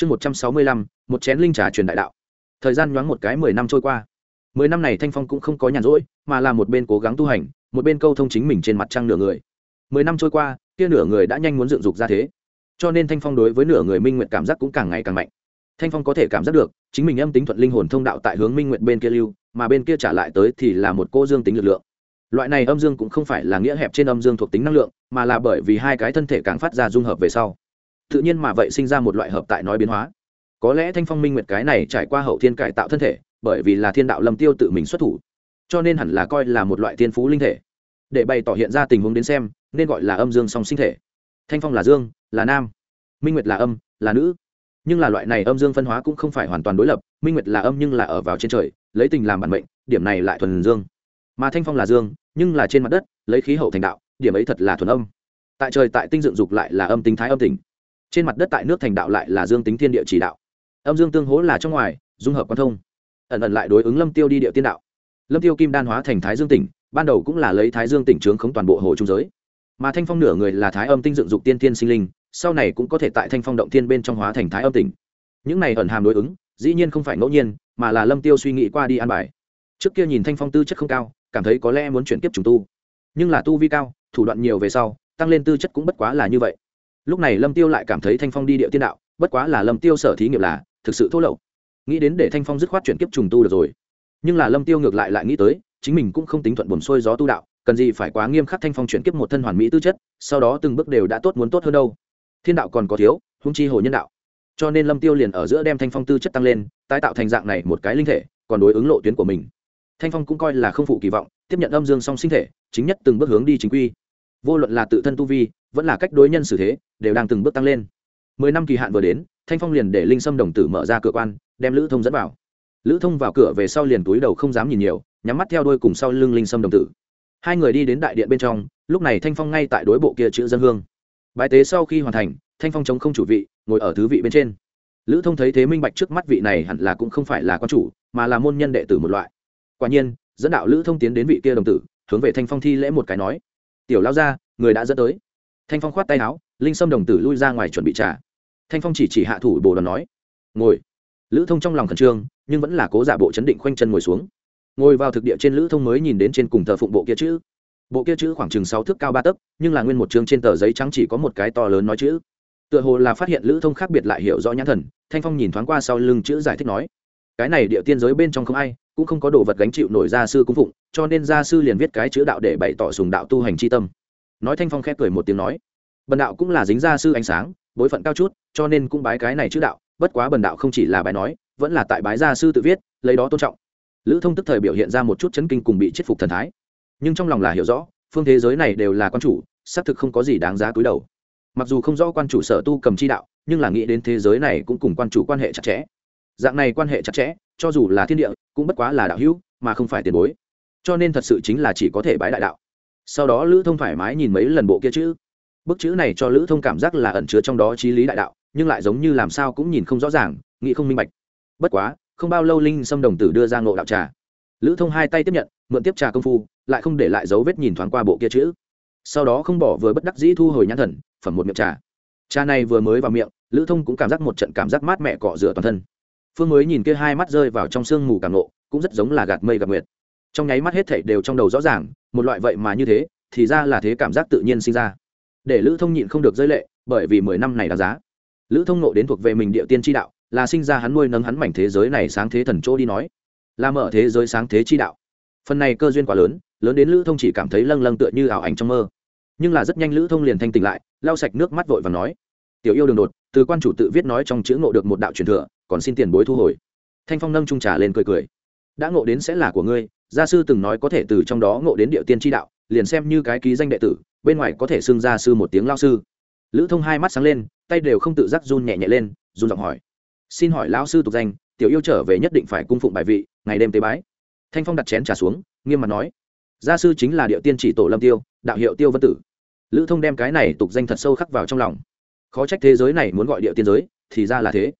chương một trăm sáu mươi lăm, một chén linh trà truyền đại đạo. Thời gian nhoáng một cái mười năm trôi qua. Mười năm này thanh phong cũng không có nhàn rỗi, mà là một bên cố gắng tu hành, một bên câu thông chính mình trên mặt trăng nửa người. Mười năm trôi qua, kia nửa người đã nhanh muốn dựng dục ra thế. Cho nên thanh phong đối với nửa người minh nguyện cảm giác cũng càng ngày càng mạnh. Thanh phong có thể cảm giác được, chính mình âm tính thuận linh hồn thông đạo tại hướng minh nguyện bên kia lưu, mà bên kia trả lại tới thì là một cô dương tính lực lượng. Loại này âm dương cũng không phải là nghĩa hẹp trên âm dương thuộc tính năng lượng, mà là bởi vì hai cái thân thể càng phát ra dung hợp về sau tự nhiên mà vậy sinh ra một loại hợp tại nói biến hóa. Có lẽ thanh phong minh nguyệt cái này trải qua hậu thiên cải tạo thân thể, bởi vì là thiên đạo lâm tiêu tự mình xuất thủ, cho nên hẳn là coi là một loại tiên phú linh thể. Để bày tỏ hiện ra tình huống đến xem, nên gọi là âm dương song sinh thể. Thanh phong là dương, là nam, minh nguyệt là âm, là nữ. Nhưng là loại này âm dương phân hóa cũng không phải hoàn toàn đối lập, minh nguyệt là âm nhưng là ở vào trên trời, lấy tình làm bản mệnh, điểm này lại thuần dương. Mà thanh phong là dương, nhưng là trên mặt đất, lấy khí hậu thành đạo, điểm ấy thật là thuần âm. Tại trời tại tinh dựng dục lại là âm tính thái âm tình trên mặt đất tại nước thành đạo lại là dương tính thiên địa chỉ đạo. Âm dương tương hố là trong ngoài, dung hợp quan thông. Ẩn ẩn lại đối ứng lâm tiêu đi địa tiên đạo. Lâm tiêu kim đan hóa thành thái dương tỉnh, ban đầu cũng là lấy thái dương tỉnh trướng khống toàn bộ hồ trung giới. Mà thanh phong nửa người là thái âm tinh dựng dục tiên tiên sinh linh, sau này cũng có thể tại thanh phong động tiên bên trong hóa thành thái âm tỉnh. Những này ẩn hàm đối ứng, dĩ nhiên không phải ngẫu nhiên, mà là lâm tiêu suy nghĩ qua đi an bài. Trước kia nhìn thanh phong tư chất không cao, cảm thấy có lẽ muốn chuyển kiếp trùng tu. Nhưng là tu vi cao, thủ đoạn nhiều về sau, tăng lên tư chất cũng bất quá là như vậy lúc này lâm tiêu lại cảm thấy thanh phong đi địa tiên đạo, bất quá là lâm tiêu sở thí nghiệm là, thực sự thô lậu. Nghĩ đến để thanh phong dứt khoát chuyển kiếp trùng tu được rồi. Nhưng là lâm tiêu ngược lại lại nghĩ tới, chính mình cũng không tính thuận buồn xuôi gió tu đạo, cần gì phải quá nghiêm khắc thanh phong chuyển kiếp một thân hoàn mỹ tư chất, sau đó từng bước đều đã tốt muốn tốt hơn đâu. Thiên đạo còn có thiếu húng chi hồ nhân đạo. Cho nên lâm tiêu liền ở giữa đem thanh phong tư chất tăng lên, tái tạo thành dạng này một cái linh thể, còn đối ứng lộ tuyến của mình. Thanh phong cũng coi là không phụ kỳ vọng, tiếp nhận âm dương song sinh thể, chính nhất từng bước hướng đi chính quy vô luận là tự thân tu vi, vẫn là cách đối nhân xử thế, đều đang từng bước tăng lên. Mười năm kỳ hạn vừa đến, thanh phong liền để linh sâm đồng tử mở ra cửa quan, đem lữ thông dẫn vào. Lữ thông vào cửa về sau liền túi đầu không dám nhìn nhiều, nhắm mắt theo đôi cùng sau lưng linh sâm đồng tử. Hai người đi đến đại điện bên trong, lúc này thanh phong ngay tại đối bộ kia chữ dân hương. Bài tế sau khi hoàn thành, thanh phong chống không chủ vị, ngồi ở thứ vị bên trên. Lữ thông thấy thế minh bạch trước mắt vị này hẳn là cũng không phải là quan chủ, mà là môn nhân đệ tử một loại. Quả nhiên, dẫn đạo lữ thông tiến đến vị kia đồng tử, hướng về thanh phong thi lễ một cái nói tiểu lao ra người đã dẫn tới. Thanh phong khoát tay áo, linh sâm đồng tử lui ra ngoài chuẩn bị trả thanh phong chỉ chỉ hạ thủ bồ đoàn nói, ngồi. Lữ thông trong lòng khẩn trương, nhưng vẫn là cố giả bộ chấn định khoanh chân ngồi xuống. Ngồi vào thực địa trên lữ thông mới nhìn đến trên cùng thờ phụng bộ kia chữ. Bộ kia chữ khoảng chừng sáu thước cao ba tấc, nhưng là nguyên một chương trên tờ giấy trắng chỉ có một cái to lớn nói chữ. Tựa hồ là phát hiện lữ thông khác biệt lại hiểu rõ nhãn thần, thanh phong nhìn thoáng qua sau lưng chữ giải thích nói, cái này địa tiên giới bên trong không ai cũng không có đồ vật gánh chịu nổi gia sư cung phụng, cho nên gia sư liền viết cái chữ đạo để bày tỏ sùng đạo tu hành c h i tâm. Nói thanh phong khép cười một tiếng nói, bần đạo cũng là dính gia sư ánh sáng, bối phận cao chút, cho nên cũng bái cái này chữ đạo, bất quá bần đạo không chỉ là bài nói, vẫn là tại bái gia sư tự viết, lấy đó tôn trọng. Lữ thông tức thời biểu hiện ra một chút chấn kinh cùng bị chết phục thần thái. Nhưng trong lòng là hiểu rõ, phương thế giới này đều là quan chủ, xác thực không có gì đáng giá cúi đầu. Mặc dù không rõ quan chủ sở tu cầm chi đạo, nhưng là nghĩ đến thế giới này cũng cùng quan chủ quan hệ chặt chẽ. Dạng này quan hệ chặt chẽ, cho dù là thiên địa cũng bất quá là đạo hữu, mà không phải tiền bối. Cho nên thật sự chính là chỉ có thể bái đại đạo. Sau đó lữ thông thoải mái nhìn mấy lần bộ kia chữ. Bức chữ này cho lữ thông cảm giác là ẩn chứa trong đó trí lý đại đạo, nhưng lại giống như làm sao cũng nhìn không rõ ràng, nghĩ không minh bạch. Bất quá, không bao lâu linh xâm đồng tử đưa ra ngộ đạo trà. Lữ thông hai tay tiếp nhận, mượn tiếp trà công phu, lại không để lại dấu vết nhìn thoáng qua bộ kia chữ. Sau đó không bỏ vừa bất đắc dĩ thu hồi nhãn thần, phẩm một miệng trà. Trà này vừa mới vào miệng, lữ thông cũng cảm giác một trận cảm giác mát mẹ cọ rửa toàn thân phương mới nhìn kia hai mắt rơi vào trong sương mù càng nộ, cũng rất giống là gạt mây gạt nguyệt. Trong nháy mắt hết thảy đều trong đầu rõ ràng, một loại vậy mà như thế, thì ra là thế cảm giác tự nhiên sinh ra. Để lữ thông nhịn không được rơi lệ, bởi vì mười năm này đáng giá. Lữ thông nộ đến thuộc về mình địa tiên tri đạo, là sinh ra hắn nuôi nấng hắn mảnh thế giới này sáng thế thần chỗ đi nói. Là mở thế giới sáng thế chi đạo. Phần này cơ duyên quá lớn lớn đến lữ thông chỉ cảm thấy lâng lâng tựa như ảo ảnh trong mơ. Nhưng là rất nhanh lữ thông liền thanh tỉnh lại, lau sạch nước mắt vội và nói. Tiểu yêu đường đột, từ quan chủ tự viết nói trong chữ ngộ được một đạo truyền thừa còn xin tiền bối thu hồi. Thanh phong nâng trung trà lên cười cười. Đã ngộ đến sẽ là của ngươi, gia sư từng nói có thể từ trong đó ngộ đến địa tiên tri đạo, liền xem như cái ký danh đệ tử, bên ngoài có thể xưng gia sư một tiếng lao sư. Lữ thông hai mắt sáng lên, tay đều không tự giác run nhẹ nhẹ lên, run giọng hỏi. Xin hỏi lão sư tục danh, tiểu yêu trở về nhất định phải cung phụng bài vị, ngày đêm tế bái. Thanh phong đặt chén trà xuống, nghiêm mặt nói. Gia sư chính là địa tiên chỉ tổ lâm tiêu, đạo hiệu tiêu vân tử. Lữ thông đem cái này tục danh thật sâu khắc vào trong lòng. Khó trách thế giới này muốn gọi địa tiên giới, thì ra là thế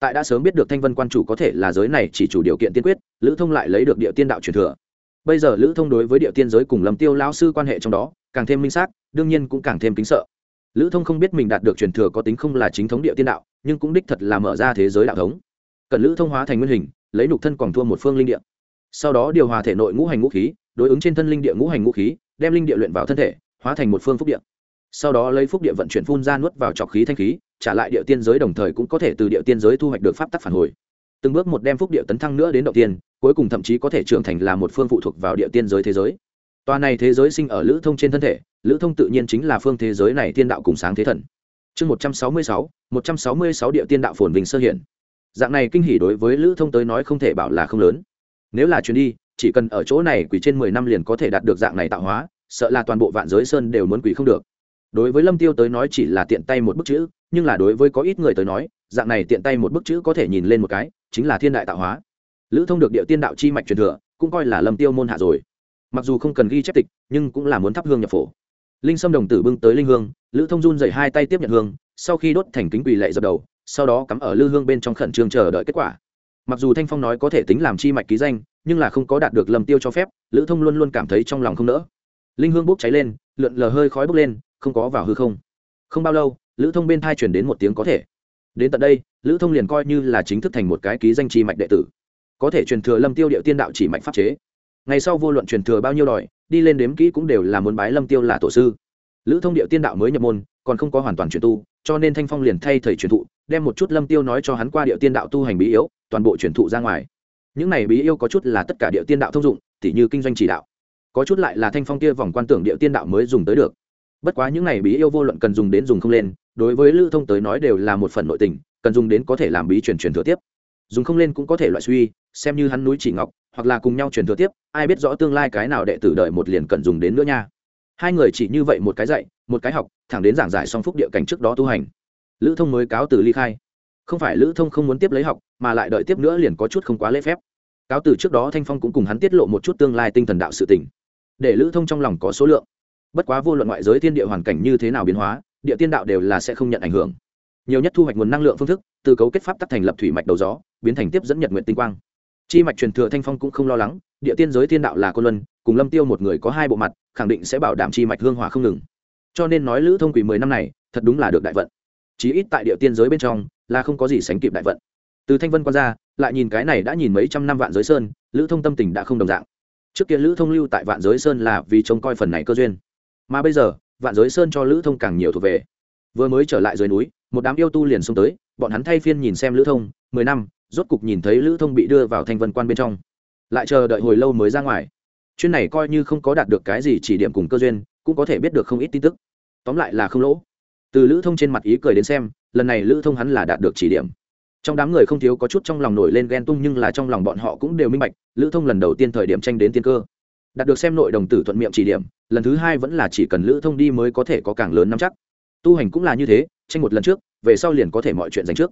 tại đã sớm biết được thanh vân quan chủ có thể là giới này chỉ chủ điều kiện tiên quyết, lữ thông lại lấy được địa tiên đạo truyền thừa. Bây giờ lữ thông đối với địa tiên giới cùng lâm tiêu lao sư quan hệ trong đó, càng thêm minh xác, đương nhiên cũng càng thêm kính sợ. Lữ thông không biết mình đạt được truyền thừa có tính không là chính thống địa tiên đạo, nhưng cũng đích thật là mở ra thế giới đạo thống. Cần lữ thông hóa thành nguyên hình, lấy nục thân còn thua một phương linh địa. Sau đó điều hòa thể nội ngũ hành ngũ khí, đối ứng trên thân linh địa ngũ hành ngũ khí, đem linh địa luyện vào thân thể, hóa thành một phương phúc địa sau đó lấy phúc địa vận chuyển phun ra nuốt vào trọc khí thanh khí, trả lại địa tiên giới đồng thời cũng có thể từ địa tiên giới thu hoạch được pháp tắc phản hồi. Từng bước một đem phúc địa tấn thăng nữa đến động tiên, cuối cùng thậm chí có thể trưởng thành là một phương phụ thuộc vào địa tiên giới thế giới. Tòa này thế giới sinh ở lữ thông trên thân thể, lữ thông tự nhiên chính là phương thế giới này tiên đạo cùng sáng thế thần. Chương một trăm sáu mươi sáu, một trăm sáu mươi sáu địa tiên đạo phồn vinh sơ hiển dạng này kinh hỉ đối với lữ thông tới nói không thể bảo là không lớn. Nếu là chuyến đi, chỉ cần ở chỗ này quỷ trên mười năm liền có thể đạt được dạng này tạo hóa, sợ là toàn bộ vạn giới sơn đều muốn quỷ không được đối với lâm tiêu tới nói chỉ là tiện tay một bức chữ, nhưng là đối với có ít người tới nói, dạng này tiện tay một bức chữ có thể nhìn lên một cái, chính là thiên đại tạo hóa. Lữ thông được địa tiên đạo chi mạch truyền thừa, cũng coi là lâm tiêu môn hạ rồi. Mặc dù không cần ghi chép tịch, nhưng cũng là muốn thắp hương nhập phổ. Linh sâm đồng tử bưng tới linh hương, lữ thông run dày hai tay tiếp nhận hương, sau khi đốt thành kính quỳ lệ dập đầu, sau đó cắm ở lư hương bên trong khẩn trương chờ đợi kết quả. Mặc dù thanh phong nói có thể tính làm chi mạch ký danh, nhưng là không có đạt được lâm tiêu cho phép, lữ thông luôn luôn cảm thấy trong lòng không nỡ. Linh hương bốc cháy lên, lượn lờ hơi khói bốc lên không có vào hư không. Không bao lâu, lữ thông bên thai chuyển đến một tiếng có thể. Đến tận đây, lữ thông liền coi như là chính thức thành một cái ký danh chi mạch đệ tử. Có thể truyền thừa lâm tiêu điệu tiên đạo chỉ mạch pháp chế. Ngày sau vô luận truyền thừa bao nhiêu đòi, đi lên đếm kỹ cũng đều là muốn bái lâm tiêu là tổ sư. Lữ thông điệu tiên đạo mới nhập môn, còn không có hoàn toàn truyền tu, cho nên thanh phong liền thay thầy truyền thụ, đem một chút lâm tiêu nói cho hắn qua điệu tiên đạo tu hành bí yếu, toàn bộ truyền thụ ra ngoài. Những này bí yêu có chút là tất cả điệu tiên đạo thông dụng, tỉ như kinh doanh chỉ đạo. Có chút lại là thanh phong kia vòng quan tưởng điệu tiên đạo mới dùng tới được bất quá những này bí yêu vô luận cần dùng đến dùng không lên, đối với lữ thông tới nói đều là một phần nội tình, cần dùng đến có thể làm bí truyền truyền thừa tiếp. Dùng không lên cũng có thể loại suy, xem như hắn núi chỉ ngọc, hoặc là cùng nhau truyền thừa tiếp, ai biết rõ tương lai cái nào đệ tử đợi một liền cần dùng đến nữa nha. Hai người chỉ như vậy một cái dạy, một cái học, thẳng đến giảng giải song phúc địa cảnh trước đó tu hành. Lữ thông mới cáo từ ly khai. Không phải lữ thông không muốn tiếp lấy học, mà lại đợi tiếp nữa liền có chút không quá lễ phép. Cáo từ trước đó thanh phong cũng cùng hắn tiết lộ một chút tương lai tinh thần đạo sự tỉnh để lữ thông trong lòng có số lượng bất quá vô luận ngoại giới thiên địa hoàn cảnh như thế nào biến hóa, địa tiên đạo đều là sẽ không nhận ảnh hưởng. Nhiều nhất thu hoạch nguồn năng lượng phương thức, từ cấu kết pháp tắc thành lập thủy mạch đầu gió, biến thành tiếp dẫn nhật nguyện tinh quang. Chi mạch truyền thừa thanh phong cũng không lo lắng, địa tiên giới thiên đạo là cô luân, cùng lâm tiêu một người có hai bộ mặt, khẳng định sẽ bảo đảm chi mạch hương hỏa không ngừng. Cho nên nói lữ thông quỷ mười năm này, thật đúng là được đại vận. Chí ít tại địa tiên giới bên trong, là không có gì sánh kịp đại vận. Từ thanh vân quan ra, lại nhìn cái này đã nhìn mấy trăm năm vạn giới sơn, lữ thông tâm tình đã không đồng dạng. Trước kia lữ thông lưu tại vạn giới sơn là vì trông coi phần này cơ duyên mà bây giờ, vạn giới sơn cho lữ thông càng nhiều thuộc về. Vừa mới trở lại dưới núi, một đám yêu tu liền xông tới, bọn hắn thay phiên nhìn xem lữ thông, mười năm, rốt cục nhìn thấy lữ thông bị đưa vào thanh vân quan bên trong. Lại chờ đợi hồi lâu mới ra ngoài. Chuyên này coi như không có đạt được cái gì chỉ điểm cùng cơ duyên, cũng có thể biết được không ít tin tức. Tóm lại là không lỗ. Từ lữ thông trên mặt ý cười đến xem, lần này lữ thông hắn là đạt được chỉ điểm. Trong đám người không thiếu có chút trong lòng nổi lên ghen tung nhưng là trong lòng bọn họ cũng đều minh bạch, lữ thông lần đầu tiên thời điểm tranh đến tiên cơ đạt được xem nội đồng tử thuận miệng chỉ điểm, lần thứ hai vẫn là chỉ cần lữ thông đi mới có thể có càng lớn nắm chắc. Tu hành cũng là như thế, tranh một lần trước, về sau liền có thể mọi chuyện dành trước.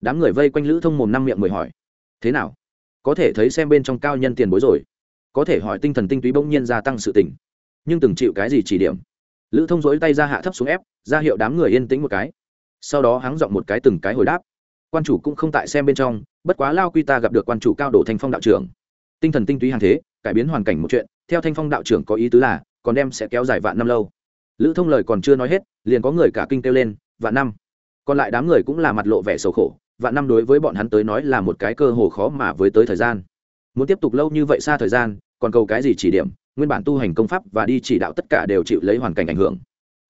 Đám người vây quanh lữ thông mồm năm miệng mười hỏi, thế nào? Có thể thấy xem bên trong cao nhân tiền bối rồi. Có thể hỏi tinh thần tinh túy bỗng nhiên gia tăng sự tình, nhưng từng chịu cái gì chỉ điểm? Lữ thông dối tay ra hạ thấp xuống ép, ra hiệu đám người yên tĩnh một cái. Sau đó hắng giọng một cái từng cái hồi đáp, quan chủ cũng không tại xem bên trong, bất quá lao quy ta gặp được quan chủ cao độ thanh phong đạo trưởng. Tinh thần tinh túy hàng thế cải biến hoàn cảnh một chuyện, theo thanh phong đạo trưởng có ý tứ là, còn đem sẽ kéo dài vạn năm lâu. Lữ thông lời còn chưa nói hết, liền có người cả kinh kêu lên, vạn năm. Còn lại đám người cũng là mặt lộ vẻ sầu khổ, vạn năm đối với bọn hắn tới nói là một cái cơ hồ khó mà với tới thời gian. Muốn tiếp tục lâu như vậy xa thời gian, còn cầu cái gì chỉ điểm, nguyên bản tu hành công pháp và đi chỉ đạo tất cả đều chịu lấy hoàn cảnh ảnh hưởng.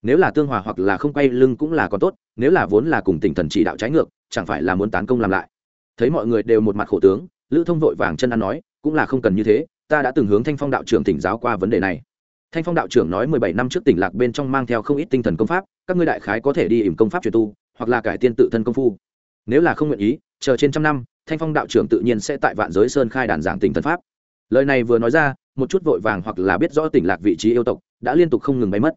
Nếu là tương hòa hoặc là không quay lưng cũng là còn tốt, nếu là vốn là cùng tinh thần chỉ đạo trái ngược, chẳng phải là muốn tán công làm lại. Thấy mọi người đều một mặt khổ tướng, lữ thông vội vàng chân ăn nói, cũng là không cần như thế ta đã từng hướng thanh phong đạo trưởng tỉnh giáo qua vấn đề này. Thanh phong đạo trưởng nói mười bảy năm trước tỉnh lạc bên trong mang theo không ít tinh thần công pháp, các ngươi đại khái có thể đi ỉm công pháp truyền tu, hoặc là cải tiên tự thân công phu. Nếu là không nguyện ý, chờ trên trăm năm, thanh phong đạo trưởng tự nhiên sẽ tại vạn giới sơn khai đàn giảng tỉnh thần pháp. Lời này vừa nói ra, một chút vội vàng hoặc là biết rõ tỉnh lạc vị trí yêu tộc, đã liên tục không ngừng bay mất.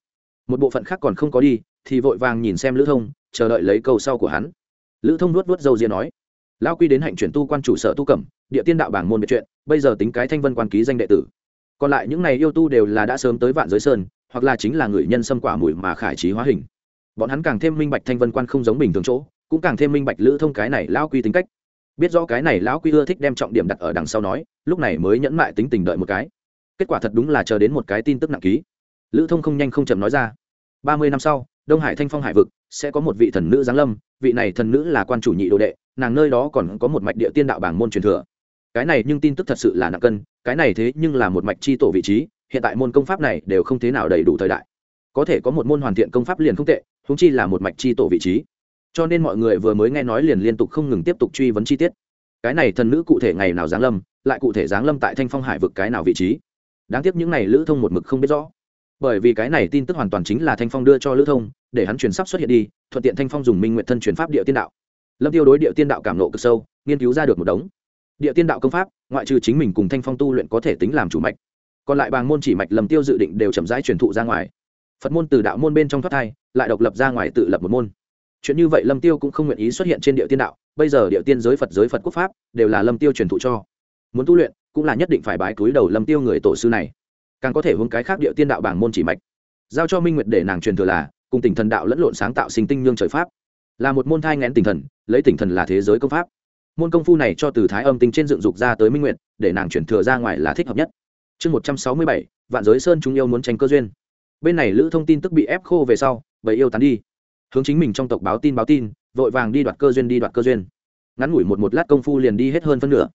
Một bộ phận khác còn không có đi, thì vội vàng nhìn xem lữ thông, chờ đợi lấy câu sau của hắn. Lữ thông nuốt nuốt dâu diên nói lao quy đến hạnh chuyển tu quan chủ sở tu cẩm, địa tiên đạo bảng môn biệt chuyện bây giờ tính cái thanh vân quan ký danh đệ tử. Còn lại những này yêu tu đều là đã sớm tới vạn giới sơn, hoặc là chính là người nhân xâm quả mùi mà khải trí hóa hình. Bọn hắn càng thêm minh bạch thanh vân quan không giống bình thường chỗ, cũng càng thêm minh bạch lữ thông cái này lão quy tính cách. Biết rõ cái này lão quy ưa thích đem trọng điểm đặt ở đằng sau nói, lúc này mới nhẫn mại tính tình đợi một cái. Kết quả thật đúng là chờ đến một cái tin tức nặng ký. Lữ thông không nhanh không chậm nói ra. Ba mươi năm sau, đông hải thanh phong hải vực sẽ có một vị thần nữ giáng lâm, vị này thần nữ là quan chủ nhị đồ đệ nàng nơi đó còn có một mạch địa tiên đạo bảng môn truyền thừa. Cái này nhưng tin tức thật sự là nặng cân, cái này thế nhưng là một mạch chi tổ vị trí, hiện tại môn công pháp này đều không thế nào đầy đủ thời đại. Có thể có một môn hoàn thiện công pháp liền không tệ húng chi là một mạch chi tổ vị trí. Cho nên mọi người vừa mới nghe nói liền liên tục không ngừng tiếp tục truy vấn chi tiết. Cái này thần nữ cụ thể ngày nào giáng lâm, lại cụ thể giáng lâm tại thanh phong hải vực cái nào vị trí. Đáng tiếc những này lữ thông một mực không biết rõ. Bởi vì cái này tin tức hoàn toàn chính là thanh phong đưa cho lữ thông, để hắn chuyển sắp xuất hiện đi, thuận tiện thanh phong dùng minh nguyện thân truyền pháp địa tiên đạo lâm tiêu đối địa tiên đạo cảm nộ cực sâu, nghiên cứu ra được một đống. Địa tiên đạo công pháp, ngoại trừ chính mình cùng thanh phong tu luyện có thể tính làm chủ mạch. Còn lại bàng môn chỉ mạch lâm tiêu dự định đều chậm rãi truyền thụ ra ngoài. Phật môn từ đạo môn bên trong thoát thai, lại độc lập ra ngoài tự lập một môn. Chuyện như vậy lâm tiêu cũng không nguyện ý xuất hiện trên địa tiên đạo, bây giờ địa tiên giới phật giới phật quốc pháp đều là lâm tiêu truyền thụ cho. Muốn tu luyện, cũng là nhất định phải bái túi đầu lâm tiêu người tổ sư này. Càng có thể hướng cái khác địa tiên đạo bảng môn chỉ mạch. Giao cho minh nguyệt để nàng truyền thừa là, cùng tỉnh thần đạo lẫn lộn sáng tạo sinh tinh nhương trời pháp là một môn thai ngén tinh thần, lấy tinh thần là thế giới công pháp. Môn công phu này cho từ thái âm tinh trên dựng dục ra tới minh nguyệt, để nàng chuyển thừa ra ngoài là thích hợp nhất. Chương một trăm sáu mươi bảy, vạn giới sơn chúng yêu muốn tranh cơ duyên. Bên này lữ thông tin tức bị ép khô về sau, bầy yêu tán đi. Hướng chính mình trong tộc báo tin báo tin, vội vàng đi đoạt cơ duyên đi đoạt cơ duyên. Ngắn ngủi một một lát công phu liền đi hết hơn phân nửa.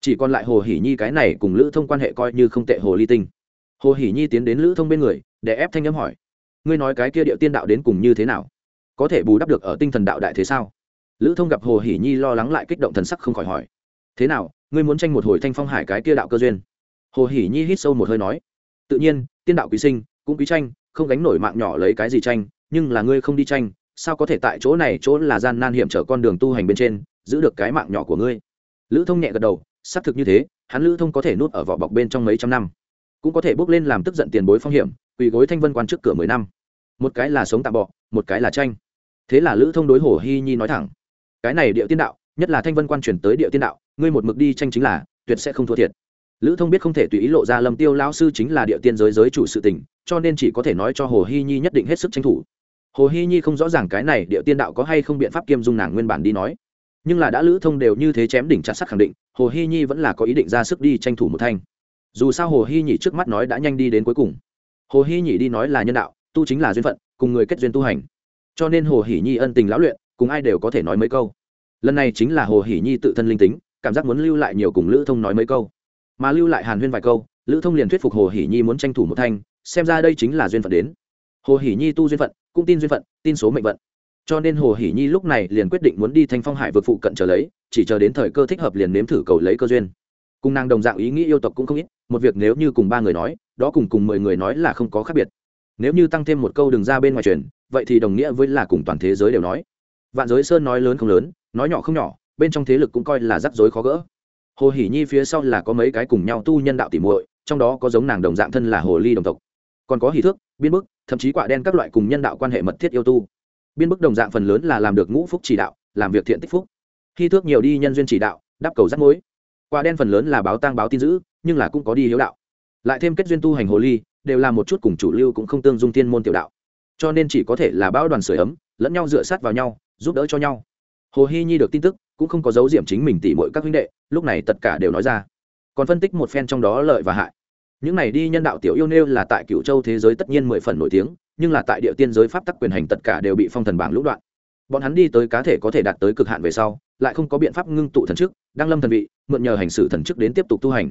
Chỉ còn lại hồ hỉ nhi cái này cùng lữ thông quan hệ coi như không tệ hồ ly tinh. Hồ hỉ nhi tiến đến lữ thông bên người, để ép thanh âm hỏi. Ngươi nói cái kia điệu tiên đạo đến cùng như thế nào? Có thể bù đắp được ở tinh thần đạo đại thế sao? Lữ thông gặp hồ hỉ nhi lo lắng lại kích động thần sắc không khỏi hỏi. Thế nào, ngươi muốn tranh một hồi thanh phong hải cái kia đạo cơ duyên? Hồ hỉ nhi hít sâu một hơi nói. Tự nhiên, tiên đạo quý sinh, cũng quý tranh, không gánh nổi mạng nhỏ lấy cái gì tranh, nhưng là ngươi không đi tranh, sao có thể tại chỗ này chỗ là gian nan hiểm trở con đường tu hành bên trên, giữ được cái mạng nhỏ của ngươi? Lữ thông nhẹ gật đầu, xác thực như thế, hắn lữ thông có thể nuốt ở vỏ bọc bên trong mấy trăm năm, cũng có thể bước lên làm tức giận tiền bối phong hiểm, quỳ gối thanh vân quan trước cửa mười năm. Một cái là sống tạm bọ, một cái là tranh thế là lữ thông đối hồ hy nhi nói thẳng, cái này địa tiên đạo, nhất là thanh vân quan chuyển tới địa tiên đạo, ngươi một mực đi tranh chính là, tuyệt sẽ không thua thiệt. Lữ thông biết không thể tùy ý lộ ra lâm tiêu lão sư chính là địa tiên giới giới chủ sự tình, cho nên chỉ có thể nói cho hồ hy nhi nhất định hết sức tranh thủ. Hồ hy nhi không rõ ràng cái này địa tiên đạo có hay không biện pháp kiêm dung nàng nguyên bản đi nói. Nhưng là đã lữ thông đều như thế chém đỉnh chặt sắt khẳng định, hồ hy nhi vẫn là có ý định ra sức đi tranh thủ một thanh. Dù sao hồ hy nhị trước mắt nói đã nhanh đi đến cuối cùng. Hồ hy nhị đi nói là nhân đạo, tu chính là duyên phận, cùng người kết duyên tu hành cho nên hồ hỷ nhi ân tình lão luyện, cùng ai đều có thể nói mấy câu. Lần này chính là hồ hỷ nhi tự thân linh tính, cảm giác muốn lưu lại nhiều cùng lữ thông nói mấy câu. Mà lưu lại hàn huyên vài câu, lữ thông liền thuyết phục hồ hỷ nhi muốn tranh thủ một thanh, xem ra đây chính là duyên phận đến. Hồ hỷ nhi tu duyên phận, cũng tin duyên phận, tin số mệnh vận. Cho nên hồ hỷ nhi lúc này liền quyết định muốn đi thanh phong hải vượt phụ cận trở lấy, chỉ chờ đến thời cơ thích hợp liền nếm thử cầu lấy cơ duyên. Cùng nàng đồng dạng ý nghĩ yêu tộc cũng không ít, một việc nếu như cùng ba người nói, đó cùng cùng mười người nói là không có khác biệt. Nếu như tăng thêm một câu đừng ra bên ngoài truyền vậy thì đồng nghĩa với là cùng toàn thế giới đều nói. Vạn giới sơn nói lớn không lớn, nói nhỏ không nhỏ, bên trong thế lực cũng coi là rắc rối khó gỡ. Hồ hỷ nhi phía sau là có mấy cái cùng nhau tu nhân đạo tỉ muội, trong đó có giống nàng đồng dạng thân là hồ ly đồng tộc. Còn có hỷ thước, biên bức, thậm chí quả đen các loại cùng nhân đạo quan hệ mật thiết yêu tu. Biên bức đồng dạng phần lớn là làm được ngũ phúc chỉ đạo, làm việc thiện tích phúc. Hy thước nhiều đi nhân duyên chỉ đạo đáp cầu rắc mối. Quả đen phần lớn là báo tang báo tin giữ, nhưng là cũng có đi hiếu đạo. Lại thêm kết duyên tu hành hồ ly, đều là một chút cùng chủ lưu cũng không tương dung thiên môn tiểu đạo cho nên chỉ có thể là bão đoàn sửa ấm, lẫn nhau dựa sát vào nhau, giúp đỡ cho nhau. Hồ hy nhi được tin tức, cũng không có dấu diệm chính mình tỉ mọi các huynh đệ, lúc này tất cả đều nói ra. Còn phân tích một phen trong đó lợi và hại. Những này đi nhân đạo tiểu yêu nêu là tại cựu châu thế giới tất nhiên mười phần nổi tiếng, nhưng là tại địa tiên giới pháp tắc quyền hành tất cả đều bị phong thần bảng lũ đoạn. Bọn hắn đi tới cá thể có thể đạt tới cực hạn về sau, lại không có biện pháp ngưng tụ thần chức, đang lâm thần vị, mượn nhờ hành xử thần chức đến tiếp tục tu hành.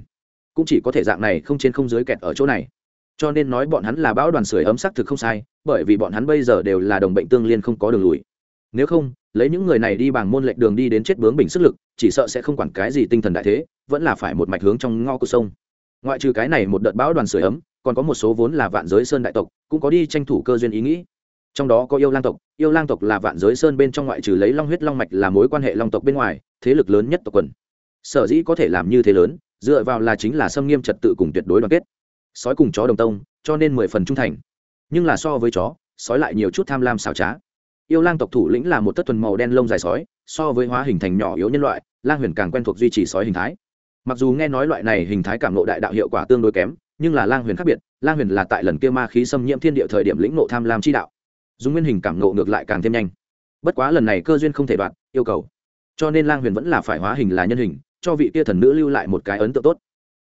Cũng chỉ có thể dạng này không trên không dưới kẹt ở chỗ này cho nên nói bọn hắn là bão đoàn sưởi ấm sắc thực không sai, bởi vì bọn hắn bây giờ đều là đồng bệnh tương liên không có đường lùi. Nếu không, lấy những người này đi bằng môn lệnh đường đi đến chết bướng bình sức lực, chỉ sợ sẽ không quản cái gì tinh thần đại thế, vẫn là phải một mạch hướng trong ngõ của sông. Ngoại trừ cái này một đợt bão đoàn sưởi ấm, còn có một số vốn là vạn giới sơn đại tộc, cũng có đi tranh thủ cơ duyên ý nghĩ. Trong đó có yêu lang tộc, yêu lang tộc là vạn giới sơn bên trong ngoại trừ lấy long huyết long mạch là mối quan hệ long tộc bên ngoài, thế lực lớn nhất tộc quần. Sở dĩ có thể làm như thế lớn, dựa vào là chính là xâm nghiêm trật tự cùng tuyệt đối đoàn kết sói cùng chó đồng tông, cho nên mười phần trung thành. Nhưng là so với chó, sói lại nhiều chút tham lam xảo trá. Yêu lang tộc thủ lĩnh là một tất thuần màu đen lông dài sói, so với hóa hình thành nhỏ yếu nhân loại, lang huyền càng quen thuộc duy trì sói hình thái. Mặc dù nghe nói loại này hình thái cảm nộ đại đạo hiệu quả tương đối kém, nhưng là lang huyền khác biệt, lang huyền là tại lần kia ma khí xâm nhiễm thiên địa thời điểm lĩnh nộ tham lam chi đạo. Dùng nguyên hình cảm nộ ngược lại càng thêm nhanh. Bất quá lần này cơ duyên không thể đoạt yêu cầu. Cho nên lang huyền vẫn là phải hóa hình là nhân hình, cho vị kia thần nữ lưu lại một cái ấn tượng tốt.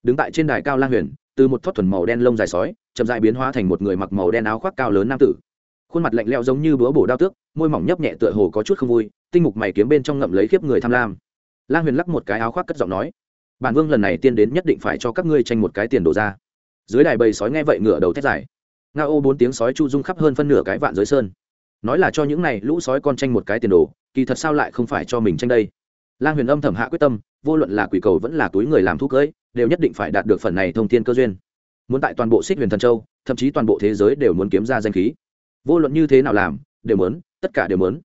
Đứng tại trên đài cao lang huyền từ một thoát thuần màu đen lông dài sói, chậm dại biến hóa thành một người mặc màu đen áo khoác cao lớn nam tử. Khuôn mặt lạnh leo giống như búa bổ đao tước, môi mỏng nhấp nhẹ tựa hồ có chút không vui, tinh mục mày kiếm bên trong ngậm lấy khiếp người tham lam. Lang huyền lắc một cái áo khoác cất giọng nói, bản vương lần này tiên đến nhất định phải cho các ngươi tranh một cái tiền đồ ra. Dưới đài bầy sói nghe vậy ngửa đầu thét dài. Nga ô bốn tiếng sói chu dung khắp hơn phân nửa cái vạn giới sơn. Nói là cho những này lũ sói con tranh một cái tiền đồ, kỳ thật sao lại không phải cho mình tranh đây? Lang huyền âm thầm hạ quyết tâm, vô luận là quỷ cầu vẫn là túi người làm thuốc cưỡi đều nhất định phải đạt được phần này thông tin cơ duyên. Muốn tại toàn bộ xích huyền thần châu, thậm chí toàn bộ thế giới đều muốn kiếm ra danh khí. Vô luận như thế nào làm, đều muốn, tất cả đều muốn.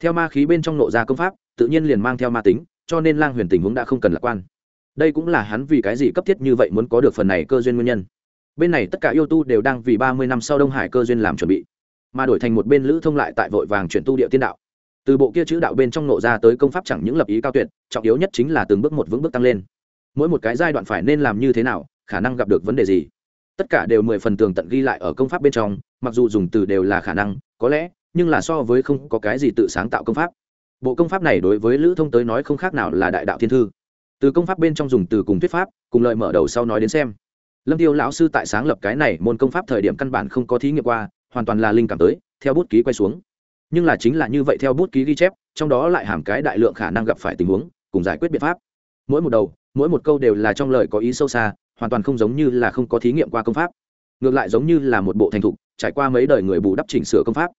Theo ma khí bên trong nộ ra công pháp, tự nhiên liền mang theo ma tính, cho nên lang huyền tình huống đã không cần lạc quan. Đây cũng là hắn vì cái gì cấp thiết như vậy muốn có được phần này cơ duyên nguyên nhân. Bên này tất cả yêu tu đều đang vì ba mươi năm sau đông hải cơ duyên làm chuẩn bị, mà đổi thành một bên lữ thông lại tại vội vàng chuyển tu địa tiên đạo. Từ bộ kia chữ đạo bên trong nộ ra tới công pháp chẳng những lập ý cao tuyệt, trọng yếu nhất chính là từng bước một vững bước tăng lên mỗi một cái giai đoạn phải nên làm như thế nào, khả năng gặp được vấn đề gì. Tất cả đều mười phần tường tận ghi lại ở công pháp bên trong, mặc dù dùng từ đều là khả năng, có lẽ, nhưng là so với không có cái gì tự sáng tạo công pháp. Bộ công pháp này đối với lữ thông tới nói không khác nào là đại đạo thiên thư. Từ công pháp bên trong dùng từ cùng thuyết pháp, cùng lợi mở đầu sau nói đến xem. Lâm tiêu lão sư tại sáng lập cái này môn công pháp thời điểm căn bản không có thí nghiệm qua, hoàn toàn là linh cảm tới, theo bút ký quay xuống. Nhưng là chính là như vậy theo bút ký ghi chép, trong đó lại hàm cái đại lượng khả năng gặp phải tình huống, cùng giải quyết biện pháp. Mỗi một đầu mỗi một câu đều là trong lời có ý sâu xa, hoàn toàn không giống như là không có thí nghiệm qua công pháp. Ngược lại giống như là một bộ thành thục, trải qua mấy đời người bù đắp chỉnh sửa công pháp.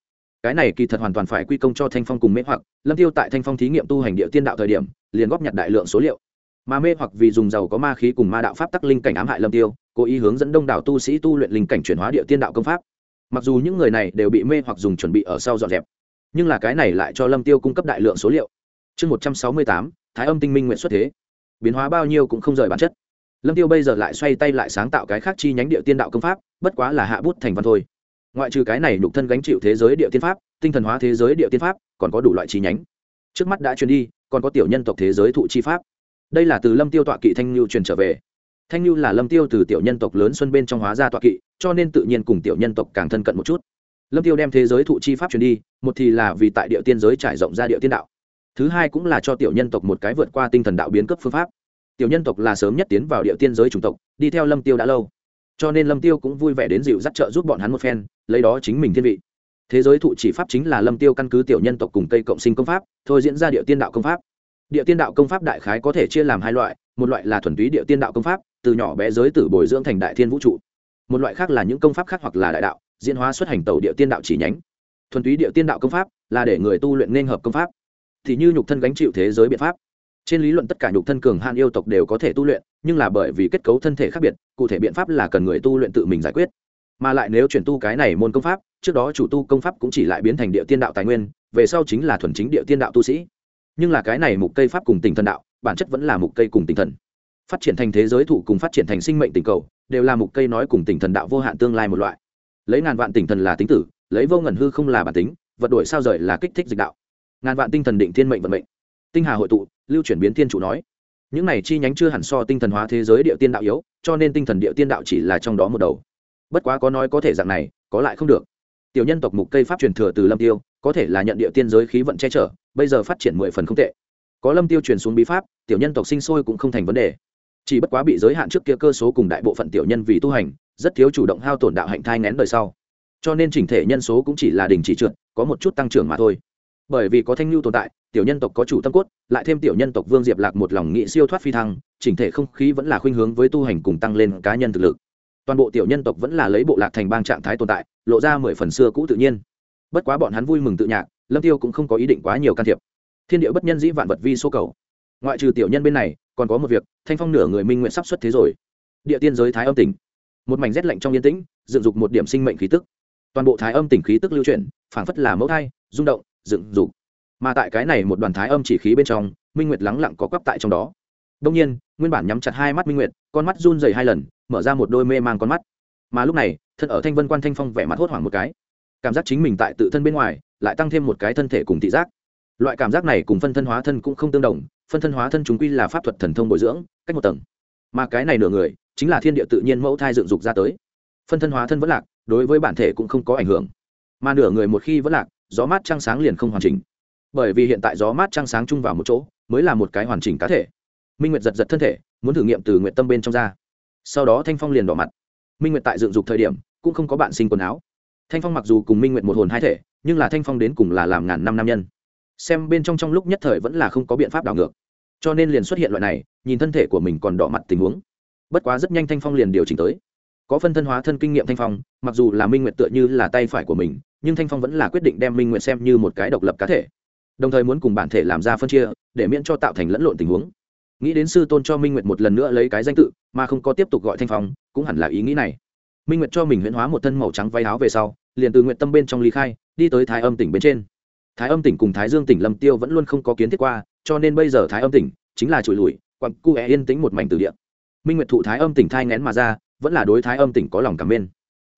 Cái này kỳ thật hoàn toàn phải quy công cho thanh phong cùng mê hoặc, lâm tiêu tại thanh phong thí nghiệm tu hành địa tiên đạo thời điểm, liền góp nhặt đại lượng số liệu. Mà mê hoặc vì dùng giàu có ma khí cùng ma đạo pháp tắc linh cảnh ám hại lâm tiêu, cố ý hướng dẫn đông đảo tu sĩ tu luyện linh cảnh chuyển hóa địa tiên đạo công pháp. Mặc dù những người này đều bị mê hoặc dùng chuẩn bị ở sau dọn dẹp, nhưng là cái này lại cho lâm tiêu cung cấp đại lượng số liệu. Chương một trăm sáu mươi tám, thái âm tinh minh nguyện xuất thế biến hóa bao nhiêu cũng không rời bản chất. Lâm tiêu bây giờ lại xoay tay lại sáng tạo cái khác chi nhánh địa tiên đạo công pháp, bất quá là hạ bút thành văn thôi. Ngoại trừ cái này nhục thân gánh chịu thế giới địa tiên pháp, tinh thần hóa thế giới địa tiên pháp, còn có đủ loại chi nhánh. Trước mắt đã truyền đi, còn có tiểu nhân tộc thế giới thụ chi pháp. Đây là từ lâm tiêu tọa kỵ thanh lưu truyền trở về. Thanh lưu là lâm tiêu từ tiểu nhân tộc lớn xuân bên trong hóa ra tọa kỵ, cho nên tự nhiên cùng tiểu nhân tộc càng thân cận một chút. Lâm tiêu đem thế giới thụ chi pháp truyền đi, một thì là vì tại địa tiên giới trải rộng ra địa tiên đạo thứ hai cũng là cho tiểu nhân tộc một cái vượt qua tinh thần đạo biến cấp phương pháp. Tiểu nhân tộc là sớm nhất tiến vào địa tiên giới chủng tộc, đi theo lâm tiêu đã lâu. Cho nên lâm tiêu cũng vui vẻ đến dịu dắt trợ giúp bọn hắn một phen, lấy đó chính mình thiên vị. Thế giới thụ chỉ pháp chính là lâm tiêu căn cứ tiểu nhân tộc cùng cây cộng sinh công pháp, thôi diễn ra địa tiên đạo công pháp. Địa tiên đạo công pháp đại khái có thể chia làm hai loại, một loại là thuần túy địa tiên đạo công pháp, từ nhỏ bé giới tử bồi dưỡng thành đại thiên vũ trụ. Một loại khác là những công pháp khác hoặc là đại đạo, diễn hóa xuất hành tàu địa tiên đạo chỉ nhánh. Thuần túy địa tiên đạo công pháp là để người tu luyện nên hợp công pháp thì như nhục thân gánh chịu thế giới biện pháp. Trên lý luận tất cả nhục thân cường hạn yêu tộc đều có thể tu luyện, nhưng là bởi vì kết cấu thân thể khác biệt, cụ thể biện pháp là cần người tu luyện tự mình giải quyết. Mà lại nếu chuyển tu cái này môn công pháp, trước đó chủ tu công pháp cũng chỉ lại biến thành địa tiên đạo tài nguyên, về sau chính là thuần chính địa tiên đạo tu sĩ. Nhưng là cái này mục cây pháp cùng tình thần đạo, bản chất vẫn là mục cây cùng tinh thần. Phát triển thành thế giới thụ cùng phát triển thành sinh mệnh tình cầu, đều là mục cây nói cùng tinh thần đạo vô hạn tương lai một loại. Lấy ngàn vạn tinh thần là tính tử, lấy vô ngần hư không là bản tính, vật đổi sao rời là kích thích dịch đạo ngàn vạn tinh thần định thiên mệnh vận mệnh. Tinh hà hội tụ, lưu chuyển biến thiên chủ nói. Những này chi nhánh chưa hẳn so tinh thần hóa thế giới địa tiên đạo yếu, cho nên tinh thần địa tiên đạo chỉ là trong đó một đầu. Bất quá có nói có thể dạng này, có lại không được. Tiểu nhân tộc mục cây pháp truyền thừa từ lâm tiêu, có thể là nhận địa tiên giới khí vận che chở, bây giờ phát triển mười phần không tệ. Có lâm tiêu truyền xuống bí pháp, tiểu nhân tộc sinh sôi cũng không thành vấn đề. Chỉ bất quá bị giới hạn trước kia cơ số cùng đại bộ phận tiểu nhân vì tu hành, rất thiếu chủ động hao tổn đạo hạnh thai ngén đời sau. Cho nên chỉnh thể nhân số cũng chỉ là đình chỉ trượt, có một chút tăng trưởng mà thôi bởi vì có thanh lưu tồn tại, tiểu nhân tộc có chủ tâm cốt, lại thêm tiểu nhân tộc vương diệp lạc một lòng nghị siêu thoát phi thăng, chỉnh thể không khí vẫn là khuynh hướng với tu hành cùng tăng lên cá nhân thực lực. Toàn bộ tiểu nhân tộc vẫn là lấy bộ lạc thành bang trạng thái tồn tại, lộ ra mười phần xưa cũ tự nhiên. Bất quá bọn hắn vui mừng tự nhạc, lâm tiêu cũng không có ý định quá nhiều can thiệp. Thiên địa bất nhân dĩ vạn vật vi số cầu. Ngoại trừ tiểu nhân bên này, còn có một việc, thanh phong nửa người minh nguyện sắp xuất thế rồi. Địa tiên giới thái âm tỉnh. Một mảnh rét lạnh trong yên tĩnh, dựng dục một điểm sinh mệnh khí tức. Toàn bộ thái âm tỉnh khí tức lưu chuyển, phảng phất là mẫu thai, rung động dựng dục. Mà tại cái này một đoàn thái âm chỉ khí bên trong, minh nguyệt lắng lặng có quắp tại trong đó. Đông nhiên, nguyên bản nhắm chặt hai mắt minh nguyệt, con mắt run dày hai lần, mở ra một đôi mê mang con mắt. Mà lúc này, thân ở thanh vân quan thanh phong vẻ mặt hốt hoảng một cái. Cảm giác chính mình tại tự thân bên ngoài, lại tăng thêm một cái thân thể cùng thị giác. Loại cảm giác này cùng phân thân hóa thân cũng không tương đồng, phân thân hóa thân chúng quy là pháp thuật thần thông bồi dưỡng, cách một tầng. Mà cái này nửa người, chính là thiên địa tự nhiên mẫu thai dựng dục ra tới. Phân thân hóa thân vẫn lạc, đối với bản thể cũng không có ảnh hưởng. Mà nửa người một khi vẫn lạc gió mát trăng sáng liền không hoàn chỉnh. Bởi vì hiện tại gió mát trăng sáng chung vào một chỗ, mới là một cái hoàn chỉnh cá thể. Minh nguyệt giật giật thân thể, muốn thử nghiệm từ nguyện tâm bên trong ra. Sau đó thanh phong liền đỏ mặt. Minh nguyệt tại dựng dục thời điểm, cũng không có bạn sinh quần áo. Thanh phong mặc dù cùng minh nguyệt một hồn hai thể, nhưng là thanh phong đến cùng là làm ngàn năm nam nhân. Xem bên trong trong lúc nhất thời vẫn là không có biện pháp đảo ngược. Cho nên liền xuất hiện loại này, nhìn thân thể của mình còn đỏ mặt tình huống. Bất quá rất nhanh thanh phong liền điều chỉnh tới. Có phân thân hóa thân kinh nghiệm thanh phong, mặc dù là minh nguyệt tựa như là tay phải của mình nhưng thanh phong vẫn là quyết định đem minh nguyện xem như một cái độc lập cá thể đồng thời muốn cùng bản thể làm ra phân chia để miễn cho tạo thành lẫn lộn tình huống nghĩ đến sư tôn cho minh nguyệt một lần nữa lấy cái danh tự mà không có tiếp tục gọi thanh phong cũng hẳn là ý nghĩ này minh nguyệt cho mình huyễn hóa một thân màu trắng váy áo về sau liền từ nguyện tâm bên trong ly khai đi tới thái âm tỉnh bên trên thái âm tỉnh cùng thái dương tỉnh lâm tiêu vẫn luôn không có kiến thiết qua cho nên bây giờ thái âm tỉnh chính là trụi lùi quặng cu é yên tĩnh một mảnh từ địa minh nguyệt thụ thái âm tỉnh thai ngén mà ra vẫn là đối thái âm tỉnh có lòng cảm bên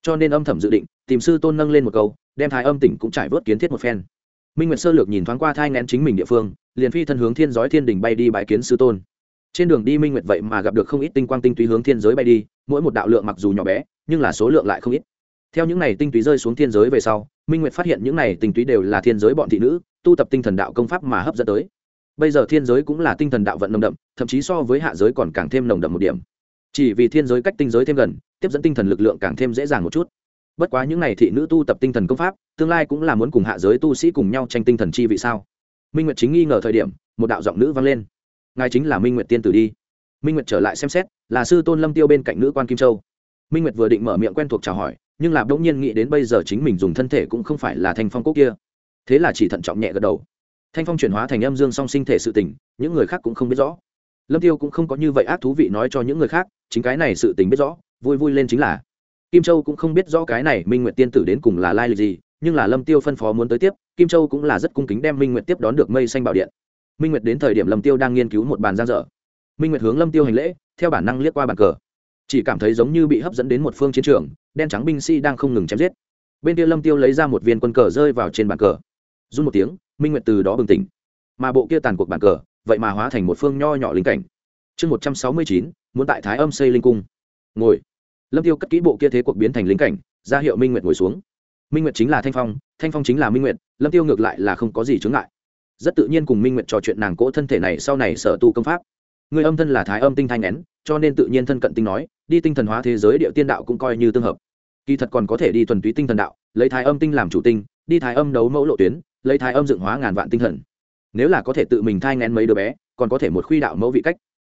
cho nên âm thầm dự định tìm sư tôn nâng lên một câu đem thái âm tỉnh cũng trải vớt kiến thiết một phen. Minh nguyệt sơ lược nhìn thoáng qua thai ngén chính mình địa phương, liền phi thân hướng thiên giới thiên đình bay đi bãi kiến sư tôn. Trên đường đi minh nguyệt vậy mà gặp được không ít tinh quang tinh túy hướng thiên giới bay đi, mỗi một đạo lượng mặc dù nhỏ bé, nhưng là số lượng lại không ít. Theo những này tinh túy rơi xuống thiên giới về sau, minh nguyệt phát hiện những này tinh túy đều là thiên giới bọn thị nữ, tu tập tinh thần đạo công pháp mà hấp dẫn tới. Bây giờ thiên giới cũng là tinh thần đạo vận nồng đậm, thậm chí so với hạ giới còn càng thêm nồng đậm một điểm. Chỉ vì thiên giới cách tinh giới thêm gần, tiếp dẫn tinh thần lực lượng càng thêm dễ dàng một chút bất quá những n à y thị nữ tu tập tinh thần công pháp, tương lai cũng là muốn cùng hạ giới tu sĩ cùng nhau tranh tinh thần chi vì sao? Minh nguyệt chính nghi ngờ thời điểm, một đạo giọng nữ vang lên. Ngài chính là minh nguyệt tiên tử đi. Minh nguyệt trở lại xem xét, là sư tôn lâm tiêu bên cạnh nữ quan kim châu. Minh nguyệt vừa định mở miệng quen thuộc chào hỏi, nhưng là bỗng nhiên nghĩ đến bây giờ chính mình dùng thân thể cũng không phải là thanh phong cốt kia. Thế là chỉ thận trọng nhẹ gật đầu. Thanh phong chuyển hóa thành âm dương song sinh thể sự tình, những người khác cũng không biết rõ. Lâm tiêu cũng không có như vậy ác thú vị nói cho những người khác, chính cái này sự tình biết rõ, vui vui lên chính là kim châu cũng không biết rõ cái này minh nguyệt tiên tử đến cùng là lai lịch gì, nhưng là lâm tiêu phân phó muốn tới tiếp, kim châu cũng là rất cung kính đem minh nguyệt tiếp đón được mây xanh bảo điện. Minh nguyệt đến thời điểm lâm tiêu đang nghiên cứu một bàn giang dở. Minh nguyệt hướng lâm tiêu hành lễ, theo bản năng liếc qua bàn cờ. Chỉ cảm thấy giống như bị hấp dẫn đến một phương chiến trường, đen trắng binh sĩ đang không ngừng chém giết. Bên kia lâm tiêu lấy ra một viên quân cờ rơi vào trên bàn cờ. Run một tiếng, minh nguyệt từ đó bừng tỉnh. Mà bộ kia tàn cuộc bàn cờ, vậy mà hóa thành một phương nho nhỏ lính cảnh. Chương một trăm sáu mươi chín, muốn tại thái âm xây linh cung. Ngồi lâm tiêu cất kỹ bộ kia thế cuộc biến thành lính cảnh, ra hiệu minh nguyệt ngồi xuống. Minh nguyệt chính là thanh phong thanh phong chính là minh nguyệt, lâm tiêu ngược lại là không có gì chướng ngại. Rất tự nhiên cùng minh nguyệt trò chuyện nàng cỗ thân thể này sau này sở tu công pháp. Người âm thân là thái âm tinh thanh nén cho nên tự nhiên thân cận tinh nói, đi tinh thần hóa thế giới địa tiên đạo cũng coi như tương hợp. Kỳ thật còn có thể đi thuần túy tinh thần đạo, lấy thái âm tinh làm chủ tinh, đi thái âm đấu mẫu lộ tuyến, lấy thái âm dựng hóa ngàn vạn tinh thần. Nếu là có thể tự mình thai ngén mấy đứa bé, còn có thể một khuy đạo mẫu vị cách.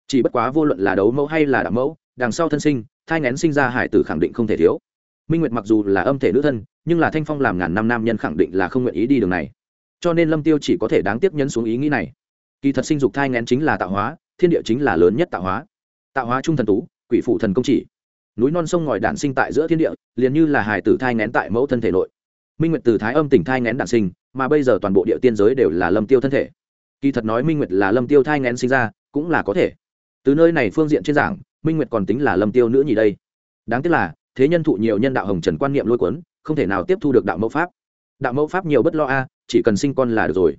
Chỉ bất quá vô luận là đấu mẫu hay là đạo mẫu đằng sau thân sinh, thai ngén sinh ra hải tử khẳng định không thể thiếu. Minh nguyệt mặc dù là âm thể nữ thân, nhưng là thanh phong làm ngàn năm nam nhân khẳng định là không nguyện ý đi đường này. Cho nên lâm tiêu chỉ có thể đáng tiếc nhấn xuống ý nghĩ này. Kỳ thật sinh dục thai ngén chính là tạo hóa, thiên địa chính là lớn nhất tạo hóa. Tạo hóa trung thần tú, quỷ phụ thần công chỉ. Núi non sông ngòi đản sinh tại giữa thiên địa, liền như là hải tử thai ngén tại mẫu thân thể nội. Minh nguyệt từ thái âm tỉnh thai ngén đản sinh, mà bây giờ toàn bộ địa tiên giới đều là lâm tiêu thân thể. Kỳ thật nói minh nguyệt là lâm tiêu thai ngén sinh ra, cũng là có thể. Từ nơi này phương diện trên giảng minh nguyệt còn tính là lâm tiêu nữ nhì đây. Đáng tiếc là, thế nhân thụ nhiều nhân đạo hồng trần quan niệm lôi cuốn, không thể nào tiếp thu được đạo mẫu pháp. Đạo mẫu pháp nhiều bất lo a, chỉ cần sinh con là được rồi.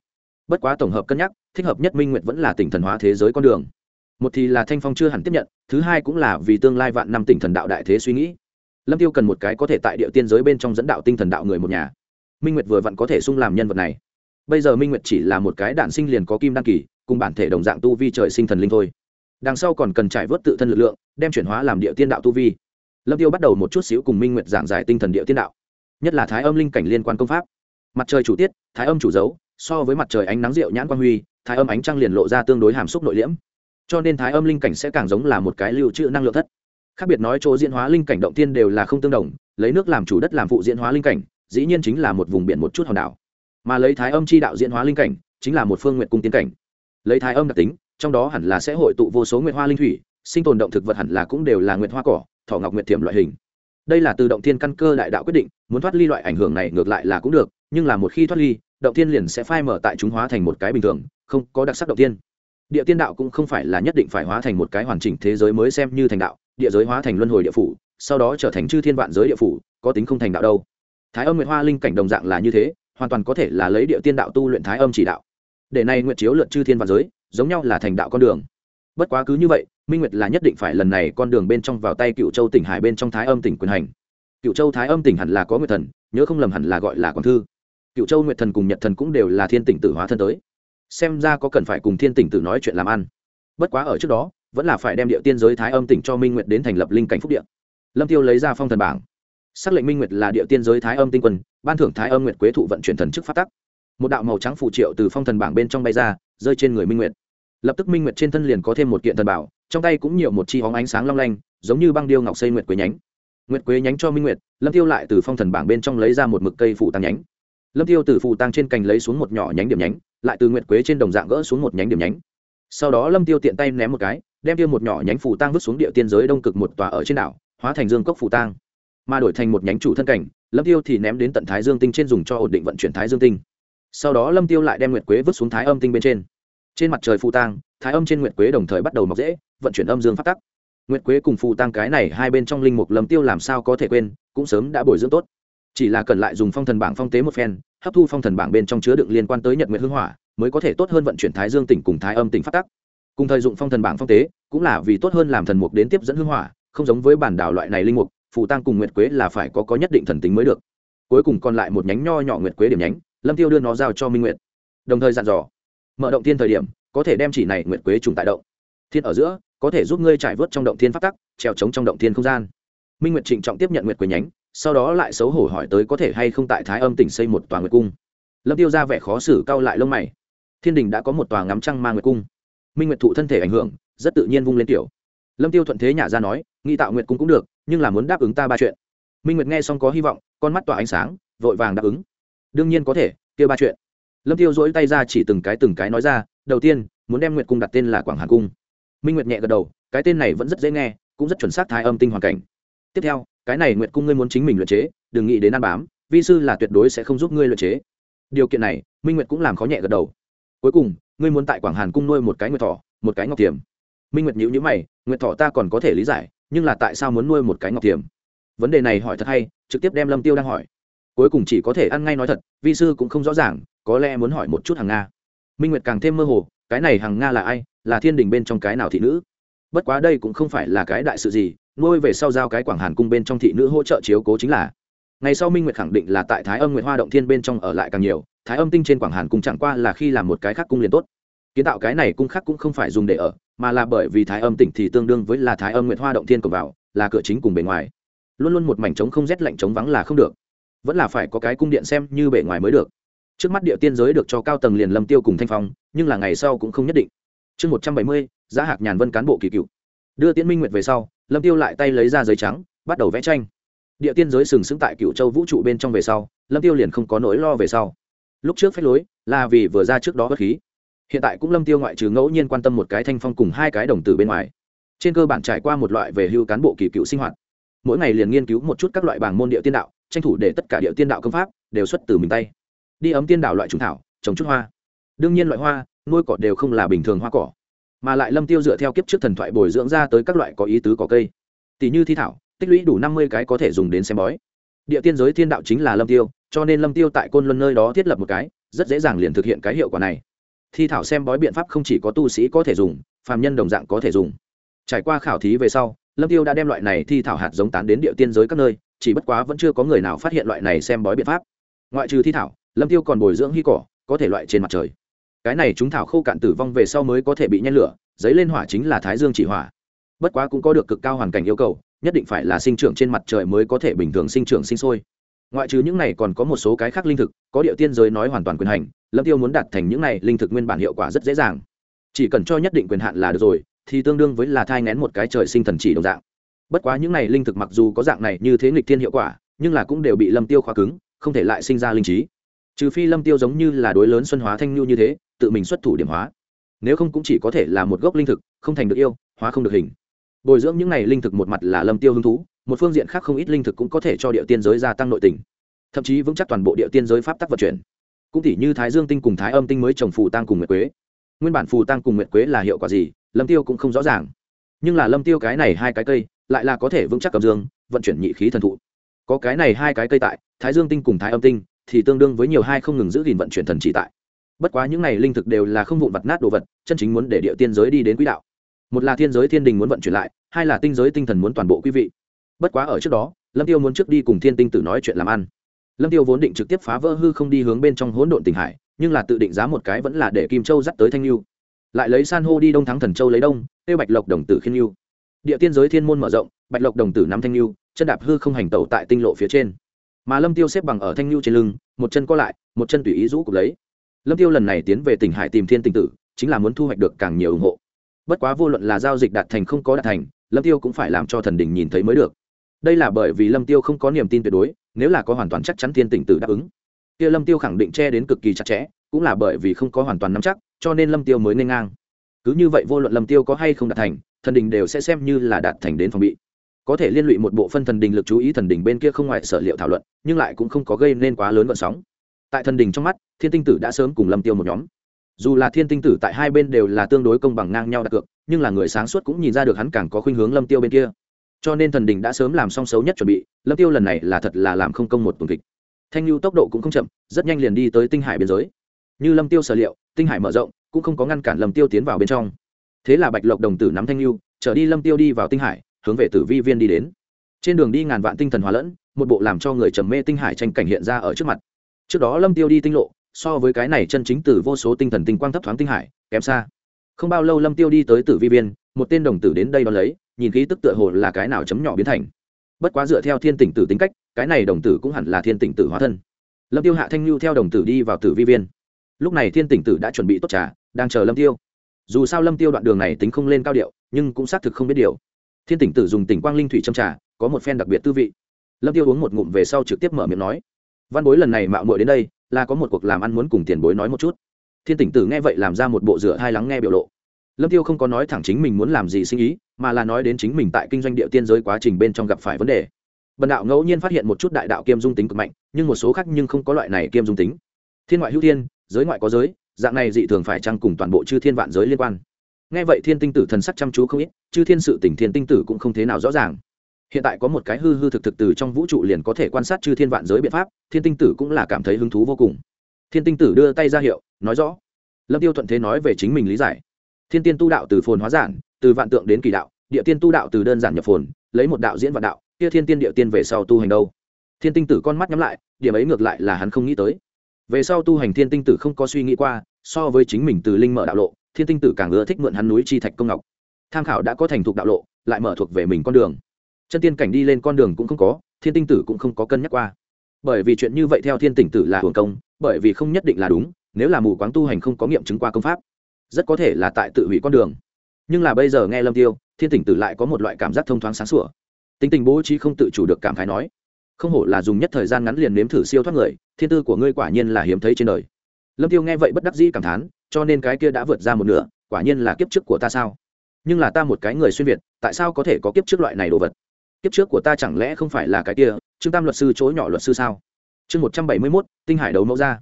Bất quá tổng hợp cân nhắc, thích hợp nhất minh nguyệt vẫn là tỉnh thần hóa thế giới con đường. Một thì là thanh phong chưa hẳn tiếp nhận, thứ hai cũng là vì tương lai vạn năm tỉnh thần đạo đại thế suy nghĩ. Lâm tiêu cần một cái có thể tại địa tiên giới bên trong dẫn đạo tinh thần đạo người một nhà. Minh nguyệt vừa vặn có thể sung làm nhân vật này. Bây giờ minh nguyệt chỉ là một cái đạn sinh liền có kim đăng kỳ, cùng bản thể đồng dạng tu vi trời sinh thần linh thôi đằng sau còn cần trải vớt tự thân lực lượng, đem chuyển hóa làm địa tiên đạo tu vi. Lâm tiêu bắt đầu một chút xíu cùng minh nguyệt giảng giải tinh thần địa tiên đạo. Nhất là thái âm linh cảnh liên quan công pháp. Mặt trời chủ tiết, thái âm chủ dấu, so với mặt trời ánh nắng rượu nhãn quan huy, thái âm ánh trăng liền lộ ra tương đối hàm xúc nội liễm. Cho nên thái âm linh cảnh sẽ càng giống là một cái lưu trữ năng lượng thất. Khác biệt nói chỗ diễn hóa linh cảnh động tiên đều là không tương đồng, lấy nước làm chủ đất làm phụ diễn hóa linh cảnh, dĩ nhiên chính là một vùng biển một chút hòn đảo. Mà lấy thái âm chi đạo diễn hóa linh cảnh, chính là một phương nguyện cung tiến cảnh. Lấy thái âm đặc tính trong đó hẳn là sẽ hội tụ vô số nguyệt hoa linh thủy, sinh tồn động thực vật hẳn là cũng đều là nguyệt hoa cỏ, thỏ ngọc nguyệt thiểm loại hình. Đây là từ động thiên căn cơ đại đạo quyết định, muốn thoát ly loại ảnh hưởng này ngược lại là cũng được, nhưng là một khi thoát ly, động thiên liền sẽ phai mở tại chúng hóa thành một cái bình thường, không có đặc sắc động thiên. Địa tiên đạo cũng không phải là nhất định phải hóa thành một cái hoàn chỉnh thế giới mới xem như thành đạo, địa giới hóa thành luân hồi địa phủ, sau đó trở thành chư thiên vạn giới địa phủ, có tính không thành đạo đâu. Thái âm nguyệt hoa linh cảnh đồng dạng là như thế, hoàn toàn có thể là lấy địa tiên đạo tu luyện thái âm chỉ đạo. Để này nguyệt chiếu lượt chư thiên vạn giới giống nhau là thành đạo con đường. Bất quá cứ như vậy, minh nguyệt là nhất định phải lần này con đường bên trong vào tay cựu châu tỉnh hải bên trong thái âm tỉnh quyền hành. Cựu châu thái âm tỉnh hẳn là có nguyệt thần, nhớ không lầm hẳn là gọi là quảng thư. Cựu châu nguyệt thần cùng nhật thần cũng đều là thiên tỉnh tử hóa thân tới. Xem ra có cần phải cùng thiên tỉnh tử nói chuyện làm ăn. Bất quá ở trước đó, vẫn là phải đem địa tiên giới thái âm tỉnh cho minh nguyệt đến thành lập linh cảnh phúc điện lâm tiêu lấy ra phong thần bảng. Xác lệnh minh nguyệt là địa tiên giới thái âm tinh quân, ban thưởng thái âm nguyệt quế thụ vận chuyển thần chức phát tắc một đạo màu trắng phụ triệu từ phong thần bảng bên trong bay ra, rơi trên người minh nguyệt. Lập tức minh nguyệt trên thân liền có thêm một kiện thần bảo, trong tay cũng nhiều một chi hóng ánh sáng long lanh, giống như băng điêu ngọc xây nguyệt quế nhánh. Nguyệt quế nhánh cho minh nguyệt, lâm tiêu lại từ phong thần bảng bên trong lấy ra một mực cây phủ tăng nhánh. Lâm tiêu từ phủ tăng trên cành lấy xuống một nhỏ nhánh điểm nhánh, lại từ nguyệt quế trên đồng dạng gỡ xuống một nhánh điểm nhánh. Sau đó lâm tiêu tiện tay ném một cái, đem tiêu một nhỏ nhánh phủ tăng vứt xuống địa tiên giới đông cực một tòa ở trên đảo, hóa thành dương cốc phủ tăng. Mà đổi thành một nhánh chủ thân cảnh, lâm tiêu thì ném đến tận thái dương tinh trên dùng cho ổn định vận chuyển thái dương tinh sau đó lâm tiêu lại đem nguyệt quế vứt xuống thái âm tinh bên trên. Trên mặt trời phù tang, thái âm trên nguyệt quế đồng thời bắt đầu mọc dễ, vận chuyển âm dương phát tắc. Nguyệt quế cùng phù tang cái này hai bên trong linh mục lâm tiêu làm sao có thể quên, cũng sớm đã bồi dưỡng tốt. Chỉ là cần lại dùng phong thần bảng phong tế một phen, hấp thu phong thần bảng bên trong chứa đựng liên quan tới nhật nguyệt hương hỏa, mới có thể tốt hơn vận chuyển thái dương tỉnh cùng thái âm tỉnh phát tắc. Cùng thời dụng phong thần bảng phong tế, cũng là vì tốt hơn làm thần mục đến tiếp dẫn hương hỏa, không giống với bản đảo loại này linh mục, phù tăng cùng nguyệt quế là phải có có nhất định thần tính mới được. Cuối cùng còn lại một nhánh nho nhỏ nguyệt quế điểm nhánh lâm tiêu đưa nó giao cho minh nguyệt, đồng thời dặn dò, mở động thiên thời điểm, có thể đem chỉ này nguyệt quế trùng tại động. Thiên ở giữa, có thể giúp ngươi trải vớt trong động thiên phát tắc treo trống trong động thiên không gian. Minh nguyệt trịnh trọng tiếp nhận nguyệt quế nhánh, sau đó lại xấu hổ hỏi tới có thể hay không tại thái âm tỉnh xây một tòa nguyệt cung. Lâm tiêu ra vẻ khó xử cau lại lông mày. Thiên đình đã có một tòa ngắm trăng ma nguyệt cung. Minh nguyệt thụ thân thể ảnh hưởng, rất tự nhiên vung lên tiểu. Lâm tiêu thuận thế nhả ra nói, nghĩ tạo nguyệt cung cũng được, nhưng là muốn đáp ứng ta ba chuyện. Minh nguyệt nghe xong có hy vọng, con mắt tỏa ánh sáng, vội vàng đáp ứng đương nhiên có thể, kia ba chuyện. Lâm tiêu dỗi tay ra chỉ từng cái từng cái nói ra, đầu tiên, muốn đem nguyệt cung đặt tên là quảng hàn cung. Minh nguyệt nhẹ gật đầu, cái tên này vẫn rất dễ nghe, cũng rất chuẩn xác thái âm tinh hoàn cảnh. Tiếp theo, cái này nguyệt cung ngươi muốn chính mình luyện chế, đừng nghĩ đến ăn bám, vi sư là tuyệt đối sẽ không giúp ngươi luyện chế. Điều kiện này, minh nguyệt cũng làm khó nhẹ gật đầu. Cuối cùng, ngươi muốn tại quảng hàn cung nuôi một cái nguyệt thỏ, một cái ngọc tiềm minh nguyệt nhữ nhữ mày, nguyệt thỏ ta còn có thể lý giải, nhưng là tại sao muốn nuôi một cái ngọc tiềm vấn đề này hỏi thật hay, trực tiếp đem lâm tiêu đang hỏi cuối cùng chỉ có thể ăn ngay nói thật, vi sư cũng không rõ ràng, có lẽ muốn hỏi một chút hàng nga. Minh nguyệt càng thêm mơ hồ, cái này hàng nga là ai, là thiên đình bên trong cái nào thị nữ? Bất quá đây cũng không phải là cái đại sự gì, nuôi về sau giao cái quảng hàn cung bên trong thị nữ hỗ trợ chiếu cố chính là. Ngày sau minh nguyệt khẳng định là tại thái âm nguyệt hoa động thiên bên trong ở lại càng nhiều, thái âm tinh trên quảng hàn cung chẳng qua là khi làm một cái khác cung liền tốt. Kiến tạo cái này cung khác cũng không phải dùng để ở, mà là bởi vì thái âm tỉnh thì tương đương với là thái âm nguyệt hoa động thiên cổng vào, là cửa chính cùng bề ngoài. Luôn luôn một mảnh trống không rét lạnh trống vắng là không được vẫn là phải có cái cung điện xem như bề ngoài mới được. Trước mắt địa tiên giới được cho cao tầng liền lâm tiêu cùng thanh phong, nhưng là ngày sau cũng không nhất định. Chương một trăm bảy mươi, giá hạc nhàn vân cán bộ kỳ cựu. Đưa tiễn minh nguyệt về sau, lâm tiêu lại tay lấy ra giấy trắng, bắt đầu vẽ tranh. Địa tiên giới sừng sững tại cựu châu vũ trụ bên trong về sau, lâm tiêu liền không có nỗi lo về sau. Lúc trước phép lối, là vì vừa ra trước đó bất khí. Hiện tại cũng lâm tiêu ngoại trừ ngẫu nhiên quan tâm một cái thanh phong cùng hai cái đồng tử bên ngoài. Trên cơ bản trải qua một loại về hưu cán bộ kỳ cựu sinh hoạt. Mỗi ngày liền nghiên cứu một chút các loại bảng môn địa tiên đạo tranh thủ để tất cả địa tiên đạo công pháp đều xuất từ mình tay. Đi ấm tiên đạo loại trùng thảo, trồng chút hoa. Đương nhiên loại hoa, nuôi cỏ đều không là bình thường hoa cỏ, mà lại lâm tiêu dựa theo kiếp trước thần thoại bồi dưỡng ra tới các loại có ý tứ cỏ cây. Tỷ như thi thảo, tích lũy đủ năm mươi cái có thể dùng đến xem bói. Địa tiên giới thiên đạo chính là lâm tiêu, cho nên lâm tiêu tại côn luân nơi đó thiết lập một cái, rất dễ dàng liền thực hiện cái hiệu quả này. Thi thảo xem bói biện pháp không chỉ có tu sĩ có thể dùng, phàm nhân đồng dạng có thể dùng. Trải qua khảo thí về sau, lâm tiêu đã đem loại này thi thảo hạt giống tán đến địa tiên giới các nơi chỉ bất quá vẫn chưa có người nào phát hiện loại này xem bói biện pháp. Ngoại trừ thi thảo, lâm tiêu còn bồi dưỡng hy cỏ, có thể loại trên mặt trời. Cái này chúng thảo khô cạn tử vong về sau mới có thể bị nhen lửa, giấy lên hỏa chính là thái dương chỉ hỏa. Bất quá cũng có được cực cao hoàn cảnh yêu cầu, nhất định phải là sinh trưởng trên mặt trời mới có thể bình thường sinh trưởng sinh sôi. Ngoại trừ những này còn có một số cái khác linh thực, có địa tiên giới nói hoàn toàn quyền hành, lâm tiêu muốn đạt thành những này linh thực nguyên bản hiệu quả rất dễ dàng. Chỉ cần cho nhất định quyền hạn là được rồi, thì tương đương với là thai ngén một cái trời sinh thần chỉ đồng dạng bất quá những này linh thực mặc dù có dạng này như thế nghịch thiên hiệu quả, nhưng là cũng đều bị lâm tiêu khóa cứng, không thể lại sinh ra linh trí. Trừ phi lâm tiêu giống như là đối lớn xuân hóa thanh nhu như thế, tự mình xuất thủ điểm hóa. Nếu không cũng chỉ có thể là một gốc linh thực, không thành được yêu, hóa không được hình. Bồi dưỡng những này linh thực một mặt là lâm tiêu hứng thú, một phương diện khác không ít linh thực cũng có thể cho địa tiên giới gia tăng nội tình. Thậm chí vững chắc toàn bộ địa tiên giới pháp tắc vận chuyển. Cũng tỉ như thái dương tinh cùng thái âm tinh mới trồng phù tăng cùng nguyệt quế. Nguyên bản phù tăng cùng nguyệt quế là hiệu quả gì, lâm tiêu cũng không rõ ràng. Nhưng là lâm tiêu cái này hai cái cây lại là có thể vững chắc cầm dương, vận chuyển nhị khí thần thụ. Có cái này hai cái cây tại, thái dương tinh cùng thái âm tinh, thì tương đương với nhiều hai không ngừng giữ gìn vận chuyển thần chỉ tại. Bất quá những này linh thực đều là không vụn vặt nát đồ vật, chân chính muốn để địa tiên giới đi đến quỹ đạo. Một là thiên giới thiên đình muốn vận chuyển lại, hai là tinh giới tinh thần muốn toàn bộ quý vị. Bất quá ở trước đó, lâm tiêu muốn trước đi cùng thiên tinh tử nói chuyện làm ăn. Lâm tiêu vốn định trực tiếp phá vỡ hư không đi hướng bên trong hỗn độn tình hải, nhưng là tự định giá một cái vẫn là để kim châu dắt tới thanh lưu lại lấy san hô đi đông thắng thần châu lấy đông, tiêu bạch lộc đồng tử khiên lưu địa tiên giới thiên môn mở rộng, bạch lộc đồng tử nắm thanh lưu, chân đạp hư không hành tẩu tại tinh lộ phía trên. Mà lâm tiêu xếp bằng ở thanh lưu trên lưng, một chân co lại, một chân tùy ý rũ cục lấy. Lâm tiêu lần này tiến về tỉnh hải tìm thiên tình tử, chính là muốn thu hoạch được càng nhiều ủng hộ. Bất quá vô luận là giao dịch đạt thành không có đạt thành, lâm tiêu cũng phải làm cho thần đình nhìn thấy mới được. Đây là bởi vì lâm tiêu không có niềm tin tuyệt đối, nếu là có hoàn toàn chắc chắn thiên tình tử đáp ứng. Kia lâm tiêu khẳng định che đến cực kỳ chặt chẽ, cũng là bởi vì không có hoàn toàn nắm chắc, cho nên lâm tiêu mới nên ngang. Cứ như vậy vô luận lâm tiêu có hay không đạt thành thần đình đều sẽ xem như là đạt thành đến phòng bị. Có thể liên lụy một bộ phân thần đình lực chú ý thần đình bên kia không ngoài sở liệu thảo luận, nhưng lại cũng không có gây nên quá lớn vận sóng. Tại thần đình trong mắt, thiên tinh tử đã sớm cùng lâm tiêu một nhóm. Dù là thiên tinh tử tại hai bên đều là tương đối công bằng ngang nhau đặt cược, nhưng là người sáng suốt cũng nhìn ra được hắn càng có khuynh hướng lâm tiêu bên kia. Cho nên thần đình đã sớm làm xong xấu nhất chuẩn bị, lâm tiêu lần này là thật là làm không công một tuần kịch. Thanh lưu tốc độ cũng không chậm, rất nhanh liền đi tới tinh hải biên giới. Như lâm tiêu sở liệu, tinh hải mở rộng, cũng không có ngăn cản lâm tiêu tiến vào bên trong thế là bạch lộc đồng tử nắm thanh lưu trở đi lâm tiêu đi vào tinh hải, hướng về tử vi viên đi đến. Trên đường đi ngàn vạn tinh thần hòa lẫn, một bộ làm cho người trầm mê tinh hải tranh cảnh hiện ra ở trước mặt. Trước đó lâm tiêu đi tinh lộ, so với cái này chân chính từ vô số tinh thần tinh quang thấp thoáng tinh hải, kém xa. Không bao lâu lâm tiêu đi tới tử vi viên, một tên đồng tử đến đây đón lấy, nhìn khí tức tựa hồ là cái nào chấm nhỏ biến thành. Bất quá dựa theo thiên tỉnh tử tính cách, cái này đồng tử cũng hẳn là thiên tỉnh tử hóa thân. Lâm tiêu hạ thanh lưu theo đồng tử đi vào tử vi viên. Lúc này thiên tỉnh tử đã chuẩn bị tốt trà, đang chờ lâm tiêu dù sao lâm tiêu đoạn đường này tính không lên cao điệu, nhưng cũng xác thực không biết điều. Thiên tỉnh tử dùng tỉnh quang linh thủy châm trà, có một phen đặc biệt tư vị. Lâm tiêu uống một ngụm về sau trực tiếp mở miệng nói, văn bối lần này mạo muội đến đây, là có một cuộc làm ăn muốn cùng tiền bối nói một chút. Thiên tỉnh tử nghe vậy làm ra một bộ rửa hai lắng nghe biểu lộ. Lâm tiêu không có nói thẳng chính mình muốn làm gì sinh ý, mà là nói đến chính mình tại kinh doanh địa tiên giới quá trình bên trong gặp phải vấn đề. Bần đạo ngẫu nhiên phát hiện một chút đại đạo kiêm dung tính cực mạnh, nhưng một số khác nhưng không có loại này kiêm dung tính. Thiên ngoại hữu thiên, giới ngoại có giới dạng này dị thường phải chăng cùng toàn bộ chư thiên vạn giới liên quan? Nghe vậy thiên tinh tử thần sắc chăm chú không ít, chư thiên sự tỉnh thiên tinh tử cũng không thế nào rõ ràng. Hiện tại có một cái hư hư thực thực từ trong vũ trụ liền có thể quan sát chư thiên vạn giới biện pháp, thiên tinh tử cũng là cảm thấy hứng thú vô cùng. Thiên tinh tử đưa tay ra hiệu, nói rõ. Lâm tiêu thuận thế nói về chính mình lý giải. Thiên tiên tu đạo từ phồn hóa giản, từ vạn tượng đến kỳ đạo, địa tiên tu đạo từ đơn giản nhập phồn, lấy một đạo diễn vạn đạo, kia thiên tiên địa tiên về sau tu hành đâu? Thiên tinh tử con mắt nhắm lại, điểm ấy ngược lại là hắn không nghĩ tới về sau tu hành thiên tinh tử không có suy nghĩ qua, so với chính mình từ linh mở đạo lộ, thiên tinh tử càng ưa thích mượn hắn núi chi thạch công ngọc. Tham khảo đã có thành thục đạo lộ, lại mở thuộc về mình con đường. Chân tiên cảnh đi lên con đường cũng không có, thiên tinh tử cũng không có cân nhắc qua. Bởi vì chuyện như vậy theo thiên tinh tử là hưởng công, bởi vì không nhất định là đúng, nếu là mù quáng tu hành không có nghiệm chứng qua công pháp, rất có thể là tại tự hủy con đường. Nhưng là bây giờ nghe lâm tiêu, thiên tinh tử lại có một loại cảm giác thông thoáng sáng sủa. Tính tình bố trí không tự chủ được cảm khái nói không hổ là dùng nhất thời gian ngắn liền nếm thử siêu thoát người, thiên tư của ngươi quả nhiên là hiếm thấy trên đời. Lâm tiêu nghe vậy bất đắc dĩ cảm thán, cho nên cái kia đã vượt ra một nửa, quả nhiên là kiếp trước của ta sao? Nhưng là ta một cái người xuyên việt, tại sao có thể có kiếp trước loại này đồ vật? Kiếp trước của ta chẳng lẽ không phải là cái kia, trương tam luật sư chối nhỏ luật sư sao? Chương một trăm bảy mươi mốt, tinh hải đấu mẫu ra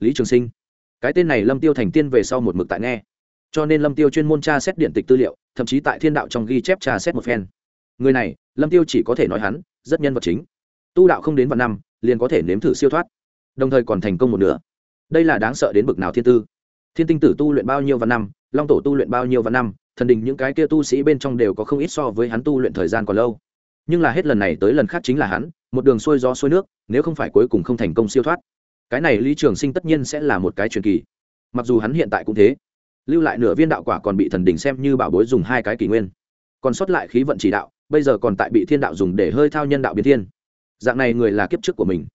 lý trường sinh. Cái tên này lâm tiêu thành tiên về sau một mực tại nghe. Cho nên lâm tiêu chuyên môn tra xét điện tịch tư liệu, thậm chí tại thiên đạo trong ghi chép tra xét một phen. Người này, lâm tiêu chỉ có thể nói hắn, rất nhân vật chính tu đạo không đến vạn năm, liền có thể nếm thử siêu thoát, đồng thời còn thành công một nửa. Đây là đáng sợ đến bực nào thiên tư. Thiên tinh tử tu luyện bao nhiêu vạn năm, long tổ tu luyện bao nhiêu vạn năm, thần đình những cái kia tu sĩ bên trong đều có không ít so với hắn tu luyện thời gian còn lâu. Nhưng là hết lần này tới lần khác chính là hắn, một đường xuôi gió xuôi nước, nếu không phải cuối cùng không thành công siêu thoát. Cái này lý trường sinh tất nhiên sẽ là một cái truyền kỳ. Mặc dù hắn hiện tại cũng thế, lưu lại nửa viên đạo quả còn bị thần đình xem như bảo bối dùng hai cái kỷ nguyên. Còn sót lại khí vận chỉ đạo, bây giờ còn tại bị thiên đạo dùng để hơi thao nhân đạo biến thiên dạng này người là kiếp trước của mình.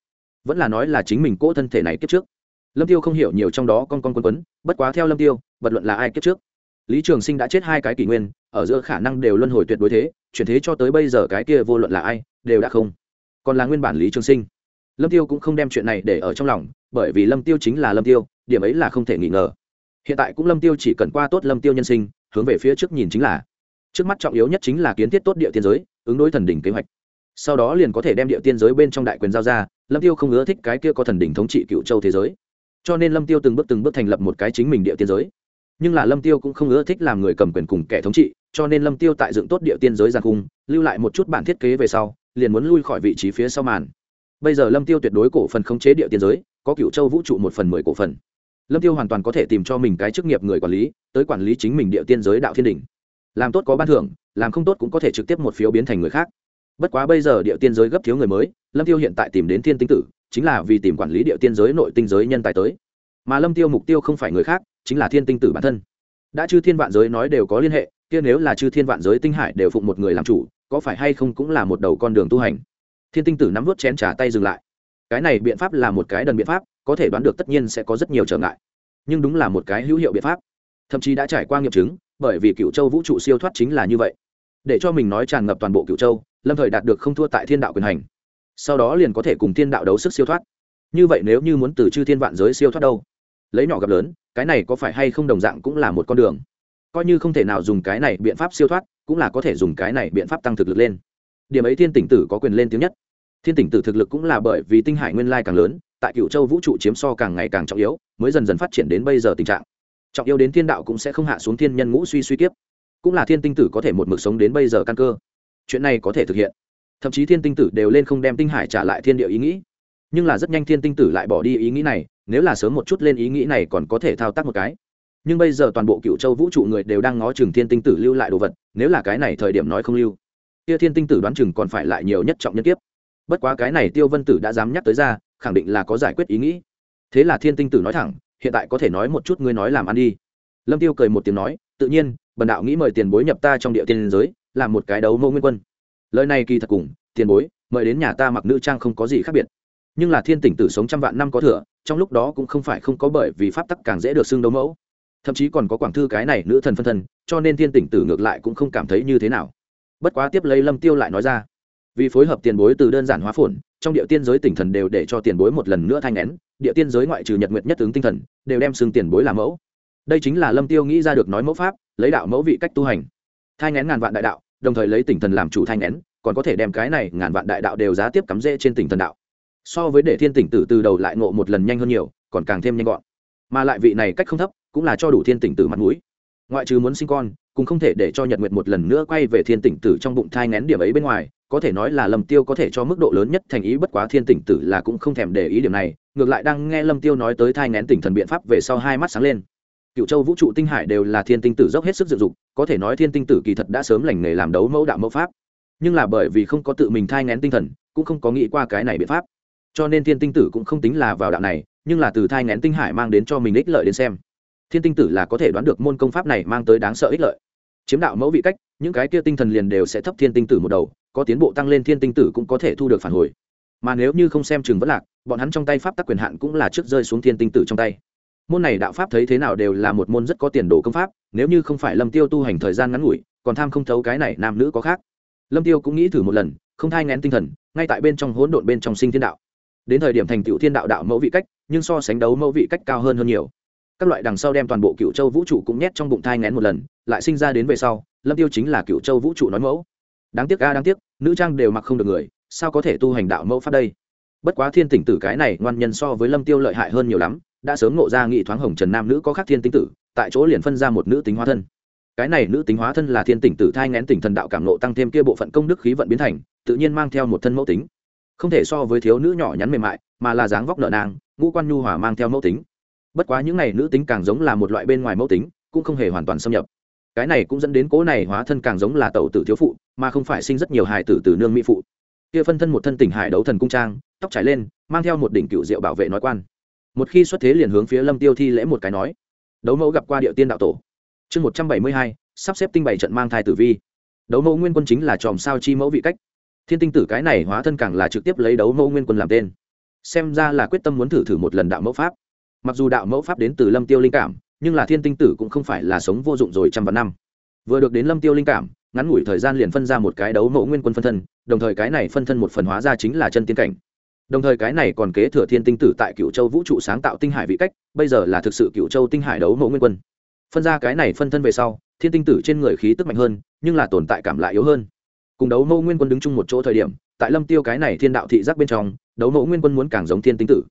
Vẫn là nói là chính mình cỗ thân thể này kiếp trước. Lâm tiêu không hiểu nhiều trong đó con con quấn quấn, bất quá theo lâm tiêu, vật luận là ai kiếp trước. Lý trường sinh đã chết hai cái kỷ nguyên, ở giữa khả năng đều luân hồi tuyệt đối thế, chuyển thế cho tới bây giờ cái kia vô luận là ai, đều đã không. Còn là nguyên bản lý trường sinh. Lâm tiêu cũng không đem chuyện này để ở trong lòng, bởi vì lâm tiêu chính là lâm tiêu, điểm ấy là không thể nghi ngờ. Hiện tại cũng lâm tiêu chỉ cần qua tốt lâm tiêu nhân sinh, hướng về phía trước nhìn chính là. Trước mắt trọng yếu nhất chính là kiến thiết tốt địa tiên giới, ứng đối thần đỉnh kế hoạch sau đó liền có thể đem địa tiên giới bên trong đại quyền giao ra, lâm tiêu không ưa thích cái kia có thần đỉnh thống trị cựu châu thế giới. Cho nên lâm tiêu từng bước từng bước thành lập một cái chính mình địa tiên giới. Nhưng là lâm tiêu cũng không ưa thích làm người cầm quyền cùng kẻ thống trị, cho nên lâm tiêu tại dựng tốt địa tiên giới giàn cung lưu lại một chút bản thiết kế về sau, liền muốn lui khỏi vị trí phía sau màn. Bây giờ lâm tiêu tuyệt đối cổ phần khống chế địa tiên giới, có cựu châu vũ trụ một phần mười cổ phần. Lâm tiêu hoàn toàn có thể tìm cho mình cái chức nghiệp người quản lý, tới quản lý chính mình địa tiên giới đạo thiên đỉnh. Làm tốt có ban thưởng, làm không tốt cũng có thể trực tiếp một phiếu biến thành người khác bất quá bây giờ địa tiên giới gấp thiếu người mới, lâm tiêu hiện tại tìm đến thiên tinh tử, chính là vì tìm quản lý địa tiên giới nội tinh giới nhân tài tới. Mà lâm tiêu mục tiêu không phải người khác, chính là thiên tinh tử bản thân. Đã chư thiên vạn giới nói đều có liên hệ, kia nếu là chư thiên vạn giới tinh hải đều phụng một người làm chủ, có phải hay không cũng là một đầu con đường tu hành? Thiên tinh tử nắm vút chén trả tay dừng lại. Cái này biện pháp là một cái đần biện pháp, có thể đoán được tất nhiên sẽ có rất nhiều trở ngại. Nhưng đúng là một cái hữu hiệu biện pháp. Thậm chí đã trải qua nghiệm chứng, bởi vì cựu châu vũ trụ siêu thoát chính là như vậy. Để cho mình nói tràn ngập toàn bộ cựu châu lâm thời đạt được không thua tại thiên đạo quyền hành. Sau đó liền có thể cùng thiên đạo đấu sức siêu thoát. Như vậy nếu như muốn từ chư thiên vạn giới siêu thoát đâu? Lấy nhỏ gặp lớn, cái này có phải hay không đồng dạng cũng là một con đường. Coi như không thể nào dùng cái này biện pháp siêu thoát, cũng là có thể dùng cái này biện pháp tăng thực lực lên. Điểm ấy thiên tỉnh tử có quyền lên tiếng nhất. Thiên tỉnh tử thực lực cũng là bởi vì tinh hải nguyên lai càng lớn, tại cựu châu vũ trụ chiếm so càng ngày càng trọng yếu, mới dần dần phát triển đến bây giờ tình trạng. Trọng yếu đến thiên đạo cũng sẽ không hạ xuống thiên nhân ngũ suy suy kiếp. Cũng là thiên tinh tử có thể một mực sống đến bây giờ căn cơ chuyện này có thể thực hiện. Thậm chí thiên tinh tử đều lên không đem tinh hải trả lại thiên địa ý nghĩ. Nhưng là rất nhanh thiên tinh tử lại bỏ đi ý nghĩ này, nếu là sớm một chút lên ý nghĩ này còn có thể thao tác một cái. Nhưng bây giờ toàn bộ cựu châu vũ trụ người đều đang ngó chừng thiên tinh tử lưu lại đồ vật, nếu là cái này thời điểm nói không lưu, kia thiên tinh tử đoán chừng còn phải lại nhiều nhất trọng nhân kiếp. Bất quá cái này tiêu vân tử đã dám nhắc tới ra, khẳng định là có giải quyết ý nghĩ. Thế là thiên tinh tử nói thẳng, hiện tại có thể nói một chút ngươi nói làm ăn đi. Lâm tiêu cười một tiếng nói, tự nhiên, bần đạo nghĩ mời tiền bối nhập ta trong địa tiên giới làm một cái đấu mẫu nguyên quân. Lời này kỳ thật cùng, tiền bối, mời đến nhà ta mặc nữ trang không có gì khác biệt. Nhưng là thiên tỉnh tử sống trăm vạn năm có thừa, trong lúc đó cũng không phải không có bởi vì pháp tắc càng dễ được xưng đấu mẫu. Thậm chí còn có quảng thư cái này nữ thần phân thân, cho nên thiên tỉnh tử ngược lại cũng không cảm thấy như thế nào. Bất quá tiếp lấy lâm tiêu lại nói ra, vì phối hợp tiền bối từ đơn giản hóa phồn, trong địa tiên giới tỉnh thần đều để cho tiền bối một lần nữa thanh nén, địa tiên giới ngoại trừ nhật nguyệt nhất tướng tinh thần, đều đem xưng tiền bối làm mẫu. Đây chính là lâm tiêu nghĩ ra được nói mẫu pháp, lấy đạo mẫu vị cách tu hành thai nén ngàn vạn đại đạo, đồng thời lấy tỉnh thần làm chủ thanh nén còn có thể đem cái này ngàn vạn đại đạo đều giá tiếp cắm rễ trên tỉnh thần đạo. So với để thiên tỉnh tử từ đầu lại ngộ một lần nhanh hơn nhiều, còn càng thêm nhanh gọn. Mà lại vị này cách không thấp, cũng là cho đủ thiên tỉnh tử mặt mũi. Ngoại trừ muốn sinh con, cũng không thể để cho nhật nguyệt một lần nữa quay về thiên tỉnh tử trong bụng thai ngén điểm ấy bên ngoài, có thể nói là lâm tiêu có thể cho mức độ lớn nhất thành ý bất quá thiên tỉnh tử là cũng không thèm để ý điểm này, ngược lại đang nghe lâm tiêu nói tới thai ngén tỉnh thần biện pháp về sau hai mắt sáng lên cựu châu vũ trụ tinh hải đều là thiên tinh tử dốc hết sức dự dụng có thể nói thiên tinh tử kỳ thật đã sớm lành nghề làm đấu mẫu đạo mẫu pháp. Nhưng là bởi vì không có tự mình thai ngén tinh thần, cũng không có nghĩ qua cái này biện pháp. Cho nên thiên tinh tử cũng không tính là vào đạo này, nhưng là từ thai ngén tinh hải mang đến cho mình ích lợi đến xem. Thiên tinh tử là có thể đoán được môn công pháp này mang tới đáng sợ ích lợi. Chiếm đạo mẫu vị cách, những cái kia tinh thần liền đều sẽ thấp thiên tinh tử một đầu, có tiến bộ tăng lên thiên tinh tử cũng có thể thu được phản hồi. Mà nếu như không xem chừng vẫn lạc, bọn hắn trong tay pháp tắc quyền hạn cũng là trước rơi xuống thiên tinh tử trong tay môn này đạo pháp thấy thế nào đều là một môn rất có tiền đồ công pháp, nếu như không phải lâm tiêu tu hành thời gian ngắn ngủi, còn tham không thấu cái này nam nữ có khác. Lâm tiêu cũng nghĩ thử một lần, không thai ngén tinh thần, ngay tại bên trong hỗn độn bên trong sinh thiên đạo. Đến thời điểm thành tựu thiên đạo đạo mẫu vị cách, nhưng so sánh đấu mẫu vị cách cao hơn hơn nhiều. Các loại đằng sau đem toàn bộ cựu châu vũ trụ cũng nhét trong bụng thai ngén một lần, lại sinh ra đến về sau, lâm tiêu chính là cựu châu vũ trụ nói mẫu. Đáng tiếc a, đáng tiếc, nữ trang đều mặc không được người, sao có thể tu hành đạo mẫu pháp đây? Bất quá thiên tỉnh tử cái này ngoan nhân so với lâm tiêu lợi hại hơn nhiều lắm đã sớm ngộ ra nghị thoáng hồng trần nam nữ có khác thiên tinh tử, tại chỗ liền phân ra một nữ tính hóa thân. Cái này nữ tính hóa thân là thiên tỉnh tử thai ngén tỉnh thần đạo cảm nộ tăng thêm kia bộ phận công đức khí vận biến thành, tự nhiên mang theo một thân mẫu tính. Không thể so với thiếu nữ nhỏ nhắn mềm mại, mà là dáng vóc nợ nàng ngũ quan nhu hòa mang theo mẫu tính. Bất quá những này nữ tính càng giống là một loại bên ngoài mẫu tính, cũng không hề hoàn toàn xâm nhập. Cái này cũng dẫn đến cố này hóa thân càng giống là tẩu tử thiếu phụ, mà không phải sinh rất nhiều hài tử từ nương mỹ phụ. Kia phân thân một thân tỉnh hải đấu thần cung trang, tóc trải lên, mang theo một đỉnh cựu diệu bảo vệ nói quan một khi xuất thế liền hướng phía lâm tiêu thi lễ một cái nói. Đấu mẫu gặp qua địa tiên đạo tổ. Chương một trăm bảy mươi hai, sắp xếp tinh bảy trận mang thai tử vi. Đấu mẫu nguyên quân chính là tròm sao chi mẫu vị cách. Thiên tinh tử cái này hóa thân càng là trực tiếp lấy đấu mẫu nguyên quân làm tên. Xem ra là quyết tâm muốn thử thử một lần đạo mẫu pháp. Mặc dù đạo mẫu pháp đến từ lâm tiêu linh cảm, nhưng là thiên tinh tử cũng không phải là sống vô dụng rồi trăm vạn năm. Vừa được đến lâm tiêu linh cảm, ngắn ngủi thời gian liền phân ra một cái đấu mẫu nguyên quân phân thân, đồng thời cái này phân thân một phần hóa ra chính là chân tiên cảnh đồng thời cái này còn kế thừa thiên tinh tử tại cựu châu vũ trụ sáng tạo tinh hải vị cách, bây giờ là thực sự cựu châu tinh hải đấu mẫu nguyên quân. Phân ra cái này phân thân về sau, thiên tinh tử trên người khí tức mạnh hơn, nhưng là tồn tại cảm lại yếu hơn. Cùng đấu mẫu nguyên quân đứng chung một chỗ thời điểm, tại lâm tiêu cái này thiên đạo thị giác bên trong, đấu mẫu nguyên quân muốn càng giống thiên tinh tử.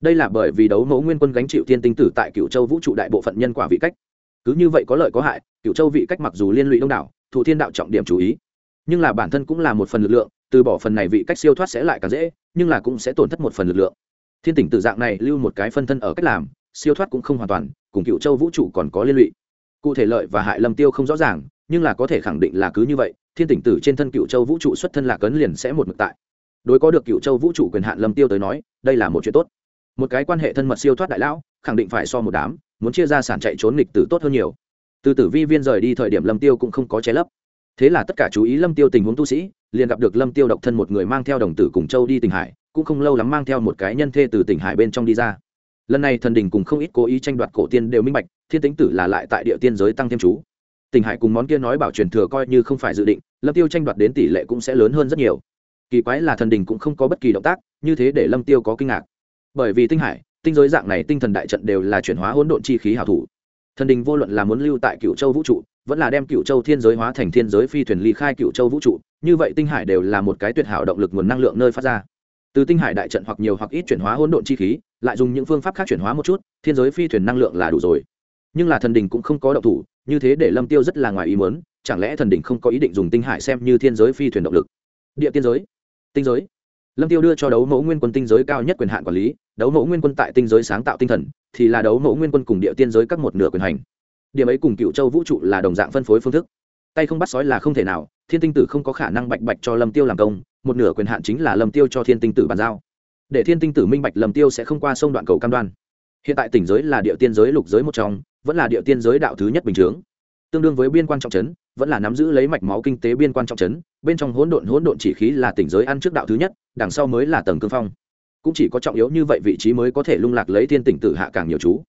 Đây là bởi vì đấu mẫu nguyên quân gánh chịu thiên tinh tử tại cựu châu vũ trụ đại bộ phận nhân quả vị cách. Cứ như vậy có lợi có hại cựu châu vị cách mặc dù liên lụy đông đảo thụ thiên đạo trọng điểm chú ý. Nhưng là bản thân cũng là một phần lực lượng từ bỏ phần này vị cách siêu thoát sẽ lại càng dễ, nhưng là cũng sẽ tổn thất một phần lực lượng. Thiên tỉnh tự dạng này lưu một cái phân thân ở cách làm, siêu thoát cũng không hoàn toàn, cùng cựu châu vũ trụ còn có liên lụy. Cụ thể lợi và hại lâm tiêu không rõ ràng, nhưng là có thể khẳng định là cứ như vậy, thiên tỉnh tử trên thân cựu châu vũ trụ xuất thân lạc ấn liền sẽ một mực tại. Đối có được cựu châu vũ trụ quyền hạn lâm tiêu tới nói, đây là một chuyện tốt. Một cái quan hệ thân mật siêu thoát đại lão, khẳng định phải so một đám, muốn chia ra sản chạy trốn nghịch tử tốt hơn nhiều. Từ tử vi viên rời đi thời điểm lâm tiêu cũng không có che lấp thế là tất cả chú ý lâm tiêu tình huống tu sĩ, liền gặp được lâm tiêu độc thân một người mang theo đồng tử cùng châu đi tỉnh hải, cũng không lâu lắm mang theo một cái nhân thê từ tỉnh hải bên trong đi ra. Lần này thần đình cùng không ít cố ý tranh đoạt cổ tiên đều minh bạch, thiên tính tử là lại tại địa tiên giới tăng thêm chú. Tỉnh hải cùng món kia nói bảo truyền thừa coi như không phải dự định, lâm tiêu tranh đoạt đến tỷ lệ cũng sẽ lớn hơn rất nhiều. Kỳ quái là thần đình cũng không có bất kỳ động tác, như thế để lâm tiêu có kinh ngạc. Bởi vì tinh hải, tinh giới dạng này tinh thần đại trận đều là chuyển hóa hỗn độn chi khí hảo thủ. Thần đình vô luận là muốn lưu tại cựu châu vũ trụ vẫn là đem cựu châu thiên giới hóa thành thiên giới phi thuyền ly khai cựu châu vũ trụ, như vậy tinh hải đều là một cái tuyệt hảo động lực nguồn năng lượng nơi phát ra. Từ tinh hải đại trận hoặc nhiều hoặc ít chuyển hóa hỗn độn chi khí, lại dùng những phương pháp khác chuyển hóa một chút, thiên giới phi thuyền năng lượng là đủ rồi. Nhưng là thần đình cũng không có động thủ, như thế để lâm tiêu rất là ngoài ý muốn, chẳng lẽ thần đình không có ý định dùng tinh hải xem như thiên giới phi thuyền động lực? Địa tiên giới. Tinh giới. Lâm tiêu đưa cho đấu mẫu nguyên quân tinh giới cao nhất quyền hạn quản lý, đấu mẫu nguyên quân tại tinh giới sáng tạo tinh thần, thì là đấu mẫu nguyên quân cùng địa tiên giới các một nửa quyền hành điểm ấy cùng cựu châu vũ trụ là đồng dạng phân phối phương thức. Tay không bắt sói là không thể nào, thiên tinh tử không có khả năng bạch bạch cho lâm tiêu làm công, một nửa quyền hạn chính là lâm tiêu cho thiên tinh tử bàn giao. Để thiên tinh tử minh bạch lâm tiêu sẽ không qua sông đoạn cầu cam đoan. Hiện tại tỉnh giới là địa tiên giới lục giới một trong, vẫn là địa tiên giới đạo thứ nhất bình chướng. Tương đương với biên quan trọng trấn, vẫn là nắm giữ lấy mạch máu kinh tế biên quan trọng trấn, bên trong hỗn độn hỗn độn chỉ khí là tỉnh giới ăn trước đạo thứ nhất, đằng sau mới là tầng cương phong. Cũng chỉ có trọng yếu như vậy vị trí mới có thể lung lạc lấy thiên tỉnh tử hạ càng nhiều chú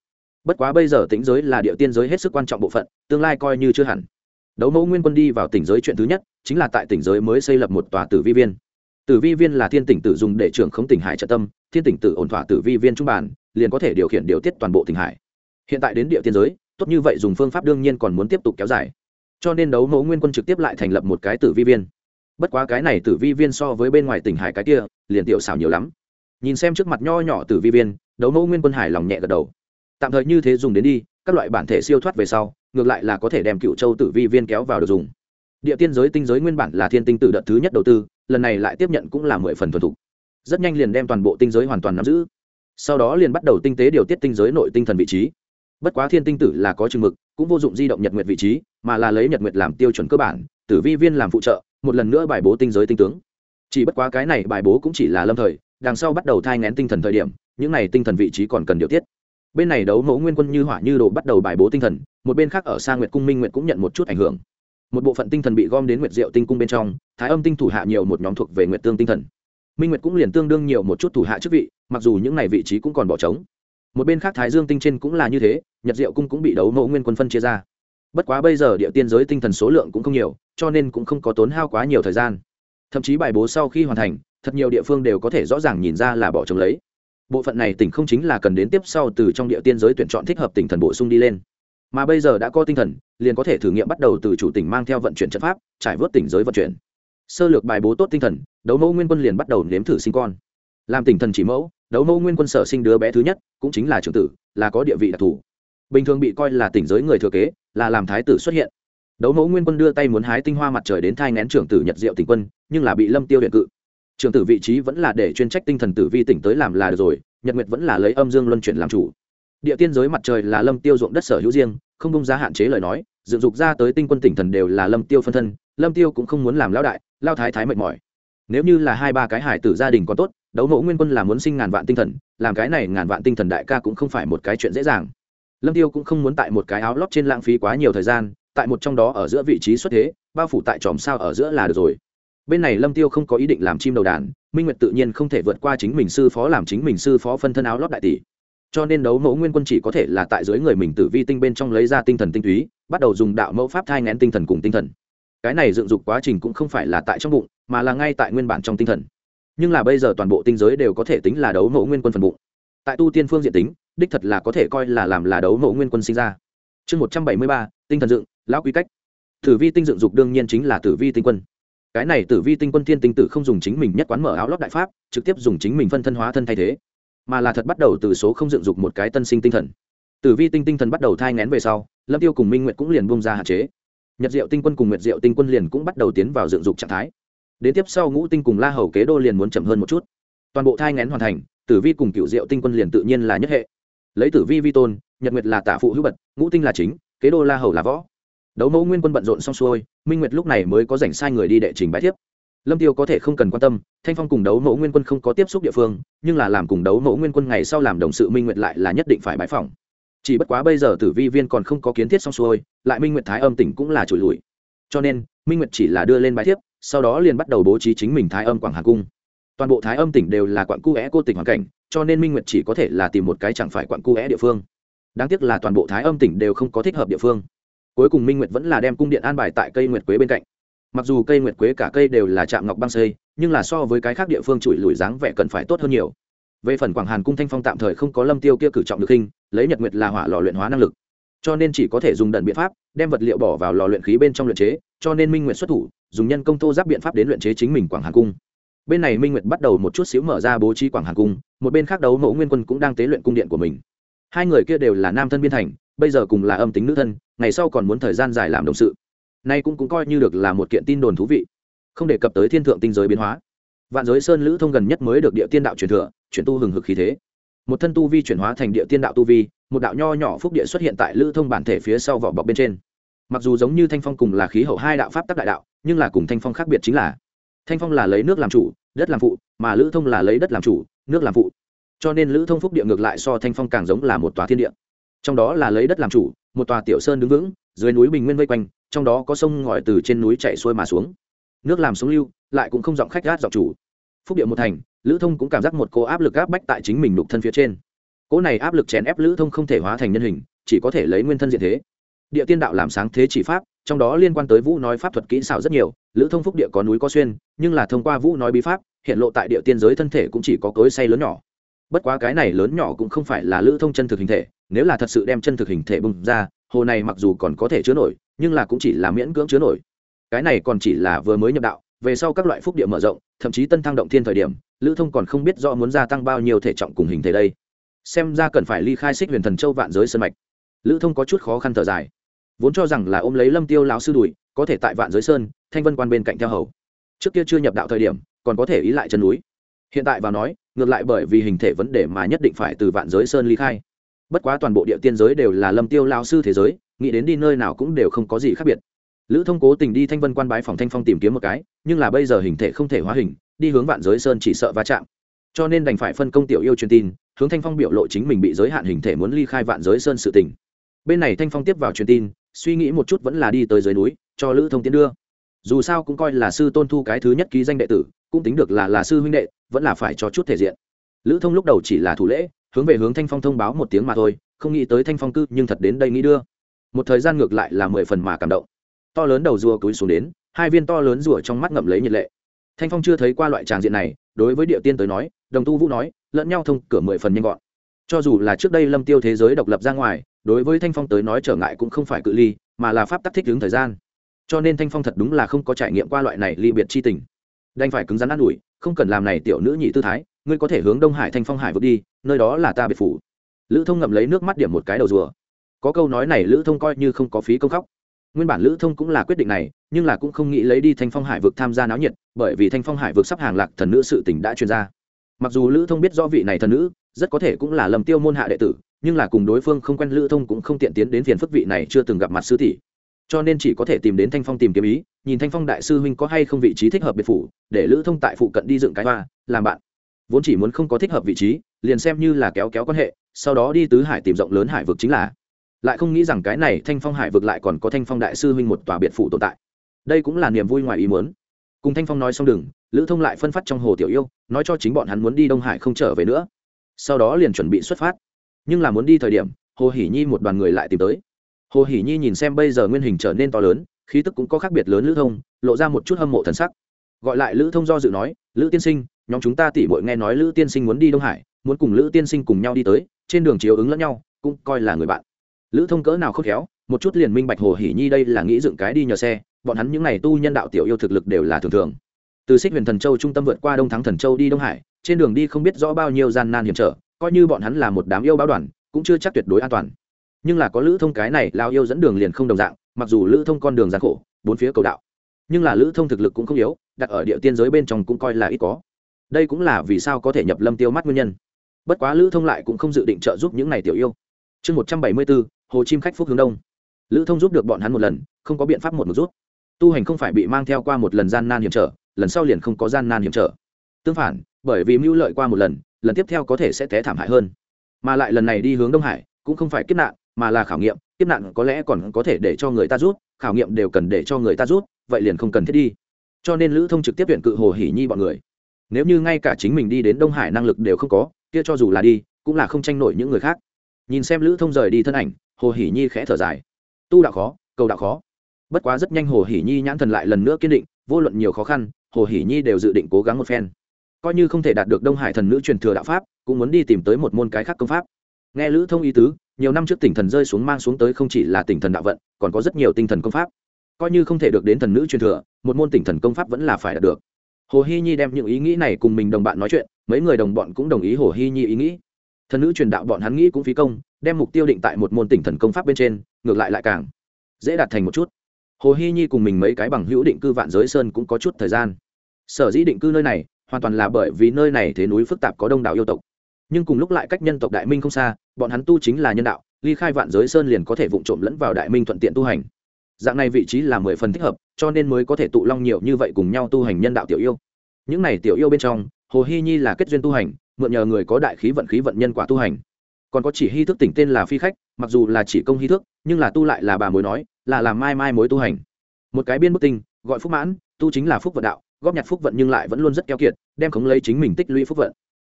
bất quá bây giờ tỉnh giới là địa tiên giới hết sức quan trọng bộ phận, tương lai coi như chưa hẳn. Đấu mẫu nguyên quân đi vào tỉnh giới chuyện thứ nhất, chính là tại tỉnh giới mới xây lập một tòa tử vi viên. Tử vi viên là thiên tỉnh tử dùng để trưởng khống tỉnh hải trợ tâm, thiên tỉnh tử ổn thỏa tử vi viên trung bản, liền có thể điều khiển điều tiết toàn bộ tỉnh hải. Hiện tại đến địa tiên giới, tốt như vậy dùng phương pháp đương nhiên còn muốn tiếp tục kéo dài. Cho nên đấu mẫu nguyên quân trực tiếp lại thành lập một cái tử vi viên. Bất quá cái này tử vi viên so với bên ngoài tỉnh hải cái kia, liền tiểu xảo nhiều lắm. Nhìn xem trước mặt nho nhỏ tử vi viên, đấu mẫu nguyên quân hải lòng nhẹ gật đầu tạm thời như thế dùng đến đi, các loại bản thể siêu thoát về sau, ngược lại là có thể đem cựu châu tử vi viên kéo vào được dùng. Địa tiên giới, tinh giới nguyên bản là thiên tinh tử đợt thứ nhất đầu tư, lần này lại tiếp nhận cũng là mười phần thuần thục. Rất nhanh liền đem toàn bộ tinh giới hoàn toàn nắm giữ. Sau đó liền bắt đầu tinh tế điều tiết tinh giới nội tinh thần vị trí. Bất quá thiên tinh tử là có chừng mực, cũng vô dụng di động nhật nguyệt vị trí, mà là lấy nhật nguyệt làm tiêu chuẩn cơ bản, tử vi viên làm phụ trợ, một lần nữa bài bố tinh giới tinh tướng. Chỉ bất quá cái này bài bố cũng chỉ là lâm thời, đằng sau bắt đầu thai ngén tinh thần thời điểm, những này tinh thần vị trí còn cần điều tiết bên này đấu mẫu nguyên quân như hỏa như đồ bắt đầu bài bố tinh thần, một bên khác ở xa nguyệt cung minh nguyệt cũng nhận một chút ảnh hưởng. Một bộ phận tinh thần bị gom đến nguyệt diệu tinh cung bên trong, thái âm tinh thủ hạ nhiều một nhóm thuộc về nguyệt tương tinh thần. Minh nguyệt cũng liền tương đương nhiều một chút thủ hạ chức vị, mặc dù những này vị trí cũng còn bỏ trống. Một bên khác thái dương tinh trên cũng là như thế, nhật diệu cung cũng bị đấu mẫu nguyên quân phân chia ra. Bất quá bây giờ địa tiên giới tinh thần số lượng cũng không nhiều, cho nên cũng không có tốn hao quá nhiều thời gian. Thậm chí bài bố sau khi hoàn thành, thật nhiều địa phương đều có thể rõ ràng nhìn ra là bỏ trống lấy bộ phận này tỉnh không chính là cần đến tiếp sau từ trong địa tiên giới tuyển chọn thích hợp tỉnh thần bổ sung đi lên. Mà bây giờ đã có tinh thần, liền có thể thử nghiệm bắt đầu từ chủ tỉnh mang theo vận chuyển trận pháp, trải vớt tỉnh giới vận chuyển. Sơ lược bài bố tốt tinh thần, đấu mẫu nguyên quân liền bắt đầu nếm thử sinh con. Làm tỉnh thần chỉ mẫu, đấu mẫu nguyên quân sở sinh đứa bé thứ nhất, cũng chính là trưởng tử, là có địa vị đặc thù. Bình thường bị coi là tỉnh giới người thừa kế, là làm thái tử xuất hiện. Đấu mẫu nguyên quân đưa tay muốn hái tinh hoa mặt trời đến thai ngén trưởng tử nhật diệu tỉnh quân, nhưng là bị lâm tiêu điện cự trường tử vị trí vẫn là để chuyên trách tinh thần tử vi tỉnh tới làm là được rồi, nhật nguyệt vẫn là lấy âm dương luân chuyển làm chủ. Địa tiên giới mặt trời là lâm tiêu ruộng đất sở hữu riêng, không bông giá hạn chế lời nói, dựng dục ra tới tinh quân tỉnh thần đều là lâm tiêu phân thân, lâm tiêu cũng không muốn làm lão đại lao thái thái mệt mỏi. Nếu như là hai ba cái hải tử gia đình còn tốt, đấu mẫu nguyên quân là muốn sinh ngàn vạn tinh thần, làm cái này ngàn vạn tinh thần đại ca cũng không phải một cái chuyện dễ dàng. Lâm tiêu cũng không muốn tại một cái áo lót trên lãng phí quá nhiều thời gian, tại một trong đó ở giữa vị trí xuất thế, bao phủ tại tròm sao ở giữa là được rồi bên này lâm tiêu không có ý định làm chim đầu đàn, minh nguyệt tự nhiên không thể vượt qua chính mình sư phó làm chính mình sư phó phân thân áo lót đại tỷ. Cho nên đấu mẫu nguyên quân chỉ có thể là tại dưới người mình tử vi tinh bên trong lấy ra tinh thần tinh túy, bắt đầu dùng đạo mẫu pháp thai ngén tinh thần cùng tinh thần. Cái này dựng dục quá trình cũng không phải là tại trong bụng, mà là ngay tại nguyên bản trong tinh thần. Nhưng là bây giờ toàn bộ tinh giới đều có thể tính là đấu mẫu nguyên quân phần bụng. Tại tu tiên phương diện tính, đích thật là có thể coi là làm là đấu mẫu nguyên quân sinh ra. Chương một trăm bảy mươi ba, tinh thần dựng, lão quy cách. Tử vi tinh dựng dục đương nhiên chính là tử vi tinh quân cái này tử vi tinh quân thiên tinh tử không dùng chính mình nhất quán mở áo lót đại pháp, trực tiếp dùng chính mình phân thân hóa thân thay thế. Mà là thật bắt đầu từ số không dựng dục một cái tân sinh tinh thần. Tử vi tinh tinh thần bắt đầu thai ngén về sau, lâm tiêu cùng minh nguyệt cũng liền bung ra hạn chế. Nhật diệu tinh quân cùng nguyệt diệu tinh quân liền cũng bắt đầu tiến vào dựng dục trạng thái. Đến tiếp sau ngũ tinh cùng la hầu kế đô liền muốn chậm hơn một chút. Toàn bộ thai ngén hoàn thành, tử vi cùng cựu diệu tinh quân liền tự nhiên là nhất hệ. Lấy tử vi vi tôn, nhật nguyệt là tả phụ hữu bật ngũ tinh là chính, kế đô la hầu là võ. Đấu mẫu nguyên quân bận rộn xong xuôi minh nguyệt lúc này mới có dành sai người đi đệ trình bãi thiếp. Lâm tiêu có thể không cần quan tâm, thanh phong cùng đấu mẫu nguyên quân không có tiếp xúc địa phương, nhưng là làm cùng đấu mẫu nguyên quân ngày sau làm đồng sự minh nguyệt lại là nhất định phải bãi phòng chỉ bất quá bây giờ tử vi viên còn không có kiến thiết xong xuôi, lại minh nguyệt thái âm tỉnh cũng là trùi lùi cho nên, minh nguyệt chỉ là đưa lên bài thiếp, sau đó liền bắt đầu bố trí chính mình thái âm quảng hà cung. Toàn bộ thái âm tỉnh đều là quặng cu é cô tỉnh hoàn cảnh, cho nên minh nguyệt chỉ có thể là tìm một cái chẳng phải quặng cu é địa phương. Đáng tiếc là toàn bộ thái âm tỉnh đều không có thích hợp địa phương cuối cùng minh nguyệt vẫn là đem cung điện an bài tại cây nguyệt quế bên cạnh. Mặc dù cây nguyệt quế cả cây đều là chạm ngọc băng xây, nhưng là so với cái khác địa phương trụi lùi dáng vẻ cần phải tốt hơn nhiều. Về phần quảng hàn cung thanh phong tạm thời không có lâm tiêu kia cử trọng được hình, lấy nhật nguyệt là hỏa lò luyện hóa năng lực. Cho nên chỉ có thể dùng đần biện pháp, đem vật liệu bỏ vào lò luyện khí bên trong luyện chế, cho nên minh nguyệt xuất thủ, dùng nhân công thô giáp biện pháp đến luyện chế chính mình quảng hàn cung. Bên này minh nguyệt bắt đầu một chút xíu mở ra bố trí quảng hàn cung, một bên khác đấu mẫu nguyên quân cũng đang tế luyện cung điện của mình. Hai người kia đều là nam thân biên thành bây giờ cùng là âm tính nữ thân ngày sau còn muốn thời gian dài làm đồng sự. Nay cũng, cũng coi như được là một kiện tin đồn thú vị. Không đề cập tới thiên thượng tinh giới biến hóa. Vạn giới sơn lữ thông gần nhất mới được địa tiên đạo truyền thừa chuyển tu hừng hực khí thế. Một thân tu vi chuyển hóa thành địa tiên đạo tu vi một đạo nho nhỏ phúc địa xuất hiện tại lữ thông bản thể phía sau vỏ bọc bên trên. Mặc dù giống như thanh phong cùng là khí hậu hai đạo pháp tắc đại đạo nhưng là cùng thanh phong khác biệt chính là thanh phong là lấy nước làm chủ đất làm phụ mà lữ thông là lấy đất làm chủ nước làm phụ. Cho nên lữ thông phúc địa ngược lại so thanh phong càng giống là một tòa thiên địa trong đó là lấy đất làm chủ, một tòa tiểu sơn đứng vững, dưới núi bình nguyên vây quanh, trong đó có sông ngòi từ trên núi chạy xuôi mà xuống. Nước làm xuống lưu, lại cũng không giọng khách gát giọng chủ. Phúc địa một thành, lữ thông cũng cảm giác một cô áp lực áp bách tại chính mình nục thân phía trên. Cỗ này áp lực chèn ép lữ thông không thể hóa thành nhân hình, chỉ có thể lấy nguyên thân diện thế. Địa tiên đạo làm sáng thế chỉ pháp, trong đó liên quan tới vũ nói pháp thuật kỹ xảo rất nhiều, lữ thông phúc địa có núi có xuyên, nhưng là thông qua vũ nói bí pháp, hiện lộ tại địa tiên giới thân thể cũng chỉ có cối say lớn nhỏ bất quá cái này lớn nhỏ cũng không phải là lữ thông chân thực hình thể, nếu là thật sự đem chân thực hình thể bung ra, hồ này mặc dù còn có thể chứa nổi, nhưng là cũng chỉ là miễn cưỡng chứa nổi. Cái này còn chỉ là vừa mới nhập đạo, về sau các loại phúc địa mở rộng, thậm chí tân thăng động thiên thời điểm, lữ thông còn không biết do muốn gia tăng bao nhiêu thể trọng cùng hình thể đây. Xem ra cần phải ly khai xích huyền thần châu vạn giới sân mạch. Lữ thông có chút khó khăn thở dài. Vốn cho rằng là ôm lấy lâm tiêu lão sư đùi có thể tại vạn giới sơn, thanh vân quan bên cạnh theo hầu. Trước kia chưa nhập đạo thời điểm, còn có thể ý lại chân núi. Hiện tại vào nói ngược lại bởi vì hình thể vấn đề mà nhất định phải từ vạn giới sơn ly khai. Bất quá toàn bộ địa tiên giới đều là lâm tiêu lao sư thế giới, nghĩ đến đi nơi nào cũng đều không có gì khác biệt. Lữ thông cố tình đi thanh vân quan bái phòng thanh phong tìm kiếm một cái, nhưng là bây giờ hình thể không thể hóa hình, đi hướng vạn giới sơn chỉ sợ va chạm. Cho nên đành phải phân công tiểu yêu truyền tin, hướng thanh phong biểu lộ chính mình bị giới hạn hình thể muốn ly khai vạn giới sơn sự tình. Bên này thanh phong tiếp vào truyền tin, suy nghĩ một chút vẫn là đi tới dưới núi, cho lữ thông tiến đưa. Dù sao cũng coi là sư tôn thu cái thứ nhất ký danh đệ tử cũng tính được là là sư huynh đệ, vẫn là phải cho chút thể diện. Lữ thông lúc đầu chỉ là thủ lễ, hướng về hướng thanh phong thông báo một tiếng mà thôi, không nghĩ tới thanh phong cư nhưng thật đến đây nghĩ đưa. Một thời gian ngược lại là mười phần mà cảm động. To lớn đầu rùa cúi xuống đến, hai viên to lớn rùa trong mắt ngậm lấy nhiệt lệ. Thanh phong chưa thấy qua loại tràng diện này, đối với địa tiên tới nói, đồng tu vũ nói, lẫn nhau thông cửa mười phần nhanh gọn. Cho dù là trước đây lâm tiêu thế giới độc lập ra ngoài, đối với thanh phong tới nói trở ngại cũng không phải cự ly, mà là pháp tắc thích ứng thời gian. Cho nên thanh phong thật đúng là không có trải nghiệm qua loại này ly biệt chi tình đành phải cứng rắn an ủi, không cần làm này tiểu nữ nhị tư thái, ngươi có thể hướng đông hải thanh phong hải vượt đi, nơi đó là ta biệt phủ. Lữ thông ngậm lấy nước mắt điểm một cái đầu rùa. Có câu nói này lữ thông coi như không có phí công khóc. Nguyên bản lữ thông cũng là quyết định này, nhưng là cũng không nghĩ lấy đi thanh phong hải vực tham gia náo nhiệt, bởi vì thanh phong hải vực sắp hàng lạc thần nữ sự tỉnh đã truyền ra. Mặc dù lữ thông biết do vị này thần nữ, rất có thể cũng là lầm tiêu môn hạ đệ tử, nhưng là cùng đối phương không quen lữ thông cũng không tiện tiến đến phiền phức vị này chưa từng gặp mặt sư tỷ cho nên chỉ có thể tìm đến thanh phong tìm kiếm ý, nhìn thanh phong đại sư huynh có hay không vị trí thích hợp biệt phủ, để lữ thông tại phụ cận đi dựng cái hoa, làm bạn. Vốn chỉ muốn không có thích hợp vị trí, liền xem như là kéo kéo quan hệ, sau đó đi tứ hải tìm rộng lớn hải vực chính là. Lại không nghĩ rằng cái này thanh phong hải vực lại còn có thanh phong đại sư huynh một tòa biệt phủ tồn tại. Đây cũng là niềm vui ngoài ý muốn. Cùng thanh phong nói xong đừng, lữ thông lại phân phát trong hồ tiểu yêu, nói cho chính bọn hắn muốn đi đông hải không trở về nữa. Sau đó liền chuẩn bị xuất phát. Nhưng là muốn đi thời điểm, hồ hỉ nhi một đoàn người lại tìm tới hồ hỷ nhi nhìn xem bây giờ nguyên hình trở nên to lớn, khí tức cũng có khác biệt lớn lữ thông, lộ ra một chút hâm mộ thần sắc. Gọi lại lữ thông do dự nói, lữ tiên sinh, nhóm chúng ta tỉ bội nghe nói lữ tiên sinh muốn đi đông hải, muốn cùng lữ tiên sinh cùng nhau đi tới, trên đường chiếu ứng lẫn nhau, cũng coi là người bạn. Lữ thông cỡ nào khốc khéo, một chút liền minh bạch hồ hỉ nhi đây là nghĩ dựng cái đi nhờ xe, bọn hắn những n à y tu nhân đạo tiểu yêu thực lực đều là thường thường. Từ xích huyền thần châu trung tâm vượt qua đông thắng thần châu đi đông hải, trên đường đi không biết rõ bao nhiêu gian nan hiểm trở, coi như bọn hắn là một đám yêu báo đoàn, cũng chưa chắc tuyệt đối an toàn nhưng là có lữ thông cái này lao yêu dẫn đường liền không đồng dạng, mặc dù lữ thông con đường gian khổ, bốn phía cầu đạo, nhưng là lữ thông thực lực cũng không yếu, đặt ở địa tiên giới bên trong cũng coi là ít có. Đây cũng là vì sao có thể nhập lâm tiêu mắt nguyên nhân. Bất quá lữ thông lại cũng không dự định trợ giúp những này tiểu yêu. Chương một trăm bảy mươi bốn hồ chim khách phúc hướng đông. Lữ thông giúp được bọn hắn một lần, không có biện pháp một một rút. Tu hành không phải bị mang theo qua một lần gian nan hiểm trở, lần sau liền không có gian nan hiểm trở. Tương phản, bởi vì mưu lợi qua một lần lần tiếp theo có thể sẽ té thảm hại hơn. Mà lại lần này đi hướng đông hải, cũng không phải kiếp nạn mà là khảo nghiệm, kiếp nạn có lẽ còn có thể để cho người ta rút, khảo nghiệm đều cần để cho người ta rút, vậy liền không cần thiết đi. Cho nên lữ thông trực tiếp tuyển cự hồ hỉ nhi bọn người. Nếu như ngay cả chính mình đi đến đông hải năng lực đều không có, kia cho dù là đi, cũng là không tranh nổi những người khác. Nhìn xem lữ thông rời đi thân ảnh, hồ hỉ nhi khẽ thở dài. Tu đạo khó, cầu đạo khó. Bất quá rất nhanh hồ hỉ nhi nhãn thần lại lần nữa kiên định, vô luận nhiều khó khăn, hồ hỉ nhi đều dự định cố gắng một phen. Coi như không thể đạt được đông hải thần nữ truyền thừa đạo pháp, cũng muốn đi tìm tới một môn cái khác công pháp. Nghe lữ thông ý tứ nhiều năm trước tỉnh thần rơi xuống mang xuống tới không chỉ là tỉnh thần đạo vận, còn có rất nhiều tinh thần công pháp. Coi như không thể được đến thần nữ truyền thừa, một môn tỉnh thần công pháp vẫn là phải đạt được. Hồ hy nhi đem những ý nghĩ này cùng mình đồng bạn nói chuyện, mấy người đồng bọn cũng đồng ý hồ hy nhi ý nghĩ. Thần nữ truyền đạo bọn hắn nghĩ cũng phí công, đem mục tiêu định tại một môn tỉnh thần công pháp bên trên, ngược lại lại càng dễ đạt thành một chút. Hồ hy nhi cùng mình mấy cái bằng hữu định cư vạn giới sơn cũng có chút thời gian. Sở dĩ định cư nơi này, hoàn toàn là bởi vì nơi này thế núi phức tạp có đông đảo yêu tộc nhưng cùng lúc lại cách nhân tộc đại minh không xa, bọn hắn tu chính là nhân đạo, ly khai vạn giới sơn liền có thể vụng trộm lẫn vào đại minh thuận tiện tu hành. Dạng này vị trí là mười phần thích hợp, cho nên mới có thể tụ long nhiều như vậy cùng nhau tu hành nhân đạo tiểu yêu. Những này tiểu yêu bên trong, hồ hy nhi là kết duyên tu hành, mượn nhờ người có đại khí vận khí vận nhân quả tu hành. Còn có chỉ hy thức tỉnh tên là phi khách, mặc dù là chỉ công hy thức, nhưng là tu lại là bà mối nói, là làm mai mai mối tu hành. Một cái biên bức tinh, gọi phúc mãn, tu chính là phúc vận đạo, góp nhặt phúc vận nhưng lại vẫn luôn rất keo kiệt, đem khống lấy chính mình tích lũy phúc vận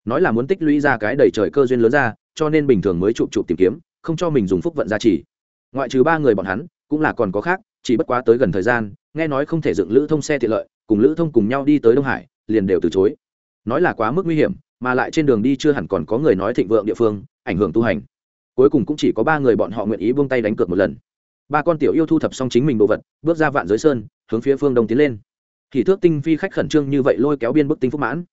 nói là muốn tích lũy ra cái đầy trời cơ duyên lớn ra, cho nên bình thường mới chụp chụp tìm kiếm, không cho mình dùng phúc vận gia trì. Ngoại trừ ba người bọn hắn, cũng là còn có khác, chỉ bất quá tới gần thời gian, nghe nói không thể dựng lữ thông xe tiện lợi, cùng lữ thông cùng nhau đi tới đông hải, liền đều từ chối. Nói là quá mức nguy hiểm, mà lại trên đường đi chưa hẳn còn có người nói thịnh vượng địa phương, ảnh hưởng tu hành. Cuối cùng cũng chỉ có ba người bọn họ nguyện ý buông tay đánh cược một lần. Ba con tiểu yêu thu thập xong chính mình đồ vật, bước ra vạn giới sơn, hướng phía phương đông tiến lên. Thì thước tinh phi khách khẩn trương như vậy lôi kéo biên bức tinh phúc mãn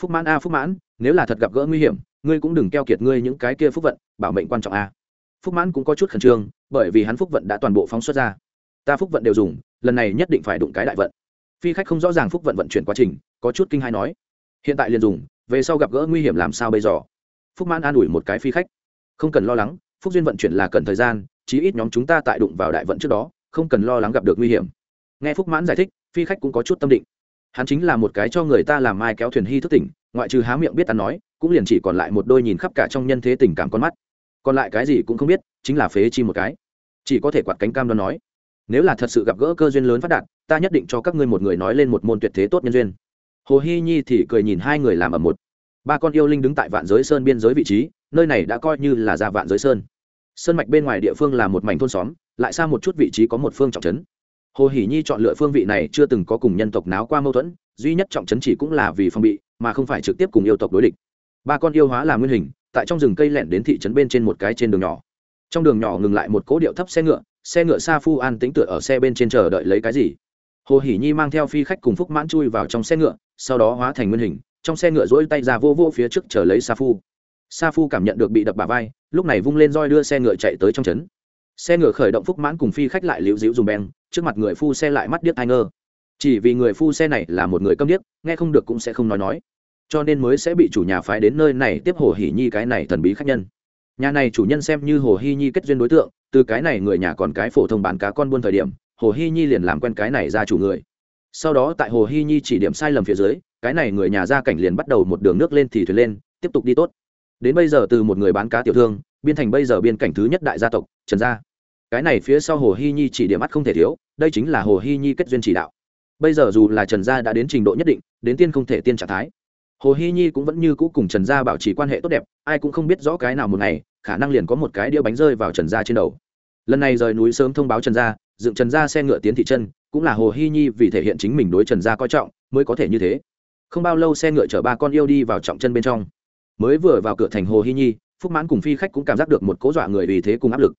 phúc mãn a, phúc mãn, nếu là thật gặp gỡ nguy hiểm, ngươi cũng đừng keo kiệt ngươi những cái kia phúc vận, bảo mệnh quan trọng a. Phúc mãn cũng có chút khẩn trương, bởi vì hắn phúc vận đã toàn bộ phóng xuất ra. Ta phúc vận đều dùng, lần này nhất định phải đụng cái đại vận. Phi khách không rõ ràng phúc vận vận chuyển quá trình, có chút kinh hai nói. Hiện tại liền dùng, về sau gặp gỡ nguy hiểm làm sao bây giờ? Phúc mãn an ủi một cái phi khách. Không cần lo lắng, phúc duyên vận chuyển là cần thời gian, chí ít nhóm chúng ta tại đụng vào đại vận trước đó, không cần lo lắng gặp được nguy hiểm. Nghe phúc mãn giải thích, phi khách cũng có chút tâm định hắn chính là một cái cho người ta làm mai kéo thuyền hy thức tỉnh, ngoại trừ há miệng biết ăn nói, cũng liền chỉ còn lại một đôi nhìn khắp cả trong nhân thế tình cảm con mắt. Còn lại cái gì cũng không biết, chính là phế chi một cái. Chỉ có thể quạt cánh cam đoan nói, nếu là thật sự gặp gỡ cơ duyên lớn phát đạt, ta nhất định cho các ngươi một người nói lên một môn tuyệt thế tốt nhân duyên. Hồ hy nhi thì cười nhìn hai người làm ở một. Ba con yêu linh đứng tại vạn giới sơn biên giới vị trí, nơi này đã coi như là ra vạn giới sơn. Sơn mạch bên ngoài địa phương là một mảnh thôn xóm, lại xa một chút vị trí có một phương trọng trấn hồ hỷ nhi chọn lựa phương vị này chưa từng có cùng nhân tộc náo qua mâu thuẫn, duy nhất trọng trấn chỉ cũng là vì phòng bị, mà không phải trực tiếp cùng yêu tộc đối địch. Ba con yêu hóa là nguyên hình, tại trong rừng cây lẻn đến thị trấn bên trên một cái trên đường nhỏ. Trong đường nhỏ ngừng lại một cỗ điệu thấp xe ngựa xe ngựa sa phu an tính tựa ở xe bên trên chờ đợi lấy cái gì? Hồ hỷ nhi mang theo phi khách cùng phúc mãn chui vào trong xe ngựa, sau đó hóa thành nguyên hình, trong xe ngựa rỗi tay ra vô vô phía trước chờ lấy sa phu. Sa phu cảm nhận được bị đập bà vai, lúc này vung lên roi đưa xe ngựa chạy tới trong trấn. Xe ngựa khởi động phúc mãn cùng phi khách lại liễu dĩu dùng beng trước mặt người phu xe lại mắt điếc ai ngơ. Chỉ vì người phu xe này là một người câm điếc, nghe không được cũng sẽ không nói nói. Cho nên mới sẽ bị chủ nhà phái đến nơi này tiếp hồ hỉ nhi cái này thần bí khách nhân. Nhà này chủ nhân xem như hồ hi nhi kết duyên đối tượng, từ cái này người nhà còn cái phổ thông bán cá con buôn thời điểm, hồ hi nhi liền làm quen cái này ra chủ người. Sau đó tại hồ hi nhi chỉ điểm sai lầm phía dưới, cái này người nhà ra cảnh liền bắt đầu một đường nước lên thì thuyền lên, tiếp tục đi tốt. Đến bây giờ từ một người bán cá tiểu thương, biên thành bây giờ biên cảnh thứ nhất đại gia tộc, trần gia cái này phía sau hồ hy nhi chỉ điểm mắt không thể thiếu, đây chính là hồ hy nhi kết duyên chỉ đạo. Bây giờ dù là trần gia đã đến trình độ nhất định, đến tiên không thể tiên trạng thái. Hồ hy nhi cũng vẫn như cũ cùng trần gia bảo trì quan hệ tốt đẹp, ai cũng không biết rõ cái nào một ngày, khả năng liền có một cái đĩa bánh rơi vào trần gia trên đầu. Lần này rời núi sớm thông báo trần gia, dựng trần gia xe ngựa tiến thị chân cũng là hồ hy nhi vì thể hiện chính mình đối trần gia coi trọng, mới có thể như thế. Không bao lâu xe ngựa chở ba con yêu đi vào trọng chân bên trong. Mới vừa vào cửa thành hồ hy nhi, phúc mãn cùng phi khách cũng cảm giác được một cố dọa người vì thế cùng áp lực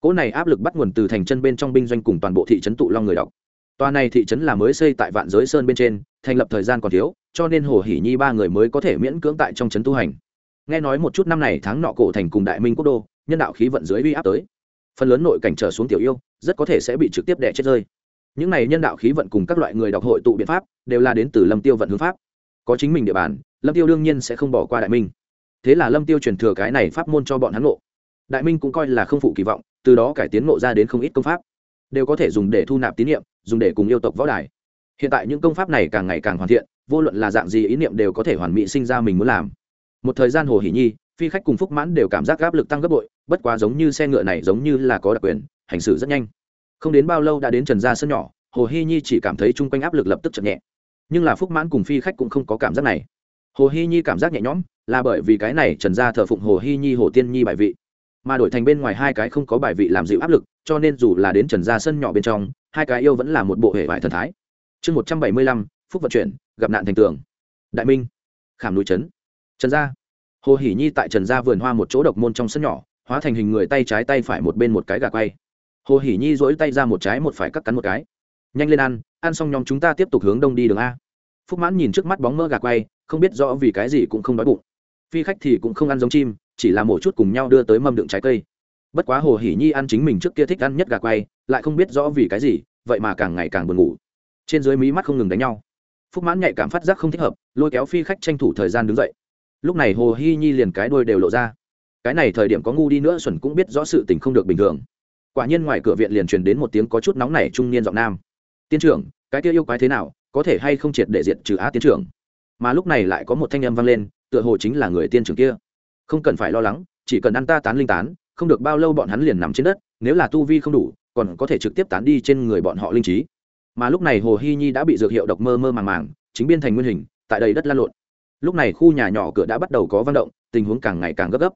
cỗ này áp lực bắt nguồn từ thành chân bên trong binh doanh cùng toàn bộ thị trấn tụ long người đọc. Tòa này thị trấn là mới xây tại vạn giới sơn bên trên, thành lập thời gian còn thiếu, cho nên hồ hỉ nhi ba người mới có thể miễn cưỡng tại trong trấn tu hành. Nghe nói một chút năm này tháng nọ cổ thành cùng đại minh quốc đô, nhân đạo khí vận dưới uy áp tới. Phần lớn nội cảnh trở xuống tiểu yêu, rất có thể sẽ bị trực tiếp đẻ chết rơi. Những này nhân đạo khí vận cùng các loại người đọc hội tụ biện pháp, đều là đến từ lâm tiêu vận hướng pháp. Có chính mình địa bàn, lâm tiêu đương nhiên sẽ không bỏ qua đại minh. Thế là lâm tiêu truyền thừa cái này pháp môn cho bọn hắn ngộ. Đại minh cũng coi là không phụ kỳ vọng từ đó cải tiến ngộ ra đến không ít công pháp, đều có thể dùng để thu nạp tín niệm, dùng để cùng yêu tộc võ đài. Hiện tại những công pháp này càng ngày càng hoàn thiện, vô luận là dạng gì ý niệm đều có thể hoàn mỹ sinh ra mình muốn làm. Một thời gian hồ hỷ nhi, phi khách cùng phúc mãn đều cảm giác áp lực tăng gấp bội, bất quá giống như xe ngựa này giống như là có đặc quyền, hành xử rất nhanh. Không đến bao lâu đã đến trần gia sân nhỏ, hồ hy nhi chỉ cảm thấy chung quanh áp lực lập tức chậm nhẹ. Nhưng là phúc mãn cùng phi khách cũng không có cảm giác này. Hồ hy nhi cảm giác nhẹ nhõm, là bởi vì cái này trần gia thờ phụng hồ hy nhi hồ tiên nhi bài vị mà đổi thành bên ngoài hai cái không có bài vị làm dịu áp lực, cho nên dù là đến trần gia sân nhỏ bên trong, hai cái yêu vẫn là một bộ hệ vải thần thái. Chương một trăm bảy mươi lăm, phúc vận chuyển, gặp nạn thành tường. Đại minh, khảm núi trấn. Trần gia. Hồ hỷ nhi tại trần gia vườn hoa một chỗ độc môn trong sân nhỏ, hóa thành hình người tay trái tay phải một bên một cái gà quay. Hồ hỷ nhi dỗi tay ra một trái một phải cắt cắn một cái. Nhanh lên ăn ăn xong nhóm chúng ta tiếp tục hướng đông đi đường a. Phúc mãn nhìn trước mắt bóng mỡ gà quay, không biết rõ vì cái gì cũng không đói bụng. Phi khách thì cũng không ăn giống chim chỉ là một chút cùng nhau đưa tới mâm đựng trái cây. Bất quá hồ hỉ nhi ăn chính mình trước kia thích ăn nhất gà quay, lại không biết rõ vì cái gì, vậy mà càng ngày càng buồn ngủ. Trên dưới mí mắt không ngừng đánh nhau. Phúc mãn nhạy cảm phát giác không thích hợp, lôi kéo phi khách tranh thủ thời gian đứng dậy. Lúc này hồ hỉ nhi liền cái đôi đều lộ ra. Cái này thời điểm có ngu đi nữa xuẩn cũng biết rõ sự tình không được bình thường. Quả nhiên ngoài cửa viện liền truyền đến một tiếng có chút nóng nảy trung niên giọng nam. Tiên trưởng, cái kia yêu quái thế nào, có thể hay không triệt để diệt trừ á tiên trưởng? Mà lúc này lại có một thanh âm vang lên, tựa hồ chính là người tiên trưởng kia không cần phải lo lắng, chỉ cần ăn ta tán linh tán, không được bao lâu bọn hắn liền nằm trên đất, nếu là tu vi không đủ, còn có thể trực tiếp tán đi trên người bọn họ linh trí. Mà lúc này hồ hy nhi đã bị dược hiệu độc mơ mơ màng màng, chính biên thành nguyên hình, tại đầy đất lan lộn. Lúc này khu nhà nhỏ cửa đã bắt đầu có văn động, tình huống càng ngày càng gấp gấp.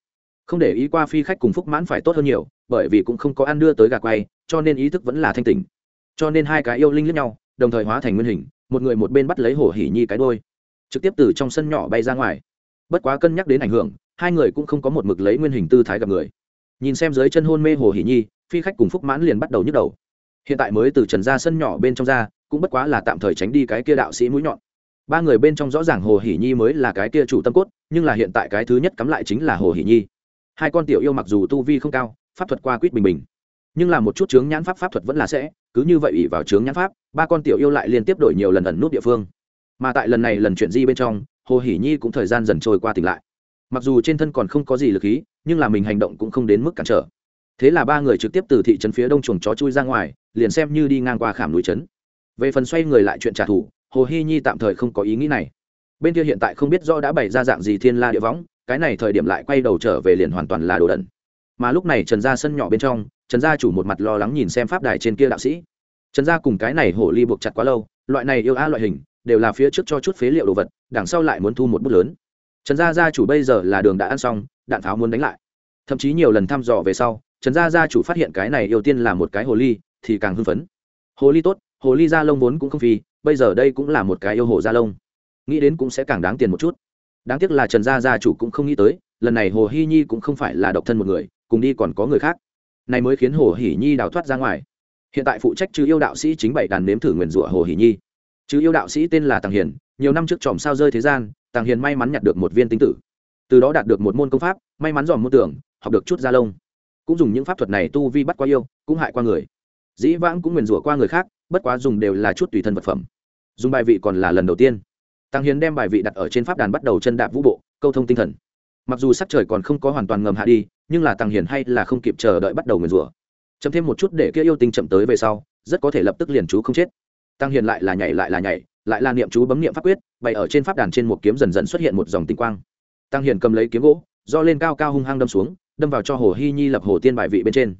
Không để ý qua phi khách cùng phúc mãn phải tốt hơn nhiều, bởi vì cũng không có ăn đưa tới gà quay, cho nên ý thức vẫn là thanh tỉnh. Cho nên hai cái yêu linh lẫn nhau, đồng thời hóa thành nguyên hình, một người một bên bắt lấy hồ hỉ nhi cái đôi trực tiếp từ trong sân nhỏ bay ra ngoài. Bất quá cân nhắc đến ảnh hưởng hai người cũng không có một mực lấy nguyên hình tư thái gặp người. Nhìn xem dưới chân hôn mê hồ hỉ nhi, phi khách cùng phúc mãn liền bắt đầu nhức đầu. Hiện tại mới từ trần ra sân nhỏ bên trong ra, cũng bất quá là tạm thời tránh đi cái kia đạo sĩ mũi nhọn. Ba người bên trong rõ ràng hồ hỷ nhi mới là cái kia chủ tâm cốt, nhưng là hiện tại cái thứ nhất cắm lại chính là hồ hỷ nhi. Hai con tiểu yêu mặc dù tu vi không cao, pháp thuật qua quýt bình bình, nhưng là một chút chướng nhãn pháp pháp thuật vẫn là sẽ, cứ như vậy ủy vào chướng nhãn pháp, ba con tiểu yêu lại liên tiếp đổi nhiều lần ẩn nút địa phương. Mà tại lần này lần chuyện di bên trong, hồ hỷ nhi cũng thời gian dần trôi qua tỉnh lại mặc dù trên thân còn không có gì lực khí, nhưng là mình hành động cũng không đến mức cản trở. Thế là ba người trực tiếp từ thị trấn phía đông chuồng chó chui ra ngoài, liền xem như đi ngang qua khảm núi trấn. Về phần xoay người lại chuyện trả thù, hồ hy nhi tạm thời không có ý nghĩ này. Bên kia hiện tại không biết do đã bày ra dạng gì thiên la địa võng, cái này thời điểm lại quay đầu trở về liền hoàn toàn là đồ đẩn mà lúc này trần gia sân nhỏ bên trong, trần gia chủ một mặt lo lắng nhìn xem pháp đài trên kia đạo sĩ. Trần gia cùng cái này hổ ly buộc chặt quá lâu, loại này yêu a loại hình, đều là phía trước cho chút phế liệu đồ vật, đằng sau lại muốn thu một bút lớn trần gia gia chủ bây giờ là đường đã ăn xong, đạn pháo muốn đánh lại. Thậm chí nhiều lần thăm dò về sau, trần gia gia chủ phát hiện cái này ưu tiên là một cái hồ ly, thì càng hưng phấn. Hồ ly tốt, hồ ly da lông vốn cũng không phi, bây giờ đây cũng là một cái yêu hồ da lông. Nghĩ đến cũng sẽ càng đáng tiền một chút. Đáng tiếc là trần gia gia chủ cũng không nghĩ tới, lần này hồ hy nhi cũng không phải là độc thân một người, cùng đi còn có người khác. Này mới khiến hồ hỷ nhi đào thoát ra ngoài. Hiện tại phụ trách chứ yêu đạo sĩ chính bảy đàn nếm thử nguyền rủa hồ hỷ nhi. Chứ yêu đạo sĩ tên là tàng hiền nhiều năm trước tròm sao rơi thế gian, tàng hiền may mắn nhặt được một viên tinh tử. Từ đó đạt được một môn công pháp, may mắn dòm môn tưởng học được chút da lông. Cũng dùng những pháp thuật này tu vi bắt qua yêu, cũng hại qua người. Dĩ vãng cũng nguyền rủa qua người khác, bất quá dùng đều là chút tùy thân vật phẩm. Dùng bài vị còn là lần đầu tiên. Tăng Hiền đem bài vị đặt ở trên pháp đàn bắt đầu chân đạp vũ bộ, câu thông tinh thần. Mặc dù sắc trời còn không có hoàn toàn ngầm hạ đi, nhưng là tăng hiền hay là không kịp chờ đợi bắt đầu nguyền rủa. Chấm thêm một chút để kia yêu tinh chậm tới về sau, rất có thể lập tức liền chú không chết. Tăng hiền lại là nhảy lại là nhảy lại là niệm chú bấm niệm pháp quyết, bày ở trên pháp đàn trên một kiếm dần dần xuất hiện một dòng tinh quang. Tăng hiền cầm lấy kiếm gỗ, do lên cao cao hung hăng đâm xuống, đâm vào cho hồ hy nhi lập hồ tiên bài vị bên trên.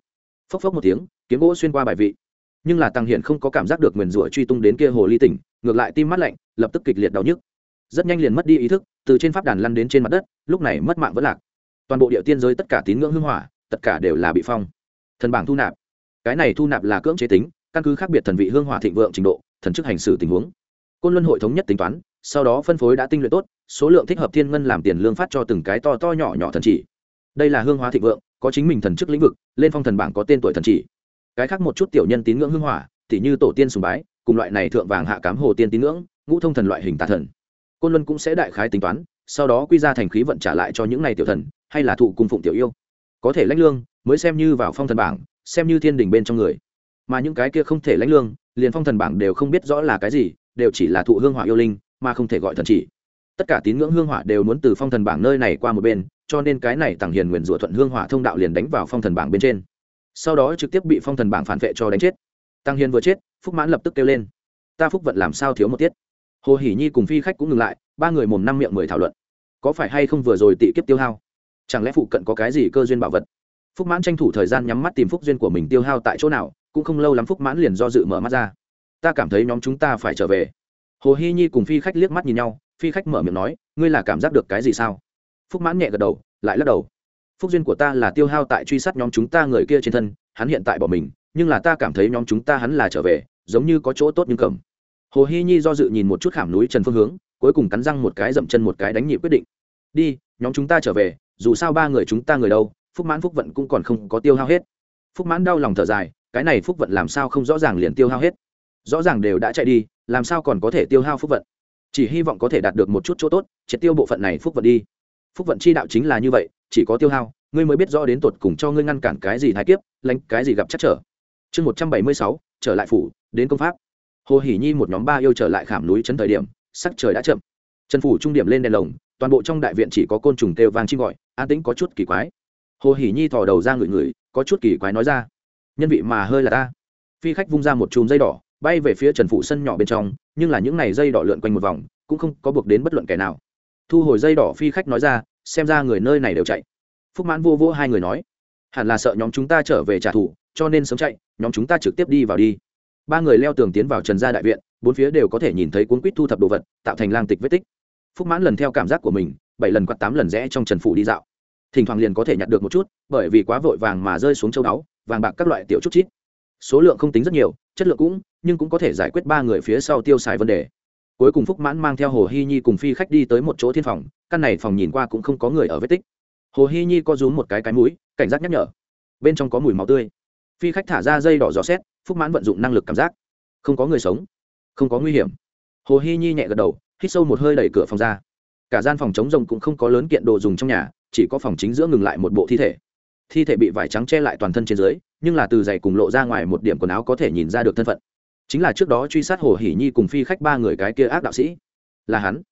Phốc phốc một tiếng, kiếm gỗ xuyên qua bài vị. Nhưng là tăng hiển không có cảm giác được nguyền rủa truy tung đến kia hồ ly tỉnh, ngược lại tim mắt lạnh, lập tức kịch liệt đau nhức. Rất nhanh liền mất đi ý thức, từ trên pháp đàn lăn đến trên mặt đất, lúc này mất mạng vẫn lạc. Toàn bộ địa tiên giới tất cả tín ngưỡng hưng hỏa, tất cả đều là bị phong. Thần bảng thu nạp. Cái này thu nạp là cưỡng chế tính, căn cứ khác biệt thần vị hương hỏa thịnh vượng trình độ, thần chức hành xử tình huống côn luân hội thống nhất tính toán, sau đó phân phối đã tinh luyện tốt, số lượng thích hợp thiên ngân làm tiền lương phát cho từng cái to to nhỏ nhỏ thần chỉ. Đây là hương hóa thịnh vượng, có chính mình thần chức lĩnh vực, lên phong thần bảng có tên tuổi thần chỉ. Cái khác một chút tiểu nhân tín ngưỡng hương hỏa thì như tổ tiên sùng bái, cùng loại này thượng vàng hạ cám hồ tiên tín ngưỡng, ngũ thông thần loại hình tà thần. Côn luân cũng sẽ đại khái tính toán, sau đó quy ra thành khí vận trả lại cho những này tiểu thần, hay là thụ cung phụng tiểu yêu. Có thể lãnh lương, mới xem như vào phong thần bảng, xem như thiên đình bên trong người. Mà những cái kia không thể lãnh lương, liền phong thần bảng đều không biết rõ là cái gì đều chỉ là thụ hương hỏa yêu linh, mà không thể gọi thần chỉ. Tất cả tín ngưỡng hương hỏa đều muốn từ phong thần bảng nơi này qua một bên, cho nên cái này tàng hiền nguyền rủa thuận hương hỏa thông đạo liền đánh vào phong thần bảng bên trên. Sau đó trực tiếp bị phong thần bảng phản vệ cho đánh chết. Tăng hiền vừa chết, phúc mãn lập tức kêu lên. Ta phúc vận làm sao thiếu một tiết? Hồ hỷ nhi cùng phi khách cũng ngừng lại, ba người mồm năm miệng mười thảo luận. Có phải hay không vừa rồi tị kiếp tiêu hao? Chẳng lẽ phụ cận có cái gì cơ duyên bảo vật? Phúc mãn tranh thủ thời gian nhắm mắt tìm phúc duyên của mình tiêu hao tại chỗ nào, cũng không lâu lắm phúc mãn liền do dự mở mắt ra ta cảm thấy nhóm chúng ta phải trở về. Hồ hy nhi cùng phi khách liếc mắt nhìn nhau, phi khách mở miệng nói, ngươi là cảm giác được cái gì sao? Phúc mãn nhẹ gật đầu, lại lắc đầu. Phúc duyên của ta là tiêu hao tại truy sát nhóm chúng ta người kia trên thân, hắn hiện tại bỏ mình, nhưng là ta cảm thấy nhóm chúng ta hắn là trở về, giống như có chỗ tốt nhưng cầm. Hồ hy nhi do dự nhìn một chút khảm núi trần phương hướng, cuối cùng cắn răng một cái dậm chân một cái đánh nhị quyết định. Đi, nhóm chúng ta trở về, dù sao ba người chúng ta người đâu, phúc mãn phúc vận cũng còn không có tiêu hao hết. Phúc mãn đau lòng thở dài, cái này phúc vận làm sao không rõ ràng liền tiêu hao hết rõ ràng đều đã chạy đi, làm sao còn có thể tiêu hao phúc vận? Chỉ hy vọng có thể đạt được một chút chỗ tốt, triệt tiêu bộ phận này phúc vận đi. Phúc vận chi đạo chính là như vậy, chỉ có tiêu hao, ngươi mới biết rõ đến tột cùng cho ngươi ngăn cản cái gì thái kiếp, lánh cái gì gặp chắc trở. Chương một trăm bảy mươi sáu, trở lại phủ, đến công pháp. Hồ hỷ nhi một nhóm ba yêu trở lại khảm núi trấn thời điểm, sắc trời đã chậm. Trần phủ trung điểm lên đèn lồng, toàn bộ trong đại viện chỉ có côn trùng kêu vàng chim gọi, an tĩnh có chút kỳ quái. Hồ hỷ nhi thò đầu ra ngửi ngửi, có chút kỳ quái nói ra, nhân vị mà hơi là ta. Phi khách vung ra một chùm dây đỏ bay về phía trần phụ sân nhỏ bên trong, nhưng là những ngày dây đỏ lượn quanh một vòng, cũng không có buộc đến bất luận kẻ nào. Thu hồi dây đỏ phi khách nói ra, xem ra người nơi này đều chạy. Phúc mãn vô vô hai người nói, hẳn là sợ nhóm chúng ta trở về trả thù, cho nên sớm chạy, nhóm chúng ta trực tiếp đi vào đi. Ba người leo tường tiến vào trần gia đại viện, bốn phía đều có thể nhìn thấy cuốn quýt thu thập đồ vật, tạo thành lang tịch vết tích. Phúc mãn lần theo cảm giác của mình, bảy lần quạt tám lần rẽ trong trần phủ đi dạo. Thỉnh thoảng liền có thể nhặt được một chút, bởi vì quá vội vàng mà rơi xuống châu báu, vàng bạc các loại tiểu chút chít số lượng không tính rất nhiều, chất lượng cũng, nhưng cũng có thể giải quyết ba người phía sau tiêu xài vấn đề. Cuối cùng phúc mãn mang theo hồ hy nhi cùng phi khách đi tới một chỗ thiên phòng, căn này phòng nhìn qua cũng không có người ở vết tích. Hồ hy nhi co rúm một cái cái mũi, cảnh giác nhắc nhở. Bên trong có mùi máu tươi. Phi khách thả ra dây đỏ gió xét, phúc mãn vận dụng năng lực cảm giác. Không có người sống. Không có nguy hiểm. Hồ hy nhi nhẹ gật đầu, hít sâu một hơi đẩy cửa phòng ra. Cả gian phòng chống rồng cũng không có lớn kiện đồ dùng trong nhà, chỉ có phòng chính giữa ngừng lại một bộ thi thể. Thi thể bị vải trắng che lại toàn thân trên dưới nhưng là từ giày cùng lộ ra ngoài một điểm quần áo có thể nhìn ra được thân phận. Chính là trước đó truy sát hồ hỉ nhi cùng phi khách ba người cái kia ác đạo sĩ. Là hắn.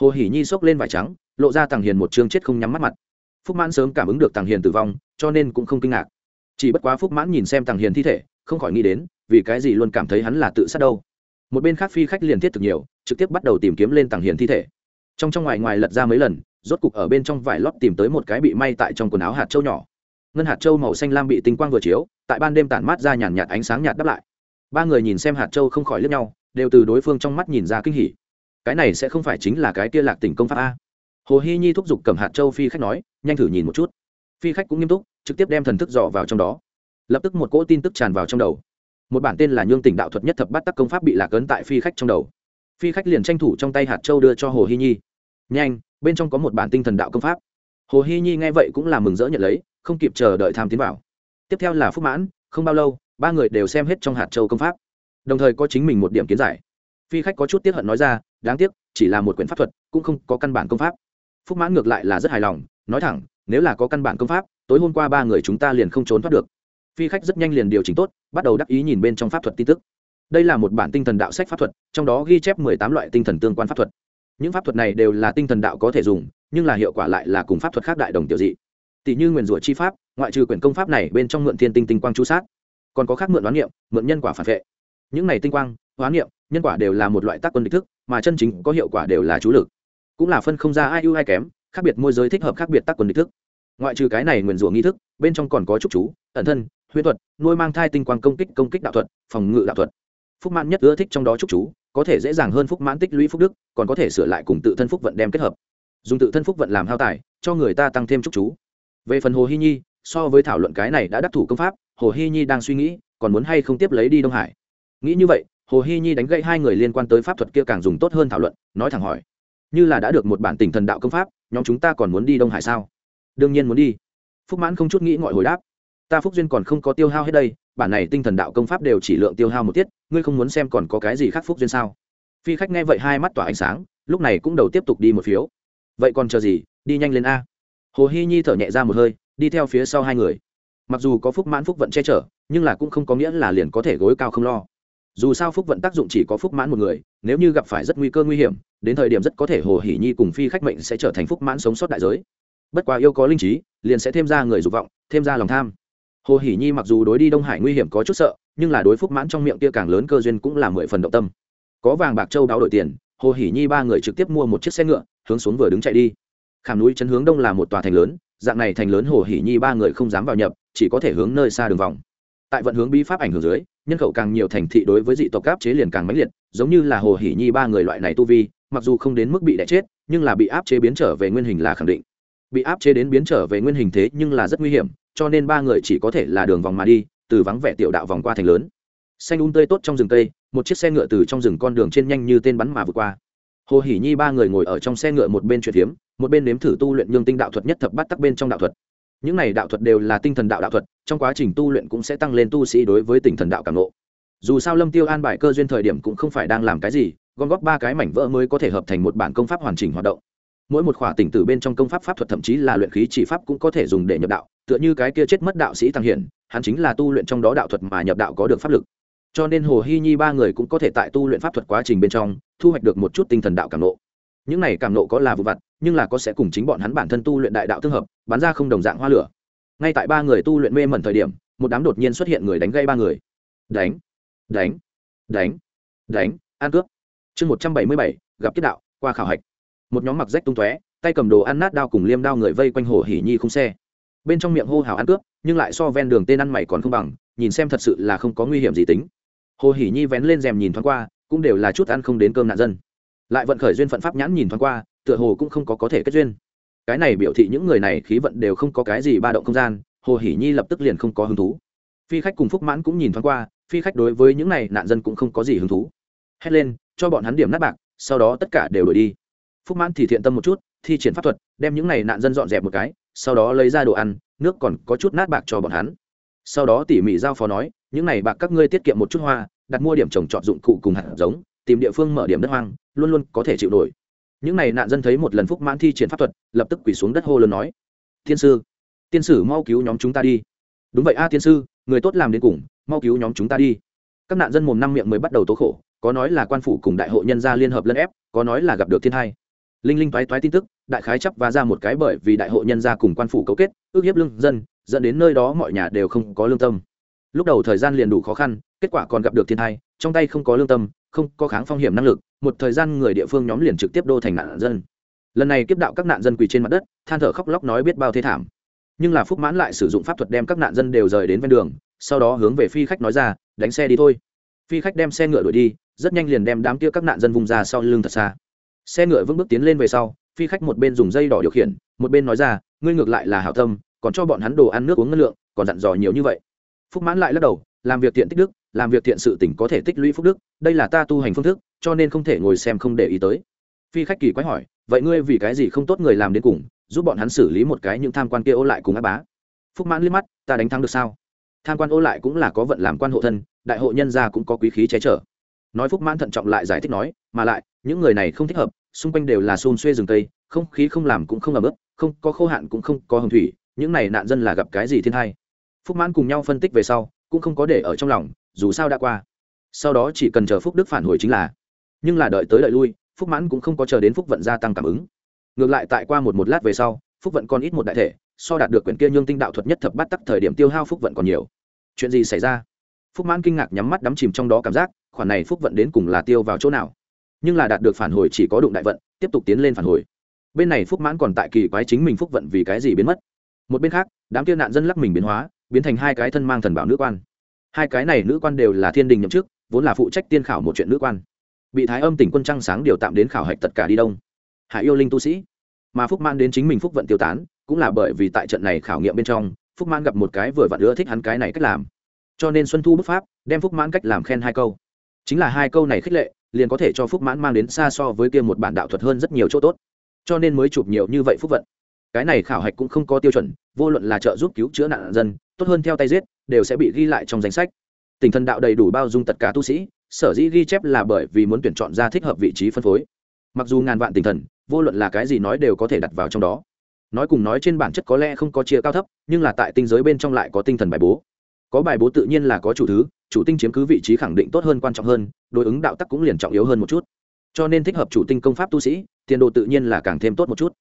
Hồ hỉ nhi xốc lên vải trắng, lộ ra tàng hiền một chương chết không nhắm mắt mặt. Phúc mãn sớm cảm ứng được tàng hiền tử vong, cho nên cũng không kinh ngạc. Chỉ bất quá phúc mãn nhìn xem tàng hiền thi thể, không khỏi nghĩ đến, vì cái gì luôn cảm thấy hắn là tự sát đâu. Một bên khác phi khách liền thiết thực nhiều, trực tiếp bắt đầu tìm kiếm lên tàng hiền thi thể. Trong trong ngoài ngoài lật ra mấy lần, rốt cục ở bên trong vải lót tìm tới một cái bị may tại trong quần áo hạt trâu nhỏ ngân hạt châu màu xanh lam bị tinh quang vừa chiếu, tại ban đêm tản mát ra nhàn nhạt ánh sáng nhạt đáp lại. Ba người nhìn xem hạt châu không khỏi lướt nhau, đều từ đối phương trong mắt nhìn ra kinh hỉ. Cái này sẽ không phải chính là cái kia lạc tỉnh công pháp a? Hồ hy nhi thúc giục cầm hạt châu phi khách nói, nhanh thử nhìn một chút. Phi khách cũng nghiêm túc, trực tiếp đem thần thức dò vào trong đó. Lập tức một cỗ tin tức tràn vào trong đầu. Một bản tên là nhương tỉnh đạo thuật nhất thập bắt tắc công pháp bị lạc ấn tại phi khách trong đầu. Phi khách liền tranh thủ trong tay hạt châu đưa cho hồ hy nhi. Nhanh, bên trong có một bản tinh thần đạo công pháp. Hồ hy nhi nghe vậy cũng là mừng rỡ nhận lấy không kịp chờ đợi tham tiến vào. Tiếp theo là phúc mãn, không bao lâu, ba người đều xem hết trong hạt châu công pháp. Đồng thời có chính mình một điểm kiến giải. Phi khách có chút tiếp hận nói ra, đáng tiếc, chỉ là một quyển pháp thuật, cũng không có căn bản công pháp. Phúc mãn ngược lại là rất hài lòng, nói thẳng, nếu là có căn bản công pháp, tối hôm qua ba người chúng ta liền không trốn thoát được. Phi khách rất nhanh liền điều chỉnh tốt, bắt đầu đắc ý nhìn bên trong pháp thuật tin tức. Đây là một bản tinh thần đạo sách pháp thuật, trong đó ghi chép mười tám loại tinh thần tương quan pháp thuật. Những pháp thuật này đều là tinh thần đạo có thể dùng, nhưng là hiệu quả lại là cùng pháp thuật khác đại đồng tiểu dị tỷ như nguyền rủa chi pháp, ngoại trừ quyển công pháp này bên trong mượn thiên tinh tinh quang chú sát, còn có khác mượn đoán niệm, mượn nhân quả phản vệ. Những này tinh quang đoán niệm, nhân quả đều là một loại tác quân địch thức, mà chân chính có hiệu quả đều là chú lực. Cũng là phân không ra ai ưu ai kém, khác biệt môi giới thích hợp khác biệt tác quân địch thức. Ngoại trừ cái này nguyền rủa nghi thức, bên trong còn có trúc chú, ẩn thân, huyễn thuật, nuôi mang thai tinh quang công kích công kích đạo thuật, phòng ngự đạo thuật. Phúc mãn nhất ưa thích trong đó trúc chú, có thể dễ dàng hơn phúc mãn tích lũy phúc đức, còn có thể sửa lại cùng tự thân phúc vận đem kết hợp. Dùng tự thân phúc vận làm hao tài, cho người ta tăng thêm trúc chú về phần hồ hy nhi, so với thảo luận cái này đã đắc thủ công pháp, hồ hy nhi đang suy nghĩ, còn muốn hay không tiếp lấy đi đông hải. Nghĩ như vậy, hồ hy nhi đánh gậy hai người liên quan tới pháp thuật kia càng dùng tốt hơn thảo luận, nói thẳng hỏi. Như là đã được một bản tình thần đạo công pháp, nhóm chúng ta còn muốn đi đông hải sao? Đương nhiên muốn đi. Phúc mãn không chút nghĩ ngọi hồi đáp. Ta phúc duyên còn không có tiêu hao hết đây, bản này tinh thần đạo công pháp đều chỉ lượng tiêu hao một tiết, ngươi không muốn xem còn có cái gì khác phúc duyên sao? Phi khách nghe vậy hai mắt tỏa ánh sáng, lúc này cũng đầu tiếp tục đi một phiếu. Vậy còn chờ gì, đi nhanh lên a hồ hy nhi thở nhẹ ra một hơi, đi theo phía sau hai người. Mặc dù có phúc mãn phúc vận che chở, nhưng là cũng không có nghĩa là liền có thể gối cao không lo. Dù sao phúc vận tác dụng chỉ có phúc mãn một người, nếu như gặp phải rất nguy cơ nguy hiểm, đến thời điểm rất có thể hồ hỷ nhi cùng phi khách mệnh sẽ trở thành phúc mãn sống sót đại giới. Bất quá yêu có linh trí, liền sẽ thêm ra người dục vọng, thêm ra lòng tham. Hồ hỷ nhi mặc dù đối đi đông hải nguy hiểm có chút sợ, nhưng là đối phúc mãn trong miệng kia càng lớn cơ duyên cũng là mười phần động tâm. Có vàng bạc châu đáo đổi tiền, hồ hỷ nhi ba người trực tiếp mua một chiếc xe ngựa, hướng xuống vừa đứng chạy đi khảm núi chấn hướng đông là một tòa thành lớn dạng này thành lớn hồ hỉ nhi ba người không dám vào nhập chỉ có thể hướng nơi xa đường vòng. Tại vận hướng bí pháp ảnh hưởng dưới nhân khẩu càng nhiều thành thị đối với dị tộc áp chế liền càng mãnh liệt giống như là hồ hỉ nhi ba người loại này tu vi mặc dù không đến mức bị đẻ chết nhưng là bị áp chế biến trở về nguyên hình là khẳng định. Bị áp chế đến biến trở về nguyên hình thế nhưng là rất nguy hiểm cho nên ba người chỉ có thể là đường vòng mà đi từ vắng vẻ tiểu đạo vòng qua thành lớn. Xanh un tươi tốt trong rừng tây, một chiếc xe ngựa từ trong rừng con đường trên nhanh như tên bắn mà vượt qua. Hồ hỉ nhi ba người ngồi ở trong xe ngựa một bên chuyện hiếm một bên nếm thử tu luyện nhương tinh đạo thuật nhất thập bát tắc bên trong đạo thuật. Những này đạo thuật đều là tinh thần đạo đạo thuật, trong quá trình tu luyện cũng sẽ tăng lên tu sĩ đối với tinh thần đạo cảm ngộ. dù sao lâm tiêu an bài cơ duyên thời điểm cũng không phải đang làm cái gì, gom góp ba cái mảnh vỡ mới có thể hợp thành một bản công pháp hoàn chỉnh hoạt động. Mỗi một khỏa tỉnh từ bên trong công pháp pháp thuật thậm chí là luyện khí chỉ pháp cũng có thể dùng để nhập đạo, tựa như cái kia chết mất đạo sĩ tăng hiển, hắn chính là tu luyện trong đó đạo thuật mà nhập đạo có được pháp lực. Cho nên hồ hy nhi ba người cũng có thể tại tu luyện pháp thuật quá trình bên trong, thu hoạch được một chút tinh thần đạo cảm nộ những này cảm nộ có là vụ vặt nhưng là có sẽ cùng chính bọn hắn bản thân tu luyện đại đạo tương hợp, bắn ra không đồng dạng hoa lửa. Ngay tại ba người tu luyện mê mẩn thời điểm, một đám đột nhiên xuất hiện người đánh gây ba người. Đánh đánh đánh đánh, ăn cướp. Chương một trăm bảy mươi bảy, gặp kết đạo, qua khảo hạch. Một nhóm mặc rách tung tóe, tay cầm đồ ăn nát đao cùng liêm đao người vây quanh hồ hỉ nhi không xe. Bên trong miệng hô hào ăn cướp, nhưng lại so ven đường tên ăn mày còn không bằng, nhìn xem thật sự là không có nguy hiểm gì tính. Hồ hỉ nhi vén lên rèm nhìn thoáng qua, cũng đều là chút ăn không đến cơm nạn dân. Lại vận khởi duyên phận pháp nhãn nhìn thoáng qua tựa hồ cũng không có có thể kết duyên. Cái này biểu thị những người này khí vận đều không có cái gì ba động không gian, hồ hỉ nhi lập tức liền không có hứng thú. Phi khách cùng phúc mãn cũng nhìn thoáng qua, phi khách đối với những này nạn dân cũng không có gì hứng thú. Hét lên, cho bọn hắn điểm nát bạc, sau đó tất cả đều đổi đi. Phúc mãn thì thiện tâm một chút, thi triển pháp thuật, đem những này nạn dân dọn dẹp một cái, sau đó lấy ra đồ ăn, nước còn có chút nát bạc cho bọn hắn. Sau đó tỉ mỉ giao phó nói, những này bạc các ngươi tiết kiệm một chút hoa, đặt mua điểm trồng trọt dụng cụ cùng hạt giống, tìm địa phương mở điểm đất hoang, luôn luôn có thể chịu nổi những này nạn dân thấy một lần phúc mãn thi triển pháp thuật, lập tức quỳ xuống đất hô lớn nói, tiên sư, tiên sử mau cứu nhóm chúng ta đi. Đúng vậy a, tiên sư, người tốt làm đến cùng, mau cứu nhóm chúng ta đi. Các nạn dân mồm năm miệng mới bắt đầu tố khổ, có nói là quan phủ cùng đại hội nhân gia liên hợp lân ép, có nói là gặp được thiên hai linh linh toái toái tin tức, đại khái chấp và ra một cái bởi vì đại hội nhân gia cùng quan phủ cấu kết, ước hiếp lương dân, dẫn đến nơi đó mọi nhà đều không có lương tâm. Lúc đầu thời gian liền đủ khó khăn, kết quả còn gặp được thiên hai trong tay không có lương tâm không có kháng phong hiểm năng lực, một thời gian người địa phương nhóm liền trực tiếp đô thành nạn dân. Lần này kiếp đạo các nạn dân quỳ trên mặt đất, than thở khóc lóc nói biết bao thế thảm. Nhưng là phúc mãn lại sử dụng pháp thuật đem các nạn dân đều rời đến ven đường, sau đó hướng về phi khách nói ra, đánh xe đi thôi. Phi khách đem xe ngựa đuổi đi, rất nhanh liền đem đám kia các nạn dân vùng ra sau lưng thật xa. Xe ngựa vững bước tiến lên về sau, phi khách một bên dùng dây đỏ điều khiển, một bên nói ra, ngươi ngược lại là hảo tâm, còn cho bọn hắn đồ ăn nước uống ngân lượng, còn dặn dò nhiều như vậy. Phúc mãn lại lắc đầu, làm việc tiện tích đức làm việc thiện sự tỉnh có thể tích lũy phúc đức, đây là ta tu hành phương thức, cho nên không thể ngồi xem không để ý tới. Phi khách kỳ quái hỏi, vậy ngươi vì cái gì không tốt người làm đến cùng, giúp bọn hắn xử lý một cái những tham quan kia ô lại cùng á bá? Phúc mãn liếc mắt, ta đánh thắng được sao? Tham quan ô lại cũng là có vận làm quan hộ thân, đại hộ nhân gia cũng có quý khí che chở. Nói phúc mãn thận trọng lại giải thích nói, mà lại, những người này không thích hợp, xung quanh đều là xôn xuê rừng tây không khí không làm cũng không ẩm ướt, không có khô hạn cũng không có hồng thủy, những này nạn dân là gặp cái gì thiên hay phúc mãn cùng nhau phân tích về sau, cũng không có để ở trong lòng dù sao đã qua. Sau đó chỉ cần chờ phúc đức phản hồi chính là. Nhưng là đợi tới đợi lui, phúc mãn cũng không có chờ đến phúc vận gia tăng cảm ứng. Ngược lại tại qua một một lát về sau, phúc vận còn ít một đại thể, so đạt được quyển kia nhương tinh đạo thuật nhất thập bắt tắc thời điểm tiêu hao phúc vận còn nhiều. Chuyện gì xảy ra? Phúc mãn kinh ngạc nhắm mắt đắm chìm trong đó cảm giác, khoản này phúc vận đến cùng là tiêu vào chỗ nào? Nhưng là đạt được phản hồi chỉ có đụng đại vận, tiếp tục tiến lên phản hồi. Bên này phúc mãn còn tại kỳ quái chính mình phúc vận vì cái gì biến mất. Một bên khác, đám kia nạn dân lắc mình biến hóa, biến thành hai cái thân mang thần bảo nữ quan hai cái này nữ quan đều là thiên đình nhậm chức, vốn là phụ trách tiên khảo một chuyện nữ quan. Bị thái âm tỉnh quân trăng sáng điều tạm đến khảo hạch tất cả đi đông. Hạ yêu linh tu sĩ. Mà phúc man đến chính mình phúc vận tiêu tán, cũng là bởi vì tại trận này khảo nghiệm bên trong, phúc man gặp một cái vừa vặn ưa thích hắn cái này cách làm. Cho nên xuân thu bức pháp, đem phúc mãn cách làm khen hai câu. Chính là hai câu này khích lệ, liền có thể cho phúc mãn mang đến xa so với kia một bản đạo thuật hơn rất nhiều chỗ tốt. Cho nên mới chụp nhiều như vậy phúc vận. Cái này khảo hạch cũng không có tiêu chuẩn, vô luận là trợ giúp cứu chữa nạn dân, tốt hơn theo tay giết đều sẽ bị ghi lại trong danh sách. Tinh thần đạo đầy đủ bao dung tất cả tu sĩ, sở dĩ ghi chép là bởi vì muốn tuyển chọn ra thích hợp vị trí phân phối. Mặc dù ngàn vạn tinh thần, vô luận là cái gì nói đều có thể đặt vào trong đó. Nói cùng nói trên bản chất có lẽ không có chia cao thấp, nhưng là tại tinh giới bên trong lại có tinh thần bài bố. Có bài bố tự nhiên là có chủ thứ, chủ tinh chiếm cứ vị trí khẳng định tốt hơn quan trọng hơn, đối ứng đạo tắc cũng liền trọng yếu hơn một chút. Cho nên thích hợp chủ tinh công pháp tu sĩ, tiền đồ tự nhiên là càng thêm tốt một chút.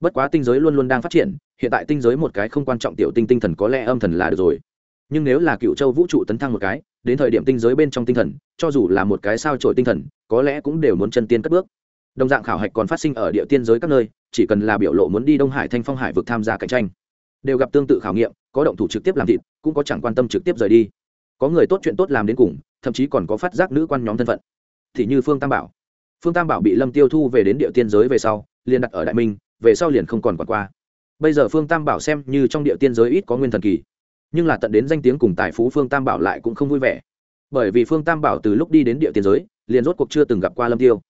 Bất quá tinh giới luôn luôn đang phát triển, hiện tại tinh giới một cái không quan trọng tiểu tinh tinh thần có lẽ âm thần là được rồi nhưng nếu là cựu châu vũ trụ tấn thăng một cái, đến thời điểm tinh giới bên trong tinh thần, cho dù là một cái sao trổi tinh thần, có lẽ cũng đều muốn chân tiên cất bước. Đồng dạng khảo hạch còn phát sinh ở địa tiên giới các nơi, chỉ cần là biểu lộ muốn đi đông hải thanh phong hải vực tham gia cạnh tranh, đều gặp tương tự khảo nghiệm, có động thủ trực tiếp làm thịt, cũng có chẳng quan tâm trực tiếp rời đi. Có người tốt chuyện tốt làm đến cùng, thậm chí còn có phát giác nữ quan nhóm thân phận. Thì như phương tam bảo. Phương tam bảo bị lâm tiêu thu về đến địa tiên giới về sau, liền đặt ở đại minh, về sau liền không còn quản qua. Bây giờ phương tam bảo xem như trong địa tiên giới ít có nguyên thần kỳ nhưng là tận đến danh tiếng cùng tài phú phương tam bảo lại cũng không vui vẻ. Bởi vì phương tam bảo từ lúc đi đến địa tiên giới, liền rốt cuộc chưa từng gặp qua lâm tiêu.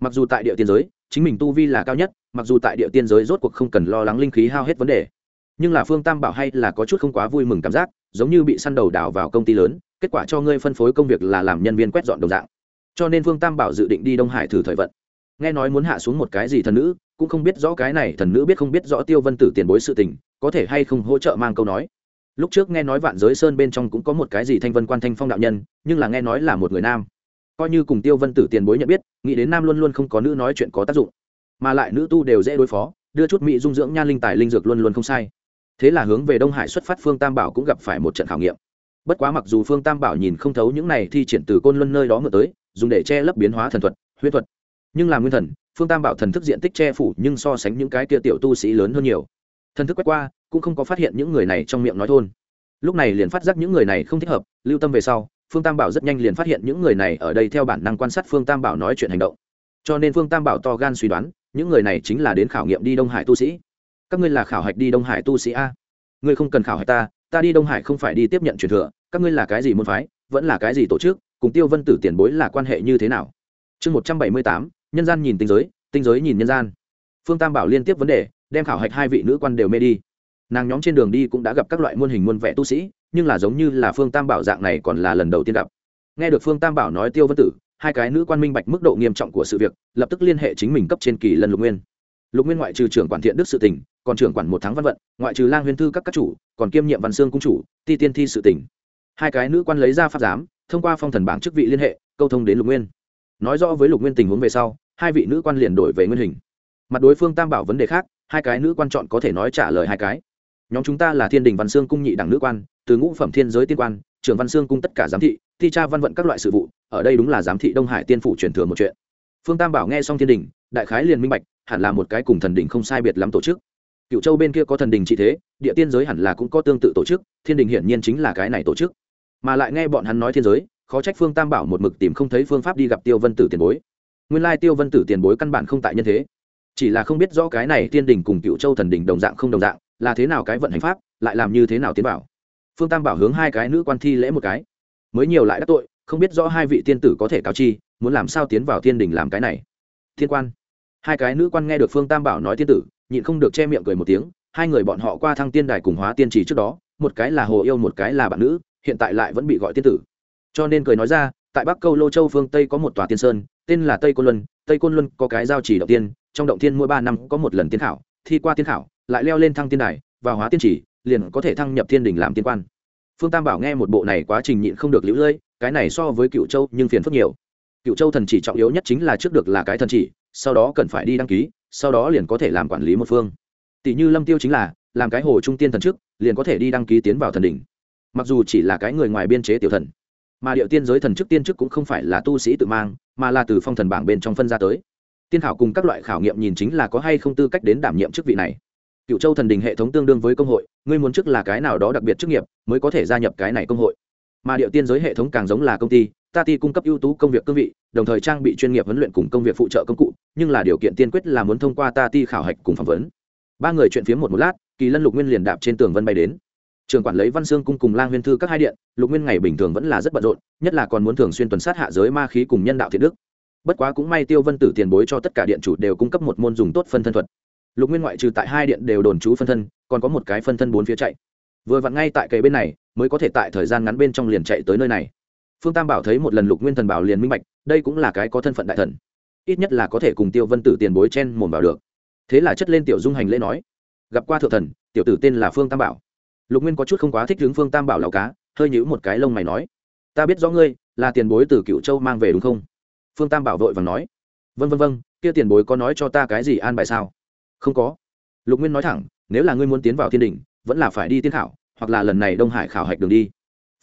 Mặc dù tại địa tiên giới, chính mình tu vi là cao nhất, mặc dù tại địa tiên giới rốt cuộc không cần lo lắng linh khí hao hết vấn đề. Nhưng là phương tam bảo hay là có chút không quá vui mừng cảm giác, giống như bị săn đầu đảo vào công ty lớn, kết quả cho ngươi phân phối công việc là làm nhân viên quét dọn đồng dạng. Cho nên phương tam bảo dự định đi đông hải thử thời vận. Nghe nói muốn hạ xuống một cái gì thần nữ, cũng không biết rõ cái này thần nữ biết không biết rõ tiêu vân tử tiền bối sự tình, có thể hay không hỗ trợ mang câu nói lúc trước nghe nói vạn giới sơn bên trong cũng có một cái gì thanh vân quan thanh phong đạo nhân, nhưng là nghe nói là một người nam. Coi như cùng tiêu vân tử tiền bối nhận biết, nghĩ đến nam luôn luôn không có nữ nói chuyện có tác dụng. Mà lại nữ tu đều dễ đối phó, đưa chút mỹ dung dưỡng nha linh tài linh dược luôn luôn không sai. Thế là hướng về đông hải xuất phát phương tam bảo cũng gặp phải một trận khảo nghiệm. Bất quá mặc dù phương tam bảo nhìn không thấu những này thi triển từ côn luân nơi đó ngược tới, dùng để che lấp biến hóa thần thuật huyết thuật. Nhưng là nguyên thần, phương tam bảo thần thức diện tích che phủ nhưng so sánh những cái kia tiểu tu sĩ lớn hơn nhiều. Thần thức quét qua cũng không có phát hiện những người này trong miệng nói thôn. Lúc này liền phát giác những người này không thích hợp, lưu tâm về sau, phương tam bảo rất nhanh liền phát hiện những người này ở đây theo bản năng quan sát phương tam bảo nói chuyện hành động. Cho nên phương tam bảo to gan suy đoán, những người này chính là đến khảo nghiệm đi đông hải tu sĩ. Các ngươi là khảo hạch đi đông hải tu sĩ a. Ngươi không cần khảo hạch ta ta đi đông hải không phải đi tiếp nhận truyền thừa, các ngươi là cái gì môn phái, vẫn là cái gì tổ chức, cùng tiêu vân tử tiền bối là quan hệ như thế nào? Chương một trăm bảy mươi tám, nhân gian nhìn tinh giới tinh giới nhìn nhân gian. Phương tam bảo liên tiếp vấn đề, đem khảo hạch hai vị nữ quan đều mê đi nàng nhóm trên đường đi cũng đã gặp các loại muôn hình muôn vẻ tu sĩ, nhưng là giống như là phương tam bảo dạng này còn là lần đầu tiên gặp. Nghe được phương tam bảo nói tiêu vân tử, hai cái nữ quan minh bạch mức độ nghiêm trọng của sự việc, lập tức liên hệ chính mình cấp trên kỳ lân lục nguyên. Lục nguyên ngoại trừ trưởng quản thiện đức sự tỉnh còn trưởng quản một tháng văn vận, ngoại trừ lang huyền thư các các chủ, còn kiêm nhiệm văn xương cung chủ, ti tiên thi sự tỉnh hai cái nữ quan lấy ra pháp giám, thông qua phong thần bảng chức vị liên hệ, câu thông đến lục nguyên. Nói rõ với lục nguyên tình huống về sau, hai vị nữ quan liền đổi về nguyên hình. Mặt đối phương tam bảo vấn đề khác, hai cái nữ quan chọn có thể nói trả lời hai cái nhóm chúng ta là thiên đình văn xương cung nhị đẳng nữ quan, từ ngũ phẩm thiên giới tiên quan, trưởng văn xương cung tất cả giám thị thi tra văn vận các loại sự vụ, ở đây đúng là giám thị đông hải tiên phủ truyền thừa một chuyện. Phương tam bảo nghe xong thiên đình, đại khái liền minh bạch, hẳn là một cái cùng thần đình không sai biệt lắm tổ chức. Cựu châu bên kia có thần đình trị thế, địa tiên giới hẳn là cũng có tương tự tổ chức, thiên đình hiển nhiên chính là cái này tổ chức. Mà lại nghe bọn hắn nói thiên giới, khó trách phương tam bảo một mực tìm không thấy phương pháp đi gặp tiêu vân tử tiền bối. Nguyên lai tiêu vân tử tiền bối căn bản không tại nhân thế. Chỉ là không biết rõ cái này tiên đình cùng cựu châu thần đình đồng dạng không đồng dạng là thế nào cái vận hành pháp, lại làm như thế nào tiến bảo phương tam bảo hướng hai cái nữ quan thi lễ một cái. Mới nhiều lại đắc tội, không biết rõ hai vị tiên tử có thể cáo chi, muốn làm sao tiến vào thiên đình làm cái này. Thiên quan. Hai cái nữ quan nghe được phương tam bảo nói tiên tử, nhịn không được che miệng cười một tiếng, hai người bọn họ qua thăng tiên đài cùng hóa tiên trì trước đó, một cái là hồ yêu, một cái là bạn nữ, hiện tại lại vẫn bị gọi tiên tử. Cho nên cười nói ra, tại bắc câu lô châu phương tây có một tòa tiên sơn, tên là tây côn luân, tây côn luân có cái giao chỉ động tiên, trong động tiên mỗi ba năm có một lần tiên khảo, thi qua tiên khảo lại leo lên thăng tiên đài và hóa tiên chỉ, liền có thể thăng nhập thiên đình làm tiên quan. Phương tam bảo nghe một bộ này quá trình nhịn không được lũ lưỡi cái này so với cựu châu nhưng phiền phức nhiều. Cựu châu thần chỉ trọng yếu nhất chính là trước được là cái thần chỉ, sau đó cần phải đi đăng ký, sau đó liền có thể làm quản lý một phương. Tỷ như lâm tiêu chính là, làm cái hồ trung tiên thần trước, liền có thể đi đăng ký tiến vào thần đỉnh. Mặc dù chỉ là cái người ngoài biên chế tiểu thần, mà điệu tiên giới thần chức tiên chức cũng không phải là tu sĩ tự mang, mà là từ phong thần bảng bên trong phân ra tới. Tiên khảo cùng các loại khảo nghiệm nhìn chính là có hay không tư cách đến đảm nhiệm chức vị này cựu châu thần đình hệ thống tương đương với công hội, ngươi muốn chức là cái nào đó đặc biệt chức nghiệp, mới có thể gia nhập cái này công hội? Mà điệu tiên giới hệ thống càng giống là công ty, ta ti cung cấp ưu tú công việc cương vị, đồng thời trang bị chuyên nghiệp huấn luyện cùng công việc phụ trợ công cụ, nhưng là điều kiện tiên quyết là muốn thông qua ta ti khảo hạch cùng phỏng vấn. Ba người chuyện phiếm một một lát, kỳ lân lục nguyên liền đạp trên tường vân bay đến. Trường quản lý văn sương cung cùng lang huyên thư các hai điện, lục nguyên ngày bình thường vẫn là rất bận rộn, nhất là còn muốn thường xuyên tuần sát hạ giới ma khí cùng nhân đạo thiện đức. Bất quá cũng may tiêu vân tử tiền bối cho tất cả điện chủ đều cung cấp một môn dùng tốt phân thân thuật lục nguyên ngoại trừ tại hai điện đều đồn trú phân thân, còn có một cái phân thân bốn phía chạy. Vừa vặn ngay tại cây bên này, mới có thể tại thời gian ngắn bên trong liền chạy tới nơi này. Phương tam bảo thấy một lần lục nguyên thần bảo liền minh bạch, đây cũng là cái có thân phận đại thần. Ít nhất là có thể cùng tiêu vân tử tiền bối chen mồm vào được. Thế là chất lên tiểu dung hành lễ nói, gặp qua thượng thần, tiểu tử tên là phương tam bảo. Lục nguyên có chút không quá thích hướng phương tam bảo lão cá, hơi nhữ một cái lông mày nói, ta biết rõ ngươi, là tiền bối từ cựu châu mang về đúng không? Phương tam bảo vội và nói vân vân vân kia tiền bối có nói cho ta cái gì an bài sao? Không có. Lục nguyên nói thẳng, nếu là ngươi muốn tiến vào thiên đình vẫn là phải đi tiên khảo, hoặc là lần này đông hải khảo hạch đường đi.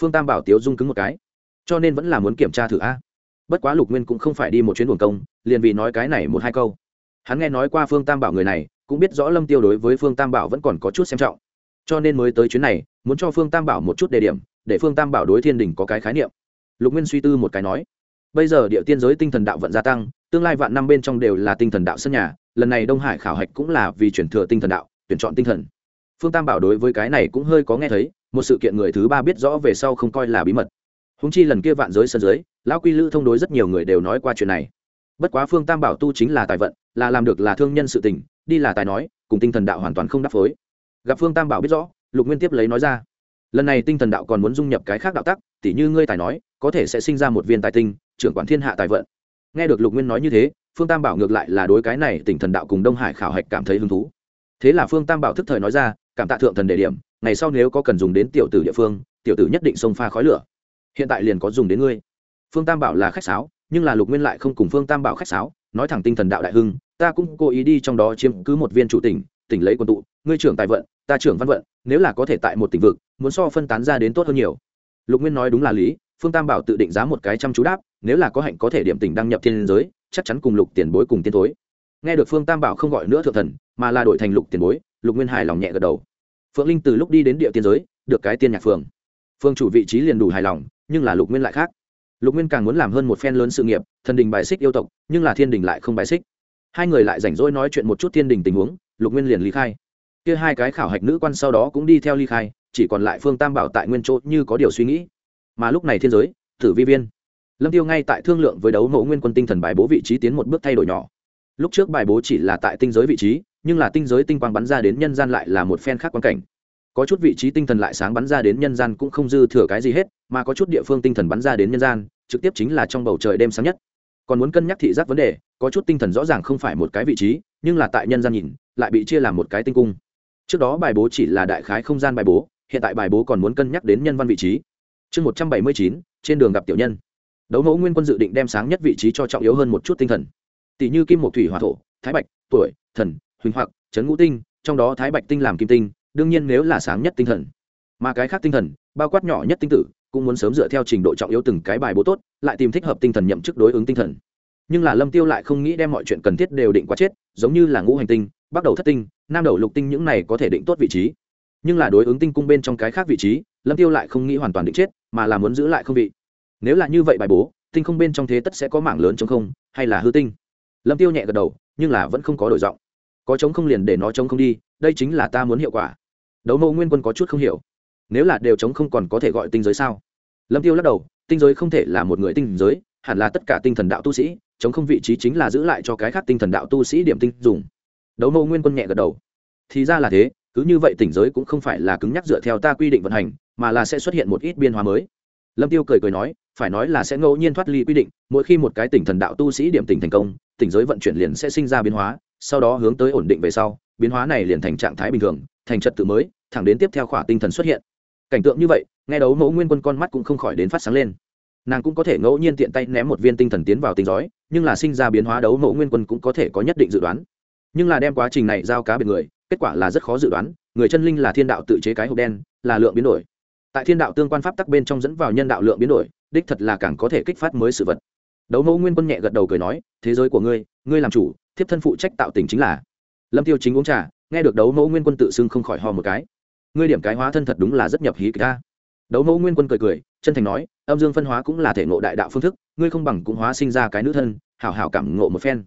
Phương tam bảo tiếu dung cứng một cái. Cho nên vẫn là muốn kiểm tra thử a. Bất quá lục nguyên cũng không phải đi một chuyến buồng công, liền vì nói cái này một hai câu. Hắn nghe nói qua phương tam bảo người này, cũng biết rõ lâm tiêu đối với phương tam bảo vẫn còn có chút xem trọng. Cho nên mới tới chuyến này, muốn cho phương tam bảo một chút đề điểm, để phương tam bảo đối thiên đình có cái khái niệm. Lục nguyên suy tư một cái nói, bây giờ địa tiên giới tinh thần đạo vận gia tăng, tương lai vạn năm bên trong đều là tinh thần đạo sân nhà lần này đông hải khảo hạch cũng là vì chuyển thừa tinh thần đạo, tuyển chọn tinh thần. Phương tam bảo đối với cái này cũng hơi có nghe thấy, một sự kiện người thứ ba biết rõ về sau không coi là bí mật. Húng chi lần kia vạn giới sân giới, lão quy lữ thông đối rất nhiều người đều nói qua chuyện này. Bất quá phương tam bảo tu chính là tài vận, là làm được là thương nhân sự tình, đi là tài nói, cùng tinh thần đạo hoàn toàn không đáp phối. Gặp phương tam bảo biết rõ, lục nguyên tiếp lấy nói ra, lần này tinh thần đạo còn muốn dung nhập cái khác đạo tắc, tỉ như ngươi tài nói, có thể sẽ sinh ra một viên tài tinh, trưởng quản thiên hạ tài vận. Nghe được lục nguyên nói như thế phương tam bảo ngược lại là đối cái này tỉnh thần đạo cùng đông hải khảo hạch cảm thấy hứng thú. Thế là phương tam bảo thức thời nói ra, cảm tạ thượng thần đề điểm, ngày sau nếu có cần dùng đến tiểu tử địa phương, tiểu tử nhất định xông pha khói lửa. Hiện tại liền có dùng đến ngươi. Phương tam bảo là khách sáo, nhưng là lục nguyên lại không cùng phương tam bảo khách sáo, nói thẳng tinh thần đạo đại hưng, ta cũng cố ý đi trong đó chiếm cứ một viên chủ tỉnh tỉnh lấy quân tụ, ngươi trưởng tài vận, ta trưởng văn vận, nếu là có thể tại một tỉnh vực, muốn so phân tán ra đến tốt hơn nhiều. Lục nguyên nói đúng là lý, phương tam bảo tự định giá một cái chăm chú đáp, nếu là có hạnh có thể điểm tỉnh đăng nhập thiên giới chắc chắn cùng lục tiền bối cùng tiên thối. Nghe được phương tam bảo không gọi nữa thượng thần, mà là đổi thành lục tiền bối, lục nguyên hài lòng nhẹ gật đầu. Phượng linh từ lúc đi đến địa tiên giới, được cái tiên nhạc phường. Phương chủ vị trí liền đủ hài lòng, nhưng là lục nguyên lại khác. Lục nguyên càng muốn làm hơn một phen lớn sự nghiệp, thần đình bài xích yêu tộc, nhưng là thiên đình lại không bài xích. Hai người lại rảnh rỗi nói chuyện một chút thiên đình tình huống, lục nguyên liền ly khai. Kia hai cái khảo hạch nữ quan sau đó cũng đi theo ly khai, chỉ còn lại phương tam bảo tại nguyên chỗ như có điều suy nghĩ. Mà lúc này thiên giới, tử vi viên lâm tiêu ngay tại thương lượng với đấu mẫu nguyên quân tinh thần bài bố vị trí tiến một bước thay đổi nhỏ. Lúc trước bài bố chỉ là tại tinh giới vị trí, nhưng là tinh giới tinh quang bắn ra đến nhân gian lại là một phen khác quan cảnh. Có chút vị trí tinh thần lại sáng bắn ra đến nhân gian cũng không dư thừa cái gì hết, mà có chút địa phương tinh thần bắn ra đến nhân gian, trực tiếp chính là trong bầu trời đêm sáng nhất. Còn muốn cân nhắc thị giác vấn đề, có chút tinh thần rõ ràng không phải một cái vị trí, nhưng là tại nhân gian nhìn, lại bị chia làm một cái tinh cung. Trước đó bài bố chỉ là đại khái không gian bài bố, hiện tại bài bố còn muốn cân nhắc đến nhân văn vị trí. Chương một trăm bảy mươi chín, trên đường gặp tiểu nhân đấu mẫu nguyên quân dự định đem sáng nhất vị trí cho trọng yếu hơn một chút tinh thần. Tỷ như kim một thủy hòa thổ, thái bạch, tuổi, thần, huỳnh hoặc, trấn ngũ tinh, trong đó thái bạch tinh làm kim tinh, đương nhiên nếu là sáng nhất tinh thần. Mà cái khác tinh thần, bao quát nhỏ nhất tinh tử, cũng muốn sớm dựa theo trình độ trọng yếu từng cái bài bố tốt, lại tìm thích hợp tinh thần nhậm chức đối ứng tinh thần. Nhưng là lâm tiêu lại không nghĩ đem mọi chuyện cần thiết đều định quá chết, giống như là ngũ hành tinh, bắt đầu thất tinh, nam đầu lục tinh những này có thể định tốt vị trí. Nhưng là đối ứng tinh cung bên trong cái khác vị trí, lâm tiêu lại không nghĩ hoàn toàn định chết, mà là muốn giữ lại không vị nếu là như vậy bài bố, tinh không bên trong thế tất sẽ có mảng lớn chống không, hay là hư tinh? Lâm tiêu nhẹ gật đầu, nhưng là vẫn không có đổi giọng. Có chống không liền để nó chống không đi, đây chính là ta muốn hiệu quả. Đấu mẫu nguyên quân có chút không hiểu. Nếu là đều chống không còn có thể gọi tinh giới sao? Lâm tiêu lắc đầu, tinh giới không thể là một người tinh giới, hẳn là tất cả tinh thần đạo tu sĩ, chống không vị trí chính là giữ lại cho cái khác tinh thần đạo tu sĩ điểm tinh dùng. Đấu mẫu nguyên quân nhẹ gật đầu. Thì ra là thế, cứ như vậy tỉnh giới cũng không phải là cứng nhắc dựa theo ta quy định vận hành, mà là sẽ xuất hiện một ít biên hóa mới lâm tiêu cười cười nói, phải nói là sẽ ngẫu nhiên thoát ly quy định, mỗi khi một cái tỉnh thần đạo tu sĩ điểm tỉnh thành công, tỉnh giới vận chuyển liền sẽ sinh ra biến hóa, sau đó hướng tới ổn định về sau, biến hóa này liền thành trạng thái bình thường, thành trật tự mới, thẳng đến tiếp theo khỏa tinh thần xuất hiện. Cảnh tượng như vậy, nghe đấu mẫu nguyên quân con mắt cũng không khỏi đến phát sáng lên. Nàng cũng có thể ngẫu nhiên tiện tay ném một viên tinh thần tiến vào tinh giói nhưng là sinh ra biến hóa đấu mẫu nguyên quân cũng có thể có nhất định dự đoán. Nhưng là đem quá trình này giao cá biệt người, kết quả là rất khó dự đoán, người chân linh là thiên đạo tự chế cái hộp đen, là lượng biến đổi tại thiên đạo tương quan pháp tắc bên trong dẫn vào nhân đạo lượng biến đổi, đích thật là càng có thể kích phát mới sự vật. Đấu mẫu nguyên quân nhẹ gật đầu cười nói, thế giới của ngươi ngươi làm chủ, thiếp thân phụ trách tạo tình chính là. Lâm tiêu chính uống trà, nghe được đấu mẫu nguyên quân tự xưng không khỏi ho một cái. Ngươi điểm cái hóa thân thật đúng là rất nhập hí ca đấu mẫu nguyên quân cười cười, chân thành nói, âm dương phân hóa cũng là thể ngộ đại đạo phương thức, ngươi không bằng cũng hóa sinh ra cái nữ thân, hảo hảo cảm ngộ một phen.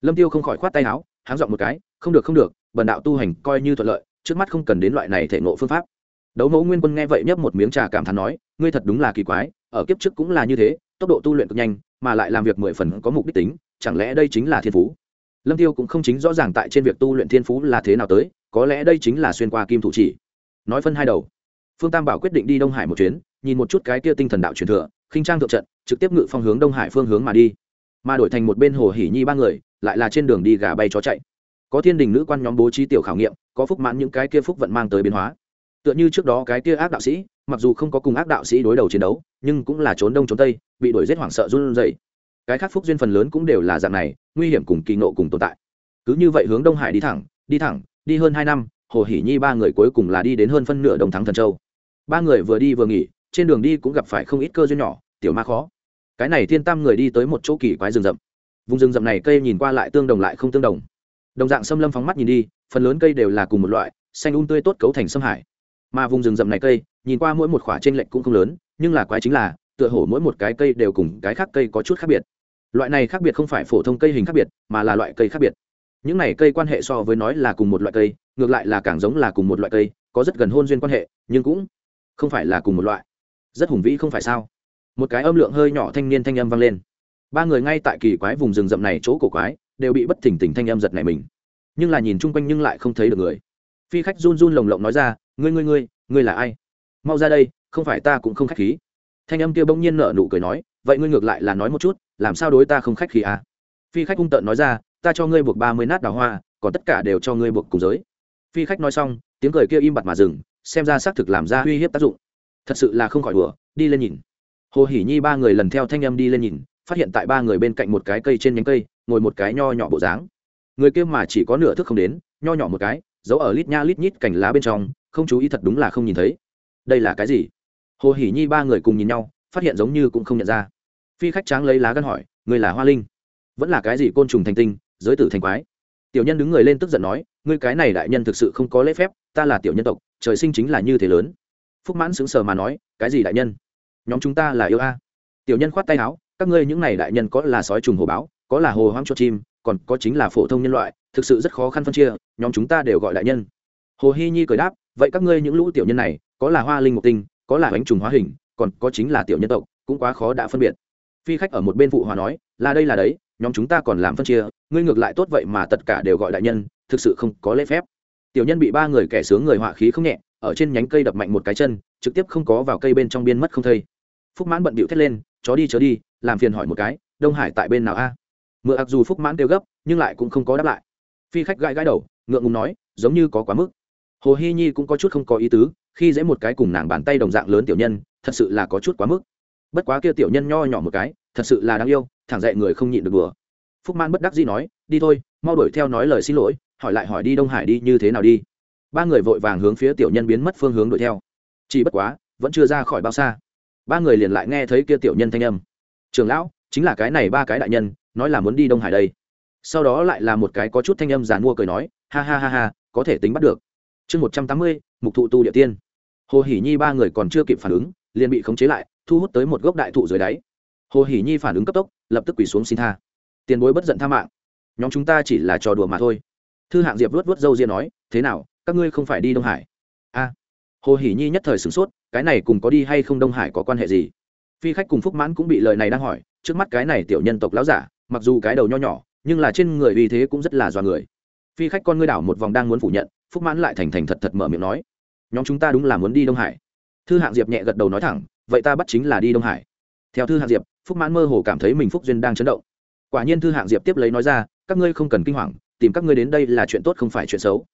Lâm tiêu không khỏi khoát tay áo, háng dọn một cái, không được không được, bần đạo tu hành coi như thuận lợi, trước mắt không cần đến loại này thể ngộ phương pháp đấu mẫu nguyên quân nghe vậy nhấp một miếng trà cảm thán nói, ngươi thật đúng là kỳ quái, ở kiếp trước cũng là như thế, tốc độ tu luyện cực nhanh, mà lại làm việc mười phần có mục đích tính, chẳng lẽ đây chính là thiên phú? Lâm tiêu cũng không chính rõ ràng tại trên việc tu luyện thiên phú là thế nào tới, có lẽ đây chính là xuyên qua kim thủ chỉ. Nói phân hai đầu. Phương tam bảo quyết định đi đông hải một chuyến, nhìn một chút cái kia tinh thần đạo truyền thừa, khinh trang thượng trận, trực tiếp ngự phong hướng đông hải phương hướng mà đi. Mà đổi thành một bên hồ hỉ nhi ba người, lại là trên đường đi gà bay chó chạy. Có thiên đình nữ quan nhóm bố trí tiểu khảo nghiệm, có phúc mãn những cái kia phúc vận mang tới biến hóa tựa như trước đó cái kia ác đạo sĩ, mặc dù không có cùng ác đạo sĩ đối đầu chiến đấu, nhưng cũng là trốn đông trốn tây, bị đuổi giết hoảng sợ run rẩy. Cái khác phúc duyên phần lớn cũng đều là dạng này, nguy hiểm cùng kỳ nộ cùng tồn tại. Cứ như vậy hướng đông hải đi thẳng đi thẳng, đi hơn hai năm, hồ hỷ nhi ba người cuối cùng là đi đến hơn phân nửa đồng thắng thần châu. Ba người vừa đi vừa nghỉ, trên đường đi cũng gặp phải không ít cơ duyên nhỏ, tiểu ma khó. Cái này thiên tam người đi tới một chỗ kỳ quái rừng rậm. Vùng rừng rậm này cây nhìn qua lại tương đồng lại không tương đồng. Đồng dạng xâm lâm phóng mắt nhìn đi, phần lớn cây đều là cùng một loại, xanh un um tươi tốt cấu thành xâm hải mà vùng rừng rậm này cây, nhìn qua mỗi một khỏa trên lệnh cũng không lớn, nhưng là quái chính là, tựa hồ mỗi một cái cây đều cùng cái khác cây có chút khác biệt. Loại này khác biệt không phải phổ thông cây hình khác biệt, mà là loại cây khác biệt. Những này cây quan hệ so với nói là cùng một loại cây, ngược lại là càng giống là cùng một loại cây, có rất gần hôn duyên quan hệ, nhưng cũng không phải là cùng một loại. Rất hùng vĩ không phải sao? Một cái âm lượng hơi nhỏ thanh niên thanh âm vang lên. Ba người ngay tại kỳ quái vùng rừng rậm này chỗ cổ quái, đều bị bất thình tình thanh âm giật này mình. Nhưng là nhìn chung quanh nhưng lại không thấy được người. Phi khách run run lồng lộng nói ra ngươi ngươi ngươi ngươi là ai? Mau ra đây, không phải ta cũng không khách khí. Thanh âm kia bỗng nhiên nở nụ cười nói, vậy ngươi ngược lại là nói một chút, làm sao đối ta không khách khí à? Phi khách hung tợn nói ra, ta cho ngươi buộc ba mươi nát đào hoa, còn tất cả đều cho ngươi buộc cùng giới. Phi khách nói xong, tiếng cười kia im bặt mà dừng, xem ra xác thực làm ra uy hiếp tác dụng. Thật sự là không khỏi đùa, đi lên nhìn. Hồ hỉ nhi ba người lần theo thanh âm đi lên nhìn, phát hiện tại ba người bên cạnh một cái cây trên nhánh cây, ngồi một cái nho nhỏ bộ dáng. Người kia mà chỉ có nửa thước không đến, nho nhỏ một cái, giấu ở lít nha lít nhít cành lá bên trong không chú ý thật đúng là không nhìn thấy. Đây là cái gì? Hồ hỉ nhi ba người cùng nhìn nhau, phát hiện giống như cũng không nhận ra. Phi khách tráng lấy lá gân hỏi người là hoa linh? Vẫn là cái gì côn trùng thành tinh, giới tử thành quái. Tiểu nhân đứng người lên tức giận nói, ngươi cái này đại nhân thực sự không có lễ phép, ta là tiểu nhân tộc, trời sinh chính là như thế lớn. Phúc mãn xứng sờ mà nói, cái gì đại nhân? Nhóm chúng ta là yêu a. Tiểu nhân khoát tay áo, các ngươi những này đại nhân có là sói trùng hồ báo, có là hồ hoang cho chim, còn có chính là phổ thông nhân loại, thực sự rất khó khăn phân chia, nhóm chúng ta đều gọi đại nhân. Hồ hy nhi cười đáp vậy các ngươi những lũ tiểu nhân này, có là hoa linh mục tinh, có là bánh trùng hóa hình, còn có chính là tiểu nhân tộc, cũng quá khó đã phân biệt. Phi khách ở một bên phụ hòa nói, là đây là đấy, nhóm chúng ta còn làm phân chia, ngươi ngược lại tốt vậy mà tất cả đều gọi đại nhân, thực sự không có lễ phép. Tiểu nhân bị ba người kẻ sướng người họa khí không nhẹ, ở trên nhánh cây đập mạnh một cái chân, trực tiếp không có vào cây bên trong biên mất không thây. Phúc mãn bận bịu thét lên, chó đi chớ đi, làm phiền hỏi một cái, đông hải tại bên nào a? Mượn ặc dù phúc mãn kêu gấp, nhưng lại cũng không có đáp lại. Phi khách gãi gãi đầu, ngượng ngùng nói, giống như có quá mức hồ hy nhi cũng có chút không có ý tứ, khi dễ một cái cùng nàng bàn tay đồng dạng lớn tiểu nhân, thật sự là có chút quá mức. Bất quá kia tiểu nhân nho nhỏ một cái, thật sự là đáng yêu, thẳng dạy người không nhịn được đùa. Phúc man bất đắc dĩ nói, đi thôi, mau đuổi theo nói lời xin lỗi, hỏi lại hỏi đi đông hải đi, như thế nào đi? Ba người vội vàng hướng phía tiểu nhân biến mất phương hướng đuổi theo. Chỉ bất quá, vẫn chưa ra khỏi bao xa. Ba người liền lại nghe thấy kia tiểu nhân thanh âm. Trường lão, chính là cái này ba cái đại nhân, nói là muốn đi đông hải đây. Sau đó lại là một cái có chút thanh âm giàn mua cười nói, ha ha ha ha, có thể tính bắt được chương một trăm tám mươi, mục thụ tu địa tiên. Hồ hỉ nhi ba người còn chưa kịp phản ứng, liền bị khống chế lại, thu hút tới một gốc đại thụ dưới đáy. Hồ hỉ nhi phản ứng cấp tốc, lập tức quỳ xuống xin tha. Tiền bối bất giận tha mạng. Nhóm chúng ta chỉ là trò đùa mà thôi. Thư hạng diệp vớt vớt râu ria nói, thế nào, các ngươi không phải đi đông hải? A. Hồ hỉ nhi nhất thời sửng sốt, cái này cùng có đi hay không đông hải có quan hệ gì? Phi khách cùng phúc mãn cũng bị lời này đang hỏi, trước mắt cái này tiểu nhân tộc láo giả, mặc dù cái đầu nho nhỏ, nhưng là trên người uy thế cũng rất là dọa người phi khách con ngươi đảo một vòng đang muốn phủ nhận, phúc mãn lại thành thành thật thật mở miệng nói, nhóm chúng ta đúng là muốn đi đông hải. Thư hạng diệp nhẹ gật đầu nói thẳng, vậy ta bắt chính là đi đông hải. Theo thư hạng diệp, phúc mãn mơ hồ cảm thấy mình phúc duyên đang chấn động. Quả nhiên thư hạng diệp tiếp lấy nói ra, các ngươi không cần kinh hoàng, tìm các ngươi đến đây là chuyện tốt không phải chuyện xấu.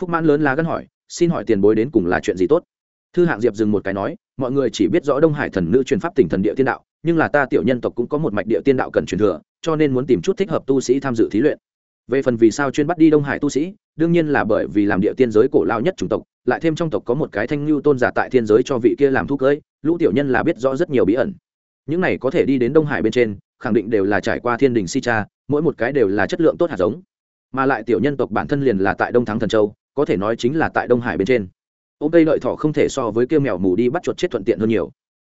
Phúc mãn lớn lá gân hỏi, xin hỏi tiền bối đến cùng là chuyện gì tốt? Thư hạng diệp dừng một cái nói, mọi người chỉ biết rõ đông hải thần nữ truyền pháp tỉnh thần địa tiên đạo, nhưng là ta tiểu nhân tộc cũng có một mạch địa tiên đạo cần truyền thừa, cho nên muốn tìm chút thích hợp tu sĩ tham dự thí luyện về phần vì sao chuyên bắt đi đông hải tu sĩ, đương nhiên là bởi vì làm địa tiên giới cổ lao nhất chủng tộc, lại thêm trong tộc có một cái thanh lưu tôn giả tại thiên giới cho vị kia làm thuốc cưới, lũ tiểu nhân là biết rõ rất nhiều bí ẩn. Những này có thể đi đến đông hải bên trên, khẳng định đều là trải qua thiên đình si cha, mỗi một cái đều là chất lượng tốt hạt giống. Mà lại tiểu nhân tộc bản thân liền là tại đông thắng thần châu, có thể nói chính là tại đông hải bên trên. Ông cây lợi thọ không thể so với kêu mèo mù đi bắt chuột chết thuận tiện hơn nhiều.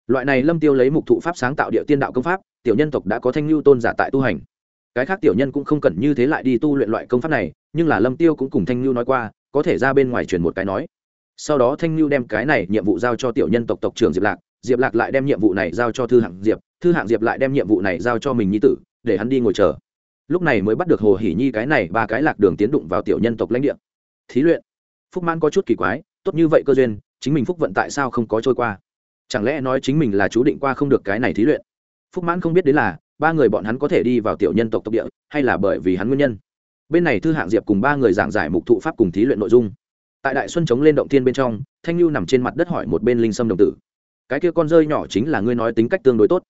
Loại này lâm tiêu lấy mục thụ pháp sáng tạo địa tiên đạo công pháp, tiểu nhân tộc đã có thanh lưu tôn giả tại tu hành cái khác tiểu nhân cũng không cần như thế lại đi tu luyện loại công pháp này, nhưng là lâm tiêu cũng cùng thanh lưu nói qua, có thể ra bên ngoài truyền một cái nói. Sau đó thanh lưu đem cái này nhiệm vụ giao cho tiểu nhân tộc tộc trưởng diệp lạc diệp lạc lại đem nhiệm vụ này giao cho thư hạng diệp, thư hạng diệp lại đem nhiệm vụ này giao cho mình nhi tử, để hắn đi ngồi chờ. Lúc này mới bắt được hồ hỉ nhi cái này ba cái lạc đường tiến đụng vào tiểu nhân tộc lãnh địa. Thí luyện. Phúc Mãn có chút kỳ quái, tốt như vậy cơ duyên, chính mình phúc vận tại sao không có trôi qua? Chẳng lẽ nói chính mình là chú định qua không được cái này thí luyện? Phúc mãn không biết đến là ba người bọn hắn có thể đi vào tiểu nhân tộc tộc địa, hay là bởi vì hắn nguyên nhân? Bên này thư hạng diệp cùng ba người giảng giải mục thụ pháp cùng thí luyện nội dung. Tại đại xuân chống lên động thiên bên trong, thanh lưu nằm trên mặt đất hỏi một bên linh sâm đồng tử. Cái kia con rơi nhỏ chính là ngươi nói tính cách tương đối tốt.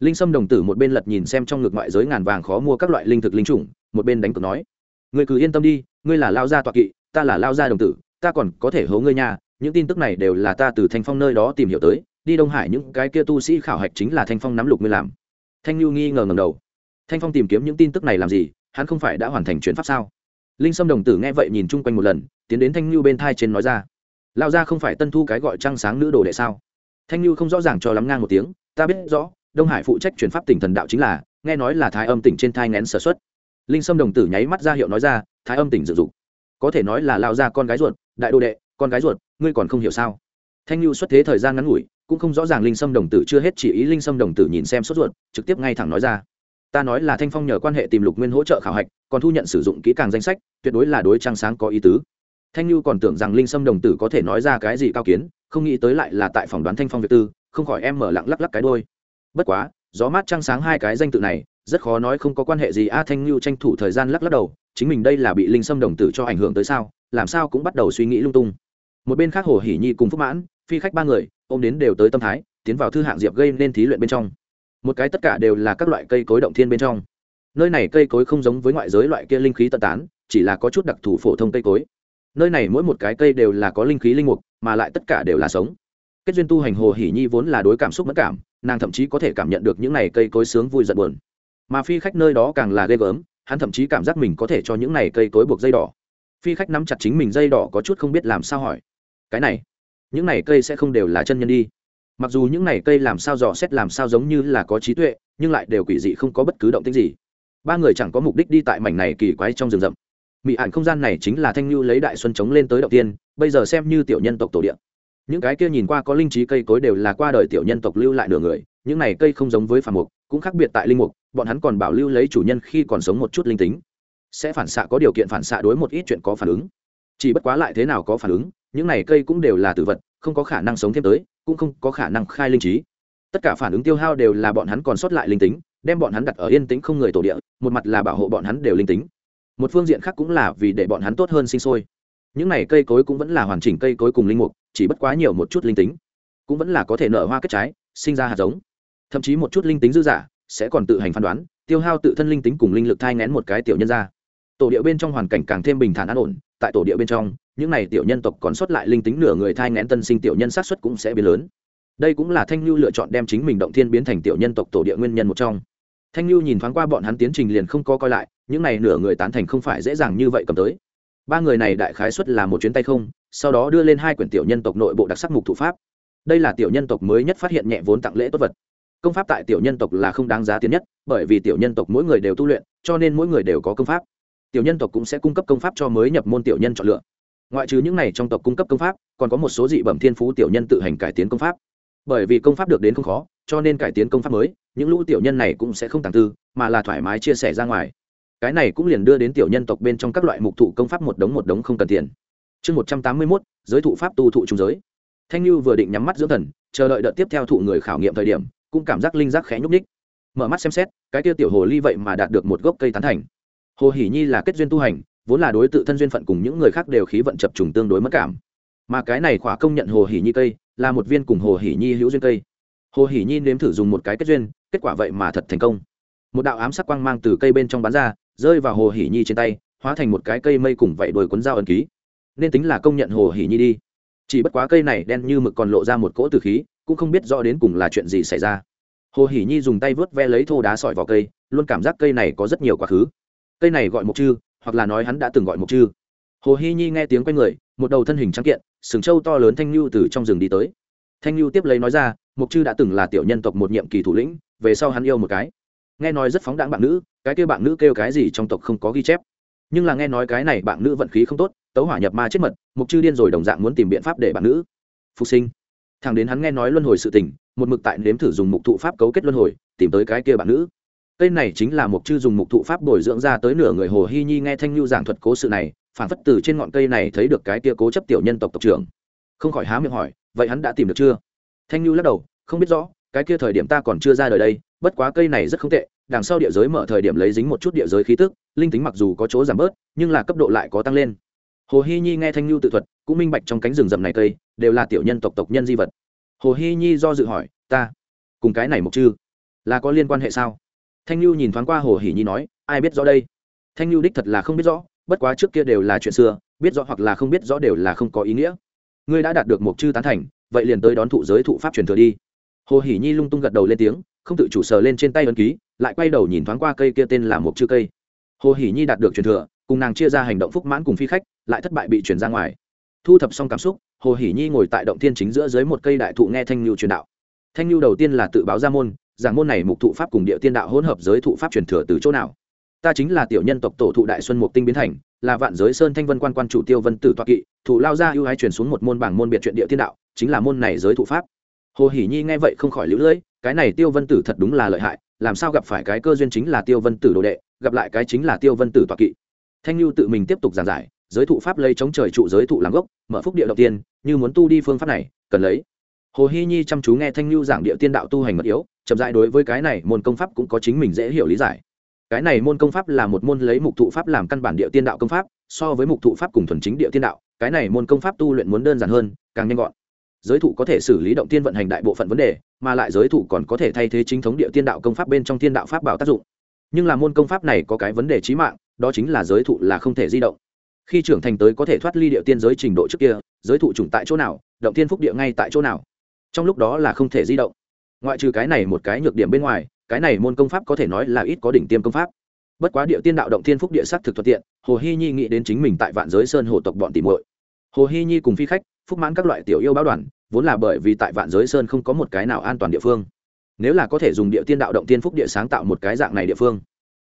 Linh sâm đồng tử một bên lật nhìn xem trong ngược ngoại giới ngàn vàng khó mua các loại linh thực linh chủng, một bên đánh cược nói. Ngươi cứ yên tâm đi, ngươi là lao gia tọa kỵ, ta là lao gia đồng tử, ta còn có thể hố ngươi nhà, những tin tức này đều là ta từ thanh phong nơi đó tìm hiểu tới, đi đông hải những cái kia tu sĩ khảo hạch chính là thanh phong nắm lục ngươi làm thanh lưu nghi ngờ ngầm đầu. Thanh phong tìm kiếm những tin tức này làm gì? Hắn không phải đã hoàn thành chuyển pháp sao? Linh sâm đồng tử nghe vậy nhìn chung quanh một lần, tiến đến thanh lưu bên thai trên nói ra. Lao ra không phải tân thu cái gọi trăng sáng nữ đồ đệ sao? Thanh lưu không rõ ràng cho lắm ngang một tiếng, ta biết rõ, đông hải phụ trách chuyển pháp tỉnh thần đạo chính là, nghe nói là thái âm tỉnh trên thai ngén sở xuất. Linh sâm đồng tử nháy mắt ra hiệu nói ra, thái âm tỉnh dự dục có thể nói là lao ra con gái ruột, đại đồ đệ, con gái ruột, ngươi còn không hiểu sao? Thanh lưu xuất thế thời gian ngắn ngủi, cũng không rõ ràng linh sâm đồng tử chưa hết chỉ ý linh sâm đồng tử nhìn xem sốt ruột, trực tiếp ngay thẳng nói ra. Ta nói là thanh phong nhờ quan hệ tìm lục nguyên hỗ trợ khảo hạch, còn thu nhận sử dụng kỹ càng danh sách, tuyệt đối là đối trang sáng có ý tứ. Thanh lưu còn tưởng rằng linh sâm đồng tử có thể nói ra cái gì cao kiến, không nghĩ tới lại là tại phòng đoán thanh phong việt tư, không khỏi em mở lặng lắc lắc cái đôi bất quá, gió mát trăng sáng hai cái danh tự này, rất khó nói không có quan hệ gì. A, thanh lưu tranh thủ thời gian lắc lắc đầu, chính mình đây là bị linh sâm đồng tử cho ảnh hưởng tới sao, làm sao cũng bắt đầu suy nghĩ lung tung. Một bên khác hồ hỉ nhi cùng phúc mãn phi khách ba người ô m đến đều tới tâm thái, tiến vào thư hạng diệp gây nên thí luyện bên trong. Một cái tất cả đều là các loại cây cối động thiên bên trong. Nơi này cây cối không giống với ngoại giới loại kia linh khí tận tán, chỉ là có chút đặc thù phổ thông cây cối. Nơi này mỗi một cái cây đều là có linh khí linh mục, mà lại tất cả đều là sống. Kết duyên tu hành hồ hỉ nhi vốn là đối cảm xúc mất cảm, nàng thậm chí có thể cảm nhận được những này cây cối sướng vui giận buồn. Mà phi khách nơi đó càng là ghê gớm, hắn thậm chí cảm giác mình có thể cho những này cây cối buộc dây đỏ. Phi khách nắm chặt chính mình dây đỏ có chút không biết làm sao hỏi. Cái này những này cây sẽ không đều là chân nhân đi. Mặc dù những này cây làm sao dò xét, làm sao giống như là có trí tuệ, nhưng lại đều quỷ dị, không có bất cứ động tích gì. Ba người chẳng có mục đích đi tại mảnh này kỳ quái trong rừng rậm. Mỹ ảnh không gian này chính là thanh lưu lấy đại xuân chống lên tới đầu tiên, bây giờ xem như tiểu nhân tộc tổ địa. Những cái kia nhìn qua có linh trí cây cối đều là qua đời tiểu nhân tộc lưu lại nửa người, những này cây không giống với phàm mục, cũng khác biệt tại linh mục, bọn hắn còn bảo lưu lấy chủ nhân khi còn sống một chút linh tính. Sẽ phản xạ có điều kiện phản xạ đối một ít chuyện có phản ứng. Chỉ bất quá lại thế nào có phản ứng những này cây cũng đều là tử vật, không có khả năng sống thêm tới, cũng không có khả năng khai linh trí. Tất cả phản ứng tiêu hao đều là bọn hắn còn sót lại linh tính, đem bọn hắn đặt ở yên tĩnh không người tổ địa, một mặt là bảo hộ bọn hắn đều linh tính. Một phương diện khác cũng là vì để bọn hắn tốt hơn sinh sôi. Những này cây cối cũng vẫn là hoàn chỉnh cây cối cùng linh mục, chỉ bất quá nhiều một chút linh tính, cũng vẫn là có thể nở hoa kết trái, sinh ra hạt giống. Thậm chí một chút linh tính dư giả sẽ còn tự hành phán đoán, tiêu hao tự thân linh tính cùng linh lực thai ngén một cái tiểu nhân ra. Tổ địa bên trong hoàn cảnh càng thêm bình thản an ổn tại tổ địa bên trong, những này tiểu nhân tộc còn sót lại linh tính nửa người thai ngén tân sinh tiểu nhân sát xuất cũng sẽ biến lớn. Đây cũng là thanh lưu lựa chọn đem chính mình động thiên biến thành tiểu nhân tộc tổ địa nguyên nhân một trong. Thanh lưu nhìn thoáng qua bọn hắn tiến trình liền không có coi lại, những này nửa người tán thành không phải dễ dàng như vậy cầm tới. Ba người này đại khái xuất là một chuyến tay không, sau đó đưa lên hai quyển tiểu nhân tộc nội bộ đặc sắc mục thủ pháp. Đây là tiểu nhân tộc mới nhất phát hiện nhẹ vốn tặng lễ tốt vật. Công pháp tại tiểu nhân tộc là không đáng giá tiền nhất, bởi vì tiểu nhân tộc mỗi người đều tu luyện, cho nên mỗi người đều có công pháp tiểu nhân tộc cũng sẽ cung cấp công pháp cho mới nhập môn tiểu nhân chọn lựa. Ngoại trừ những này trong tộc cung cấp công pháp, còn có một số dị bẩm thiên phú tiểu nhân tự hành cải tiến công pháp. Bởi vì công pháp được đến không khó, cho nên cải tiến công pháp mới, những lũ tiểu nhân này cũng sẽ không tàng tư, mà là thoải mái chia sẻ ra ngoài. Cái này cũng liền đưa đến tiểu nhân tộc bên trong các loại mục thụ công pháp một đống một đống không cần tiền. Chương một trăm tám mươi mốt, giới thụ pháp tu thụ trung giới. Thanh lưu vừa định nhắm mắt dưỡng thần, chờ đợi đợt tiếp theo thụ người khảo nghiệm thời điểm, cũng cảm giác linh giác khẽ nhúc ních mở mắt xem xét, cái tiêu tiểu hồ ly vậy mà đạt được một gốc cây tán thành hồ hỷ nhi là kết duyên tu hành, vốn là đối tự thân duyên phận cùng những người khác đều khí vận chập trùng tương đối mất cảm. Mà cái này khỏa công nhận hồ hỷ nhi cây, là một viên cùng hồ hỷ nhi hữu duyên cây. Hồ hỷ nhi nếm thử dùng một cái kết duyên, kết quả vậy mà thật thành công. Một đạo ám sắc quang mang từ cây bên trong bán ra, rơi vào hồ hỷ nhi trên tay, hóa thành một cái cây mây cùng vậy đuổi cuốn dao ẩn ký. Nên tính là công nhận hồ hỷ nhi đi. Chỉ bất quá cây này đen như mực còn lộ ra một cỗ từ khí, cũng không biết rõ đến cùng là chuyện gì xảy ra. Hồ hỷ nhi dùng tay vớt ve lấy thô đá sỏi vào cây, luôn cảm giác cây này có rất nhiều quá khứ cây này gọi mộc chư, hoặc là nói hắn đã từng gọi mộc chư. Hồ hy nhi nghe tiếng q u a n người, một đầu thân hình trắng kiện, sừng trâu to lớn thanh lưu từ trong rừng đi tới. Thanh lưu tiếp lấy nói ra, mộc chư đã từng là tiểu nhân tộc một nhiệm kỳ thủ lĩnh, về sau hắn yêu một cái. Nghe nói rất phóng đáng bạn nữ, cái kêu bạn nữ kêu cái gì trong tộc không có ghi chép. Nhưng là nghe nói cái này bạn nữ vận khí không tốt, tấu hỏa nhập ma chết mật mục chư điên rồi đồng dạng muốn tìm biện pháp để bạn nữ phục sinh. Thằng đến hắn nghe nói luân hồi sự tình, một mực tại nếm thử dùng mục thụ pháp cấu kết luân hồi, tìm tới cái kia bạn nữ cây này chính là mục chư dùng mục thụ pháp bồi dưỡng ra tới nửa người hồ hy nhi nghe thanh lưu giảng thuật cố sự này, phản phất từ trên ngọn cây này thấy được cái kia cố chấp tiểu nhân tộc tộc trưởng. Không khỏi há miệng hỏi, vậy hắn đã tìm được chưa? Thanh lưu lắc đầu, không biết rõ, cái kia thời điểm ta còn chưa ra đời đây, bất quá cây này rất không tệ, đằng sau địa giới mở thời điểm lấy dính một chút địa giới khí tức, linh tính mặc dù có chỗ giảm bớt, nhưng là cấp độ lại có tăng lên. Hồ hy nhi nghe thanh lưu tự thuật, cũng minh bạch trong cánh rừng rậm này cây, đều là tiểu nhân tộc tộc nhân di vật. Hồ hy nhi do dự hỏi, ta, cùng cái này mục chư là có liên quan hệ sao? Thanh lưu nhìn thoáng qua hồ hỷ nhi nói, ai biết rõ đây? Thanh lưu đích thật là không biết rõ, bất quá trước kia đều là chuyện xưa, biết rõ hoặc là không biết rõ đều là không có ý nghĩa. Ngươi đã đạt được mục chư tán thành, vậy liền tới đón thụ giới thụ pháp truyền thừa đi. Hồ hỷ nhi lung tung gật đầu lên tiếng, không tự chủ sờ lên trên tay ấn ký, lại quay đầu nhìn thoáng qua cây kia tên là mục chư cây. Hồ hỷ nhi đạt được truyền thừa, cùng nàng chia ra hành động phúc mãn cùng phi khách, lại thất bại bị chuyển ra ngoài. Thu thập xong cảm xúc, hồ hỷ nhi ngồi tại động thiên chính giữa dưới một cây đại thụ nghe thanh lưu truyền đạo. Thanh lưu đầu tiên là tự báo ra môn giảng môn này mục thụ pháp cùng địa tiên đạo hỗn hợp giới thụ pháp truyền thừa từ chỗ nào? Ta chính là tiểu nhân tộc tổ thụ đại xuân mục tinh biến thành, là vạn giới sơn thanh vân quan quan chủ tiêu vân tử toa kỵ thủ lao ra ưu ái truyền xuống một môn bảng môn biệt chuyện địa tiên đạo, chính là môn này giới thụ pháp. Hồ hỷ nhi nghe vậy không khỏi lũ lưỡi, cái này tiêu vân tử thật đúng là lợi hại, làm sao gặp phải cái cơ duyên chính là tiêu vân tử đồ đệ, gặp lại cái chính là tiêu vân tử toa kỵ. Thanh lưu tự mình tiếp tục giảng giải, giới thụ pháp lấy chống trời trụ giới thụ làm gốc, mở phúc địa đầu tiên, như muốn tu đi phương pháp này, cần lấy. Hồ hy nhi chăm chú nghe thanh lưu giảng địa tiên đạo tu hành mật yếu chậm dại đối với cái này môn công pháp cũng có chính mình dễ hiểu lý giải. Cái này môn công pháp là một môn lấy mục thụ pháp làm căn bản địa tiên đạo công pháp, so với mục thụ pháp cùng thuần chính địa tiên đạo, cái này môn công pháp tu luyện muốn đơn giản hơn, càng nhanh gọn. Giới thụ có thể xử lý động tiên vận hành đại bộ phận vấn đề, mà lại giới thụ còn có thể thay thế chính thống địa tiên đạo công pháp bên trong tiên đạo pháp bảo tác dụng. Nhưng là môn công pháp này có cái vấn đề trí mạng, đó chính là giới thụ là không thể di động. Khi trưởng thành tới có thể thoát ly địa tiên giới trình độ trước kia, giới thụ chủng tại chỗ nào, động tiên phúc địa ngay tại chỗ nào. Trong lúc đó là không thể di động ngoại trừ cái này một cái nhược điểm bên ngoài, cái này môn công pháp có thể nói là ít có đỉnh tiêm công pháp. Bất quá địa tiên đạo động thiên phúc địa sắc thực thuận tiện, hồ hy nhi nghĩ đến chính mình tại vạn giới sơn hồ tộc bọn tìm muội. Hồ hy nhi cùng phi khách, phúc mãn các loại tiểu yêu báo đoàn, vốn là bởi vì tại vạn giới sơn không có một cái nào an toàn địa phương. Nếu là có thể dùng địa tiên đạo động tiên phúc địa sáng tạo một cái dạng này địa phương.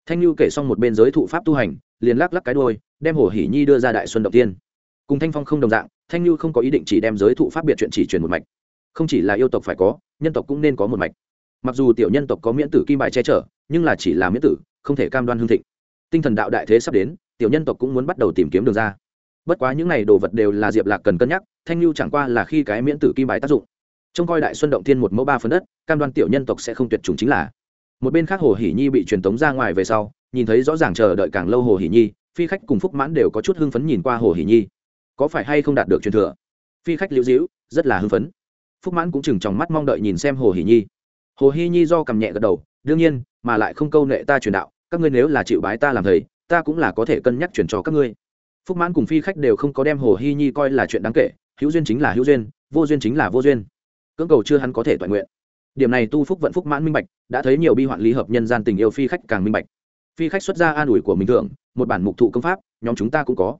Thanh lưu kể xong một bên giới thụ pháp tu hành, liền lắc lắc cái đôi đem hồ hỷ nhi đưa ra đại xuân động tiên. Cùng thanh phong không đồng dạng, thanh lưu không có ý định chỉ đem giới thụ pháp biệt chuyện chỉ truyền một mạch. Không chỉ là yêu tộc phải có nhân tộc cũng nên có một mạch. Mặc dù tiểu nhân tộc có miễn tử kim bài che chở, nhưng là chỉ là miễn tử, không thể cam đoan hương thịnh. Tinh thần đạo đại thế sắp đến, tiểu nhân tộc cũng muốn bắt đầu tìm kiếm đường ra. Bất quá những n à y đồ vật đều là diệp lạc cần cân nhắc, thanh lưu chẳng qua là khi cái miễn tử kim bài tác dụng. Trông coi đại xuân động thiên một mẫu ba phần đất, cam đoan tiểu nhân tộc sẽ không tuyệt chủng chính là. Một bên khác hồ hỷ nhi bị truyền tống ra ngoài về sau, nhìn thấy rõ ràng chờ đợi càng lâu hồ hỷ nhi, phi khách cùng phúc mãn đều có chút hưng phấn nhìn qua hồ hỷ nhi. Có phải hay không đạt được truyền thừa? Phi khách liễu dĩu rất là hưng phấn phúc mãn cũng chừng trong mắt mong đợi nhìn xem hồ hỷ nhi. Hồ hy nhi do cầm nhẹ gật đầu, đương nhiên, mà lại không câu nệ ta truyền đạo, các ngươi nếu là chịu bái ta làm thầy, ta cũng là có thể cân nhắc chuyển cho các ngươi. Phúc mãn cùng phi khách đều không có đem hồ hy nhi coi là chuyện đáng kể, hữu duyên chính là hữu duyên, vô duyên chính là vô duyên. Cưỡng cầu chưa hắn có thể toàn nguyện. Điểm này tu phúc vận phúc mãn minh bạch, đã thấy nhiều bi hoạn lý hợp nhân gian tình yêu phi khách càng minh bạch. Phi khách xuất ra an ủi của mình thường một bản mục thụ công pháp, nhóm chúng ta cũng có.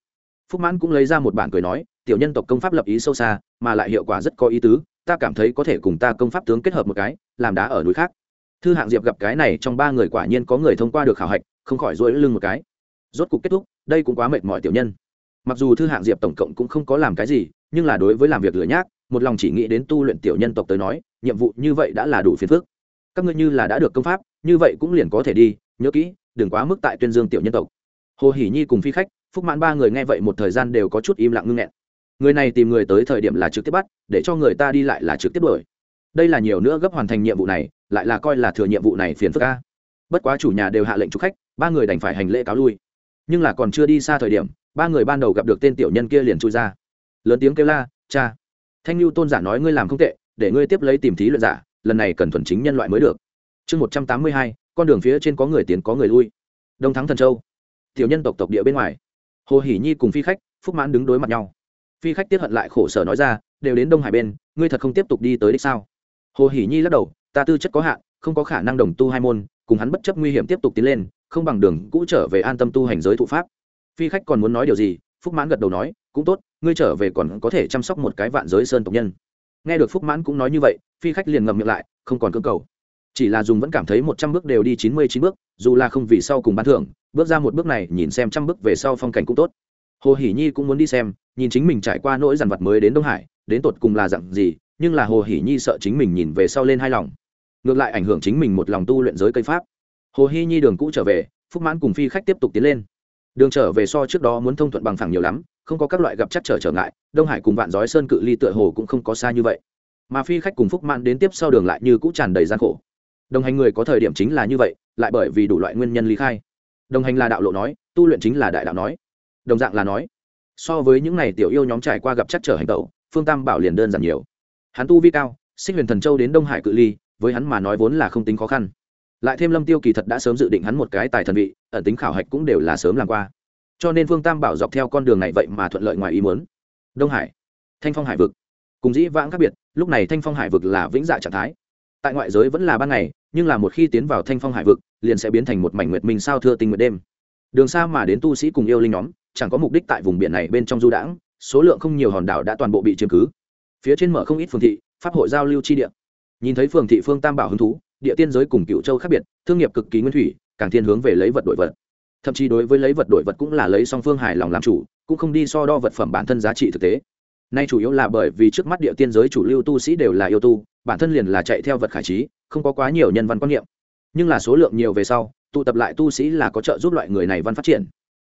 Phúc mãn cũng lấy ra một bản cười nói, tiểu nhân tộc công pháp lập ý sâu xa, mà lại hiệu quả rất có ý tứ ta cảm thấy có thể cùng ta công pháp tướng kết hợp một cái, làm đá ở núi khác. Thư hạng diệp gặp cái này, trong ba người quả nhiên có người thông qua được khảo hạch, không khỏi rỗi lưng một cái. Rốt cuộc kết thúc, đây cũng quá mệt mỏi tiểu nhân. Mặc dù thư hạng diệp tổng cộng cũng không có làm cái gì, nhưng là đối với làm việc lửa nhác, một lòng chỉ nghĩ đến tu luyện tiểu nhân tộc tới nói, nhiệm vụ như vậy đã là đủ phiền phức. Các ngươi như là đã được công pháp, như vậy cũng liền có thể đi, nhớ kỹ, đừng quá mức tại tuyên dương tiểu nhân tộc. Hồ hỷ nhi cùng phi khách, phúc mãn ba người nghe vậy một thời gian đều có chút im lặng ngưng nghẹn người này tìm người tới thời điểm là trực tiếp bắt, để cho người ta đi lại là trực tiếp đuổi. Đây là nhiều nữa gấp hoàn thành nhiệm vụ này, lại là coi là thừa nhiệm vụ này phiền phức ca bất quá chủ nhà đều hạ lệnh chụp khách, ba người đành phải hành lễ cáo lui. Nhưng là còn chưa đi xa thời điểm, ba người ban đầu gặp được tên tiểu nhân kia liền chui ra. Lớn tiếng kêu la, cha, thanh lưu tôn giả nói ngươi làm không tệ, để ngươi tiếp lấy tìm thí luyện giả, lần này cần thuần chính nhân loại mới được. Chương một trăm tám mươi hai, con đường phía trên có người tiến có người lui. Đông thắng thần châu. Tiểu nhân tộc tộc địa bên ngoài. Hồ hỷ nhi cùng phi khách, phúc mãn đứng đối mặt nhau phi khách tiếp hận lại khổ sở nói ra, đều đến đông hải bên, ngươi thật không tiếp tục đi tới đích sao? Hồ hỷ nhi lắc đầu, ta tư chất có hạn, không có khả năng đồng tu hai môn, cùng hắn bất chấp nguy hiểm tiếp tục tiến lên, không bằng đường cũ trở về an tâm tu hành giới thụ pháp. Phi khách còn muốn nói điều gì? Phúc mãn gật đầu nói, cũng tốt, ngươi trở về còn có thể chăm sóc một cái vạn giới sơn tộc nhân. Nghe được phúc mãn cũng nói như vậy, phi khách liền ngậm miệng lại, không còn cơ cầu. Chỉ là dùng vẫn cảm thấy một trăm bước đều đi chín mươi chín bước, dù là không vì sau cùng bán thưởng, bước ra một bước này nhìn xem trăm bước về sau phong cảnh cũng tốt. Hồ hỷ nhi cũng muốn đi xem nhìn chính mình trải qua nỗi dằn vặt mới đến đông hải, đến tột cùng là dặn gì, nhưng là hồ hỷ nhi sợ chính mình nhìn về sau lên hai lòng. Ngược lại ảnh hưởng chính mình một lòng tu luyện giới cây pháp. Hồ hy nhi đường cũ trở về, phúc mãn cùng phi khách tiếp tục tiến lên. Đường trở về so trước đó muốn thông thuận bằng phẳng nhiều lắm, không có các loại gặp chắc trở trở ngại, đông hải cùng vạn giói sơn cự ly tựa hồ cũng không có xa như vậy. Mà phi khách cùng phúc mãn đến tiếp sau đường lại như cũ tràn đầy gian khổ. Đồng hành người có thời điểm chính là như vậy, lại bởi vì đủ loại nguyên nhân lý khai. Đồng hành là đạo lộ nói, tu luyện chính là đại đạo nói. Đồng dạng là nói so với những ngày tiểu yêu nhóm trải qua gặp chắc trở hành tẩu, phương tam bảo liền đơn giản nhiều. Hắn tu vi cao, xích huyền thần châu đến đông hải cự ly, với hắn mà nói vốn là không tính khó khăn. Lại thêm lâm tiêu kỳ thật đã sớm dự định hắn một cái tài thần vị, ẩn tính khảo hạch cũng đều là sớm làm qua. Cho nên phương tam bảo dọc theo con đường này vậy mà thuận lợi ngoài ý muốn. Đông hải, thanh phong hải vực. Cùng dĩ vãng khác biệt, lúc này thanh phong hải vực là vĩnh dạ trạng thái. Tại ngoại giới vẫn là ban ngày, nhưng là một khi tiến vào thanh phong hải vực, liền sẽ biến thành một mảnh nguyệt minh sao thưa tình nguyệt đêm. Đường xa mà đến tu sĩ cùng yêu linh nhóm chẳng có mục đích tại vùng biển này bên trong du đãng, số lượng không nhiều hòn đảo đã toàn bộ bị chiếm cứ. Phía trên mở không ít phường thị, pháp hội giao lưu chi địa. Nhìn thấy phường thị phương tam bảo hứng thú, địa tiên giới cùng cựu châu khác biệt, thương nghiệp cực kỳ nguyên thủy, càng thiên hướng về lấy vật đổi vật. Thậm chí đối với lấy vật đổi vật cũng là lấy song phương hài lòng làm chủ, cũng không đi so đo vật phẩm bản thân giá trị thực tế. Nay chủ yếu là bởi vì trước mắt địa tiên giới chủ lưu tu sĩ đều là yêu tu, bản thân liền là chạy theo vật khải trí, không có quá nhiều nhân văn quan niệm. Nhưng là số lượng nhiều về sau, tụ tập lại tu sĩ là có trợ giúp loại người này văn phát triển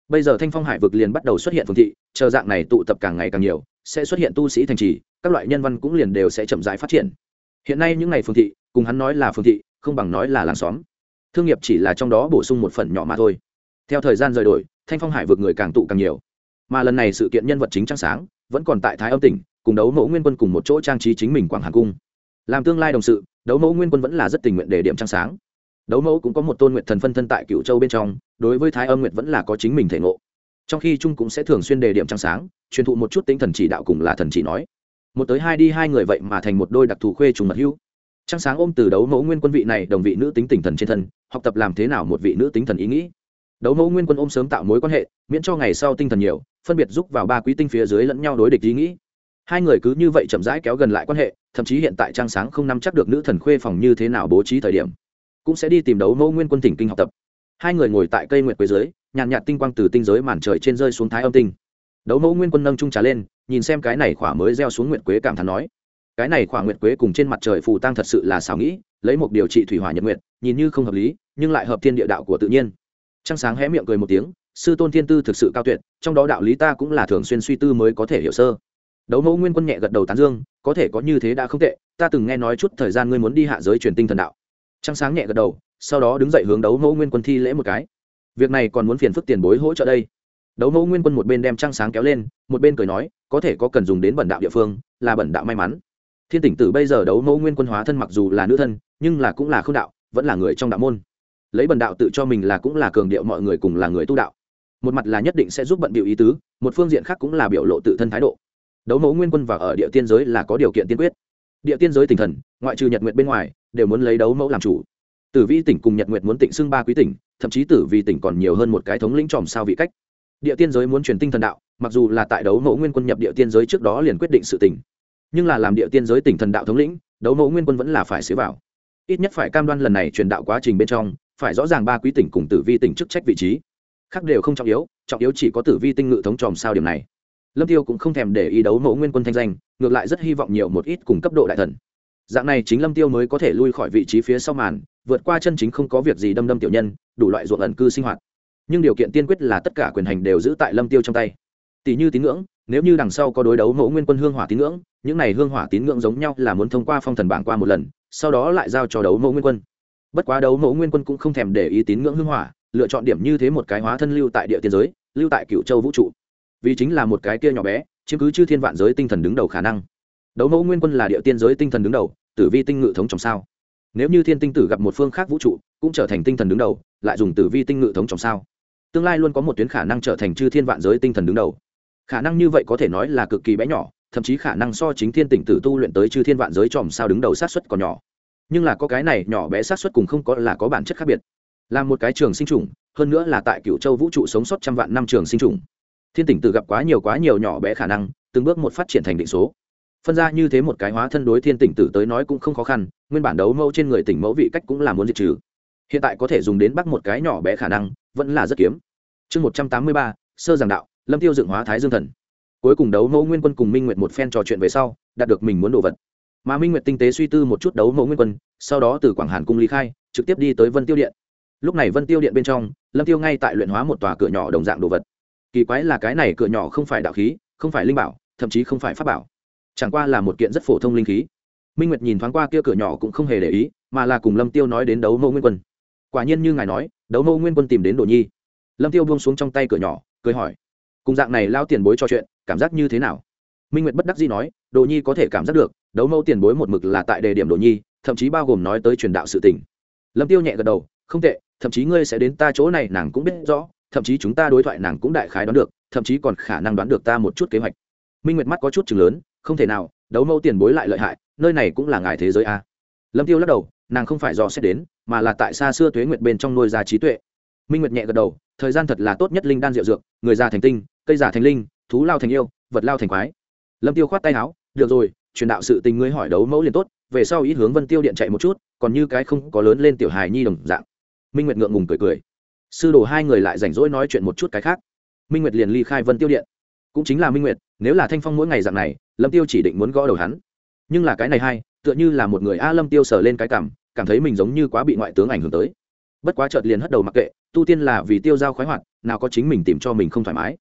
bây giờ thanh phong hải vực liền bắt đầu xuất hiện phương thị, chờ dạng này tụ tập càng ngày càng nhiều, sẽ xuất hiện tu sĩ thành trì, các loại nhân văn cũng liền đều sẽ chậm rãi phát triển. Hiện nay những ngày phương thị, cùng hắn nói là phương thị, không bằng nói là làng xóm. Thương nghiệp chỉ là trong đó bổ sung một phần nhỏ mà thôi. Theo thời gian rời đổi, thanh phong hải vực người càng tụ càng nhiều. Mà lần này sự kiện nhân vật chính trang sáng, vẫn còn tại thái âm tỉnh, cùng đấu mẫu nguyên quân cùng một chỗ trang trí chính mình quảng hà cung. Làm tương lai đồng sự, đấu mẫu nguyên quân vẫn là rất tình nguyện để điểm trang sáng đấu mẫu cũng có một tôn nguyện thần phân thân tại cựu châu bên trong, đối với thái âm nguyện vẫn là có chính mình thể ngộ. Trong khi trung cũng sẽ thường xuyên đề điểm trăng sáng, truyền thụ một chút tinh thần chỉ đạo cùng là thần chỉ nói. Một tới hai đi hai người vậy mà thành một đôi đặc thù khuê trùng mật hữu. Trăng sáng ôm từ đấu mẫu nguyên quân vị này đồng vị nữ tính tình thần trên thân, học tập làm thế nào một vị nữ tính thần ý nghĩ. Đấu mẫu nguyên quân ôm sớm tạo mối quan hệ, miễn cho ngày sau tinh thần nhiều, phân biệt giúp vào ba quý tinh phía dưới lẫn nhau đối địch ý nghĩ. Hai người cứ như vậy chậm rãi kéo gần lại quan hệ, thậm chí hiện tại trang sáng không nắm chắc được nữ thần khuê phòng như thế nào bố trí thời điểm cũng sẽ đi tìm đấu mẫu nguyên quân tỉnh kinh học tập. Hai người ngồi tại cây nguyệt quế dưới, nhàn nhạt tinh quang từ tinh giới màn trời trên rơi xuống thái âm tinh. Đấu mẫu nguyên quân nâng trung trà lên, nhìn xem cái này khỏa mới gieo xuống nguyệt quế cảm thán nói, cái này khỏa nguyệt quế cùng trên mặt trời phù tăng thật sự là xảo nghĩ, lấy một điều trị thủy hỏa nhật nguyệt, nhìn như không hợp lý, nhưng lại hợp thiên địa đạo của tự nhiên. Trăng sáng hé miệng cười một tiếng, sư tôn thiên tư thực sự cao tuyệt, trong đó đạo lý ta cũng là thường xuyên suy tư mới có thể hiểu sơ. Đấu mẫu nguyên quân nhẹ gật đầu tán dương, có thể có như thế đã không tệ, ta từng nghe nói chút thời gian ngươi muốn đi hạ giới truyền tinh thần đạo trăng sáng nhẹ gật đầu, sau đó đứng dậy hướng đấu mẫu nguyên quân thi lễ một cái. Việc này còn muốn phiền phức tiền bối hỗ trợ đây. Đấu mẫu nguyên quân một bên đem trăng sáng kéo lên, một bên cười nói, có thể có cần dùng đến bẩn đạo địa phương, là bẩn đạo may mắn. Thiên tỉnh tử bây giờ đấu mẫu nguyên quân hóa thân mặc dù là nữ thân, nhưng là cũng là không đạo, vẫn là người trong đạo môn. Lấy bần đạo tự cho mình là cũng là cường điệu mọi người cùng là người tu đạo. Một mặt là nhất định sẽ giúp bận biểu ý tứ, một phương diện khác cũng là biểu lộ tự thân thái độ. Đấu mẫu nguyên quân và ở địa tiên giới là có điều kiện tiên quyết. Địa tiên giới tinh thần, ngoại trừ nhật nguyện bên ngoài đều muốn lấy đấu mẫu làm chủ. Tử vi tỉnh cùng nhật nguyện muốn tịnh xưng ba quý tỉnh, thậm chí tử vi tỉnh còn nhiều hơn một cái thống lĩnh tròm sao vị cách. Địa tiên giới muốn truyền tinh thần đạo, mặc dù là tại đấu mẫu nguyên quân nhập địa tiên giới trước đó liền quyết định sự tỉnh. Nhưng là làm địa tiên giới tỉnh thần đạo thống lĩnh, đấu mẫu nguyên quân vẫn là phải xế vào. Ít nhất phải cam đoan lần này truyền đạo quá trình bên trong, phải rõ ràng ba quý tỉnh cùng tử vi tỉnh chức trách vị trí. Khác đều không trọng yếu trọng yếu chỉ có tử vi tinh ngự thống tròm sao điểm này. Lâm tiêu cũng không thèm để ý đấu mẫu nguyên quân thanh danh, ngược lại rất hy vọng nhiều một ít cùng cấp độ đại thần dạng này chính lâm tiêu mới có thể lui khỏi vị trí phía sau màn, vượt qua chân chính không có việc gì đâm đâm tiểu nhân, đủ loại ruộng ẩn cư sinh hoạt. Nhưng điều kiện tiên quyết là tất cả quyền hành đều giữ tại lâm tiêu trong tay. Tỷ như tín ngưỡng, nếu như đằng sau có đối đấu mẫu nguyên quân hương hỏa tín ngưỡng, những này hương hỏa tín ngưỡng giống nhau là muốn thông qua phong thần bảng qua một lần, sau đó lại giao cho đấu mẫu nguyên quân. Bất quá đấu mẫu nguyên quân cũng không thèm để ý tín ngưỡng hương hỏa, lựa chọn điểm như thế một cái hóa thân lưu tại địa tiên giới, lưu tại cựu châu vũ trụ. Vì chính là một cái kia nhỏ bé, chiếm cứ chư thiên vạn giới tinh thần đứng đầu khả năng đấu mẫu nguyên quân là địa tiên giới tinh thần đứng đầu, tử vi tinh ngự thống trong sao? Nếu như thiên tinh tử gặp một phương khác vũ trụ, cũng trở thành tinh thần đứng đầu, lại dùng tử vi tinh ngự thống trong sao? Tương lai luôn có một tuyến khả năng trở thành chư thiên vạn giới tinh thần đứng đầu. Khả năng như vậy có thể nói là cực kỳ bé nhỏ, thậm chí khả năng so chính thiên tỉnh tử tu luyện tới chư thiên vạn giới tròm sao đứng đầu sát xuất còn nhỏ. Nhưng là có cái này nhỏ bé sát xuất cùng không có là có bản chất khác biệt. Là một cái trường sinh trùng hơn nữa là tại cựu châu vũ trụ sống sót trăm vạn năm trường sinh trùng thiên tỉnh tử gặp quá nhiều quá nhiều nhỏ bé khả năng, từng bước một phát triển thành định số phân ra như thế một cái hóa thân đối thiên tỉnh tử tới nói cũng không khó khăn, nguyên bản đấu mẫu trên người tỉnh mẫu vị cách cũng là muốn diệt trừ. Hiện tại có thể dùng đến bắt một cái nhỏ bé khả năng, vẫn là rất kiếm. Chương một trăm tám mươi ba, sơ giảng đạo, lâm tiêu dựng hóa thái dương thần. Cuối cùng đấu mẫu nguyên quân cùng minh nguyện một phen trò chuyện về sau, đạt được mình muốn đồ vật. Mà minh nguyện tinh tế suy tư một chút đấu mẫu nguyên quân, sau đó từ quảng hàn cung lý khai, trực tiếp đi tới vân tiêu điện. Lúc này vân tiêu điện bên trong, lâm tiêu ngay tại luyện hóa một tòa cửa nhỏ đồng dạng đồ vật. Kỳ quái là cái này cửa nhỏ không phải đạo khí, không phải linh bảo, thậm chí không phải pháp bảo chẳng qua là một kiện rất phổ thông linh khí. Minh nguyệt nhìn thoáng qua kia cửa nhỏ cũng không hề để ý, mà là cùng lâm tiêu nói đến đấu mẫu nguyên quân. Quả nhiên như ngài nói, đấu mẫu nguyên quân tìm đến đồ nhi. Lâm tiêu buông xuống trong tay cửa nhỏ, cười hỏi, cùng dạng này lao tiền bối cho chuyện, cảm giác như thế nào? Minh nguyệt bất đắc dĩ nói đồ nhi có thể cảm giác được, đấu mẫu tiền bối một mực là tại đề điểm đồ nhi, thậm chí bao gồm nói tới truyền đạo sự tình. Lâm tiêu nhẹ gật đầu, không tệ, thậm chí ngươi sẽ đến ta chỗ này, nàng cũng biết rõ, thậm chí chúng ta đối thoại nàng cũng đại khái đoán được, thậm chí còn khả năng đoán được ta một chút kế hoạch. Minh nguyệt mắt có chút chừng lớn không thể nào, đấu mẫu tiền bối lại lợi hại, nơi này cũng là ngài thế giới a. Lâm tiêu lắc đầu, nàng không phải do xét đến, mà là tại xa xưa tuế nguyệt bên trong nuôi ra trí tuệ. Minh nguyệt nhẹ gật đầu, thời gian thật là tốt nhất linh đan diệu dược, người già thành tinh, cây giả thành linh, thú lao thành yêu, vật lao thành quái. Lâm tiêu khoát tay áo, được rồi, truyền đạo sự tình ngươi hỏi đấu mẫu liền tốt, về sau ít hướng vân tiêu điện chạy một chút, còn như cái không có lớn lên tiểu hài nhi đồng dạng. Minh nguyệt ngượng ngùng cười cười. Sư đồ hai người lại rảnh rỗi nói chuyện một chút cái khác. Minh nguyệt liền ly khai vân tiêu điện. Cũng chính là minh nguyệt, nếu là thanh phong mỗi ngày dạng này lâm tiêu chỉ định muốn gõ đầu hắn. Nhưng là cái này hay tựa như là một người a lâm tiêu sờ lên cái cảm cảm thấy mình giống như quá bị ngoại tướng ảnh hưởng tới. Bất quá chợt liền hất đầu mặc kệ, tu tiên là vì tiêu giao khoái hoạt, nào có chính mình tìm cho mình không thoải mái.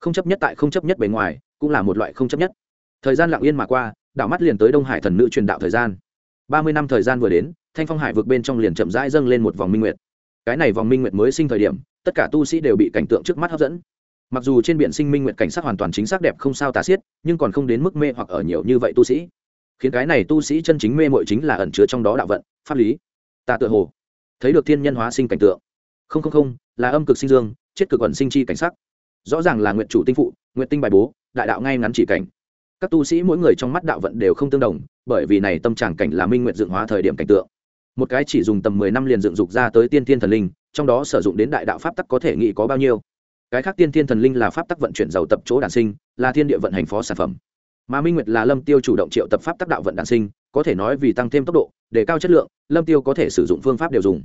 Không chấp nhất tại không chấp nhất bề ngoài, cũng là một loại không chấp nhất. Thời gian lặng yên mà qua, đảo mắt liền tới đông hải thần nữ truyền đạo thời gian. Ba mươi năm thời gian vừa đến, thanh phong hải vượt bên trong liền chậm rãi dâng lên một vòng minh nguyệt. Cái này vòng minh nguyệt mới sinh thời điểm, tất cả tu sĩ đều bị cảnh tượng trước mắt hấp dẫn mặc dù trên biển sinh minh nguyện cảnh sắc hoàn toàn chính xác đẹp không sao tả xiết, nhưng còn không đến mức mê hoặc ở nhiều như vậy tu sĩ. Khiến cái này tu sĩ chân chính mê mội chính là ẩn chứa trong đó đạo vận, pháp lý. Ta tự hồ thấy được thiên nhân hóa sinh cảnh tượng. Không không không, là âm cực sinh dương, chết cực ẩn sinh chi cảnh sắc. Rõ ràng là nguyện chủ tinh phụ nguyện tinh bài bố, đại đạo ngay ngắn chỉ cảnh. Các tu sĩ mỗi người trong mắt đạo vận đều không tương đồng, bởi vì này tâm trạng cảnh là minh nguyện dựng hóa thời điểm cảnh tượng. Một cái chỉ dùng tầm mười năm liền dựng dục ra tới tiên thiên thần linh, trong đó sử dụng đến đại đạo pháp tắc có thể nghĩ có bao nhiêu cái khác tiên thiên thần linh là pháp tắc vận chuyển giàu tập chỗ đản sinh, là thiên địa vận hành phó sản phẩm. Mà minh nguyệt là lâm tiêu chủ động triệu tập pháp tác đạo vận đản sinh, có thể nói vì tăng thêm tốc độ, để cao chất lượng, lâm tiêu có thể sử dụng phương pháp đều dùng.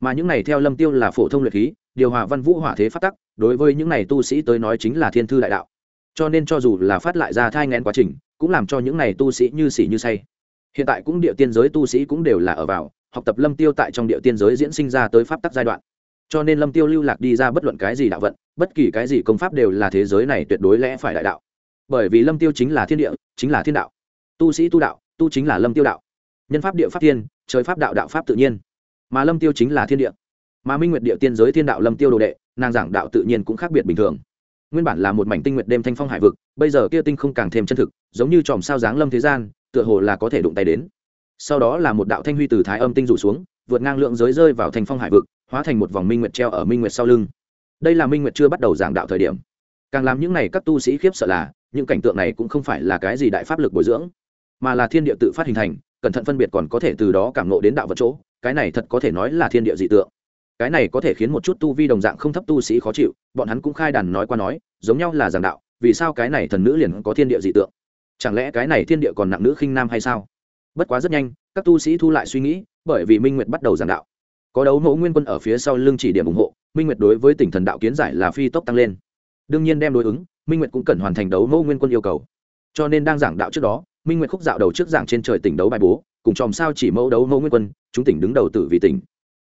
Mà những này theo lâm tiêu là phổ thông luyện khí, điều hòa văn vũ hỏa thế pháp tắc, đối với những này tu sĩ tới nói chính là thiên thư đại đạo. Cho nên cho dù là phát lại ra thai ngén quá trình, cũng làm cho những này tu sĩ như xỉ như say. Hiện tại cũng địa tiên giới tu sĩ cũng đều là ở vào, học tập lâm tiêu tại trong địa tiên giới diễn sinh ra tới pháp tắc giai đoạn cho nên lâm tiêu lưu lạc đi ra bất luận cái gì đạo vận, bất kỳ cái gì công pháp đều là thế giới này tuyệt đối lẽ phải đại đạo. Bởi vì lâm tiêu chính là thiên địa, chính là thiên đạo. Tu sĩ tu đạo, tu chính là lâm tiêu đạo. Nhân pháp địa pháp thiên, trời pháp đạo đạo pháp tự nhiên. Mà lâm tiêu chính là thiên địa. Mà minh nguyệt địa tiên giới thiên đạo lâm tiêu đồ đệ, nàng giảng đạo tự nhiên cũng khác biệt bình thường. Nguyên bản là một mảnh tinh nguyệt đêm thanh phong hải vực, bây giờ kia tinh không càng thêm chân thực, giống như chòm sao dáng lâm thế gian, tựa hồ là có thể đụng tay đến. Sau đó là một đạo thanh huy từ thái âm tinh rủ xuống, vượt ngang lượng giới rơi vào thanh phong hải vực hóa thành một vòng minh nguyệt treo ở minh nguyệt sau lưng. Đây là minh nguyệt chưa bắt đầu giảng đạo thời điểm. Càng làm những này các tu sĩ khiếp sợ là, những cảnh tượng này cũng không phải là cái gì đại pháp lực bồi dưỡng, mà là thiên địa tự phát hình thành, cẩn thận phân biệt còn có thể từ đó cảm nộ đến đạo vật chỗ, cái này thật có thể nói là thiên địa dị tượng. Cái này có thể khiến một chút tu vi đồng dạng không thấp tu sĩ khó chịu, bọn hắn cũng khai đàn nói qua nói, giống nhau là giảng đạo, vì sao cái này thần nữ liền có thiên địa dị tượng? Chẳng lẽ cái này thiên địa còn nặng nữ khinh nam hay sao? Bất quá rất nhanh, các tu sĩ thu lại suy nghĩ, bởi vì minh nguyệt bắt đầu giảng đạo có đấu mẫu nguyên quân ở phía sau lưng chỉ điểm ủng hộ, minh nguyệt đối với tỉnh thần đạo kiến giải là phi tốc tăng lên. Đương nhiên đem đối ứng, minh nguyệt cũng cần hoàn thành đấu mẫu nguyên quân yêu cầu. Cho nên đang giảng đạo trước đó, minh nguyệt khúc dạo đầu trước giảng trên trời tỉnh đấu bài bố, cùng chòm sao chỉ mẫu đấu mẫu nguyên quân, chúng tỉnh đứng đầu tử vì tỉnh.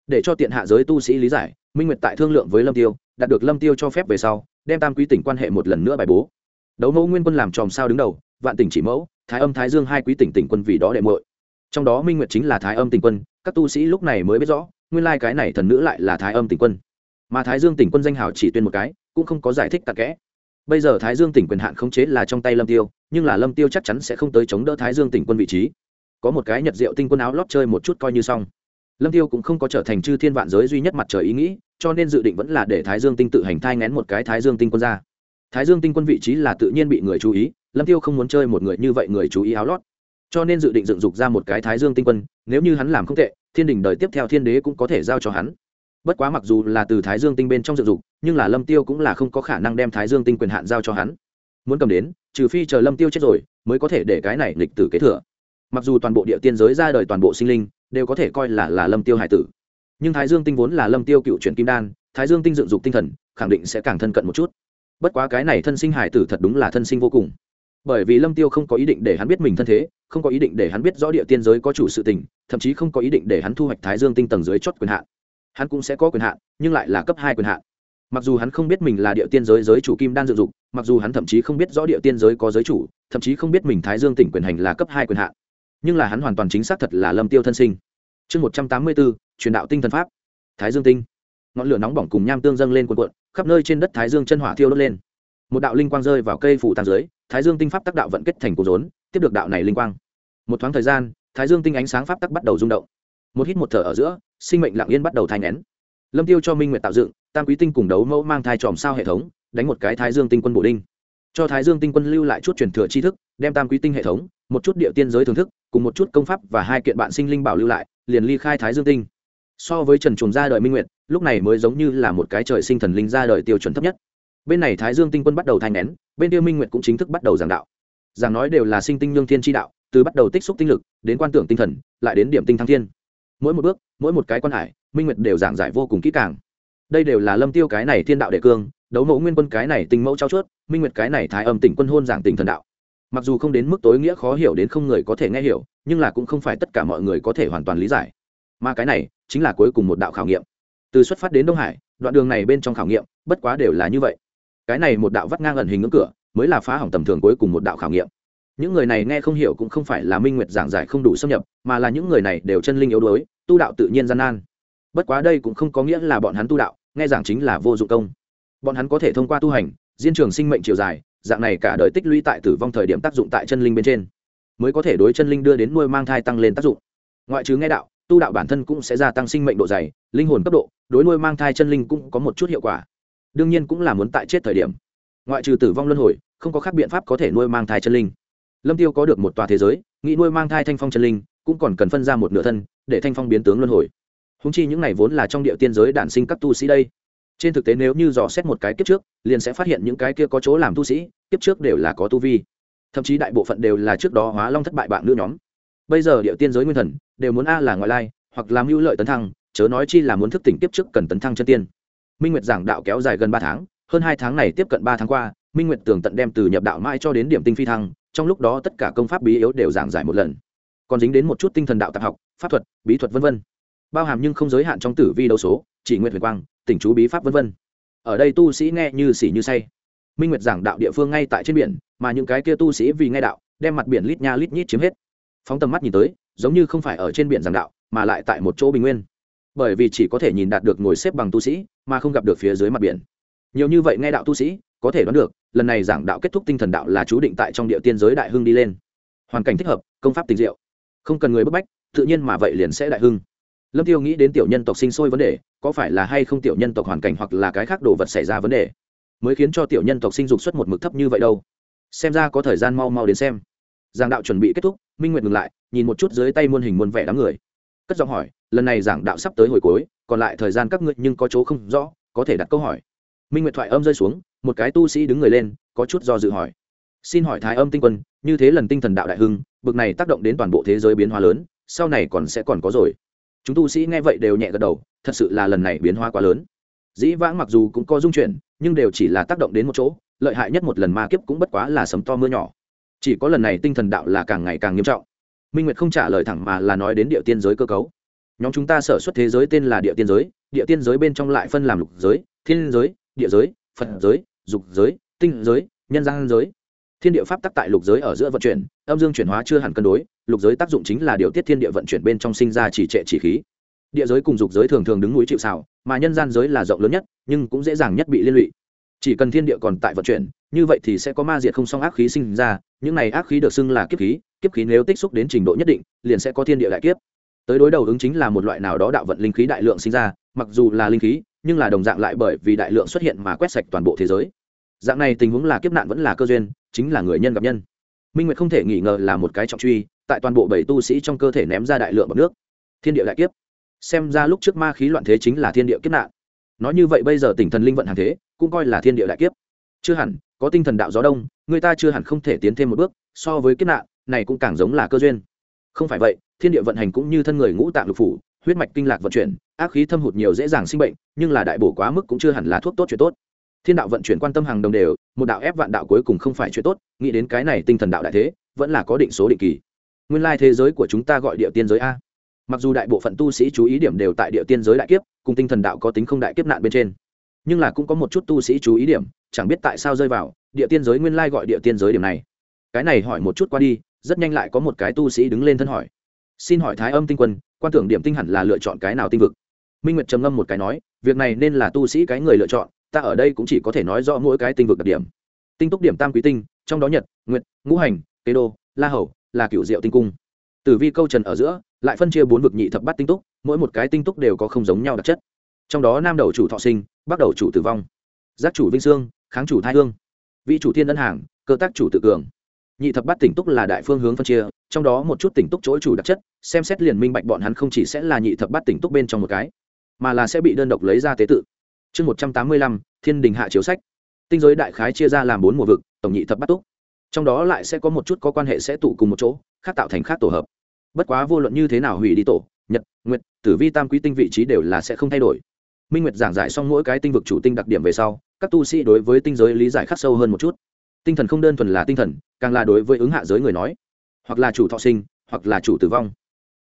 Để cho tiện hạ giới tu sĩ lý giải, minh nguyệt tại thương lượng với lâm tiêu, đạt được lâm tiêu cho phép về sau, đem tam quý tỉnh quan hệ một lần nữa bài bố. Đấu mẫu nguyên quân làm chòm sao đứng đầu, vạn tỉnh chỉ mẫu, thái âm thái dương hai quý tỉnh tỉnh quân vì đó đệ muội. Trong đó minh nguyệt chính là thái âm tỉnh quân, các tu sĩ lúc này mới biết rõ nguyên lai cái này thần nữ lại là thái âm tỉnh quân. Mà thái dương tỉnh quân danh hào chỉ tuyên một cái, cũng không có giải thích tạc kẽ. Bây giờ thái dương tỉnh quyền hạn khống chế là trong tay lâm tiêu, nhưng là lâm tiêu chắc chắn sẽ không tới chống đỡ thái dương tỉnh quân vị trí. Có một cái nhật diệu tinh quân áo lót chơi một chút coi như xong. Lâm tiêu cũng không có trở thành chư thiên vạn giới duy nhất mặt trời ý nghĩ, cho nên dự định vẫn là để thái dương tinh tự hành thai ngén một cái thái dương tinh quân ra. Thái dương tinh quân vị trí là tự nhiên bị người chú ý, lâm tiêu không muốn chơi một người như vậy người chú ý áo lót. Cho nên dự định dựng dục ra một cái thái dương tinh quân, nếu như hắn làm không tệ thiên đình đời tiếp theo thiên đế cũng có thể giao cho hắn. Bất quá mặc dù là từ thái dương tinh bên trong dựng dục, nhưng là lâm tiêu cũng là không có khả năng đem thái dương tinh quyền hạn giao cho hắn. Muốn cầm đến, trừ phi chờ lâm tiêu chết rồi, mới có thể để cái này lịch tử kế thừa. Mặc dù toàn bộ địa tiên giới ra đời toàn bộ sinh linh, đều có thể coi là là lâm tiêu hải tử. Nhưng thái dương tinh vốn là lâm tiêu cựu chuyển kim đan, thái dương tinh dựng dục tinh thần, khẳng định sẽ càng thân cận một chút. Bất quá cái này thân sinh hải tử thật đúng là thân sinh vô cùng. Bởi vì lâm tiêu không có ý định để hắn biết mình thân thế không có ý định để hắn biết rõ địa tiên giới có chủ sự tình, thậm chí không có ý định để hắn thu hoạch thái dương tinh tầng dưới chót quyền hạn. Hắn cũng sẽ có quyền hạn, nhưng lại là cấp hai quyền hạn. Mặc dù hắn không biết mình là địa tiên giới giới chủ kim đan dựng dục, mặc dù hắn thậm chí không biết rõ địa tiên giới có giới chủ, thậm chí không biết mình thái dương tỉnh quyền hành là cấp hai quyền hạn. Nhưng là hắn hoàn toàn chính xác thật là lâm tiêu thân sinh. Chương một trăm tám mươi bốn, truyền đạo tinh thần pháp. Thái dương tinh. Ngọn lửa nóng bỏng cùng nham tương dâng lên cuộn cuộn, khắp nơi trên đất thái dương chân hỏa thiêu đốt lên. Một đạo linh quang rơi vào cây phủ tàn dưới thái dương tinh pháp tác đạo vận kết thành cột rốn, tiếp được đạo này linh quang. Một thoáng thời gian, thái dương tinh ánh sáng pháp tắc bắt đầu rung động. Một hít một thở ở giữa, sinh mệnh lặng yên bắt đầu thai nén. Lâm tiêu cho minh nguyệt tạo dựng, tam quý tinh cùng đấu mẫu mang thai tròm sao hệ thống, đánh một cái thái dương tinh quân bổ đinh. Cho thái dương tinh quân lưu lại chút truyền thừa tri thức, đem tam quý tinh hệ thống, một chút địa tiên giới thưởng thức, cùng một chút công pháp và hai kiện bạn sinh linh bảo lưu lại, liền ly khai thái dương tinh. So với trần trùng ra đời minh nguyệt, lúc này mới giống như là một cái trời sinh thần linh ra đời tiêu chuẩn thấp nhất bên này thái dương tinh quân bắt đầu thay nén, bên kia minh nguyệt cũng chính thức bắt đầu giảng đạo. Giảng nói đều là sinh tinh nhương thiên tri đạo, từ bắt đầu tích xúc tinh lực, đến quan tưởng tinh thần, lại đến điểm tinh thăng thiên. Mỗi một bước, mỗi một cái quan hải, minh nguyệt đều giảng giải vô cùng kỹ càng. Đây đều là lâm tiêu cái này thiên đạo đệ cương, đấu mẫu nguyên quân cái này tinh mẫu trao chuốt, minh nguyệt cái này thái âm tỉnh quân hôn giảng tình thần đạo. Mặc dù không đến mức tối nghĩa khó hiểu đến không người có thể nghe hiểu, nhưng là cũng không phải tất cả mọi người có thể hoàn toàn lý giải. Mà cái này, chính là cuối cùng một đạo khảo nghiệm. Từ xuất phát đến đông hải, đoạn đường này bên trong khảo nghiệm, bất quá đều là như vậy cái này một đạo vắt ngang ẩn hình ngưỡng cửa mới là phá hỏng tầm thường cuối cùng một đạo khảo nghiệm. Những người này nghe không hiểu cũng không phải là minh nguyệt giảng giải không đủ xâm nhập, mà là những người này đều chân linh yếu đuối, tu đạo tự nhiên gian nan. Bất quá đây cũng không có nghĩa là bọn hắn tu đạo, nghe giảng chính là vô dụng công. Bọn hắn có thể thông qua tu hành, diên trường sinh mệnh chiều dài, dạng này cả đời tích lũy tại tử vong thời điểm tác dụng tại chân linh bên trên, mới có thể đối chân linh đưa đến nuôi mang thai tăng lên tác dụng. Ngoại trừ nghe đạo, tu đạo bản thân cũng sẽ gia tăng sinh mệnh độ dày, linh hồn cấp độ, đối nuôi mang thai chân linh cũng có một chút hiệu quả đương nhiên cũng là muốn tại chết thời điểm. Ngoại trừ tử vong luân hồi, không có khác biện pháp có thể nuôi mang thai chân linh. Lâm tiêu có được một tòa thế giới, nghĩ nuôi mang thai thanh phong chân linh, cũng còn cần phân ra một nửa thân, để thanh phong biến tướng luân hồi. Húng chi những này vốn là trong địa tiên giới đản sinh các tu sĩ đây. Trên thực tế nếu như dò xét một cái kiếp trước, liền sẽ phát hiện những cái kia có chỗ làm tu sĩ, kiếp trước đều là có tu vi. Thậm chí đại bộ phận đều là trước đó hóa long thất bại bạn nữ nhóm. Bây giờ địa tiên giới nguyên thần, đều muốn a là ngoại lai, hoặc làm hữu lợi tấn thăng, chớ nói chi là muốn thức tỉnh kiếp trước cần tấn thăng chân tiên minh nguyệt giảng đạo kéo dài gần ba tháng, hơn hai tháng này tiếp cận ba tháng qua, minh nguyệt tường tận đem từ nhập đạo mãi cho đến điểm tinh phi thăng, trong lúc đó tất cả công pháp bí yếu đều giảng giải một lần. Còn dính đến một chút tinh thần đạo tạp học, pháp thuật, bí thuật v v bao hàm nhưng không giới hạn trong tử vi đấu số, chỉ nguyện huyền quang, tỉnh chú bí pháp v v ở đây tu sĩ nghe như xỉ như say. Minh nguyệt giảng đạo địa phương ngay tại trên biển, mà những cái kia tu sĩ vì nghe đạo, đem mặt biển lít nha lít nhít chiếm hết. Phóng tầm mắt nhìn tới, giống như không phải ở trên biển giảng đạo, mà lại tại một chỗ bình nguyên bởi vì chỉ có thể nhìn đạt được ngồi xếp bằng tu sĩ, mà không gặp được phía dưới mặt biển. Nhiều như vậy nghe đạo tu sĩ, có thể đoán được, lần này giảng đạo kết thúc tinh thần đạo là chú định tại trong địa tiên giới đại hưng đi lên. Hoàn cảnh thích hợp, công pháp tình diệu. Không cần người bức bách, tự nhiên mà vậy liền sẽ đại hưng. Lâm tiêu nghĩ đến tiểu nhân tộc sinh sôi vấn đề, có phải là hay không tiểu nhân tộc hoàn cảnh hoặc là cái khác đồ vật xảy ra vấn đề, mới khiến cho tiểu nhân tộc sinh dục xuất một mực thấp như vậy đâu. Xem ra có thời gian mau mau đến xem. Giảng đạo chuẩn bị kết thúc, minh nguyệt ngừng lại, nhìn một chút dưới tay muôn hình muôn vẻ đám người cất giọng hỏi, lần này giảng đạo sắp tới hồi cuối, còn lại thời gian các ngươi nhưng có chỗ không rõ, có thể đặt câu hỏi. Minh nguyệt thoại âm rơi xuống, một cái tu sĩ đứng người lên, có chút do dự hỏi, xin hỏi thái âm tinh quân, như thế lần tinh thần đạo đại hưng, bực này tác động đến toàn bộ thế giới biến hóa lớn, sau này còn sẽ còn có rồi? Chúng tu sĩ nghe vậy đều nhẹ gật đầu, thật sự là lần này biến hóa quá lớn. Dĩ vãng mặc dù cũng có dung chuyển, nhưng đều chỉ là tác động đến một chỗ, lợi hại nhất một lần ma kiếp cũng bất quá là sấm to mưa nhỏ. Chỉ có lần này tinh thần đạo là càng ngày càng nghiêm trọng minh nguyệt không trả lời thẳng mà là nói đến địa tiên giới cơ cấu. Nhóm chúng ta sở xuất thế giới tên là địa tiên giới, địa tiên giới bên trong lại phân làm lục giới, thiên giới, địa giới, phật giới, dục giới, tinh giới, nhân gian giới. Thiên địa pháp tắc tại lục giới ở giữa vận chuyển, âm dương chuyển hóa chưa hẳn cân đối, lục giới tác dụng chính là điều tiết thiên địa vận chuyển bên trong sinh ra chỉ trệ chỉ khí. Địa giới cùng dục giới thường thường đứng núi chịu xào mà nhân gian giới là rộng lớn nhất, nhưng cũng dễ dàng nhất bị liên lụy chỉ cần thiên địa còn tại vận chuyển, như vậy thì sẽ có ma diệt không song ác khí sinh ra, những này ác khí được xưng là kiếp khí kiếp khí nếu tích xúc đến trình độ nhất định, liền sẽ có thiên địa đại kiếp. Tới đối đầu ứng chính là một loại nào đó đạo vận linh khí đại lượng sinh ra, mặc dù là linh khí, nhưng là đồng dạng lại bởi vì đại lượng xuất hiện mà quét sạch toàn bộ thế giới. Dạng này tình huống là kiếp nạn vẫn là cơ duyên, chính là người nhân gặp nhân. Minh nguyệt không thể nghi ngờ là một cái trọng truy, tại toàn bộ bảy tu sĩ trong cơ thể ném ra đại lượng bọc nước. Thiên địa đại kiếp. Xem ra lúc trước ma khí loạn thế chính là thiên địa kiếp nạn. Nói như vậy bây giờ tỉnh thần linh vận hàng thế cũng coi là thiên địa đại kiếp. Chưa hẳn, có tinh thần đạo gió đông, người ta chưa hẳn không thể tiến thêm một bước, so với kiếp nạn, này cũng càng giống là cơ duyên. Không phải vậy, thiên địa vận hành cũng như thân người ngũ tạng lục phủ, huyết mạch kinh lạc vận chuyển, ác khí thâm hụt nhiều dễ dàng sinh bệnh, nhưng là đại bổ quá mức cũng chưa hẳn là thuốc tốt chuyện tốt. Thiên đạo vận chuyển quan tâm hàng đồng đều, một đạo ép vạn đạo cuối cùng không phải chuyện tốt, nghĩ đến cái này tinh thần đạo đại thế, vẫn là có định số định kỳ. Nguyên lai thế giới của chúng ta gọi địa tiên giới a. Mặc dù đại bộ phận tu sĩ chú ý điểm đều tại địa tiên giới đại kiếp, cùng tinh thần đạo có tính không đại kiếp nạn bên trên nhưng là cũng có một chút tu sĩ chú ý điểm, chẳng biết tại sao rơi vào, địa tiên giới nguyên lai gọi địa tiên giới điểm này. Cái này hỏi một chút qua đi, rất nhanh lại có một cái tu sĩ đứng lên thân hỏi. Xin hỏi thái âm tinh quân, quan tưởng điểm tinh hẳn là lựa chọn cái nào tinh vực? Minh nguyệt trầm ngâm một cái nói, việc này nên là tu sĩ cái người lựa chọn, ta ở đây cũng chỉ có thể nói rõ mỗi cái tinh vực đặc điểm. Tinh túc điểm tam quý tinh, trong đó nhật, nguyệt, ngũ hành, kế đô, la hầu, là cựu diệu tinh cung. Tử vi câu trần ở giữa, lại phân chia bốn vực nhị thập bát tinh túc, mỗi một cái tinh túc đều có không giống nhau đặc chất. Trong đó nam đầu chủ thọ sinh bắc đầu chủ tử vong. Giác chủ vinh sương, kháng chủ thai hương. Vị chủ thiên ân hàng, cơ tác chủ tự cường. Nhị thập bát tỉnh túc là đại phương hướng phân chia, trong đó một chút tỉnh túc chỗ chủ đặc chất, xem xét liền minh bạch bọn hắn không chỉ sẽ là nhị thập bát tỉnh túc bên trong một cái, mà là sẽ bị đơn độc lấy ra tế tự. Chương một trăm tám mươi lăm, thiên đình hạ chiếu sách. Tinh giới đại khái chia ra làm bốn mùa vực, tổng nhị thập bát túc. Trong đó lại sẽ có một chút có quan hệ sẽ tụ cùng một chỗ, khác tạo thành khác tổ hợp. Bất quá vô luận như thế nào hủy đi tổ, nhật, nguyệt, tử vi, tam quý, tinh vị trí đều là sẽ không thay đổi minh nguyệt giảng giải xong mỗi cái tinh vực chủ tinh đặc điểm về sau, các tu sĩ đối với tinh giới lý giải khắc sâu hơn một chút. Tinh thần không đơn thuần là tinh thần, càng là đối với ứng hạ giới người nói. Hoặc là chủ thọ sinh, hoặc là chủ tử vong.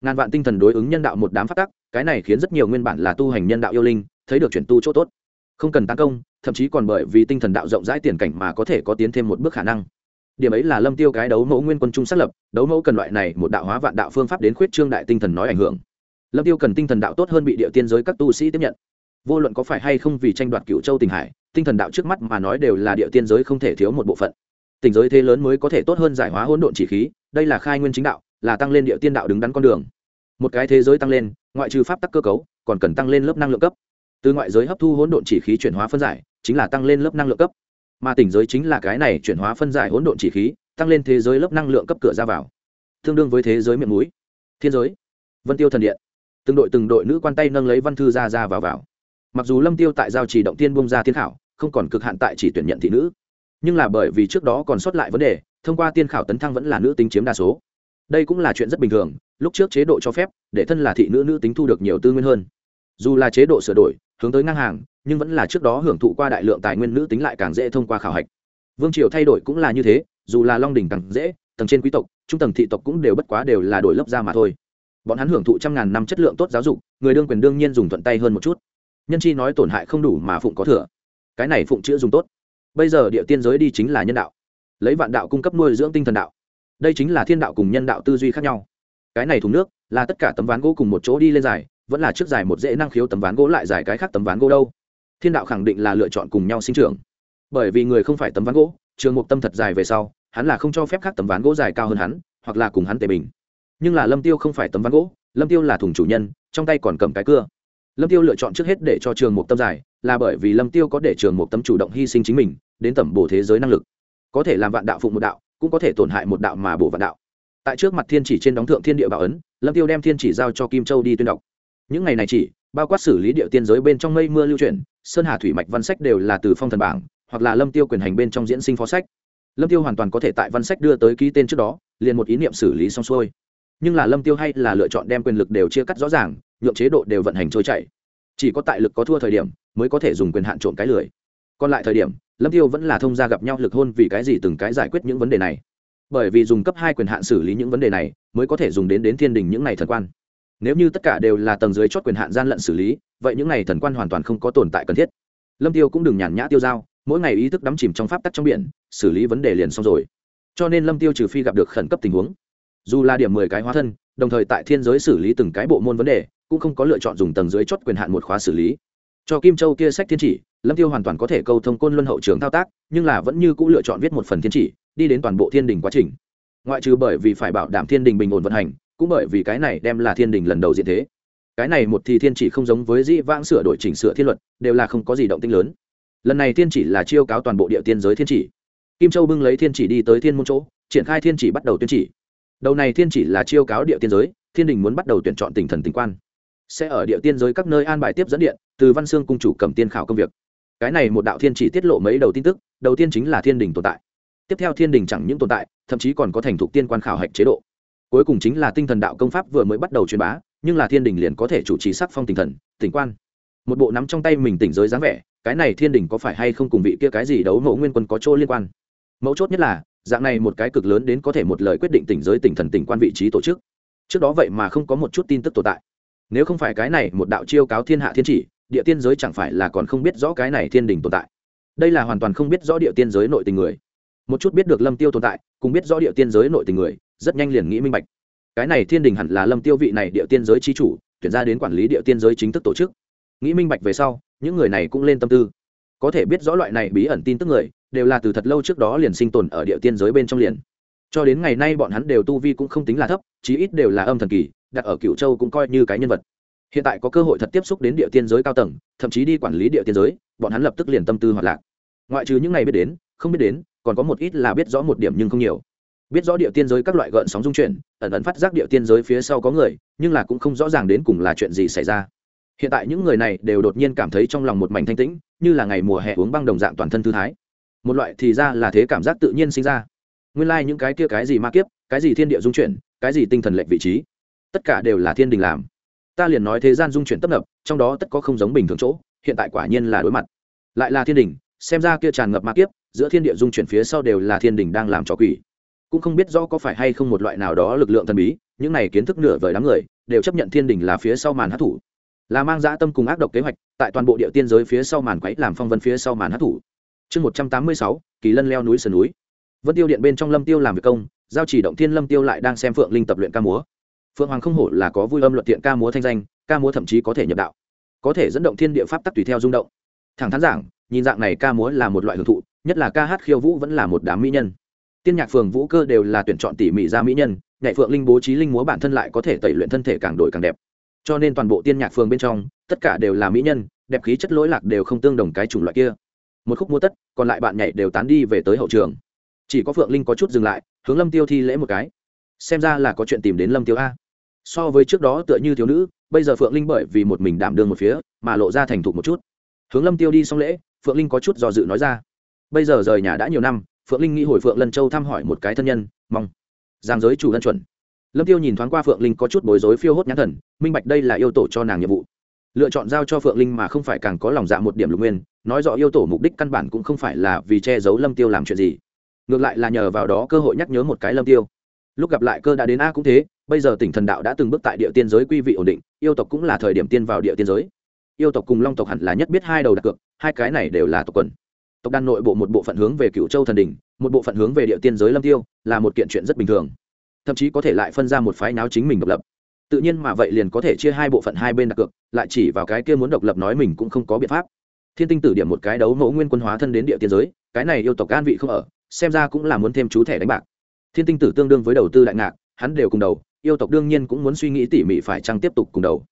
Ngàn vạn tinh thần đối ứng nhân đạo một đám phát tắc, cái này khiến rất nhiều nguyên bản là tu hành nhân đạo yêu linh, thấy được chuyển tu chỗ tốt. Không cần tăng công, thậm chí còn bởi vì tinh thần đạo rộng rãi tiền cảnh mà có thể có tiến thêm một bước khả năng. Điểm ấy là lâm tiêu cái đấu mẫu nguyên quân trung xác lập, đấu mẫu cần loại này một đạo hóa vạn đạo phương pháp đến khuyết trương đại tinh thần nói ảnh hưởng. Lâm tiêu cần tinh thần đạo tốt hơn bị địa tiên giới các tu sĩ tiếp nhận vô luận có phải hay không vì tranh đoạt cựu châu tình hải, tinh thần đạo trước mắt mà nói đều là địa tiên giới không thể thiếu một bộ phận. Tình giới thế lớn mới có thể tốt hơn giải hóa hỗn độn chỉ khí, đây là khai nguyên chính đạo, là tăng lên địa tiên đạo đứng đắn con đường. Một cái thế giới tăng lên, ngoại trừ pháp tắc cơ cấu, còn cần tăng lên lớp năng lượng cấp. Từ ngoại giới hấp thu hỗn độn chỉ khí chuyển hóa phân giải, chính là tăng lên lớp năng lượng cấp. Mà tỉnh giới chính là cái này chuyển hóa phân giải hỗn độn chỉ khí, tăng lên thế giới lớp năng lượng cấp cửa ra vào. Tương đương với thế giới miệng núi. Thiên giới. Vân tiêu thần điện. Từng đội từng đội nữ quan tay nâng lấy văn thư ra ra vào vào mặc dù lâm tiêu tại giao chỉ động tiên bung ra thiên khảo, không còn cực hạn tại chỉ tuyển nhận thị nữ. Nhưng là bởi vì trước đó còn sót lại vấn đề, thông qua tiên khảo tấn thăng vẫn là nữ tính chiếm đa số. Đây cũng là chuyện rất bình thường, lúc trước chế độ cho phép, để thân là thị nữ nữ tính thu được nhiều tư nguyên hơn. Dù là chế độ sửa đổi, hướng tới ngang hàng, nhưng vẫn là trước đó hưởng thụ qua đại lượng tài nguyên nữ tính lại càng dễ thông qua khảo hạch. Vương triều thay đổi cũng là như thế, dù là long đình càng dễ, tầng trên quý tộc, trung tầng thị tộc cũng đều bất quá đều là đổi lớp ra mà thôi. Bọn hắn hưởng thụ trăm ngàn năm chất lượng tốt giáo dục, người đương quyền đương nhiên dùng thuận tay hơn một chút nhân chi nói tổn hại không đủ mà phụng có thừa. Cái này phụng chữa dùng tốt. Bây giờ địa tiên giới đi chính là nhân đạo. Lấy vạn đạo cung cấp nuôi dưỡng tinh thần đạo. Đây chính là thiên đạo cùng nhân đạo tư duy khác nhau. Cái này thùng nước là tất cả tấm ván gỗ cùng một chỗ đi lên dài, vẫn là trước dài một dễ năng khiếu tấm ván gỗ lại dài cái khác tấm ván gỗ đâu. Thiên đạo khẳng định là lựa chọn cùng nhau sinh trưởng. Bởi vì người không phải tấm ván gỗ, trường mục tâm thật dài về sau, hắn là không cho phép khác tấm ván gỗ dài cao hơn hắn, hoặc là cùng hắn tề bình. Nhưng là lâm tiêu không phải tấm ván gỗ, lâm tiêu là thùng chủ nhân, trong tay còn cầm cái cưa lâm tiêu lựa chọn trước hết để cho trường mục tâm dài là bởi vì lâm tiêu có để trường mục tâm chủ động hy sinh chính mình, đến tẩm bổ thế giới năng lực. Có thể làm vạn đạo phụng một đạo, cũng có thể tổn hại một đạo mà bổ vạn đạo. Tại trước mặt thiên chỉ trên đóng thượng thiên địa bảo ấn, lâm tiêu đem thiên chỉ giao cho kim châu đi tuyên đọc. Những ngày này chỉ, bao quát xử lý địa tiên giới bên trong mây mưa lưu chuyển, sơn hà thủy mạch văn sách đều là từ phong thần bảng, hoặc là lâm tiêu quyền hành bên trong diễn sinh phó sách. Lâm tiêu hoàn toàn có thể tại văn sách đưa tới ký tên trước đó, liền một ý niệm xử lý xong xuôi. Nhưng là lâm tiêu hay là lựa chọn đem quyền lực đều chia cắt rõ ràng nhượng chế độ đều vận hành trôi chảy. Chỉ có tại lực có thua thời điểm mới có thể dùng quyền hạn trộm cái lười. Còn lại thời điểm, lâm tiêu vẫn là thông gia gặp nhau lực hôn vì cái gì từng cái giải quyết những vấn đề này. Bởi vì dùng cấp hai quyền hạn xử lý những vấn đề này mới có thể dùng đến đến thiên đình những này thần quan. Nếu như tất cả đều là tầng dưới chót quyền hạn gian lận xử lý, vậy những này thần quan hoàn toàn không có tồn tại cần thiết. Lâm tiêu cũng đừng nhàn nhã tiêu dao, mỗi ngày ý thức đắm chìm trong pháp tắc trong biển, xử lý vấn đề liền xong rồi. Cho nên lâm tiêu trừ phi gặp được khẩn cấp tình huống. Dù là điểm mười cái hóa thân, đồng thời tại thiên giới xử lý từng cái bộ môn vấn đề cũng không có lựa chọn dùng tầng dưới chót quyền hạn một khóa xử lý. Cho kim châu kia sách thiên chỉ, lâm tiêu hoàn toàn có thể câu thông côn luân hậu trường thao tác, nhưng là vẫn như cũ lựa chọn viết một phần thiên chỉ, đi đến toàn bộ thiên đình quá trình. Ngoại trừ bởi vì phải bảo đảm thiên đình bình ổn vận hành, cũng bởi vì cái này đem là thiên đình lần đầu diện thế. Cái này một thì thiên chỉ không giống với dĩ vãng sửa đổi chỉnh sửa thiên luật, đều là không có gì động tinh lớn. Lần này thiên chỉ là chiêu cáo toàn bộ địa tiên giới thiên chỉ. Kim châu bưng lấy thiên chỉ đi tới thiên môn chỗ, triển khai thiên chỉ bắt đầu tuyên chỉ. Đầu này thiên chỉ là chiêu cáo địa tiên giới, thiên đình muốn bắt đầu tuyển chọn tỉnh thần tỉnh quan sẽ ở địa tiên giới các nơi an bài tiếp dẫn điện, từ văn xương cung chủ cầm tiên khảo công việc. Cái này một đạo thiên chỉ tiết lộ mấy đầu tin tức, đầu tiên chính là thiên đình tồn tại. Tiếp theo thiên đình chẳng những tồn tại, thậm chí còn có thành thục tiên quan khảo hạch chế độ. Cuối cùng chính là tinh thần đạo công pháp vừa mới bắt đầu truyền bá, nhưng là thiên đình liền có thể chủ trì sắc phong tinh thần, tỉnh quan. Một bộ nắm trong tay mình tỉnh giới dáng vẻ, cái này thiên đình có phải hay không cùng vị kia cái gì đấu ngộ nguyên quân có chỗ liên quan? Mấu chốt nhất là, dạng này một cái cực lớn đến có thể một lời quyết định tỉnh giới tỉnh thần tỉnh quan vị trí tổ chức. Trước đó vậy mà không có một chút tin tức tồn tại nếu không phải cái này một đạo chiêu cáo thiên hạ thiên chỉ, địa tiên giới chẳng phải là còn không biết rõ cái này thiên đình tồn tại. Đây là hoàn toàn không biết rõ địa tiên giới nội tình người. Một chút biết được lâm tiêu tồn tại, cùng biết rõ địa tiên giới nội tình người, rất nhanh liền nghĩ minh bạch. Cái này thiên đình hẳn là lâm tiêu vị này địa tiên giới chi chủ, tuyển ra đến quản lý địa tiên giới chính thức tổ chức. Nghĩ minh bạch về sau, những người này cũng lên tâm tư. Có thể biết rõ loại này bí ẩn tin tức người, đều là từ thật lâu trước đó liền sinh tồn ở địa tiên giới bên trong liền. Cho đến ngày nay bọn hắn đều tu vi cũng không tính là thấp, chí ít đều là âm thần kỳ đặt ở cựu châu cũng coi như cái nhân vật. Hiện tại có cơ hội thật tiếp xúc đến địa tiên giới cao tầng, thậm chí đi quản lý địa tiên giới, bọn hắn lập tức liền tâm tư hoạt lạc. Ngoại trừ những ngày biết đến, không biết đến, còn có một ít là biết rõ một điểm nhưng không nhiều. Biết rõ địa tiên giới các loại gợn sóng dung chuyển, ẩn ẩn phát giác địa tiên giới phía sau có người, nhưng là cũng không rõ ràng đến cùng là chuyện gì xảy ra. Hiện tại những người này đều đột nhiên cảm thấy trong lòng một mảnh thanh tĩnh, như là ngày mùa hè uống băng đồng dạng toàn thân thư thái. Một loại thì ra là thế cảm giác tự nhiên sinh ra. Nguyên lai、like、những cái kia cái gì ma kiếp, cái gì thiên địa dung chuyển, cái gì tinh thần lệch vị trí tất cả đều là thiên đình làm. Ta liền nói thế gian dung chuyển tấp nập, trong đó tất có không giống bình thường chỗ, hiện tại quả nhiên là đối mặt. Lại là thiên đình, xem ra kia tràn ngập ma kiếp, giữa thiên địa dung chuyển phía sau đều là thiên đình đang làm trò quỷ. Cũng không biết rõ có phải hay không một loại nào đó lực lượng thần bí, những này kiến thức nửa vời đám người, đều chấp nhận thiên đình là phía sau màn hát thủ là mang dã tâm cùng ác độc kế hoạch, tại toàn bộ địa tiên giới phía sau màn quấy làm phong vân phía sau màn hát thủ chương một trăm tám mươi sáu, kỳ lân leo núi sườn núi. Vân tiêu điện bên trong lâm tiêu làm việc công, giao chỉ động thiên lâm tiêu lại đang xem phượng linh tập luyện ca múa phượng hoàng không hổ là có vui âm luận tiện ca múa thanh danh, ca múa thậm chí có thể nhập đạo, có thể dẫn động thiên địa pháp tắc tùy theo rung động. Thẳng thắn giảng, nhìn dạng này ca múa là một loại hưởng thụ, nhất là ca hát khiêu vũ vẫn là một đám mỹ nhân. Tiên nhạc phường vũ cơ đều là tuyển chọn tỉ mỉ ra mỹ nhân nhạy phượng linh bố trí linh múa bản thân lại có thể tẩy luyện thân thể càng đổi càng đẹp. Cho nên toàn bộ tiên nhạc phường bên trong, tất cả đều là mỹ nhân, đẹp khí chất lỗi lạc đều không tương đồng cái chủng loại kia. Một khúc múa tất, còn lại bạn nhảy đều tán đi về tới hậu trường. Chỉ có phượng linh có chút dừng lại, hướng lâm tiêu thi lễ một cái. Xem ra là có chuyện tìm đến lâm tiêu a so với trước đó tựa như thiếu nữ, bây giờ phượng linh bởi vì một mình đảm đương một phía, mà lộ ra thành thục một chút. Hướng lâm tiêu đi xong lễ, phượng linh có chút do dự nói ra. Bây giờ rời nhà đã nhiều năm, phượng linh nghĩ hồi phượng lân châu thăm hỏi một cái thân nhân, mong giang giới chủ lân chuẩn. Lâm tiêu nhìn thoáng qua phượng linh có chút bối rối phiêu hốt nhãn thần, minh bạch đây là yêu tổ cho nàng nhiệm vụ. Lựa chọn giao cho phượng linh mà không phải càng có lòng dạ một điểm lục nguyên, nói rõ yêu tổ mục đích căn bản cũng không phải là vì che giấu lâm tiêu làm chuyện gì. Ngược lại là nhờ vào đó cơ hội nhắc nhớ một cái lâm tiêu. Lúc gặp lại cơ đã đến a cũng thế bây giờ tỉnh thần đạo đã từng bước tại địa tiên giới quy vị ổn định, yêu tộc cũng là thời điểm tiên vào địa tiên giới. Yêu tộc cùng long tộc hẳn là nhất biết hai đầu đặc cược, hai cái này đều là tộc quần. Tộc đan nội bộ một bộ phận hướng về cựu châu thần đình một bộ phận hướng về địa tiên giới lâm tiêu, là một kiện chuyện rất bình thường. Thậm chí có thể lại phân ra một phái náo chính mình độc lập. Tự nhiên mà vậy liền có thể chia hai bộ phận hai bên đặc cược, lại chỉ vào cái kia muốn độc lập nói mình cũng không có biện pháp. Thiên tinh tử điểm một cái đấu mẫu nguyên quân hóa thân đến địa tiên giới, cái này yêu tộc an vị không ở, xem ra cũng là muốn thêm chú thẻ đánh bạc. Thiên tinh tử tương đương với đầu tư đại ngạc, hắn đều cùng đầu yêu tộc đương nhiên cũng muốn suy nghĩ tỉ mỉ phải chăng tiếp tục cùng đầu.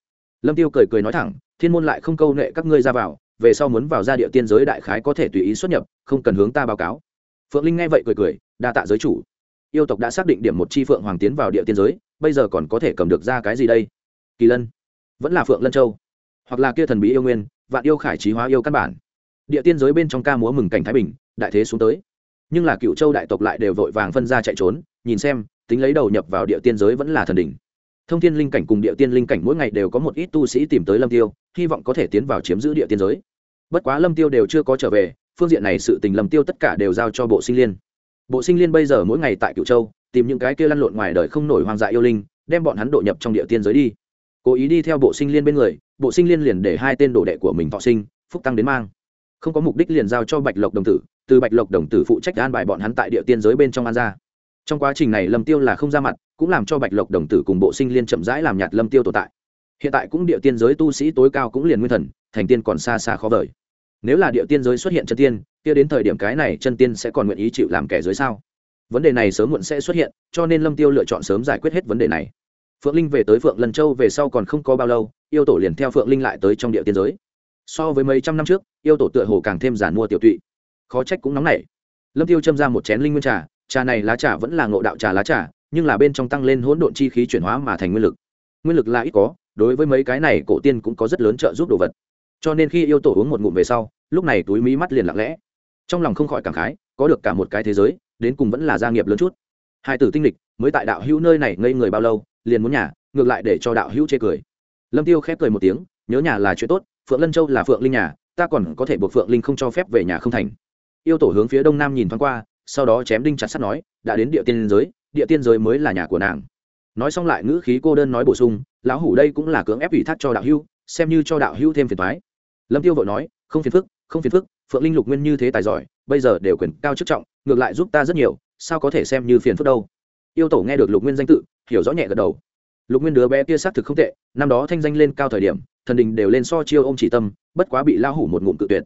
Lâm tiêu cười cười nói thẳng, thiên môn lại không câu nệ các ngươi ra vào, về sau muốn vào ra địa tiên giới đại khái có thể tùy ý xuất nhập, không cần hướng ta báo cáo. Phượng linh nghe vậy cười cười, đa tạ giới chủ. Yêu tộc đã xác định điểm một chi phượng hoàng tiến vào địa tiên giới, bây giờ còn có thể cầm được ra cái gì đây? Kỳ lân. Vẫn là phượng lân châu. Hoặc là kia thần bí yêu nguyên, vạn yêu khải trí hóa yêu căn bản. Địa tiên giới bên trong ca múa mừng cảnh thái bình, đại thế xuống tới. Nhưng là cựu châu đại tộc lại đều vội vàng phân ra chạy trốn, nhìn xem tính lấy đầu nhập vào địa tiên giới vẫn là thần đỉnh. Thông thiên linh cảnh cùng địa tiên linh cảnh mỗi ngày đều có một ít tu sĩ tìm tới lâm tiêu, hy vọng có thể tiến vào chiếm giữ địa tiên giới. Bất quá lâm tiêu đều chưa có trở về, phương diện này sự tình lâm tiêu tất cả đều giao cho bộ sinh liên. Bộ sinh liên bây giờ mỗi ngày tại cựu châu, tìm những cái kia lăn lộn ngoài đời không nổi hoang dại yêu linh, đem bọn hắn độ nhập trong địa tiên giới đi. Cố ý đi theo bộ sinh liên bên người, bộ sinh liên liền để hai tên đồ đệ của mình thọ sinh, phúc tăng đến mang. Không có mục đích liền giao cho bạch lộc đồng tử, từ bạch lộc đồng tử phụ trách an bài bọn hắn tại địa tiên giới bên trong an gia trong quá trình này lâm tiêu là không ra mặt, cũng làm cho bạch lộc đồng tử cùng bộ sinh liên chậm rãi làm nhạt lâm tiêu tồn tại. Hiện tại cũng địa tiên giới tu sĩ tối cao cũng liền nguyên thần, thành tiên còn xa xa khó vời. Nếu là địa tiên giới xuất hiện chân tiên, kia đến thời điểm cái này chân tiên sẽ còn nguyện ý chịu làm kẻ giới sao? Vấn đề này sớm muộn sẽ xuất hiện, cho nên lâm tiêu lựa chọn sớm giải quyết hết vấn đề này. Phượng linh về tới phượng lần châu về sau còn không có bao lâu, yêu tổ liền theo phượng linh lại tới trong địa tiên giới. So với mấy trăm năm trước, yêu tổ tựa hồ càng thêm giản mua tiểu tụy. Khó trách cũng nóng nảy. Lâm tiêu châm ra một chén linh nguyên trà trà này lá trà vẫn là ngộ đạo trà lá trà, nhưng là bên trong tăng lên hỗn độn chi khí chuyển hóa mà thành nguyên lực. Nguyên lực là ít có, đối với mấy cái này cổ tiên cũng có rất lớn trợ giúp đồ vật. Cho nên khi yêu tổ uống một ngụm về sau, lúc này túi mí mắt liền lặng lẽ. Trong lòng không khỏi cảm khái, có được cả một cái thế giới, đến cùng vẫn là gia nghiệp lớn chút. Hai tử tinh lịch, mới tại đạo hữu nơi này ngây người bao lâu, liền muốn nhà, ngược lại để cho đạo hữu chê cười. Lâm tiêu khép cười một tiếng, nhớ nhà là chuyện tốt, phượng lân châu là phượng linh nhà, ta còn có thể buộc phượng linh không cho phép về nhà không thành. Yêu tổ hướng phía đông nam nhìn thoáng qua sau đó chém đinh chặt sắt nói, đã đến địa tiên giới, địa tiên giới mới là nhà của nàng. Nói xong lại ngữ khí cô đơn nói bổ sung, lão hủ đây cũng là cưỡng ép ủy thác cho đạo hưu xem như cho đạo hưu thêm phiền thoái lâm tiêu vội nói, không phiền phức, không phiền phức, phượng linh lục nguyên như thế tài giỏi, bây giờ đều quyền cao chức trọng, ngược lại giúp ta rất nhiều, sao có thể xem như phiền phức đâu? Yêu tổ nghe được lục nguyên danh tự, hiểu rõ nhẹ gật đầu. Lục nguyên đứa bé kia xác thực không tệ, năm đó thanh danh lên cao thời điểm, thần đình đều lên so chiêu ô m chỉ tâm, bất quá bị lao hủ một ngụm cự tuyệt.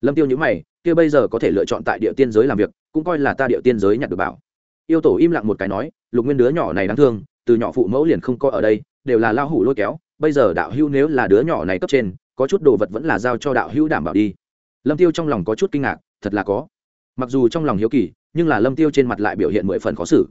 Lâm tiêu nhữ mày kia bây giờ có thể lựa chọn tại địa tiên giới làm việc, cũng coi là ta địa tiên giới nhặt được bảo. Yêu tổ im lặng một cái nói, lục nguyên đứa nhỏ này đáng thương, từ nhỏ phụ mẫu liền không có ở đây, đều là lao hủ lôi kéo, bây giờ đạo hữu nếu là đứa nhỏ này cấp trên, có chút đồ vật vẫn là giao cho đạo hữu đảm bảo đi. Lâm tiêu trong lòng có chút kinh ngạc, thật là có. Mặc dù trong lòng hiếu kỳ, nhưng là lâm tiêu trên mặt lại biểu hiện mười phần khó xử.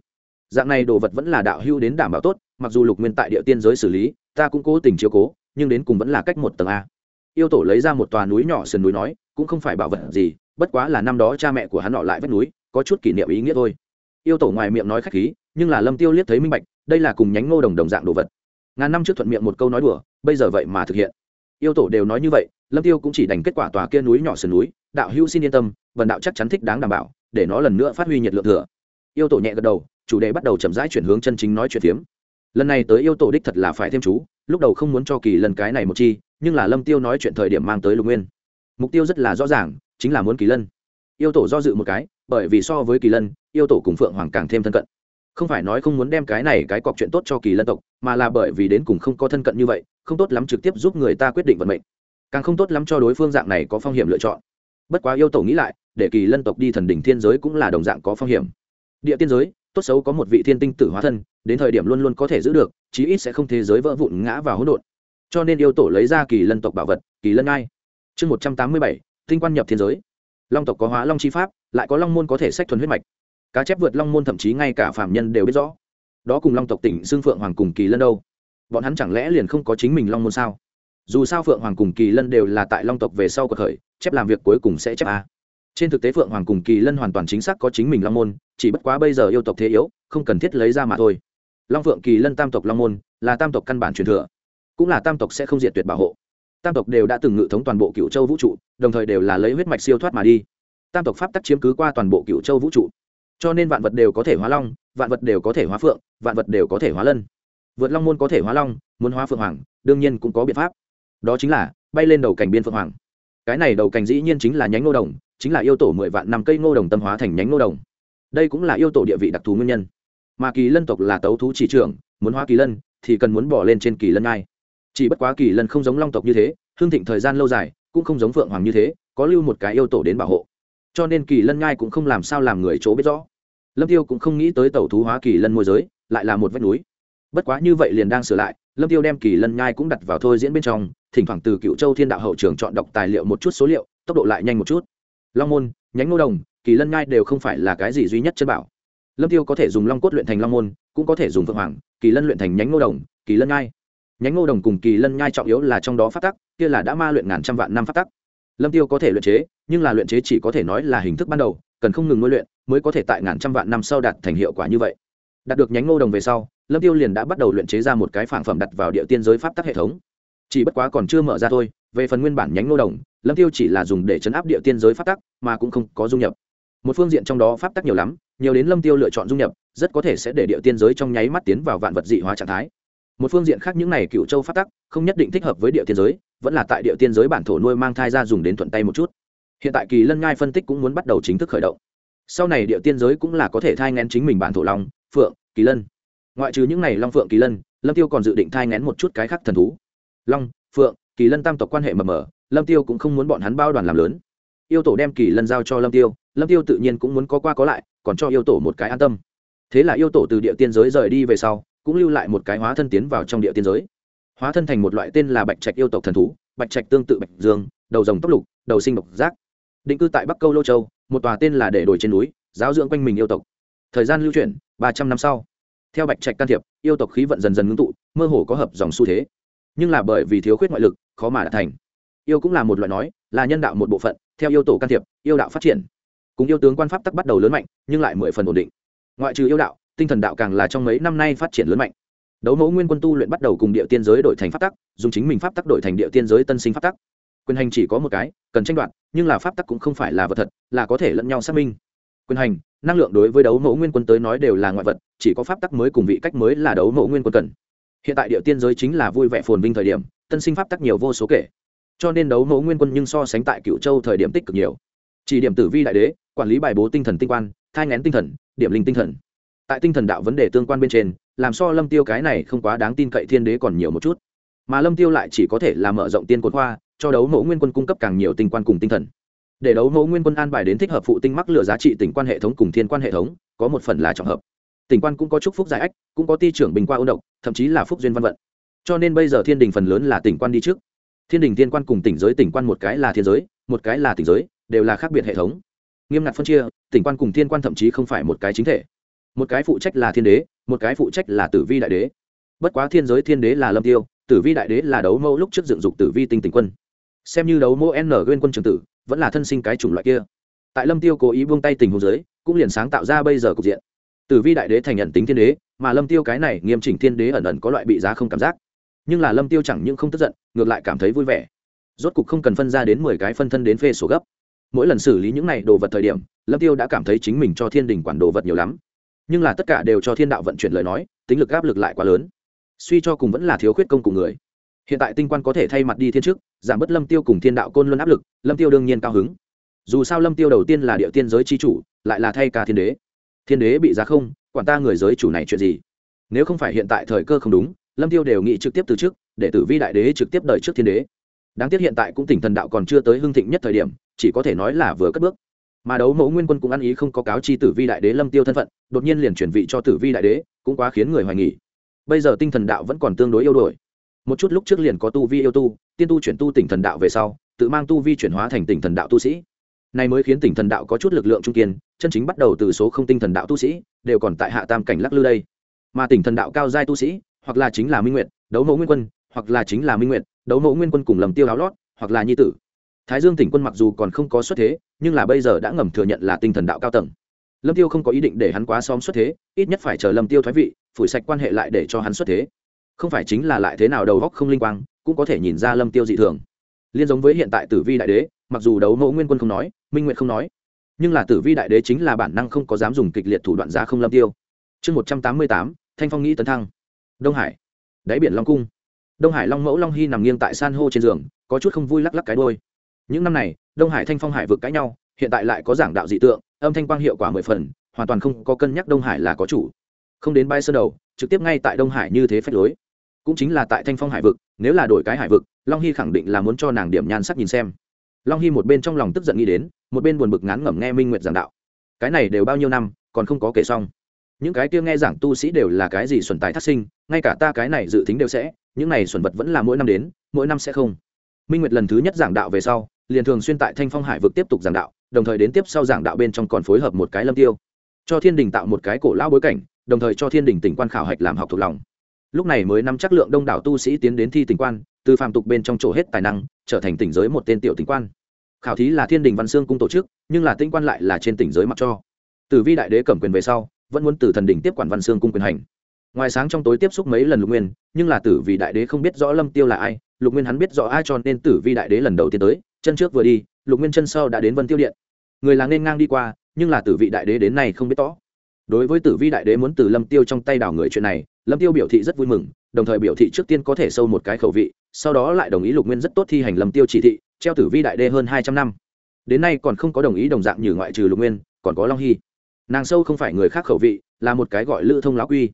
Dạng này đồ vật vẫn là đạo hữu đến đảm bảo tốt, mặc dù lục nguyên tại địa tiên giới xử lý, ta cũng cố tình chiếu cố, nhưng đến cùng vẫn là cách một tầng a. Yêu tổ lấy ra một tòa núi nhỏ sườn núi nói cũng không phải bảo vật gì, bất quá là năm đó cha mẹ của hắn họ lại vách núi, có chút kỷ niệm ý nghĩa thôi. Yêu tổ ngoài miệng nói khách khí, nhưng là lâm tiêu liếc thấy minh bạch, đây là cùng nhánh ngô đồng đồng dạng đồ vật. Ngàn năm trước thuận miệng một câu nói đùa, bây giờ vậy mà thực hiện. Yêu tổ đều nói như vậy, lâm tiêu cũng chỉ đành kết quả tòa kia núi nhỏ sườn núi, đạo hữu xin yên tâm, vần đạo chắc chắn thích đáng đảm bảo, để nó lần nữa phát huy nhiệt lượng thừa. Yêu tổ nhẹ gật đầu, chủ đề bắt đầu chậm rãi chuyển hướng chân chính nói chuyện phiếm. Lần này tới yêu tổ đích thật là phải thêm chú, lúc đầu không muốn cho kỳ lần cái này một chi, nhưng là lâm tiêu nói chuyện thời điểm mang tới lục nguyên mục tiêu rất là rõ ràng, chính là muốn kỳ lân. Yêu tổ do dự một cái, bởi vì so với kỳ lân, yêu tổ cùng phượng hoàng càng thêm thân cận. Không phải nói không muốn đem cái này cái cọc chuyện tốt cho kỳ lân tộc, mà là bởi vì đến cùng không có thân cận như vậy, không tốt lắm trực tiếp giúp người ta quyết định vận mệnh. Càng không tốt lắm cho đối phương dạng này có phong hiểm lựa chọn. Bất quá yêu tổ nghĩ lại, để kỳ lân tộc đi thần đỉnh thiên giới cũng là đồng dạng có phong hiểm. Địa tiên giới, tốt xấu có một vị thiên tinh tử hóa thân, đến thời điểm luôn luôn có thể giữ được, chí ít sẽ không thế giới vỡ vụn ngã vào hỗn độn. Cho nên yêu tổ lấy ra kỳ lân tộc bảo vật, kỳ lân ai chương một trăm tám mươi bảy, tinh quan nhập thiên giới. Long tộc có hóa long chi pháp, lại có long môn có thể sách thuần huyết mạch. Cá chép vượt long môn thậm chí ngay cả phạm nhân đều biết rõ. Đó cùng long tộc tỉnh xương phượng hoàng cùng kỳ lân đâu? Bọn hắn chẳng lẽ liền không có chính mình long môn sao? Dù sao phượng hoàng cùng kỳ lân đều là tại long tộc về sau cuộc khởi, chép làm việc cuối cùng sẽ chép a. Trên thực tế phượng hoàng cùng kỳ lân hoàn toàn chính xác có chính mình long môn, chỉ bất quá bây giờ yêu tộc thế yếu, không cần thiết lấy ra mà thôi. Long phượng kỳ lân tam tộc long môn, là tam tộc căn bản truyền thừa. Cũng là tam tộc sẽ không diệt tuyệt bảo hộ tam tộc đều đã từng ngự thống toàn bộ cựu châu vũ trụ, đồng thời đều là lấy huyết mạch siêu thoát mà đi. Tam tộc pháp tắc chiếm cứ qua toàn bộ cựu châu vũ trụ. Cho nên vạn vật đều có thể hóa long, vạn vật đều có thể hóa phượng, vạn vật đều có thể hóa lân. Vượt long môn có thể hóa long, muốn hóa phượng hoàng, đương nhiên cũng có biện pháp. Đó chính là, bay lên đầu cành biên phượng hoàng. Cái này đầu cành dĩ nhiên chính là nhánh ngô đồng, chính là yêu tổ mười vạn năm cây ngô đồng tâm hóa thành nhánh ngô đồng. Đây cũng là yêu tổ địa vị đặc thù nguyên nhân. Mà kỳ lân tộc là tấu thú chỉ trưởng, muốn hóa kỳ lân, thì cần muốn bỏ lên trên kỳ lân ngai chỉ bất quá kỳ lân không giống long tộc như thế, hương thịnh thời gian lâu dài, cũng không giống phượng hoàng như thế, có lưu một cái yêu tổ đến bảo hộ. Cho nên kỳ lân ngai cũng không làm sao làm người chỗ biết rõ. Lâm tiêu cũng không nghĩ tới tẩu thú hóa kỳ lân môi giới, lại là một vách núi. Bất quá như vậy liền đang sửa lại, lâm tiêu đem kỳ lân nhai cũng đặt vào thôi diễn bên trong, thỉnh thoảng từ cựu châu thiên đạo hậu trường chọn đọc tài liệu một chút số liệu, tốc độ lại nhanh một chút. Long môn, nhánh ngô đồng, kỳ lân nhai đều không phải là cái gì duy nhất chân bảo. Lâm tiêu có thể dùng long cốt luyện thành long môn, cũng có thể dùng phượng hoàng, kỳ lân luyện thành nhánh ngô đồng, kỳ lân nhai nhánh ngô đồng cùng kỳ lân nhai trọng yếu là trong đó phát tắc, kia là đã ma luyện ngàn trăm vạn năm phát tắc. Lâm tiêu có thể luyện chế, nhưng là luyện chế chỉ có thể nói là hình thức ban đầu, cần không ngừng nuôi luyện mới có thể tại ngàn trăm vạn năm sau đạt thành hiệu quả như vậy. Đạt được nhánh ngô đồng về sau, lâm tiêu liền đã bắt đầu luyện chế ra một cái phản phẩm đặt vào địa tiên giới pháp tắc hệ thống. Chỉ bất quá còn chưa mở ra thôi, về phần nguyên bản nhánh ngô đồng, lâm tiêu chỉ là dùng để chấn áp địa tiên giới pháp tắc, mà cũng không có dung nhập. Một phương diện trong đó pháp tắc nhiều lắm, nhiều đến lâm tiêu lựa chọn dung nhập, rất có thể sẽ để địa tiên giới trong nháy mắt tiến vào vạn vật dị hóa trạng thái một phương diện khác những này cựu châu phát tắc không nhất định thích hợp với địa tiên giới, vẫn là tại địa tiên giới bản thổ nuôi mang thai ra dùng đến thuận tay một chút. Hiện tại kỳ lân ngai phân tích cũng muốn bắt đầu chính thức khởi động. Sau này địa tiên giới cũng là có thể thai ngén chính mình bản thổ long, phượng, kỳ lân. Ngoại trừ những n à y long, phượng, kỳ lân, lâm tiêu còn dự định thai ngén một chút cái khác thần thú. Long, phượng, kỳ lân tam tộc quan hệ mờ mờ, lâm tiêu cũng không muốn bọn hắn bao đoàn làm lớn. Yêu tổ đem kỳ lân giao cho lâm tiêu lâm tiêu tự nhiên cũng muốn có qua có lại, còn cho yêu tổ một cái an tâm. Thế là yêu tổ từ địa tiên giới rời đi về sau cũng lưu lại một cái hóa thân tiến vào trong địa tiên giới. Hóa thân thành một loại tên là bạch trạch yêu tộc thần thú, bạch trạch tương tự bạch dương, đầu rồng tóc lục, đầu sinh độc giác. Định cư tại bắc câu lô châu, một tòa tên là để đổi trên núi, giáo dưỡng quanh mình yêu tộc. Thời gian lưu chuyển, ba trăm năm sau. Theo bạch trạch can thiệp, yêu tộc khí vận dần dần ngưng tụ, mơ hồ có hợp dòng xu thế. Nhưng là bởi vì thiếu khuyết ngoại lực, khó mà đã thành. Yêu cũng là một loại nói, là nhân đạo một bộ phận, theo yêu tổ can thiệp, yêu đạo phát triển. Cùng yêu tướng quan pháp tắc bắt đầu lớn mạnh, nhưng lại mười phần ổn định. Ngoại trừ yêu đạo tinh thần đạo càng là trong mấy năm nay phát triển lớn mạnh. Đấu mẫu nguyên quân tu luyện bắt đầu cùng địa tiên giới đổi thành pháp tắc, dùng chính mình pháp tắc đổi thành địa tiên giới tân sinh pháp tắc. Quyền hành chỉ có một cái, cần tranh đoạt, nhưng là pháp tắc cũng không phải là vật thật, là có thể lẫn nhau xác minh. Quyền hành, năng lượng đối với đấu mẫu nguyên quân tới nói đều là ngoại vật, chỉ có pháp tắc mới cùng vị cách mới là đấu mẫu nguyên quân cần. Hiện tại địa tiên giới chính là vui vẻ phồn vinh thời điểm, tân sinh pháp tắc nhiều vô số kể. Cho nên đấu mẫu nguyên quân nhưng so sánh tại cựu châu thời điểm tích cực nhiều. Chỉ điểm tử vi đại đế, quản lý bài bố tinh thần tinh quan, thai ngén tinh thần, điểm linh tinh thần tại tinh thần đạo vấn đề tương quan bên trên, làm so lâm tiêu cái này không quá đáng tin cậy thiên đế còn nhiều một chút. Mà lâm tiêu lại chỉ có thể là mở rộng tiên cột khoa, cho đấu mẫu nguyên quân cung cấp càng nhiều tinh quan cùng tinh thần. Để đấu mẫu nguyên quân an bài đến thích hợp phụ tinh mắc lựa giá trị tỉnh quan hệ thống cùng thiên quan hệ thống, có một phần là trọng hợp. Tỉnh quan cũng có chúc phúc giải ách, cũng có ti trưởng bình qua ôn độc, thậm chí là phúc duyên văn vận. Cho nên bây giờ thiên đình phần lớn là tỉnh quan đi trước. Thiên đình thiên quan cùng tỉnh giới tỉnh quan một cái là thiên giới, một cái là tỉnh giới, đều là khác biệt hệ thống. Nghiêm ngặt phân chia, tỉnh quan cùng thiên quan thậm chí không phải một cái chính thể một cái phụ trách là thiên đế, một cái phụ trách là tử vi đại đế. Bất quá thiên giới thiên đế là lâm tiêu, tử vi đại đế là đấu mẫu lúc trước dựng dục tử vi tinh tình quân. Xem như đấu mẫu n nguyên quân trường tử, vẫn là thân sinh cái chủng loại kia. Tại lâm tiêu cố ý buông tay tình huống giới cũng liền sáng tạo ra bây giờ cục diện. Tử vi đại đế thành nhận tính thiên đế, mà lâm tiêu cái này nghiêm chỉnh thiên đế ẩn ẩn có loại bị giá không cảm giác. Nhưng là lâm tiêu chẳng những không tức giận, ngược lại cảm thấy vui vẻ. Rốt cục không cần phân ra đến mười cái phân thân đến phê sổ gấp. Mỗi lần xử lý những này đồ vật thời điểm, lâm tiêu đã cảm thấy chính mình cho thiên đình quản đồ vật nhiều lắm nhưng là tất cả đều cho thiên đạo vận chuyển lời nói, tính lực áp lực lại quá lớn. Suy cho cùng vẫn là thiếu khuyết công cùng người. Hiện tại tinh quan có thể thay mặt đi thiên trước, giảm bớt lâm tiêu cùng thiên đạo côn luân áp lực, lâm tiêu đương nhiên cao hứng. Dù sao lâm tiêu đầu tiên là địa tiên giới chi chủ, lại là thay cả thiên đế. Thiên đế bị giá không, quản ta người giới chủ này chuyện gì? Nếu không phải hiện tại thời cơ không đúng, lâm tiêu đều nghĩ trực tiếp từ trước, để tử vi đại đế trực tiếp đợi trước thiên đế. Đáng tiếc hiện tại cũng tỉnh thần đạo còn chưa tới hưng thịnh nhất thời điểm, chỉ có thể nói là vừa cất bước mà đấu mẫu nguyên quân cũng ăn ý không có cáo chi tử vi đại đế lâm tiêu thân phận, đột nhiên liền chuyển vị cho tử vi đại đế, cũng quá khiến người hoài nghỉ bây giờ tinh thần đạo vẫn còn tương đối yêu đổi một chút lúc trước liền có tu vi yêu tu, tiên tu chuyển tu tỉnh thần đạo về sau, tự mang tu vi chuyển hóa thành tỉnh thần đạo tu sĩ. Này mới khiến tỉnh thần đạo có chút lực lượng trung kiên, chân chính bắt đầu từ số không tinh thần đạo tu sĩ, đều còn tại hạ tam cảnh lắc lư đây. Mà tỉnh thần đạo cao giai tu sĩ, hoặc là chính là minh nguyện đấu mẫu nguyên quân, hoặc là chính là minh nguyện đấu mẫu nguyên quân cùng lầm tiêu áo lót, hoặc là nhi tử. Thái dương tỉnh quân mặc dù còn không có xuất thế nhưng là bây giờ đã ngầm thừa nhận là tinh thần đạo cao tầng. Lâm tiêu không có ý định để hắn quá xóm xuất thế, ít nhất phải chờ lâm tiêu thoái vị, phủi sạch quan hệ lại để cho hắn xuất thế. Không phải chính là lại thế nào đầu góc không linh quang, cũng có thể nhìn ra lâm tiêu dị thường. Liên giống với hiện tại tử vi đại đế, mặc dù đấu mẫu nguyên quân không nói, minh nguyện không nói, nhưng là tử vi đại đế chính là bản năng không có dám dùng kịch liệt thủ đoạn giá không lâm tiêu. Chương một trăm tám mươi tám, thanh phong nghĩ tấn thăng. Đông hải. Đáy biển long cung. Đông hải long mẫu long hy nằm nghiêng tại san hô trên giường, có chút không vui lắc lắc cái đôi những năm này, đông hải thanh phong hải vượt cãi nhau, hiện tại lại có giảng đạo dị tượng, âm thanh quang hiệu quả mười phần, hoàn toàn không có cân nhắc đông hải là có chủ. Không đến bay sơn đầu, trực tiếp ngay tại đông hải như thế phép lối. Cũng chính là tại thanh phong hải vực, nếu là đổi cái hải vực, long hy khẳng định là muốn cho nàng điểm nhan sắc nhìn xem. Long hy một bên trong lòng tức giận nghĩ đến, một bên buồn bực ngán ngẩm nghe minh nguyệt giảng đạo. Cái này đều bao nhiêu năm, còn không có kể xong. Những cái kia nghe giảng tu sĩ đều là cái gì xuẩn tài thắt sinh, ngay cả ta cái này dự tính đều sẽ, những này xuẩn vật vẫn là mỗi năm đến, mỗi năm sẽ không. Minh nguyệt lần thứ nhất giảng đạo về sau liền thường xuyên tại thanh phong hải vực tiếp tục giảng đạo, đồng thời đến tiếp sau giảng đạo bên trong còn phối hợp một cái lâm tiêu. Cho thiên đình tạo một cái cổ lão bối cảnh, đồng thời cho thiên đình tỉnh quan khảo hạch làm học thuộc lòng. Lúc này mới nắm chắc lượng đông đảo tu sĩ tiến đến thi tỉnh quan, từ phàm tục bên trong chỗ hết tài năng, trở thành tỉnh giới một tên tiểu tỉnh quan. Khảo thí là thiên đình văn xương cung tổ chức, nhưng là tinh quan lại là trên tỉnh giới mặc cho. Từ vi đại đế cầm quyền về sau, vẫn muốn từ thần đỉnh tiếp quản văn xương cung quyền hành. Ngoài sáng trong tối tiếp xúc mấy lần lục nguyên, nhưng là tử vì đại đế không biết rõ lâm tiêu là ai, lục nguyên hắn biết rõ ai cho nên tử vi đại đế lần đầu tiên tới chân trước vừa đi, lục nguyên chân sau đã đến vân tiêu điện. Người là nên ngang đi qua, nhưng là tử vị đại đế đến nay không biết rõ. Đối với tử vi đại đế muốn từ lâm tiêu trong tay đảo người chuyện này, lâm tiêu biểu thị rất vui mừng, đồng thời biểu thị trước tiên có thể sâu một cái khẩu vị, sau đó lại đồng ý lục nguyên rất tốt thi hành lâm tiêu chỉ thị, treo tử vi đại đế hơn hai trăm năm. Đến nay còn không có đồng ý đồng dạng như ngoại trừ lục nguyên, còn có long hy. Nàng sâu không phải người khác khẩu vị, là một cái gọi lữ thông lão quy.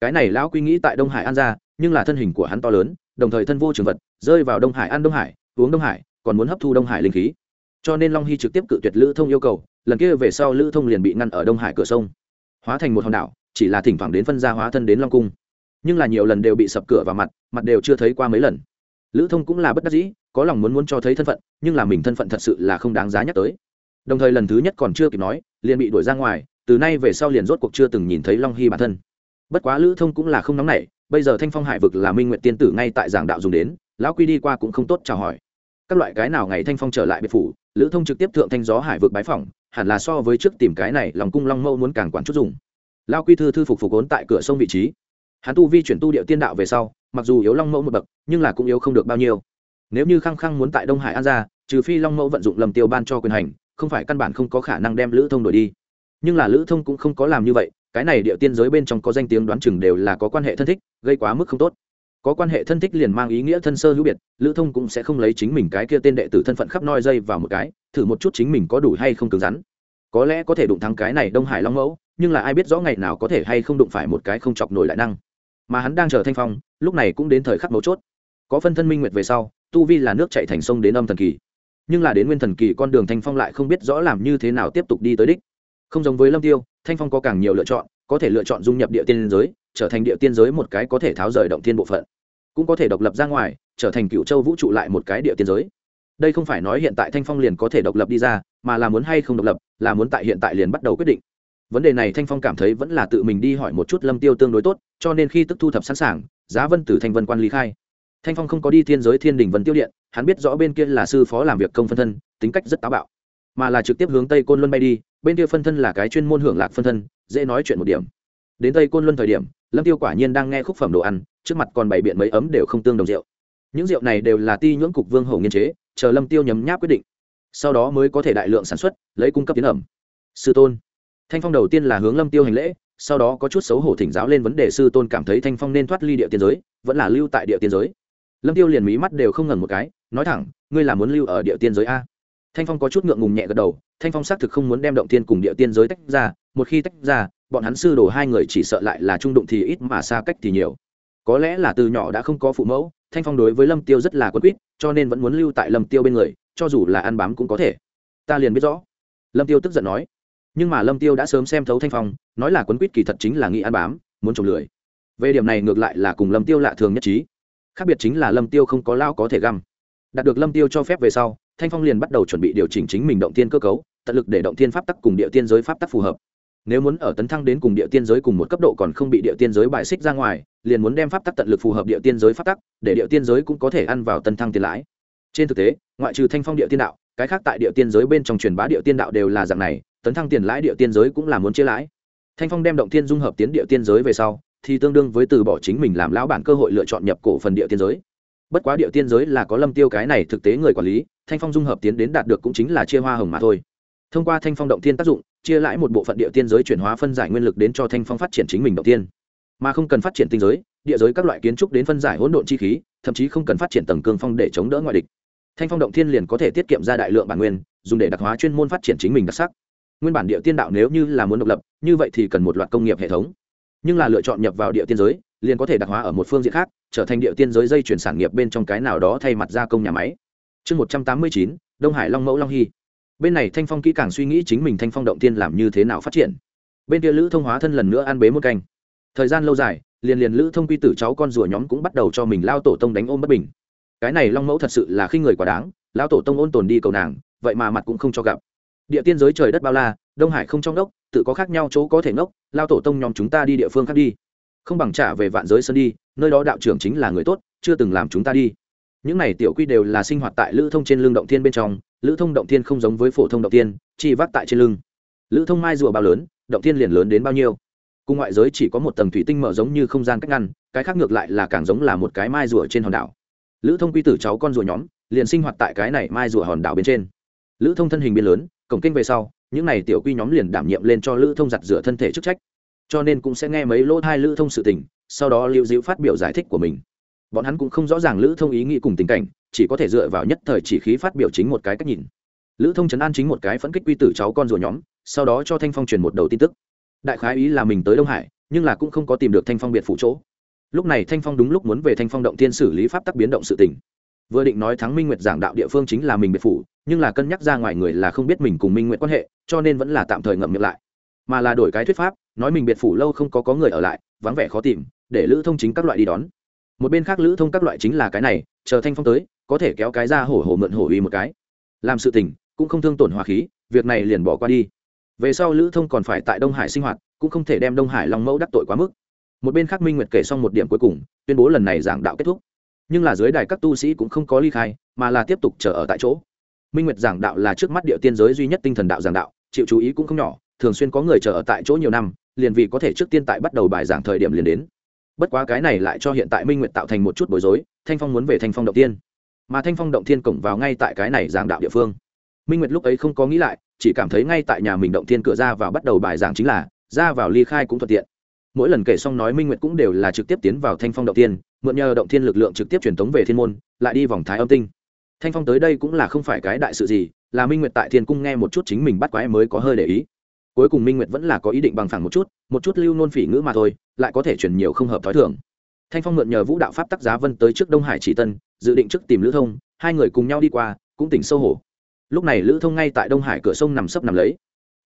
Cái này lão quy nghĩ tại đông hải an ra, nhưng là thân hình của hắn to lớn, đồng thời thân vô trường vật, rơi vào đông hải ăn đông hải, uống đông hải còn muốn hấp thu đông hải linh khí. Cho nên long hy trực tiếp cự tuyệt lữ thông yêu cầu, lần kia về sau lữ thông liền bị ngăn ở đông hải cửa sông. Hóa thành một hòn đảo, chỉ là thỉnh thoảng đến phân gia hóa thân đến long cung. Nhưng là nhiều lần đều bị sập cửa vào mặt mặt đều chưa thấy qua mấy lần. Lữ thông cũng là bất đắc dĩ, có lòng muốn muốn cho thấy thân phận, nhưng là mình thân phận thật sự là không đáng giá nhắc tới. Đồng thời lần thứ nhất còn chưa kịp nói, liền bị đuổi ra ngoài, từ nay về sau liền rốt cuộc chưa từng nhìn thấy long hy bản thân. Bất quá lữ thông cũng là không nóng nảy, bây giờ thanh phong hải vực là minh nguyện tiên tử ngay tại giảng đạo dùng đến, lão quy đi qua cũng không tốt chào hỏi các loại cái nào ngày thanh phong trở lại biệt phủ, lữ thông trực tiếp thượng thanh gió hải vực bái phỏng, hẳn là so với trước tìm cái này lòng cung long mẫu muốn càng quản chút dùng. Lao quy thư thư phục phục ốn tại cửa sông vị trí. Hắn tu vi chuyển tu địa tiên đạo về sau, mặc dù yếu long mẫu một bậc, nhưng là cũng yếu không được bao nhiêu. Nếu như khăng khăng muốn tại đông hải an ra trừ phi long mẫu vận dụng lầm tiêu ban cho quyền hành, không phải căn bản không có khả năng đem lữ thông đổi đi. Nhưng là lữ thông cũng không có làm như vậy, cái này địa tiên giới bên trong có danh tiếng đoán chừng đều là có quan hệ thân thích, gây quá mức không tốt có quan hệ thân thích liền mang ý nghĩa thân sơ hữu biệt, lữ thông cũng sẽ không lấy chính mình cái kia tên đệ tử thân phận khắp noi dây vào một cái, thử một chút chính mình có đủ hay không cứng rắn. Có lẽ có thể đụng thắng cái này đông hải long mẫu, nhưng là ai biết rõ ngày nào có thể hay không đụng phải một cái không chọc nổi lại năng. Mà hắn đang chờ thanh phong, lúc này cũng đến thời khắc mấu chốt. Có phân thân minh nguyệt về sau, tu vi là nước chạy thành sông đến âm thần kỳ. Nhưng là đến nguyên thần kỳ, con đường thanh phong lại không biết rõ làm như thế nào tiếp tục đi tới đích. Không giống với lâm tiêu, thanh phong có càng nhiều lựa chọn, có thể lựa chọn dung nhập địa tiên giới trở thành địa tiên giới một cái có thể tháo rời động thiên bộ phận, cũng có thể độc lập ra ngoài, trở thành cựu châu vũ trụ lại một cái địa tiên giới. Đây không phải nói hiện tại thanh phong liền có thể độc lập đi ra, mà là muốn hay không độc lập, là muốn tại hiện tại liền bắt đầu quyết định. Vấn đề này thanh phong cảm thấy vẫn là tự mình đi hỏi một chút lâm tiêu tương đối tốt, cho nên khi tức thu thập sẵn sàng, giá vân từ thanh vân quan lý khai. Thanh phong không có đi thiên giới thiên đình vân tiêu điện, hắn biết rõ bên kia là sư phó làm việc công phân thân, tính cách rất táo bạo, mà là trực tiếp hướng tây côn luân bay đi, bên kia phân thân là cái chuyên môn hưởng lạc phân thân, dễ nói chuyện một điểm. Đến tây côn luân thời điểm lâm tiêu quả nhiên đang nghe khúc phẩm đồ ăn, trước mặt còn bày biện mấy ấm đều không tương đồng rượu. Những rượu này đều là ti nhưỡng cục vương hậu nghiên chế, chờ lâm tiêu nhấm nháp quyết định. Sau đó mới có thể đại lượng sản xuất, lấy cung cấp tiến ẩm. Sư tôn. Thanh phong đầu tiên là hướng lâm tiêu hành lễ, sau đó có chút xấu hổ thỉnh giáo lên vấn đề sư tôn cảm thấy thanh phong nên thoát ly địa tiên giới, vẫn là lưu tại địa tiên giới. Lâm tiêu liền mí mắt đều không ngần một cái, nói thẳng, ngươi là muốn lưu ở địa tiên giới a? Thanh phong có chút ngượng ngùng nhẹ gật đầu, thanh phong xác thực không muốn đem động tiên cùng địa tiên giới tách ra, một khi tách ra, bọn hắn sư đồ hai người chỉ sợ lại là trung đụng thì ít mà xa cách thì nhiều. Có lẽ là từ nhỏ đã không có phụ mẫu, thanh phong đối với lâm tiêu rất là quân quýt, cho nên vẫn muốn lưu tại lâm tiêu bên người, cho dù là ăn bám cũng có thể. Ta liền biết rõ. Lâm tiêu tức giận nói. Nhưng mà lâm tiêu đã sớm xem thấu thanh phong, nói là quấn quýt kỳ thật chính là nghĩ ăn bám, muốn trồng lười. Về điểm này ngược lại là cùng lâm tiêu lạ thường nhất trí. Khác biệt chính là lâm tiêu không có lao có thể găm. Đạt được lâm tiêu cho phép về sau thanh phong liền bắt đầu chuẩn bị điều chỉnh chính mình động tiên cơ cấu tận lực để động tiên pháp tắc cùng địa tiên giới pháp tắc phù hợp nếu muốn ở tấn thăng đến cùng địa tiên giới cùng một cấp độ còn không bị địa tiên giới bài xích ra ngoài liền muốn đem pháp tắc tận lực phù hợp địa tiên giới pháp tắc để địa tiên giới cũng có thể ăn vào tấn thăng tiền lãi trên thực tế ngoại trừ thanh phong địa tiên đạo cái khác tại địa tiên giới bên trong truyền bá địa tiên đạo đều là dạng này tấn thăng tiền lãi địa tiên giới cũng là muốn chia lãi thanh phong đem động tiên dung hợp tiến địa tiên giới về sau thì tương đương với từ bỏ chính mình làm lão bản cơ hội lựa chọn nhập cổ phần địa tiên giới bất quá địa tiên giới là có lâm tiêu cái này thực tế người quản lý, thanh phong dung hợp tiến đến đạt được cũng chính là chia hoa hồng mà thôi. Thông qua thanh phong động tiên tác dụng, chia lãi một bộ phận địa tiên giới chuyển hóa phân giải nguyên lực đến cho thanh phong phát triển chính mình động tiên mà không cần phát triển tinh giới, địa giới các loại kiến trúc đến phân giải hỗn độn chi khí, thậm chí không cần phát triển tầng cương phong để chống đỡ ngoại địch. Thanh phong động thiên liền có thể tiết kiệm ra đại lượng bản nguyên, dùng để đặc hóa chuyên môn phát triển chính mình đặc sắc. Nguyên bản địa tiên đạo nếu như là muốn độc lập, như vậy thì cần một loạt công nghiệp hệ thống. Nhưng là lựa chọn nhập vào địa tiên giới liền có thể đặc hóa ở một phương diện khác, trở thành địa tiên giới dây chuyển sản nghiệp bên trong cái nào đó thay mặt gia công nhà máy. Chương một trăm tám mươi chín, đông hải long mẫu long hy. Bên này thanh phong kỹ càng suy nghĩ chính mình thanh phong động tiên làm như thế nào phát triển. Bên kia lữ thông hóa thân lần nữa ăn bế một canh. Thời gian lâu dài, liền liền lữ thông quy tử cháu con rùa nhóm cũng bắt đầu cho mình lao tổ tông đánh ôm bất bình. Cái này long mẫu thật sự là khi người quá đáng, lao tổ tông ôn tồn đi cầu nàng, vậy mà mặt cũng không cho gặp. Địa tiên giới trời đất bao la, đông hải không trong đốc, tự có khác nhau chỗ có thể ngốc, lao tổ tông nhóm chúng ta đi địa phương khác đi không bằng trả về vạn giới sơn đi, nơi đó đạo trưởng chính là người tốt, chưa từng làm chúng ta đi. Những này tiểu quy đều là sinh hoạt tại lữ thông trên lưng động thiên bên trong, lữ thông động thiên không giống với phổ thông động thiên chỉ vác tại trên lưng. Lữ thông mai rùa bao lớn, động thiên liền lớn đến bao nhiêu? Cùng ngoại giới chỉ có một tầng thủy tinh mở giống như không gian cách ngăn, cái khác ngược lại là càng giống là một cái mai rùa trên hòn đảo. Lữ thông quy tử cháu con rùa nhóm, liền sinh hoạt tại cái này mai rùa hòn đảo bên trên. Lữ thông thân hình biên lớn, cổng kinh về sau, những này tiểu quy nhóm liền đảm nhiệm lên cho lữ thông giặt rửa thân thể chức trách cho nên cũng sẽ nghe mấy lỗ thai lữ thông sự tình, sau đó lưu dịu phát biểu giải thích của mình. Bọn hắn cũng không rõ ràng lữ thông ý nghĩ cùng tình cảnh, chỉ có thể dựa vào nhất thời chỉ khí phát biểu chính một cái cách nhìn. Lữ thông chấn an chính một cái phẫn kích quy tử cháu con rùa nhóm, sau đó cho thanh phong truyền một đầu tin tức. Đại khái ý là mình tới đông hải, nhưng là cũng không có tìm được thanh phong biệt phủ chỗ. Lúc này thanh phong đúng lúc muốn về thanh phong động thiên xử lý pháp tắc biến động sự tình. Vừa định nói thắng minh nguyệt giảng đạo địa phương chính là mình biệt phủ, nhưng là cân nhắc ra ngoài người là không biết mình cùng minh nguyệt quan hệ, cho nên vẫn là tạm thời ngậm miệng lại. Mà là đổi cái thuyết pháp nói mình biệt phủ lâu không có có người ở lại, vắng vẻ khó tìm, để lữ thông chính các loại đi đón. Một bên khác lữ thông các loại chính là cái này, chờ thanh phong tới, có thể kéo cái ra hổ hổ mượn hổ uy một cái. Làm sự tình, cũng không thương tổn hòa khí, việc này liền bỏ qua đi. Về sau lữ thông còn phải tại đông hải sinh hoạt, cũng không thể đem đông hải long mẫu đắc tội quá mức. Một bên khác minh nguyệt kể xong một điểm cuối cùng, tuyên bố lần này giảng đạo kết thúc. Nhưng là dưới đài các tu sĩ cũng không có ly khai, mà là tiếp tục chờ ở tại chỗ. Minh nguyệt giảng đạo là trước mắt địa tiên giới duy nhất tinh thần đạo giảng đạo, chịu chú ý cũng không nhỏ thường xuyên có người chờ ở tại chỗ nhiều năm, liền vì có thể trước tiên tại bắt đầu bài giảng thời điểm liền đến. Bất quá cái này lại cho hiện tại minh nguyệt tạo thành một chút bối rối, thanh phong muốn về thanh phong động tiên mà thanh phong động thiên cổng vào ngay tại cái này giảng đạo địa phương. Minh nguyệt lúc ấy không có nghĩ lại, chỉ cảm thấy ngay tại nhà mình động thiên cửa ra vào bắt đầu bài giảng chính là, ra vào ly khai cũng thuận tiện. Mỗi lần kể xong nói minh nguyệt cũng đều là trực tiếp tiến vào thanh phong động tiên mượn nhờ động thiên lực lượng trực tiếp truyền tống về thiên môn, lại đi vòng thái âm tinh. Thanh phong tới đây cũng là không phải cái đại sự gì, là minh nguyệt tại thiên cung nghe một chút chính mình bắt quái mới có hơi để ý cuối cùng minh nguyệt vẫn là có ý định bằng phẳng một chút một chút lưu nôn phỉ ngữ mà thôi, lại có thể chuyển nhiều không hợp t h ó i thường. Thanh phong mượn nhờ vũ đạo pháp tắc giá vân tới trước đông hải chỉ tân, dự định trước tìm lữ thông, hai người cùng nhau đi qua, cũng tỉnh sâu hổ. Lúc này lữ thông ngay tại đông hải cửa sông nằm sấp nằm lấy.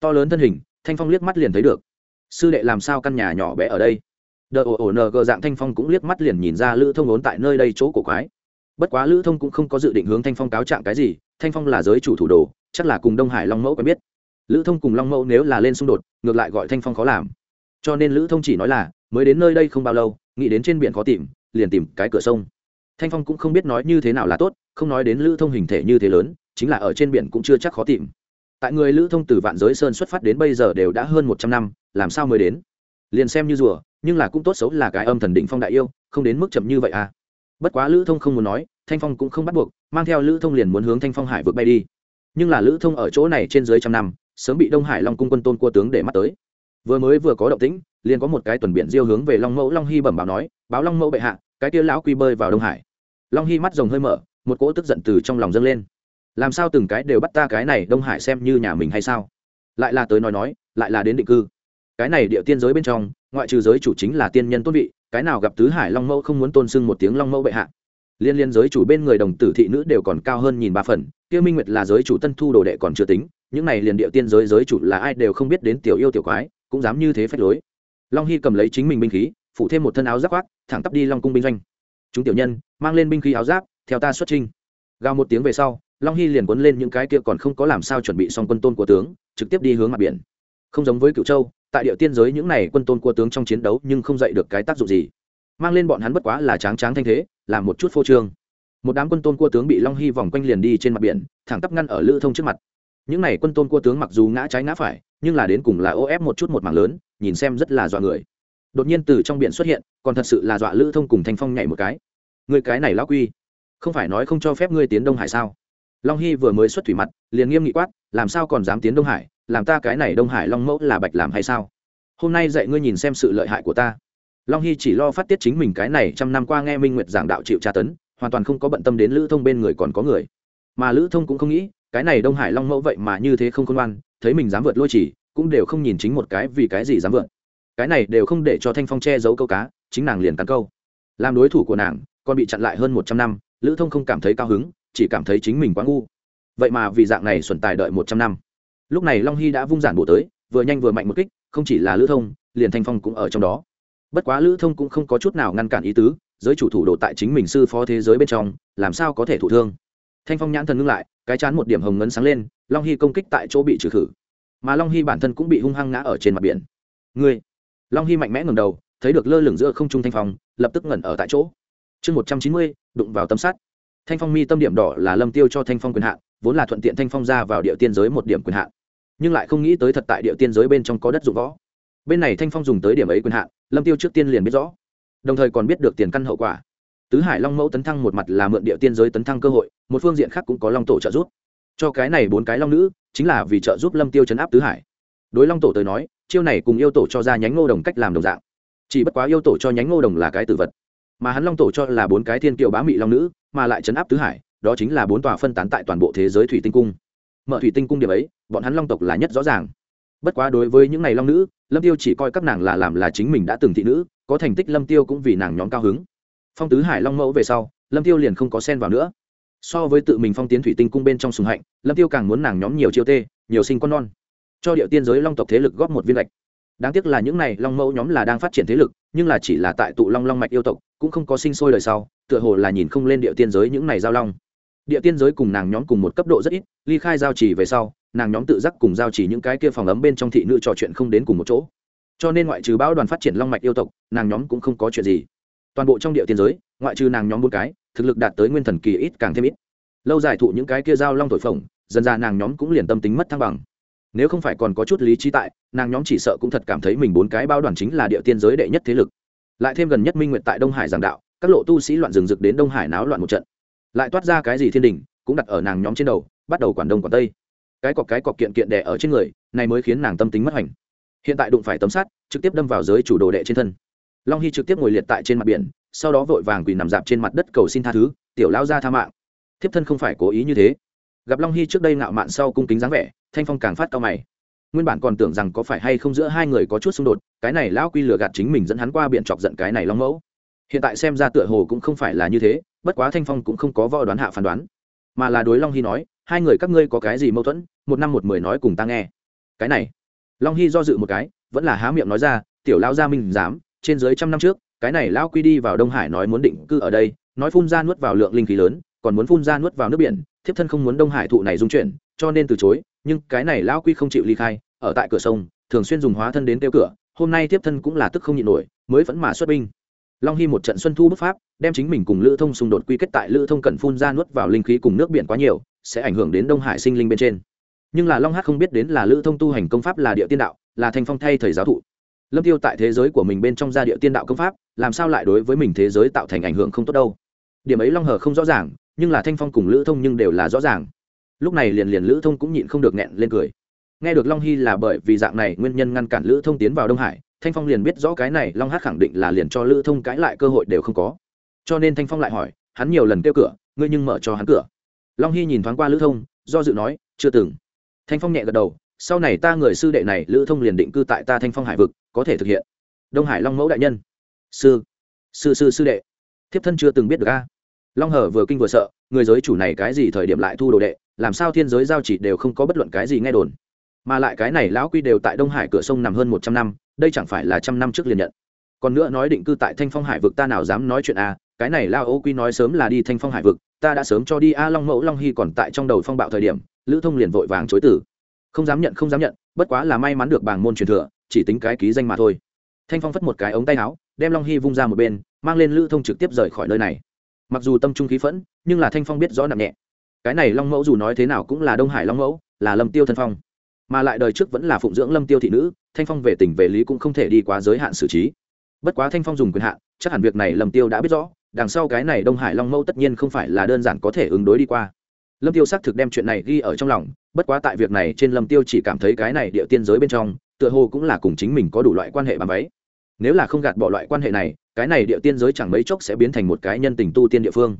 To lớn thân hình, thanh phong liếc mắt liền thấy được. Sư đệ làm sao căn nhà nhỏ bé ở đây? Đợi ồ ồ nờ gờ dạng thanh phong cũng liếc mắt liền nhìn ra lữ thông ốn tại nơi đây chỗ cổ quái. Bất quá lữ thông cũng không có dự định hướng thanh phong cáo trạng cái gì, thanh phong là giới chủ thủ đồ, chắc là cùng đông hải long mẫu quen biết lữ thông cùng long mẫu nếu là lên xung đột, ngược lại gọi thanh phong khó làm. Cho nên lữ thông chỉ nói là, mới đến nơi đây không bao lâu, nghĩ đến trên biển khó tìm, liền tìm cái cửa sông. Thanh phong cũng không biết nói như thế nào là tốt, không nói đến lữ thông hình thể như thế lớn, chính là ở trên biển cũng chưa chắc khó tìm. Tại người lữ thông từ vạn giới sơn xuất phát đến bây giờ đều đã hơn một trăm năm, làm sao mới đến? Liền xem như rùa, nhưng là cũng tốt xấu là cái âm thần định phong đại yêu, không đến mức chậm như vậy à. Bất quá lữ thông không muốn nói, thanh phong cũng không bắt buộc, mang theo lữ thông liền muốn hướng thanh phong hải vượt bay đi. Nhưng là lữ thông ở chỗ này trên dưới trăm năm sớm bị đông hải long cung quân tôn cua tướng để mắt tới. Vừa mới vừa có động tĩnh, liền có một cái tuần biển diêu hướng về long mẫu long hy bẩm báo nói, báo long mẫu bệ hạ, cái kia lão quy bơi vào đông hải. Long hy mắt rồng hơi mở, một cỗ tức giận từ trong lòng dâng lên. Làm sao từng cái đều bắt ta cái này đông hải xem như nhà mình hay sao? Lại là tới nói nói, lại là đến định cư. Cái này địa tiên giới bên trong, ngoại trừ giới chủ chính là tiên nhân tôn vị, cái nào gặp tứ hải long mẫu không muốn tôn sưng một tiếng long mẫu bệ hạ. Liên liên giới chủ bên người đồng tử thị nữ đều còn cao hơn nhìn ba phần, kia minh nguyệt là giới chủ tân thu đồ đệ còn chưa tính những này liền địa tiên giới giới chủ là ai đều không biết đến tiểu yêu tiểu quái, cũng dám như thế phép lối. Long hy cầm lấy chính mình binh khí, phủ thêm một thân áo giáp khoác, thẳng tắp đi long cung binh doanh. Chúng tiểu nhân, mang lên binh khí áo giáp, theo ta xuất trinh gào một tiếng về sau, long hy liền quấn lên những cái kia còn không có làm sao chuẩn bị xong quân tôn của tướng, trực tiếp đi hướng mặt biển. Không giống với cựu châu, tại địa tiên giới những này quân tôn của tướng trong chiến đấu nhưng không dạy được cái tác dụng gì. Mang lên bọn hắn bất quá là tráng tráng thanh thế làm một chút phô trương. Một đám quân tôn cua tướng bị long hy vòng quanh liền đi trên mặt biển, thẳng tắp ngăn ở lữ thông trước mặt những n à y quân tôn cua tướng mặc dù ngã trái ngã phải, nhưng là đến cùng là ô ép một chút một mảng lớn, nhìn xem rất là dọa người. Đột nhiên từ trong biển xuất hiện, còn thật sự là dọa lữ thông cùng thanh phong nhảy một cái. Người cái này lão quy, không phải nói không cho phép ngươi tiến đông hải sao? Long hy vừa mới xuất thủy mặt, liền nghiêm nghị quát, làm sao còn dám tiến đông hải? Làm ta cái này đông hải long mẫu là bạch làm hay sao? Hôm nay dạy ngươi nhìn xem sự lợi hại của ta. Long hy chỉ lo phát tiết chính mình cái này trăm năm qua nghe minh nguyệt giảng đạo chịu tra tấn, hoàn toàn không có bận tâm đến lữ thông bên người còn có người. Mà lữ thông cũng không nghĩ cái này đông hải long mẫu vậy mà như thế không khôn ngoan, thấy mình dám vượt lôi chỉ, cũng đều không nhìn chính một cái vì cái gì dám vượt. Cái này đều không để cho thanh phong che giấu câu cá, chính nàng liền cắn câu. Làm đối thủ của nàng, còn bị chặn lại hơn một trăm năm, lữ thông không cảm thấy cao hứng, chỉ cảm thấy chính mình quá ngu. Vậy mà vì dạng này xuẩn tài đợi một trăm năm. Lúc này long hy đã vung giản bổ tới, vừa nhanh vừa mạnh một kích, không chỉ là lữ thông, liền thanh phong cũng ở trong đó. Bất quá lữ thông cũng không có chút nào ngăn cản ý tứ, giới chủ thủ đồ tại chính mình sư phó thế giới bên trong, làm sao có thể thụ thương. Thanh phong nhãn thần ngưng lại cái chán một điểm hồng ngấn sáng lên, long hy công kích tại chỗ bị trừ khử. Mà long hy bản thân cũng bị hung hăng ngã ở trên mặt biển. Ngươi! Long hy mạnh mẽ ngầm đầu, thấy được lơ lửng giữa không trung thanh phong, lập tức ngẩn ở tại chỗ. Chương một trăm chín mươi, đụng vào tâm sát. thanh phong mi tâm điểm đỏ là lâm tiêu cho thanh phong quyền hạn, vốn là thuận tiện thanh phong ra vào địa tiên giới một điểm quyền hạn. Nhưng lại không nghĩ tới thật tại địa tiên giới bên trong có đất dụng võ. Bên này thanh phong dùng tới điểm ấy quyền hạn, lâm tiêu trước tiên liền biết rõ. Đồng thời còn biết được tiền căn hậu quả tứ hải long mẫu tấn thăng một mặt là mượn địa tiên giới tấn thăng cơ hội, một phương diện khác cũng có long tổ trợ giúp. Cho cái này bốn cái long nữ, chính là vì trợ giúp lâm tiêu chấn áp tứ hải. Đối long tổ tới nói, chiêu này cùng yêu tổ cho ra nhánh ngô đồng cách làm đồng dạng. Chỉ bất quá yêu tổ cho nhánh ngô đồng là cái tử vật, mà hắn long tổ cho là bốn cái thiên kiệu bá mị long nữ, mà lại chấn áp tứ hải, đó chính là bốn tòa phân tán tại toàn bộ thế giới thủy tinh cung. Mở thủy tinh cung điểm ấy, bọn hắn long tộc là nhất rõ ràng. Bất quá đối với những n à y long nữ, lâm tiêu chỉ coi các nàng là làm là chính mình đã từng thị nữ, có thành tích lâm tiêu cũng vì nàng nhóm cao hứng phong tứ hải long mẫu về sau, lâm tiêu liền không có sen vào nữa. So với tự mình phong tiến thủy tinh cung bên trong sùng hạnh, lâm tiêu càng muốn nàng nhóm nhiều chiêu tê, nhiều sinh con non. Cho điệu tiên giới long tộc thế lực góp một viên lệch. Đáng tiếc là những này long mẫu nhóm là đang phát triển thế lực, nhưng là chỉ là tại tụ long long mạch yêu tộc, cũng không có sinh sôi đời sau, tựa hồ là nhìn không lên địa tiên giới những này giao long. Địa tiên giới cùng nàng nhóm cùng một cấp độ rất ít, ly khai giao chỉ về sau, nàng nhóm tự giác cùng giao chỉ những cái kia phòng ấm bên trong thị nữ trò chuyện không đến cùng một chỗ. Cho nên ngoại trừ bão đoàn phát triển long mạch yêu tộc, nàng nhóm cũng không có chuyện gì toàn bộ trong địa tiên giới, ngoại trừ nàng nhóm bốn cái, thực lực đạt tới nguyên thần kỳ ít càng thêm ít. Lâu dài thụ những cái kia giao long thổi phồng, dần ra nàng nhóm cũng liền tâm tính mất thăng bằng. Nếu không phải còn có chút lý trí tại, nàng nhóm chỉ sợ cũng thật cảm thấy mình bốn cái bao đoàn chính là địa tiên giới đệ nhất thế lực. Lại thêm gần nhất minh nguyện tại đông hải giảng đạo, các lộ tu sĩ loạn rừng rực đến đông hải náo loạn một trận. Lại toát ra cái gì thiên đình, cũng đặt ở nàng nhóm trên đầu, bắt đầu quản đông quản tây. Cái cọc cái cọc kiện kiện đẻ ở trên người, này mới khiến nàng tâm tính mất hành hiện tại đụng phải tấm sắt, trực tiếp đâm vào giới chủ đồ đệ trên thân long hy trực tiếp ngồi liệt tại trên mặt biển, sau đó vội vàng quỳ nằm dạp trên mặt đất cầu xin tha thứ, tiểu lao ra tha mạng. Thiếp thân không phải cố ý như thế. Gặp long hy trước đây ngạo mạn sau cung kính dáng vẻ, thanh phong càng phát cao mày. Nguyên bản còn tưởng rằng có phải hay không giữa hai người có chút xung đột, cái này lão quy lừa gạt chính mình dẫn hắn qua biển chọc giận cái này long mẫu. Hiện tại xem ra tựa hồ cũng không phải là như thế, bất quá thanh phong cũng không có võ đoán hạ phán đoán, mà là đối long hy nói, hai người các ngươi có cái gì mâu thuẫn, một năm một mười nói cùng ta nghe. Cái này, long hy do dự một cái, vẫn là há miệng nói ra, tiểu lao gia minh dám trên dưới trăm năm trước, cái này lao quy đi vào đông hải nói muốn định cư ở đây, nói phun ra nuốt vào lượng linh khí lớn, còn muốn phun ra nuốt vào nước biển, thiếp thân không muốn đông hải thụ này dung chuyển, cho nên từ chối, nhưng cái này lao quy không chịu ly khai, ở tại cửa sông, thường xuyên dùng hóa thân đến tiêu cửa, hôm nay thiếp thân cũng là tức không nhịn nổi, mới vẫn mà xuất binh. Long hy một trận xuân thu bức pháp, đem chính mình cùng lữ thông xung đột quy kết tại lữ thông cần phun ra nuốt vào linh khí cùng nước biển quá nhiều, sẽ ảnh hưởng đến đông hải sinh linh bên trên. Nhưng là long hát không biết đến là lữ thông tu hành công pháp là địa tiên đạo, là thành phong thay thầy giáo thụ lâm tiêu tại thế giới của mình bên trong gia địa tiên đạo công pháp, làm sao lại đối với mình thế giới tạo thành ảnh hưởng không tốt đâu? Điểm ấy long hờ không rõ ràng, nhưng là thanh phong cùng lữ thông nhưng đều là rõ ràng. Lúc này liền liền lữ thông cũng nhịn không được nghẹn lên cười. Nghe được long hy là bởi vì dạng này nguyên nhân ngăn cản lữ thông tiến vào đông hải, thanh phong liền biết rõ cái này long hát khẳng định là liền cho lữ thông cãi lại cơ hội đều không có. Cho nên thanh phong lại hỏi, hắn nhiều lần kêu cửa, ngươi nhưng mở cho hắn cửa. Long hy nhìn thoáng qua lữ thông, do dự nói, chưa từng. Thanh phong nhẹ gật đầu sau này ta người sư đệ này lữ thông liền định cư tại ta thanh phong hải vực, có thể thực hiện. Đông hải long mẫu đại nhân. Sư. Sư sư sư đệ. Thiếp thân chưa từng biết được a. Long hở vừa kinh vừa sợ, người giới chủ này cái gì thời điểm lại thu đồ đệ, làm sao thiên giới giao chỉ đều không có bất luận cái gì nghe đồn. Mà lại cái này lão quy đều tại đông hải cửa sông nằm hơn một trăm năm, đây chẳng phải là trăm năm trước liền nhận. Còn nữa nói định cư tại thanh phong hải vực ta nào dám nói chuyện a, cái này lao ô quy nói sớm là đi thanh phong hải vực, ta đã sớm cho đi a long mẫu long hy còn tại trong đầu phong bạo thời điểm, lữ thông liền vội vàng chối tử không dám nhận, không dám nhận, bất quá là may mắn được bảng môn truyền thừa, chỉ tính cái ký danh mà thôi. Thanh phong phất một cái ống tay áo, đem long hy vung ra một bên, mang lên lữ thông trực tiếp rời khỏi nơi này. Mặc dù tâm trung khí phẫn, nhưng là thanh phong biết rõ nặng nhẹ. Cái này long mẫu dù nói thế nào cũng là đông hải long mẫu, là lâm tiêu thân phong. Mà lại đời trước vẫn là phụng dưỡng lâm tiêu thị nữ, thanh phong về tỉnh về lý cũng không thể đi quá giới hạn xử trí. Bất quá thanh phong dùng quyền hạn, chắc hẳn việc này lâm tiêu đã biết rõ, đằng sau cái này đông hải long mẫu tất nhiên không phải là đơn giản có thể ứng đối đi qua lâm tiêu xác thực đem chuyện này ghi ở trong lòng, bất quá tại việc này trên lâm tiêu chỉ cảm thấy cái này địa tiên giới bên trong, tựa hồ cũng là cùng chính mình có đủ loại quan hệ bàn váy. Nếu là không gạt bỏ loại quan hệ này, cái này địa tiên giới chẳng mấy chốc sẽ biến thành một cái nhân tình tu tiên địa phương.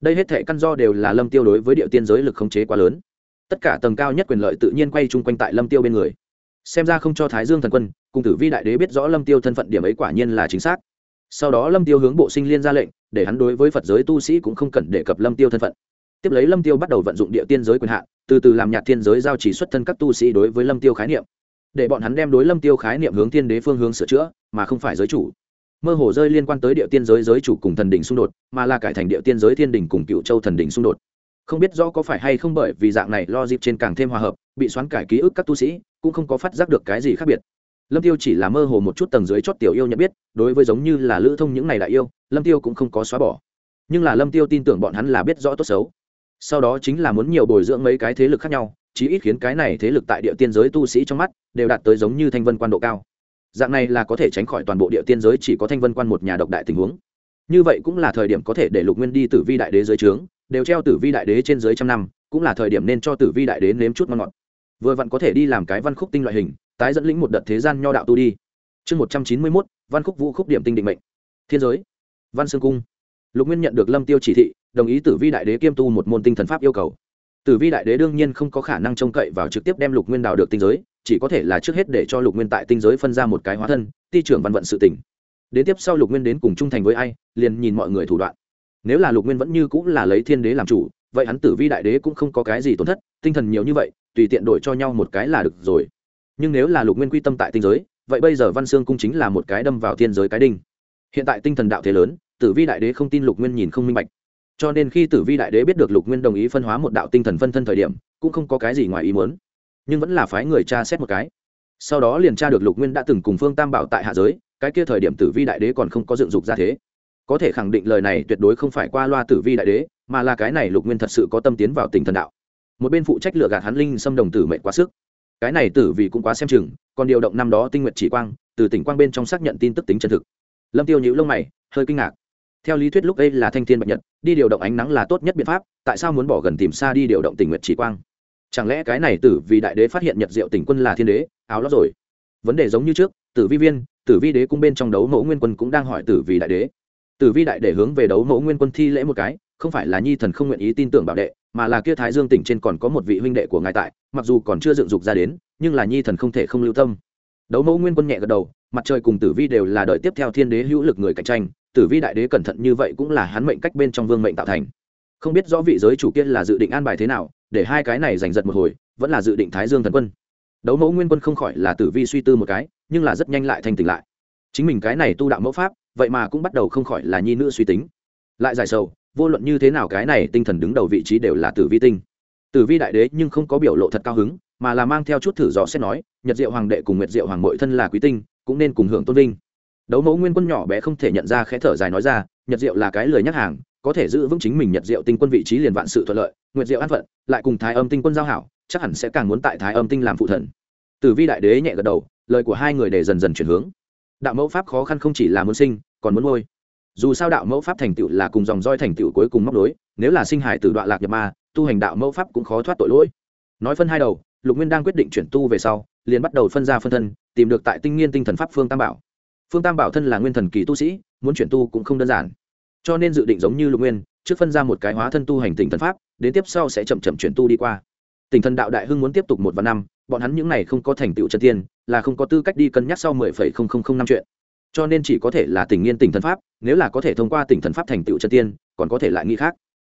Đây hết thệ căn do đều là lâm tiêu đối với địa tiên giới lực khống chế quá lớn. Tất cả tầng cao nhất quyền lợi tự nhiên quay chung quanh tại lâm tiêu bên người. Xem ra không cho thái dương thần quân, cùng tử vi đại đế biết rõ lâm tiêu thân phận điểm ấy quả nhiên là chính xác. Sau đó lâm tiêu hướng bộ sinh liên ra lệnh, để hắn đối với phật giới tu sĩ cũng không cần đề cập lâm tiêu thân phận tiếp lấy lâm tiêu bắt đầu vận dụng địa tiên giới quyền hạn, từ từ làm nhạt thiên giới giao chỉ xuất thân các tu sĩ đối với lâm tiêu khái niệm. Để bọn hắn đem đối lâm tiêu khái niệm hướng tiên đế phương hướng sửa chữa, mà không phải giới chủ. Mơ hồ rơi liên quan tới địa tiên giới giới chủ cùng thần đỉnh xung đột, mà là cải thành địa tiên giới thiên đỉnh cùng cựu châu thần đỉnh xung đột. Không biết rõ có phải hay không bởi vì dạng này lo dịp trên càng thêm hòa hợp, bị xoắn cải ký ức các tu sĩ cũng không có phát giác được cái gì khác biệt. Lâm tiêu chỉ là mơ hồ một chút tầng dưới chót tiểu yêu nhận biết, đối với giống như là lữ thông những này đại yêu, lâm tiêu cũng không có xóa bỏ. Nhưng là lâm tiêu tin tưởng bọn hắn là biết rõ tốt xấu sau đó chính là muốn nhiều bồi dưỡng mấy cái thế lực khác nhau, chí ít khiến cái này thế lực tại địa tiên giới tu sĩ trong mắt đều đạt tới giống như thanh vân quan độ cao. Dạng này là có thể tránh khỏi toàn bộ địa tiên giới chỉ có thanh vân quan một nhà độc đại tình huống. Như vậy cũng là thời điểm có thể để lục nguyên đi tử vi đại đế dưới trướng, đều treo tử vi đại đế trên dưới trăm năm, cũng là thời điểm nên cho tử vi đại đế nếm chút ngon ngọt. Vừa vặn có thể đi làm cái văn khúc tinh loại hình, tái dẫn lĩnh một đợt thế gian nho đạo tu đi. Chương một trăm chín mươi mốt, văn khúc vũ khúc điểm tinh định mệnh. Thiên giới, văn sương cung. Lục nguyên nhận được lâm tiêu chỉ thị đồng ý tử vi đại đế kiêm tu một môn tinh thần pháp yêu cầu. Tử vi đại đế đương nhiên không có khả năng trông cậy vào trực tiếp đem lục nguyên đào được tinh giới, chỉ có thể là trước hết để cho lục nguyên tại tinh giới phân ra một cái hóa thân, ti trưởng văn vận sự tỉnh đến tiếp sau lục nguyên đến cùng trung thành với ai, liền nhìn mọi người thủ đoạn. Nếu là lục nguyên vẫn như cũng là lấy thiên đế làm chủ, vậy hắn tử vi đại đế cũng không có cái gì tổn thất, tinh thần nhiều như vậy, tùy tiện đổi cho nhau một cái là được rồi. Nhưng nếu là lục nguyên quy tâm tại tinh giới, vậy bây giờ văn xương cung chính là một cái đâm vào thiên giới cái đinh. Hiện tại tinh thần đạo thế lớn, tử vi đại đế không tin lục nguyên nhìn không minh bạch cho nên khi tử vi đại đế biết được lục nguyên đồng ý phân hóa một đạo tinh thần phân thân thời điểm, cũng không có cái gì ngoài ý muốn. Nhưng vẫn là phái người cha xét một cái. Sau đó liền tra được lục nguyên đã từng cùng phương tam bảo tại hạ giới, cái kia thời điểm tử vi đại đế còn không có dựng dục ra thế. Có thể khẳng định lời này tuyệt đối không phải qua loa tử vi đại đế, mà là cái này lục nguyên thật sự có tâm tiến vào tinh thần đạo. Một bên phụ trách lựa gạt hắn linh xâm đồng tử mệnh quá sức. Cái này tử vì cũng quá xem chừng, còn điều động năm đó tinh nguyện chỉ quang, từ tỉnh quang bên trong xác nhận tin tức tính chân thực. Lâm tiêu nhữ lông mày, hơi kinh ngạc. Theo lý thuyết lúc đây là thanh thiên bạch nhật đi điều động ánh nắng là tốt nhất biện pháp, tại sao muốn bỏ gần tìm xa đi điều động tình nguyện chỉ quang? Chẳng lẽ cái này tử vì đại đế phát hiện nhật diệu tỉnh quân là thiên đế, áo lót rồi? Vấn đề giống như trước, tử vi viên, tử vi đế cung bên trong đấu mẫu nguyên quân cũng đang hỏi tử vì đại đế. Tử vi đại đế hướng về đấu mẫu nguyên quân thi lễ một cái, không phải là nhi thần không nguyện ý tin tưởng bảo đệ, mà là kia thái dương tỉnh trên còn có một vị huynh đệ của ngài tại, mặc dù còn chưa dựng dục ra đến, nhưng là nhi thần không thể không lưu tâm. Đấu mẫu nguyên quân nhẹ gật đầu, mặt trời cùng tử vi đều là đợi tiếp theo thiên đế hữu lực người cạnh tranh tử vi đại đế cẩn thận như vậy cũng là hắn mệnh cách bên trong vương mệnh tạo thành. Không biết rõ vị giới chủ kia là dự định an bài thế nào, để hai cái này giành giật một hồi, vẫn là dự định thái dương thần quân. Đấu mẫu nguyên quân không khỏi là tử vi suy tư một cái, nhưng là rất nhanh lại thành tỉnh lại. Chính mình cái này tu đạo mẫu pháp, vậy mà cũng bắt đầu không khỏi là nhi nữ suy tính. Lại giải sầu, vô luận như thế nào cái này tinh thần đứng đầu vị trí đều là tử vi tinh. Tử vi đại đế nhưng không có biểu lộ thật cao hứng, mà là mang theo chút thử dò xét nói, nhật diệu hoàng đệ cùng nguyệt diệu hoàng mội thân là quý tinh, cũng nên cùng hưởng tôn vinh đấu mẫu nguyên quân nhỏ bé không thể nhận ra khẽ thở dài nói ra, nhật diệu là cái lời nhắc hàng, có thể giữ vững chính mình nhật diệu tinh quân vị trí liền vạn sự thuận lợi, nguyệt diệu an phận, lại cùng thái âm tinh quân giao hảo, chắc hẳn sẽ càng muốn tại thái âm tinh làm phụ thần. Tử vi đại đế nhẹ gật đầu, lời của hai người để dần dần chuyển hướng. Đạo mẫu pháp khó khăn không chỉ là muốn sinh, còn muốn nuôi. Dù sao đạo mẫu pháp thành tựu là cùng dòng roi thành tựu cuối cùng móc nối, nếu là sinh hải từ đoạn lạc nhập ma, tu hành đạo mẫu pháp cũng khó thoát tội lỗi. Nói phân hai đầu, lục nguyên đang quyết định chuyển tu về sau, liền bắt đầu phân ra phân thân, tìm được tại tinh nghiên tinh thần pháp phương tam bảo phương tam bảo thân là nguyên thần kỳ tu sĩ, muốn chuyển tu cũng không đơn giản. Cho nên dự định giống như lục nguyên, trước phân ra một cái hóa thân tu hành tinh thần pháp, đến tiếp sau sẽ chậm chậm chuyển tu đi qua. Tinh thần đạo đại hưng muốn tiếp tục một vạn năm, bọn hắn những này không có thành tựu chân tiên, là không có tư cách đi cân nhắc sau mười phẩy không không không năm chuyện. Cho nên chỉ có thể là tình nghiên tỉnh thần pháp, nếu là có thể thông qua tỉnh thần pháp thành tựu chân tiên, còn có thể lại nghĩ khác.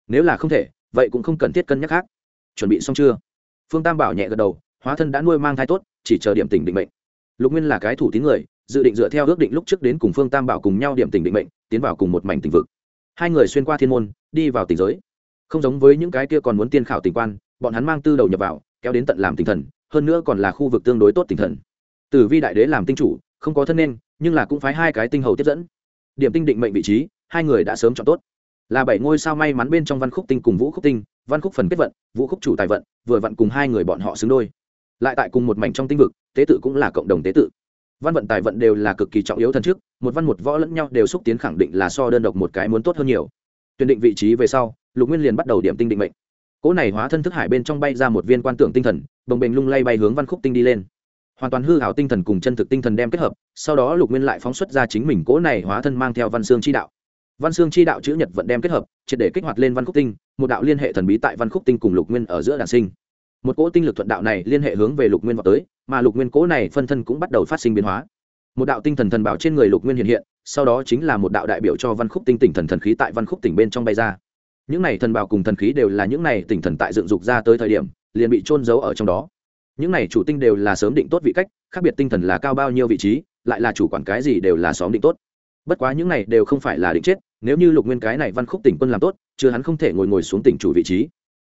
Nếu là không thể, vậy cũng không cần thiết cân nhắc khác. Chuẩn bị xong chưa? Phương tam bảo nhẹ gật đầu, hóa thân đã nuôi mang thai tốt, chỉ chờ điểm tỉnh định mệnh. Lục nguyên là cái thủ tín người dự định dựa theo ước định lúc trước đến cùng phương tam bảo cùng nhau điểm tình định mệnh, tiến vào cùng một mảnh tình vực. Hai người xuyên qua thiên môn, đi vào tình giới. Không giống với những cái kia còn muốn tiên khảo tình quan, bọn hắn mang tư đầu nhập vào, kéo đến tận làm tinh thần, hơn nữa còn là khu vực tương đối tốt tinh thần. Tử vi đại đế làm tinh chủ, không có thân nên, nhưng là cũng phái hai cái tinh hầu tiếp dẫn. Điểm tinh định mệnh vị trí, hai người đã sớm chọn tốt. Là bảy ngôi sao may mắn bên trong văn khúc tinh cùng vũ khúc tinh, văn khúc phần kết vận, vũ khúc chủ tài vận, vừa vặn cùng hai người bọn họ xứng đôi. Lại tại cùng một mảnh trong tinh vực, tế tự cũng là cộng đồng tế tự văn vận tài vận đều là cực kỳ trọng yếu thần trước một văn một võ lẫn nhau đều xúc tiến khẳng định là so đơn độc một cái muốn tốt hơn nhiều. Tuyển định vị trí về sau, lục nguyên liền bắt đầu điểm tinh định mệnh. Cỗ này hóa thân thức hải bên trong bay ra một viên quan tưởng tinh thần bồng bềnh lung lay bay hướng văn khúc tinh đi lên. Hoàn toàn hư hảo tinh thần cùng chân thực tinh thần đem kết hợp, sau đó lục nguyên lại phóng xuất ra chính mình cỗ này hóa thân mang theo văn xương chi đạo. Văn xương chi đạo chữ nhật vận đem kết hợp, triệt để kích hoạt lên văn khúc tinh, một đạo liên hệ thần bí tại văn khúc tinh cùng lục nguyên ở giữa đàn sinh một cỗ tinh lực thuận đạo này liên hệ hướng về lục nguyên vào tới, mà lục nguyên cỗ này phân thân cũng bắt đầu phát sinh biến hóa. Một đạo tinh thần thần bảo trên người lục nguyên hiện hiện, sau đó chính là một đạo đại biểu cho văn khúc tinh tỉnh thần thần khí tại văn khúc tỉnh bên trong bay ra. Những này thần bảo cùng thần khí đều là những này tỉnh thần tại dựng dục ra tới thời điểm, liền bị trôn giấu ở trong đó. Những này chủ tinh đều là sớm định tốt vị cách, khác biệt tinh thần là cao bao nhiêu vị trí, lại là chủ quản cái gì đều là xóm định tốt. Bất quá những này đều không phải là định chết, nếu như lục nguyên cái này văn khúc tỉnh quân làm tốt, chưa hắn không thể ngồi ngồi xuống tỉnh chủ vị trí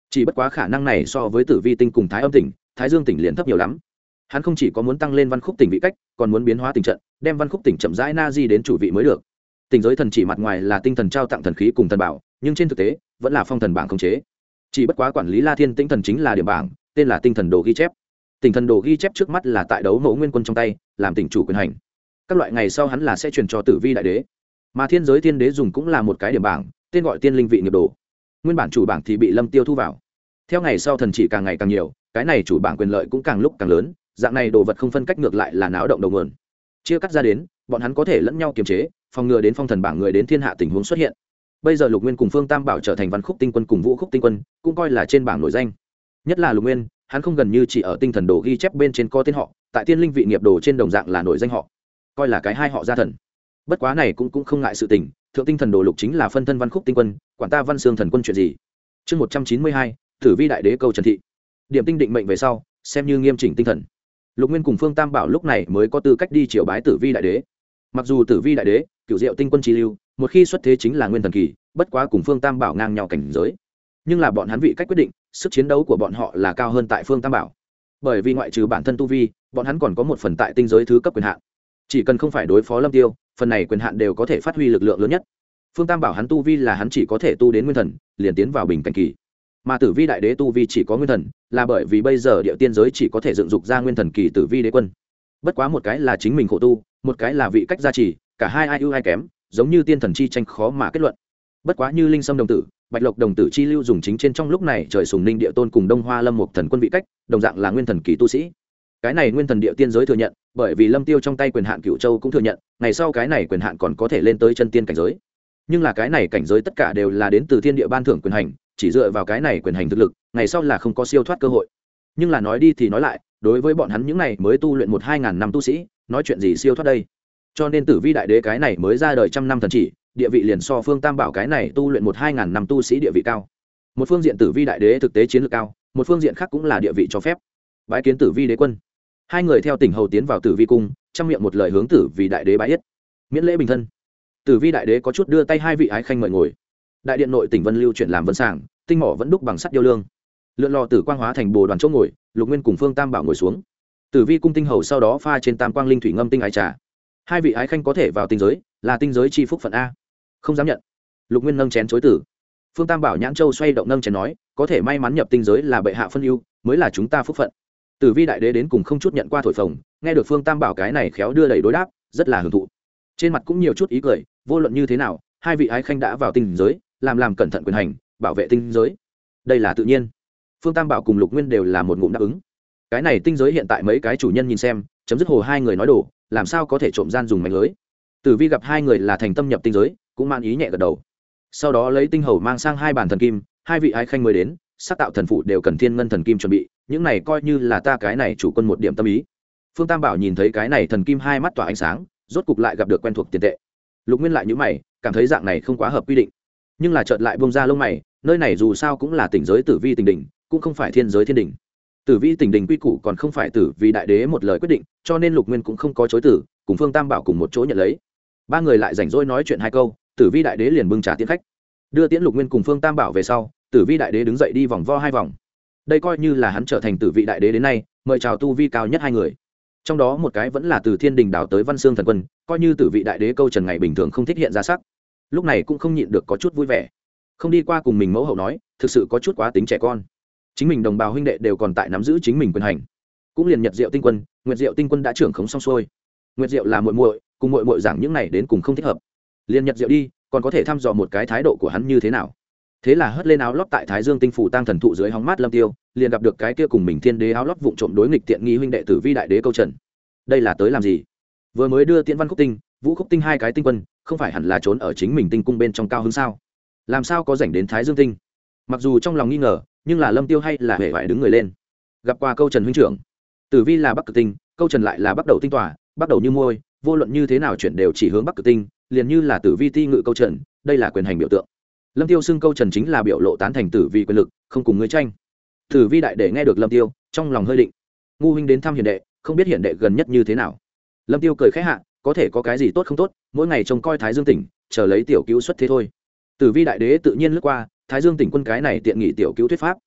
chỉ bất quá khả năng này so với tử vi tinh cùng thái âm tỉnh, thái dương tỉnh liền thấp nhiều lắm. Hắn không chỉ có muốn tăng lên văn khúc tỉnh vị cách, còn muốn biến hóa tình trận, đem văn khúc tỉnh chậm rãi na di đến chủ vị mới được. Tình giới thần chỉ mặt ngoài là tinh thần trao tặng thần khí cùng thần bảo, nhưng trên thực tế, vẫn là phong thần bảng khống chế. Chỉ bất quá quản lý la thiên tinh thần chính là điểm bảng, tên là tinh thần đồ ghi chép. Tinh thần đồ ghi chép trước mắt là tại đấu mẫu nguyên quân trong tay, làm tỉnh chủ quyền hành. Các loại ngày sau hắn là sẽ truyền cho tử vi đại đế. Mà thiên giới thiên đế dùng cũng là một cái điểm bảng, tên gọi tiên linh vị nghiệp đồ nguyên bản chủ bảng thì bị lâm tiêu thu vào. Theo ngày sau thần chỉ càng ngày càng nhiều, cái này chủ bảng quyền lợi cũng càng lúc càng lớn, dạng này đồ vật không phân cách ngược lại là náo động đầu nguồn. Chia cắt ra đến, bọn hắn có thể lẫn nhau kiềm chế, phòng ngừa đến phong thần bảng người đến thiên hạ tình huống xuất hiện. Bây giờ lục nguyên cùng phương tam bảo trở thành văn khúc tinh quân cùng vũ khúc tinh quân, cũng coi là trên bảng nổi danh. Nhất là lục nguyên, hắn không gần như chỉ ở tinh thần đồ ghi chép bên trên co tên họ, tại tiên linh vị nghiệp đồ trên đồng dạng là nổi danh họ. Coi là cái hai họ gia thần bất quá này cũng cũng không ngại sự tình, thượng tinh thần đồ lục chính là phân thân văn khúc tinh quân, quản ta văn xương thần quân chuyện gì? Chương một trăm chín mươi hai, thử vi đại đế câu trần thị. Điểm tinh định mệnh về sau, xem như nghiêm chỉnh tinh thần. Lục nguyên cùng phương tam bảo lúc này mới có tư cách đi triều bái tử vi đại đế. Mặc dù tử vi đại đế cựu diệu tinh quân trí lưu, một khi xuất thế chính là nguyên thần kỳ, bất quá cùng phương tam bảo ngang nhau cảnh giới. Nhưng là bọn hắn vị cách quyết định, sức chiến đấu của bọn họ là cao hơn tại phương tam bảo. Bởi vì ngoại trừ bản thân tu vi, bọn hắn còn có một phần tại tinh giới thứ cấp quyền hạn chỉ cần không phải đối phó lâm tiêu, phần này quyền hạn đều có thể phát huy lực lượng lớn nhất. Phương tam bảo hắn tu vi là hắn chỉ có thể tu đến nguyên thần, liền tiến vào bình cảnh kỳ. Mà tử vi đại đế tu vi chỉ có nguyên thần, là bởi vì bây giờ địa tiên giới chỉ có thể dựng dục ra nguyên thần kỳ tử vi đế quân. Bất quá một cái là chính mình khổ tu, một cái là vị cách gia trì, cả hai ai ưu ai kém, giống như tiên thần chi tranh khó mà kết luận. Bất quá như linh sâm đồng tử, bạch lộc đồng tử chi lưu dùng chính trên trong lúc này trời sùng ninh địa tôn cùng đông hoa lâm một thần quân vị cách, đồng dạng là nguyên thần kỳ tu sĩ cái này nguyên thần địa tiên giới thừa nhận, bởi vì lâm tiêu trong tay quyền hạn cựu châu cũng thừa nhận, ngày sau cái này quyền hạn còn có thể lên tới chân tiên cảnh giới. Nhưng là cái này cảnh giới tất cả đều là đến từ thiên địa ban thưởng quyền hành, chỉ dựa vào cái này quyền hành thực lực, ngày sau là không có siêu thoát cơ hội. Nhưng là nói đi thì nói lại, đối với bọn hắn những này mới tu luyện một hai ngàn năm tu sĩ, nói chuyện gì siêu thoát đây? Cho nên tử vi đại đế cái này mới ra đời trăm năm thần chỉ, địa vị liền so phương tam bảo cái này tu luyện một hai ngàn năm tu sĩ địa vị cao. Một phương diện tử vi đại đế thực tế chiến lược cao, một phương diện khác cũng là địa vị cho phép. Bái kiến tử vi đế quân hai người theo tỉnh hầu tiến vào tử vi cung, chăm miệng một lời hướng tử vì đại đế bãi yết. Miễn lễ bình thân. Tử vi đại đế có chút đưa tay hai vị ái khanh mời ngồi. Đại điện nội tỉnh vân lưu chuyển làm vân sảng, tinh mỏ vẫn đúc bằng sắt điêu lương. Lượn lò tử quang hóa thành bồ đoàn chỗ ngồi, lục nguyên cùng phương tam bảo ngồi xuống. Tử vi cung tinh hầu sau đó pha trên tam quang linh thủy ngâm tinh ái trà. Hai vị ái khanh có thể vào tinh giới, là tinh giới c phúc phận a. Không dám nhận. Lục nguyên nâng chén chối tử. Phương tam bảo nhãn châu xoay động nâng chén nói, có thể may mắn nhập tinh giới là bệ hạ phân ưu, mới là chúng ta phúc phận tử vi đại đế đến cùng không chút nhận qua thổi phồng nghe được phương tam bảo cái này khéo đưa đầy đối đáp rất là hưởng thụ. Trên mặt cũng nhiều chút ý cười vô luận như thế nào hai vị ái khanh đã vào tinh giới làm làm cẩn thận quyền hành bảo vệ tinh giới. Đây là tự nhiên. Phương tam bảo cùng lục nguyên đều là một ngụm đáp ứng. Cái này tinh giới hiện tại mấy cái chủ nhân nhìn xem chấm dứt hồ hai người nói đổ, làm sao có thể trộm gian dùng mảnh lưới? Tử vi gặp hai người là thành tâm nhập tinh giới cũng mang ý nhẹ gật đầu. Sau đó lấy tinh hầu mang sang hai bàn thần kim hai vị ái khanh mới đến sắc tạo thần phụ đều cần thiên ngân thần kim chuẩn bị những này coi như là ta cái này chủ quân một điểm tâm ý. Phương tam bảo nhìn thấy cái này thần kim hai mắt tỏa ánh sáng, rốt cục lại gặp được quen thuộc tiền tệ. Lục nguyên lại nhữ mày, cảm thấy dạng này không quá hợp quy định. Nhưng là chợt lại bông ra lông mày, nơi này dù sao cũng là tỉnh giới tử vi tỉnh đỉnh, cũng không phải thiên giới thiên đỉnh. Tử vi tỉnh đỉnh quy củ còn không phải tử vì đại đế một lời quyết định, cho nên lục nguyên cũng không có chối tử, cùng phương tam bảo cùng một chỗ nhận lấy. Ba người lại rảnh rỗi nói chuyện hai câu, tử vi đại đế liền bưng trả tiễn khách. Đưa tiễn lục nguyên cùng phương tam bảo về sau, tử vi đại đế đứng dậy đi vòng vo hai vòng đây coi như là hắn trở thành tử vị đại đế đến nay, mời chào tu vi cao nhất hai người. Trong đó một cái vẫn là từ thiên đình đảo tới văn xương thần quân, coi như tử vị đại đế câu trần ngày bình thường không thích hiện ra sắc. Lúc này cũng không nhịn được có chút vui vẻ. Không đi qua cùng mình mẫu hậu nói, thực sự có chút quá tính trẻ con. Chính mình đồng bào huynh đệ đều còn tại nắm giữ chính mình quyền hành. Cũng liền nhật diệu tinh quân, nguyệt diệu tinh quân đã trưởng khống xong xuôi. Nguyệt diệu là muội muội, cùng muội muội giảng những này đến cùng không thích hợp. Liền nhật diệu đi, còn có thể thăm dò một cái thái độ của hắn như thế nào? Thế là hất lên áo lót tại thái dương tinh phủ tăng thần thụ dưới hóng mát lâm tiêu, liền gặp được cái kia cùng mình thiên đế áo lót vụng trộm đối nghịch tiện nghi huynh đệ tử vi đại đế câu trần. Đây là tới làm gì? Vừa mới đưa tiễn văn khúc tinh, vũ khúc tinh hai cái tinh quân, không phải hẳn là trốn ở chính mình tinh cung bên trong cao hứng sao? Làm sao có rảnh đến thái dương tinh? Mặc dù trong lòng nghi ngờ, nhưng là lâm tiêu hay là hề vải đứng người lên. Gặp qua câu trần huynh trưởng. Tử vi là bắc cực tinh, câu trần lại là bắt đầu tinh tỏa, bắt đầu như môi, vô luận như thế nào chuyển đều chỉ hướng bắc cực tinh, liền như là tử vi ti ngự câu trần, đây là quyền hành biểu tượng lâm tiêu xưng câu trần chính là biểu lộ tán thành tử vi quyền lực, không cùng người tranh. Tử vi đại để nghe được lâm tiêu, trong lòng hơi định. Ngu huynh đến thăm hiền đệ, không biết hiền đệ gần nhất như thế nào. Lâm tiêu cười khẽ hạ, có thể có cái gì tốt không tốt, mỗi ngày trông coi thái dương tỉnh, chờ lấy tiểu cứu xuất thế thôi. Tử vi đại đế tự nhiên lướt qua, thái dương tỉnh quân cái này tiện nghị tiểu cứu thuyết pháp.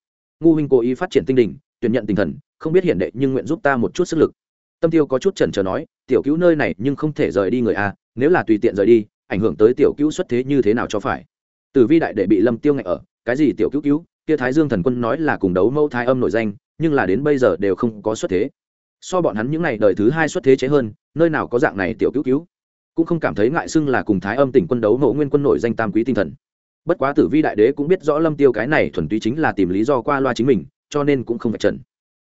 Ngu huynh cố ý phát triển tinh đình tuyển nhận tinh thần, không biết hiển đệ nhưng nguyện giúp ta một chút sức lực. Tâm tiêu có chút chần chờ nói, tiểu cứu nơi này nhưng không thể rời đi người a nếu là tùy tiện rời đi, ảnh hưởng tới tiểu cứu xuất thế như thế nào cho phải tử vi đại đệ bị lâm tiêu ngại ở, cái gì tiểu cứu cứu, kia thái dương thần quân nói là cùng đấu mẫu thái âm nổi danh, nhưng là đến bây giờ đều không có xuất thế. So bọn hắn những ngày đời thứ hai xuất thế chế hơn, nơi nào có dạng này tiểu cứu cứu. Cũng không cảm thấy ngại xưng là cùng thái âm tỉnh quân đấu mộ nguyên quân nổi danh tam quý tinh thần. Bất quá tử vi đại đế cũng biết rõ lâm tiêu cái này thuần túy chính là tìm lý do qua loa chính mình, cho nên cũng không phải trần.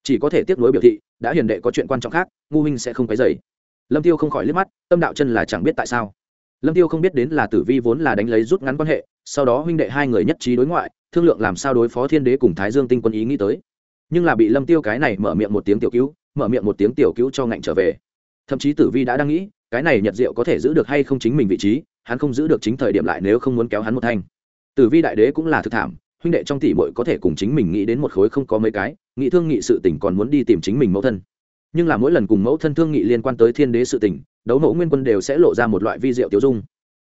Chỉ có thể tiếp nối biểu thị, đã hiền đệ có chuyện quan trọng khác, ngu huynh sẽ không cái dày lâm tiêu không khỏi liếc mắt, tâm đạo chân là chẳng biết tại sao lâm tiêu không biết đến là tử vi vốn là đánh lấy rút ngắn quan hệ, sau đó huynh đệ hai người nhất trí đối ngoại, thương lượng làm sao đối phó thiên đế cùng thái dương tinh quân ý nghĩ tới. Nhưng là bị lâm tiêu cái này mở miệng một tiếng tiểu cứu, mở miệng một tiếng tiểu cứu cho ngạnh trở về. Thậm chí tử vi đã đang nghĩ, cái này nhật diệu có thể giữ được hay không chính mình vị trí, hắn không giữ được chính thời điểm lại nếu không muốn kéo hắn một thanh. Tử vi đại đế cũng là thực thảm, huynh đệ trong tỷ muội có thể cùng chính mình nghĩ đến một khối không có mấy cái, nghị thương nghị sự tình còn muốn đi tìm chính mình mẫu thân. Nhưng là mỗi lần cùng mẫu thân thương nghị liên quan tới thiên đế sự tình đấu nổ nguyên quân đều sẽ lộ ra một loại vi diệu tiêu dung.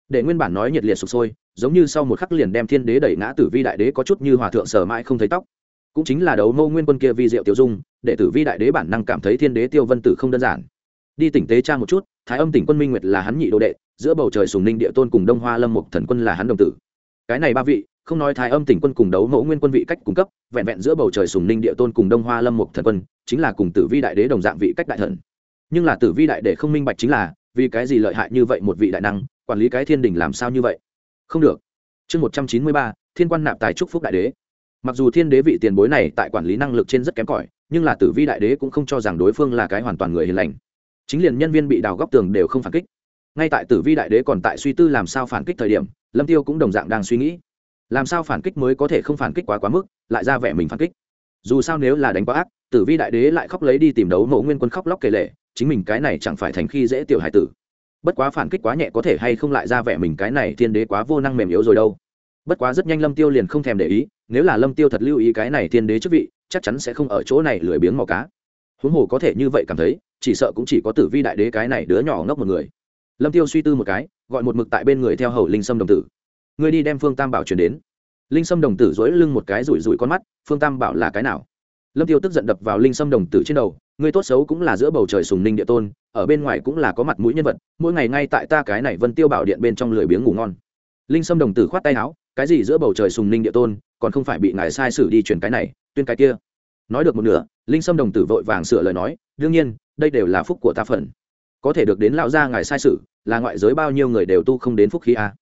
Để nguyên bản nói nhiệt liệt sụp sôi, giống như sau một khắc liền đem thiên đế đẩy ngã tử vi đại đế có chút như hòa thượng sở mãi không thấy tóc. Cũng chính là đấu nô nguyên quân kia vi diệu tiêu dung, để tử vi đại đế bản năng cảm thấy thiên đế tiêu vân tử không đơn giản. Đi tỉnh tế tra một chút, thái âm tỉnh quân minh nguyệt là hắn nhị đồ đệ, giữa bầu trời sùng ninh địa tôn cùng đông hoa lâm mục thần quân là hắn đồng tử. Cái này ba vị, không nói thái âm tỉnh quân cùng đấu mẫu nguyên quân vị cách cung cấp, vẹn vẹn giữa bầu trời sùng ninh địa tôn cùng đông hoa lâm mục thần quân, chính là cùng tử vi đại đế đồng dạng vị cách đại thần nhưng là tử vi đại để không minh bạch chính là, vì cái gì lợi hại như vậy một vị đại năng, quản lý cái thiên đình làm sao như vậy? Không được. Chương một trăm chín mươi ba, thiên quan nạp tài trúc phúc đại đế. Mặc dù thiên đế vị tiền bối này tại quản lý năng lực trên rất kém cỏi, nhưng là tử vi đại đế cũng không cho rằng đối phương là cái hoàn toàn người hiền lành. Chính liền nhân viên bị đào góc tường đều không phản kích. Ngay tại tử vi đại đế còn tại suy tư làm sao phản kích thời điểm, lâm tiêu cũng đồng dạng đang suy nghĩ. Làm sao phản kích mới có thể không phản kích quá quá mức, lại ra vẻ mình phản kích. Dù sao nếu là đánh quá ác, tử vi đại đế lại khóc lấy đi tìm đấu mẫu nguyên quân khóc lóc kể lệ chính mình cái này chẳng phải thành khi dễ tiểu hải tử. Bất quá phản kích quá nhẹ có thể hay không lại ra vẻ mình cái này thiên đế quá vô năng mềm yếu rồi đâu. Bất quá rất nhanh lâm tiêu liền không thèm để ý, nếu là lâm tiêu thật lưu ý cái này thiên đế chức vị, chắc chắn sẽ không ở chỗ này lười biếng mò cá. Huống hồ có thể như vậy cảm thấy, chỉ sợ cũng chỉ có tử vi đại đế cái này đứa nhỏ ngốc một người. Lâm tiêu suy tư một cái, gọi một mực tại bên người theo hầu linh sâm đồng tử. Người đi đem phương tam bảo chuyển đến. Linh sâm đồng tử dỗi lưng một cái rủi rủi con mắt, phương tam bảo là cái nào? Lâm tiêu tức giận đập vào linh sâm đồng tử trên đầu người tốt xấu cũng là giữa bầu trời sùng ninh địa tôn, ở bên ngoài cũng là có mặt mũi nhân vật, mỗi ngày ngay tại ta cái này vân tiêu bảo điện bên trong lười biếng ngủ ngon. Linh sâm đồng tử khoát tay áo, cái gì giữa bầu trời sùng ninh địa tôn, còn không phải bị ngài sai sử đi truyền cái này, tuyên cái kia. Nói được một nửa, linh sâm đồng tử vội vàng sửa lời nói, đương nhiên, đây đều là phúc của ta phần có thể được đến lão gia ngài sai sử là ngoại giới bao nhiêu người đều tu không đến phúc khí a.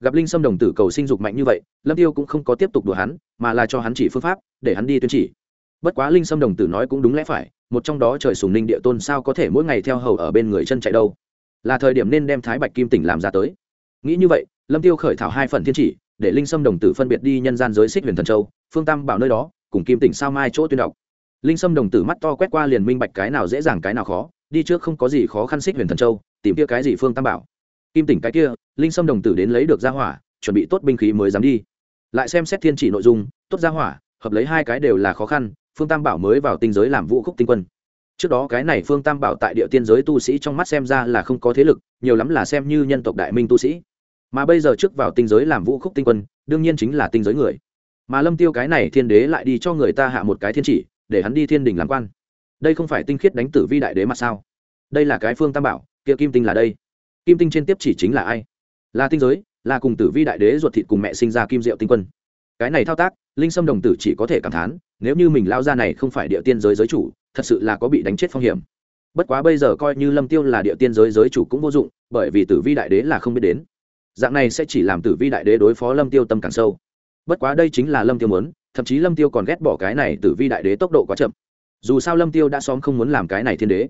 Gặp linh sâm đồng tử cầu sinh dục mạnh như vậy, lâm tiêu cũng không có tiếp tục đùa hắn, mà là cho hắn chỉ phương pháp, để hắn đi tuyên chỉ bất quá linh sâm đồng tử nói cũng đúng lẽ phải, một trong đó trời sùng ninh địa tôn sao có thể mỗi ngày theo hầu ở bên người chân chạy đâu? Là thời điểm nên đem thái bạch kim tỉnh làm ra tới. Nghĩ như vậy, lâm tiêu khởi thảo hai phần thiên chỉ, để linh sâm đồng tử phân biệt đi nhân gian giới xích huyền thần châu, phương tam bảo nơi đó, cùng kim tỉnh sao mai chỗ tuyên đọc. Linh sâm đồng tử mắt to quét qua liền minh bạch cái nào dễ dàng cái nào khó, đi trước không có gì khó khăn xích huyền thần châu, tìm kia cái gì phương tam bảo. Kim tỉnh cái kia, linh sâm đồng tử đến lấy được gia hỏa, chuẩn bị tốt binh khí mới dám đi. Lại xem xét thiên chỉ nội dung, tốt gia hỏa, hợp lấy hai cái đều là khó khăn phương tam bảo mới vào tinh giới làm vũ khúc tinh quân. Trước đó cái này phương tam bảo tại địa tiên giới tu sĩ trong mắt xem ra là không có thế lực, nhiều lắm là xem như nhân tộc đại minh tu sĩ. Mà bây giờ trước vào tinh giới làm vũ khúc tinh quân, đương nhiên chính là tinh giới người. Mà lâm tiêu cái này thiên đế lại đi cho người ta hạ một cái thiên chỉ, để hắn đi thiên đình làm quan. Đây không phải tinh khiết đánh tử vi đại đế mà sao? Đây là cái phương tam bảo, kia kim tinh là đây. Kim tinh trên tiếp chỉ chính là ai? Là tinh giới, là cùng tử vi đại đế ruột thịt cùng mẹ sinh ra kim diệu tinh quân. Cái này thao tác, linh sâm đồng tử chỉ có thể cảm thán nếu như mình lao ra này không phải địa tiên giới giới chủ, thật sự là có bị đánh chết phong hiểm. Bất quá bây giờ coi như lâm tiêu là địa tiên giới giới chủ cũng vô dụng, bởi vì tử vi đại đế là không biết đến. Dạng này sẽ chỉ làm tử vi đại đế đối phó lâm tiêu tâm càng sâu. Bất quá đây chính là lâm tiêu muốn, thậm chí lâm tiêu còn ghét bỏ cái này tử vi đại đế tốc độ quá chậm. Dù sao lâm tiêu đã xóm không muốn làm cái này thiên đế.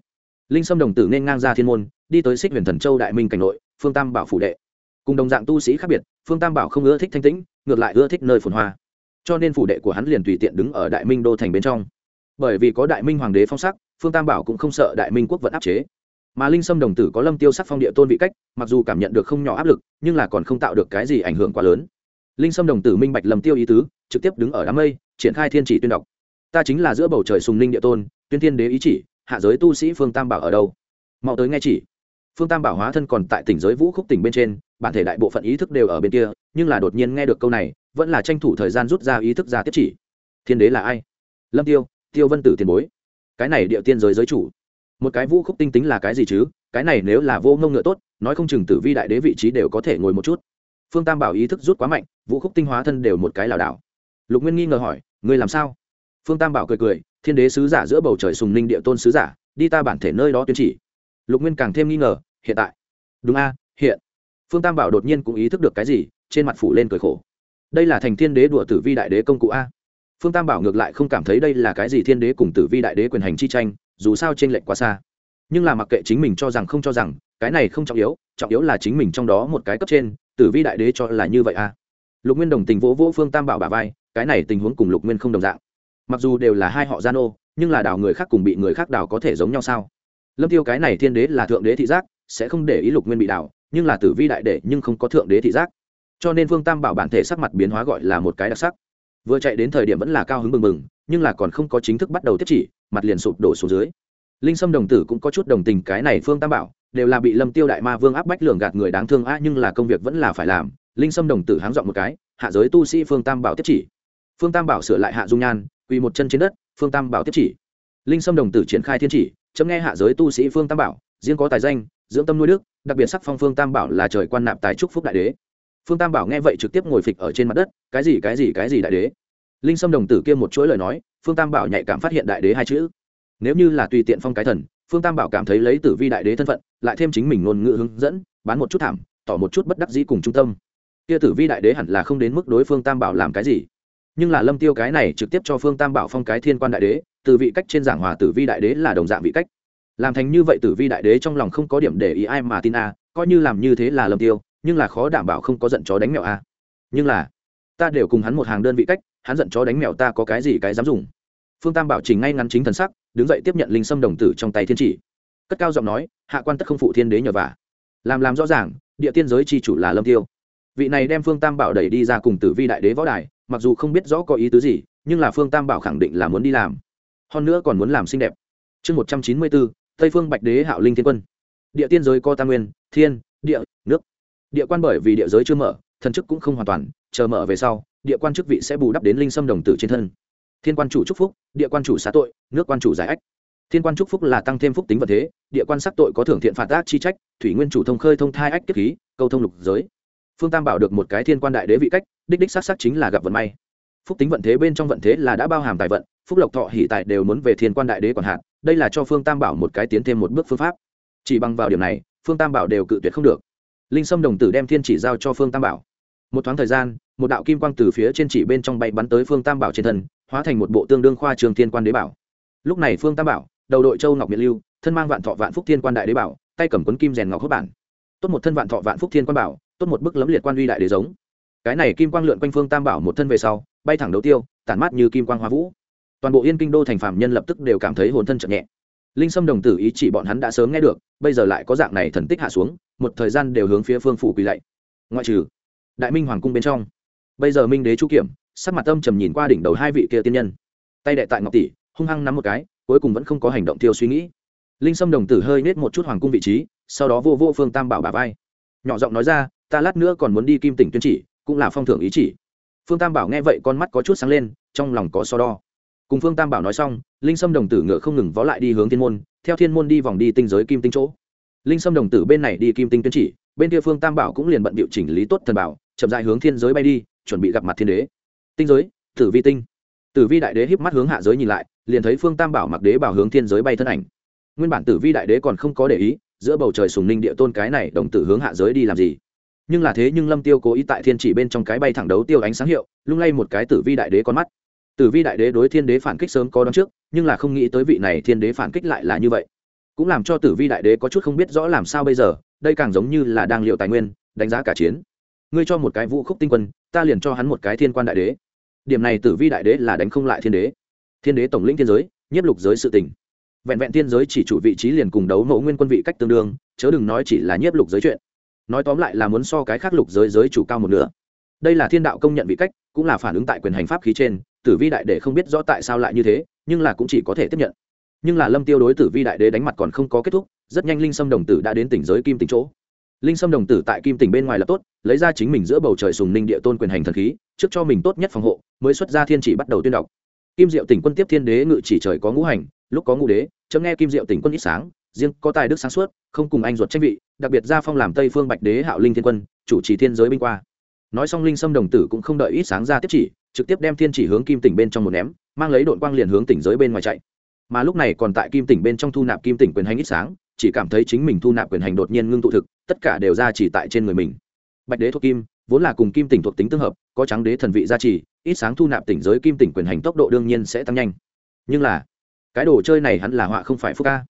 Linh sâm đồng tử nên ngang ra thiên môn, đi tới xích huyền thần châu đại minh cảnh nội, phương tam bảo phủ đệ. Cùng đồng dạng tu sĩ khác biệt, phương tam bảo không ưa thích thanh tĩnh, ngược lại ưa thích nơi phồn hoa cho nên phủ đệ của hắn liền tùy tiện đứng ở đại minh đô thành bên trong. Bởi vì có đại minh hoàng đế phong sắc, phương tam bảo cũng không sợ đại minh quốc vận áp chế. Mà linh sâm đồng tử có lâm tiêu sắc phong địa tôn vị cách, mặc dù cảm nhận được không nhỏ áp lực, nhưng là còn không tạo được cái gì ảnh hưởng quá lớn. Linh sâm đồng tử minh bạch lâm tiêu ý tứ, trực tiếp đứng ở đám mây, triển khai thiên chỉ tuyên đọc. Ta chính là giữa bầu trời sùng ninh địa tôn, tuyên thiên đế ý chỉ, hạ giới tu sĩ phương tam bảo ở đâu? Mau tới nghe chỉ. Phương tam bảo hóa thân còn tại tỉnh giới vũ khúc tỉnh bên trên, bản thể đại bộ phận ý thức đều ở bên kia, nhưng là đột nhiên nghe được câu này vẫn là tranh thủ thời gian rút ra ý thức ra tiếp chỉ. Thiên đế là ai? Lâm tiêu tiêu vân tử tiền bối. Cái này địa tiên giới giới chủ. Một cái vũ khúc tinh tính là cái gì chứ? Cái này nếu là vô ngông ngựa tốt, nói không chừng tử vi đại đế vị trí đều có thể ngồi một chút. Phương tam bảo ý thức rút quá mạnh, vũ khúc tinh hóa thân đều một cái lảo đảo. Lục nguyên nghi ngờ hỏi, ngươi làm sao? Phương tam bảo cười cười, thiên đế sứ giả giữa bầu trời sùng ninh địa tôn sứ giả, đi ta bản thể nơi đó tuyên chỉ. Lục nguyên càng thêm nghi ngờ, hiện tại? Đúng a, hiện. Phương tam bảo đột nhiên cũng ý thức được cái gì, trên mặt phủ lên cười khổ đây là thành thiên đế đùa tử vi đại đế công cụ a. Phương tam bảo ngược lại không cảm thấy đây là cái gì thiên đế cùng tử vi đại đế quyền hành chi tranh, dù sao t r ê n lệch quá xa. Nhưng là mặc kệ chính mình cho rằng không cho rằng, cái này không trọng yếu trọng yếu là chính mình trong đó một cái cấp trên, tử vi đại đế cho là như vậy a. Lục nguyên đồng tình vỗ vỗ phương tam bảo bà vai, cái này tình huống cùng lục nguyên không đồng dạng. Mặc dù đều là hai họ gian ô nhưng là đào người khác cùng bị người khác đào có thể giống nhau sao? Lâm tiêu cái này thiên đế là thượng đế thị giác, sẽ không để ý lục nguyên bị đào nhưng là tử vi đại đệ nhưng không có thượng đế thị giác cho nên Vương tam bảo bản thể sắc mặt biến hóa gọi là một cái đặc sắc. Vừa chạy đến thời điểm vẫn là cao hứng mừng mừng nhưng là còn không có chính thức bắt đầu tiếp chỉ, mặt liền sụp đổ xuống dưới. Linh sâm đồng tử cũng có chút đồng tình cái này phương tam bảo, đều là bị lâm tiêu đại ma vương áp bách lường gạt người đáng thương a nhưng là công việc vẫn là phải làm. Linh sâm đồng tử háng dọn một cái, hạ giới tu sĩ phương tam bảo tiếp chỉ. Phương tam bảo sửa lại hạ dung nhan, quỳ một chân trên đất, phương tam bảo tiếp chỉ. Linh sâm đồng tử triển khai thiên chỉ, chấm nghe hạ giới tu sĩ phương tam bảo, riêng có tài danh, dưỡng tâm nuôi đức, đặc biệt sắc phong phương tam bảo là trời quan nạp tài trúc phúc đại đế phương tam bảo nghe vậy trực tiếp ngồi phịch ở trên mặt đất, cái gì cái gì cái gì đại đế? Linh sâm đồng tử kia một chuỗi lời nói, phương tam bảo nhạy cảm phát hiện đại đế hai chữ. Nếu như là tùy tiện phong cái thần, phương tam bảo cảm thấy lấy tử vi đại đế thân phận, lại thêm chính mình ngôn ngữ hướng dẫn, bán một chút thảm, tỏ một chút bất đắc dĩ cùng trung tâm. Kia tử vi đại đế hẳn là không đến mức đối phương tam bảo làm cái gì. Nhưng là lâm tiêu cái này trực tiếp cho phương tam bảo phong cái thiên quan đại đế, từ vị cách trên giảng hòa tử vi đại đế là đồng dạng vị cách. Làm thành như vậy tử vi đại đế trong lòng không có điểm để ý ai mà tin a, coi như làm như thế là lâm tiêu nhưng là khó đảm bảo không có giận chó đánh mèo a. Nhưng là, ta đều cùng hắn một hàng đơn vị cách, hắn giận chó đánh mèo ta có cái gì cái dám dùng. Phương tam bảo trình ngay ngắn chính thần sắc, đứng dậy tiếp nhận linh sâm đồng tử trong tay thiên chỉ. Cất cao giọng nói, hạ quan tất không phụ thiên đế nhờ vả. Làm làm rõ ràng, địa tiên giới chi chủ là lâm tiêu. Vị này đem phương tam bảo đẩy đi ra cùng tử vi đại đế võ đài, mặc dù không biết rõ có ý tứ gì, nhưng là phương tam bảo khẳng định là muốn đi làm. Hơn nữa còn muốn làm xinh đẹp. Chương một trăm chín mươi bốn, tây phương bạch đế hạo linh thiên quân. Địa tiên giới co tam nguyên, thiên, địa, nước địa quan bởi vì địa giới chưa mở, thần chức cũng không hoàn toàn, chờ mở về sau, địa quan chức vị sẽ bù đắp đến linh sâm đồng tử trên thân. Thiên quan chủ trúc phúc, địa quan chủ xá tội, nước quan chủ giải ách. Thiên quan trúc phúc là tăng thêm phúc tính vật thế, địa quan sắc tội có thưởng thiện phạt ác chi trách, thủy nguyên chủ thông khơi thông thai ách kiếp khí, câu thông lục giới. Phương tam bảo được một cái thiên quan đại đế vị cách, đích đích xác xác chính là gặp vận may. Phúc tính vận thế bên trong vận thế là đã bao hàm tài vận, phúc lộc thọ hỷ tài đều muốn về thiên quan đại đế còn hạn đây là cho phương tam bảo một cái tiến thêm một bước phương pháp. Chỉ bằng vào điểm này, phương tam bảo đều cự tuyệt không được linh sâm đồng tử đem thiên chỉ giao cho phương tam bảo. Một thoáng thời gian, một đạo kim quang từ phía trên chỉ bên trong bay bắn tới phương tam bảo trên thân, hóa thành một bộ tương đương khoa trường thiên quan đế bảo. Lúc này phương tam bảo, đầu đội châu ngọc miệt lưu, thân mang vạn thọ vạn phúc thiên quan đại đế bảo, tay cầm quấn kim rèn ngọc hốt bản. Tốt một thân vạn thọ vạn phúc thiên quan bảo, tốt một bức lấm liệt quan uy đại đế giống. Cái này kim quang lượn quanh phương tam bảo một thân về sau, bay thẳng đấu tiêu, tản mát như kim quang hoa vũ. Toàn bộ yên kinh đô thành phạm nhân lập tức đều cảm thấy hồn thân chậm nhẹ linh sâm đồng tử ý chỉ bọn hắn đã sớm nghe được, bây giờ lại có dạng này thần tích hạ xuống, một thời gian đều hướng phía phương phủ quỳ lạy. Ngoại trừ đại minh hoàng cung bên trong, bây giờ minh đế chu kiểm, sắc mặt tâm trầm nhìn qua đỉnh đầu hai vị kia tiên nhân. Tay đệ tại ngọc tỷ, hung hăng nắm một cái, cuối cùng vẫn không có hành động tiêu suy nghĩ. Linh sâm đồng tử hơi nết một chút hoàng cung vị trí, sau đó vô vô phương tam bảo bà vai. Nhỏ giọng nói ra, ta lát nữa còn muốn đi kim tỉnh tuyên chỉ, cũng là phong thưởng ý chỉ. Phương tam bảo nghe vậy con mắt có chút sáng lên, trong lòng có so đo cùng phương tam bảo nói xong, linh sâm đồng tử ngựa không ngừng vó lại đi hướng thiên môn, theo thiên môn đi vòng đi tinh giới kim tinh chỗ. Linh sâm đồng tử bên này đi kim tinh tuyên chỉ, bên kia phương tam bảo cũng liền bận bịu chỉnh lý tốt thần bảo, chậm dại hướng thiên giới bay đi, chuẩn bị gặp mặt thiên đế. Tinh giới, tử vi tinh. Tử vi đại đế híp mắt hướng hạ giới nhìn lại, liền thấy phương tam bảo mặc đế bảo hướng thiên giới bay thân ảnh. Nguyên bản tử vi đại đế còn không có để ý, giữa bầu trời sùng ninh địa tôn cái này đồng tử hướng hạ giới đi làm gì? Nhưng là thế nhưng lâm tiêu cố ý tại thiên chỉ bên trong cái bay thẳng đấu tiêu ánh sáng hiệu, lung lay một cái tử vi đại đế con mắt tử vi đại đế đối thiên đế phản kích sớm có đón trước, nhưng là không nghĩ tới vị này thiên đế phản kích lại là như vậy. Cũng làm cho tử vi đại đế có chút không biết rõ làm sao bây giờ, đây càng giống như là đang liệu tài nguyên, đánh giá cả chiến. Ngươi cho một cái vũ khúc tinh quân, ta liền cho hắn một cái thiên quan đại đế. Điểm này tử vi đại đế là đánh không lại thiên đế. Thiên đế tổng lĩnh thiên giới, nhiếp lục giới sự tình. Vẹn vẹn thiên giới chỉ chủ vị trí liền cùng đấu mẫu nguyên quân vị cách tương đương, chớ đừng nói chỉ là nhiếp lục giới chuyện. Nói tóm lại là muốn so cái khác lục giới giới chủ cao một nửa. Đây là thiên đạo công nhận vị cách cũng là phản ứng tại quyền hành pháp khí trên, tử vi đại đế không biết rõ tại sao lại như thế, nhưng là cũng chỉ có thể tiếp nhận. Nhưng là lâm tiêu đối tử vi đại đế đánh mặt còn không có kết thúc, rất nhanh linh sâm đồng tử đã đến tỉnh giới kim tỉnh chỗ. Linh sâm đồng tử tại kim tỉnh bên ngoài là tốt, lấy ra chính mình giữa bầu trời sùng ninh địa tôn quyền hành thần khí, trước cho mình tốt nhất phòng hộ, mới xuất ra thiên chỉ bắt đầu tuyên đọc. Kim diệu tỉnh quân tiếp thiên đế ngự chỉ trời có ngũ hành, lúc có ngũ đế, chấm nghe kim diệu tỉnh quân ít sáng, riêng có tài đức sáng suốt, không cùng anh ruột tranh vị, đặc biệt ra phong làm tây phương bạch đế hạo linh thiên quân, chủ trì thiên giới binh qua nói xong linh sâm đồng tử cũng không đợi ít sáng ra tiếp chỉ, trực tiếp đem thiên chỉ hướng kim tỉnh bên trong một ném, mang lấy đội quang liền hướng tỉnh giới bên ngoài chạy. Mà lúc này còn tại kim tỉnh bên trong thu nạp kim tỉnh quyền hành ít sáng, chỉ cảm thấy chính mình thu nạp quyền hành đột nhiên ngưng tụ thực, tất cả đều ra chỉ tại trên người mình. Bạch đế thuộc kim, vốn là cùng kim tỉnh thuộc tính tương hợp, có trắng đế thần vị gia trì, ít sáng thu nạp tỉnh giới kim tỉnh quyền hành tốc độ đương nhiên sẽ tăng nhanh. Nhưng là, cái đồ chơi này hắn là họa không phải phúc ca.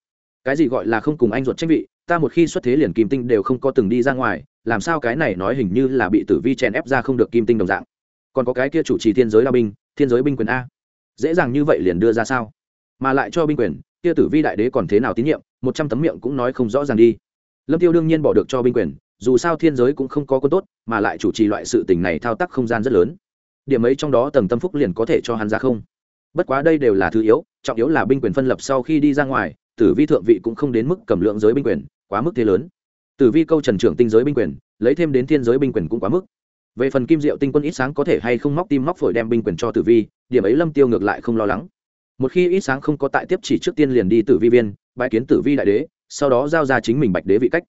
Cái gì gọi là không cùng anh ruột trách vị ta một khi xuất thế liền kim tinh đều không có từng đi ra ngoài, làm sao cái này nói hình như là bị tử vi chèn ép ra không được kim tinh đồng dạng. Còn có cái kia chủ trì thiên giới lao binh, thiên giới binh quyền a. Dễ dàng như vậy liền đưa ra sao? Mà lại cho binh quyền, kia tử vi đại đế còn thế nào tín nhiệm, một trăm tấm miệng cũng nói không rõ ràng đi. Lâm tiêu đương nhiên bỏ được cho binh quyền, dù sao thiên giới cũng không có quân tốt, mà lại chủ trì loại sự tình này thao tác không gian rất lớn. Điểm ấy trong đó tầng tâm phúc liền có thể cho hắn ra không. Bất quá đây đều là thứ yếu, trọng yếu là binh quyền phân lập sau khi đi ra ngoài, tử vi thượng vị cũng không đến mức cầm lượng giới binh quyền quá mức thế lớn. Tử vi câu trần trưởng tinh giới binh quyền, lấy thêm đến thiên giới binh quyền cũng quá mức. Về phần kim diệu tinh quân ít sáng có thể hay không móc tim móc phổi đem binh quyền cho tử vi, điểm ấy lâm tiêu ngược lại không lo lắng. Một khi ít sáng không có tại tiếp chỉ trước tiên liền đi tử vi viên, bãi kiến tử vi đại đế, sau đó giao ra chính mình bạch đế vị cách.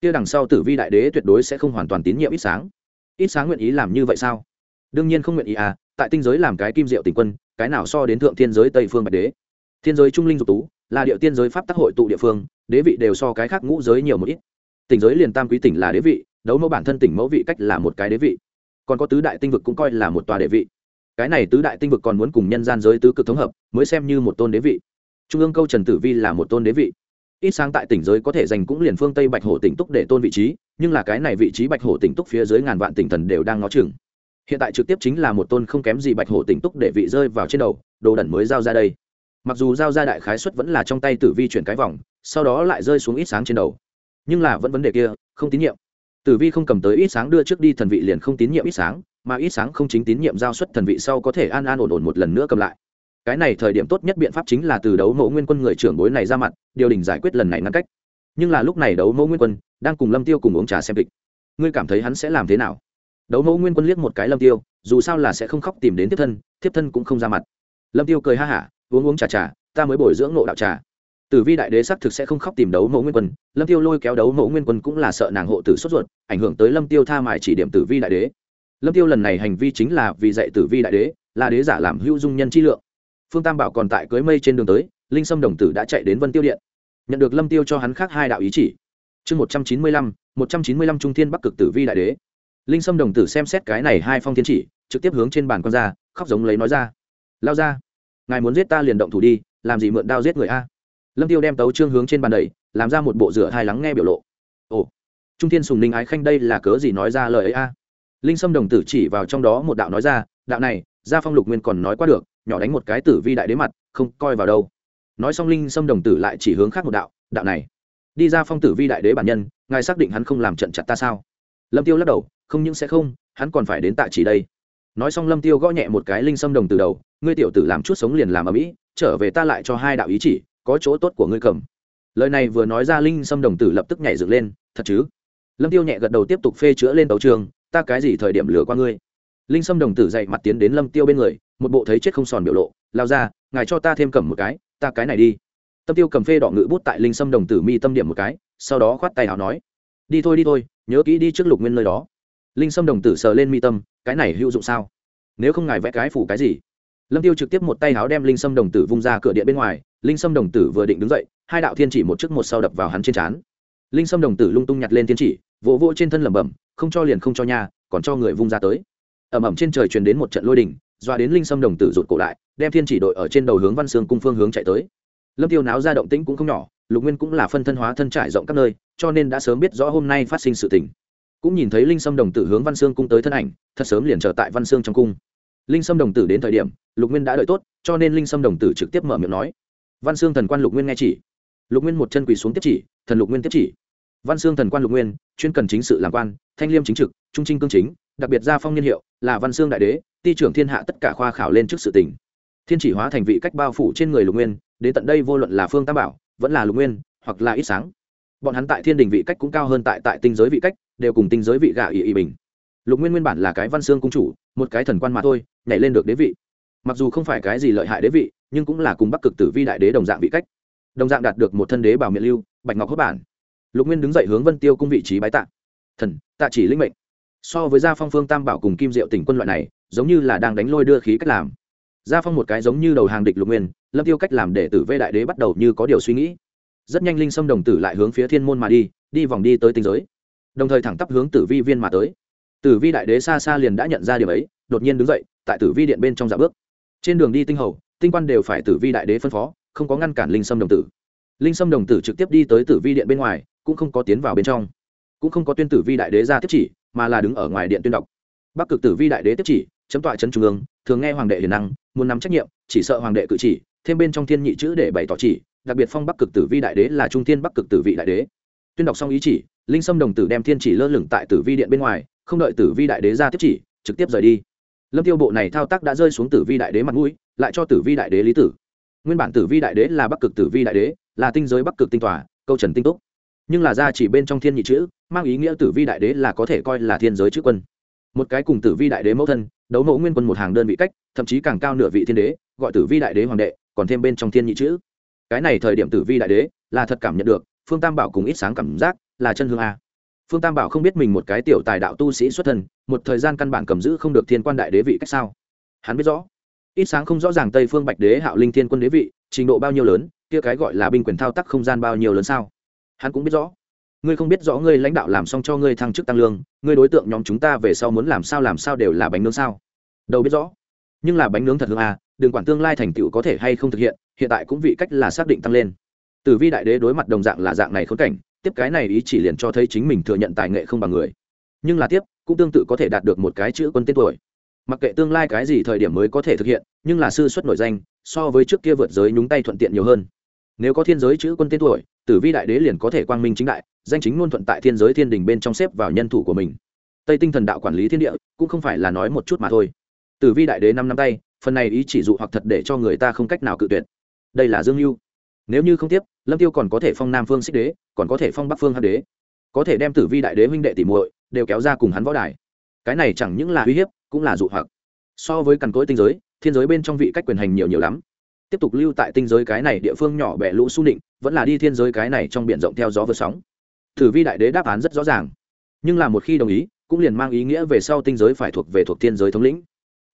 Kia đằng sau tử vi đại đế tuyệt đối sẽ không hoàn toàn tín nhiệm ít sáng. Ít sáng nguyện ý làm như vậy sao? Đương nhiên không nguyện ý à tại tinh giới làm cái kim diệu tình quân, cái nào so đến thượng thiên giới tây phương bạch đế? Thiên giới trung linh dục tú là địa tiên giới pháp tác hội tụ địa phương, đế vị đều so cái khác ngũ giới nhiều một ít. Tỉnh giới liền tam quý tỉnh là đế vị, đấu mẫu bản thân tỉnh mẫu vị cách là một cái đế vị. Còn có tứ đại tinh vực cũng coi là một tòa đế vị. Cái này tứ đại tinh vực còn muốn cùng nhân gian giới tứ cực thống hợp, mới xem như một tôn đế vị. Trung ương câu trần tử vi là một tôn đế vị. Ít sáng tại tỉnh giới có thể giành cũng liền phương tây bạch hổ tỉnh túc để tôn vị trí, nhưng là cái này vị trí bạch hổ tỉnh túc phía dưới ngàn vạn tỉnh thần đều đang ngó chừng. Hiện tại trực tiếp chính là một tôn không kém gì bạch hổ tỉnh túc để vị rơi vào trên đầu, đồ đẩn mới giao ra đây mặc dù giao ra đại khái xuất vẫn là trong tay tử vi chuyển cái vòng, sau đó lại rơi xuống ít sáng trên đầu. Nhưng là vẫn vấn đề kia, không tín nhiệm. Tử vi không cầm tới ít sáng đưa trước đi, thần vị liền không tín nhiệm ít sáng, mà ít sáng không chính tín nhiệm giao xuất thần vị sau có thể an an ổn ổn một lần nữa cầm lại. Cái này thời điểm tốt nhất biện pháp chính là từ đấu mẫu nguyên quân người trưởng bối này ra mặt, điều đình giải quyết lần này ngăn cách. Nhưng là lúc này đấu mẫu nguyên quân đang cùng lâm tiêu cùng uống trà xem kịch. Ngươi cảm thấy hắn sẽ làm thế nào? Đấu mẫu nguyên quân liếc một cái lâm tiêu, dù sao là sẽ không khóc tìm đến tiếp thân tiếp thân cũng không ra mặt. Lâm tiêu cười ha hả uống uống trà trà, ta mới bồi dưỡng nộ đạo trà. Tử vi đại đế xác thực sẽ không khóc tìm đấu mẫu nguyên quân, lâm tiêu lôi kéo đấu mẫu nguyên quân cũng là sợ nàng hộ tử sốt ruột, ảnh hưởng tới lâm tiêu tha mại chỉ điểm tử vi đại đế. Lâm tiêu lần này hành vi chính là vì dạy tử vi đại đế, là đế giả làm hữu dung nhân chi lượng. Phương tam bảo còn tại cưới mây trên đường tới, linh sâm đồng tử đã chạy đến vân tiêu điện. Nhận được lâm tiêu cho hắn khác hai đạo ý chỉ. Chương một trăm chín mươi lăm, một trăm chín mươi lăm trung thiên bắc cực tử vi đại đế. Linh sâm đồng tử xem xét cái này hai phong thiên chỉ, trực tiếp hướng trên bàn con ra, khóc giống lấy nói ra. Lao ra ngài muốn giết ta liền động thủ đi, làm gì mượn đao giết người a? Lâm tiêu đem tấu trương hướng trên bàn đẩy, làm ra một bộ rửa hai lắng nghe biểu lộ. Ồ, trung thiên sùng ninh ái khanh đây là cớ gì nói ra lời ấy a? Linh sâm đồng tử chỉ vào trong đó một đạo nói ra, đạo này, gia phong lục nguyên còn nói qua được, nhỏ đánh một cái tử vi đại đế mặt, không coi vào đâu. Nói xong linh sâm đồng tử lại chỉ hướng khác một đạo đạo này, đi ra phong tử vi đại đế bản nhân, ngài xác định hắn không làm trận chặt ta sao? Lâm tiêu lắc đầu, không những sẽ không, hắn còn phải đến tạ chỉ đây nói xong lâm tiêu gõ nhẹ một cái linh sâm đồng từ đầu, ngươi tiểu tử làm chút sống liền làm ở mỹ, trở về ta lại cho hai đạo ý chỉ, có chỗ tốt của ngươi cầm. Lời này vừa nói ra linh sâm đồng tử lập tức nhảy dựng lên, thật chứ? Lâm tiêu nhẹ gật đầu tiếp tục phê chữa lên tấu trường, ta cái gì thời điểm lừa qua ngươi? Linh sâm đồng tử dậy mặt tiến đến lâm tiêu bên người, một bộ thấy chết không sòn biểu lộ, lao ra, ngài cho ta thêm cầm một cái, ta cái này đi. Tâm tiêu cầm phê đỏ ngự bút tại linh sâm đồng tử mi tâm điểm một cái, sau đó khoát tay áo nói, đi thôi đi thôi, nhớ kỹ đi trước lục nguyên nơi đó. Linh sâm đồng tử sờ lên mi tâm cái này hữu dụng sao? Nếu không ngài vẽ cái phủ cái gì? Lâm tiêu trực tiếp một tay áo đem linh sâm đồng tử vung ra cửa điện bên ngoài, linh sâm đồng tử vừa định đứng dậy, hai đạo thiên chỉ một trước một sau đập vào hắn trên trán. Linh sâm đồng tử lung tung nhặt lên thiên chỉ, vỗ vỗ trên thân lẩm bẩm, không cho liền không cho nhà còn cho người vung ra tới. Ẩm ẩm trên trời truyền đến một trận lôi đình doa đến linh sâm đồng tử rụt cổ lại, đem thiên chỉ đội ở trên đầu hướng văn sương cung phương hướng chạy tới. Lâm tiêu náo ra động tĩnh cũng không nhỏ, lục nguyên cũng là phân thân hóa thân trải rộng các nơi, cho nên đã sớm biết rõ hôm nay phát sinh sự tình cũng nhìn thấy linh sâm đồng tử hướng văn sương cung tới thân ảnh, thật sớm liền trở tại văn sương trong cung. Linh sâm đồng tử đến thời điểm, lục nguyên đã đợi tốt, cho nên linh sâm đồng tử trực tiếp mở miệng nói. Văn sương thần quan lục nguyên nghe chỉ. Lục nguyên một chân quỳ xuống tiếp chỉ, thần lục nguyên tiếp chỉ. Văn sương thần quan lục nguyên, chuyên cần chính sự làm quan, thanh liêm chính trực, trung trinh cương chính, đặc biệt gia phong niên hiệu, là văn sương đại đế, ti trưởng thiên hạ tất cả khoa khảo lên trước sự tình. thiên chỉ hóa thành vị cách bao phủ trên người lục nguyên, đến tận đây vô luận là phương tam bảo, vẫn là lục nguyên, hoặc là ít sáng. Bọn hắn tại thiên đình vị cách cũng cao hơn tại tại tinh giới vị cách đều cùng tinh giới vị gạ ỵ ỵ bình. Lục nguyên nguyên bản là cái văn xương cung chủ, một cái thần quan mà thôi, nhảy lên được đế vị. Mặc dù không phải cái gì lợi hại đế vị, nhưng cũng là cùng bắc cực tử vi đại đế đồng dạng vị cách. Đồng dạng đạt được một thân đế bảo miệng lưu, bạch ngọc hốt bản. Lục nguyên đứng dậy hướng vân tiêu cung vị trí bái tạ. Thần, tạ chỉ linh mệnh. So với gia phong phương tam bảo cùng kim diệu tỉnh quân loại này, giống như là đang đánh lôi đưa khí cách làm. Gia phong một cái giống như đầu hàng địch lục nguyên, lâm tiêu cách làm để tử vê đại đế bắt đầu như có điều suy nghĩ. Rất nhanh linh sâm đồng tử lại hướng phía thiên môn mà đi đi vòng đi tới tinh giới đồng thời thẳng tắp hướng tử vi viên mà tới. Tử vi đại đế xa xa liền đã nhận ra điều ấy, đột nhiên đứng dậy, tại tử vi điện bên trong dạ bước. Trên đường đi tinh hầu, tinh quan đều phải tử vi đại đế phân phó, không có ngăn cản linh sâm đồng tử. Linh sâm đồng tử trực tiếp đi tới tử vi điện bên ngoài, cũng không có tiến vào bên trong. Cũng không có tuyên tử vi đại đế ra tiếp chỉ, mà là đứng ở ngoài điện tuyên đọc. Bắc cực tử vi đại đế tiếp chỉ, chấm tọa trấn trung ương, thường nghe hoàng đệ hiền năng, muốn nắm trách nhiệm, chỉ sợ hoàng đệ cự chỉ, thêm bên trong thiên nhị chữ để bày tỏ chỉ, đặc biệt phong bắc cực tử vi đại đế là trung thiên bắc cực tử vị đại đế. Tuyên đọc xong ý chỉ linh sâm đồng tử đem thiên chỉ lơ lửng tại tử vi điện bên ngoài không đợi tử vi đại đế ra tiếp chỉ trực tiếp rời đi lâm tiêu bộ này thao tác đã rơi xuống tử vi đại đế mặt mũi lại cho tử vi đại đế lý tử nguyên bản tử vi đại đế là bắc cực tử vi đại đế là tinh giới bắc cực tinh tòa câu trần tinh túc nhưng là ra chỉ bên trong thiên nhị chữ mang ý nghĩa tử vi đại đế là có thể coi là thiên giới chữ quân một cái cùng tử vi đại đế mẫu thân đấu mẫu nguyên quân một hàng đơn vị cách thậm chí càng cao nửa vị thiên đế gọi tử vi đại đế hoàng đệ còn thêm bên trong thiên nhị chữ cái này thời điểm tử vi đại đế là thật cảm nhận được phương tam bảo cùng ít sáng cảm giác là chân hương a. Phương tam bảo không biết mình một cái tiểu tài đạo tu sĩ xuất thân, một thời gian căn bản cầm giữ không được thiên quan đại đế vị cách sao? Hắn biết rõ, ít sáng không rõ ràng tây phương bạch đế hạo linh thiên quân đế vị, trình độ bao nhiêu lớn, kia cái gọi là binh quyền thao tác không gian bao nhiêu lớn sao? Hắn cũng biết rõ. Ngươi không biết rõ ngươi lãnh đạo làm xong cho ngươi thăng chức tăng lương, ngươi đối tượng nhóm chúng ta về sau muốn làm sao làm sao đều là bánh nướng sao? Đâu biết rõ. Nhưng là bánh nướng thật hương à đừng quản tương lai thành tựu có thể hay không thực hiện hiện tại cũng vị cách là xác định tăng lên. Tử vi đại đế đối mặt đồng dạng là dạng này khốn cảnh tiếp cái này ý chỉ liền cho thấy chính mình thừa nhận tài nghệ không bằng người. Nhưng là tiếp, cũng tương tự có thể đạt được một cái chữ quân tên tuổi. Mặc kệ tương lai cái gì thời điểm mới có thể thực hiện, nhưng là sư xuất nổi danh, so với trước kia vượt giới nhúng tay thuận tiện nhiều hơn. Nếu có thiên giới chữ quân tên tuổi, tử vi đại đế liền có thể quang minh chính đại, danh chính luôn thuận tại thiên giới thiên đình bên trong xếp vào nhân thủ của mình. Tây tinh thần đạo quản lý thiên địa, cũng không phải là nói một chút mà thôi. Tử vi đại đế năm năm tay, phần này ý chỉ dụ hoặc thật để cho người ta không cách nào cự tuyệt. Đây là dương mưu nếu như không tiếp lâm tiêu còn có thể phong nam phương xích đế còn có thể phong bắc phương hắc đế có thể đem tử vi đại đế huynh đệ Tỷ muội đều kéo ra cùng hắn võ đài cái này chẳng những là uy hiếp cũng là dụ hoặc so với cằn cỗi tinh giới thiên giới bên trong vị cách quyền hành nhiều nhiều lắm tiếp tục lưu tại tinh giới cái này địa phương nhỏ bẻ lũ su định vẫn là đi thiên giới cái này trong biển rộng theo gió vượt sóng tử vi đại đế đáp án rất rõ ràng nhưng là một khi đồng ý cũng liền mang ý nghĩa về sau tinh giới phải thuộc về thuộc thiên giới thống lĩnh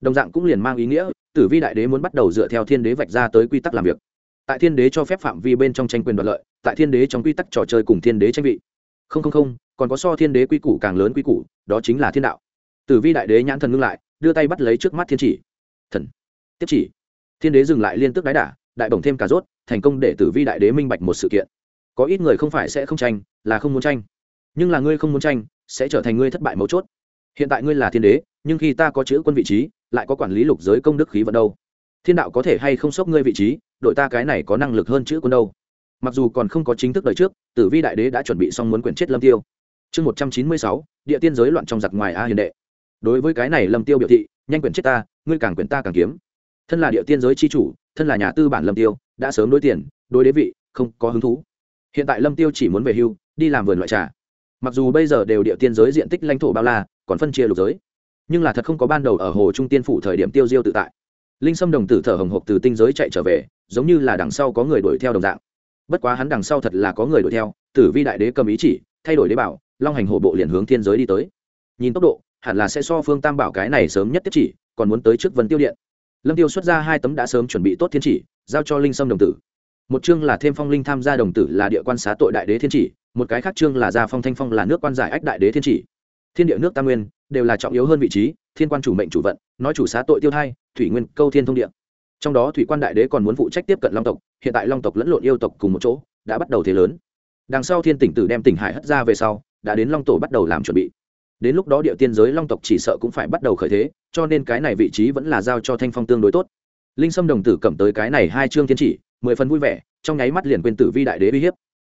đồng dạng cũng liền mang ý nghĩa tử vi đại đế muốn bắt đầu dựa theo thiên đế vạch ra tới quy tắc làm việc tại thiên đế cho phép phạm vi bên trong tranh quyền đoạt lợi, tại thiên đế trong quy tắc trò chơi cùng thiên đế tranh vị. Không không không, còn có so thiên đế quy củ càng lớn quy củ, đó chính là thiên đạo. Tử vi đại đế nhãn thần ngưng lại, đưa tay bắt lấy trước mắt thiên chỉ. Thần. Tiếp chỉ. Thiên đế dừng lại liên tức đái đả, đại bổng thêm cả rốt, thành công để tử vi đại đế minh bạch một sự kiện. Có ít người không phải sẽ không tranh, là không muốn tranh. Nhưng là ngươi không muốn tranh, sẽ trở thành ngươi thất bại mấu chốt. Hiện tại ngươi là thiên đế, nhưng khi ta có chữ quân vị trí, lại có quản lý lục giới công đức khí vận đâu? Thiên đạo có thể hay không sốc ngươi vị trí, đội ta cái này có năng lực hơn chữ quân đâu. Mặc dù còn không có chính thức đời trước, tử vi đại đế đã chuẩn bị xong muốn quyển chết lâm tiêu. Chương một trăm chín mươi sáu, địa tiên giới loạn trong giặc ngoài a hiền đệ. Đối với cái này lâm tiêu biểu thị, nhanh quyển chết ta, ngươi càng quyển ta càng kiếm. Thân là địa tiên giới chi chủ, thân là nhà tư bản lâm tiêu, đã sớm đối tiền, đối đế vị, không có hứng thú. Hiện tại lâm tiêu chỉ muốn về hưu, đi làm vườn loại trà. Mặc dù bây giờ đều địa tiên giới diện tích lãnh thổ bao la, còn phân chia lục giới. Nhưng là thật không có ban đầu ở hồ trung tiên phủ thời điểm tiêu diêu tự tại linh sâm đồng tử thở hồng hộc từ tinh giới chạy trở về, giống như là đằng sau có người đuổi theo đồng dạng. Bất quá hắn đằng sau thật là có người đuổi theo, tử vi đại đế cầm ý chỉ, thay đổi đế bảo, long hành hổ bộ liền hướng thiên giới đi tới. Nhìn tốc độ, hẳn là sẽ so phương tam bảo cái này sớm nhất tiếp chỉ, còn muốn tới trước vân tiêu điện. Lâm tiêu xuất ra hai tấm đã sớm chuẩn bị tốt thiên chỉ, giao cho linh sâm đồng tử. Một chương là thêm phong linh tham gia đồng tử là địa quan xá tội đại đế thiên chỉ, một cái khác chương là gia phong thanh phong là nước quan giải ách đại đế thiên chỉ. Thiên địa nước tam nguyên đều là trọng yếu hơn vị trí, thiên quan chủ mệnh chủ vận, nói chủ xá tội tiêu thai, thủy nguyên câu thiên thông địa. Trong đó thủy quan đại đế còn muốn phụ trách tiếp cận long tộc, hiện tại long tộc lẫn lộn yêu tộc cùng một chỗ, đã bắt đầu thế lớn. Đằng sau thiên tỉnh tử đem tỉnh hải hất ra về sau, đã đến long tổ bắt đầu làm chuẩn bị. Đến lúc đó địa tiên giới long tộc chỉ sợ cũng phải bắt đầu khởi thế, cho nên cái này vị trí vẫn là giao cho thanh phong tương đối tốt. Linh sâm đồng tử cầm tới cái này hai chương thiên chỉ, mười phần vui vẻ, trong nháy mắt liền quên tử vi đại đế uy hiếp.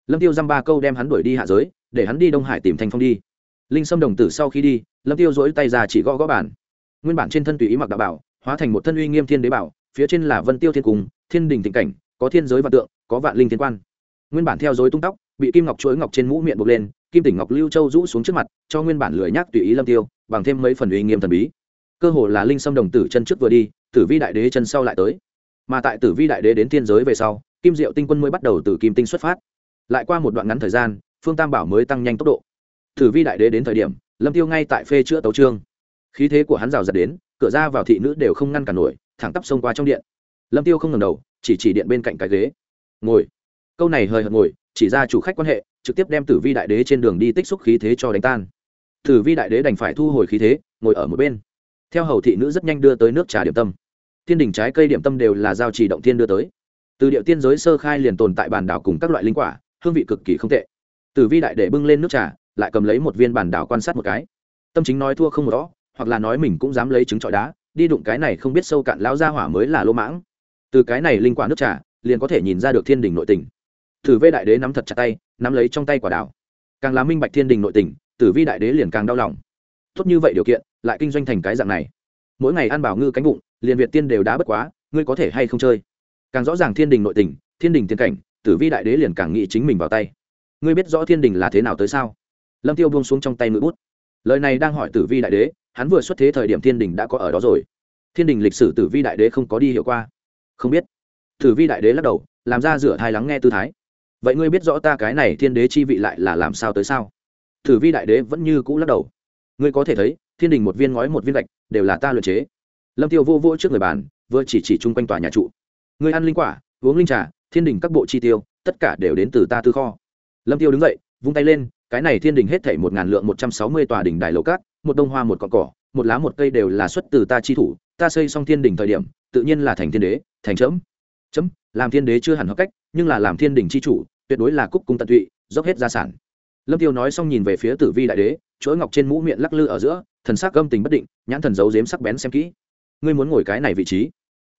Lâm tiêu dăm ba câu đem hắn đuổi đi hạ giới, để hắn đi đông hải tìm thanh phong đi linh sâm đồng tử sau khi đi, lâm tiêu dỗi tay ra chỉ gõ gõ bản nguyên bản trên thân tùy ý mặc đạo bảo, hóa thành một thân uy nghiêm thiên đế bảo, phía trên là vân tiêu thiên cung, thiên đình tình cảnh, có thiên giới vạn tượng, có vạn linh thiên quan. Nguyên bản theo dối tung tóc, bị kim ngọc chuỗi ngọc trên mũ miệng buộc lên, kim tỉnh ngọc lưu châu rũ xuống trước mặt, cho nguyên bản lười nhác tùy ý lâm tiêu, bằng thêm mấy phần uy nghiêm thần bí. Cơ hồ là linh sâm đồng tử chân trước vừa đi, tử vi đại đế chân sau lại tới. Mà tại tử vi đại đế đến thiên giới về sau, kim diệu tinh quân mới bắt đầu từ kim tinh xuất phát. Lại qua một đoạn ngắn thời gian, phương tam bảo mới tăng nhanh tốc độ tử vi đại đế đến thời điểm, lâm tiêu ngay tại phê chữa tấu trương khí thế của hắn rào giật đến, cửa ra vào thị nữ đều không ngăn cản nổi, thẳng tắp xông qua trong điện. Lâm tiêu không ngẩng đầu, chỉ chỉ điện bên cạnh cái ghế. Ngồi. Câu này hơi hợt ngồi, chỉ ra chủ khách quan hệ, trực tiếp đem tử vi đại đế trên đường đi tích xúc khí thế cho đánh tan. Tử vi đại đế đành phải thu hồi khí thế, ngồi ở một bên. Theo hầu thị nữ rất nhanh đưa tới nước trà điểm tâm. Thiên đỉnh trái cây điểm tâm đều là giao chỉ động thiên đưa tới. Từ địa tiên giới sơ khai liền tồn tại bản đảo cùng các loại linh quả, hương vị cực kỳ không tệ. Tử vi đại đế bưng lên nước trà lại cầm lấy một viên bản đảo quan sát một cái. Tâm chính nói thua không một đó hoặc là nói mình cũng dám lấy trứng trọi đá, đi đụng cái này không biết sâu cạn lão gia hỏa mới là lô mãng. Từ cái này linh quả nước trà, liền có thể nhìn ra được thiên đình nội tình. Tử vi đại đế nắm thật chặt tay, nắm lấy trong tay quả đảo. Càng là minh bạch thiên đình nội tình, tử vi đại đế liền càng đau lòng. Tốt như vậy điều kiện, lại kinh doanh thành cái dạng này. Mỗi ngày ăn bảo ngư cánh bụng, liền việt tiên đều đá bất quá, ngươi có thể hay không chơi? Càng rõ ràng thiên đình nội tình, thiên đình tiên cảnh, tử vi đại đế liền càng nghĩ chính mình vào tay. Ngươi biết rõ thiên đình là thế nào tới sao? Lâm tiêu buông xuống trong tay mũi bút. Lời này đang hỏi tử vi đại đế, hắn vừa xuất thế thời điểm thiên đình đã có ở đó rồi. Thiên đình lịch sử tử vi đại đế không có đi hiệu qua. Không biết. Tử vi đại đế lắc đầu, làm ra rửa thai lắng nghe tư thái. Vậy ngươi biết rõ ta cái này thiên đế chi vị lại là làm sao tới sao? Tử vi đại đế vẫn như cũ lắc đầu. Ngươi có thể thấy, thiên đình một viên ngói một viên gạch đều là ta luyện chế. Lâm tiêu vô vô trước người bàn, vừa chỉ chỉ chung quanh tòa nhà trụ. Ngươi ăn linh quả, uống linh trà, thiên đình các bộ chi tiêu, tất cả đều đến từ ta tư kho. Lâm tiêu đứng dậy, vung tay lên cái này thiên đình hết thảy một ngàn lượng một trăm sáu mươi tòa đỉnh đài lầu cát, một đông hoa một cọn cỏ, một lá một cây đều là xuất từ ta chi thủ, ta xây xong thiên đình thời điểm, tự nhiên là thành thiên đế, thành chấm. Chấm, làm thiên đế chưa hẳn hợp cách, nhưng là làm thiên đình chi chủ, tuyệt đối là cúc cung tận tụy, dốc hết gia sản. Lâm tiêu nói xong nhìn về phía tử vi đại đế, chuỗi ngọc trên mũ miệng lắc lư ở giữa, thần sắc âm tình bất định, nhãn thần giấu giếm sắc bén xem kỹ. Ngươi muốn ngồi cái này vị trí?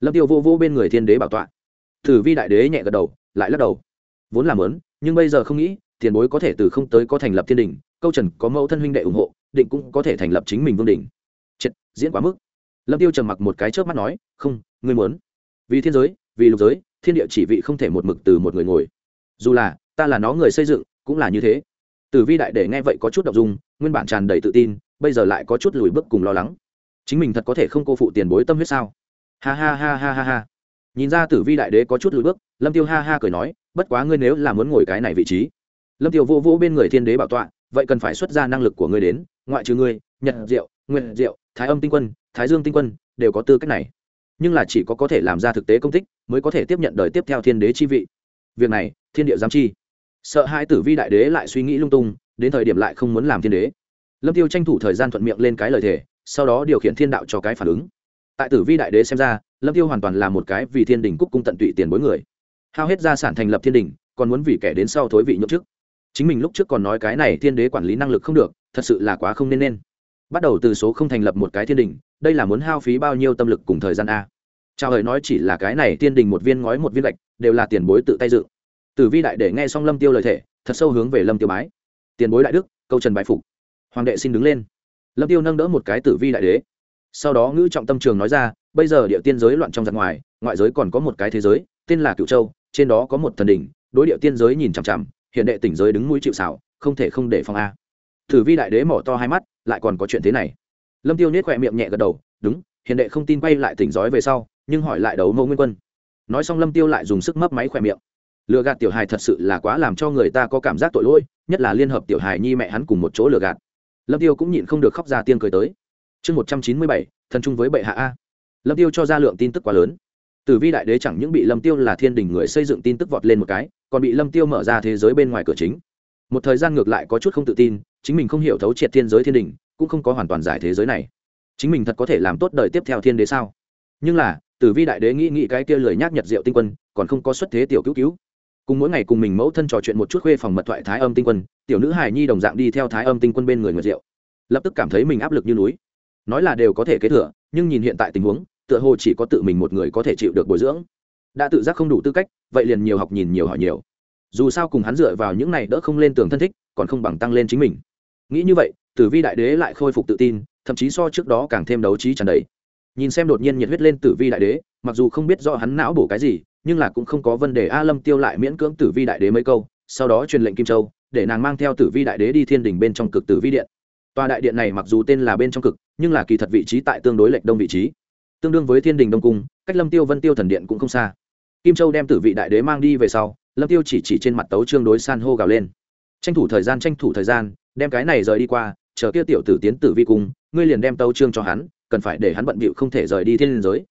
Lâm tiêu vô vô bên người thiên đế bảo tọa. Tử vi đại đế nhẹ gật đầu, lại lắc đầu. Vốn làm lớn nhưng bây giờ không nghĩ tiền bối có thể từ không tới có thành lập thiên đình, câu trần có mẫu thân huynh đệ ủng hộ, định cũng có thể thành lập chính mình vương đình. Triệt, diễn quá mức. Lâm tiêu trầm mặc một cái chớp mắt nói, không, ngươi muốn. Vì thiên giới, vì lục giới, thiên địa chỉ vị không thể một mực từ một người ngồi. Dù là, ta là nó người xây dựng, cũng là như thế. Tử vi đại để nghe vậy có chút động dung, nguyên bản tràn đầy tự tin, bây giờ lại có chút lùi bước cùng lo lắng. Chính mình thật có thể không cô phụ tiền bối tâm huyết sao? Ha ha ha ha ha ha. Nhìn ra tử vi đại đế có chút lùi bước, lâm tiêu ha ha cười nói, bất quá ngươi nếu là muốn ngồi cái này vị trí lâm tiêu vô vô bên người thiên đế bảo tọa, vậy cần phải xuất ra năng lực của ngươi đến, ngoại trừ ngươi, nhật diệu nguyện diệu, thái âm tinh quân, thái dương tinh quân đều có tư cách này. Nhưng là chỉ có có thể làm ra thực tế công tích mới có thể tiếp nhận đời tiếp theo thiên đế chi vị. Việc này, thiên địa giám chi. Sợ hai tử vi đại đế lại suy nghĩ lung tung, đến thời điểm lại không muốn làm thiên đế. Lâm tiêu tranh thủ thời gian thuận miệng lên cái lời thề, sau đó điều khiển thiên đạo cho cái phản ứng. Tại tử vi đại đế xem ra, lâm tiêu hoàn toàn là một cái vì thiên đình cúc cung tận tụy tiền bối người. Hao hết gia sản thành lập thiên đình, còn muốn vì kẻ đến sau thối vị nhậm chức chính mình lúc trước còn nói cái này thiên đế quản lý năng lực không được, thật sự là quá không nên nên. Bắt đầu từ số không thành lập một cái thiên đình, đây là muốn hao phí bao nhiêu tâm lực cùng thời gian a? Chào hời nói chỉ là cái này thiên đình một viên ngói một viên gạch, đều là tiền bối tự tay dự tử vi đại để nghe xong lâm tiêu lời thể thật sâu hướng về lâm tiêu bái. Tiền bối đại đức, câu trần bái phục. Hoàng đệ xin đứng lên. Lâm tiêu nâng đỡ một cái tử vi đại đế. Sau đó ngữ trọng tâm trường nói ra, bây giờ địa tiên giới loạn trong giặc ngoài, ngoại giới còn có một cái thế giới, tên là cựu châu, trên đó có một thần đỉnh, đối địa tiên giới nhìn chằm chằm hiện đệ tỉnh giới đứng mũi chịu xảo không thể không để phòng a. Tử vi đại đế mỏ to hai mắt, lại còn có chuyện thế này. Lâm tiêu nết khỏe miệng nhẹ gật đầu, đúng, hiện đệ không tin quay lại tỉnh giói về sau, nhưng hỏi lại đấu mẫu nguyên quân. Nói xong lâm tiêu lại dùng sức mấp máy khỏe miệng. Lừa gạt tiểu hài thật sự là quá làm cho người ta có cảm giác tội lỗi, nhất là liên hợp tiểu hài nhi mẹ hắn cùng một chỗ lừa gạt. Lâm tiêu cũng nhịn không được khóc ra tiên cười tới. Chương một trăm chín mươi bảy, thần trung với bệ hạ a. Lâm tiêu cho ra lượng tin tức quá lớn. Tử vi đại đế chẳng những bị lâm tiêu là thiên đình người xây dựng tin tức vọt lên một cái còn bị lâm tiêu mở ra thế giới bên ngoài cửa chính. Một thời gian ngược lại có chút không tự tin, chính mình không hiểu thấu triệt thiên giới thiên đình, cũng không có hoàn toàn giải thế giới này. Chính mình thật có thể làm tốt đời tiếp theo thiên đế sao? Nhưng là, tử vi đại đế nghĩ nghĩ cái kia lười nhác nhật diệu tinh quân, còn không có xuất thế tiểu cứu cứu. Cùng mỗi ngày cùng mình mẫu thân trò chuyện một chút khuê phòng mật thoại thái âm tinh quân, tiểu nữ hài nhi đồng dạng đi theo thái âm tinh quân bên người nguyệt diệu lập tức cảm thấy mình áp lực như núi. Nói là đều có thể kế thừa, nhưng nhìn hiện tại tình huống, tựa hồ chỉ có tự mình một người có thể chịu được bồi dưỡng đã tự giác không đủ tư cách, vậy liền nhiều học nhìn nhiều hỏi nhiều. Dù sao cùng hắn dựa vào những này đỡ không lên tường thân thích, còn không bằng tăng lên chính mình. Nghĩ như vậy, tử vi đại đế lại khôi phục tự tin, thậm chí so trước đó càng thêm đấu trí tràn đầy. Nhìn xem đột nhiên nhiệt huyết lên tử vi đại đế, mặc dù không biết do hắn não bổ cái gì, nhưng là cũng không có vấn đề. A lâm tiêu lại miễn cưỡng tử vi đại đế mấy câu, sau đó truyền lệnh kim châu, để nàng mang theo tử vi đại đế đi thiên đình bên trong cực tử vi điện. Tòa đại điện này mặc dù tên là bên trong cực, nhưng là kỳ thật vị trí tại tương đối lệch đông vị trí. Tương đương với thiên đình đông cung, cách lâm tiêu vân tiêu thần điện cũng không xa kim châu đem tử vị đại đế mang đi về sau, lâm tiêu chỉ chỉ trên mặt tấu trương đối san hô gào lên. Tranh thủ thời gian, tranh thủ thời gian, đem cái này rời đi qua, chờ kia tiểu tử tiến tử vi cung, ngươi liền đem tấu trương cho hắn, cần phải để hắn bận bịu không thể rời đi thiên giới.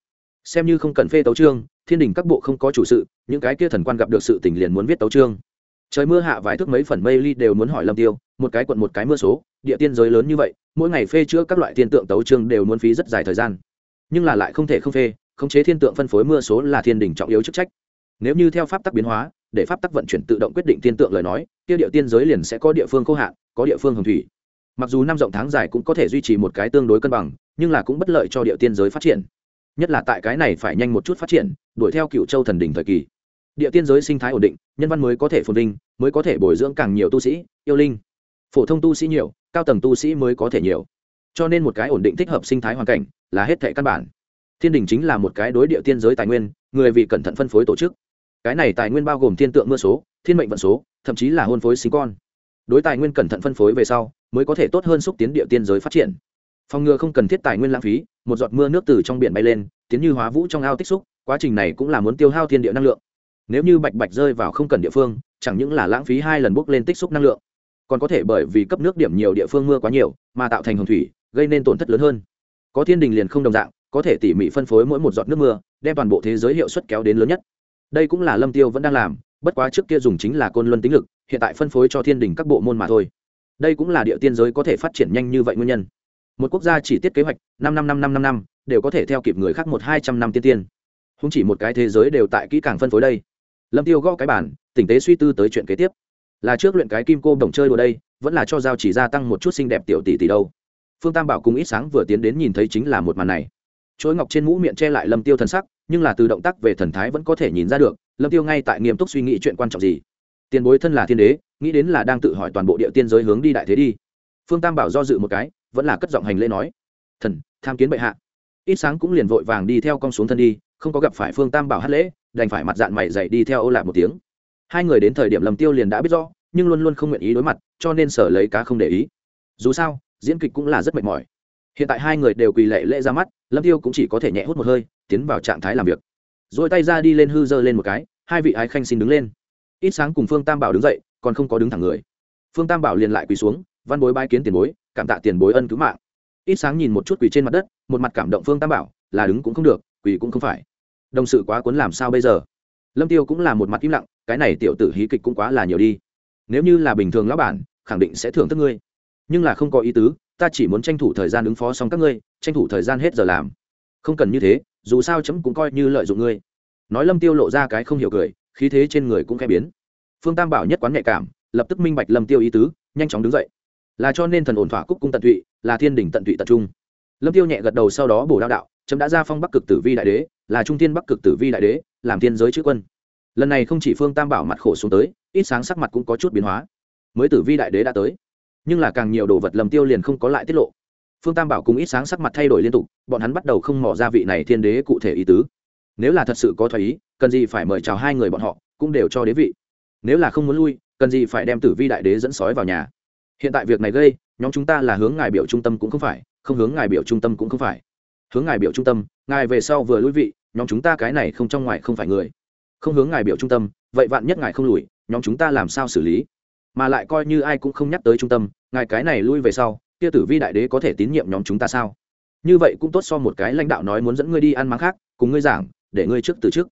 Xem như không cần phê tấu trương, thiên đình các bộ không có chủ sự, những cái kia thần quan gặp được sự tình liền muốn viết tấu trương. Trời mưa hạ vài thước mấy phần mây ly đều muốn hỏi lâm tiêu, một cái quận một cái mưa số, địa tiên giới lớn như vậy, mỗi ngày phê chữa các loại thiên tượng tấu trương đều muốn phí rất dài thời gian. Nhưng là lại không thể không phê khống chế thiên tượng phân phối mưa số là thiên đình trọng yếu chức trách. Nếu như theo pháp tắc biến hóa, để pháp tắc vận chuyển tự động quyết định thiên tượng lời nói tiêu địa tiên giới liền sẽ có địa phương khô hạn, có địa phương hồng thủy. Mặc dù năm rộng tháng dài cũng có thể duy trì một cái tương đối cân bằng, nhưng là cũng bất lợi cho địa tiên giới phát triển. Nhất là tại cái này phải nhanh một chút phát triển, đuổi theo cựu châu thần đỉnh thời kỳ. Địa tiên giới sinh thái ổn định, nhân văn mới có thể phồn vinh, mới có thể bồi dưỡng càng nhiều tu sĩ, yêu linh. Phổ thông tu sĩ nhiều, cao tầng tu sĩ mới có thể nhiều. Cho nên một cái ổn định thích hợp sinh thái hoàn cảnh là hết thệ căn bản thiên đình chính là một cái đối địa tiên giới tài nguyên, người vì cẩn thận phân phối tổ chức. Cái này tài nguyên bao gồm thiên tượng mưa số, thiên mệnh vận số, thậm chí là hôn phối sinh con. Đối tài nguyên cẩn thận phân phối về sau, mới có thể tốt hơn xúc tiến địa tiên giới phát triển. Phòng ngừa không cần thiết tài nguyên lãng phí, một giọt mưa nước từ trong biển bay lên, tiến như hóa vũ trong ao tích xúc, quá trình này cũng là muốn tiêu hao thiên địa năng lượng. Nếu như bạch bạch rơi vào không cần địa phương, chẳng những là lãng phí hai lần bốc lên tích xúc năng lượng, còn có thể bởi vì cấp nước điểm nhiều địa phương mưa quá nhiều, mà tạo thành hồng thủy, gây nên tổn thất lớn hơn. Có thiên đình liền không đồng dạng có thể tỉ mỉ phân phối mỗi một giọt nước mưa, đem toàn bộ thế giới hiệu suất kéo đến lớn nhất. Đây cũng là lâm tiêu vẫn đang làm, bất quá trước kia dùng chính là côn luân tính lực, hiện tại phân phối cho thiên đình các bộ môn mà thôi. Đây cũng là địa tiên giới có thể phát triển nhanh như vậy nguyên nhân. Một quốc gia chỉ tiết kế hoạch năm năm năm năm năm năm, đều có thể theo kịp người khác một hai trăm năm tiên tiên. Không chỉ một cái thế giới đều tại kỹ càng phân phối đây. Lâm tiêu gõ cái bản tỉnh tế suy tư tới chuyện kế tiếp. Là trước luyện cái kim cô đồng chơi đùa đây, vẫn là cho giao chỉ gia tăng một chút xinh đẹp tiểu tỷ tỷ đâu. Phương tam bảo cùng ít sáng vừa tiến đến nhìn thấy chính là một màn này chuỗi ngọc trên mũ miệng che lại lâm tiêu thần sắc, nhưng là từ động tác về thần thái vẫn có thể nhìn ra được, lâm tiêu ngay tại nghiêm túc suy nghĩ chuyện quan trọng gì. Tiền bối thân là thiên đế, nghĩ đến là đang tự hỏi toàn bộ địa tiên giới hướng đi đại thế đi. Phương tam bảo do dự một cái, vẫn là cất giọng hành lễ nói, thần, tham kiến bệ hạ. Ít sáng cũng liền vội vàng đi theo con xuống thân đi, không có gặp phải phương tam bảo hát lễ, đành phải mặt dạng mày dậy đi theo ô lạc một tiếng. Hai người đến thời điểm lầm tiêu liền đã biết rõ, nhưng luôn luôn không nguyện ý đối mặt, cho nên sở lấy cá không để ý. Dù sao, diễn kịch cũng là rất mệt mỏi hiện tại hai người đều quỳ lệ lễ ra mắt, lâm tiêu cũng chỉ có thể nhẹ hút một hơi, tiến vào trạng thái làm việc. Rồi tay ra đi lên hư dơ lên một cái, hai vị ái khanh xin đứng lên. Ít sáng cùng phương tam bảo đứng dậy, còn không có đứng thẳng người. Phương tam bảo liền lại quỳ xuống, văn bối bái kiến tiền bối, cảm tạ tiền bối ân cứu mạng. Ít sáng nhìn một chút quỳ trên mặt đất, một mặt cảm động phương tam bảo, là đứng cũng không được, quỳ cũng không phải. Đồng sự quá cuốn làm sao bây giờ? Lâm tiêu cũng là một mặt im lặng, cái này tiểu tử hí kịch cũng quá là nhiều đi. Nếu như là bình thường lão bản, khẳng định sẽ thưởng thức ngươi. Nhưng là không có ý tứ ta chỉ muốn tranh thủ thời gian ứng phó xong các ngươi, tranh thủ thời gian hết giờ làm. Không cần như thế, dù sao chấm cũng coi như lợi dụng ngươi. Nói lâm tiêu lộ ra cái không hiểu cười, khí thế trên người cũng khẽ biến. Phương tam bảo nhất quán nhạy cảm, lập tức minh bạch lâm tiêu ý tứ, nhanh chóng đứng dậy. Là cho nên thần ổn thỏa cúc cung tận tụy, là thiên đỉnh tận tụy tập trung. Lâm tiêu nhẹ gật đầu sau đó bổ đao đạo, chấm đã ra phong bắc cực tử vi đại đế, là trung thiên bắc cực tử vi đại đế, làm thiên giới chữ quân. Lần này không chỉ phương tam bảo mặt khổ xuống tới, ít sáng sắc mặt cũng có chút biến hóa. Mới tử vi đại đế đã tới nhưng là càng nhiều đồ vật lầm tiêu liền không có lại tiết lộ. Phương tam bảo cùng ít sáng sắc mặt thay đổi liên tục, bọn hắn bắt đầu không mỏ ra vị này thiên đế cụ thể ý tứ. Nếu là thật sự có thoái ý, cần gì phải mời chào hai người bọn họ, cũng đều cho đế vị. Nếu là không muốn lui, cần gì phải đem tử vi đại đế dẫn sói vào nhà. Hiện tại việc này gây, nhóm chúng ta là hướng ngài biểu trung tâm cũng không phải, không hướng ngài biểu trung tâm cũng không phải. Hướng ngài biểu trung tâm, ngài về sau vừa lui vị, nhóm chúng ta cái này không trong ngoài không phải người. Không hướng ngài biểu trung tâm, vậy vạn nhất ngài không lùi, nhóm chúng ta làm sao xử lý? Mà lại coi như ai cũng không nhắc tới trung tâm, ngài cái này lui về sau, kia tử vi đại đế có thể tín nhiệm nhóm chúng ta sao? Như vậy cũng tốt so một cái lãnh đạo nói muốn dẫn ngươi đi ăn mắng khác, cùng ngươi giảng, để ngươi trước từ trước.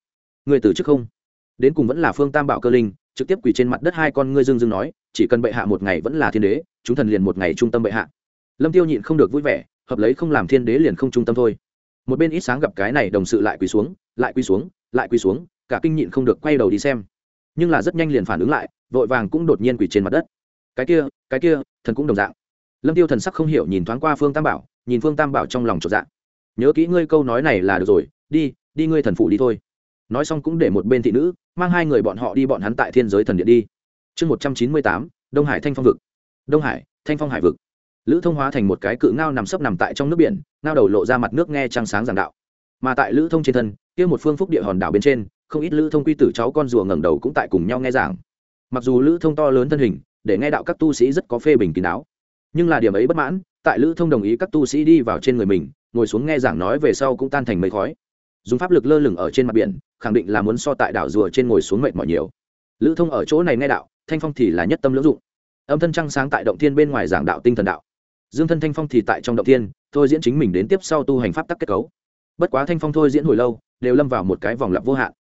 Ngươi từ trước không? Đến cùng vẫn là phương tam bảo cơ linh, trực tiếp quỳ trên mặt đất hai con ngươi dương dương nói, chỉ cần bệ hạ một ngày vẫn là thiên đế, chúng thần liền một ngày trung tâm bệ hạ. Lâm tiêu nhịn không được vui vẻ, hợp lấy không làm thiên đế liền không trung tâm thôi. Một bên ít sáng gặp cái này đồng sự lại quỳ xuống, lại quỳ xuống, lại quỳ xuống, cả kinh nhịn không được quay đầu đi xem. Nhưng là rất nhanh liền phản ứng lại vội vàng cũng đột nhiên quỳ trên mặt đất. Cái kia cái kia, thần cũng đồng dạng. Lâm tiêu thần sắc không hiểu nhìn thoáng qua phương tam bảo, nhìn phương tam bảo trong lòng trọn dạng nhớ kỹ ngươi câu nói này là được rồi, đi đi ngươi thần phụ đi thôi. Nói xong cũng để một bên thị nữ, mang hai người bọn họ đi bọn hắn tại thiên giới thần điện đi. Chương một trăm chín mươi tám, đông hải thanh phong vực. Đông hải, thanh phong hải vực. Lữ thông hóa thành một cái cự ngao nằm sấp nằm tại trong nước biển, ngao đầu lộ ra mặt nước nghe trăng sáng giảng đạo. Mà tại lữ thông trên thân, kia một phương phúc địa hòn đảo bên trên, không ít lữ thông quy tử cháu con rùa ngẩng đầu cũng tại cùng nhau nghe giảng mặc dù lữ thông to lớn thân hình, để nghe đạo các tu sĩ rất có phê bình kín đáo, nhưng là điểm ấy bất mãn, tại lữ thông đồng ý các tu sĩ đi vào trên người mình, ngồi xuống nghe giảng nói về sau cũng tan thành mấy khói. Dùng pháp lực lơ lửng ở trên mặt biển, khẳng định là muốn so tại đảo rùa trên ngồi xuống mệt mỏi nhiều. Lữ thông ở chỗ này nghe đạo, thanh phong thì là nhất tâm lưỡng dụng. Âm thân trăng sáng tại động thiên bên ngoài giảng đạo tinh thần đạo. Dương thân thanh phong thì tại trong động thiên, thôi diễn chính mình đến tiếp sau tu hành pháp tắc kết cấu. Bất quá thanh phong thôi diễn hồi lâu, đều lâm vào một cái vòng lặp vô hạn.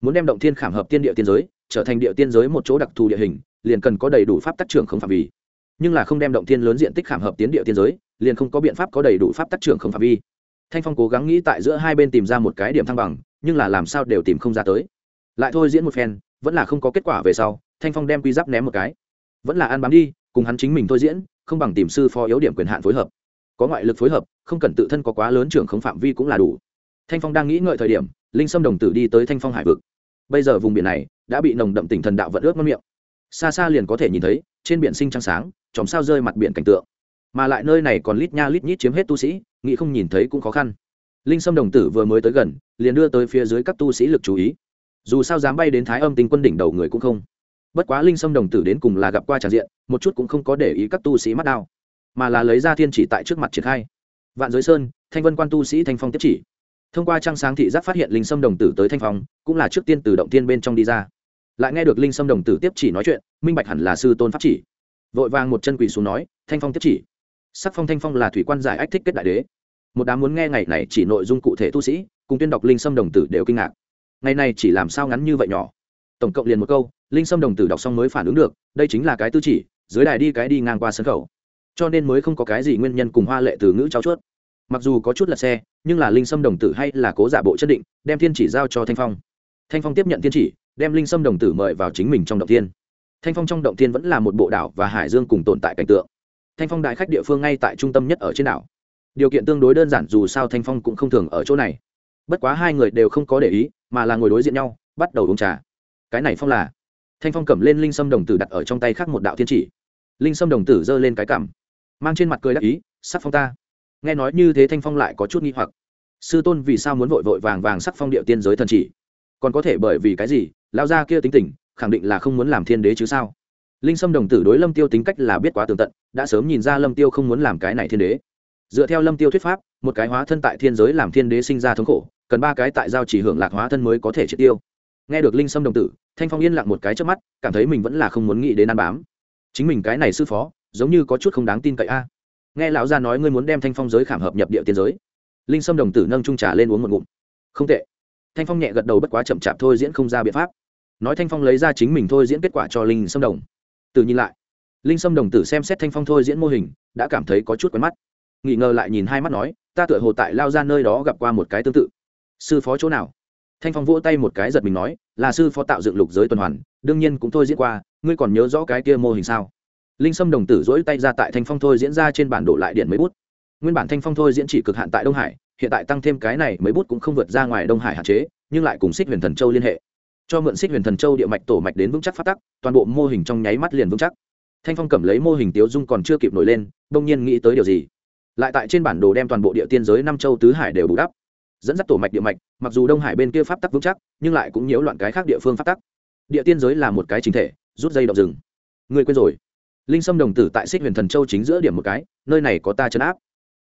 Muốn đem động thiên khảm hợp tiên địa tiên giới trở thành địa tiên giới một chỗ đặc thù địa hình, liền cần có đầy đủ pháp tác trưởng không phạm vi. Nhưng là không đem động thiên lớn diện tích khảm hợp tiến địa tiên giới, liền không có biện pháp có đầy đủ pháp tác trưởng không phạm vi. Thanh phong cố gắng nghĩ tại giữa hai bên tìm ra một cái điểm thăng bằng, nhưng là làm sao đều tìm không ra tới. Lại thôi diễn một phen, vẫn là không có kết quả về sau, thanh phong đem quy giáp ném một cái. Vẫn là ăn bám đi, cùng hắn chính mình thôi diễn, không bằng tìm sư phó yếu điểm quyền hạn phối hợp. Có ngoại lực phối hợp, không cần tự thân có quá lớn trưởng không phạm vi cũng là đủ. Thanh phong đang nghĩ ngợi thời điểm, linh sâm đồng tử đi tới thanh phong hải vực bây giờ vùng biển này đã bị nồng đậm tỉnh thần đạo vận ướt mất miệng. Xa xa liền có thể nhìn thấy, trên biển sinh trăng sáng, chòm sao rơi mặt biển cảnh tượng. Mà lại nơi này còn lít nha lít nhít chiếm hết tu sĩ, nghĩ không nhìn thấy cũng khó khăn. Linh sâm đồng tử vừa mới tới gần, liền đưa tới phía dưới các tu sĩ lực chú ý. Dù sao dám bay đến thái âm tinh quân đỉnh đầu người cũng không. Bất quá linh sâm đồng tử đến cùng là gặp qua tràn diện, một chút cũng không có để ý các tu sĩ mắt đao mà là lấy ra thiên chỉ tại trước mặt triển khai. Vạn giới sơn, thanh vân quan tu sĩ thanh phong tiếp chỉ thông qua trăng sáng thị giác phát hiện linh sâm đồng tử tới thanh phong, cũng là trước tiên từ động tiên bên trong đi ra. Lại nghe được linh sâm đồng tử tiếp chỉ nói chuyện, minh bạch hẳn là sư tôn pháp chỉ. Vội vàng một chân quỳ xuống nói, thanh phong tiếp chỉ. Sắc phong thanh phong là thủy quan giải ách thích kết đại đế. Một đám muốn nghe ngày này chỉ nội dung cụ thể tu sĩ, cùng tuyên đọc linh sâm đồng tử đều kinh ngạc. Ngày này chỉ làm sao ngắn như vậy nhỏ? Tổng cộng liền một câu, linh sâm đồng tử đọc xong mới phản ứng được, đây chính là cái tư chỉ, dưới đài đi cái đi ngang qua sân khẩu cho nên mới không có cái gì nguyên nhân cùng hoa lệ từ ngữ trao chuốt mặc dù có chút lật xe, nhưng là linh sâm đồng tử hay là cố giả bộ chất định, đem thiên chỉ giao cho thanh phong. Thanh phong tiếp nhận thiên chỉ, đem linh sâm đồng tử mời vào chính mình trong động tiên thanh phong trong động tiên vẫn là một bộ đảo và hải dương cùng tồn tại cảnh tượng. Thanh phong đại khách địa phương ngay tại trung tâm nhất ở trên đảo. Điều kiện tương đối đơn giản dù sao thanh phong cũng không thường ở chỗ này. Bất quá hai người đều không có để ý, mà là ngồi đối diện nhau, bắt đầu uống trà. Cái này phong là? Thanh phong cầm lên linh sâm đồng tử đặt ở trong tay khác một đạo thiên chỉ. Linh sâm đồng tử giơ lên cái cảm mang trên mặt cười đắc ý, sắc phong ta nghe nói như thế thanh phong lại có chút nghi hoặc. Sư tôn vì sao muốn vội vội vàng vàng sắc phong địa tiên giới thần chỉ? Còn có thể bởi vì cái gì? Lao ra kia tính tình, khẳng định là không muốn làm thiên đế chứ sao? Linh sâm đồng tử đối lâm tiêu tính cách là biết quá tường tận, đã sớm nhìn ra lâm tiêu không muốn làm cái này thiên đế. Dựa theo lâm tiêu thuyết pháp, một cái hóa thân tại thiên giới làm thiên đế sinh ra thống khổ, cần ba cái tại giao chỉ hưởng lạc hóa thân mới có thể triệt tiêu. Nghe được linh sâm đồng tử, thanh phong yên lặng một cái trước mắt, cảm thấy mình vẫn là không muốn nghĩ đến ăn bám. Chính mình cái này sư phó, giống như có chút không đáng tin cậy a nghe lão gia nói ngươi muốn đem thanh phong giới khảm hợp nhập địa tiên giới. Linh sâm đồng tử nâng trung trà lên uống một ngụm. Không tệ. Thanh phong nhẹ gật đầu bất quá chậm chạp thôi diễn không ra biện pháp. Nói thanh phong lấy ra chính mình thôi diễn kết quả cho linh sâm đồng. Tử nhìn lại, linh sâm đồng tử xem xét thanh phong thôi diễn mô hình, đã cảm thấy có chút quen mắt. Nghỉ ngờ lại nhìn hai mắt nói, ta tựa hồ tại lao ra nơi đó gặp qua một cái tương tự. Sư phó chỗ nào? Thanh phong vỗ tay một cái giật mình nói, là sư phó tạo dựng lục giới tuần hoàn, đương nhiên cũng thôi diễn qua, ngươi còn nhớ rõ cái kia mô hình sao? Linh sâm đồng tử dỗi tay ra tại thanh phong thôi diễn ra trên bản đồ lại điện mấy bút. Nguyên bản thanh phong thôi diễn chỉ cực hạn tại đông hải, hiện tại tăng thêm cái này mấy bút cũng không vượt ra ngoài đông hải hạn chế, nhưng lại cùng xích huyền thần châu liên hệ. Cho mượn xích huyền thần châu địa mạch tổ mạch đến vững chắc phát tắc, toàn bộ mô hình trong nháy mắt liền vững chắc. Thanh phong cầm lấy mô hình tiếu dung còn chưa kịp nổi lên, đông nhiên nghĩ tới điều gì? Lại tại trên bản đồ đem toàn bộ địa tiên giới năm châu tứ hải đều bù đắp. Dẫn dắt tổ mạch địa mạch, mặc dù đông hải bên kia pháp tắc vững chắc, nhưng lại cũng nhiễu loạn cái khác địa phương pháp tắc. Địa tiên giới là một cái chính thể, rút dây động rừng. Người quên rồi linh sâm đồng tử tại xích huyền thần châu chính giữa điểm một cái, nơi này có ta chấn áp.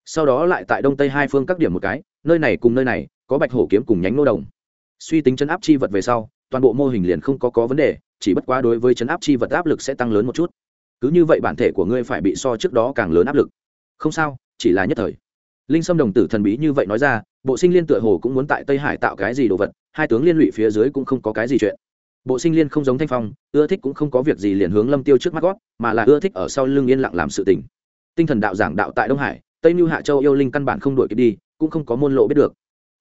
Sau đó lại tại đông tây hai phương các điểm một cái, nơi này cùng nơi này, có bạch hổ kiếm cùng nhánh nô đồng. Suy tính chấn áp chi vật về sau, toàn bộ mô hình liền không có có vấn đề, chỉ bất quá đối với chấn áp chi vật áp lực sẽ tăng lớn một chút. Cứ như vậy bản thể của ngươi phải bị so trước đó càng lớn áp lực. Không sao, chỉ là nhất thời. Linh sâm đồng tử thần bí như vậy nói ra, bộ sinh liên tựa hồ cũng muốn tại tây hải tạo cái gì đồ vật, hai tướng liên lụy phía dưới cũng không có cái gì chuyện bộ sinh liên không giống thanh phong, ưa thích cũng không có việc gì liền hướng lâm tiêu trước mắt gót mà là ưa thích ở sau lưng yên lặng làm sự tình. Tinh thần đạo giảng đạo tại đông hải, tây mưu hạ châu yêu linh căn bản không đuổi kịp đi, cũng không có môn lộ biết được.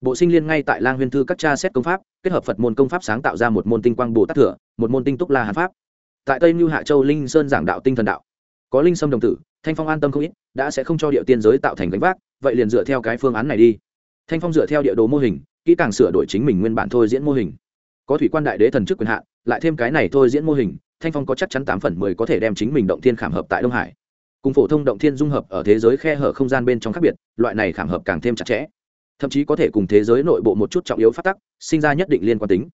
Bộ sinh liên ngay tại lang huyên thư các cha xét công pháp, kết hợp phật môn công pháp sáng tạo ra một môn tinh quang bồ tát thừa, một môn tinh túc la hán pháp. Tại tây mưu hạ châu linh sơn giảng đạo tinh thần đạo, có linh sâm đồng tử, thanh phong an tâm không ít, đã sẽ không cho địa tiên giới tạo thành gánh vác, vậy liền dựa theo cái phương án này đi. Thanh phong dựa theo địa đồ mô hình, kỹ càng sửa đổi chính mình nguyên bản thôi diễn mô hình có thủy quan đại đế thần chức quyền hạn, lại thêm cái này thôi diễn mô hình, thanh phong có chắc chắn tám phần mười có thể đem chính mình động thiên khảm hợp tại đông hải. Cùng phổ thông động thiên dung hợp ở thế giới khe hở không gian bên trong khác biệt, loại này khảm hợp càng thêm chặt chẽ. Thậm chí có thể cùng thế giới nội bộ một chút trọng yếu phát tắc, sinh ra nhất định liên quan tính.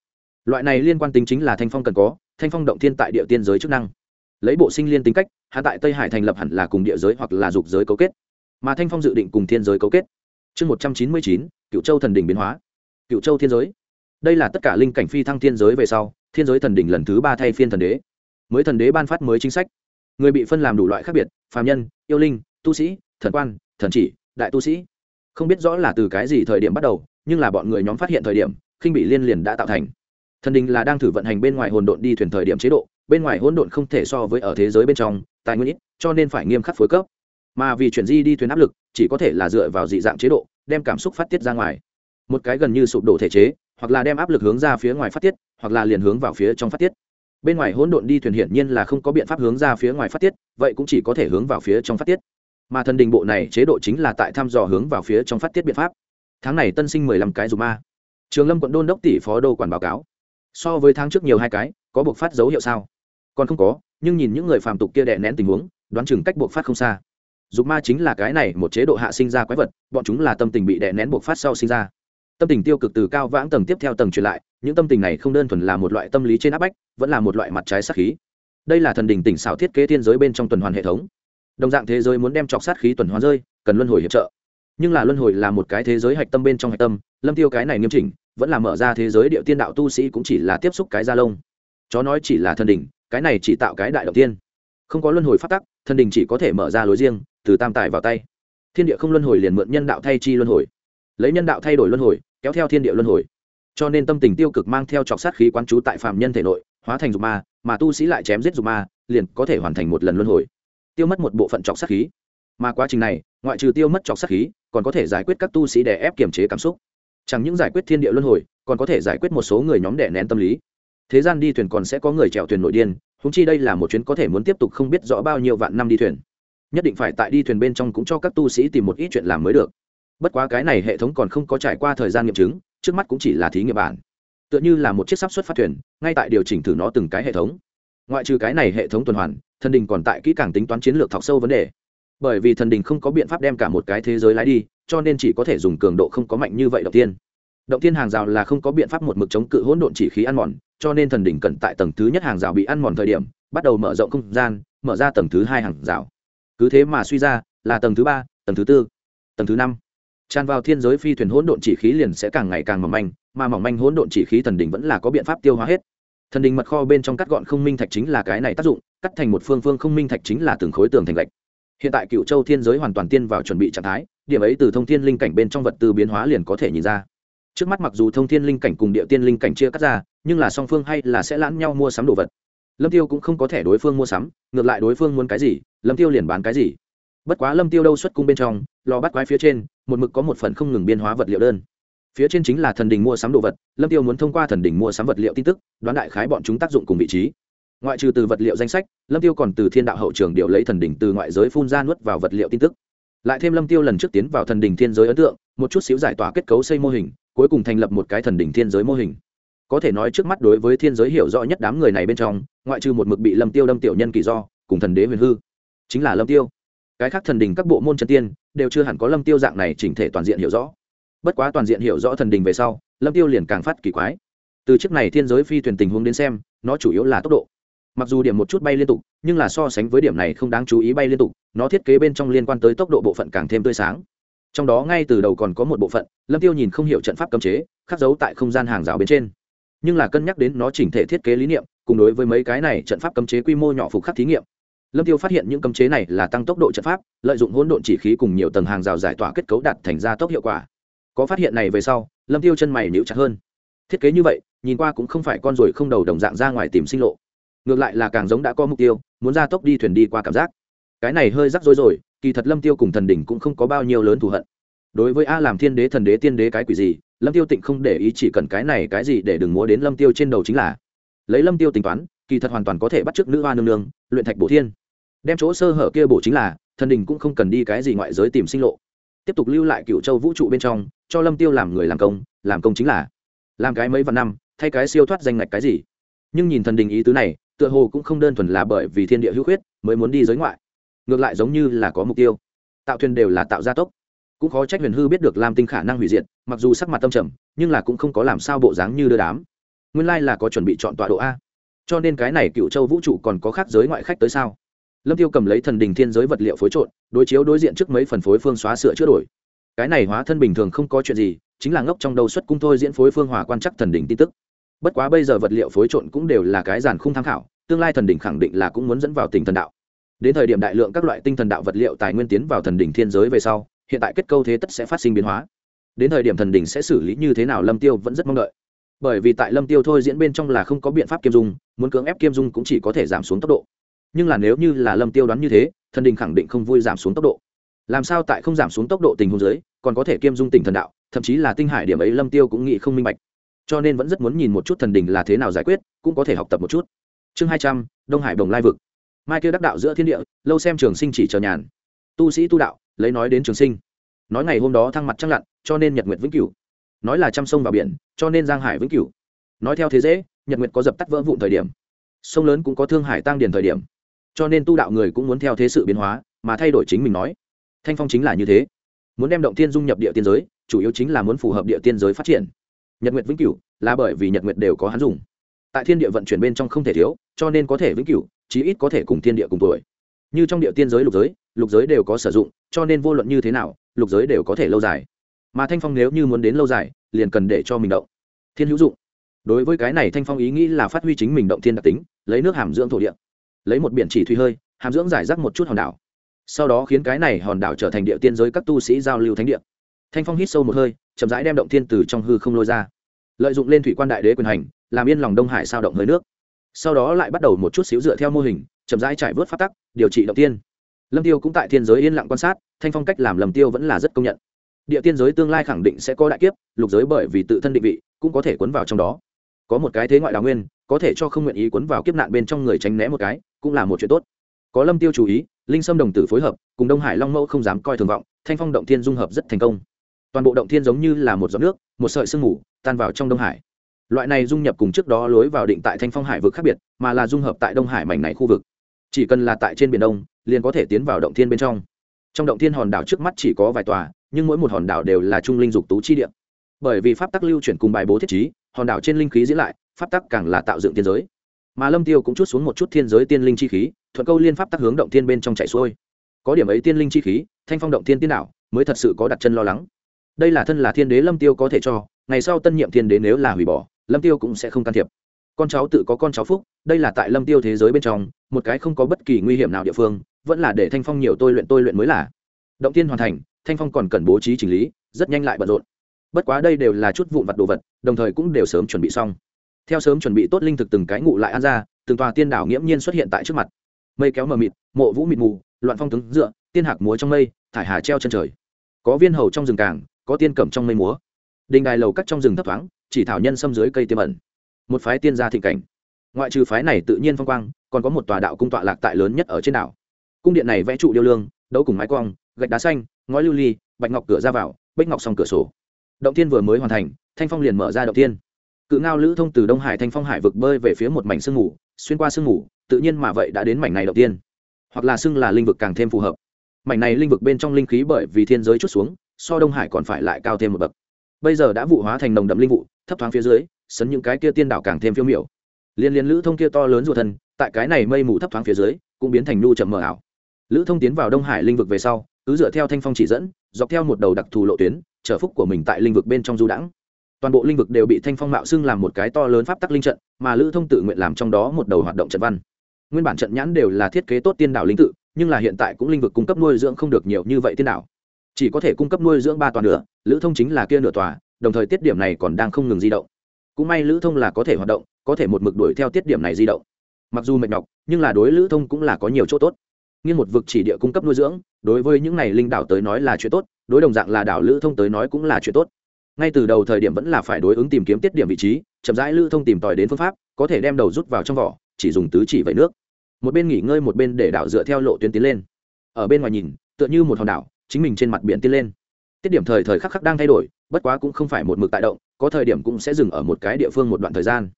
Loại này liên quan tính chính là thanh phong cần có, thanh phong động thiên tại địa tiên giới chức năng. Lấy bộ sinh liên tính cách, hạ tại tây hải thành lập hẳn là cùng địa giới hoặc là dục giới cấu kết. Mà thanh phong dự định cùng thiên giới cấu kết. Chương một trăm chín mươi chín cựu châu thần đình biến hóa. Cựu châu thiên giới đây là tất cả linh cảnh phi thăng thiên giới về sau, thiên giới thần đỉnh lần thứ ba thay phiên thần đế. Mới thần đế ban phát mới chính sách. Người bị phân làm đủ loại khác biệt, phàm nhân, yêu linh, tu sĩ, thần quan, thần chỉ, đại tu sĩ. Không biết rõ là từ cái gì thời điểm bắt đầu, nhưng là bọn người nhóm phát hiện thời điểm, khinh bị liên liền đã tạo thành. Thần đình là đang thử vận hành bên ngoài hồn độn đi thuyền thời điểm chế độ, bên ngoài hỗn độn không thể so với ở thế giới bên trong, tài nguyên ít, cho nên phải nghiêm khắc phối cấp. Mà vì chuyển di đi thuyền áp lực, chỉ có thể là dựa vào dị dạng chế độ, đem cảm xúc phát tiết ra ngoài. Một cái gần như sụp đổ thể chế hoặc là đem áp lực hướng ra phía ngoài phát tiết, hoặc là liền hướng vào phía trong phát tiết. Bên ngoài hỗn độn đi thuyền hiển nhiên là không có biện pháp hướng ra phía ngoài phát tiết, vậy cũng chỉ có thể hướng vào phía trong phát tiết. Mà thần đình bộ này chế độ chính là tại thăm dò hướng vào phía trong phát tiết biện pháp. Tháng này tân sinh mười lăm cái dù ma. Trường lâm quận đôn đốc tỷ phó đô quản báo cáo. So với tháng trước nhiều hai cái, có buộc phát dấu hiệu sao? Còn không có, nhưng nhìn những người phàm tục kia đè nén tình huống, đoán chừng cách buộc phát không xa. Dục ma chính là cái này một chế độ hạ sinh ra quái vật, bọn chúng là tâm tình bị đè nén buộc phát sau sinh ra tâm tình tiêu cực từ cao vãng tầng tiếp theo tầng truyền lại, những tâm tình này không đơn thuần là một loại tâm lý trên áp bách, vẫn là một loại mặt trái sát khí. Đây là thần đình tỉnh xảo thiết kế thiên giới bên trong tuần hoàn hệ thống. Đồng dạng thế giới muốn đem chọc sát khí tuần hoàn rơi, cần luân hồi hiệp trợ. Nhưng là luân hồi là một cái thế giới hạch tâm bên trong hạch tâm, lâm tiêu cái này nghiêm chỉnh, vẫn là mở ra thế giới địa tiên đạo tu sĩ cũng chỉ là tiếp xúc cái gia lông. Chó nói chỉ là thần đình cái này chỉ tạo cái đại động tiên. Không có luân hồi phát tắc, thần đình chỉ có thể mở ra lối riêng, từ tam tài vào tay. Thiên địa không luân hồi liền mượn nhân đạo thay chi luân hồi. Lấy nhân đạo thay đổi luân hồi kéo theo thiên địa luân hồi. Cho nên tâm tình tiêu cực mang theo trọc sát khí quán trú tại phạm nhân thể nội, hóa thành dục ma, mà tu sĩ lại chém giết dục ma, liền có thể hoàn thành một lần luân hồi. Tiêu mất một bộ phận trọc sát khí. Mà quá trình này, ngoại trừ tiêu mất trọc sát khí, còn có thể giải quyết các tu sĩ đè ép kiềm chế cảm xúc. Chẳng những giải quyết thiên địa luân hồi, còn có thể giải quyết một số người nhóm đè nén tâm lý. Thế gian đi thuyền còn sẽ có người chèo thuyền nội điên húng chi đây là một chuyến có thể muốn tiếp tục không biết rõ bao nhiêu vạn năm đi thuyền. Nhất định phải tại đi thuyền bên trong cũng cho các tu sĩ tìm một ít chuyện làm mới được bất quá cái này hệ thống còn không có trải qua thời gian nghiệm chứng, trước mắt cũng chỉ là thí nghiệm bản. Tựa như là một chiếc sắp xuất phát thuyền, ngay tại điều chỉnh thử nó từng cái hệ thống. Ngoại trừ cái này hệ thống tuần hoàn, thần đình còn tại kỹ càng tính toán chiến lược thọc sâu vấn đề. Bởi vì thần đình không có biện pháp đem cả một cái thế giới lái đi, cho nên chỉ có thể dùng cường độ không có mạnh như vậy đầu tiên. Động tiên hàng rào là không có biện pháp một mực chống cự hỗn độn chỉ khí ăn mòn, cho nên thần đỉnh cần tại tầng thứ nhất hàng rào bị ăn mòn thời điểm, bắt đầu mở rộng không gian, mở ra tầng thứ hai hàng rào. Cứ thế mà suy ra, là tầng thứ ba, tầng thứ tư, tầng thứ năm tràn vào thiên giới phi thuyền hỗn độn chỉ khí liền sẽ càng ngày càng mỏng manh, mà mỏng manh hỗn độn chỉ khí thần đình vẫn là có biện pháp tiêu hóa hết. Thần đình mật kho bên trong cắt gọn không minh thạch chính là cái này tác dụng, cắt thành một phương phương không minh thạch chính là từng khối tường thành lệch hiện tại cựu châu thiên giới hoàn toàn tiên vào chuẩn bị trạng thái, điểm ấy từ thông thiên linh cảnh bên trong vật tư biến hóa liền có thể nhìn ra. Trước mắt mặc dù thông thiên linh cảnh cùng địa tiên linh cảnh chia cắt ra, nhưng là song phương hay là sẽ lãn nhau mua sắm đồ vật. Lâm tiêu cũng không có thể đối phương mua sắm, ngược lại đối phương muốn cái gì, lâm tiêu liền bán cái gì bất quá lâm tiêu đâu xuất cung bên trong, lò bắt quái phía trên, một mực có một phần không ngừng biên hóa vật liệu đơn. Phía trên chính là thần đình mua sắm đồ vật, lâm tiêu muốn thông qua thần đình mua sắm vật liệu tin tức, đoán đại khái bọn chúng tác dụng cùng vị trí. Ngoại trừ từ vật liệu danh sách, lâm tiêu còn từ thiên đạo hậu trường điều lấy thần đình từ ngoại giới phun ra nuốt vào vật liệu tin tức. Lại thêm lâm tiêu lần trước tiến vào thần đình thiên giới ấn tượng, một chút xíu giải tỏa kết cấu xây mô hình, cuối cùng thành lập một cái thần đình thiên giới mô hình. Có thể nói trước mắt đối với thiên giới hiểu rõ nhất đám người này bên trong, ngoại trừ một mực bị lâm tiêu đâm tiểu nhân kỳ do, cùng thần đế huyền hư, chính là lâm tiêu cái khác thần đình các bộ môn chân tiên đều chưa hẳn có lâm tiêu dạng này chỉnh thể toàn diện hiểu rõ. Bất quá toàn diện hiểu rõ thần đình về sau, lâm tiêu liền càng phát kỳ quái. Từ chiếc này thiên giới phi thuyền tình huống đến xem, nó chủ yếu là tốc độ. Mặc dù điểm một chút bay liên tục, nhưng là so sánh với điểm này không đáng chú ý bay liên tục, nó thiết kế bên trong liên quan tới tốc độ bộ phận càng thêm tươi sáng. Trong đó ngay từ đầu còn có một bộ phận, lâm tiêu nhìn không hiểu trận pháp cấm chế, khắc dấu tại không gian hàng rào bên trên. Nhưng là cân nhắc đến nó chỉnh thể thiết kế lý niệm, cùng đối với mấy cái này trận pháp cấm chế quy mô nhỏ phục khắc thí nghiệm lâm tiêu phát hiện những cấm chế này là tăng tốc độ trận pháp, lợi dụng hỗn độn chỉ khí cùng nhiều tầng hàng rào giải tỏa kết cấu đạt thành ra tốc hiệu quả. Có phát hiện này về sau, lâm tiêu chân mày níu chặt hơn. Thiết kế như vậy, nhìn qua cũng không phải con rồi không đầu đồng dạng ra ngoài tìm sinh lộ. Ngược lại là càng giống đã có mục tiêu, muốn ra tốc đi thuyền đi qua cảm giác. Cái này hơi rắc rối rồi, kỳ thật lâm tiêu cùng thần đỉnh cũng không có bao nhiêu lớn thù hận. Đối với a làm thiên đế, thần đế tiên đế cái quỷ gì, lâm tiêu tịnh không để ý chỉ cần cái này cái gì để đừng múa đến lâm tiêu trên đầu chính là. Lấy lâm tiêu tính toán, kỳ thật hoàn toàn có thể bắt chước nữ hoa nương nương, luyện thạch bổ thiên đem chỗ sơ hở kia bổ chính là, thần đình cũng không cần đi cái gì ngoại giới tìm sinh lộ. Tiếp tục lưu lại cựu châu vũ trụ bên trong, cho lâm tiêu làm người làm công làm công chính là làm cái mấy vạn năm, thay cái siêu thoát danh ngạch cái gì. Nhưng nhìn thần đình ý tứ này, tựa hồ cũng không đơn thuần là bởi vì thiên địa hữu khuyết mới muốn đi giới ngoại. Ngược lại giống như là có mục tiêu. Tạo thuyền đều là tạo gia tốc. Cũng khó trách huyền hư biết được lam tinh khả năng hủy diệt, mặc dù sắc mặt tâm trầm, nhưng là cũng không có làm sao bộ dáng như đưa đám. Nguyên lai là có chuẩn bị chọn tọa độ a. Cho nên cái này cựu châu vũ trụ còn có khác giới ngoại khách tới sao? Lâm tiêu cầm lấy thần đình thiên giới vật liệu phối trộn, đối chiếu đối diện trước mấy phần phối phương xóa sửa chữa đổi. Cái này hóa thân bình thường không có chuyện gì, chính là ngốc trong đầu xuất cung thôi diễn phối phương hòa quan chắc thần đình tin tức. Bất quá bây giờ vật liệu phối trộn cũng đều là cái giàn khung tham khảo, tương lai thần đỉnh khẳng định là cũng muốn dẫn vào tình thần đạo. Đến thời điểm đại lượng các loại tinh thần đạo vật liệu tài nguyên tiến vào thần đỉnh thiên giới về sau, hiện tại kết câu thế tất sẽ phát sinh biến hóa. Đến thời điểm thần đỉnh sẽ xử lý như thế nào lâm tiêu vẫn rất mong đợi. Bởi vì tại lâm tiêu thôi diễn bên trong là không có biện pháp kiêm dung, muốn cưỡng ép kiêm dung cũng chỉ có thể giảm xuống tốc độ nhưng là nếu như là lâm tiêu đoán như thế, thần đình khẳng định không vui giảm xuống tốc độ. Làm sao tại không giảm xuống tốc độ tình huống giới còn có thể kiêm dung tỉnh thần đạo, thậm chí là tinh hải điểm ấy lâm tiêu cũng nghĩ không minh bạch. Cho nên vẫn rất muốn nhìn một chút thần đình là thế nào giải quyết, cũng có thể học tập một chút. Chương hai trăm, đông hải đồng lai vực. Mai kia đắc đạo giữa thiên địa, lâu xem trường sinh chỉ chờ nhàn. Tu sĩ tu đạo, lấy nói đến trường sinh. Nói ngày hôm đó thăng mặt trăng lặn, cho nên nhật nguyệt vĩnh cửu. Nói là trăm sông vào biển, cho nên giang hải vĩnh cửu. Nói theo thế dễ, nhật nguyệt có dập tắt vỡ vụn thời điểm. Sông lớn cũng có thương hải tăng điền thời điểm cho nên tu đạo người cũng muốn theo thế sự biến hóa, mà thay đổi chính mình nói. Thanh phong chính là như thế. Muốn đem động tiên dung nhập địa tiên giới, chủ yếu chính là muốn phù hợp địa tiên giới phát triển. Nhật nguyệt vĩnh cửu là bởi vì nhật nguyệt đều có hắn dùng. Tại thiên địa vận chuyển bên trong không thể thiếu, cho nên có thể vĩnh cửu, chí ít có thể cùng thiên địa cùng tuổi. Như trong địa tiên giới lục giới lục giới đều có sử dụng, cho nên vô luận như thế nào, lục giới đều có thể lâu dài. Mà thanh phong nếu như muốn đến lâu dài, liền cần để cho mình động. Thiên hữu dụng. Đối với cái này thanh phong ý nghĩ là phát huy chính mình động thiên đặc tính, lấy nước hàm dưỡng thổ địa lấy một biển chỉ thủy hơi, hàm dưỡng giải rác một chút hòn đảo. Sau đó khiến cái này hòn đảo trở thành địa tiên giới các tu sĩ giao lưu thánh địa. Thanh phong hít sâu một hơi, chậm rãi đem động thiên từ trong hư không lôi ra. Lợi dụng lên thủy quan đại đế quyền hành, làm yên lòng đông hải sao động hơi nước. Sau đó lại bắt đầu một chút xíu dựa theo mô hình, chậm rãi trải vớt phát tắc, điều trị động tiên lâm tiêu cũng tại thiên giới yên lặng quan sát, thanh phong cách làm lầm tiêu vẫn là rất công nhận. Địa tiên giới tương lai khẳng định sẽ có đại kiếp, lục giới bởi vì tự thân định vị, cũng có thể cuốn vào trong đó. Có một cái thế ngoại đào nguyên, có thể cho không nguyện ý cuốn vào kiếp nạn bên trong người tránh né một cái cũng là một chuyện tốt. Có lâm tiêu chú ý, linh sâm đồng tử phối hợp, cùng đông hải long mẫu không dám coi thường vọng, thanh phong động thiên dung hợp rất thành công. Toàn bộ động thiên giống như là một giọt nước, một sợi sương mù, tan vào trong đông hải. Loại này dung nhập cùng trước đó lối vào định tại thanh phong hải vực khác biệt, mà là dung hợp tại đông hải mảnh này khu vực. Chỉ cần là tại trên biển đông, liền có thể tiến vào động thiên bên trong. Trong động thiên hòn đảo trước mắt chỉ có vài tòa, nhưng mỗi một hòn đảo đều là trung linh dục tú chi địa. Bởi vì pháp tắc lưu chuyển cùng bài bố thiết trí, hòn đảo trên linh khí diễn lại, pháp tắc càng là tạo dựng thiên giới mà lâm tiêu cũng chút xuống một chút thiên giới tiên linh chi khí thuận câu liên pháp tắc hướng động thiên bên trong chạy xuôi. Có điểm ấy tiên linh chi khí thanh phong động thiên tiên nào, mới thật sự có đặt chân lo lắng. Đây là thân là thiên đế lâm tiêu có thể cho ngày sau tân nhiệm thiên đế nếu là hủy bỏ lâm tiêu cũng sẽ không can thiệp. Con cháu tự có con cháu phúc đây là tại lâm tiêu thế giới bên trong một cái không có bất kỳ nguy hiểm nào địa phương vẫn là để thanh phong nhiều tôi luyện tôi luyện mới là. Động tiên hoàn thành thanh phong còn cần bố trí chỉnh lý rất nhanh lại bận rộn. Bất quá đây đều là chút vụn vặt đồ vật đồng thời cũng đều sớm chuẩn bị xong theo sớm chuẩn bị tốt linh thực từng cái ngụ lại ăn ra, từng tòa tiên đảo nghiễm nhiên xuất hiện tại trước mặt. Mây kéo mờ mịt, mộ vũ mịt mù, loạn phong tướng dựa, tiên hạc múa trong mây, thải hà treo chân trời. Có viên hầu trong rừng càng, có tiên cẩm trong mây múa. Đình đài lầu cắt trong rừng thấp thoáng, chỉ thảo nhân xâm dưới cây tiêm ẩn. Một phái tiên gia thịnh cảnh. Ngoại trừ phái này tự nhiên phong quang, còn có một tòa đạo cung tọa lạc tại lớn nhất ở trên đảo. Cung điện này vẽ trụ điêu lương, đấu cùng mái quang gạch đá xanh, ngói lưu ly, bạch ngọc cửa ra vào, bích ngọc song cửa sổ. Động thiên vừa mới hoàn thành, thanh phong liền mở ra động thiên cự ngao lữ thông từ đông hải thanh phong hải vực bơi về phía một mảnh sương mù, xuyên qua sương mù, tự nhiên mà vậy đã đến mảnh này đầu tiên. Hoặc là xưng là linh vực càng thêm phù hợp. Mảnh này linh vực bên trong linh khí bởi vì thiên giới chút xuống, so đông hải còn phải lại cao thêm một bậc. Bây giờ đã vụ hóa thành nồng đậm linh vụ, thấp thoáng phía dưới, sấn những cái kia tiên đảo càng thêm phiêu miểu. Liên liên lữ thông kia to lớn ruột thân, tại cái này mây mù thấp thoáng phía dưới, cũng biến thành nu chậm mờ ảo. Lữ thông tiến vào đông hải linh vực về sau, cứ dựa theo thanh phong chỉ dẫn, dọc theo một đầu đặc thù lộ tuyến trở phúc của mình tại linh vực bên trong du đãng toàn bộ linh vực đều bị thanh phong mạo xưng làm một cái to lớn pháp tắc linh trận, mà lữ thông tự nguyện làm trong đó một đầu hoạt động trận văn. Nguyên bản trận nhãn đều là thiết kế tốt tiên đảo linh tự, nhưng là hiện tại cũng linh vực cung cấp nuôi dưỡng không được nhiều như vậy tiên đảo. Chỉ có thể cung cấp nuôi dưỡng ba toàn nửa, lữ thông chính là kia nửa tòa, đồng thời tiết điểm này còn đang không ngừng di động. Cũng may lữ thông là có thể hoạt động, có thể một mực đuổi theo tiết điểm này di động. Mặc dù mệt nhọc, nhưng là đối lữ thông cũng là có nhiều chỗ tốt. Nghiên một vực chỉ địa cung cấp nuôi dưỡng, đối với những này linh đảo tới nói là chuyện tốt, đối đồng dạng là đảo lữ thông tới nói cũng là chuyện tốt ngay từ đầu thời điểm vẫn là phải đối ứng tìm kiếm tiết điểm vị trí, chậm rãi lữ thông tìm tòi đến phương pháp, có thể đem đầu rút vào trong vỏ, chỉ dùng tứ chỉ vẩy nước. Một bên nghỉ ngơi một bên để đảo dựa theo lộ tuyến tiến lên. Ở bên ngoài nhìn, tựa như một hòn đảo, chính mình trên mặt biển tiến lên. Tiết điểm thời thời khắc khắc đang thay đổi, bất quá cũng không phải một mực tại động, có thời điểm cũng sẽ dừng ở một cái địa phương một đoạn thời gian.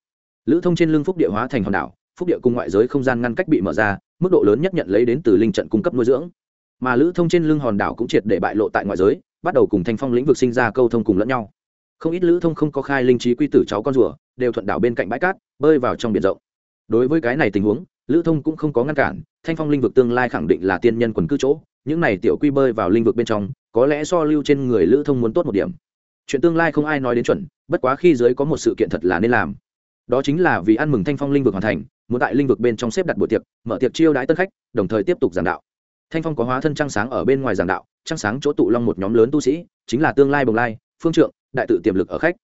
Lữ thông trên lưng phúc địa hóa thành hòn đảo, phúc địa cung ngoại giới không gian ngăn cách bị mở ra, mức độ lớn nhất nhận lấy đến từ linh trận cung cấp nuôi dưỡng. Mà lữ thông trên lưng hòn đảo cũng triệt để bại lộ tại ngoại giới bắt đầu cùng thanh phong lĩnh vực sinh ra câu thông cùng lẫn nhau. Không ít lữ thông không có khai linh trí quy tử cháu con rùa, đều thuận đảo bên cạnh bãi cát, bơi vào trong biển rộng. Đối với cái này tình huống, lữ thông cũng không có ngăn cản, thanh phong linh vực tương lai khẳng định là tiên nhân quần cư chỗ, những này tiểu quy bơi vào linh vực bên trong, có lẽ so lưu trên người lữ thông muốn tốt một điểm. Chuyện tương lai không ai nói đến chuẩn, bất quá khi giới có một sự kiện thật là nên làm. Đó chính là vì ăn mừng thanh phong linh vực hoàn thành, muốn tại linh vực bên trong xếp đặt buổi tiệc, mở tiệc chiêu đãi tân khách, đồng thời tiếp tục giảng đạo thanh phong có hóa thân trăng sáng ở bên ngoài giảng đạo, trăng sáng chỗ tụ long một nhóm lớn tu sĩ, chính là tương lai bồng lai, phương trượng, đại tự tiềm lực ở khách.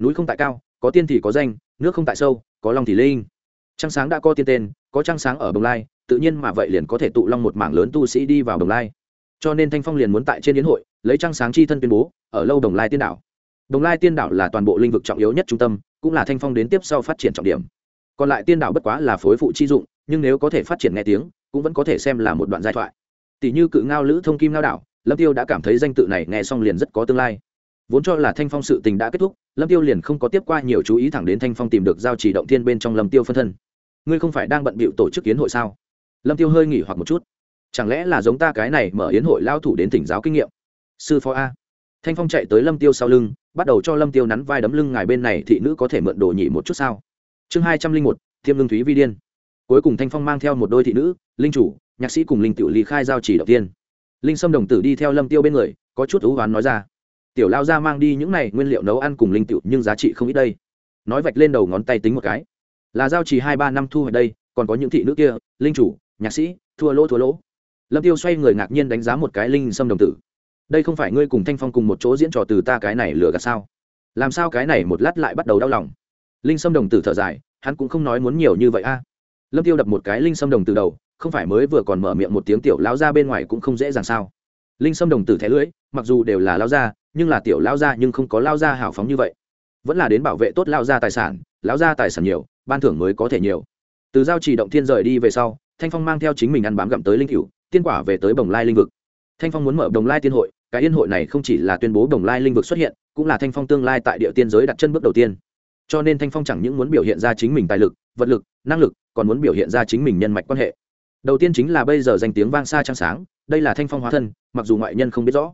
Núi không tại cao, có tiên thì có danh, nước không tại sâu, có long thì linh. Trăng sáng đã có tiên tên, có trăng sáng ở bồng lai, tự nhiên mà vậy liền có thể tụ long một mảng lớn tu sĩ đi vào bồng lai. Cho nên thanh phong liền muốn tại trên yến hội, lấy trăng sáng chi thân tuyên bố, ở lâu đồng lai tiên đảo. Đồng lai tiên đảo là toàn bộ lĩnh vực trọng yếu nhất trung tâm, cũng là thanh phong đến tiếp sau phát triển trọng điểm. Còn lại tiên đảo bất quá là phối phụ chi dụng, nhưng nếu có thể phát triển nghe tiếng, cũng vẫn có thể xem là một đoạn giai thoại tỷ như cự ngao lữ thông kim ngao đảo, lâm tiêu đã cảm thấy danh tự này nghe xong liền rất có tương lai. Vốn cho là thanh phong sự tình đã kết thúc, lâm tiêu liền không có tiếp qua nhiều chú ý thẳng đến thanh phong tìm được giao chỉ động thiên bên trong lâm tiêu phân thân. Ngươi không phải đang bận bịu tổ chức yến hội sao? Lâm tiêu hơi nghỉ hoặc một chút. Chẳng lẽ là giống ta cái này mở yến hội lao thủ đến tỉnh giáo kinh nghiệm? Sư phó a. Thanh phong chạy tới lâm tiêu sau lưng, bắt đầu cho lâm tiêu nắn vai đấm lưng ngài bên này thị nữ có thể mượn đồ nhị một chút sao? Chương hai trăm linh một, thiêm lương thúy vi điên cuối cùng thanh phong mang theo một đôi thị nữ, linh chủ, nhạc sĩ cùng linh tiểu ly khai giao chỉ đầu tiên. Linh sâm đồng tử đi theo lâm tiêu bên người, có chút thú hoán nói ra, tiểu lao ra mang đi những này nguyên liệu nấu ăn cùng linh tiểu, nhưng giá trị không ít đây. Nói vạch lên đầu ngón tay tính một cái, là giao chỉ hai ba năm thu hoạch đây, còn có những thị nữ kia, linh chủ, nhạc sĩ, thua lỗ thua lỗ. Lâm tiêu xoay người ngạc nhiên đánh giá một cái linh sâm đồng tử, đây không phải ngươi cùng thanh phong cùng một chỗ diễn trò từ ta cái này lừa gạt sao? Làm sao cái này một lát lại bắt đầu đau lòng? Linh sâm đồng tử thở dài, hắn cũng không nói muốn nhiều như vậy a lâm tiêu đập một cái linh sâm đồng từ đầu, không phải mới vừa còn mở miệng một tiếng tiểu lao ra bên ngoài cũng không dễ dàng sao. Linh sâm đồng tử thẻ lưỡi, mặc dù đều là lao ra nhưng là tiểu lao ra nhưng không có lao ra hào phóng như vậy. Vẫn là đến bảo vệ tốt lao ra tài sản lao ra tài sản nhiều, ban thưởng mới có thể nhiều. Từ giao chỉ động thiên rời đi về sau, thanh phong mang theo chính mình ăn bám gặm tới linh cửu, tiên quả về tới bồng lai linh vực. Thanh phong muốn mở đồng lai tiên hội, cái yên hội này không chỉ là tuyên bố đồng lai linh vực xuất hiện, cũng là thanh phong tương lai tại địa tiên giới đặt chân bước đầu tiên cho nên thanh phong chẳng những muốn biểu hiện ra chính mình tài lực, vật lực, năng lực, còn muốn biểu hiện ra chính mình nhân mạch quan hệ. Đầu tiên chính là bây giờ danh tiếng vang xa trăng sáng, đây là thanh phong hóa thân, mặc dù ngoại nhân không biết rõ,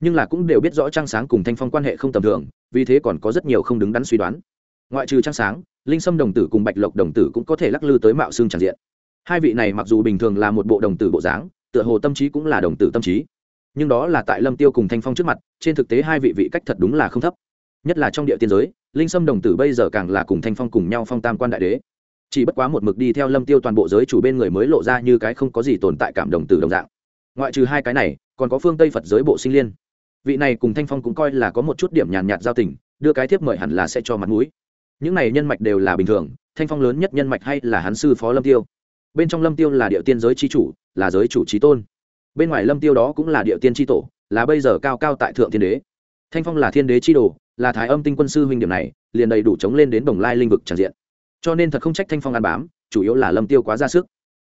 nhưng là cũng đều biết rõ trăng sáng cùng thanh phong quan hệ không tầm thường, vì thế còn có rất nhiều không đứng đắn suy đoán. Ngoại trừ trăng sáng, linh sâm đồng tử cùng bạch lộc đồng tử cũng có thể lắc lư tới mạo xương tràn diện. Hai vị này mặc dù bình thường là một bộ đồng tử bộ dáng, tựa hồ tâm trí cũng là đồng tử tâm trí, nhưng đó là tại lâm tiêu cùng thanh phong trước mặt, trên thực tế hai vị vị cách thật đúng là không thấp, nhất là trong địa tiên giới linh sâm đồng tử bây giờ càng là cùng thanh phong cùng nhau phong tam quan đại đế. Chỉ bất quá một mực đi theo lâm tiêu toàn bộ giới chủ bên người mới lộ ra như cái không có gì tồn tại cảm đồng tử đồng dạng. Ngoại trừ hai cái này, còn có phương tây phật giới bộ sinh liên. Vị này cùng thanh phong cũng coi là có một chút điểm nhàn nhạt giao tình, đưa cái thiếp mời hẳn là sẽ cho mặt mũi. Những này nhân mạch đều là bình thường, thanh phong lớn nhất nhân mạch hay là hắn sư phó lâm tiêu. Bên trong lâm tiêu là địa tiên giới chi chủ, là giới chủ trí tôn. Bên ngoài lâm tiêu đó cũng là địa tiên chi tổ, là bây giờ cao cao tại thượng thiên đế. Thanh phong là thiên đế chi đồ là thái âm tinh quân sư huynh điểm này, liền đầy đủ chống lên đến đồng lai linh vực tràn diện. Cho nên thật không trách thanh phong ăn bám, chủ yếu là lâm tiêu quá ra sức.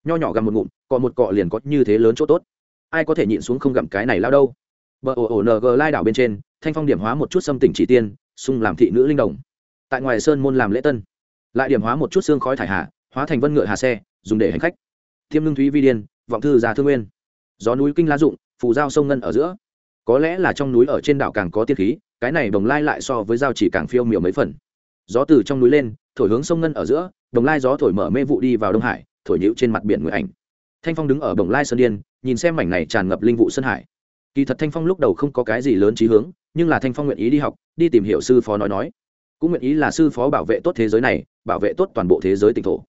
Nho nhỏ gặm một ngụm, cọ một cọ liền có như thế lớn chỗ tốt. Ai có thể nhịn xuống không gặm cái này lao đâu? Bờ ổ ổ ng lai đảo bên trên, thanh phong điểm hóa một chút xâm tỉnh chỉ tiên, xung làm thị nữ linh đồng. Tại ngoài sơn môn làm lễ tân. Lại điểm hóa một chút xương khói thải hạ, hóa thành vân ngựa hà xe, dùng để hành khách. Thiêm lương thúy vi điên, vọng thư già thương nguyên. Gió núi kinh lá dụng phù giao sông ngân ở giữa. Có lẽ là trong núi ở trên đảo càng có tiên khí cái này đồng lai lại so với giao chỉ càng phiêu miểu mấy phần. Gió từ trong núi lên, thổi hướng sông ngân ở giữa, đồng lai gió thổi mở mê vụ đi vào đông hải, thổi nhũ trên mặt biển người ảnh. Thanh phong đứng ở đồng lai sơn điên, nhìn xem mảnh này tràn ngập linh vụ sơn hải. Kỳ thật thanh phong lúc đầu không có cái gì lớn trí hướng, nhưng là thanh phong nguyện ý đi học, đi tìm hiểu sư phó nói nói. Cũng nguyện ý là sư phó bảo vệ tốt thế giới này, bảo vệ tốt toàn bộ thế giới tỉnh thổ.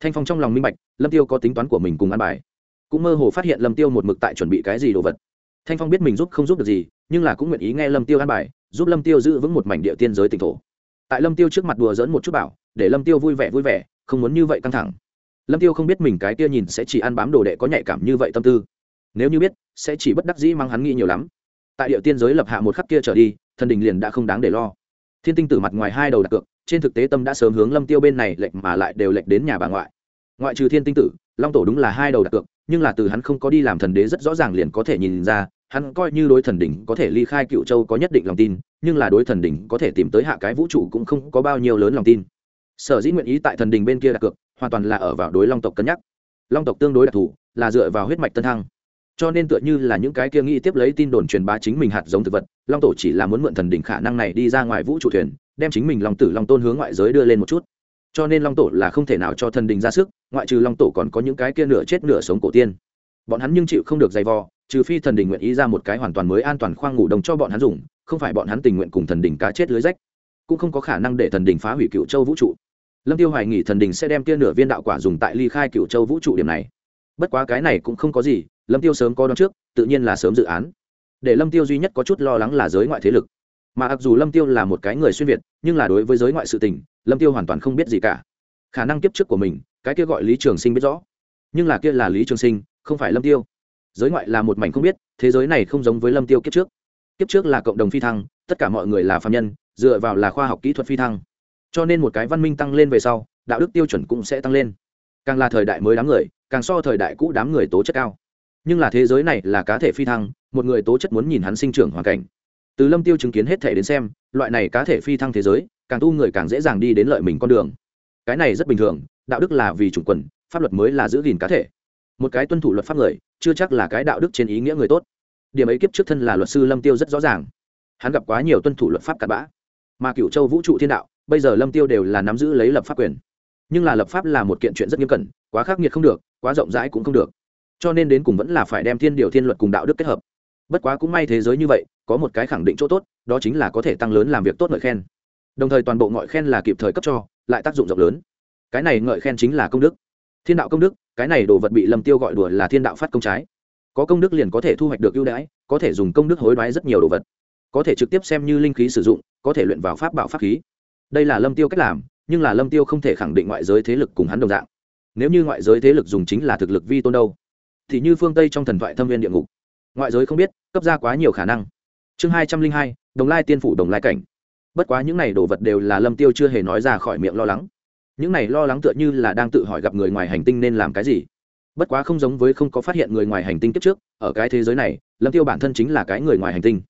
Thanh phong trong lòng minh bạch, lâm tiêu có tính toán của mình cùng ăn bài. Cũng mơ hồ phát hiện lâm tiêu một mực tại chuẩn bị cái gì đồ vật. Thanh phong biết mình giúp không giúp được gì, nhưng là cũng nguyện ý nghe lâm tiêu ăn bài giúp lâm tiêu giữ vững một mảnh địa tiên giới tỉnh thổ. Tại lâm tiêu trước mặt đùa dỡn một chút bảo, để lâm tiêu vui vẻ vui vẻ, không muốn như vậy căng thẳng. Lâm tiêu không biết mình cái kia nhìn sẽ chỉ ăn bám đồ đệ có nhạy cảm như vậy tâm tư. Nếu như biết, sẽ chỉ bất đắc dĩ mang hắn nghĩ nhiều lắm. Tại địa tiên giới lập hạ một khắc kia trở đi, thần đình liền đã không đáng để lo. Thiên tinh tử mặt ngoài hai đầu đặt cược, trên thực tế tâm đã sớm hướng lâm tiêu bên này lệch mà lại đều lệch đến nhà bà ngoại. Ngoại trừ thiên tinh tử, long tổ đúng là hai đầu đặt cược, nhưng là từ hắn không có đi làm thần đế rất rõ ràng liền có thể nhìn ra hắn coi như đối thần đỉnh có thể ly khai cựu châu có nhất định lòng tin, nhưng là đối thần đỉnh có thể tìm tới hạ cái vũ trụ cũng không có bao nhiêu lớn lòng tin. Sở dĩ nguyện ý tại thần đình bên kia đặt cược, hoàn toàn là ở vào đối long tộc cân nhắc. Long tộc tương đối đặc thù, là dựa vào huyết mạch tân thăng. Cho nên tựa như là những cái kia nghĩ tiếp lấy tin đồn truyền bá chính mình hạt giống thực vật, long tổ chỉ là muốn mượn thần đỉnh khả năng này đi ra ngoài vũ trụ thuyền, đem chính mình long tử long tôn hướng ngoại giới đưa lên một chút. Cho nên long tổ là không thể nào cho thần đình ra sức, ngoại trừ long tổ còn có những cái kia nửa chết nửa sống cổ tiên. Bọn hắn nhưng chịu không được dày vò trừ phi thần đình nguyện ý ra một cái hoàn toàn mới an toàn khoang ngủ đồng cho bọn hắn dùng, không phải bọn hắn tình nguyện cùng thần đình cá chết lưới rách, cũng không có khả năng để thần đình phá hủy cựu châu vũ trụ. Lâm tiêu hoài nghỉ thần đình sẽ đem tia nửa viên đạo quả dùng tại ly khai cựu châu vũ trụ điểm này. Bất quá cái này cũng không có gì, lâm tiêu sớm có đón trước, tự nhiên là sớm dự án. Để lâm tiêu duy nhất có chút lo lắng là giới ngoại thế lực. Mà mặc dù lâm tiêu là một cái người xuyên việt, nhưng là đối với giới ngoại sự tình, lâm tiêu hoàn toàn không biết gì cả. Khả năng kiếp trước của mình, cái kia gọi lý trường sinh biết rõ. Nhưng là kia là lý trường sinh, không phải lâm tiêu giới ngoại là một mảnh không biết, thế giới này không giống với lâm tiêu kiếp trước. Kiếp trước là cộng đồng phi thăng, tất cả mọi người là phạm nhân, dựa vào là khoa học kỹ thuật phi thăng. Cho nên một cái văn minh tăng lên về sau, đạo đức tiêu chuẩn cũng sẽ tăng lên. Càng là thời đại mới đám người, càng so thời đại cũ đám người tố chất cao. Nhưng là thế giới này là cá thể phi thăng, một người tố chất muốn nhìn hắn sinh trưởng hoàn cảnh. Từ lâm tiêu chứng kiến hết thể đến xem, loại này cá thể phi thăng thế giới, càng tu người càng dễ dàng đi đến lợi mình con đường. Cái này rất bình thường, đạo đức là vì chủ quần, pháp luật mới là giữ gìn cá thể một cái tuân thủ luật pháp người, chưa chắc là cái đạo đức trên ý nghĩa người tốt. Điểm ấy kiếp trước thân là luật sư lâm tiêu rất rõ ràng. Hắn gặp quá nhiều tuân thủ luật pháp cặn bã. Mà cựu châu vũ trụ thiên đạo, bây giờ lâm tiêu đều là nắm giữ lấy lập pháp quyền. Nhưng là lập pháp là một kiện chuyện rất nghiêm cẩn, quá khắc nghiệt không được, quá rộng rãi cũng không được. Cho nên đến cùng vẫn là phải đem thiên điều thiên luật cùng đạo đức kết hợp. Bất quá cũng may thế giới như vậy, có một cái khẳng định chỗ tốt, đó chính là có thể tăng lớn làm việc tốt ngợi khen. Đồng thời toàn bộ ngợi khen là kịp thời cấp cho, lại tác dụng rộng lớn. Cái này ngợi khen chính là công đức thiên đạo công đức, cái này đồ vật bị lâm tiêu gọi đùa là thiên đạo phát công trái. Có công đức liền có thể thu hoạch được ưu đãi, có thể dùng công đức hối đoái rất nhiều đồ vật. Có thể trực tiếp xem như linh khí sử dụng, có thể luyện vào pháp bảo pháp khí. Đây là lâm tiêu cách làm, nhưng là lâm tiêu không thể khẳng định ngoại giới thế lực cùng hắn đồng dạng. Nếu như ngoại giới thế lực dùng chính là thực lực vi tôn đâu, thì như phương tây trong thần thoại thâm viên địa ngục. Ngoại giới không biết, cấp ra quá nhiều khả năng. Chương hai trăm linh hai, đồng lai tiên phủ đồng lai cảnh. Bất quá những này đồ vật đều là lâm tiêu chưa hề nói ra khỏi miệng lo lắng những này lo lắng tựa như là đang tự hỏi gặp người ngoài hành tinh nên làm cái gì. Bất quá không giống với không có phát hiện người ngoài hành tinh kiếp trước, ở cái thế giới này, lâm tiêu bản thân chính là cái người ngoài hành tinh.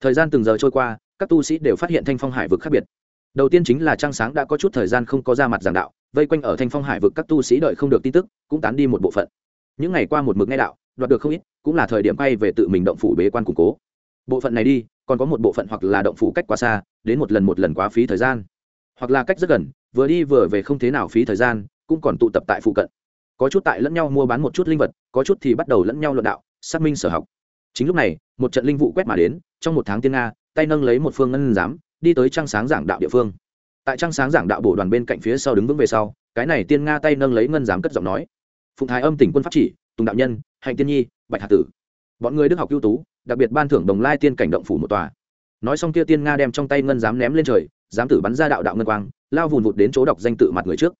Thời gian từng giờ trôi qua, các tu sĩ đều phát hiện thanh phong hải vực khác biệt. Đầu tiên chính là trăng sáng đã có chút thời gian không có ra mặt giảng đạo, vây quanh ở thanh phong hải vực các tu sĩ đợi không được tin tức, cũng tán đi một bộ phận. Những ngày qua một mực nghe đạo, đoạt được không ít, cũng là thời điểm quay về tự mình động phủ bế quan củng cố. Bộ phận này đi, còn có một bộ phận hoặc là động phủ cách quá xa, đến một lần một lần quá phí thời gian hoặc là cách rất gần, vừa đi vừa về không thế nào phí thời gian, cũng còn tụ tập tại phụ cận. Có chút tại lẫn nhau mua bán một chút linh vật, có chút thì bắt đầu lẫn nhau luận đạo, xác minh sở học. Chính lúc này, một trận linh vụ quét mà đến, trong một tháng tiên nga, tay nâng lấy một phương ngân giám, đi tới trăng sáng giảng đạo địa phương. Tại trăng sáng giảng đạo bổ đoàn bên cạnh phía sau đứng vững về sau, cái này tiên nga tay nâng lấy ngân giám cất giọng nói, phụng thái âm tỉnh quân pháp chỉ, tùng đạo nhân, hạnh tiên nhi, bạch hạ tử. Bọn người đức học ưu tú, đặc biệt ban thưởng đồng lai tiên cảnh động phủ một tòa. Nói xong kia tiên nga đem trong tay ngân giám ném lên trời giám tử bắn ra đạo đạo ngân quang lao vùn vụt đến chỗ đọc danh tự mặt người trước.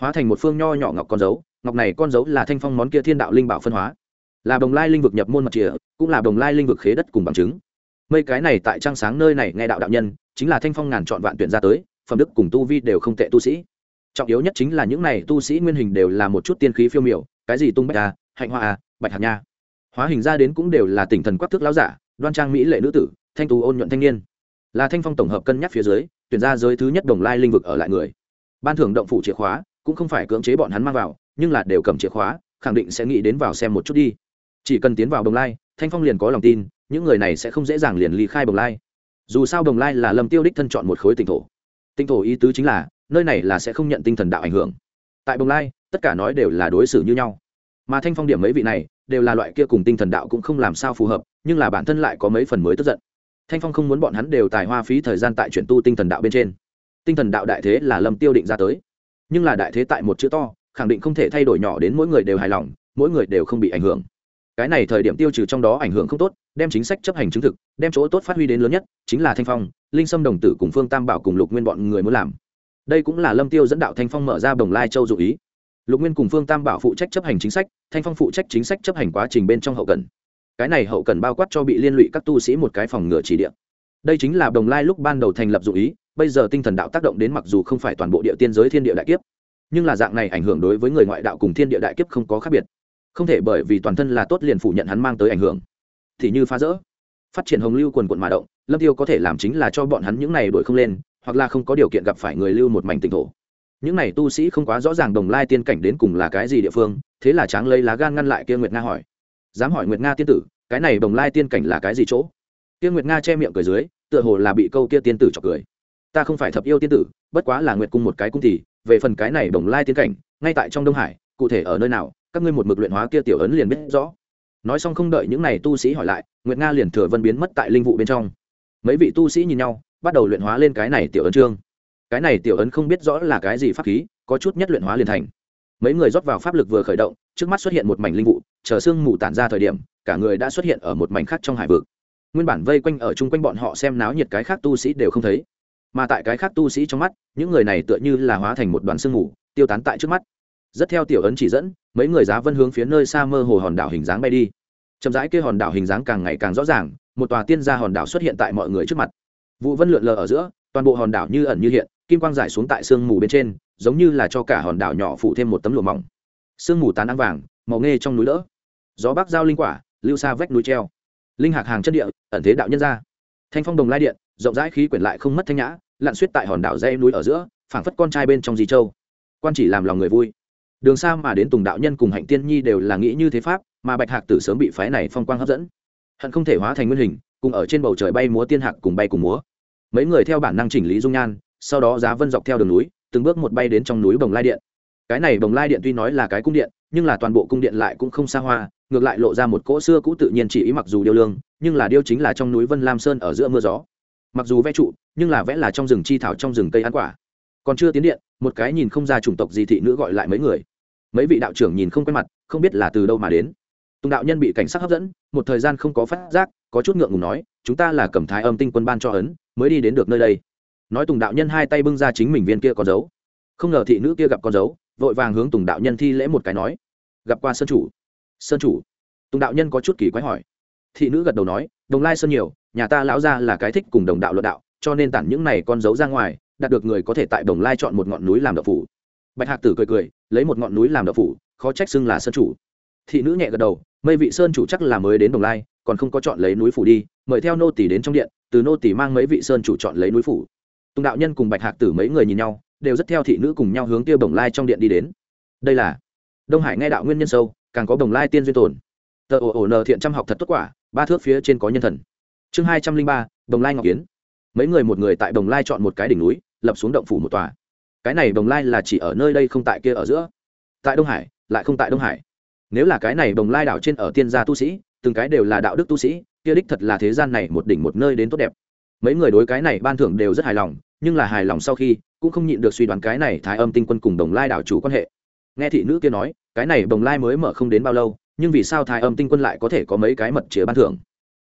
Hóa thành một phương nho nhỏ ngọc con dấu ngọc này con dấu là thanh phong món kia thiên đạo linh bảo phân hóa. Là đồng lai linh vực nhập môn mặt chìa cũng là đồng lai linh vực khế đất cùng bằng chứng. Mấy cái này tại trang sáng nơi này nghe đạo đạo nhân chính là thanh phong ngàn chọn vạn tuyển ra tới phẩm đức cùng tu vi đều không tệ tu sĩ. Trọng yếu nhất chính là những này tu sĩ nguyên hình đều là một chút tiên khí phiêu miểu cái gì tung bạch à, hạnh hoa à, bạch hạt nha. Hóa hình ra đến cũng đều là tỉnh thần quắc thước lão giả đoan trang mỹ lệ nữ tử thanh tú ôn nhuận thanh niên là thanh phong tổng hợp cân nhắc phía dưới, tuyển ra giới thứ nhất đồng lai linh vực ở lại người. Ban thưởng động phủ chìa khóa, cũng không phải cưỡng chế bọn hắn mang vào, nhưng là đều cầm chìa khóa, khẳng định sẽ nghĩ đến vào xem một chút đi. Chỉ cần tiến vào đồng lai, thanh phong liền có lòng tin, những người này sẽ không dễ dàng liền ly khai đồng lai. Dù sao đồng lai là lâm tiêu đích thân chọn một khối tỉnh thổ. Tinh thổ ý tứ chính là, nơi này là sẽ không nhận tinh thần đạo ảnh hưởng. Tại đồng lai, tất cả nói đều là đối xử như nhau. Mà thanh phong điểm mấy vị này, đều là loại kia cùng tinh thần đạo cũng không làm sao phù hợp, nhưng là bản thân lại có mấy phần mới tức giận thanh phong không muốn bọn hắn đều tài hoa phí thời gian tại chuyển tu tinh thần đạo bên trên. Tinh thần đạo đại thế là lâm tiêu định ra tới. Nhưng là đại thế tại một chữ to, khẳng định không thể thay đổi nhỏ đến mỗi người đều hài lòng, mỗi người đều không bị ảnh hưởng. Cái này thời điểm tiêu trừ trong đó ảnh hưởng không tốt, đem chính sách chấp hành chứng thực, đem chỗ tốt phát huy đến lớn nhất, chính là thanh phong, linh sâm đồng tử cùng phương tam bảo cùng lục nguyên bọn người muốn làm. Đây cũng là lâm tiêu dẫn đạo thanh phong mở ra bồng lai châu dụ ý. Lục nguyên cùng phương tam bảo phụ trách chấp hành chính sách, thanh phong phụ trách chính sách chấp hành quá trình bên trong hậu cần cái này hậu cần bao quát cho bị liên lụy các tu sĩ một cái phòng ngừa chỉ địa đây chính là đồng lai lúc ban đầu thành lập dụ ý, bây giờ tinh thần đạo tác động đến mặc dù không phải toàn bộ địa tiên giới thiên địa đại kiếp, nhưng là dạng này ảnh hưởng đối với người ngoại đạo cùng thiên địa đại kiếp không có khác biệt. Không thể bởi vì toàn thân là tốt liền phủ nhận hắn mang tới ảnh hưởng. Thì như phá rỡ, phát triển hồng lưu quần quận mà động, lâm tiêu có thể làm chính là cho bọn hắn những này đổi không lên, hoặc là không có điều kiện gặp phải người lưu một mảnh tỉnh thổ. Những này tu sĩ không quá rõ ràng đồng lai tiên cảnh đến cùng là cái gì địa phương, thế là tráng lấy lá gan ngăn lại kia nguyệt nga hỏi dám hỏi nguyệt nga tiên tử, cái này đồng lai tiên cảnh là cái gì chỗ? Kia nguyệt nga che miệng cười dưới, tựa hồ là bị câu kia tiên tử chọc cười. Ta không phải thập yêu tiên tử, bất quá là nguyệt cung một cái cung thì, về phần cái này đồng lai tiên cảnh, ngay tại trong đông hải, cụ thể ở nơi nào, các ngươi một mực luyện hóa kia tiểu ấn liền biết rõ. Nói xong không đợi những n à y tu sĩ hỏi lại, nguyệt nga liền thừa vân biến mất tại linh vụ bên trong. Mấy vị tu sĩ nhìn nhau, bắt đầu luyện hóa lên cái này tiểu ấn trương cái này tiểu ấn không biết rõ là cái gì pháp khí, có chút nhất luyện hóa liền thành. Mấy người rót vào pháp lực vừa khởi động, trước mắt xuất hiện một mảnh linh vụ chờ sương mù tản ra thời điểm, cả người đã xuất hiện ở một mảnh khác trong hải vực. Nguyên bản vây quanh ở chung quanh bọn họ xem náo nhiệt cái khác tu sĩ đều không thấy. Mà tại cái khác tu sĩ trong mắt, những người này tựa như là hóa thành một đoàn sương mù, tiêu tán tại trước mắt. Rất theo tiểu ấn chỉ dẫn, mấy người giá vân hướng phía nơi xa mơ hồ hòn đảo hình dáng bay đi. Chậm rãi kia hòn đảo hình dáng càng ngày càng rõ ràng, một tòa tiên gia hòn đảo xuất hiện tại mọi người trước mặt. Vụ vân lượn lờ ở giữa, toàn bộ hòn đảo như ẩn như hiện, kim quang giải xuống tại sương mù bên trên, giống như là cho cả hòn đảo nhỏ phủ thêm một tấm lụa mỏng. Sương mù tán áng vàng, màu nghê trong núi lỡ gió bắc giao linh quả, lưu xa vách núi treo. Linh hạc hàng chất địa, ẩn thế đạo nhân ra thanh phong đồng lai điện, rộng rãi khí quyển lại không mất thanh nhã, lặn suýt tại hòn đảo dây núi ở giữa, phảng phất con trai bên trong di châu. Quan chỉ làm lòng người vui. Đường xa mà đến tùng đạo nhân cùng hạnh tiên nhi đều là nghĩ như thế pháp, mà bạch hạc tử sớm bị phái này phong quang hấp dẫn. Hận không thể hóa thành nguyên hình, cùng ở trên bầu trời bay múa tiên hạc cùng bay cùng múa. Mấy người theo bản năng chỉnh lý dung nhan, sau đó giá vân dọc theo đường núi, từng bước một bay đến trong núi bồng lai điện. Cái này bồng lai điện tuy nói là cái cung điện, nhưng là toàn bộ cung điện lại cũng không xa hoa ngược lại lộ ra một cỗ xưa cũ tự nhiên chỉ ý mặc dù điêu lương, nhưng là điêu chính là trong núi vân lam sơn ở giữa mưa gió. Mặc dù vẽ trụ, nhưng là vẽ là trong rừng chi thảo trong rừng cây ăn quả. Còn chưa tiến điện, một cái nhìn không ra chủng tộc gì thị nữ gọi lại mấy người. Mấy vị đạo trưởng nhìn không quen mặt, không biết là từ đâu mà đến. Tùng đạo nhân bị cảnh sát hấp dẫn, một thời gian không có phát giác, có chút ngượng ngùng nói, chúng ta là cầm thái âm tinh quân ban cho ấn, mới đi đến được nơi đây. Nói tùng đạo nhân hai tay bưng ra chính mình viên kia con dấu. Không ngờ thị nữ kia gặp con dấu, vội vàng hướng tùng đạo nhân thi lễ một cái nói, gặp qua sơn chủ sơn chủ. Tùng đạo nhân có chút kỳ quái hỏi. Thị nữ gật đầu nói, đồng lai sơn nhiều, nhà ta lão ra là cái thích cùng đồng đạo luận đạo, cho nên tản những này con dấu ra ngoài, đạt được người có thể tại đồng lai chọn một ngọn núi làm đậu phủ. Bạch hạc tử cười cười, lấy một ngọn núi làm đậu phủ, khó trách xưng là sơn chủ. Thị nữ nhẹ gật đầu, mây vị sơn chủ chắc là mới đến đồng lai, còn không có chọn lấy núi phủ đi, mời theo nô tỷ đến trong điện, từ nô tỷ mang mấy vị sơn chủ chọn lấy núi phủ. Tùng đạo nhân cùng bạch hạc tử mấy người nhìn nhau, đều rất theo thị nữ cùng nhau hướng tiêu bồng lai trong điện đi đến. Đây là đông hải nghe đạo nguyên nhân sâu càng có đồng lai tiên duyên tồn. Tờ ổ ổ nờ thiện trăm học thật tốt quả, ba thước phía trên có nhân thần. Chương hai trăm linh ba, đồng lai ngọc kiến mấy người một người tại đồng lai chọn một cái đỉnh núi, lập xuống động phủ một tòa. Cái này đồng lai là chỉ ở nơi đây không tại kia ở giữa. Tại đông hải, lại không tại đông hải. Nếu là cái này đồng lai đảo trên ở tiên gia tu sĩ, từng cái đều là đạo đức tu sĩ, kia đích thật là thế gian này một đỉnh một nơi đến tốt đẹp. Mấy người đối cái này ban thưởng đều rất hài lòng, nhưng là hài lòng sau khi, cũng không nhịn được suy đoán cái này thái âm tinh quân cùng đồng lai đảo chủ quan hệ. Nghe thị nữ kia nói cái này đồng lai mới mở không đến bao lâu nhưng vì sao thái âm tinh quân lại có thể có mấy cái mật chứa ban thưởng?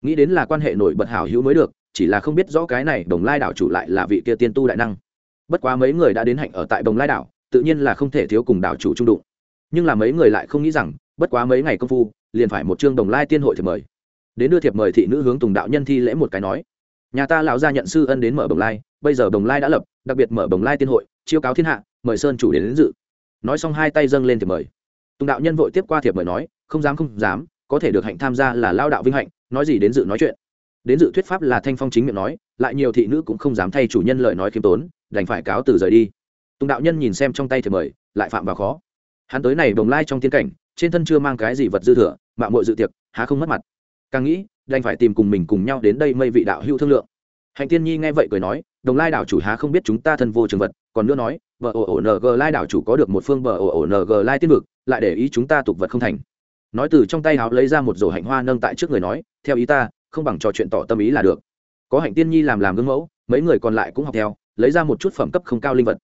Nghĩ đến là quan hệ nổi bật hảo hữu mới được chỉ là không biết rõ cái này đồng lai đảo chủ lại là vị kia tiên tu đại năng. Bất quá mấy người đã đến hạnh ở tại đồng lai đảo tự nhiên là không thể thiếu cùng đảo chủ trung đụng. Nhưng là mấy người lại không nghĩ rằng bất quá mấy ngày công phu liền phải một chương đồng lai tiên hội thiệp mời. Đến đưa thiệp mời thị nữ hướng tùng đạo nhân thi lễ một cái nói nhà ta lão gia nhận sư ân đến mở đồng lai bây giờ đồng lai đã lập đặc biệt mở đồng lai tiên hội chiêu cáo thiên hạ mời sơn chủ đến, đến dự. Nói xong hai tay dâng lên thiệp mời tùng đạo nhân vội tiếp qua thiệp mời nói, không dám không dám, có thể được hạnh tham gia là lao đạo vinh hạnh, nói gì đến dự nói chuyện. Đến dự thuyết pháp là thanh phong chính miệng nói, lại nhiều thị nữ cũng không dám thay chủ nhân lời nói khiêm tốn, đành phải cáo từ rời đi. Tùng đạo nhân nhìn xem trong tay thiệp mời, lại phạm vào khó. Hắn tới này đồng lai trong tiên cảnh, trên thân chưa mang cái gì vật dư thừa, mạo mội dự tiệc, há không mất mặt. Càng nghĩ, đành phải tìm cùng mình cùng nhau đến đây mây vị đạo hữu thương lượng. Hạnh tiên nhi nghe vậy cười nói, đồng lai đảo chủ há không biết chúng ta thân vô trường vật, còn nữa nói, bờ ổ ổ ng lai đảo chủ có được một phương bờ ổ ổ ng lai tiên vực lại để ý chúng ta tục vật không thành. Nói từ trong tay háo lấy ra một rổ hạnh hoa nâng tại trước người nói, theo ý ta, không bằng trò chuyện tỏ tâm ý là được. Có hạnh tiên nhi làm làm gương mẫu, mấy người còn lại cũng học theo, lấy ra một chút phẩm cấp không cao linh vật.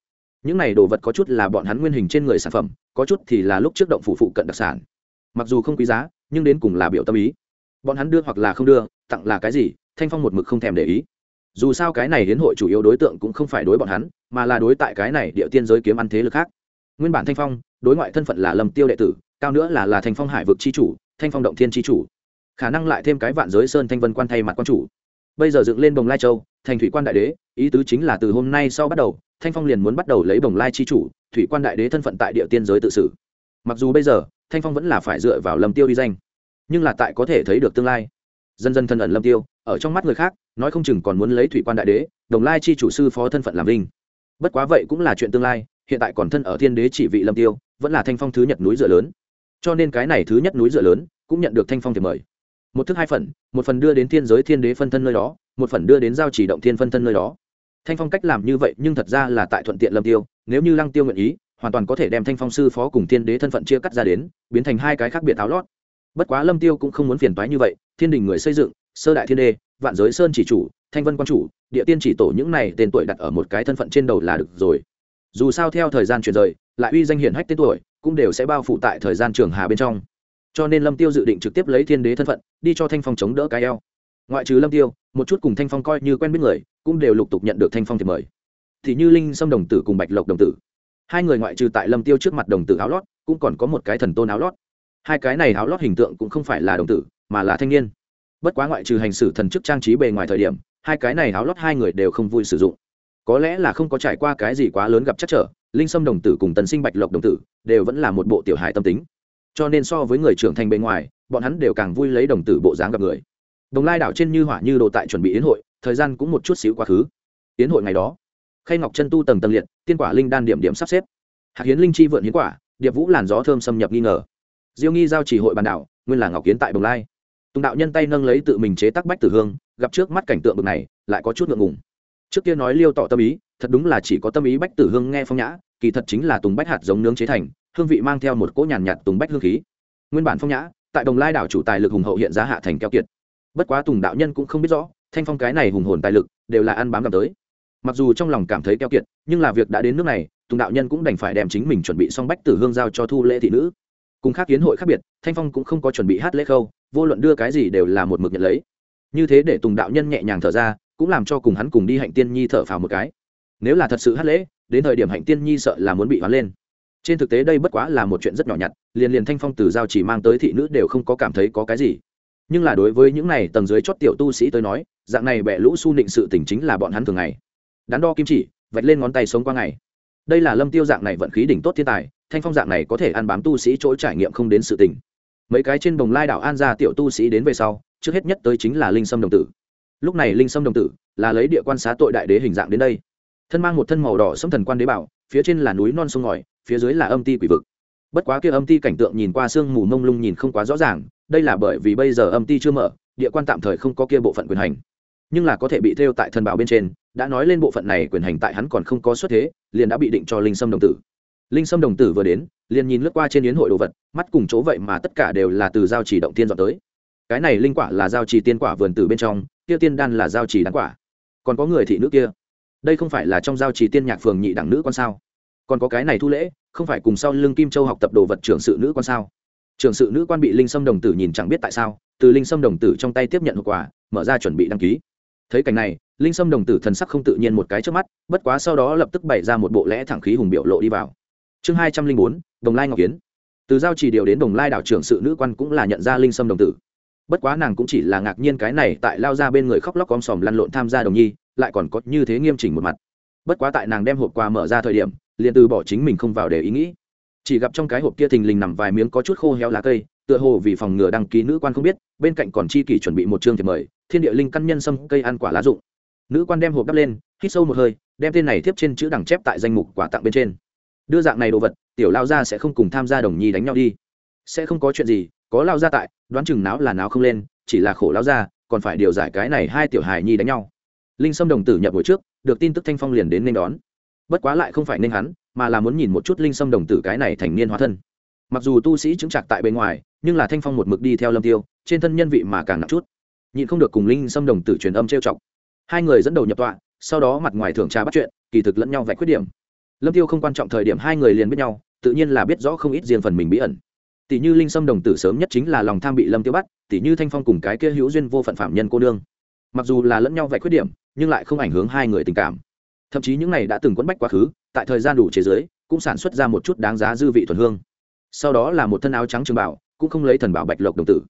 Những này đồ vật có chút là bọn hắn nguyên hình trên người sản phẩm, có chút thì là lúc trước động phủ phụ cận đặc sản. Mặc dù không quý giá, nhưng đến cùng là biểu tâm ý. Bọn hắn đưa hoặc là không đưa, tặng là cái gì, thanh phong một mực không thèm để ý. Dù sao cái này hiến hội chủ yếu đối tượng cũng không phải đối bọn hắn, mà là đối tại cái này địa tiên giới kiếm ăn thế lực khác. Nguyên bản thanh phong đối ngoại thân phận là lâm tiêu đệ tử, cao nữa là là thanh phong hải vực c h i chủ, thanh phong động thiên c h i chủ. Khả năng lại thêm cái vạn giới sơn thanh vân quan thay mặt quan chủ. Bây giờ dựng lên bồng lai châu, thành thủy quan đại đế, ý tứ chính là từ hôm nay sau bắt đầu, thanh phong liền muốn bắt đầu lấy bồng lai chi chủ, thủy quan đại đế thân phận tại địa tiên giới tự xử. Mặc dù bây giờ, thanh phong vẫn là phải dựa vào lâm tiêu đi danh, nhưng là tại có thể thấy được tương lai. Dần dần thân ẩn lâm tiêu, ở trong mắt người khác, nói không chừng còn muốn lấy thủy quan đại đế, đồng lai chi chủ sư phó thân phận làm linh. Bất quá vậy cũng là chuyện tương lai, hiện tại còn thân ở thiên đế chỉ vị lâm tiêu vẫn là thanh phong thứ nhất núi dựa lớn. Cho nên cái này thứ nhất núi dựa lớn cũng nhận được thanh phong thiệp mời. Một thức hai phần, một phần đưa đến thiên giới thiên đế phân thân nơi đó, một phần đưa đến giao chỉ động thiên phân thân nơi đó. Thanh phong cách làm như vậy nhưng thật ra là tại thuận tiện lâm tiêu, nếu như lăng tiêu nguyện ý, hoàn toàn có thể đem thanh phong sư phó cùng thiên đế thân phận chia cắt ra đến, biến thành hai cái khác biệt áo lót. Bất quá lâm tiêu cũng không muốn phiền toái như vậy, thiên đình người xây dựng, sơ đại thiên đế, vạn giới sơn chỉ chủ, thanh vân quan chủ, địa tiên chỉ tổ những này tên tuổi đặt ở một cái thân phận trên đầu là được rồi dù sao theo thời gian chuyển rời, lại uy danh hiển hách tên tuổi, cũng đều sẽ bao phủ tại thời gian trường hà bên trong. Cho nên lâm tiêu dự định trực tiếp lấy thiên đế thân phận, đi cho thanh phong chống đỡ cái eo. Ngoại trừ lâm tiêu, một chút cùng thanh phong coi như quen biết người, cũng đều lục tục nhận được thanh phong thì mời. Thì như linh sâm đồng tử cùng bạch lộc đồng tử. Hai người ngoại trừ tại lâm tiêu trước mặt đồng tử áo lót, cũng còn có một cái thần tôn áo lót. Hai cái này áo lót hình tượng cũng không phải là đồng tử, mà là thanh niên. Bất quá ngoại trừ hành xử thần chức trang trí bề ngoài thời điểm, hai cái này áo lót hai người đều không vui sử dụng có lẽ là không có trải qua cái gì quá lớn gặp chắc trở, linh sâm đồng tử cùng tần sinh bạch lộc đồng tử đều vẫn là một bộ tiểu hài tâm tính. Cho nên so với người trưởng thành bên ngoài, bọn hắn đều càng vui lấy đồng tử bộ dáng gặp người. Đồng lai đảo trên như hỏa như đồ tại chuẩn bị yến hội, thời gian cũng một chút xíu quá khứ. Yến hội ngày đó, khay ngọc chân tu tầng tầng liệt, tiên quả linh đan điểm điểm sắp xếp. Hạc hiến linh chi vượn hiến quả, điệp vũ làn gió thơm xâm nhập nghi ngờ. Diêu nghi giao chỉ hội bàn đảo, nguyên là ngọc kiến tại đồng lai. Tùng đạo nhân tay nâng lấy tự mình chế tắc bách tử hương, gặp trước mắt cảnh tượng bực này, lại có chút ngượng ngùng trước kia nói liêu tỏ tâm ý thật đúng là chỉ có tâm ý bách tử hương nghe phong nhã kỳ thật chính là tùng bách hạt giống nướng chế thành hương vị mang theo một cỗ nhàn nhạt, nhạt tùng bách hương khí. Nguyên bản phong nhã tại đồng lai đảo chủ tài lực hùng hậu hiện giá hạ thành keo kiệt. Bất quá tùng đạo nhân cũng không biết rõ thanh phong cái này hùng hồn tài lực đều là ăn bám gặp tới. Mặc dù trong lòng cảm thấy keo kiệt nhưng là việc đã đến nước này tùng đạo nhân cũng đành phải đem chính mình chuẩn bị xong bách tử hương giao cho thu lễ thị nữ. Cùng khác kiến hội khác biệt thanh phong cũng không có chuẩn bị hát lễ khâu vô luận đưa cái gì đều là một mực nhận lấy. Như thế để tùng đạo nhân nhẹ nhàng thở ra cũng làm cho cùng hắn cùng đi hạnh tiên nhi thở phào một cái. Nếu là thật sự hát lễ, đến thời điểm hạnh tiên nhi sợ là muốn bị hoán lên. Trên thực tế đây bất quá là một chuyện rất nhỏ nhặt, liền liền thanh phong từ giao chỉ mang tới thị nữ đều không có cảm thấy có cái gì. Nhưng là đối với những này tầng dưới chót tiểu tu sĩ tới nói, dạng này bẻ lũ su nịnh sự tình chính là bọn hắn thường ngày. Đắn đo kim chỉ, vạch lên ngón tay sống qua ngày. Đây là lâm tiêu dạng này vận khí đỉnh tốt thiên tài, thanh phong dạng này có thể ăn bám tu sĩ chỗ trải nghiệm không đến sự tình. Mấy cái trên đồng lai đảo an gia tiểu tu sĩ đến về sau, trước hết nhất tới chính là linh sâm đồng tử lúc này linh sâm đồng tử là lấy địa quan xá tội đại đế hình dạng đến đây. Thân mang một thân màu đỏ sâm thần quan đế bảo, phía trên là núi non sông ngòi, phía dưới là âm ti quỷ vực. Bất quá kia âm ti cảnh tượng nhìn qua sương mù mông lung nhìn không quá rõ ràng, đây là bởi vì bây giờ âm ti chưa mở, địa quan tạm thời không có kia bộ phận quyền hành. Nhưng là có thể bị theo tại thần bảo bên trên, đã nói lên bộ phận này quyền hành tại hắn còn không có xuất thế, liền đã bị định cho linh sâm đồng tử. Linh sâm đồng tử vừa đến, liền nhìn lướt qua trên yến hội đồ vật, mắt cùng chỗ vậy mà tất cả đều là từ giao chỉ động tiên dọn tới. Cái này linh quả là giao trì tiên quả vườn từ bên trong kia tiên đan là giao trì đan quả. Còn có người thị nữ kia. Đây không phải là trong giao trì tiên nhạc phường nhị đẳng nữ con sao? Còn có cái này thu lễ, không phải cùng sau lưng kim châu học tập đồ vật trưởng sự nữ quan sao? Trưởng sự nữ quan bị linh sâm đồng tử nhìn chẳng biết tại sao, từ linh sâm đồng tử trong tay tiếp nhận hậu quả mở ra chuẩn bị đăng ký. Thấy cảnh này, linh sâm đồng tử thần sắc không tự nhiên một cái trước mắt, bất quá sau đó lập tức bày ra một bộ lẽ thẳng khí hùng biểu lộ đi vào. Chương hai trăm linh bốn, đồng lai ngọc kiến. Từ giao chỉ điều đến đồng lai đảo trưởng sự nữ quan cũng là nhận ra linh sâm đồng tử bất quá nàng cũng chỉ là ngạc nhiên cái này tại lao ra bên người khóc lóc om sòm lăn lộn tham gia đồng nhi, lại còn có như thế nghiêm chỉnh một mặt. Bất quá tại nàng đem hộp quà mở ra thời điểm, liền từ bỏ chính mình không vào để ý nghĩ. Chỉ gặp trong cái hộp kia thình lình nằm vài miếng có chút khô héo lá cây, tựa hồ vì phòng ngừa đăng ký nữ quan không biết, bên cạnh còn chi kỷ chuẩn bị một chương thiệp mời, thiên địa linh căn nhân sâm, cây ăn quả lá rụng. nữ quan đem hộp đắp lên, hít sâu một hơi, đem tên này tiếp trên chữ đằng chép tại danh mục quà tặng bên trên. Đưa dạng này đồ vật, tiểu lao gia sẽ không cùng tham gia đồng nhi đánh nhau đi. Sẽ không có chuyện gì có lao gia tại, đoán chừng náo là náo không lên, chỉ là khổ lao gia còn phải điều giải cái này hai tiểu hài nhi đánh nhau. Linh sâm đồng tử nhập buổi trước, được tin tức thanh phong liền đến nên đón. Bất quá lại không phải nên hắn, mà là muốn nhìn một chút linh sâm đồng tử cái này thành niên hóa thân. Mặc dù tu sĩ chứng chặt tại bên ngoài, nhưng là thanh phong một mực đi theo lâm tiêu, trên thân nhân vị mà càng nặng chút. Nhịn không được cùng linh sâm đồng tử truyền âm trêu chọc. Hai người dẫn đầu nhập tọa, sau đó mặt ngoài thưởng trà bắt chuyện, kỳ thực lẫn nhau vạch khuyết điểm. Lâm tiêu không quan trọng thời điểm hai người liền biết nhau, tự nhiên là biết rõ không ít riêng phần mình bí ẩn tỷ như linh sâm đồng tử sớm nhất chính là lòng tham bị lâm tiêu bắt, tỷ như thanh phong cùng cái kia hữu duyên vô phận phạm nhân cô nương. Mặc dù là lẫn nhau vạch khuyết điểm, nhưng lại không ảnh hưởng hai người tình cảm. Thậm chí những này đã từng quấn bách quá khứ, tại thời gian đủ chế giới, cũng sản xuất ra một chút đáng giá dư vị thuần hương. Sau đó là một thân áo trắng trường bảo, cũng không lấy thần bảo bạch lộc đồng tử.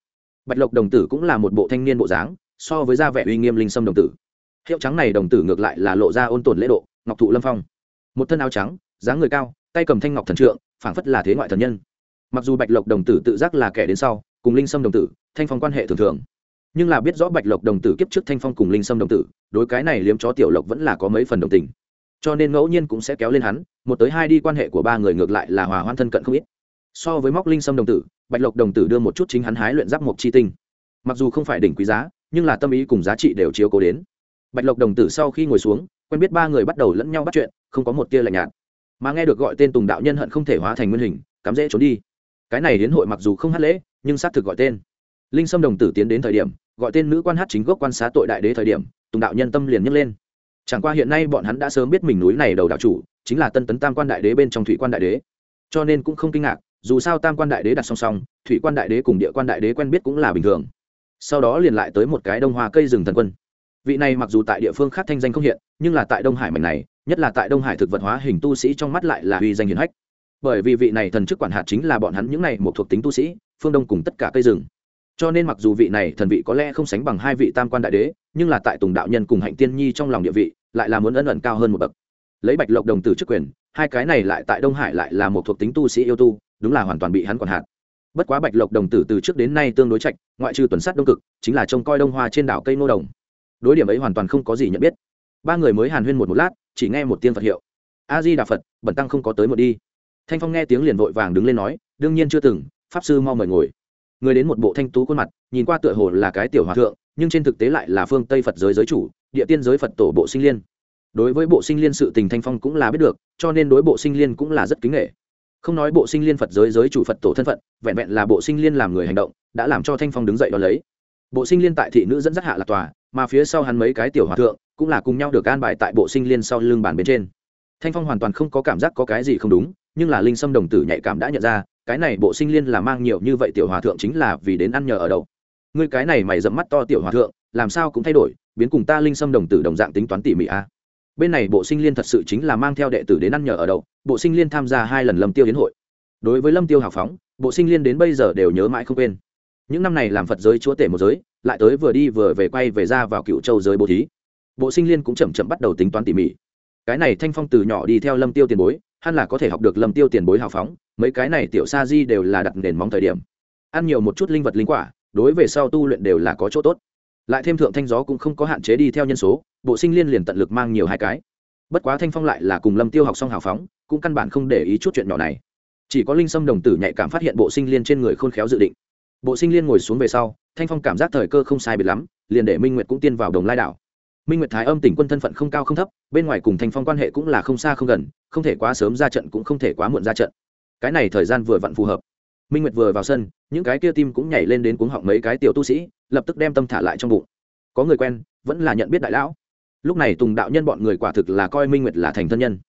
Bạch lộc đồng tử cũng là một bộ thanh niên bộ dáng, so với da vẻ uy nghiêm linh sâm đồng tử. Hiệu trắng này đồng tử ngược lại là lộ ra ôn tồn lễ độ, ngọc thụ lâm phong. Một thân áo trắng, dáng người cao, tay cầm thanh ngọc thần trượng, phảng phất là thế ngoại thần nhân mặc dù bạch lộc đồng tử tự giác là kẻ đến sau, cùng linh sâm đồng tử, thanh phong quan hệ thường thường. Nhưng là biết rõ bạch lộc đồng tử kiếp trước thanh phong cùng linh sâm đồng tử, đối cái này liếm chó tiểu lộc vẫn là có mấy phần đồng tình. Cho nên ngẫu nhiên cũng sẽ kéo lên hắn, một tới hai đi quan hệ của ba người ngược lại là hòa hoan thân cận không ít. So với móc linh sâm đồng tử, bạch lộc đồng tử đưa một chút chính hắn hái luyện giáp mộc chi tinh. Mặc dù không phải đỉnh quý giá, nhưng là tâm ý cùng giá trị đều chiếu cố đến. Bạch lộc đồng tử sau khi ngồi xuống, quen biết ba người bắt đầu lẫn nhau bắt chuyện, không có một tia lạnh nhạt. Mà nghe được gọi tên tùng đạo nhân hận không thể hóa thành nguyên hình, cắm dễ trốn đi cái này đến hội mặc dù không hát lễ, nhưng xác thực gọi tên. Linh sâm đồng tử tiến đến thời điểm, gọi tên nữ quan hát chính gốc quan xá tội đại đế thời điểm, tùng đạo nhân tâm liền nhấc lên. Chẳng qua hiện nay bọn hắn đã sớm biết mình núi này đầu đạo chủ, chính là tân tấn tam quan đại đế bên trong thủy quan đại đế. Cho nên cũng không kinh ngạc, dù sao tam quan đại đế đặt song song, thủy quan đại đế cùng địa quan đại đế quen biết cũng là bình thường. Sau đó liền lại tới một cái đông hoa cây rừng thần quân. Vị này mặc dù tại địa phương khác thanh danh không hiện, nhưng là tại đông hải mảnh này, nhất là tại đông hải thực vật hóa hình tu sĩ trong mắt lại là uy danh hiển hách bởi vì vị này thần chức quản hạt chính là bọn hắn những này một thuộc tính tu sĩ, phương đông cùng tất cả cây rừng. Cho nên mặc dù vị này thần vị có lẽ không sánh bằng hai vị tam quan đại đế, nhưng là tại tùng đạo nhân cùng hạnh tiên nhi trong lòng địa vị, lại là muốn ân ẩn cao hơn một bậc. Lấy bạch lộc đồng tử chức quyền, hai cái này lại tại đông hải lại là một thuộc tính tu sĩ yêu tu, đúng là hoàn toàn bị hắn quản hạt. Bất quá bạch lộc đồng tử từ trước đến nay tương đối chạch ngoại trừ tuần sát đông cực, chính là trông coi đông hoa trên đảo cây nô đồng. Đối điểm ấy hoàn toàn không có gì nhận biết. Ba người mới hàn huyên một một lát, chỉ nghe một tiên phật hiệu. A di đà phật, bẩn tăng không có tới một đi thanh phong nghe tiếng liền vội vàng đứng lên nói, đương nhiên chưa từng, pháp sư mau mời ngồi. Người đến một bộ thanh tú khuôn mặt, nhìn qua tựa hồ là cái tiểu hòa thượng, nhưng trên thực tế lại là phương tây phật giới giới chủ, địa tiên giới phật tổ bộ sinh liên. Đối với bộ sinh liên sự tình thanh phong cũng là biết được, cho nên đối bộ sinh liên cũng là rất kính nghệ không nói bộ sinh liên phật giới giới chủ phật tổ thân phận, vẹn vẹn là bộ sinh liên làm người hành động, đã làm cho thanh phong đứng dậy đ ó lấy. Bộ sinh liên tại thị nữ dẫn dắt hạ là tòa, mà phía sau hắn mấy cái tiểu hòa thượng cũng là cùng nhau được an bài tại bộ sinh liên sau lưng bàn bên trên. Thanh phong hoàn toàn không có cảm giác có cái gì không đúng nhưng là linh sâm đồng tử nhạy cảm đã nhận ra, cái này bộ sinh liên là mang nhiều như vậy tiểu hòa thượng chính là vì đến ăn nhờ ở đâu. Ngươi cái này mày dẫm mắt to tiểu hòa thượng, làm sao cũng thay đổi, biến cùng ta linh sâm đồng tử đồng dạng tính toán tỉ mỉ a. Bên này bộ sinh liên thật sự chính là mang theo đệ tử đến ăn nhờ ở đậu bộ sinh liên tham gia hai lần lâm tiêu đến hội. Đối với lâm tiêu hào phóng, bộ sinh liên đến bây giờ đều nhớ mãi không quên. Những năm này làm phật giới chúa tể một giới, lại tới vừa đi vừa về quay về ra vào cựu châu giới bố thí. Bộ sinh liên cũng chậm chậm bắt đầu tính toán tỉ mỉ. Cái này thanh phong từ nhỏ đi theo lâm tiêu tiền bối hẳn là có thể học được lâm tiêu tiền bối hào phóng, mấy cái này tiểu sa di đều là đặt nền móng thời điểm. Ăn nhiều một chút linh vật linh quả, đối về sau tu luyện đều là có chỗ tốt. Lại thêm thượng thanh gió cũng không có hạn chế đi theo nhân số, bộ sinh liên liền tận lực mang nhiều hai cái. Bất quá thanh phong lại là cùng lâm tiêu học xong hào phóng, cũng căn bản không để ý chút chuyện nhỏ này. Chỉ có linh sâm đồng tử nhạy cảm phát hiện bộ sinh liên trên người khôn khéo dự định. Bộ sinh liên ngồi xuống về sau, thanh phong cảm giác thời cơ không sai biệt lắm, liền để minh nguyệt cũng tiên vào đồng lai đảo. Minh nguyệt thái âm tỉnh quân thân phận không cao không thấp, bên ngoài cùng thanh phong quan hệ cũng là không xa không gần không thể quá sớm ra trận cũng không thể quá muộn ra trận. Cái này thời gian vừa vặn phù hợp. Minh nguyệt vừa vào sân, những cái kia tim cũng nhảy lên đến cuống họng mấy cái tiểu tu sĩ, lập tức đem tâm thả lại trong bụng. Có người quen, vẫn là nhận biết đại lão. Lúc này tùng đạo nhân bọn người quả thực là coi minh nguyệt là thành thân nhân.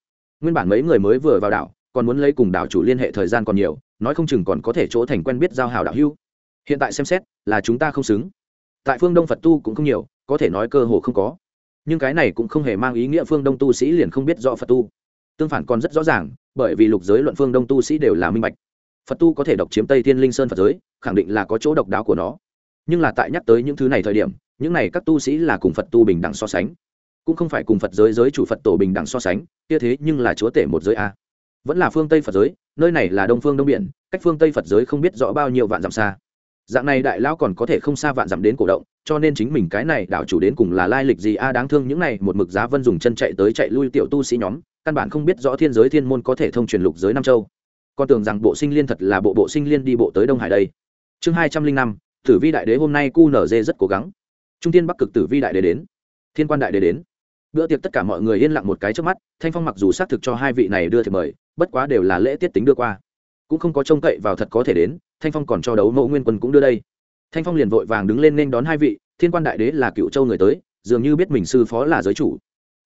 Nguyên bản mấy người mới vừa vào đảo, còn muốn lấy cùng đảo chủ liên hệ thời gian còn nhiều, nói không chừng còn có thể chỗ thành quen biết giao hảo đạo hưu hiện tại xem xét, là chúng ta không xứng. Tại phương đông phật tu cũng không nhiều, có thể nói cơ hồ không có. Nhưng cái này cũng không hề mang ý nghĩa phương đông tu sĩ liền không biết rõ phật tu tương phản còn rất rõ ràng, bởi vì lục giới luận phương đông tu sĩ đều là minh bạch. Phật tu có thể độc chiếm tây thiên linh sơn phật giới, khẳng định là có chỗ độc đáo của nó. Nhưng là tại nhắc tới những thứ này thời điểm, những này các tu sĩ là cùng phật tu bình đẳng so sánh. Cũng không phải cùng phật giới giới chủ phật tổ bình đẳng so sánh, kia thế nhưng là chúa tể một giới a. Vẫn là phương tây phật giới, nơi này là đông phương đông biển, cách phương tây phật giới không biết rõ bao nhiêu vạn dặm xa. Dạng này đại lão còn có thể không xa vạn dặm đến cổ động, cho nên chính mình cái này đảo chủ đến cùng là lai lịch gì a, đáng thương những này một mực giá vân dùng chân chạy tới chạy lui tiểu tu sĩ nhóm căn bản không biết rõ thiên giới thiên môn có thể thông truyền lục giới nam châu. Con tưởng rằng bộ sinh liên thật là bộ bộ sinh liên đi bộ tới đông hải đây. Chương hai trăm linh năm, tử vi đại đế hôm nay cu nở dê rất cố gắng. Trung tiên bắc cực tử vi đại đế đến. Thiên quan đại đế đến. Bữa tiệc tất cả mọi người yên lặng một cái trước mắt, thanh phong mặc dù xác thực cho hai vị này đưa thiệp mời, bất quá đều là lễ tiết tính đưa qua. Cũng không có trông cậy vào thật có thể đến, thanh phong còn cho đấu mẫu nguyên quân cũng đưa đây. Thanh phong liền vội vàng đứng lên nên đón hai vị, thiên quan đại đế là cựu châu người tới, dường như biết mình sư phó là giới chủ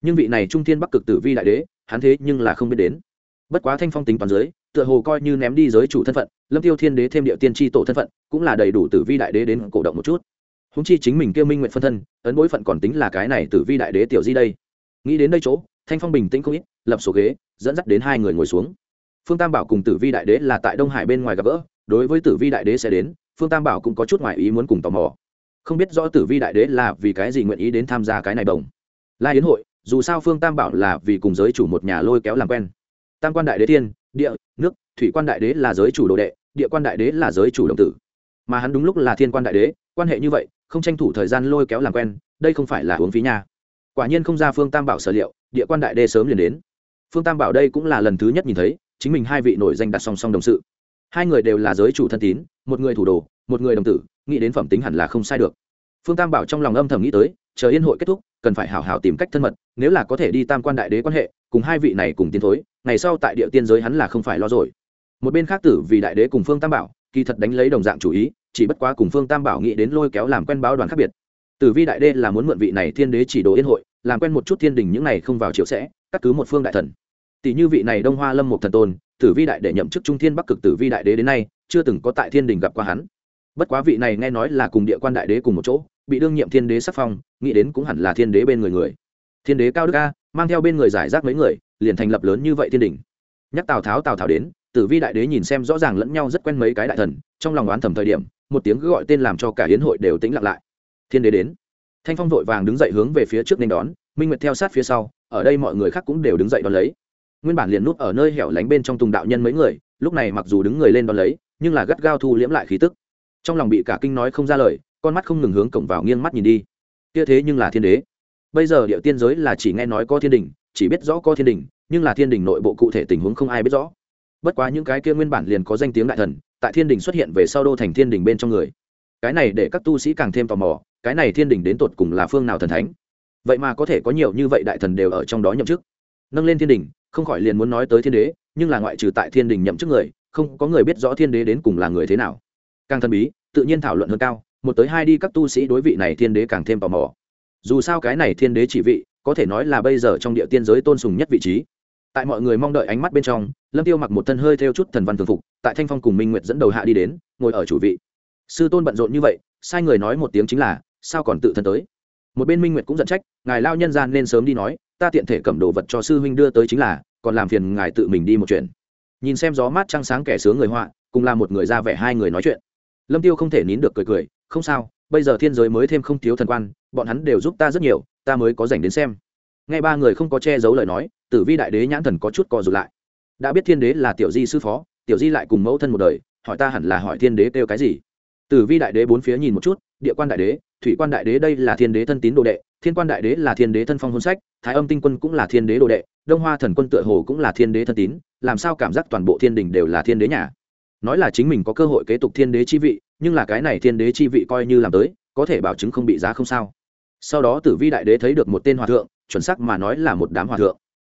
nhưng vị này trung thiên bắc cực tử vi đại đế, hắn thế nhưng là không biết đến. Bất quá thanh phong tính toàn giới tựa hồ coi như ném đi giới chủ thân phận, lâm tiêu thiên đế thêm địa tiên tri tổ thân phận, cũng là đầy đủ tử vi đại đế đến cổ động một chút. Húng chi chính mình kêu minh nguyện phân thân, ấn bối phận còn tính là cái này tử vi đại đế tiểu di đây. Nghĩ đến đây chỗ, thanh phong bình tĩnh không ít, lập số ghế, dẫn dắt đến hai người ngồi xuống. Phương tam bảo cùng tử vi đại đế là tại đông hải bên ngoài gặp gỡ, đối với tử vi đại đế sẽ đến, phương tam bảo cũng có chút ngoại ý muốn cùng tò mò. Không biết rõ tử vi đại đế là vì cái gì nguyện ý đến tham gia cái này bồng. La yến hội dù sao phương tam bảo là vì cùng giới chủ một nhà lôi kéo làm quen. Tam quan đại đế thiên, địa, nước, thủy quan đại đế là giới chủ đồ đệ, địa quan đại đế là giới chủ đồng tử. Mà hắn đúng lúc là thiên quan đại đế, quan hệ như vậy, không tranh thủ thời gian lôi kéo làm quen, đây không phải là hướng phí nha. Quả nhiên không ra phương tam bảo sở liệu, địa quan đại đế sớm liền đến. Phương tam bảo đây cũng là lần thứ nhất nhìn thấy, chính mình hai vị nổi danh đặt song song đồng sự. Hai người đều là giới chủ thân tín, một người thủ đồ, một người đồng tử, nghĩ đến phẩm tính hẳn là không sai được. Phương tam bảo trong lòng âm thầm nghĩ tới, chờ yên hội kết thúc cần phải hảo hảo tìm cách thân mật, nếu là có thể đi tam quan đại đế quan hệ, cùng hai vị này cùng tiến thối, ngày sau tại địa tiên giới hắn là không phải lo rồi. Một bên khác tử vì đại đế cùng phương tam bảo, kỳ thật đánh lấy đồng dạng chủ ý, chỉ bất quá cùng phương tam bảo nghĩ đến lôi kéo làm quen báo đoàn khác biệt. Tử vi đại đế là muốn mượn vị này thiên đế chỉ đồ yên hội, làm quen một chút thiên đình những này không vào chiều sẽ, cắt cứ một phương đại thần. Tỷ như vị này đông hoa lâm một thần tôn, tử vi đại đế nhậm chức trung thiên bắc cực tử vi đại đế đến nay, chưa từng có tại thiên đình gặp qua hắn bất quá vị này nghe nói là cùng địa quan đại đế cùng một chỗ, bị đương nhiệm thiên đế sắc phong, nghĩ đến cũng hẳn là thiên đế bên người người. Thiên đế cao đức a, mang theo bên người giải rác mấy người, liền thành lập lớn như vậy thiên đình. Nhắc tào tháo tào tháo đến, tử vi đại đế nhìn xem rõ ràng lẫn nhau rất quen mấy cái đại thần, trong lòng oán thầm thời điểm, một tiếng cứ gọi tên làm cho cả hiến hội đều tĩnh lặng lại. Thiên đế đến. Thanh phong vội vàng đứng dậy hướng về phía trước nên đón, minh nguyệt theo sát phía sau, ở đây mọi người khác cũng đều đứng dậy đón lấy. Nguyên bản liền núp ở nơi hẻo lánh bên trong tùng đạo nhân mấy người, lúc này mặc dù đứng người lên đón lấy, nhưng là gắt gao thu liễm lại khí tức trong lòng bị cả kinh nói không ra lời, con mắt không ngừng hướng cổng vào nghiêng mắt nhìn đi. Kia thế nhưng là thiên đế. Bây giờ địa tiên giới là chỉ nghe nói có thiên đình, chỉ biết rõ có thiên đình, nhưng là thiên đình nội bộ cụ thể tình huống không ai biết rõ. Bất quá những cái kia nguyên bản liền có danh tiếng đại thần, tại thiên đình xuất hiện về sau đô thành thiên đình bên trong người. Cái này để các tu sĩ càng thêm tò mò, cái này thiên đình đến tột cùng là phương nào thần thánh? Vậy mà có thể có nhiều như vậy đại thần đều ở trong đó nhậm chức. Nâng lên thiên đình, không khỏi liền muốn nói tới thiên đế, nhưng là ngoại trừ tại thiên đình nhậm chức người, không có người biết rõ thiên đế đến cùng là người thế nào càng thần bí, tự nhiên thảo luận hơn cao, một tới hai đi các tu sĩ đối vị này thiên đế càng thêm tò mò. Dù sao cái này thiên đế chỉ vị, có thể nói là bây giờ trong địa tiên giới tôn sùng nhất vị trí. Tại mọi người mong đợi ánh mắt bên trong, lâm tiêu mặc một thân hơi theo chút thần văn thường phục, tại thanh phong cùng minh nguyệt dẫn đầu hạ đi đến, ngồi ở chủ vị. Sư tôn bận rộn như vậy, sai người nói một tiếng chính là, sao còn tự thân tới? Một bên minh nguyệt cũng giận trách, ngài lao nhân gian nên sớm đi nói, ta tiện thể cầm đồ vật cho sư huynh đưa tới chính là, còn làm phiền ngài tự mình đi một chuyện. Nhìn xem gió mát trăng sáng kẻ sướng người họa, cùng là một người ra vẻ hai người nói chuyện lâm tiêu không thể nín được cười cười, không sao, bây giờ thiên giới mới thêm không thiếu thần quan, bọn hắn đều giúp ta rất nhiều, ta mới có dành đến xem. Ngay ba người không có che giấu lời nói, tử vi đại đế nhãn thần có chút co rụt lại. Đã biết thiên đế là tiểu di sư phó, tiểu di lại cùng mẫu thân một đời, hỏi ta hẳn là hỏi thiên đế kêu cái gì. Tử vi đại đế bốn phía nhìn một chút, địa quan đại đế, thủy quan đại đế đây là thiên đế thân tín đồ đệ, thiên quan đại đế là thiên đế thân phong hôn sách, thái âm tinh quân cũng là thiên đế đồ đệ, đông hoa thần quân tựa hồ cũng là thiên đế thân tín, làm sao cảm giác toàn bộ thiên đình đều là thiên đế nhà? Nói là chính mình có cơ hội kế tục thiên đế chi vị, nhưng là cái này thiên đế chi vị coi như làm tới, có thể bảo chứng không bị giá không sao. Sau đó tử vi đại đế thấy được một tên hòa thượng, chuẩn sắc mà nói là một đám hòa thượng.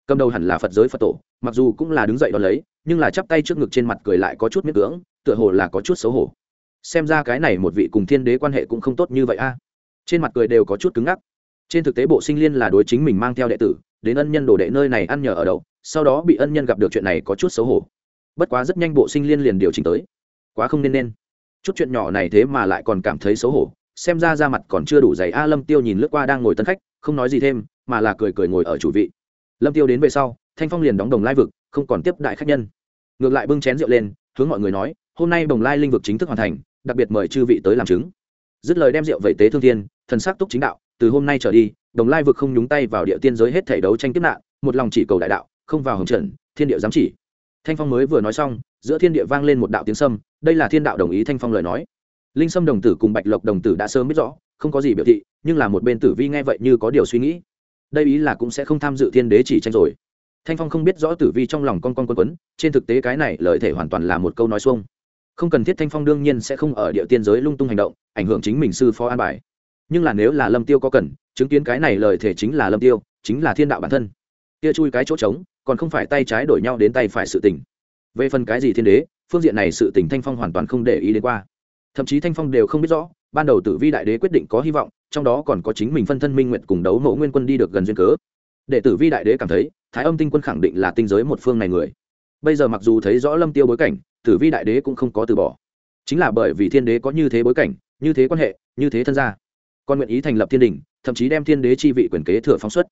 Cầm đầu hẳn là phật giới phật tổ, mặc dù cũng là đứng dậy đón lấy, nhưng là chắp tay trước ngực trên mặt cười lại có chút miết cưỡng, tựa hồ là có chút xấu hổ. Xem ra cái này một vị cùng thiên đế quan hệ cũng không tốt như vậy a. Trên mặt cười đều có chút cứng ngắc. Trên thực tế bộ sinh liên là đối chính mình mang theo đệ tử, đến ân nhân đồ đệ nơi này ăn nhờ ở đậu sau đó bị ân nhân gặp được chuyện này có chút xấu hổ bất quá rất nhanh bộ sinh liên liền điều chỉnh tới. Quá không nên nên. Chút chuyện nhỏ này thế mà lại còn cảm thấy xấu hổ, xem ra ra mặt còn chưa đủ dày. A, lâm tiêu nhìn lướt qua đang ngồi tân khách, không nói gì thêm, mà là cười cười ngồi ở chủ vị. Lâm tiêu đến về sau, thanh phong liền đóng đồng lai vực, không còn tiếp đại khách nhân. Ngược lại bưng chén rượu lên, hướng mọi người nói, hôm nay đồng lai linh vực chính thức hoàn thành, đặc biệt mời chư vị tới làm chứng. Dứt lời đem rượu vẩy tế thương thiên, thần sắc túc chính đạo, từ hôm nay trở đi, đồng lai vực không nhúng tay vào địa tiên giới hết thể đấu tranh tiếp nạn, một lòng chỉ cầu đại đạo, không vào hồng trần thiên địa giám chỉ thanh phong mới vừa nói xong, giữa thiên địa vang lên một đạo tiếng sâm, đây là thiên đạo đồng ý thanh phong lời nói. Linh sâm đồng tử cùng bạch lộc đồng tử đã sớm biết rõ, không có gì biểu thị, nhưng là một bên tử vi nghe vậy như có điều suy nghĩ. Đây ý là cũng sẽ không tham dự thiên đế chỉ tranh rồi. Thanh phong không biết rõ tử vi trong lòng con con quân quấn, trên thực tế cái này lợi thể hoàn toàn là một câu nói xuông. Không cần thiết thanh phong đương nhiên sẽ không ở địa tiên giới lung tung hành động, ảnh hưởng chính mình sư phó an bài. Nhưng là nếu là lâm tiêu có cần, chứng kiến cái này lời thể chính là lâm tiêu, chính là thiên đạo bản thân. Kia chui cái chỗ trống còn không phải tay trái đổi nhau đến tay phải sự tình. Về phần cái gì thiên đế, phương diện này sự tình thanh phong hoàn toàn không để ý đến qua. Thậm chí thanh phong đều không biết rõ, ban đầu tử vi đại đế quyết định có hy vọng, trong đó còn có chính mình phân thân minh nguyện cùng đấu mộ nguyên quân đi được gần duyên cớ. Để tử vi đại đế cảm thấy, thái âm tinh quân khẳng định là tinh giới một phương này người. Bây giờ mặc dù thấy rõ lâm tiêu bối cảnh, tử vi đại đế cũng không có từ bỏ. Chính là bởi vì thiên đế có như thế bối cảnh, như thế quan hệ, như thế thân gia. Con nguyện ý thành lập thiên đình, thậm chí đem thiên đế chi vị quyền kế thừa phóng xuất.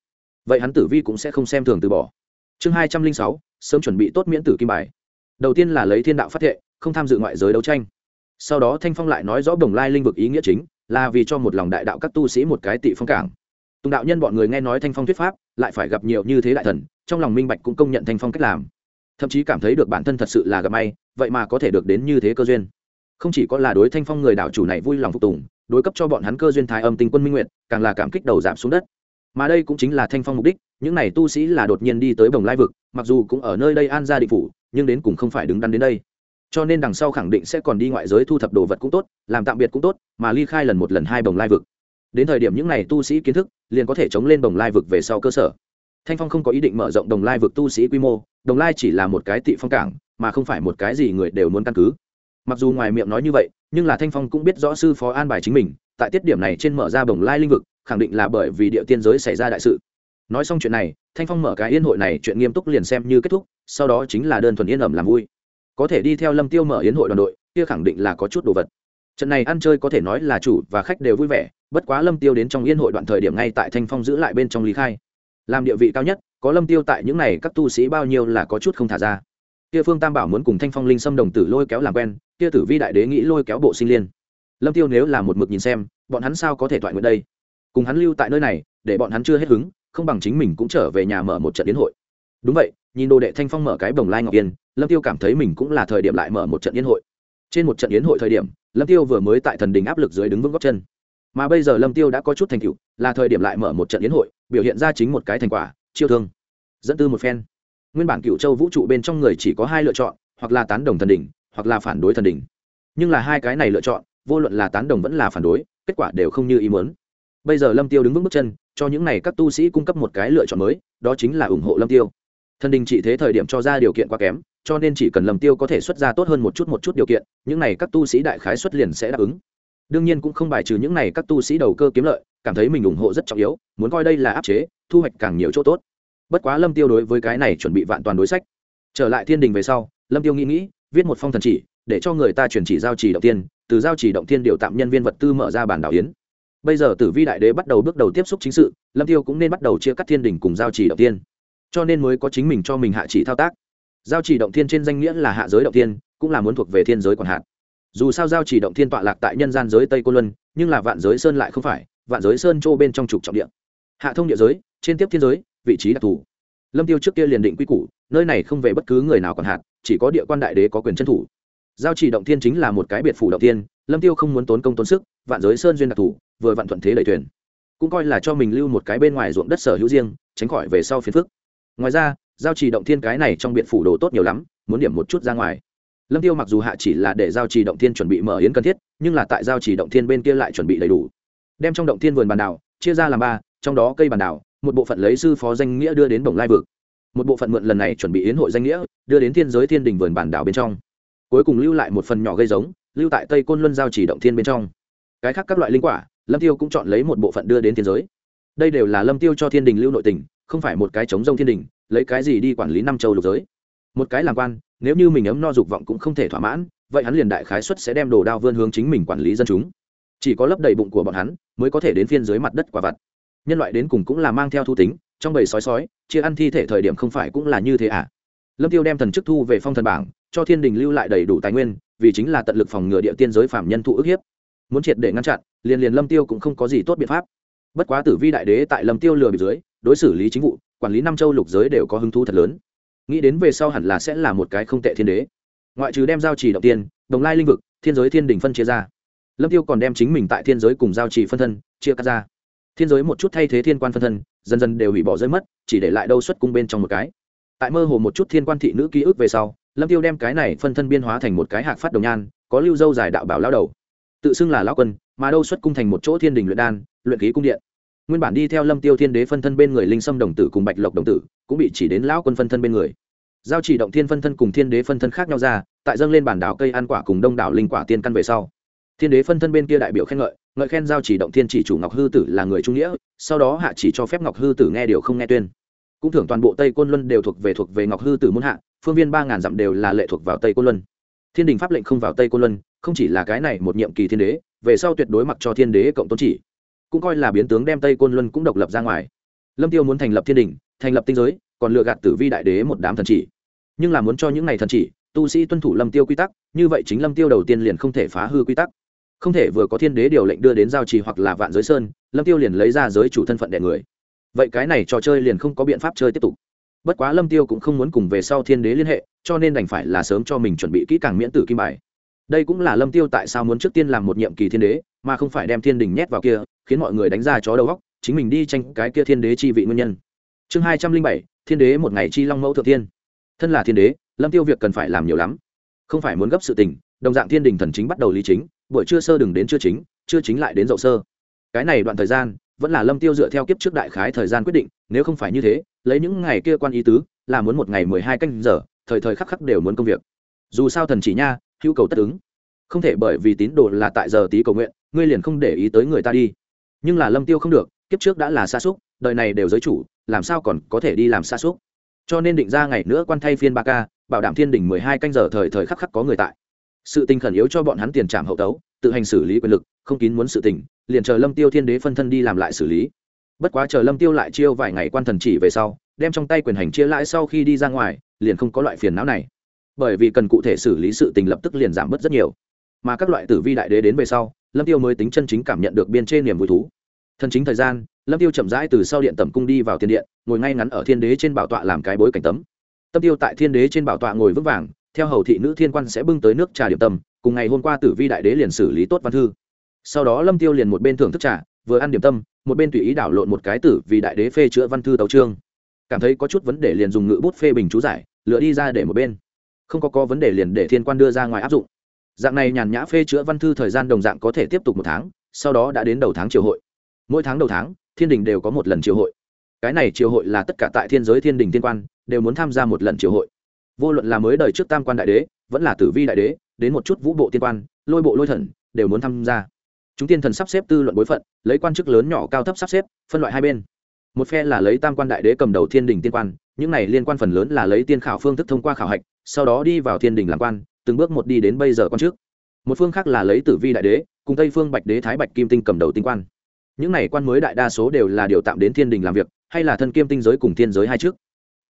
Vậy hắn tử vi cũng sẽ không xem thường từ bỏ chương hai trăm linh sáu, sớm chuẩn bị tốt miễn tử kim bài. Đầu tiên là lấy thiên đạo phát thệ, không tham dự ngoại giới đấu tranh. Sau đó thanh phong lại nói rõ đồng lai linh vực ý nghĩa chính, là vì cho một lòng đại đạo các tu sĩ một cái tị phong cảng. Tùng đạo nhân bọn người nghe nói thanh phong thuyết pháp, lại phải gặp nhiều như thế đại thần, trong lòng minh bạch cũng công nhận thanh phong cách làm. Thậm chí cảm thấy được bản thân thật sự là gặp may, vậy mà có thể được đến như thế cơ duyên. Không chỉ có là đối thanh phong người đạo chủ này vui lòng phục tùng, đối cấp cho bọn hắn cơ duyên thái âm tinh quân minh nguyện càng là cảm kích đầu giảm xuống đất mà đây cũng chính là thanh phong mục đích, những này tu sĩ là đột nhiên đi tới bồng lai vực, mặc dù cũng ở nơi đây an gia định phủ, nhưng đến cùng không phải đứng đắn đến đây. Cho nên đằng sau khẳng định sẽ còn đi ngoại giới thu thập đồ vật cũng tốt, làm tạm biệt cũng tốt, mà ly khai lần một lần hai bồng lai vực. Đến thời điểm những n à y tu sĩ kiến thức, liền có thể chống lên bồng lai vực về sau cơ sở. Thanh phong không có ý định mở rộng đồng lai vực tu sĩ quy mô đồng lai chỉ là một cái tị phong cảng, mà không phải một cái gì người đều muốn căn cứ. Mặc dù ngoài miệng nói như vậy, nhưng là thanh phong cũng biết rõ sư phó an bài chính mình, tại tiết điểm này trên mở ra bồng lai linh vực khẳng định là bởi vì địa tiên giới xảy ra đại sự. Nói xong chuyện này, thanh phong mở cái yên hội này, chuyện nghiêm túc liền xem như kết thúc, sau đó chính là đơn thuần yên ẩm làm vui. Có thể đi theo lâm tiêu mở yến hội đoàn đội, kia khẳng định là có chút đồ vật. Trận này ăn chơi có thể nói là chủ và khách đều vui vẻ, bất quá lâm tiêu đến trong yên hội đoạn thời điểm ngay tại thanh phong giữ lại bên trong lý khai. Làm địa vị cao nhất, có lâm tiêu tại những này các tu sĩ bao nhiêu là có chút không thả ra. Kia phương tam bảo muốn cùng thanh phong linh xâm đồng tử lôi kéo làm quen, kia tử vi đại đế nghĩ lôi kéo bộ sinh liên. Lâm tiêu nếu là một mực nhìn xem, bọn hắn sao có thể thoại nguyện đây? Cùng hắn lưu tại nơi này, để bọn hắn chưa hết hứng, không bằng chính mình cũng trở về nhà mở một trận yến hội. Đúng vậy, nhìn đồ đệ thanh phong mở cái bồng lai ngọc yên, lâm tiêu cảm thấy mình cũng là thời điểm lại mở một trận yến hội. Trên một trận yến hội thời điểm, lâm tiêu vừa mới tại thần đình áp lực dưới đứng vững góc chân. Mà bây giờ lâm tiêu đã có chút thành tựu, là thời điểm lại mở một trận yến hội, biểu hiện ra chính một cái thành quả, chiêu thương. Dẫn tư một phen. Nguyên bản cựu châu vũ trụ bên trong người chỉ có hai lựa chọn, hoặc là tán đồng thần đỉnh hoặc là phản đối thần đỉnh nhưng là hai cái này lựa chọn, vô luận là tán đồng vẫn là phản đối, kết quả đều không như ý muốn bây giờ lâm tiêu đứng vững bước chân, cho những này các tu sĩ cung cấp một cái lựa chọn mới, đó chính là ủng hộ lâm tiêu. Thần đình chỉ thế thời điểm cho ra điều kiện quá kém, cho nên chỉ cần lâm tiêu có thể xuất ra tốt hơn một chút một chút điều kiện, những này các tu sĩ đại khái xuất liền sẽ đáp ứng. Đương nhiên cũng không bài trừ những này các tu sĩ đầu cơ kiếm lợi, cảm thấy mình ủng hộ rất trọng yếu, muốn coi đây là áp chế, thu hoạch càng nhiều chỗ tốt. Bất quá lâm tiêu đối với cái này chuẩn bị vạn toàn đối sách. Trở lại thiên đình về sau, lâm tiêu nghĩ nghĩ, viết một phong thần chỉ, để cho người ta chuyển chỉ giao chỉ động tiên, từ giao chỉ động tiên điều tạm nhân viên vật tư mở ra bản đảo yến bây giờ tử vi đại đế bắt đầu bước đầu tiếp xúc chính sự, lâm tiêu cũng nên bắt đầu chia cắt thiên đình cùng giao chỉ động tiên cho nên mới có chính mình cho mình hạ chỉ thao tác. Giao chỉ động thiên trên danh nghĩa là hạ giới động tiên cũng là muốn thuộc về thiên giới còn hạn. Dù sao giao chỉ động thiên tọa lạc tại nhân gian giới tây cô luân, nhưng là vạn giới sơn lại không phải, vạn giới sơn châu bên trong trục trọng địa. Hạ thông địa giới, trên tiếp thiên giới, vị trí đặc thù. Lâm tiêu trước kia liền định quy củ, nơi này không về bất cứ người nào còn hạn, chỉ có địa quan đại đế có quyền chân thủ. Giao chỉ động thiên chính là một cái biệt phủ động thiên, lâm tiêu không muốn tốn công tốn sức, vạn giới sơn duyên đặc thù vừa vặn thuận thế đẩy thuyền. Cũng coi là cho mình lưu một cái bên ngoài ruộng đất sở hữu riêng, tránh khỏi về sau phiền phức. Ngoài ra, giao trì động thiên cái này trong biệt phủ đồ tốt nhiều lắm, muốn điểm một chút ra ngoài. Lâm tiêu mặc dù hạ chỉ là để giao trì động thiên chuẩn bị mở yến cần thiết, nhưng là tại giao trì động thiên bên kia lại chuẩn bị đầy đủ. Đem trong động thiên vườn bàn đảo, chia ra làm ba, trong đó cây bàn đảo, một bộ phận lấy sư phó danh nghĩa đưa đến bồng lai vực. Một bộ phận mượn lần này chuẩn bị yến hội danh nghĩa, đưa đến thiên giới thiên đình vườn bản đảo bên trong. Cuối cùng lưu lại một phần nhỏ gây giống, lưu tại tây côn luân giao chỉ động thiên bên trong. Cái khác các loại linh quả lâm tiêu cũng chọn lấy một bộ phận đưa đến thiên giới. Đây đều là lâm tiêu cho thiên đình lưu nội tình, không phải một cái chống rông thiên đình, lấy cái gì đi quản lý năm châu lục giới. Một cái làm quan, nếu như mình ấm no dục vọng cũng không thể thỏa mãn, vậy hắn liền đại khái xuất sẽ đem đồ đao vươn hướng chính mình quản lý dân chúng. Chỉ có lấp đầy bụng của bọn hắn, mới có thể đến phiên dưới mặt đất quả vặt. Nhân loại đến cùng cũng là mang theo thu tính, trong bầy sói sói, chia ăn thi thể thời điểm không phải cũng là như thế à? Lâm tiêu đem thần chức thu về phong thần bảng, cho thiên đình lưu lại đầy đủ tài nguyên, vì chính là tận lực phòng ngừa địa tiên giới phạm nhân thụ ức hiếp muốn triệt để ngăn chặn, liền liền lâm tiêu cũng không có gì tốt biện pháp. Bất quá tử vi đại đế tại lâm tiêu lừa bị dưới, đối xử lý chính vụ, quản lý năm châu lục giới đều có hứng thú thật lớn. Nghĩ đến về sau hẳn là sẽ là một cái không tệ thiên đế. Ngoại trừ đem giao trì động tiên, đồng lai linh vực, thiên giới thiên đình phân chia ra. Lâm tiêu còn đem chính mình tại thiên giới cùng giao trì phân thân, chia cắt ra. Thiên giới một chút thay thế thiên quan phân thân, dần dần đều hủy bỏ rơi mất, chỉ để lại đâu xuất cung bên trong một cái. Tại mơ hồ một chút thiên quan thị nữ ký ức về sau, lâm tiêu đem cái này phân thân biên hóa thành một cái hạc phát đồng nhan, có lưu dâu dài đạo bảo lao đầu tự xưng là Lão quân, mà đâu xuất cung thành một chỗ thiên đình luyện đan, luyện khí cung điện. Nguyên bản đi theo lâm tiêu thiên đế phân thân bên người linh sâm đồng tử cùng bạch lộc đồng tử, cũng bị chỉ đến lão quân phân thân bên người. Giao chỉ động thiên phân thân cùng thiên đế phân thân khác nhau ra, tại dâng lên bản đảo cây ăn quả cùng đông đảo linh quả tiên căn về sau. Thiên đế phân thân bên kia đại biểu khen ngợi ngợi khen giao chỉ động thiên chỉ chủ ngọc hư tử là người trung nghĩa, sau đó hạ chỉ cho phép ngọc hư tử nghe điều không nghe tuyên. Cũng thưởng toàn bộ tây côn luân đều thuộc về thuộc về ngọc hư tử muôn hạ, phương viên ba ngàn dặm đều là lệ thuộc vào tây côn luân. Thiên đình pháp lệnh không vào tây côn luân không chỉ là cái này một nhiệm kỳ thiên đế, về sau tuyệt đối mặc cho thiên đế cộng tôn chỉ. Cũng coi là biến tướng đem tây côn luân cũng độc lập ra ngoài. Lâm tiêu muốn thành lập thiên đình, thành lập tinh giới, còn lừa gạt tử vi đại đế một đám thần chỉ. Nhưng là muốn cho những này thần chỉ, tu sĩ tuân thủ lâm tiêu quy tắc, như vậy chính lâm tiêu đầu tiên liền không thể phá hư quy tắc. Không thể vừa có thiên đế điều lệnh đưa đến giao trì hoặc là vạn giới sơn, lâm tiêu liền lấy ra giới chủ thân phận đẻ người. Vậy cái này trò chơi liền không có biện pháp chơi tiếp tục. Bất quá lâm tiêu cũng không muốn cùng về sau thiên đế liên hệ, cho nên đành phải là sớm cho mình chuẩn bị kỹ càng miễn tử kim bài đây cũng là lâm tiêu tại sao muốn trước tiên làm một nhiệm kỳ thiên đế, mà không phải đem thiên đình nhét vào kia, khiến mọi người đánh ra chó đầu góc chính mình đi tranh cái kia thiên đế chi vị nguyên nhân. Chương hai trăm linh bảy, thiên đế một ngày chi long mẫu thượng thiên. Thân là thiên đế, lâm tiêu việc cần phải làm nhiều lắm. Không phải muốn gấp sự tình, đồng dạng thiên đình thần chính bắt đầu lý chính, buổi trưa sơ đừng đến chưa chính chưa chính lại đến dậu sơ. Cái này đoạn thời gian, vẫn là lâm tiêu dựa theo kiếp trước đại khái thời gian quyết định, nếu không phải như thế, lấy những ngày kia quan ý tứ, là muốn một ngày mười hai canh giờ, thời thời khắc khắc đều muốn công việc. Dù sao thần chỉ nha hữu cầu tất ứng. Không thể bởi vì tín đồ là tại giờ tí cầu nguyện, ngươi liền không để ý tới người ta đi. Nhưng là lâm tiêu không được, kiếp trước đã là xa xúc, đời này đều giới chủ, làm sao còn có thể đi làm xa xúc? Cho nên định ra ngày nữa quan thay phiên ba ca, bảo đảm thiên đỉnh mười hai canh giờ thời thời khắc khắc có người tại. Sự tình khẩn yếu cho bọn hắn tiền trảm hậu tấu, tự hành xử lý quyền lực, không kín muốn sự tình, liền chờ lâm tiêu thiên đế phân thân đi làm lại xử lý. Bất quá chờ lâm tiêu lại chiêu vài ngày quan thần chỉ về sau, đem trong tay quyền hành chia lãi sau khi đi ra ngoài, liền không có loại phiền não này bởi vì cần cụ thể xử lý sự tình lập tức liền giảm bớt rất nhiều. Mà các loại tử vi đại đế đến về sau, lâm tiêu mới tính chân chính cảm nhận được biên trên niềm vui thú. Thân chính thời gian, lâm tiêu chậm rãi từ sau điện tẩm cung đi vào thiên điện, ngồi ngay ngắn ở thiên đế trên bảo tọa làm cái bối cảnh tấm. Tâm tiêu tại thiên đế trên bảo tọa ngồi vững vàng, theo hầu thị nữ thiên quan sẽ bưng tới nước trà điểm tâm, cùng ngày hôm qua tử vi đại đế liền xử lý tốt văn thư. Sau đó lâm tiêu liền một bên thưởng thức trà, vừa ăn điểm tâm, một bên tùy ý đảo lộn một cái tử vì đại đế phê chữa văn thư tấu trương cảm thấy có chút vấn đề liền dùng ngữ bút phê bình chú giải, lựa đi ra để một bên không có có vấn đề liền để thiên quan đưa ra ngoài áp dụng. Dạng này nhàn nhã phê chữa văn thư thời gian đồng dạng có thể tiếp tục một tháng, sau đó đã đến đầu tháng triều hội. Mỗi tháng đầu tháng, thiên đình đều có một lần triều hội. Cái này triều hội là tất cả tại thiên giới thiên đình thiên quan đều muốn tham gia một lần triều hội. Vô luận là mới đời trước tam quan đại đế, vẫn là tử vi đại đế, đến một chút vũ bộ tiên quan, lôi bộ lôi thần, đều muốn tham gia. Chúng tiên thần sắp xếp tư luận bối phận, lấy quan chức lớn nhỏ cao thấp sắp xếp, phân loại hai bên. Một phe là lấy tam quan đại đế cầm đầu thiên đình tiên quan, những này liên quan phần lớn là lấy tiên khảo phương thức thông qua khảo hạch sau đó đi vào thiên đình làm quan, từng bước một đi đến bây giờ con trước. Một phương khác là lấy tử vi đại đế, cùng tây phương bạch đế thái bạch kim tinh cầm đầu tinh quan. Những này quan mới đại đa số đều là điều tạm đến thiên đình làm việc, hay là thân kiêm tinh giới cùng thiên giới hai trước.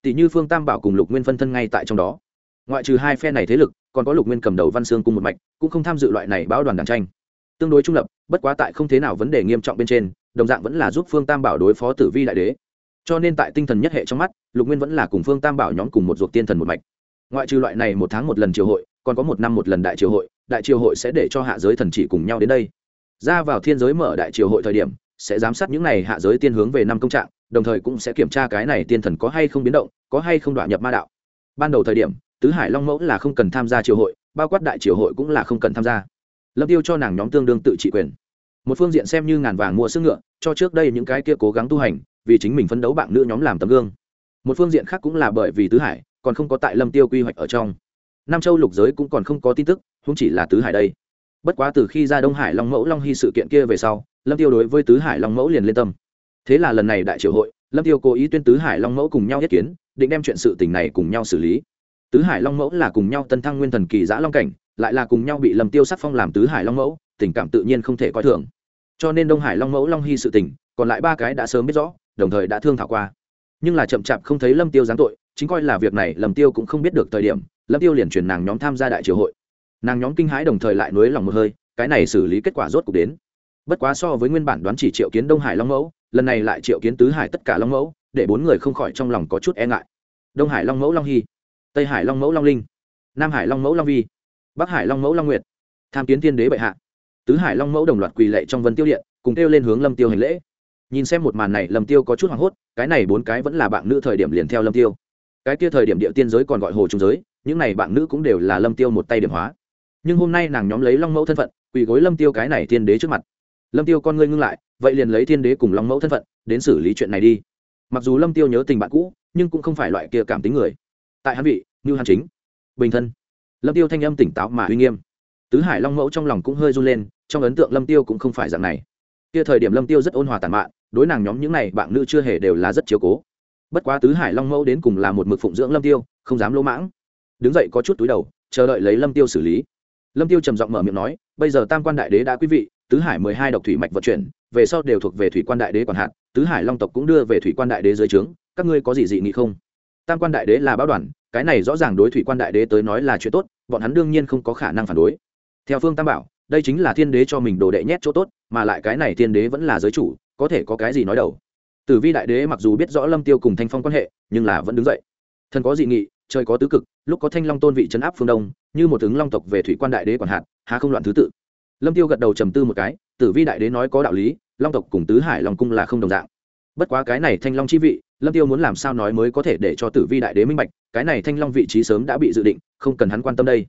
Tỷ như phương tam bảo cùng lục nguyên phân thân ngay tại trong đó. Ngoại trừ hai phe này thế lực, còn có lục nguyên cầm đầu văn xương cùng một mạch, cũng không tham dự loại này báo đoàn đàn tranh. Tương đối trung lập, bất quá tại không thế nào vấn đề nghiêm trọng bên trên, đồng dạng vẫn là giúp phương tam bảo đối phó tử vi đại đế. Cho nên tại tinh thần nhất hệ trong mắt, lục nguyên vẫn là cùng phương tam bảo nhóm cùng một ruột tiên thần một mạch ngoại trừ loại này một tháng một lần triều hội, còn có một năm một lần đại triều hội, đại triều hội sẽ để cho hạ giới thần chỉ cùng nhau đến đây. Ra vào thiên giới mở đại triều hội thời điểm, sẽ giám sát những n à y hạ giới tiên hướng về năm công trạng, đồng thời cũng sẽ kiểm tra cái này tiên thần có hay không biến động, có hay không đoạn nhập ma đạo. Ban đầu thời điểm, tứ hải long mẫu là không cần tham gia triều hội, bao quát đại triều hội cũng là không cần tham gia. Lâm tiêu cho nàng nhóm tương đương tự trị quyền. Một phương diện xem như ngàn vàng mua sức ngựa, cho trước đây những cái kia cố gắng tu hành, vì chính mình phấn đấu bạn nữ nhóm làm tấm gương. Một phương diện khác cũng là bởi vì tứ hải còn không có tại lâm tiêu quy hoạch ở trong. Nam châu lục giới cũng còn không có tin tức không chỉ là tứ hải đây. Bất quá từ khi ra đông hải long mẫu long hy sự kiện kia về sau, lâm tiêu đối với tứ hải long mẫu liền lên tâm. Thế là lần này đại triều hội, lâm tiêu cố ý tuyên tứ hải long mẫu cùng nhau nhất kiến, định đem chuyện sự tình này cùng nhau xử lý. Tứ hải long mẫu là cùng nhau tân thăng nguyên thần kỳ giã long cảnh, lại là cùng nhau bị lâm tiêu sắc phong làm tứ hải long mẫu, tình cảm tự nhiên không thể coi thường. Cho nên đông hải long mẫu long hy sự tình, còn lại ba cái đã sớm biết rõ, đồng thời đã thương thảo qua. Nhưng là chậm chạp không thấy lâm tiêu giáng tội chính coi là việc này lâm tiêu cũng không biết được thời điểm, lâm tiêu liền chuyển nàng nhóm tham gia đại triều hội. Nàng nhóm kinh hãi đồng thời lại nuối lòng một hơi, cái này xử lý kết quả rốt cuộc đến. Bất quá so với nguyên bản đoán chỉ triệu kiến đông hải long mẫu, lần này lại triệu kiến tứ hải tất cả long mẫu, để bốn người không khỏi trong lòng có chút e ngại. Đông hải long mẫu long hy, tây hải long mẫu long linh, nam hải long mẫu long vi, bắc hải long mẫu long nguyệt, tham kiến thiên đế bệ hạ, tứ hải long mẫu đồng loạt quỳ lệ trong vân tiêu điện, cùng kêu lên hướng lâm tiêu hành lễ. Nhìn xem một màn này, lâm tiêu có chút hoảng hốt, cái này bốn cái vẫn là bạn nữ thời điểm liền theo lâm tiêu cái kia thời điểm địa tiên giới còn gọi hồ trung giới, những này bạn nữ cũng đều là lâm tiêu một tay điểm hóa. Nhưng hôm nay nàng nhóm lấy long mẫu thân phận, quỳ gối lâm tiêu cái này thiên đế trước mặt. Lâm tiêu con ngươi ngưng lại, vậy liền lấy thiên đế cùng long mẫu thân phận, đến xử lý chuyện này đi. Mặc dù lâm tiêu nhớ tình bạn cũ, nhưng cũng không phải loại kia cảm tính người. Tại hắn vị như hắn chính, bình thân. Lâm tiêu thanh âm tỉnh táo mà uy nghiêm. Tứ hải long mẫu trong lòng cũng hơi run lên, trong ấn tượng lâm tiêu cũng không phải dạng này. Kia thời điểm lâm tiêu rất ôn hòa tàn mạn, đối nàng nhóm những này bạn nữ chưa hề đều là rất chiếu cố bất quá tứ hải long mẫu đến cùng là một mực phụng dưỡng lâm tiêu, không dám lỗ mãng. Đứng dậy có chút túi đầu, chờ đợi lấy lâm tiêu xử lý. Lâm tiêu trầm giọng mở miệng nói, bây giờ tam quan đại đế đã quý vị, tứ hải mười hai độc thủy mạch vận chuyển, về sau đều thuộc về thủy quan đại đế quản hạt, tứ hải long tộc cũng đưa về thủy quan đại đế dưới trướng, các ngươi có gì dị nghị không? Tam quan đại đế là báo đoàn, cái này rõ ràng đối thủy quan đại đế tới nói là chuyện tốt, bọn hắn đương nhiên không có khả năng phản đối. Theo phương tam bảo, đây chính là thiên đế cho mình đồ đệ nhét chỗ tốt, mà lại cái này thiên đế vẫn là giới chủ, có thể có cái gì nói đầu tử vi đại đế mặc dù biết rõ lâm tiêu cùng thanh phong quan hệ, nhưng là vẫn đứng dậy. Thần có dị nghị, trời có tứ cực, lúc có thanh long tôn vị trấn áp phương đông, như một ứng long tộc về thủy quan đại đế quản hạt há không loạn thứ tự. Lâm tiêu gật đầu trầm tư một cái, tử vi đại đế nói có đạo lý, long tộc cùng tứ hải long cung là không đồng dạng. Bất quá cái này thanh long chi vị, lâm tiêu muốn làm sao nói mới có thể để cho tử vi đại đế minh bạch, cái này thanh long vị trí sớm đã bị dự định, không cần hắn quan tâm đây.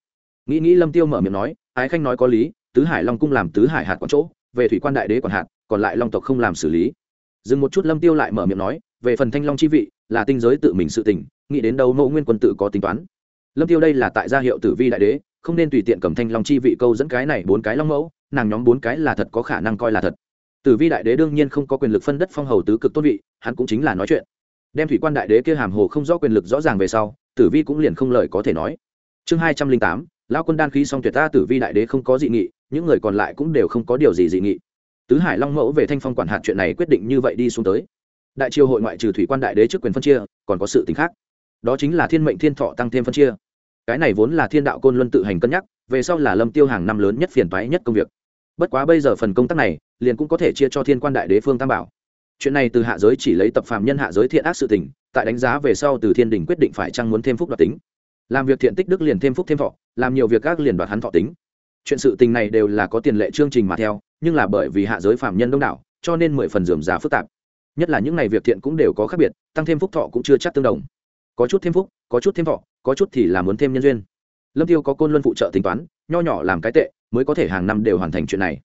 Nghĩ nghĩ lâm tiêu mở miệng nói, ái khanh nói có lý, tứ hải long cung làm tứ hải hạt quản chỗ, về thủy quan đại đế quản hạt còn lại long tộc không làm xử lý dừng một chút lâm tiêu lại mở miệng nói, về phần thanh long chi vị, là tinh giới tự mình sự tình, nghĩ đến đâu mẫu nguyên quân tự có tính toán. Lâm tiêu đây là tại gia hiệu tử vi đại đế, không nên tùy tiện cầm thanh long chi vị câu dẫn cái này bốn cái long mẫu, nàng nhóm bốn cái là thật có khả năng coi là thật. Tử vi đại đế đương nhiên không có quyền lực phân đất phong hầu tứ cực tôn vị, hắn cũng chính là nói chuyện. Đem thủy quan đại đế kia hàm hồ không rõ quyền lực rõ ràng về sau, tử vi cũng liền không lời có thể nói. Chương hai trăm linh tám, lão quân đan khí song tuyệt ta tử vi đại đế không có dị nghị, những người còn lại cũng đều không có điều gì dị nghị tứ hải long mẫu về thanh phong quản hạt chuyện này quyết định như vậy đi xuống tới. Đại triều hội ngoại trừ thủy quan đại đế trước quyền phân chia, còn có sự tính khác. Đó chính là thiên mệnh thiên thọ tăng thêm phân chia. Cái này vốn là thiên đạo côn luân tự hành cân nhắc, về sau là lâm tiêu hàng năm lớn nhất phiền toái nhất công việc. Bất quá bây giờ phần công tác này, liền cũng có thể chia cho thiên quan đại đế phương tam bảo. Chuyện này từ hạ giới chỉ lấy tập phàm nhân hạ giới thiện ác sự tình, tại đánh giá về sau từ thiên đình quyết định phải chăng muốn thêm phúc đoạt tính. Làm việc thiện tích đức liền thêm phúc thêm thọ, làm nhiều việc ác liền đoạt hắn thọ tính. Chuyện sự tình này đều là có tiền lệ chương trình mà theo nhưng là bởi vì hạ giới phàm nhân đông đảo, cho nên mười phần dườm già phức tạp. Nhất là những ngày việc thiện cũng đều có khác biệt, tăng thêm phúc thọ cũng chưa chắc tương đồng. Có chút thêm phúc, có chút thêm thọ, có chút thì là muốn thêm nhân duyên. Lâm tiêu có côn luân phụ trợ tính toán, nho nhỏ làm cái tệ, mới có thể hàng năm đều hoàn thành chuyện này.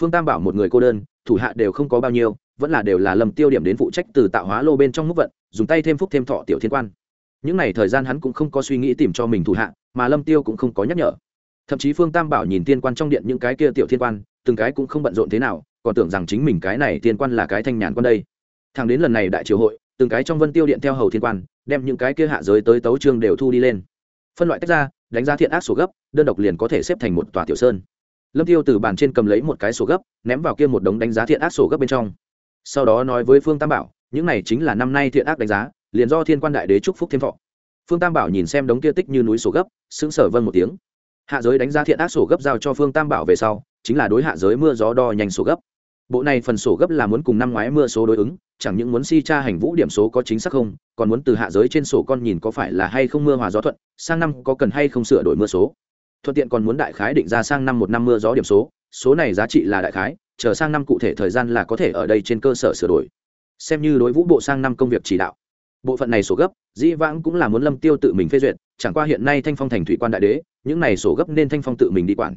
Phương tam bảo một người cô đơn, thủ hạ đều không có bao nhiêu, vẫn là đều là lâm tiêu điểm đến phụ trách từ tạo hóa lô bên trong mức vận, dùng tay thêm phúc thêm thọ tiểu thiên quan. Những n à y thời gian hắn cũng không có suy nghĩ tìm cho mình thủ hạ, mà lâm tiêu cũng không có nhắc nhở. Thậm chí phương tam bảo nhìn tiên quan trong điện những cái kia tiểu thiên quan từng cái cũng không bận rộn thế nào, còn tưởng rằng chính mình cái này tiên quan là cái thanh nhàn quan đây. Thằng đến lần này đại triều hội, từng cái trong vân tiêu điện theo hầu thiên quan, đem những cái kia hạ giới tới tấu trương đều thu đi lên. Phân loại tách ra, đánh giá thiện ác sổ gấp, đơn độc liền có thể xếp thành một tòa tiểu sơn. Lâm tiêu từ bàn trên cầm lấy một cái sổ gấp, ném vào kia một đống đánh giá thiện ác sổ gấp bên trong. Sau đó nói với phương tam bảo, những này chính là năm nay thiện ác đánh giá, liền do thiên quan đại đế chúc phúc thiên thọ. Phương tam bảo nhìn xem đống kia tích như núi sổ gấp, sững sờ vân một tiếng. Hạ giới đánh giá thiện ác sổ gấp giao cho phương tam bảo về sau chính là đối hạ giới mưa gió đo nhanh sổ gấp. Bộ này phần sổ gấp là muốn cùng năm ngoái mưa số đối ứng, chẳng những muốn si tra hành vũ điểm số có chính xác không, còn muốn từ hạ giới trên sổ con nhìn có phải là hay không mưa hòa gió thuận, sang năm có cần hay không sửa đổi mưa số. Thuận tiện còn muốn đại khái định ra sang năm một năm mưa gió điểm số số này giá trị là đại khái, chờ sang năm cụ thể thời gian là có thể ở đây trên cơ sở sửa đổi. Xem như đối vũ bộ sang năm công việc chỉ đạo. Bộ phận này sổ gấp, dĩ vãng cũng là muốn lâm tiêu tự mình phê duyệt, chẳng qua hiện nay thanh phong thành thủy quan đại đế, những này sổ gấp nên thanh phong tự mình đi quản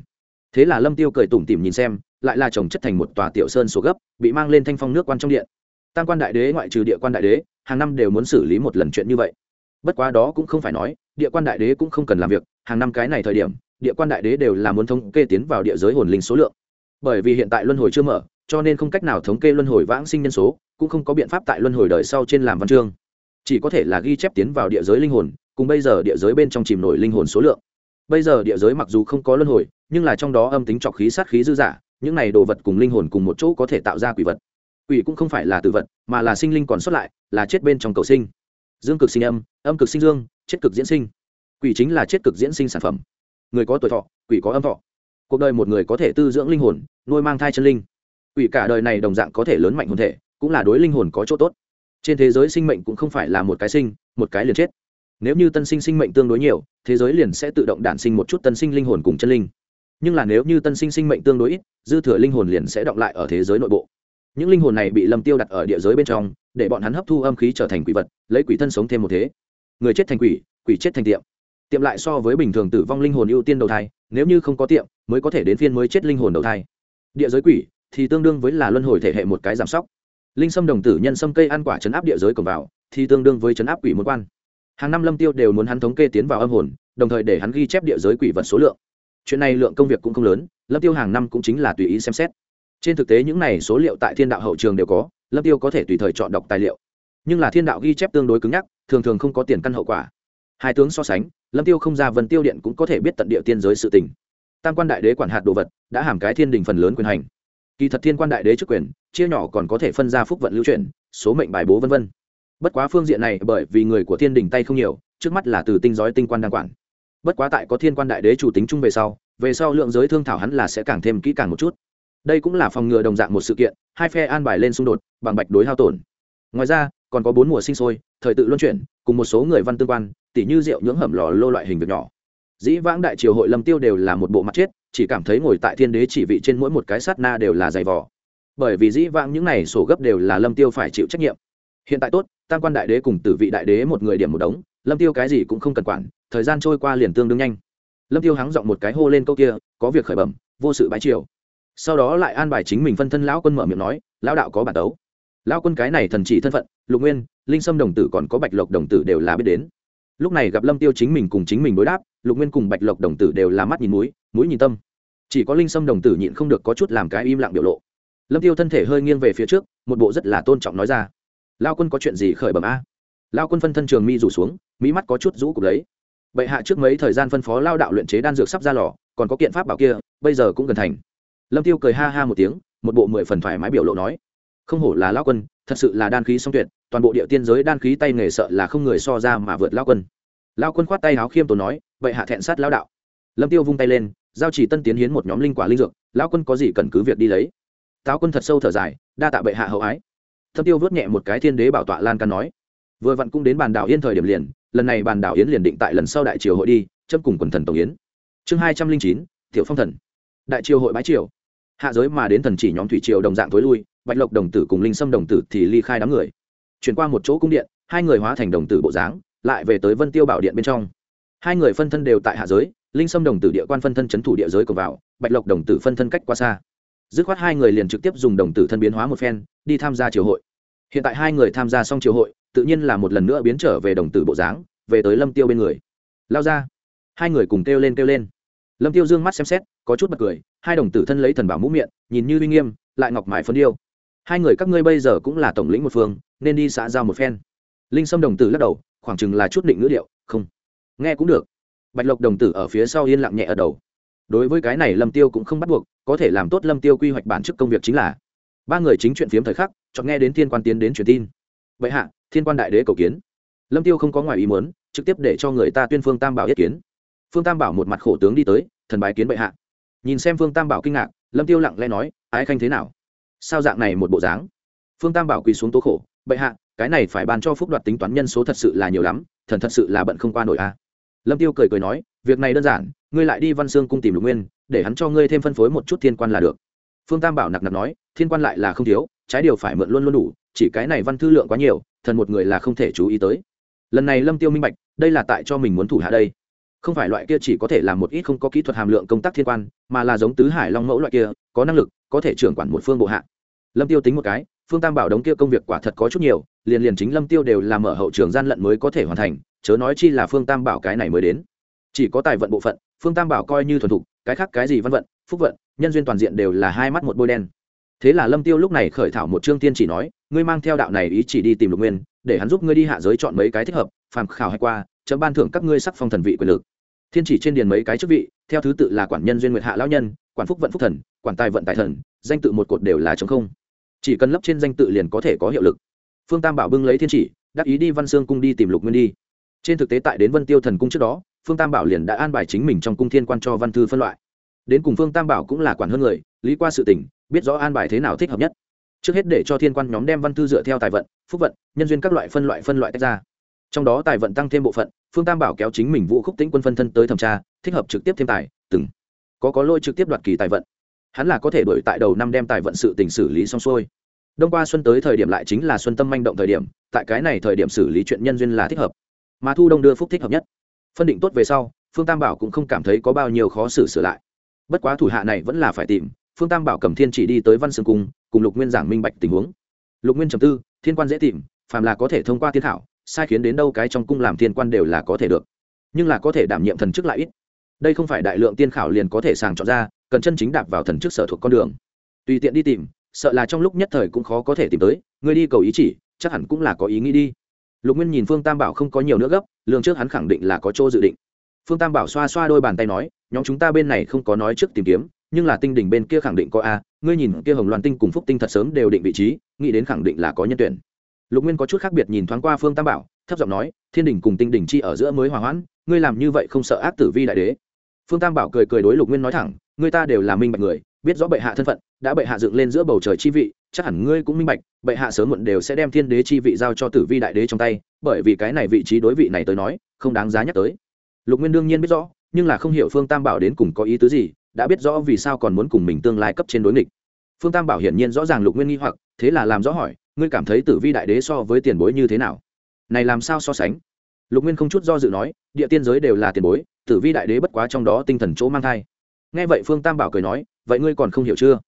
thế là lâm tiêu cười tủm tỉm nhìn xem, lại là trồng chất thành một tòa tiểu sơn số gấp, bị mang lên thanh phong nước quan trong điện. Tam quan đại đế ngoại trừ địa quan đại đế, hàng năm đều muốn xử lý một lần chuyện như vậy. Bất quá đó cũng không phải nói, địa quan đại đế cũng không cần làm việc, hàng năm cái này thời điểm, địa quan đại đế đều là muốn thống kê tiến vào địa giới hồn linh số lượng. Bởi vì hiện tại luân hồi chưa mở, cho nên không cách nào thống kê luân hồi vãng sinh nhân số, cũng không có biện pháp tại luân hồi đời sau trên làm văn chương. Chỉ có thể là ghi chép tiến vào địa giới linh hồn, cùng bây giờ địa giới bên trong chìm nổi linh hồn số lượng. Bây giờ địa giới mặc dù không có luân hồi nhưng là trong đó âm tính trọc khí sát khí dư giả những này đồ vật cùng linh hồn cùng một chỗ có thể tạo ra quỷ vật. Quỷ cũng không phải là tử vật, mà là sinh linh còn xuất lại, là chết bên trong cầu sinh. Dương cực sinh âm âm cực sinh dương, chết cực diễn sinh. Quỷ chính là chết cực diễn sinh sản phẩm. Người có tuổi thọ, quỷ có âm thọ. Cuộc đời một người có thể tư dưỡng linh hồn, nuôi mang thai chân linh. Quỷ cả đời này đồng dạng có thể lớn mạnh hồn thể, cũng là đối linh hồn có chỗ tốt. Trên thế giới sinh mệnh cũng không phải là một cái sinh, một cái liền chết. Nếu như tân sinh sinh mệnh tương đối nhiều, thế giới liền sẽ tự động đản sinh một chút tân sinh linh hồn cùng chân linh nhưng là nếu như tân sinh sinh mệnh tương đối ít, dư thừa linh hồn liền sẽ động lại ở thế giới nội bộ. Những linh hồn này bị lâm tiêu đặt ở địa giới bên trong, để bọn hắn hấp thu âm khí trở thành quỷ vật, lấy quỷ thân sống thêm một thế. Người chết thành quỷ quỷ chết thành tiệm. Tiệm lại so với bình thường tử vong linh hồn ưu tiên đầu thai, nếu như không có tiệm, mới có thể đến phiên mới chết linh hồn đầu thai. Địa giới quỷ thì tương đương với là luân hồi thể hệ một cái giảm sóc. Linh sâm đồng tử nhân sâm cây ăn quả chấn áp địa giới cổng vào, thì tương đương với chấn áp quỷ môn quan. Hàng năm lâm tiêu đều muốn hắn thống kê tiến vào âm hồn, đồng thời để hắn ghi chép địa giới quỷ vật số lượng chuyện này lượng công việc cũng không lớn, lâm tiêu hàng năm cũng chính là tùy ý xem xét. Trên thực tế những này số liệu tại thiên đạo hậu trường đều có, lâm tiêu có thể tùy thời chọn đọc tài liệu. Nhưng là thiên đạo ghi chép tương đối cứng nhắc, thường thường không có tiền căn hậu quả. Hai tướng so sánh, lâm tiêu không ra vân tiêu điện cũng có thể biết tận địa tiên giới sự tình. Tam quan đại đế quản hạt đồ vật, đã hàm cái thiên đình phần lớn quyền hành. Kỳ thật thiên quan đại đế chức quyền, chia nhỏ còn có thể phân ra phúc vận lưu chuyển, số mệnh bài bố vân vân. Bất quá phương diện này bởi vì người của thiên đình tay không nhiều, trước mắt là từ tinh giói tinh quan đang quản bất quá tại có thiên quan đại đế chủ tính chung về sau về sau lượng giới thương thảo hắn là sẽ càng thêm kỹ càng một chút. Đây cũng là phòng ngừa đồng dạng một sự kiện, hai phe an bài lên xung đột, bằng bạch đối hao tổn. Ngoài ra, còn có bốn mùa sinh sôi, thời tự luân chuyển, cùng một số người văn tương quan tỷ như rượu nhưỡng hầm lò lô loại hình việc nhỏ. Dĩ vãng đại triều hội lâm tiêu đều là một bộ mặt chết, chỉ cảm thấy ngồi tại thiên đế chỉ vị trên mỗi một cái sát na đều là dày vỏ bởi vì dĩ vãng những này sổ gấp đều là lâm tiêu phải chịu trách nhiệm. Hiện tại tốt, tam quan đại đế cùng tử vị đại đế một người điểm một đống lâm tiêu cái gì cũng không cần quản, thời gian trôi qua liền tương đương nhanh. Lâm tiêu hắng giọng một cái hô lên câu kia, có việc khởi bẩm, vô sự bái triều. Sau đó lại an bài chính mình phân thân lão quân mở miệng nói, lão đạo có bản tấu. Lão quân cái này thần chỉ thân phận, lục nguyên, linh sâm đồng tử còn có bạch lộc đồng tử đều là biết đến. Lúc này gặp lâm tiêu chính mình cùng chính mình đối đáp, lục nguyên cùng bạch lộc đồng tử đều là mắt nhìn mũi mũi nhìn tâm. Chỉ có linh sâm đồng tử nhịn không được có chút làm cái im lặng biểu lộ. Lâm tiêu thân thể hơi nghiêng về phía trước, một bộ rất là tôn trọng nói ra. Lao quân có chuyện gì khởi bẩm a? Lao quân phân thân trường mi rủ xuống mỹ mắt có chút rũ cục đấy. Bệ hạ trước mấy thời gian phân phó lao đạo luyện chế đan dược sắp ra lò, còn có kiện pháp bảo kia, bây giờ cũng gần thành. Lâm tiêu cười ha ha một tiếng, một bộ mười phần thoải mái biểu lộ nói, không hổ là lao quân, thật sự là đan khí song tuyệt, toàn bộ địa tiên giới đan khí tay nghề sợ là không người so ra mà vượt lao quân. Lao quân khoát tay áo khiêm tốn nói vậy hạ thẹn sát lao đạo. Lâm tiêu vung tay lên, giao chỉ tân tiến hiến một nhóm linh quả linh dược lao quân có gì cần cứ việc đi lấy. Táo quân thật sâu thở dài, đa tạ bệ hạ hậu ái. Thâm tiêu vớt nhẹ một cái thiên đế bảo tọa lan can nói, vừa vặn cũng đến bàn đảo yên thời điểm liền lần này bàn đảo yến liền định tại lần sau đại triều hội đi, chấm cùng quần thần tổng yến. Chương hai trăm linh chín, tiểu phong thần. Đại triều hội bái triều. Hạ giới mà đến thần chỉ nhóm thủy triều đồng dạng tối lui, bạch lộc đồng tử cùng linh sâm đồng tử thì ly khai đám người. Chuyển qua một chỗ cung điện, hai người hóa thành đồng tử bộ dáng, lại về tới vân tiêu bảo điện bên trong. Hai người phân thân đều tại hạ giới, linh sâm đồng tử địa quan phân thân c h ấ n thủ địa giới cầu vào, bạch lộc đồng tử phân thân cách qua xa. Dứt khoát hai người liền trực tiếp dùng đồng tử thân biến hóa một phen, đi tham gia triều hội. Hiện tại hai người tham gia xong triều hội tự nhiên là một lần nữa biến trở về đồng tử bộ dáng, về tới lâm tiêu bên người. Lao ra. Hai người cùng kêu lên kêu lên. Lâm tiêu dương mắt xem xét, có chút bật cười, hai đồng tử thân lấy thần bảo mũ miệng, nhìn như uy nghiêm, lại ngọc mải phân điêu. Hai người các ngươi bây giờ cũng là tổng lĩnh một phương, nên đi xã giao một phen. Linh sâm đồng tử lắc đầu, khoảng chừng là chút định ngữ điệu, không. Nghe cũng được. Bạch lộc đồng tử ở phía sau yên lặng nhẹ ở đầu. Đối với cái này lâm tiêu cũng không bắt buộc, có thể làm tốt lâm tiêu quy hoạch bản chức công việc chính là. Ba người chính chuyện phiếm thời khắc chọn nghe đến thiên quan tiến đến truyền tin. Vậy hạ thiên quan đại đế cầu kiến. Lâm tiêu không có ngoài ý muốn, trực tiếp để cho người ta tuyên phương tam bảo yết kiến. Phương tam bảo một mặt khổ tướng đi tới, thần bái kiến bệ hạ. Nhìn xem phương tam bảo kinh ngạc, lâm tiêu lặng lẽ nói, ái khanh thế nào? Sao dạng này một bộ dáng? Phương tam bảo quỳ xuống tố khổ, bệ hạ, cái này phải bàn cho phúc đoạt tính toán nhân số thật sự là nhiều lắm, thần thật sự là bận không qua nổi a. Lâm tiêu cười cười nói, việc này đơn giản, ngươi lại đi văn xương cung tìm lục nguyên, để hắn cho ngươi thêm phân phối một chút thiên quan là được. Phương tam bảo nặc nặc nói, thiên quan lại là không thiếu, trái điều phải mượn luôn luôn đủ chỉ cái này văn thư lượng quá nhiều, thần một người là không thể chú ý tới. Lần này lâm tiêu minh bạch, đây là tại cho mình muốn thủ hạ đây. Không phải loại kia chỉ có thể làm một ít không có kỹ thuật hàm lượng công tác thiên quan, mà là giống tứ hải long mẫu loại kia, có năng lực, có thể trưởng quản một phương bộ hạ. Lâm tiêu tính một cái, phương tam bảo đống kia công việc quả thật có chút nhiều, liền liền chính lâm tiêu đều làm mở hậu trường gian lận mới có thể hoàn thành, chớ nói chi là phương tam bảo cái này mới đến. Chỉ có tài vận bộ phận, phương tam bảo coi như thuần thục, cái khác cái gì văn vận, phúc vận, nhân duyên toàn diện đều là hai mắt một bôi đen thế là lâm tiêu lúc này khởi thảo một chương tiên chỉ nói, ngươi mang theo đạo này ý chỉ đi tìm lục nguyên, để hắn giúp ngươi đi hạ giới chọn mấy cái thích hợp, phàm khảo hay qua, chấm ban thưởng các ngươi sắc phong thần vị quyền lực. Thiên chỉ trên điền mấy cái chức vị, theo thứ tự là quản nhân duyên nguyệt hạ lão nhân, quản phúc vận phúc thần, quản tài vận tài thần, danh tự một cột đều là chống không. Chỉ cần lấp trên danh tự liền có thể có hiệu lực. Phương tam bảo bưng lấy thiên chỉ, đắc ý đi văn sương cung đi tìm lục nguyên đi. Trên thực tế tại đến vân tiêu thần cung trước đó, phương tam bảo liền đã an bài chính mình trong cung thiên quan cho văn thư phân loại đến cùng phương tam bảo cũng là quản hơn người, lý qua sự tỉnh biết rõ an bài thế nào thích hợp nhất. Trước hết để cho thiên quan nhóm đem văn thư dựa theo tài vận, phúc vận, nhân duyên các loại phân loại phân loại tách ra. Trong đó tài vận tăng thêm bộ phận, phương tam bảo kéo chính mình vũ khúc tĩnh quân phân thân tới thẩm tra, thích hợp trực tiếp thêm tài, từng có có lôi trực tiếp đoạt kỳ tài vận. Hắn là có thể đổi tại đầu năm đem tài vận sự tình xử lý xong xuôi. Đông qua xuân tới thời điểm lại chính là xuân tâm manh động thời điểm, tại cái này thời điểm xử lý chuyện nhân duyên là thích hợp. Mà thu đông đưa phúc thích hợp nhất. Phân định tốt về sau, phương tam bảo cũng không cảm thấy có bao nhiêu khó xử sửa lại bất quá thủ hạ này vẫn là phải tìm, phương tam bảo cầm thiên chỉ đi tới văn sương cung, cùng lục nguyên giảng minh bạch tình huống. Lục nguyên trầm tư, thiên quan dễ tìm, phàm là có thể thông qua thiên thảo, sai khiến đến đâu cái trong cung làm thiên quan đều là có thể được. Nhưng là có thể đảm nhiệm thần chức lại ít. Đây không phải đại lượng tiên khảo liền có thể sàng chọn ra, cần chân chính đạp vào thần chức sở thuộc con đường. Tùy tiện đi tìm, sợ là trong lúc nhất thời cũng khó có thể tìm tới, người đi cầu ý chỉ, chắc hẳn cũng là có ý nghĩ đi. Lục nguyên nhìn phương tam bảo không có nhiều nữa gấp lương trước hắn khẳng định là có chỗ dự định. Phương tam bảo xoa xoa đôi bàn tay nói nhóm chúng ta bên này không có nói trước tìm kiếm, nhưng là tinh đỉnh bên kia khẳng định có a, ngươi nhìn kia hồng loan tinh cùng phúc tinh thật sớm đều định vị trí, nghĩ đến khẳng định là có nhân tuyển. Lục nguyên có chút khác biệt nhìn thoáng qua phương tam bảo, thấp giọng nói, thiên đỉnh cùng tinh đỉnh chi ở giữa mới hòa hoãn, ngươi làm như vậy không sợ ác tử vi đại đế. Phương tam bảo cười cười đối lục nguyên nói thẳng ngươi ta đều là minh bạch người, biết rõ bệ hạ thân phận, đã bệ hạ dựng lên giữa bầu trời chi vị, chắc hẳn ngươi cũng minh bạch, bệ hạ sớm muộn đều sẽ đem thiên đế chi vị giao cho tử vi đại đế trong tay, bởi vì cái này vị trí đối vị này tới nói, không đáng giá nhắc tới. Lục nguyên đương nhiên biết rõ nhưng là không hiểu phương tam bảo đến cùng có ý tứ gì, đã biết rõ vì sao còn muốn cùng mình tương lai cấp trên đối nghịch. Phương tam bảo hiển nhiên rõ ràng lục nguyên nghi hoặc, thế là làm rõ hỏi, ngươi cảm thấy tử vi đại đế so với tiền bối như thế nào? Này làm sao so sánh? Lục nguyên không chút do dự nói, địa tiên giới đều là tiền bối, tử vi đại đế bất quá trong đó tinh thần chỗ mang thai. Nghe vậy phương tam bảo cười nói, vậy ngươi còn không hiểu chưa?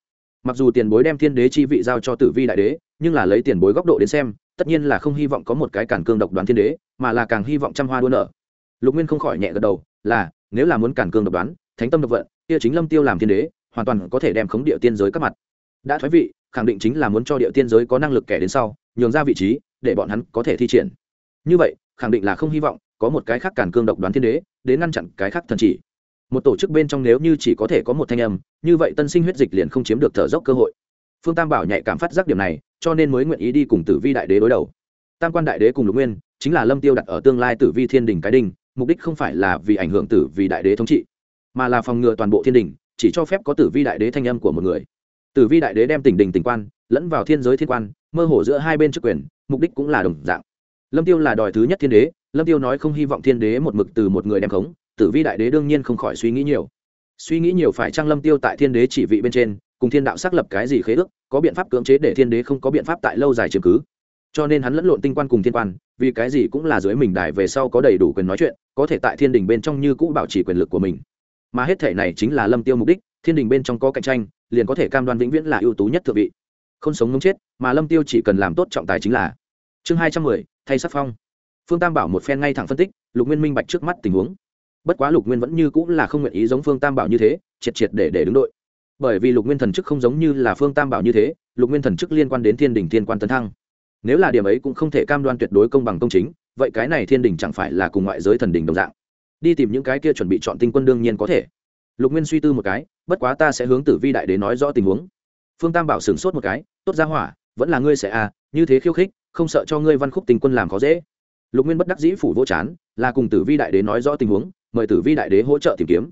Mặc dù tiền bối đem thiên đế chi vị giao cho tử vi đại đế, nhưng là lấy tiền bối góc độ đến xem, tất nhiên là không hy vọng có một cái cản cương độc đoán thiên đế, mà là càng hy vọng trăm hoa đua nở. Lục nguyên không khỏi nhẹ gật đầu, là nếu là muốn cản cương độc đoán, thánh tâm độc vận, kia chính lâm tiêu làm thiên đế, hoàn toàn có thể đem khống địa tiên giới các mặt. Đã thoái vị, khẳng định chính là muốn cho địa tiên giới có năng lực kẻ đến sau, nhường ra vị trí, để bọn hắn có thể thi triển. Như vậy, khẳng định là không hy vọng có một cái khác cản cương độc đoán thiên đế đến ngăn chặn cái khác thần chỉ. Một tổ chức bên trong nếu như chỉ có thể có một thanh âm, như vậy tân sinh huyết dịch liền không chiếm được thở dốc cơ hội. Phương tam bảo nhạy cảm phát giác điểm này, cho nên mới nguyện ý đi cùng tử vi đại đế đối đầu. Tam quan đại đế cùng lục nguyên, chính là lâm tiêu đặt ở tương lai tử vi thiên đình cái đình mục đích không phải là vì ảnh hưởng tử vi đại đế thống trị, mà là phòng ngừa toàn bộ thiên đình, chỉ cho phép có tử vi đại đế thanh âm của một người. Tử vi đại đế đem tỉnh đình tỉnh quan, lẫn vào thiên giới thiên quan, mơ hồ giữa hai bên chức quyền, mục đích cũng là đồng dạng. Lâm tiêu là đòi thứ nhất thiên đế, lâm tiêu nói không hy vọng thiên đế một mực từ một người đem khống, tử vi đại đế đương nhiên không khỏi suy nghĩ nhiều. Suy nghĩ nhiều phải trang lâm tiêu tại thiên đế chỉ vị bên trên, cùng thiên đạo xác lập cái gì khế ước, có biện pháp cưỡng chế để thiên đế không có biện pháp tại lâu dài chứng cứ? Cho nên hắn lẫn lộn tinh quan cùng thiên quan, vì cái gì cũng là dưới mình đài về sau có đầy đủ quyền nói chuyện, có thể tại thiên đình bên trong như cũ bảo trì quyền lực của mình. Mà hết thể này chính là lâm tiêu mục đích, thiên đình bên trong có cạnh tranh, liền có thể cam đoan vĩnh viễn là ưu tú nhất thượng vị. Không sống ngống chết, mà lâm tiêu chỉ cần làm tốt trọng tài chính là. Chương hai trăm mười, thay sắc phong. Phương tam bảo một phen ngay thẳng phân tích, lục nguyên minh bạch trước mắt tình huống. Bất quá lục nguyên vẫn như cũng là không nguyện ý giống phương tam bảo như thế, triệt triệt để để đứng đội. Bởi vì lục nguyên thần chức không giống như là phương tam bảo như thế, lục nguyên thần chức liên quan đến thiên đình thiên quan tấn thăng nếu là điểm ấy cũng không thể cam đoan tuyệt đối công bằng công chính, vậy cái này thiên đình chẳng phải là cùng ngoại giới thần đình đồng dạng? Đi tìm những cái kia chuẩn bị chọn tinh quân đương nhiên có thể. Lục nguyên suy tư một cái, bất quá ta sẽ hướng tử vi đại đế nói rõ tình huống. Phương tam bảo sửng sốt một cái, tốt ra hỏa, vẫn là ngươi sẽ à như thế khiêu khích, không sợ cho ngươi văn khúc tình quân làm khó dễ. Lục nguyên bất đắc dĩ phủ vô chán, là cùng tử vi đại đế nói rõ tình huống, mời tử vi đại đế hỗ trợ tìm kiếm.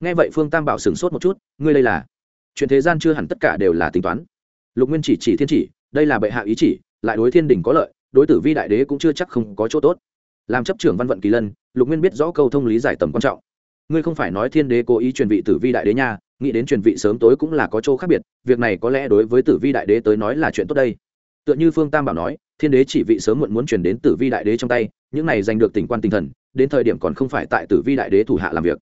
Nghe vậy phương tam bảo sửng sốt một chút, ngươi đây là? Chuyện thế gian chưa hẳn tất cả đều là tính toán. Lục nguyên chỉ chỉ thiên chỉ, đây là bệ hạ ý chỉ lại đối thiên đình có lợi, đối tử vi đại đế cũng chưa chắc không có chỗ tốt. Làm chấp trưởng văn vận kỳ lân, lục nguyên biết rõ câu thông lý giải tầm quan trọng. Ngươi không phải nói thiên đế cố ý truyền vị tử vi đại đế nha, nghĩ đến truyền vị sớm tối cũng là có chỗ khác biệt, việc này có lẽ đối với tử vi đại đế tới nói là chuyện tốt đây. Tựa như phương tam bảo nói, thiên đế chỉ vị sớm muộn muốn truyền đến tử vi đại đế trong tay, những này giành được tình quan tinh thần, đến thời điểm còn không phải tại tử vi đại đế thủ hạ làm việc.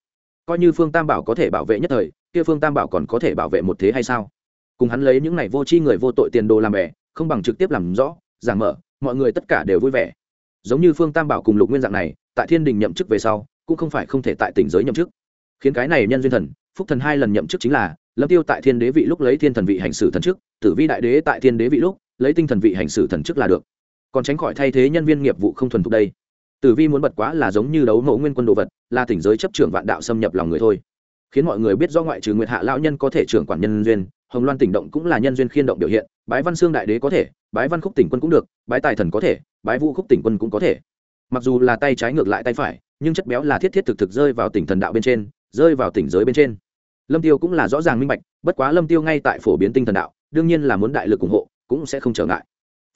Coi như phương tam bảo có thể bảo vệ nhất thời, kia phương tam bảo còn có thể bảo vệ một thế hay sao? Cùng hắn lấy những này vô tri người vô tội tiền đồ làm bè, không bằng trực tiếp làm rõ giảng mở, mọi người tất cả đều vui vẻ. Giống như phương tam bảo cùng lục nguyên dạng này, tại thiên đình nhậm chức về sau, cũng không phải không thể tại tỉnh giới nhậm chức. Khiến cái này nhân duyên thần, phúc thần hai lần nhậm chức chính là, lâm tiêu tại thiên đế vị lúc lấy thiên thần vị hành xử thần chức, tử vi đại đế tại thiên đế vị lúc lấy tinh thần vị hành xử thần chức là được. Còn tránh khỏi thay thế nhân viên nghiệp vụ không thuần thục đây. Tử vi muốn bật quá là giống như đấu mẫu nguyên quân đồ vật, là tỉnh giới chấp trưởng vạn đạo xâm nhập lòng người thôi. Khiến mọi người biết do ngoại trừ nguyệt hạ lão nhân có thể trưởng quản nhân duyên hồng loan tỉnh động cũng là nhân duyên khiên động biểu hiện, bái văn xương đại đế có thể, bái văn khúc tỉnh quân cũng được, bái tài thần có thể, bái vũ khúc tỉnh quân cũng có thể. Mặc dù là tay trái ngược lại tay phải, nhưng chất béo là thiết thiết thực thực rơi vào tỉnh thần đạo bên trên, rơi vào tỉnh giới bên trên. Lâm tiêu cũng là rõ ràng minh bạch, bất quá lâm tiêu ngay tại phổ biến tinh thần đạo, đương nhiên là muốn đại lực ủng hộ, cũng sẽ không trở ngại.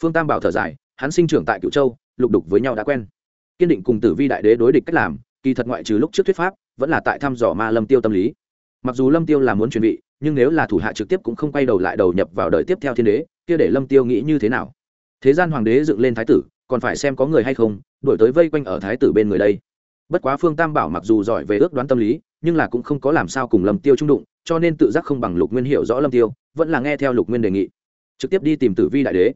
Phương tam bảo thở dài, hắn sinh trưởng tại cựu châu, lục đục với nhau đã quen. Kiên định cùng tử vi đại đế đối địch cách làm, kỳ thật ngoại trừ lúc trước thuyết pháp, vẫn là tại thăm dò ma lâm tiêu tâm lý. Mặc dù lâm tiêu là muốn chuẩn bị nhưng nếu là thủ hạ trực tiếp cũng không quay đầu lại đầu nhập vào đời tiếp theo thiên đế, kia để lâm tiêu nghĩ như thế nào? Thế gian hoàng đế dựng lên thái tử, còn phải xem có người hay không đổi tới vây quanh ở thái tử bên người đây. Bất quá phương tam bảo mặc dù giỏi về ước đoán tâm lý, nhưng là cũng không có làm sao cùng lâm tiêu trung đụng, cho nên tự giác không bằng lục nguyên hiểu rõ lâm tiêu, vẫn là nghe theo lục nguyên đề nghị. Trực tiếp đi tìm tử vi đại đế.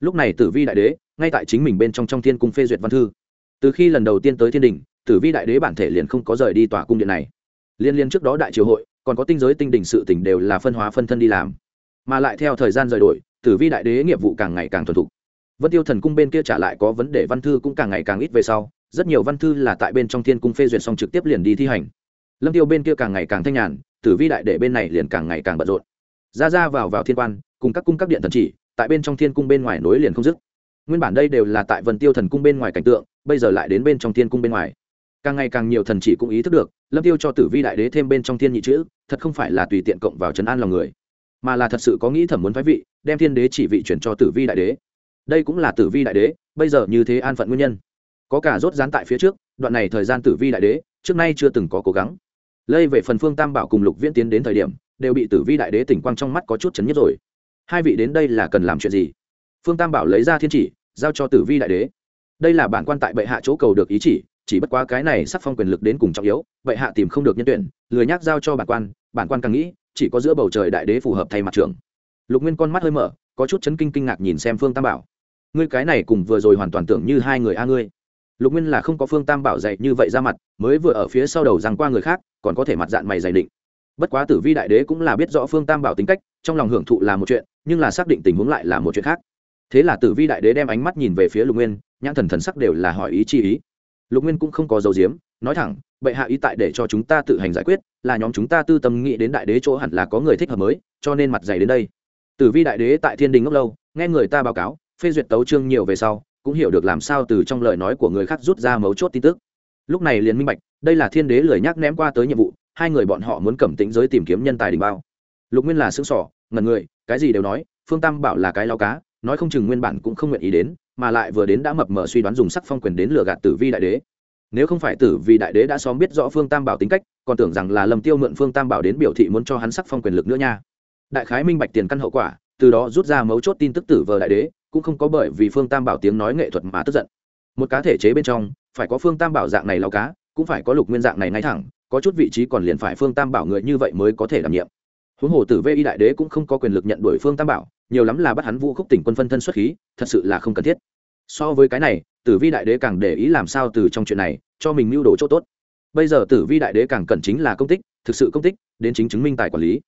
Lúc này tử vi đại đế, ngay tại chính mình bên trong trong thiên cung phê duyệt văn thư. Từ khi lần đầu tiên tới thiên đình, tử vi đại đế bản thể liền không có rời đi tòa cung điện này. Liên liên trước đó đại triều hội còn có tinh giới tinh đỉnh sự tỉnh đều là phân hóa phân thân đi làm. Mà lại theo thời gian rời đổi, tử vi đại đế nghiệp vụ càng ngày càng thuần thục. Vân tiêu thần cung bên kia trả lại có vấn đề văn thư cũng càng ngày càng ít về sau, rất nhiều văn thư là tại bên trong thiên cung phê duyệt xong trực tiếp liền đi thi hành. Lâm tiêu bên kia càng ngày càng thanh nhàn, tử vi đại đế bên này liền càng ngày càng bận rộn. Ra ra vào vào thiên quan, cùng các cung các điện thần chỉ, tại bên trong thiên cung bên ngoài nối liền không dứt. Nguyên bản đây đều là tại vân tiêu thần cung bên ngoài cảnh tượng, bây giờ lại đến bên trong thiên cung bên ngoài càng ngày càng nhiều thần chỉ cũng ý thức được, lâm tiêu cho tử vi đại đế thêm bên trong thiên nhị chữ, thật không phải là tùy tiện cộng vào trấn an lòng người, mà là thật sự có nghĩ thẩm muốn phái vị, đem thiên đế chỉ vị chuyển cho tử vi đại đế. Đây cũng là tử vi đại đế, bây giờ như thế an phận nguyên nhân. Có cả rốt rán tại phía trước, đoạn này thời gian tử vi đại đế, trước nay chưa từng có cố gắng. Lây về phần phương tam bảo cùng lục viễn tiến đến thời điểm, đều bị tử vi đại đế tỉnh quang trong mắt có chút chấn nhất rồi. Hai vị đến đây là cần làm chuyện gì? Phương tam bảo lấy ra thiên chỉ, giao cho tử vi đại đế. Đây là bản quan tại bệ hạ chỗ cầu được ý chỉ chỉ bất quá cái này sắc phong quyền lực đến cùng trọng yếu, vậy hạ tìm không được nhân tuyển, lười nhác giao cho bản quan bản quan càng nghĩ, chỉ có giữa bầu trời đại đế phù hợp thay mặt trưởng. Lục nguyên con mắt hơi mở, có chút chấn kinh kinh ngạc nhìn xem phương tam bảo. Ngươi cái này cùng vừa rồi hoàn toàn tưởng như hai người a ngươi. Lục nguyên là không có phương tam bảo dạy như vậy ra mặt, mới vừa ở phía sau đầu rằng qua người khác, còn có thể mặt dạng mày dày định. Bất quá tử vi đại đế cũng là biết rõ phương tam bảo tính cách, trong lòng hưởng thụ là một chuyện, nhưng là xác định tình huống lại là một chuyện khác. Thế là tử vi đại đế đem ánh mắt nhìn về phía lục nguyên, nhãn thần thần sắc đều là hỏi ý chi ý lục nguyên cũng không có dấu diếm, nói thẳng, bệ hạ ý tại để cho chúng ta tự hành giải quyết, là nhóm chúng ta tư tâm nghĩ đến đại đế chỗ hẳn là có người thích hợp mới, cho nên mặt dày đến đây. Tử vi đại đế tại thiên đình ngốc lâu, nghe người ta báo cáo, phê duyệt tấu trương nhiều về sau, cũng hiểu được làm sao từ trong lời nói của người khác rút ra mấu chốt tin tức. Lúc này liền minh bạch, đây là thiên đế lời nhắc ném qua tới nhiệm vụ, hai người bọn họ muốn cầm tính giới tìm kiếm nhân tài đình bao. Lục nguyên là xương sỏ ngần người, cái gì đều nói, phương tam bảo là cái lao cá, nói không chừng nguyên bản cũng không nguyện ý đến mà lại vừa đến đã mập mờ suy đoán dùng sắc phong quyền đến lừa gạt tử vi đại đế. Nếu không phải tử vi đại đế đã xóm biết rõ phương tam bảo tính cách, còn tưởng rằng là lầm tiêu mượn phương tam bảo đến biểu thị muốn cho hắn sắc phong quyền lực nữa nha. Đại khái minh bạch tiền căn hậu quả, từ đó rút ra mấu chốt tin tức tử vờ đại đế, cũng không có bởi vì phương tam bảo tiếng nói nghệ thuật mà tức giận. Một cá thể chế bên trong, phải có phương tam bảo dạng này lao cá, cũng phải có lục nguyên dạng này ngay thẳng, có chút vị trí còn liền phải phương tam bảo người như vậy mới có thể đảm nhiệm. Huống hồ tử vi đại đế cũng không có quyền lực nhận đuổi phương tam bảo nhiều lắm là bắt hắn vũ khúc tỉnh quân phân thân xuất khí, thật sự là không cần thiết. So với cái này, tử vi đại đế càng để ý làm sao từ trong chuyện này, cho mình mưu đồ chỗ tốt. Bây giờ tử vi đại đế càng cần chính là công tích, thực sự công tích, đến chính chứng minh tài quản lý.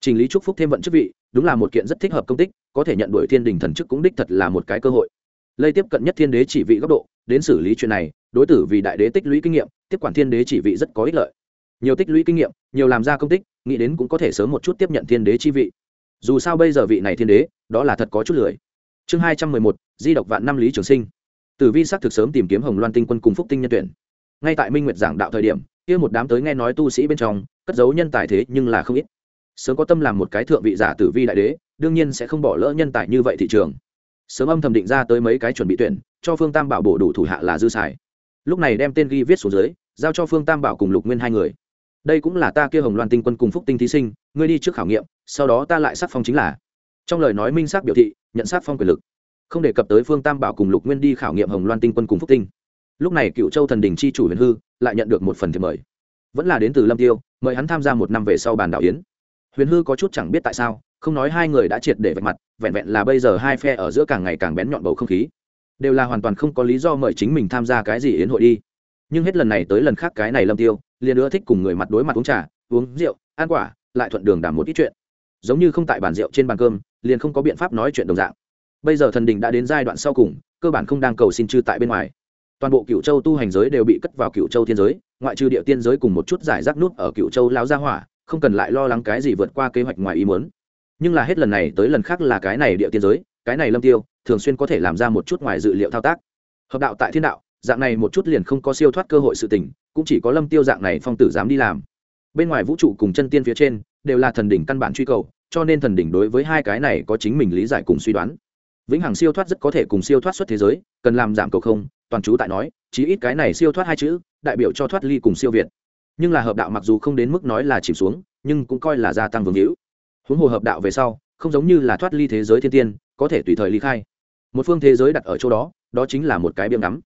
Trình lý trúc phúc thêm vận chức vị, đúng là một kiện rất thích hợp công tích, có thể nhận đuổi thiên đình thần chức cũng đích thật là một cái cơ hội. Lây tiếp cận nhất thiên đế chỉ vị góc độ, đến xử lý chuyện này, đối tử vì đại đế tích lũy kinh nghiệm, tiếp quản thiên đế chỉ vị rất có ích lợi. Nhiều tích lũy kinh nghiệm, nhiều làm ra công tích, nghĩ đến cũng có thể sớm một chút tiếp nhận thiên đế chi vị dù sao bây giờ vị này thiên đế, đó là thật có chút lười. Chương hai trăm mười một, di độc vạn năm lý trường sinh. Tử vi xác thực sớm tìm kiếm hồng loan tinh quân cùng phúc tinh nhân tuyển. Ngay tại minh nguyệt giảng đạo thời điểm, kia một đám tới nghe nói tu sĩ bên trong, cất giấu nhân tài thế nhưng là không ít. Sớm có tâm làm một cái thượng vị giả tử vi đại đế, đương nhiên sẽ không bỏ lỡ nhân tài như vậy thị trường. Sớm âm thầm định ra tới mấy cái chuẩn bị tuyển, cho phương tam bảo bổ đủ thủ hạ là dư xài. Lúc này đem tên ghi viết xuống dưới, giao cho phương tam bảo cùng lục nguyên hai người đây cũng là ta kia hồng loan tinh quân cùng phúc tinh thí sinh, ngươi đi trước khảo nghiệm, sau đó ta lại sắc phong chính là. Trong lời nói minh xác biểu thị, nhận sắc phong quyền lực. Không đề cập tới phương tam bảo cùng lục nguyên đi khảo nghiệm hồng loan tinh quân cùng phúc tinh. Lúc này cựu châu thần đình chi chủ huyền hư lại nhận được một phần thiệp mời. Vẫn là đến từ lâm tiêu, mời hắn tham gia một năm về sau bàn đạo yến. Huyền hư có chút chẳng biết tại sao, không nói hai người đã triệt để vạch mặt, vẹn vẹn là bây giờ hai phe ở giữa càng ngày càng bén nhọn bầu không khí. Đều là hoàn toàn không có lý do mời chính mình tham gia cái gì yến hội đi. Nhưng hết lần này tới lần khác cái này lâm tiêu liền ưa thích cùng người mặt đối mặt uống trà, uống rượu, ăn quả, lại thuận đường đảm một ít chuyện. Giống như không tại bàn rượu trên bàn cơm, liền không có biện pháp nói chuyện đồng dạng. Bây giờ thần đình đã đến giai đoạn sau cùng, cơ bản không đang cầu xin chư tại bên ngoài. Toàn bộ cựu châu tu hành giới đều bị cất vào cựu châu thiên giới, ngoại trừ địa tiên giới cùng một chút giải rác nút ở cựu châu lao gia hỏa, không cần lại lo lắng cái gì vượt qua kế hoạch ngoài ý muốn. Nhưng là hết lần này tới lần khác là cái này địa tiên giới, cái này lâm tiêu, thường xuyên có thể làm ra một chút ngoài dự liệu thao tác. Hợp đạo tại thiên đạo dạng này một chút liền không có siêu thoát cơ hội sự tình, cũng chỉ có lâm tiêu dạng này phong tử dám đi làm. Bên ngoài vũ trụ cùng chân tiên phía trên, đều là thần đỉnh căn bản truy cầu, cho nên thần đỉnh đối với hai cái này có chính mình lý giải cùng suy đoán. Vĩnh hằng siêu thoát rất có thể cùng siêu thoát xuất thế giới, cần làm giảm cầu không, toàn chú tại nói, chí ít cái này siêu thoát hai chữ, đại biểu cho thoát ly cùng siêu việt. Nhưng là hợp đạo mặc dù không đến mức nói là chìm xuống, nhưng cũng coi là gia tăng vương hữu. Huống hồ hợp đạo về sau, không giống như là thoát ly thế giới thiên tiên, có thể tùy thời ly khai. Một phương thế giới đặt ở chỗ đó đó chính là một cái biếm ngắm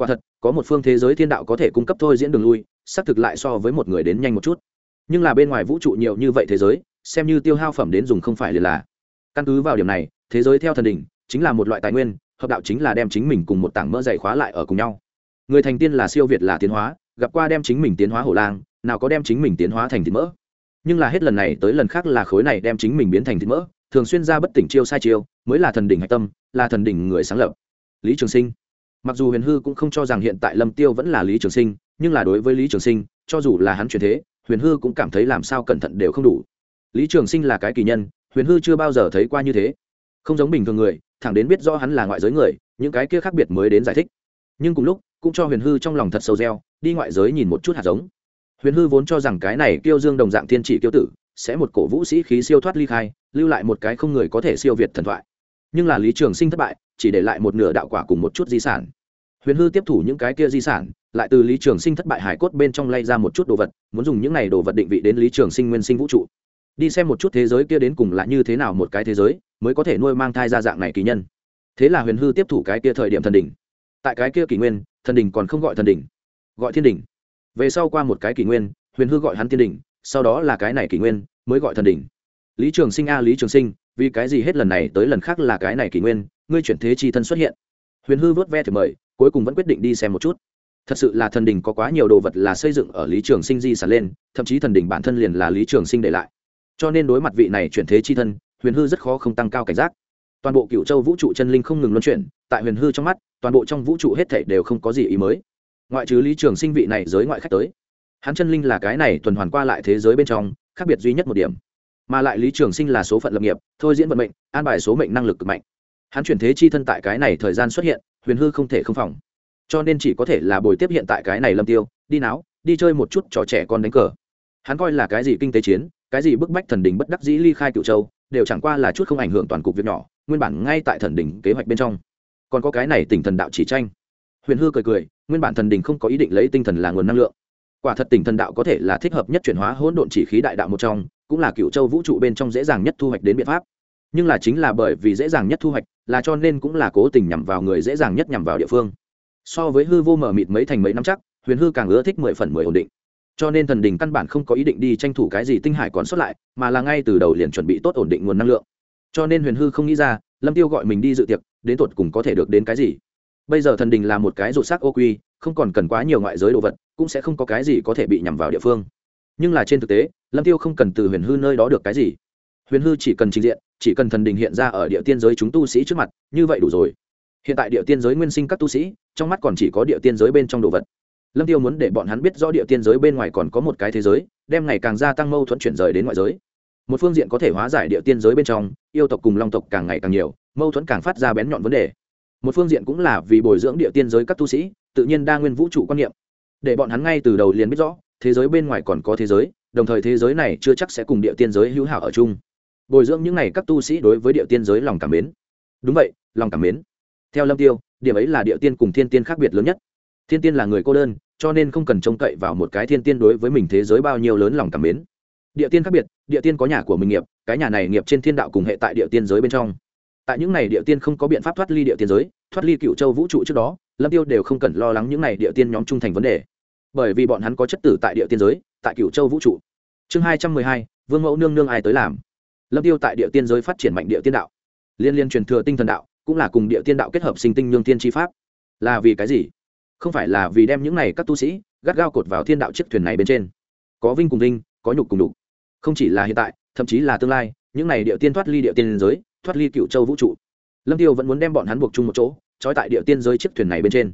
quả thật, có một phương thế giới thiên đạo có thể cung cấp thôi diễn đường lui, xác thực lại so với một người đến nhanh một chút. Nhưng là bên ngoài vũ trụ nhiều như vậy thế giới, xem như tiêu hao phẩm đến dùng không phải liền là. Căn cứ vào điểm này, thế giới theo thần đình chính là một loại tài nguyên, hợp đạo chính là đem chính mình cùng một tảng mỡ dày khóa lại ở cùng nhau. Người thành tiên là siêu việt là tiến hóa, gặp qua đem chính mình tiến hóa hổ lang, nào có đem chính mình tiến hóa thành thịt mỡ. Nhưng là hết lần này tới lần khác là khối này đem chính mình biến thành thịt mỡ, thường xuyên ra bất tỉnh chiêu sai chiêu, mới là thần đỉnh hạch tâm, là thần đỉnh người sáng lập. Lý trường sinh mặc dù huyền hư cũng không cho rằng hiện tại lâm tiêu vẫn là lý trường sinh, nhưng là đối với lý trường sinh, cho dù là hắn chuyển thế, huyền hư cũng cảm thấy làm sao cẩn thận đều không đủ. Lý trường sinh là cái kỳ nhân, huyền hư chưa bao giờ thấy qua như thế. Không giống bình thường người, thẳng đến biết rõ hắn là ngoại giới người, những cái kia khác biệt mới đến giải thích. Nhưng cùng lúc, cũng cho huyền hư trong lòng thật sâu reo, đi ngoại giới nhìn một chút hạt giống. Huyền hư vốn cho rằng cái này kiêu dương đồng dạng thiên chỉ kiêu tử, sẽ một cổ vũ sĩ khí siêu thoát ly khai, lưu lại một cái không người có thể siêu việt thần thoại. Nhưng là lý trường sinh thất bại chỉ để lại một nửa đạo quả cùng một chút di sản. Huyền hư tiếp thủ những cái kia di sản, lại từ lý trường sinh thất bại hải cốt bên trong lay ra một chút đồ vật, muốn dùng những này đồ vật định vị đến lý trường sinh nguyên sinh vũ trụ. Đi xem một chút thế giới kia đến cùng là như thế nào một cái thế giới, mới có thể nuôi mang thai ra dạng này kỳ nhân. Thế là huyền hư tiếp thủ cái kia thời điểm thần đỉnh. Tại cái kia kỷ nguyên, thần đỉnh còn không gọi thần đỉnh, gọi thiên đỉnh. Về sau qua một cái kỷ nguyên, huyền hư gọi hắn thiên đỉnh, sau đó là cái này kỷ nguyên, mới gọi thần đỉnh. Lý trường sinh a, lý trường sinh vì cái gì hết lần này tới lần khác là cái này kỷ nguyên, ngươi chuyển thế chi thân xuất hiện. Huyền hư vớt ve thì mời, cuối cùng vẫn quyết định đi xem một chút. Thật sự là thần đình có quá nhiều đồ vật là xây dựng ở lý trường sinh di sản lên, thậm chí thần đình bản thân liền là lý trường sinh để lại. Cho nên đối mặt vị này chuyển thế chi thân, huyền hư rất khó không tăng cao cảnh giác. Toàn bộ cựu châu vũ trụ chân linh không ngừng luân chuyển, tại huyền hư trong mắt, toàn bộ trong vũ trụ hết thể đều không có gì ý mới. Ngoại trừ lý trường sinh vị này giới ngoại khách tới. Hắn chân linh là cái này tuần hoàn qua lại thế giới bên trong, khác biệt duy nhất một điểm mà lại lý trường sinh là số phận lập nghiệp, thôi diễn vận mệnh, an bài số mệnh năng lực cực mạnh. Hắn chuyển thế chi thân tại cái này thời gian xuất hiện, huyền hư không thể không phòng. Cho nên chỉ có thể là bồi tiếp hiện tại cái này lâm tiêu, đi náo, đi chơi một chút trò trẻ con đánh cờ. Hắn coi là cái gì kinh tế chiến, cái gì bức bách thần đình bất đắc dĩ ly khai cựu châu, đều chẳng qua là chút không ảnh hưởng toàn cục việc nhỏ, nguyên bản ngay tại thần đình kế hoạch bên trong. Còn có cái này tỉnh thần đạo chỉ tranh. Huyền hư cười cười, nguyên bản thần đình không có ý định lấy tinh thần là nguồn năng lượng quả thật tỉnh thần đạo có thể là thích hợp nhất chuyển hóa hỗn độn chỉ khí đại đạo một trong, cũng là cựu châu vũ trụ bên trong dễ dàng nhất thu hoạch đến biện pháp. Nhưng là chính là bởi vì dễ dàng nhất thu hoạch, là cho nên cũng là cố tình nhằm vào người dễ dàng nhất nhằm vào địa phương. So với hư vô mở mịt mấy thành mấy năm chắc, huyền hư càng ưa thích mười phần mười ổn định. Cho nên thần đình căn bản không có ý định đi tranh thủ cái gì tinh hải còn sót lại, mà là ngay từ đầu liền chuẩn bị tốt ổn định nguồn năng lượng. Cho nên huyền hư không nghĩ ra, lâm tiêu gọi mình đi dự tiệc, đến tột cùng có thể được đến cái gì bây giờ thần đình là một cái rụt xác ô quy, không còn cần quá nhiều ngoại giới đồ vật, cũng sẽ không có cái gì có thể bị nhằm vào địa phương. Nhưng là trên thực tế, lâm tiêu không cần từ huyền hư nơi đó được cái gì. Huyền hư chỉ cần trình diện, chỉ cần thần đình hiện ra ở địa tiên giới chúng tu sĩ trước mặt, như vậy đủ rồi. Hiện tại địa tiên giới nguyên sinh các tu sĩ, trong mắt còn chỉ có địa tiên giới bên trong đồ vật. Lâm tiêu muốn để bọn hắn biết rõ địa tiên giới bên ngoài còn có một cái thế giới, đem ngày càng gia tăng mâu thuẫn chuyển rời đến ngoại giới. Một phương diện có thể hóa giải địa tiên giới bên trong, yêu tộc cùng long tộc càng ngày càng nhiều, mâu thuẫn càng phát ra bén nhọn vấn đề một phương diện cũng là vì bồi dưỡng địa tiên giới các tu sĩ, tự nhiên đa nguyên vũ trụ quan niệm. Để bọn hắn ngay từ đầu liền biết rõ, thế giới bên ngoài còn có thế giới, đồng thời thế giới này chưa chắc sẽ cùng địa tiên giới hữu hảo ở chung. Bồi dưỡng những n à y các tu sĩ đối với địa tiên giới lòng cảm mến. Đúng vậy, lòng cảm mến. Theo lâm tiêu, điểm ấy là địa tiên cùng thiên tiên khác biệt lớn nhất. Thiên tiên là người cô đơn, cho nên không cần trông cậy vào một cái thiên tiên đối với mình thế giới bao nhiêu lớn lòng cảm mến. Địa tiên khác biệt, địa tiên có nhà của mình nghiệp, cái nhà này nghiệp trên thiên đạo cùng hệ tại địa tiên giới bên trong tại những này địa tiên không có biện pháp thoát ly địa tiên giới, thoát ly cựu châu vũ trụ trước đó, lâm tiêu đều không cần lo lắng những này địa tiên nhóm trung thành vấn đề. Bởi vì bọn hắn có chất tử tại địa tiên giới, tại cựu châu vũ trụ. Chương hai trăm mười hai, vương mẫu nương nương ai tới làm? Lâm tiêu tại địa tiên giới phát triển mạnh địa tiên đạo. Liên liên truyền thừa tinh thần đạo, cũng là cùng địa tiên đạo kết hợp sinh tinh nhương tiên chi pháp. Là vì cái gì? Không phải là vì đem những này các tu sĩ, gắt gao cột vào thiên đạo chiếc thuyền này bên trên. Có vinh cùng vinh, có nhục cùng đục không chỉ là hiện tại, thậm chí là tương lai, những này địa tiên thoát ly địa tiên giới thoát ly cựu châu vũ trụ. Lâm tiêu vẫn muốn đem bọn hắn buộc chung một chỗ, trói tại địa tiên giới chiếc thuyền này bên trên.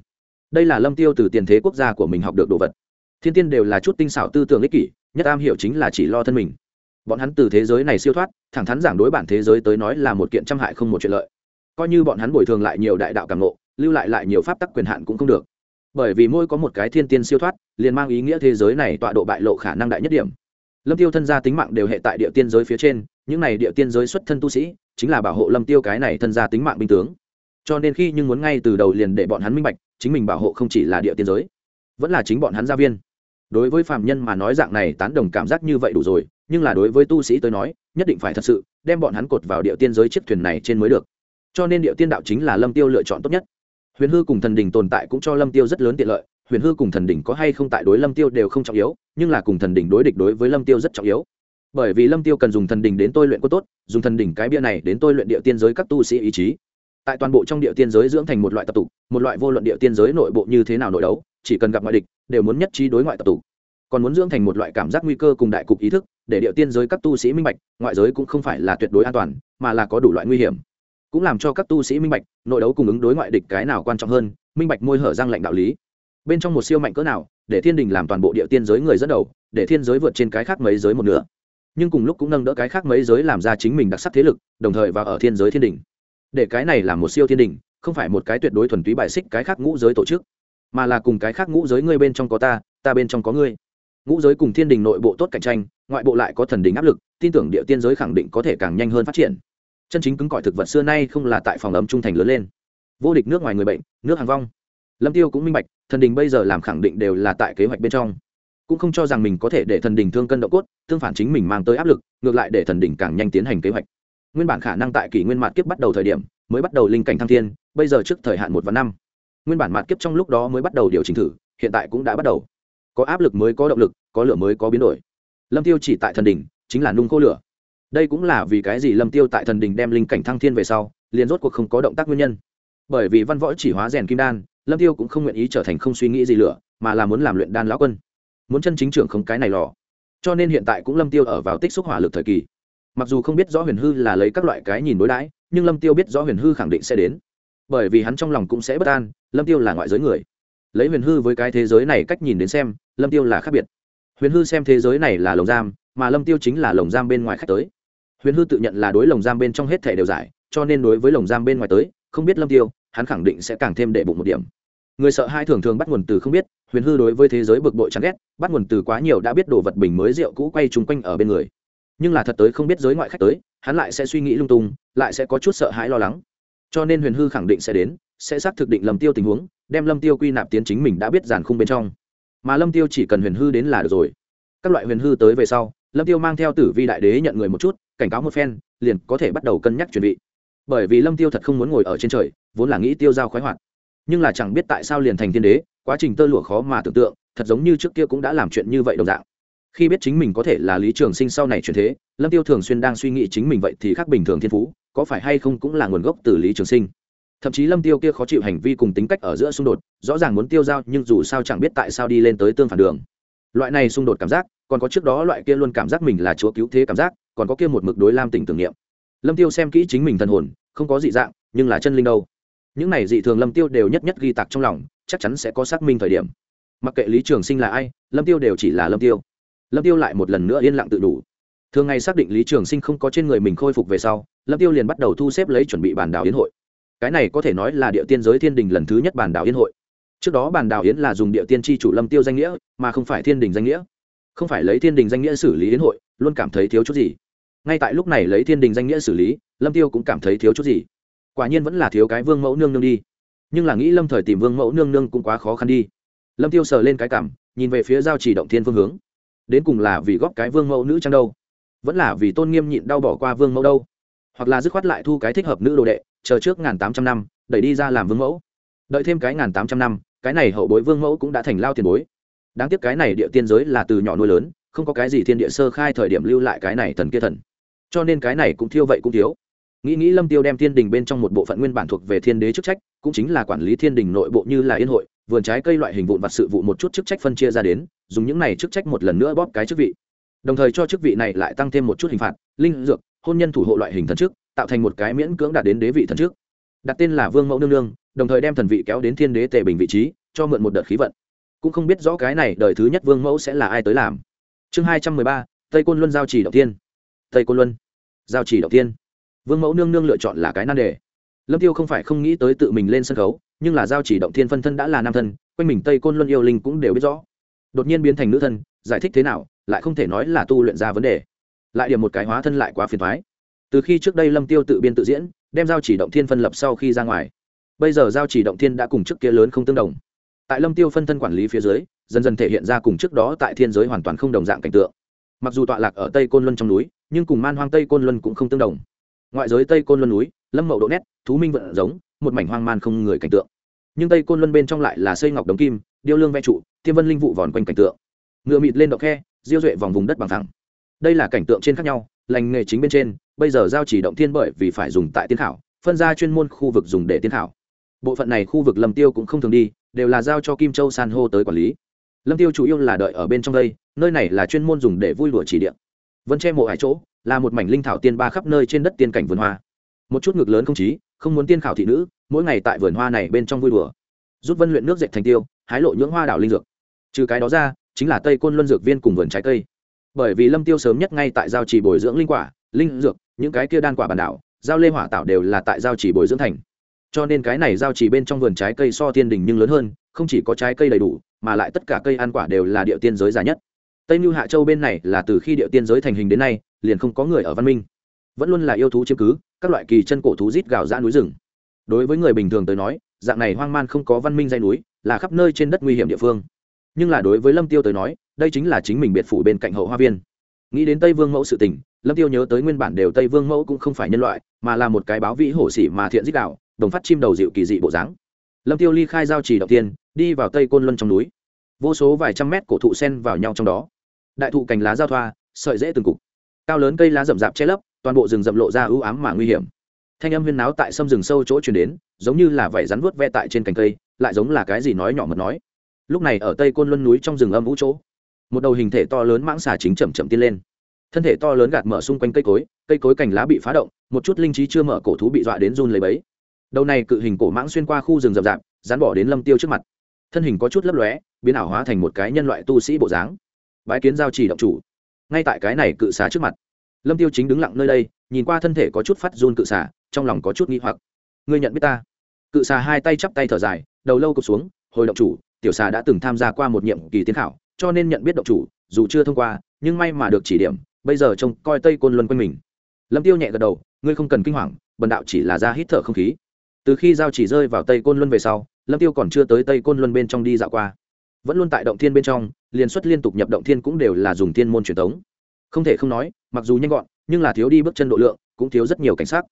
Đây là lâm tiêu từ tiền thế quốc gia của mình học được đồ vật. Thiên tiên đều là chút tinh xảo tư tưởng ích kỷ, nhất am hiểu chính là chỉ lo thân mình. Bọn hắn từ thế giới này siêu thoát, thẳng thắn giảng đối bản thế giới tới nói là một kiện trăm hại không một chuyện lợi. Coi như bọn hắn bồi thường lại nhiều đại đạo cảm ngộ, lưu lại lại nhiều pháp tắc quyền hạn cũng không được. Bởi vì mỗi có một cái thiên tiên siêu thoát, liền mang ý nghĩa thế giới này tọa độ bại lộ khả năng đại nhất điểm. Lâm tiêu thân gia tính mạng đều hệ tại địa tiên giới phía trên, những này địa tiên giới xuất thân tu sĩ chính là bảo hộ lâm tiêu cái này thân gia tính mạng binh tướng. Cho nên khi nhưng muốn ngay từ đầu liền để bọn hắn minh bạch, chính mình bảo hộ không chỉ là địa tiên giới, vẫn là chính bọn hắn gia viên. Đối với phạm nhân mà nói dạng này tán đồng cảm giác như vậy đủ rồi, nhưng là đối với tu sĩ tới nói, nhất định phải thật sự đem bọn hắn cột vào địa tiên giới chiếc thuyền này trên mới được. Cho nên địa tiên đạo chính là lâm tiêu lựa chọn tốt nhất. Huyền hư cùng thần đình tồn tại cũng cho lâm tiêu rất lớn tiện lợi, huyền hư cùng thần đỉnh có hay không tại đối lâm tiêu đều không trọng yếu, nhưng là cùng thần đỉnh đối địch đối với lâm tiêu rất trọng yếu bởi vì lâm tiêu cần dùng thần đỉnh đến tôi luyện có tốt, dùng thần đỉnh cái bia này đến tôi luyện địa tiên giới các tu sĩ ý chí. Tại toàn bộ trong địa tiên giới dưỡng thành một loại tập tục, một loại vô luận địa tiên giới nội bộ như thế nào nội đấu, chỉ cần gặp ngoại địch, đều muốn nhất trí đối ngoại tập tục. Còn muốn dưỡng thành một loại cảm giác nguy cơ cùng đại cục ý thức, để địa tiên giới các tu sĩ minh bạch, ngoại giới cũng không phải là tuyệt đối an toàn, mà là có đủ loại nguy hiểm. Cũng làm cho các tu sĩ minh bạch, nội đấu cùng ứng đối ngoại địch cái nào quan trọng hơn, minh bạch môi hở răng lạnh đạo lý. Bên trong một siêu mạnh cỡ nào, để thiên đình làm toàn bộ địa tiên giới người dẫn đầu, để thiên giới vượt trên cái khác mấy giới một nửa nhưng cùng lúc cũng nâng đỡ cái khác mấy giới làm ra chính mình đặc sắc thế lực, đồng thời và ở thiên giới thiên đình để cái này là một siêu thiên đình không phải một cái tuyệt đối thuần túy bài xích cái khác ngũ giới tổ chức, mà là cùng cái khác ngũ giới ngươi bên trong có ta ta bên trong có ngươi. Ngũ giới cùng thiên đình nội bộ tốt cạnh tranh, ngoại bộ lại có thần đình áp lực, tin tưởng địa tiên giới khẳng định có thể càng nhanh hơn phát triển. Chân chính cứng cỏi thực vật xưa nay không là tại phòng ấm trung thành lớn lên. Vô địch nước ngoài người bệnh, nước hàng vong. Lâm tiêu cũng minh bạch, thần đình bây giờ làm khẳng định đều là tại kế hoạch bên trong cũng không cho rằng mình có thể để thần đình thương cân độ cốt tương phản chính mình mang tới áp lực, ngược lại để thần đình càng nhanh tiến hành kế hoạch. Nguyên bản khả năng tại kỷ nguyên mạt kiếp bắt đầu thời điểm, mới bắt đầu linh cảnh thăng thiên, bây giờ trước thời hạn một và năm. Nguyên bản mạt kiếp trong lúc đó mới bắt đầu điều chỉnh thử, hiện tại cũng đã bắt đầu. Có áp lực mới có động lực, có lửa mới có biến đổi. Lâm tiêu chỉ tại thần đình chính là nung khô lửa. Đây cũng là vì cái gì lâm tiêu tại thần đình đem linh cảnh thăng thiên về sau, liền rốt cuộc không có động tác nguyên nhân. Bởi vì văn võ chỉ hóa rèn kim đan, lâm tiêu cũng không nguyện ý trở thành không suy nghĩ gì lửa, mà là muốn làm luyện đan lão quân muốn chân chính trưởng không cái này lò. Cho nên hiện tại cũng lâm tiêu ở vào tích xúc hỏa lực thời kỳ. Mặc dù không biết rõ huyền hư là lấy các loại cái nhìn đối đãi, nhưng lâm tiêu biết rõ huyền hư khẳng định sẽ đến. Bởi vì hắn trong lòng cũng sẽ bất an, lâm tiêu là ngoại giới người. Lấy huyền hư với cái thế giới này cách nhìn đến xem, lâm tiêu là khác biệt. Huyền hư xem thế giới này là lồng giam, mà lâm tiêu chính là lồng giam bên ngoài khách tới. Huyền hư tự nhận là đối lồng giam bên trong hết thể đều giải, cho nên đối với lồng giam bên ngoài tới, không biết lâm tiêu, hắn khẳng định sẽ càng thêm đệ bụng một điểm. Người sợ hai thường thường bắt nguồn từ không biết huyền hư đối với thế giới bực bội chán ghét, bắt nguồn từ quá nhiều đã biết đồ vật bình mới rượu cũ quay chung quanh ở bên người. Nhưng là thật tới không biết giới ngoại khách tới, hắn lại sẽ suy nghĩ lung tung, lại sẽ có chút sợ hãi lo lắng. Cho nên huyền hư khẳng định sẽ đến, sẽ xác thực định lâm tiêu tình huống, đem lâm tiêu quy nạp tiến chính mình đã biết giàn khung bên trong. Mà lâm tiêu chỉ cần huyền hư đến là được rồi. Các loại huyền hư tới về sau, lâm tiêu mang theo tử vi đại đế nhận người một chút, cảnh cáo một phen, liền có thể bắt đầu cân nhắc chuẩn bị. Bởi vì lâm tiêu thật không muốn ngồi ở trên trời, vốn là nghĩ tiêu giao khoái hoạt. Nhưng là chẳng biết tại sao liền thành thiên đế quá trình tơ lụa khó mà tưởng tượng, thật giống như trước kia cũng đã làm chuyện như vậy đồng dạng. Khi biết chính mình có thể là lý trường sinh sau này chuyển thế, lâm tiêu thường xuyên đang suy nghĩ chính mình vậy thì khác bình thường thiên phú, có phải hay không cũng là nguồn gốc từ lý trường sinh. Thậm chí lâm tiêu kia khó chịu hành vi cùng tính cách ở giữa xung đột, rõ ràng muốn tiêu giao nhưng dù sao chẳng biết tại sao đi lên tới tương phản đường. Loại này xung đột cảm giác, còn có trước đó loại kia luôn cảm giác mình là chúa cứu thế cảm giác, còn có kia một mực đối lam tình tưởng niệm. Lâm tiêu xem kỹ chính mình thần hồn, không có dị dạng, nhưng là chân linh đâu. Những này dị thường lâm tiêu đều nhất nhất ghi tạc trong lòng chắc chắn sẽ có xác minh thời điểm. Mặc kệ lý trường sinh là ai, lâm tiêu đều chỉ là lâm tiêu. Lâm tiêu lại một lần nữa yên lặng tự đủ. Thường ngày xác định lý trường sinh không có trên người mình khôi phục về sau, lâm tiêu liền bắt đầu thu xếp lấy chuẩn bị bàn đảo yến hội. Cái này có thể nói là địa tiên giới thiên đình lần thứ nhất bàn đảo yến hội. Trước đó bàn đảo yến là dùng địa tiên tri chủ lâm tiêu danh nghĩa, mà không phải thiên đình danh nghĩa. Không phải lấy thiên đình danh nghĩa xử lý yến hội, luôn cảm thấy thiếu chút gì. Ngay tại lúc này lấy thiên đình danh nghĩa xử lý, lâm tiêu cũng cảm thấy thiếu chút gì. Quả nhiên vẫn là thiếu cái vương mẫu nương nương đi nhưng là nghĩ lâm thời tìm vương mẫu nương nương cũng quá khó khăn đi. Lâm tiêu sờ lên cái cảm, nhìn về phía giao chỉ động thiên phương hướng. Đến cùng là vì góp cái vương mẫu nữ trang đâu? Vẫn là vì tôn nghiêm nhịn đau bỏ qua vương mẫu đâu? Hoặc là dứt khoát lại thu cái thích hợp nữ đồ đệ, chờ trước ngàn tám trăm năm, đẩy đi ra làm vương mẫu. Đợi thêm cái ngàn tám trăm năm, cái này hậu bối vương mẫu cũng đã thành lao tiền bối. Đáng tiếc cái này địa tiên giới là từ nhỏ nuôi lớn, không có cái gì thiên địa sơ khai thời điểm lưu lại cái này thần kia thần. Cho nên cái này cũng thiêu vậy cũng thiếu nghĩ nghĩ lâm tiêu đem thiên đình bên trong một bộ phận nguyên bản thuộc về thiên đế chức trách, cũng chính là quản lý thiên đình nội bộ như là yên hội, vườn trái cây loại hình vụn vặt sự vụ một chút chức trách phân chia ra đến, dùng những này chức trách một lần nữa bóp cái chức vị. Đồng thời cho chức vị này lại tăng thêm một chút hình phạt, linh dược, hôn nhân thủ hộ loại hình thần chức, tạo thành một cái miễn cưỡng đạt đến đế vị thần chức. Đặt tên là vương mẫu nương nương, đồng thời đem thần vị kéo đến thiên đế tề bình vị trí, cho mượn một đợt khí vận. Cũng không biết rõ cái này đời thứ nhất vương mẫu sẽ là ai tới làm. Chương hai trăm mười ba, tây côn luân giao chỉ đầu tiên. Tây côn luân. Giao chỉ đầu tiên vương mẫu nương nương lựa chọn là cái nan đề. Lâm tiêu không phải không nghĩ tới tự mình lên sân khấu, nhưng là giao chỉ động thiên phân thân đã là nam thân, quanh mình tây côn luân yêu linh cũng đều biết rõ. Đột nhiên biến thành nữ thân, giải thích thế nào, lại không thể nói là tu luyện ra vấn đề. Lại điểm một cái hóa thân lại quá phiền thoái từ khi trước đây lâm tiêu tự biên tự diễn, đem giao chỉ động thiên phân lập sau khi ra ngoài. Bây giờ giao chỉ động thiên đã cùng trước kia lớn không tương đồng. Tại lâm tiêu phân thân quản lý phía dưới, dần dần thể hiện ra cùng trước đó tại thiên giới hoàn toàn không đồng dạng cảnh tượng. Mặc dù tọa lạc ở tây côn luân trong núi, nhưng cùng man hoang tây côn luân cũng không tương đồng ngoại giới tây côn luân núi, lâm mậu độ nét, thú minh vận giống, một mảnh hoang man không người cảnh tượng. Nhưng tây côn luân bên trong lại là xây ngọc đống kim, điêu lương ve trụ tiêm vân linh vụ vòn quanh cảnh tượng. Ngựa mịt lên động khe, diêu duệ vòng vùng đất bằng thẳng. Đây là cảnh tượng trên khác nhau, lành nghề chính bên trên, bây giờ giao chỉ động thiên bởi vì phải dùng tại tiên khảo, phân ra chuyên môn khu vực dùng để tiên khảo. Bộ phận này khu vực lâm tiêu cũng không thường đi, đều là giao cho kim châu san hô tới quản lý. Lâm tiêu chủ yếu là đợi ở bên trong đây, nơi này là chuyên môn dùng để vui đùa chỉ điện vân che mộ hải chỗ là một mảnh linh thảo tiên ba khắp nơi trên đất tiên cảnh vườn hoa. Một chút ngược lớn không chí, không muốn tiên khảo thị nữ, mỗi ngày tại vườn hoa này bên trong vui đùa. Rút vân luyện nước dệt thành tiêu, hái lộ nhưỡng hoa đảo linh dược. Trừ cái đó ra, chính là tây côn luân dược viên cùng vườn trái cây. Bởi vì lâm tiêu sớm nhất ngay tại giao trì bồi dưỡng linh quả, linh dược, những cái kia đan quả bản đảo, giao lê hỏa tạo đều là tại giao trì bồi dưỡng thành. Cho nên cái này giao trì bên trong vườn trái cây so tiên đình nhưng lớn hơn, không chỉ có trái cây đầy đủ, mà lại tất cả cây ăn quả đều là địa tiên giới già nhất tây mưu hạ châu bên này là từ khi địa tiên giới thành hình đến nay, liền không có người ở văn minh. Vẫn luôn là yêu thú chiếm cứ, các loại kỳ chân cổ thú rít gào ra núi rừng. Đối với người bình thường tới nói, dạng này hoang man không có văn minh dây núi, là khắp nơi trên đất nguy hiểm địa phương. Nhưng là đối với lâm tiêu tới nói, đây chính là chính mình biệt phủ bên cạnh hậu hoa viên. Nghĩ đến tây vương mẫu sự tình, lâm tiêu nhớ tới nguyên bản đều tây vương mẫu cũng không phải nhân loại, mà là một cái báo vĩ hổ xỉ mà thiện dích đạo đồng phát chim đầu dịu kỳ dị bộ dáng. Lâm tiêu ly khai giao trì đầu tiên, đi vào tây côn luân trong núi. Vô số vài trăm mét cổ thụ sen vào nhau trong đó đại thụ cành lá giao thoa, sợi dễ từng cục. Cao lớn cây lá rậm rạp che lấp, toàn bộ rừng rậm lộ ra ưu ám mà nguy hiểm. Thanh âm huyên náo tại sâm rừng sâu chỗ chuyển đến, giống như là vảy rắn vuốt ve tại trên cành cây, lại giống là cái gì nói nhỏ mật nói. Lúc này ở tây côn luân núi trong rừng âm vũ chỗ, một đầu hình thể to lớn mãng xà chính chậm chậm tiên lên. Thân thể to lớn gạt mở xung quanh cây cối cây cối cành lá bị phá động, một chút linh trí chưa mở cổ thú bị dọa đến run lấy bấy đầu này cự hình cổ mãng xuyên qua khu rừng rậm rạp dán bỏ đến lâm tiêu trước mặt. Thân hình có chút lấp lóe, biến ảo hóa thành một cái nhân loại tu sĩ bộ dáng bái kiến giao chỉ động chủ. Ngay tại cái này cự xà trước mặt, lâm tiêu chính đứng lặng nơi đây, nhìn qua thân thể có chút phát run cự xà, trong lòng có chút nghi hoặc. Ngươi nhận biết ta? Cự xà hai tay chắp tay thở dài, đầu lâu cụp xuống, hồi động chủ, tiểu xà đã từng tham gia qua một nhiệm kỳ tiến khảo, cho nên nhận biết động chủ, dù chưa thông qua, nhưng may mà được chỉ điểm, bây giờ trông coi tây côn luân quanh mình. Lâm tiêu nhẹ gật đầu, ngươi không cần kinh hoàng, bần đạo chỉ là ra hít thở không khí. Từ khi giao chỉ rơi vào tây côn luân về sau, lâm tiêu còn chưa tới tây côn luân bên trong đi dạo qua vẫn luôn tại động thiên bên trong liên xuất liên tục nhập động thiên cũng đều là dùng thiên môn truyền thống. Không thể không nói, mặc dù nhanh gọn, nhưng là thiếu đi bước chân độ lượng, cũng thiếu rất nhiều cảnh sát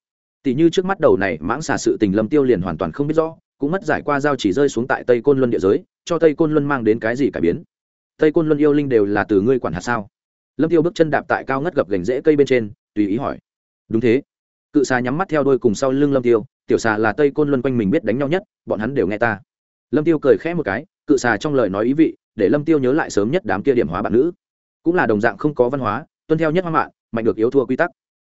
tỷ như trước mắt đầu này mãng xả sự tình lâm tiêu liền hoàn toàn không biết rõ, cũng mất giải qua giao chỉ rơi xuống tại tây côn luân địa giới, cho tây côn luân mang đến cái gì cải biến. Tây côn luân yêu linh đều là từ ngươi quản hạt sao? Lâm tiêu bước chân đạp tại cao ngất gập gành rễ cây bên trên, tùy ý hỏi. Đúng thế. Cự xà nhắm mắt theo đôi cùng sau lưng lâm tiêu, tiểu xà là tây côn luân quanh mình biết đánh nhau nhất, bọn hắn đều nghe ta. Lâm tiêu cười khẽ một cái cự xà trong lời nói ý vị, để lâm tiêu nhớ lại sớm nhất đám kia điểm hóa bạn nữ. Cũng là đồng dạng không có văn hóa, tuân theo nhất hoang mạn mạnh được yếu thua quy tắc.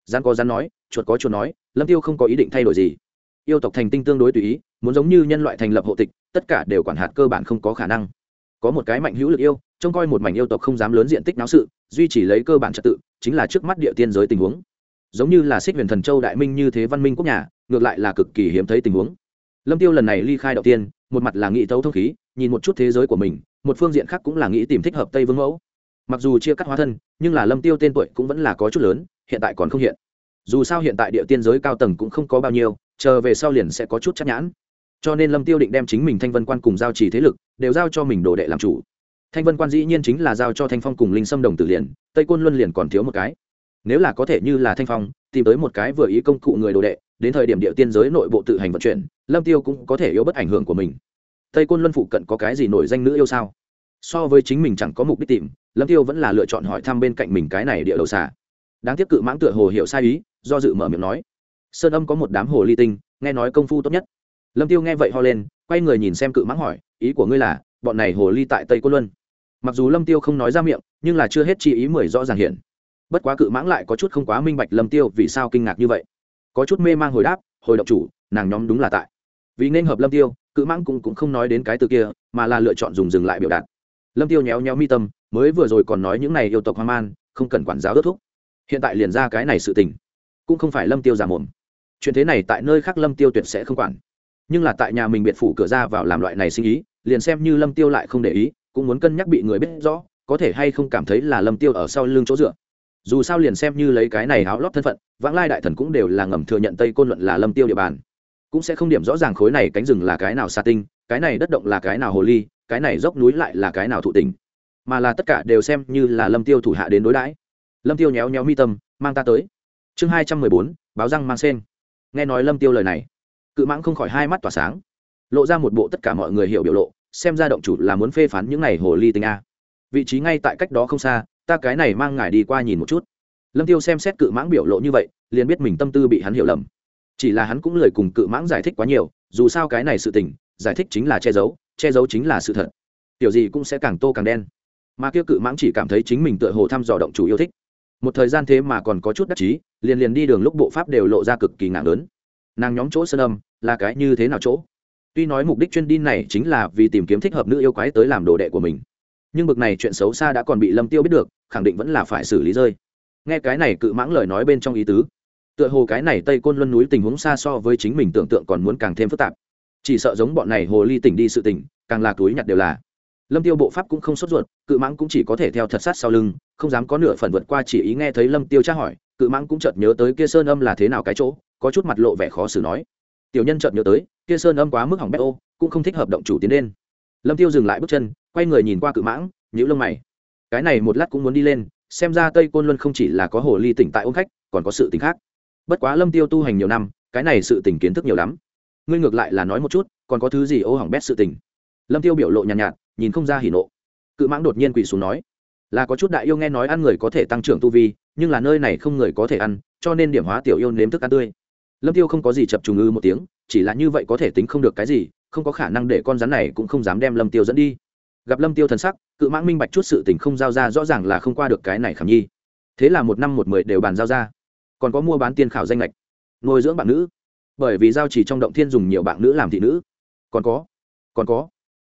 Gian có gian nói, chuột có chuột nói, lâm tiêu không có ý định thay đổi gì. Yêu tộc thành tinh tương đối tùy ý, muốn giống như nhân loại thành lập hộ tịch, tất cả đều quản hạt cơ bản không có khả năng. Có một cái mạnh hữu lực yêu, trông coi một mảnh yêu tộc không dám lớn diện tích náo sự, duy trì lấy cơ bản trật tự, chính là trước mắt địa tiên giới tình huống. Giống như là xích huyền thần châu đại minh như thế văn minh quốc nhà, ngược lại là cực kỳ hiếm thấy tình huống. Lâm tiêu lần này ly khai đầu tiên một mặt là nghĩ thấu thông khí, nhìn một chút thế giới của mình, một phương diện khác cũng là nghĩ tìm thích hợp tây vương mẫu. Mặc dù chia cắt hóa thân, nhưng là lâm tiêu tên tuổi cũng vẫn là có chút lớn, hiện tại còn không hiện. Dù sao hiện tại địa tiên giới cao tầng cũng không có bao nhiêu, chờ về sau liền sẽ có chút chắc nhãn. Cho nên lâm tiêu định đem chính mình thanh vân quan cùng giao trì thế lực, đều giao cho mình đồ đệ làm chủ. Thanh vân quan dĩ nhiên chính là giao cho thanh phong cùng linh sâm đồng tử liền, tây quân luân liền còn thiếu một cái. Nếu là có thể như là thanh phong, tìm tới một cái vừa ý công cụ người đồ đệ đến thời điểm địa tiên giới nội bộ tự hành vận chuyển, lâm tiêu cũng có thể yếu bất ảnh hưởng của mình. Tây côn luân phụ cận có cái gì nổi danh nữ yêu sao? So với chính mình chẳng có mục đích tìm, lâm tiêu vẫn là lựa chọn hỏi thăm bên cạnh mình cái này địa đầu xà. Đáng tiếc cự mãng tựa hồ hiểu sai ý, do dự mở miệng nói. Sơn âm có một đám hồ ly tinh, nghe nói công phu tốt nhất. Lâm tiêu nghe vậy ho lên, quay người nhìn xem cự mãng hỏi, ý của ngươi là, bọn này hồ ly tại tây côn luân. Mặc dù lâm tiêu không nói ra miệng, nhưng là chưa hết chi ý mười rõ ràng hiện. Bất quá cự mãng lại có chút không quá minh bạch lâm tiêu vì sao kinh ngạc như vậy có chút mê mang hồi đáp, hồi động chủ, nàng nhóm đúng là tại. Vì nên hợp lâm tiêu, cự mãng cũng cũng không nói đến cái từ kia, mà là lựa chọn dùng dừng lại biểu đạt. Lâm tiêu nhéo nhéo mi tâm, mới vừa rồi còn nói những này yêu tộc hoang man không cần quản giáo đốt thúc. Hiện tại liền ra cái này sự tình, cũng không phải lâm tiêu giả mồm. Chuyện thế này tại nơi khác lâm tiêu tuyệt sẽ không quản. Nhưng là tại nhà mình biệt phủ cửa ra vào làm loại này sinh ý, liền xem như lâm tiêu lại không để ý, cũng muốn cân nhắc bị người biết rõ, có thể hay không cảm thấy là lâm tiêu ở sau lưng chỗ dựa dù sao liền xem như lấy cái này áo lót thân phận, vãng lai đại thần cũng đều là ngầm thừa nhận tây côn luận là lâm tiêu địa bàn. Cũng sẽ không điểm rõ ràng khối này cánh rừng là cái nào sa tinh, cái này đất động là cái nào hồ ly, cái này dốc núi lại là cái nào thụ tình mà là tất cả đều xem như là lâm tiêu thủ hạ đến đối đãi. Lâm tiêu nhéo nhéo mi tâm, mang ta tới. Chương hai trăm mười bốn, báo răng mang sen nghe nói lâm tiêu lời này, cự mãng không khỏi hai mắt tỏa sáng. Lộ ra một bộ tất cả mọi người hiểu biểu lộ, xem ra động chủ là muốn phê phán những này hồ ly tinh a. Vị trí ngay tại cách đó không xa ta cái này mang ngài đi qua nhìn một chút. Lâm tiêu xem xét cự mãng biểu lộ như vậy, liền biết mình tâm tư bị hắn hiểu lầm. Chỉ là hắn cũng lời cùng cự mãng giải thích quá nhiều, dù sao cái này sự tình, giải thích chính là che giấu che giấu chính là sự thật. Tiểu gì cũng sẽ càng tô càng đen. Mà kia cự mãng chỉ cảm thấy chính mình tựa hồ thăm dò động chủ yêu thích. Một thời gian thế mà còn có chút đắc chí, liền liền đi đường lúc bộ pháp đều lộ ra cực kỳ ngạc lớn. Nàng nhóm chỗ sơn âm, là cái như thế nào chỗ? Tuy nói mục đích chuyên đi này chính là vì tìm kiếm thích hợp nữ yêu quái tới làm đồ đệ của mình nhưng bực này chuyện xấu xa đã còn bị lâm tiêu biết được, khẳng định vẫn là phải xử lý rơi. Nghe cái này cự mãng lời nói bên trong ý tứ, tựa hồ cái này tây côn luân núi tình huống xa so với chính mình tưởng tượng còn muốn càng thêm phức tạp. Chỉ sợ giống bọn này hồ ly tỉnh đi sự tỉnh, càng là túi nhặt đều là. Lâm tiêu bộ pháp cũng không sốt ruột, cự mãng cũng chỉ có thể theo thật sát sau lưng, không dám có nửa phần vượt qua chỉ ý nghe thấy lâm tiêu tra hỏi, cự mãng cũng chợt nhớ tới kia sơn âm là thế nào cái chỗ, có chút mặt lộ vẻ khó xử nói. Tiểu nhân chợt nhớ tới, kia sơn âm quá mức hỏng bét ô, cũng không thích hợp động chủ tiến lên lâm tiêu dừng lại bước chân quay người nhìn qua cự mãng nhíu lông mày. Cái này một lát cũng muốn đi lên xem ra tây côn luân không chỉ là có hồ ly tỉnh tại ôm khách còn có sự tình khác. Bất quá lâm tiêu tu hành nhiều năm cái này sự tỉnh kiến thức nhiều lắm. Ngươi ngược lại là nói một chút còn có thứ gì ô hỏng bét sự tình? Lâm tiêu biểu lộ nhàn nhạt, nhạt nhìn không ra hỉ nộ. Cự mãng đột nhiên quỳ xuống nói là có chút đại yêu nghe nói ăn người có thể tăng trưởng tu vi nhưng là nơi này không người có thể ăn cho nên điểm hóa tiểu yêu nếm thức ăn tươi. Lâm tiêu không có gì chập trùng ư một tiếng chỉ là như vậy có thể tính không được cái gì không có khả năng để con rắn này cũng không dám đem lâm tiêu dẫn đi. Gặp lâm tiêu thần sắc, cự mãng minh bạch chút sự tình không giao ra rõ ràng là không qua được cái này khảm nhi. Thế là một năm một mười đều bàn giao ra. Còn có mua bán tiên khảo danh lệch, nuôi dưỡng bạn nữ. Bởi vì giao chỉ trong động thiên dùng nhiều bạn nữ làm thị nữ. Còn có còn có.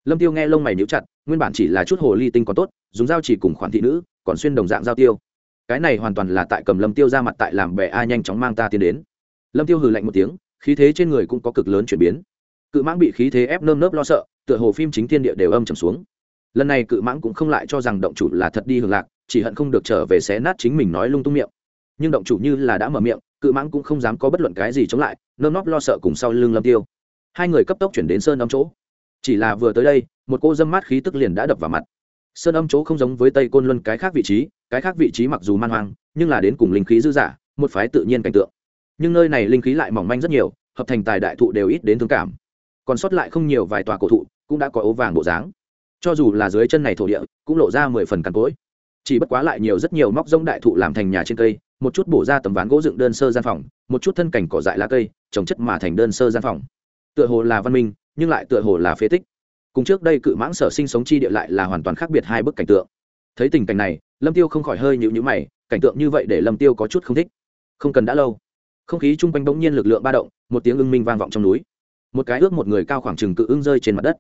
Lâm tiêu nghe lông mày níu chặt, nguyên bản chỉ là chút hồ ly tinh còn tốt, dùng giao chỉ cùng khoản thị nữ, còn xuyên đồng dạng giao tiêu. Cái này hoàn toàn là tại cầm lâm tiêu ra mặt tại làm bè a nhanh chóng mang ta tiến đến. Lâm tiêu hừ lạnh một tiếng, khí thế trên người cũng có cực lớn chuyển biến cự mãng bị khí thế ép nơm nớp lo sợ, tựa hồ phim chính thiên địa đều âm trầm xuống. Lần này cự mãng cũng không lại cho rằng động chủ là thật đi hưởng lạc, chỉ hận không được trở về xé nát chính mình nói lung tung miệng. Nhưng động chủ như là đã mở miệng, cự mãng cũng không dám có bất luận cái gì chống lại, nơm nóp lo sợ cùng sau lưng lâm tiêu. Hai người cấp tốc chuyển đến sơn âm chỗ. Chỉ là vừa tới đây, một cô dâm mát khí tức liền đã đập vào mặt. Sơn âm chỗ không giống với tây côn luân cái khác vị trí, cái khác vị trí mặc dù man hoang, nhưng là đến cùng linh khí dư giả, một phái tự nhiên cảnh tượng. Nhưng nơi này linh khí lại mỏng manh rất nhiều, hợp thành tài đại thụ đều ít đến thương cảm còn sót lại không nhiều vài tòa cổ thụ, cũng đã có ố vàng bộ dáng. Cho dù là dưới chân này thổ địa, cũng lộ ra mười phần cằn cỗi. Chỉ bất quá lại nhiều rất nhiều móc rông đại thụ làm thành nhà trên cây, một chút bổ ra tấm ván gỗ dựng đơn sơ gian phòng, một chút thân cảnh cỏ dại lá cây, trồng chất mà thành đơn sơ gian phòng. Tựa hồ là văn minh, nhưng lại tựa hồ là phế tích. Cùng trước đây cự mãng sở sinh sống chi địa lại là hoàn toàn khác biệt hai bức cảnh tượng. Thấy tình cảnh này, lâm tiêu không khỏi hơi nhịu nhữ mày, cảnh tượng như vậy để lâm tiêu có chút không thích. Không cần đã lâu. Không khí chung quanh bỗng nhiên lực lượng ba động, một tiếng ưng minh vang vọng trong núi một cái ước một người cao khoảng chừng cự ưng rơi trên mặt đất.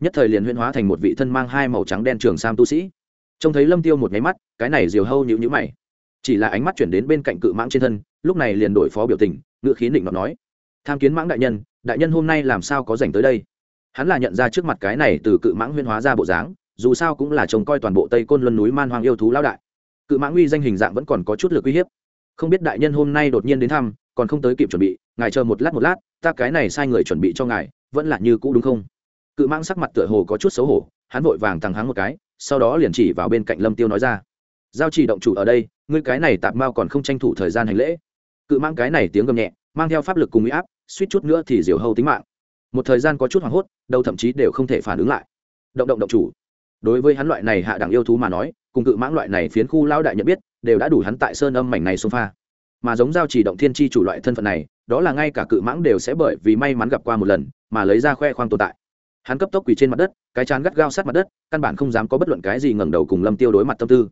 Nhất thời liền huyễn hóa thành một vị thân mang hai màu trắng đen trường sam tu sĩ. Trông thấy lâm tiêu một nháy mắt, cái này diều hâu nhữ nhữ mày. Chỉ là ánh mắt chuyển đến bên cạnh cự mãng trên thân, lúc này liền đổi phó biểu tình, ngựa khí định nó nói, tham kiến mãng đại nhân đại nhân hôm nay làm sao có dành tới đây? Hắn là nhận ra trước mặt cái này từ cự mãng huyên hóa ra bộ dáng, dù sao cũng là trông coi toàn bộ tây côn luân núi man hoang yêu thú lão đại. Cự mãng uy danh hình dạng vẫn còn có chút lực uy hiếp. Không biết đại nhân hôm nay đột nhiên đến thăm, còn không tới kịp chuẩn bị, ngài chờ một lát một lát ta cái này sai người chuẩn bị cho ngài, vẫn là như cũ đúng không? Cự mãng sắc mặt tựa hồ có chút xấu hổ, hắn vội vàng thằng hắn một cái, sau đó liền chỉ vào bên cạnh lâm tiêu nói ra. Giao chỉ động chủ ở đây, ngươi cái này tạp mao còn không tranh thủ thời gian hành lễ. Cự mang cái này tiếng gầm nhẹ, mang theo pháp lực cùng uy áp, suýt chút nữa thì diều hâu tính mạng. Một thời gian có chút hoảng hốt đâu thậm chí đều không thể phản ứng lại. Động động động chủ. Đối với hắn loại này hạ đẳng yêu thú mà nói, cùng cự mãng loại này phiến khu lao đại nhận biết, đều đã đủ hắn tại sơn âm mảnh này xông pha. Mà giống giao chỉ động thiên chi chủ loại thân phận này đó là ngay cả cự mãng đều sẽ bởi vì may mắn gặp qua một lần mà lấy ra khoe khoang tồn tại. Hắn cấp tốc quỳ trên mặt đất, cái chán gắt gao sát mặt đất, căn bản không dám có bất luận cái gì ngẩng đầu cùng lâm tiêu đối mặt tâm tư.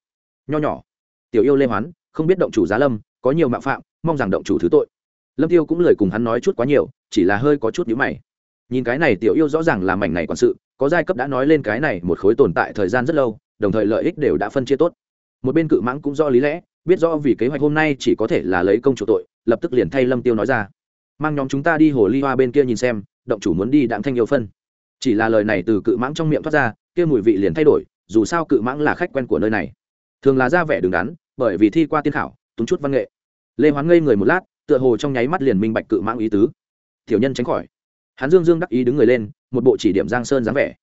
Nho nhỏ, tiểu yêu lê hoán, không biết động chủ giá lâm, có nhiều mạo phạm, mong rằng động chủ thứ tội. Lâm tiêu cũng lời cùng hắn nói chút quá nhiều, chỉ là hơi có chút nhíu mày. Nhìn cái này tiểu yêu rõ ràng là mảnh này quản sự, có giai cấp đã nói lên cái này một khối tồn tại thời gian rất lâu, đồng thời lợi ích đều đã phân chia tốt. Một bên cự mãng cũng do lý lẽ biết rõ vì kế hoạch hôm nay chỉ có thể là lấy công chủ tội, lập tức liền thay lâm tiêu nói ra. Mang nhóm chúng ta đi hồ ly hoa bên kia nhìn xem, động chủ muốn đi đạm thanh yêu phân. Chỉ là lời này từ cự mãng trong miệng thoát ra, kia mùi vị liền thay đổi, dù sao cự mãng là khách quen của nơi này. Thường là ra vẻ đứng đắn, bởi vì thi qua tiên khảo, túng chút văn nghệ. Lê hoán ngây người một lát, tựa hồ trong nháy mắt liền minh bạch cự mãng ý tứ. Tiểu nhân tránh khỏi. Hắn dương dương đắc ý đứng người lên, một bộ chỉ điểm giang sơn dáng vẻ.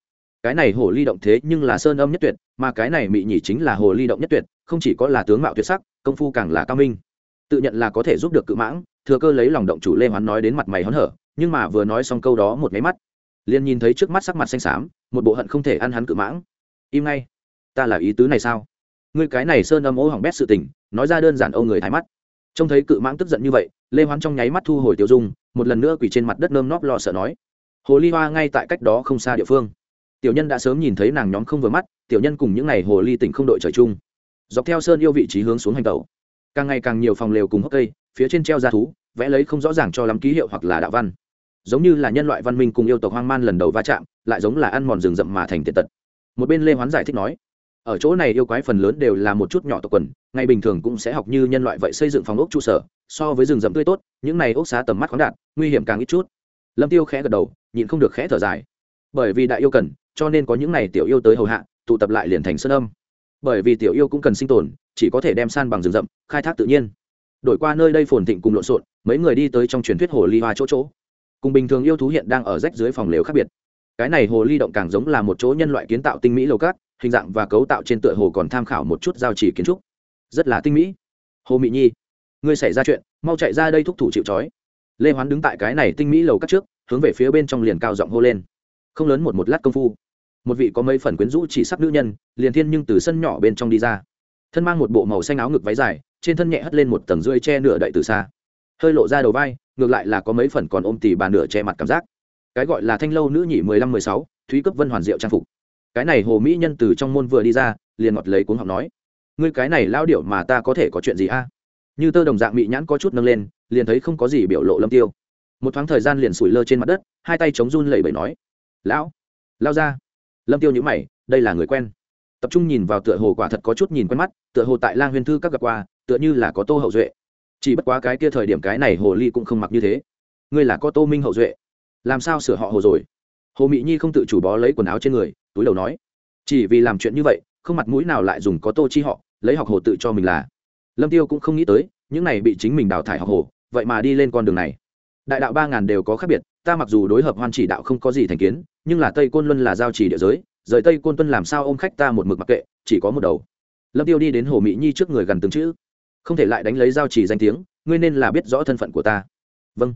Cái này hồ ly động thế nhưng là sơn âm nhất tuyệt, mà cái này mị nhỉ chính là hồ ly động nhất tuyệt, không chỉ có là tướng mạo tuyệt sắc công phu càng là cao minh. Tự nhận là có thể giúp được cự mãng, thừa cơ lấy lòng động chủ lê hoán nói đến mặt mày hớn hở, nhưng mà vừa nói xong câu đó một máy mắt, liền nhìn thấy trước mắt sắc mặt xanh xám, một bộ hận không thể ăn hắn cự mãng. Im ngay, ta là ý tứ này sao? Ngươi cái này sơn âm ố hỏng bét sự tình, nói ra đơn giản âu người thái mắt. Trông thấy cự mãng tức giận như vậy, lê hoán trong nháy mắt thu hồi tiêu dung, một lần nữa quỳ trên mặt đất nơm nóp lo sợ nói, hồ ly hoa ngay tại cách đó không xa địa phương. Tiểu nhân đã sớm nhìn thấy nàng nhóm không vừa mắt, tiểu nhân cùng những n à y hồ ly tỉnh không đội trời chung dọc theo sơn yêu vị trí hướng xuống hành tàu càng ngày càng nhiều phòng lều cùng hốc cây, phía trên treo ra thú, vẽ lấy không rõ ràng cho lắm ký hiệu hoặc là đạo văn. Giống như là nhân loại văn minh cùng yêu tộc hoang man lần đầu va chạm, lại giống là ăn mòn rừng rậm mà thành tiện tật. Một bên lê hoán giải thích nói, ở chỗ này yêu quái phần lớn đều là một chút nhỏ tộc quần ngày bình thường cũng sẽ học như nhân loại vậy xây dựng phòng ốc trụ sở, so với rừng rậm tươi tốt, những này ốc xá tầm mắt khoáng đạt, nguy hiểm càng ít chút. Lâm tiêu khẽ gật đầu, nhịn không được khẽ thở dài. Bởi vì đại yêu cần, cho nên có những này tiểu yêu tới hầu hạ, tụ tập lại liền thành sơn âm bởi vì tiểu yêu cũng cần sinh tồn, chỉ có thể đem san bằng rừng rậm, khai thác tự nhiên. Đổi qua nơi đây phồn thịnh cùng lộn xộn, mấy người đi tới trong truyền thuyết hồ ly hoa chỗ chỗ. Cùng bình thường yêu thú hiện đang ở rách dưới phòng lều khác biệt. Cái này hồ ly động càng giống là một chỗ nhân loại kiến tạo tinh mỹ lầu cát, hình dạng và cấu tạo trên tựa hồ còn tham khảo một chút giao chỉ kiến trúc. Rất là tinh mỹ. Hồ mỹ nhi, ngươi xảy ra chuyện, mau chạy ra đây thúc thủ chịu trói. Lê hoán đứng tại cái này tinh mỹ lầu cát trước, hướng về phía bên trong liền cao giọng hô lên. Không lớn một một lát công phu một vị có mấy phần quyến rũ chỉ sắc nữ nhân, liền thiên nhưng từ sân nhỏ bên trong đi ra. Thân mang một bộ màu xanh áo ngực váy dài, trên thân nhẹ hất lên một tầng rưỡi che nửa đậy từ xa. Hơi lộ ra đầu vai, ngược lại là có mấy phần còn ôm tỉ bà nửa che mặt cảm giác. Cái gọi là thanh lâu nữ nhị mười lăm mười sáu, thúy cấp vân hoàn diệu trang phục. Cái này hồ mỹ nhân từ trong môn vừa đi ra, liền ngọt lấy cuốn học nói, ngươi cái này lao điệu mà ta có thể có chuyện gì a? Như tơ đồng dạng mỹ nhãn có chút nâng lên, liền thấy không có gì biểu lộ lâm tiêu. Một thoáng thời gian liền sủi lơ trên mặt đất, hai tay chống run lẩy bẩy nói, lão, lao ra lâm tiêu nhữ mày, đây là người quen. Tập trung nhìn vào tựa hồ quả thật có chút nhìn quen mắt, tựa hồ tại lang huyền thư các gặp qua, tựa như là có tô hậu duệ. Chỉ bất quá cái kia thời điểm cái này hồ ly cũng không mặc như thế. Ngươi là có tô minh hậu duệ? Làm sao sửa họ hồ rồi? Hồ mỹ nhi không tự chủ bó lấy quần áo trên người, túi đầu nói. Chỉ vì làm chuyện như vậy, không mặt mũi nào lại dùng có tô chi họ, lấy học hồ tự cho mình là. Lâm tiêu cũng không nghĩ tới, những này bị chính mình đào thải học hồ, vậy mà đi lên con đường này. Đại đạo ba ngàn đều có khác biệt, ta mặc dù đối hợp hoan chỉ đạo không có gì thành kiến nhưng là tây côn luân là giao chỉ địa giới, rời tây côn tuân làm sao ôm khách ta một mực mặc kệ, chỉ có một đầu. Lâm tiêu đi đến hồ mỹ nhi trước người gần từng chữ. Không thể lại đánh lấy giao chỉ danh tiếng, ngươi nên là biết rõ thân phận của ta. Vâng.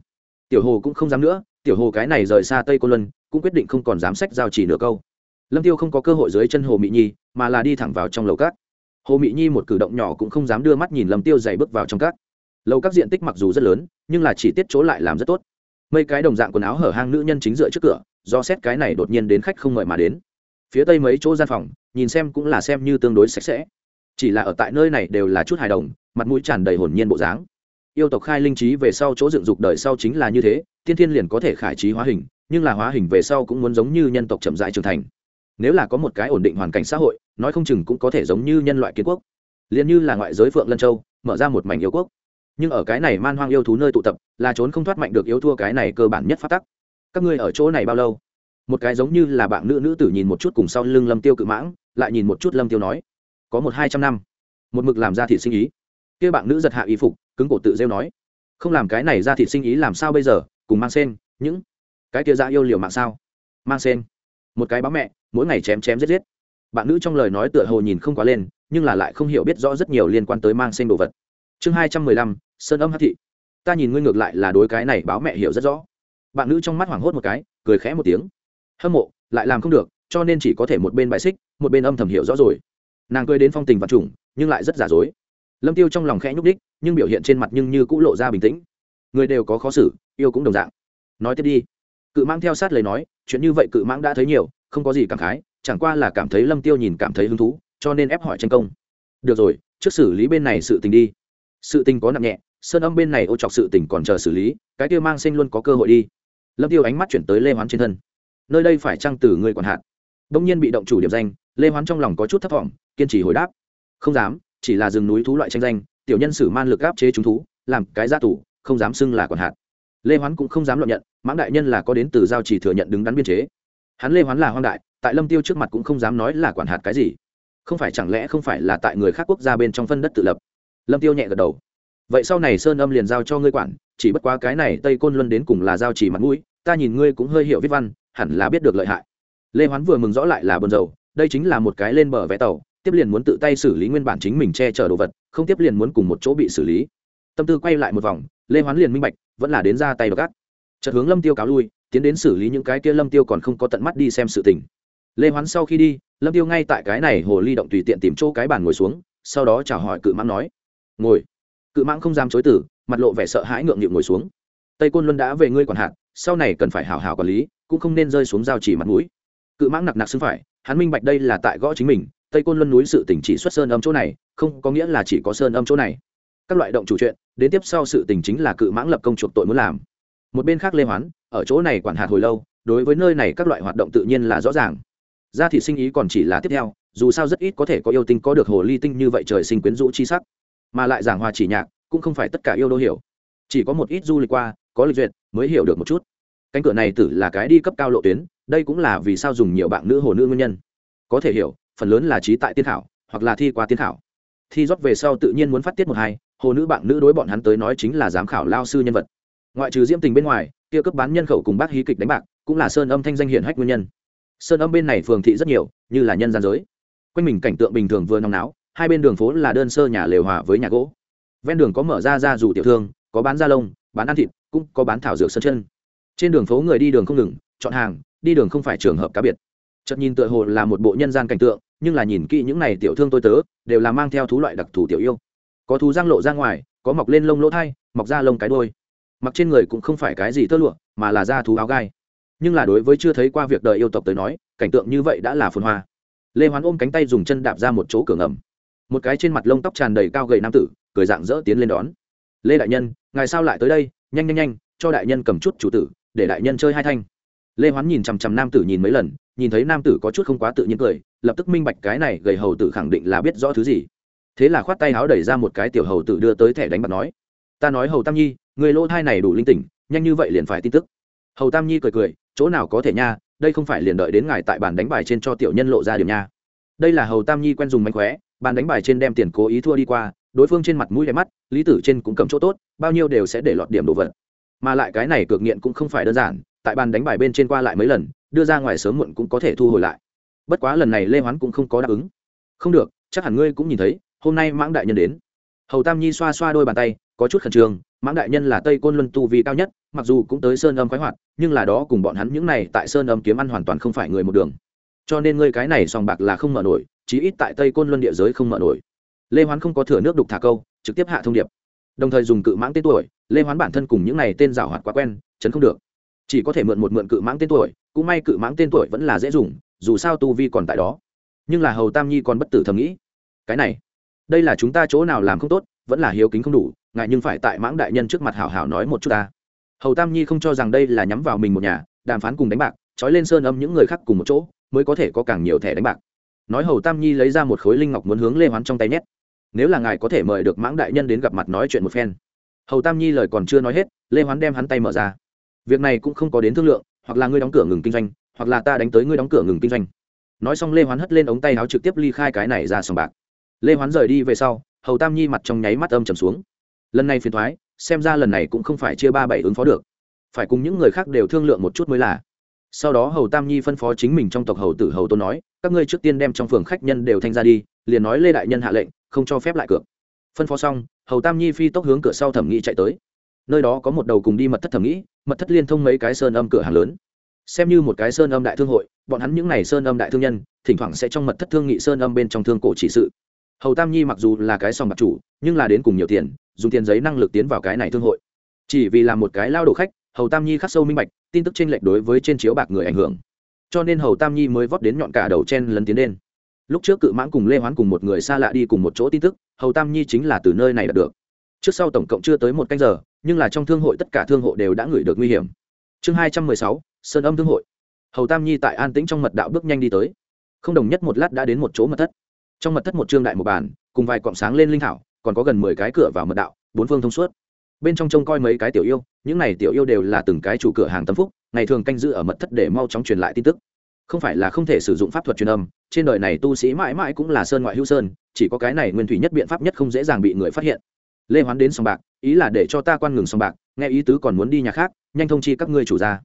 Tiểu hồ cũng không dám nữa, tiểu hồ cái này rời xa tây côn luân, cũng quyết định không còn dám sách giao chỉ nửa câu. Lâm tiêu không có cơ hội dưới chân hồ mỹ nhi, mà là đi thẳng vào trong lầu cát. Hồ mỹ nhi một cử động nhỏ cũng không dám đưa mắt nhìn lâm tiêu dày bước vào trong cát. Lầu các diện tích mặc dù rất lớn, nhưng là chỉ tiết chỗ lại làm rất tốt. Mấy cái đồng dạng quần áo hở hang nữ nhân chính dựa trước cửa do xét cái này đột nhiên đến khách không mời mà đến. Phía tây mấy chỗ gian phòng, nhìn xem cũng là xem như tương đối sạch sẽ. Chỉ là ở tại nơi này đều là chút hài đồng, mặt mũi tràn đầy hồn nhiên bộ dáng. Yêu tộc khai linh trí về sau chỗ dựng dục đời sau chính là như thế, tiên thiên liền có thể khải trí hóa hình, nhưng là hóa hình về sau cũng muốn giống như nhân tộc chậm dại trưởng thành. Nếu là có một cái ổn định hoàn cảnh xã hội, nói không chừng cũng có thể giống như nhân loại kiến quốc. Liền như là ngoại giới phượng lân châu, mở ra một mảnh yêu quốc. Nhưng ở cái này man hoang yêu thú nơi tụ tập, là trốn không thoát mạnh được yếu thua cái này cơ bản nhất phát tắc các ngươi ở chỗ này bao lâu? Một cái giống như là bạn nữ nữ tử nhìn một chút cùng sau lưng lâm tiêu cự mãng, lại nhìn một chút lâm tiêu nói, có một hai trăm năm. Một mực làm ra thị sinh ý. Kia bạn nữ giật hạ y phục, cứng cổ tự rêu nói, không làm cái này ra thị sinh ý làm sao bây giờ, cùng mang sen, những cái kia ra yêu liều mạng sao? Mang sen. Một cái báo mẹ, mỗi ngày chém chém giết giết. Bạn nữ trong lời nói tựa hồ nhìn không quá lên, nhưng là lại không hiểu biết rõ rất nhiều liên quan tới mang sen đồ vật. Chương hai trăm mười lăm, sơn âm hát thị. Ta nhìn ngươi ngược lại là đối cái này báo mẹ hiểu rất rõ bạn nữ trong mắt hoảng hốt một cái cười khẽ một tiếng. Hâm mộ lại làm không được cho nên chỉ có thể một bên bãi xích một bên âm thầm hiểu rõ rồi. Nàng cười đến phong tình vật trùng, nhưng lại rất giả dối. Lâm tiêu trong lòng khẽ nhúc đích nhưng biểu hiện trên mặt nhưng như cũng lộ ra bình tĩnh. Người đều có khó xử yêu cũng đồng dạng. Nói tiếp đi. Cự mãng theo sát lời nói chuyện như vậy cự mãng đã thấy nhiều không có gì cảm khái chẳng qua là cảm thấy lâm tiêu nhìn cảm thấy hứng thú cho nên ép hỏi tranh công. Được rồi trước xử lý bên này sự tình đi. Sự tình có nặng nhẹ sơn âm bên này ô chọc sự tình còn chờ xử lý cái kia mang sinh luôn có cơ hội đi lâm tiêu ánh mắt chuyển tới lê hoán trên thân. Nơi đây phải trăng từ người còn hạn đông nhiên bị động chủ điểm danh, lê hoán trong lòng có chút thất vọng kiên trì hồi đáp. Không dám, chỉ là rừng núi thú loại tranh danh, tiểu nhân sử man lực áp chế chúng thú, làm cái gia tủ không dám xưng là còn hạn lê hoán cũng không dám luận nhận, mãng đại nhân là có đến từ giao chỉ thừa nhận đứng đắn biên chế. Hắn lê hoán là hoang đại, tại lâm tiêu trước mặt cũng không dám nói là quản hạt cái gì. Không phải chẳng lẽ không phải là tại người khác quốc gia bên trong phân đất tự lập? Lâm tiêu nhẹ gật đầu. Vậy sau này sơn âm liền giao cho ngươi quản, chỉ bất quá cái này tây côn luân đến cùng là giao chỉ mặt mũi ta nhìn ngươi cũng hơi hiểu viết văn, hẳn là biết được lợi hại. Lê hoán vừa mừng rõ lại là bồn dầu đây chính là một cái lên bờ vé tàu, tiếp liền muốn tự tay xử lý nguyên bản chính mình che chở đồ vật, không tiếp liền muốn cùng một chỗ bị xử lý. Tâm tư quay lại một vòng, lê hoán liền minh bạch, vẫn là đến ra tay gắt chợt hướng lâm tiêu cáo lui, tiến đến xử lý những cái kia lâm tiêu còn không có tận mắt đi xem sự tình. Lê hoán sau khi đi, lâm tiêu ngay tại cái này hồ ly động tùy tiện tìm chỗ cái bàn ngồi xuống, sau đó chào hỏi cự mãng nói, ngồi. Cự mãng không dám chối từ, mặt lộ vẻ sợ hãi ngượng nghịu ngồi xuống. Tây côn luân đã về ngươi còn hạn sau này cần phải hảo hảo quản lý, cũng không nên rơi xuống giao chỉ mặt mũi. Cự mãng nặc nặc xưng phải, hắn minh bạch đây là tại gõ chính mình, tây côn luân núi sự tỉnh chỉ xuất sơn âm chỗ này, không có nghĩa là chỉ có sơn âm chỗ này. Các loại động chủ chuyện, đến tiếp sau sự tình chính là cự mãng lập công chuộc tội muốn làm. Một bên khác lê hoán, ở chỗ này quản hạt hồi lâu, đối với nơi này các loại hoạt động tự nhiên là rõ ràng. Gia thị sinh ý còn chỉ là tiếp theo, dù sao rất ít có thể có yêu tinh có được hồ ly tinh như vậy trời sinh quyến rũ chi sắc. Mà lại giảng hòa chỉ nhạc, cũng không phải tất cả yêu đô hiểu. Chỉ có một ít du lịch qua có lịch duyệt, mới hiểu được một chút. Cánh cửa này tử là cái đi cấp cao lộ tuyến, đây cũng là vì sao dùng nhiều bạn nữ hồ nữ nguyên nhân. Có thể hiểu, phần lớn là trí tại tiên thảo hoặc là thi qua tiên thảo thi rót về sau tự nhiên muốn phát tiết một hai, hồ nữ bạn nữ đối bọn hắn tới nói chính là giám khảo lao sư nhân vật. Ngoại trừ diễm tình bên ngoài, kia cấp bán nhân khẩu cùng bác hí kịch đánh bạc, cũng là sơn âm thanh danh hiển hách nguyên nhân. Sơn âm bên này phường thị rất nhiều, như là nhân gian giới. Quanh mình cảnh tượng bình thường vừa nóng náo, hai bên đường phố là đơn sơ nhà lều hòa với nhà gỗ. Ven đường có mở ra ra dù tiểu thương, có bán da lông bán ăn thịt, cũng có bán thảo dược sân chân. Trên đường phố người đi đường không ngừng, chọn hàng, đi đường không phải trường hợp cá biệt. Chợt nhìn tựa hồ là một bộ nhân gian cảnh tượng, nhưng là nhìn kỹ những này tiểu thương tôi tớ, đều là mang theo thú loại đặc thù tiểu yêu. Có thú giang lộ ra ngoài, có mọc lên lông lỗ thai, mọc ra lông cái đôi mặc trên người cũng không phải cái gì tơ lụa, mà là da thú áo gai. Nhưng là đối với chưa thấy qua việc đời yêu tộc tới nói, cảnh tượng như vậy đã là phồn hoa. Lê hoán ôm cánh tay dùng chân đạp ra một chỗ cửa ngầm. Một cái trên mặt lông tóc tràn đầy cao gầy nam tử, cười dạng dỡ tiến lên đón lê đại nhân, ngài sao lại tới đây? Nhanh nhanh nhanh, cho đại nhân cầm chút chủ tử, để đại nhân chơi hai thanh. Lê hoán nhìn chằm chằm nam tử nhìn mấy lần, nhìn thấy nam tử có chút không quá tự nhiên cười, lập tức minh bạch cái này gầy hầu tử khẳng định là biết rõ thứ gì. Thế là khoát tay áo đẩy ra một cái tiểu hầu tử đưa tới thẻ đánh bạc nói, ta nói hầu tam nhi, người lỗ thai này đủ linh tỉnh, nhanh như vậy liền phải tin tức. Hầu tam nhi cười cười, chỗ nào có thể nha, đây không phải liền đợi đến ngài tại bàn đánh bài trên cho tiểu nhân lộ ra điểm nha. Đây là hầu tam nhi quen dùng mánh khóe, bàn đánh bài trên đem tiền cố ý thua đi qua đối phương trên mặt mũi đẹp mắt, lý tử trên cũng cầm chỗ tốt, bao nhiêu đều sẽ để lọt điểm đồ vật. Mà lại cái này cược nghiện cũng không phải đơn giản, tại bàn đánh bài bên trên qua lại mấy lần, đưa ra ngoài sớm muộn cũng có thể thu hồi lại. Bất quá lần này lê hoán cũng không có đáp ứng. Không được, chắc hẳn ngươi cũng nhìn thấy, hôm nay mãng đại nhân đến. Hầu tam nhi xoa xoa đôi bàn tay, có chút khẩn trương, mãng đại nhân là tây côn luân tu vì cao nhất, mặc dù cũng tới sơn âm khoái hoạt, nhưng là đó cùng bọn hắn những này tại sơn âm kiếm ăn hoàn toàn không phải người một đường. Cho nên ngươi cái này sòng bạc là không mở nổi, chí ít tại tây côn luân địa giới không mở nổi lê hoán không có thừa nước đục thả câu, trực tiếp hạ thông điệp. Đồng thời dùng cự mãng tên tuổi, lê hoán bản thân cùng những này tên giảo hoạt quá quen, chấn không được. Chỉ có thể mượn một mượn cự mãng tên tuổi, cũng may cự mãng tên tuổi vẫn là dễ dùng, dù sao tu vi còn tại đó. Nhưng là hầu tam nhi còn bất tử thầm nghĩ, cái này, đây là chúng ta chỗ nào làm không tốt, vẫn là hiếu kính không đủ ngại nhưng phải tại mãng đại nhân trước mặt hảo hảo nói một chút ta. Hầu tam nhi không cho rằng đây là nhắm vào mình một nhà, đàm phán cùng đánh bạc, trói lên sơn âm những người khác cùng một chỗ, mới có thể có càng nhiều thẻ đánh bạc. Nói hầu tam nhi lấy ra một khối linh ngọc muốn hướng lê hoán trong tay nhét nếu là ngài có thể mời được mãng đại nhân đến gặp mặt nói chuyện một phen. Hầu tam nhi lời còn chưa nói hết, lê hoán đem hắn tay mở ra. Việc này cũng không có đến thương lượng, hoặc là ngươi đóng cửa ngừng kinh doanh, hoặc là ta đánh tới ngươi đóng cửa ngừng kinh doanh. Nói xong lê hoán hất lên ống tay áo trực tiếp ly khai cái này ra sòng bạc. Lê hoán rời đi về sau, hầu tam nhi mặt trong nháy mắt âm trầm xuống. Lần này phiền thoái xem ra lần này cũng không phải chia ba bảy ứng phó được. Phải cùng những người khác đều thương lượng một chút mới là. Sau đó hầu tam nhi phân phó chính mình trong tộc hầu tử hầu tôn nói, các ngươi trước tiên đem trong phường khách nhân đều thanh ra đi, liền nói lê đại nhân hạ lệnh không cho phép lại cược phân phó xong, hầu tam nhi phi tốc hướng cửa sau thẩm nghĩ chạy tới. Nơi đó có một đầu cùng đi mật thất thẩm nghĩ mật thất liên thông mấy cái sơn âm cửa hàng lớn. Xem như một cái sơn âm đại thương hội, bọn hắn những n à y sơn âm đại thương nhân, thỉnh thoảng sẽ trong mật thất thương nghị sơn âm bên trong thương cổ chỉ sự. Hầu tam nhi mặc dù là cái sòng bạc chủ, nhưng là đến cùng nhiều tiền, dùng tiền giấy năng lực tiến vào cái này thương hội. Chỉ vì là một cái lao đồ khách, hầu tam nhi khắc sâu minh bạch, tin tức trên lệch đối với trên chiếu bạc người ảnh hưởng. Cho nên hầu tam nhi mới vót đến nhọn cả đầu chen lấn tiến lên lúc trước cự mãn cùng lê hoán cùng một người xa lạ đi cùng một chỗ tin tức, hầu tam nhi chính là từ nơi này đạt được. Trước sau tổng cộng chưa tới một canh giờ, nhưng là trong thương hội tất cả thương hộ đều đã gửi được nguy hiểm. Chương hai trăm mười sáu, sơn âm thương hội. Hầu tam nhi tại an tĩnh trong mật đạo bước nhanh đi tới. Không đồng nhất một lát đã đến một chỗ mật thất. Trong mật thất một trương đại một bàn, cùng vài cọng sáng lên linh thảo, còn có gần mười cái cửa vào mật đạo, bốn phương thông suốt. Bên trong trông coi mấy cái tiểu yêu, những này tiểu yêu đều là từng cái chủ cửa hàng tâm phúc, ngày thường canh giữ ở mật thất để mau chóng truyền lại tin tức không phải là không thể sử dụng pháp thuật truyền âm, trên đời này tu sĩ mãi mãi cũng là sơn ngoại hữu sơn, chỉ có cái này nguyên thủy nhất biện pháp nhất không dễ dàng bị người phát hiện. Lê hoán đến sòng bạc, ý là để cho ta quan ngừng sòng bạc, nghe ý tứ còn muốn đi nhà khác, nhanh thông chi các ngươi chủ ra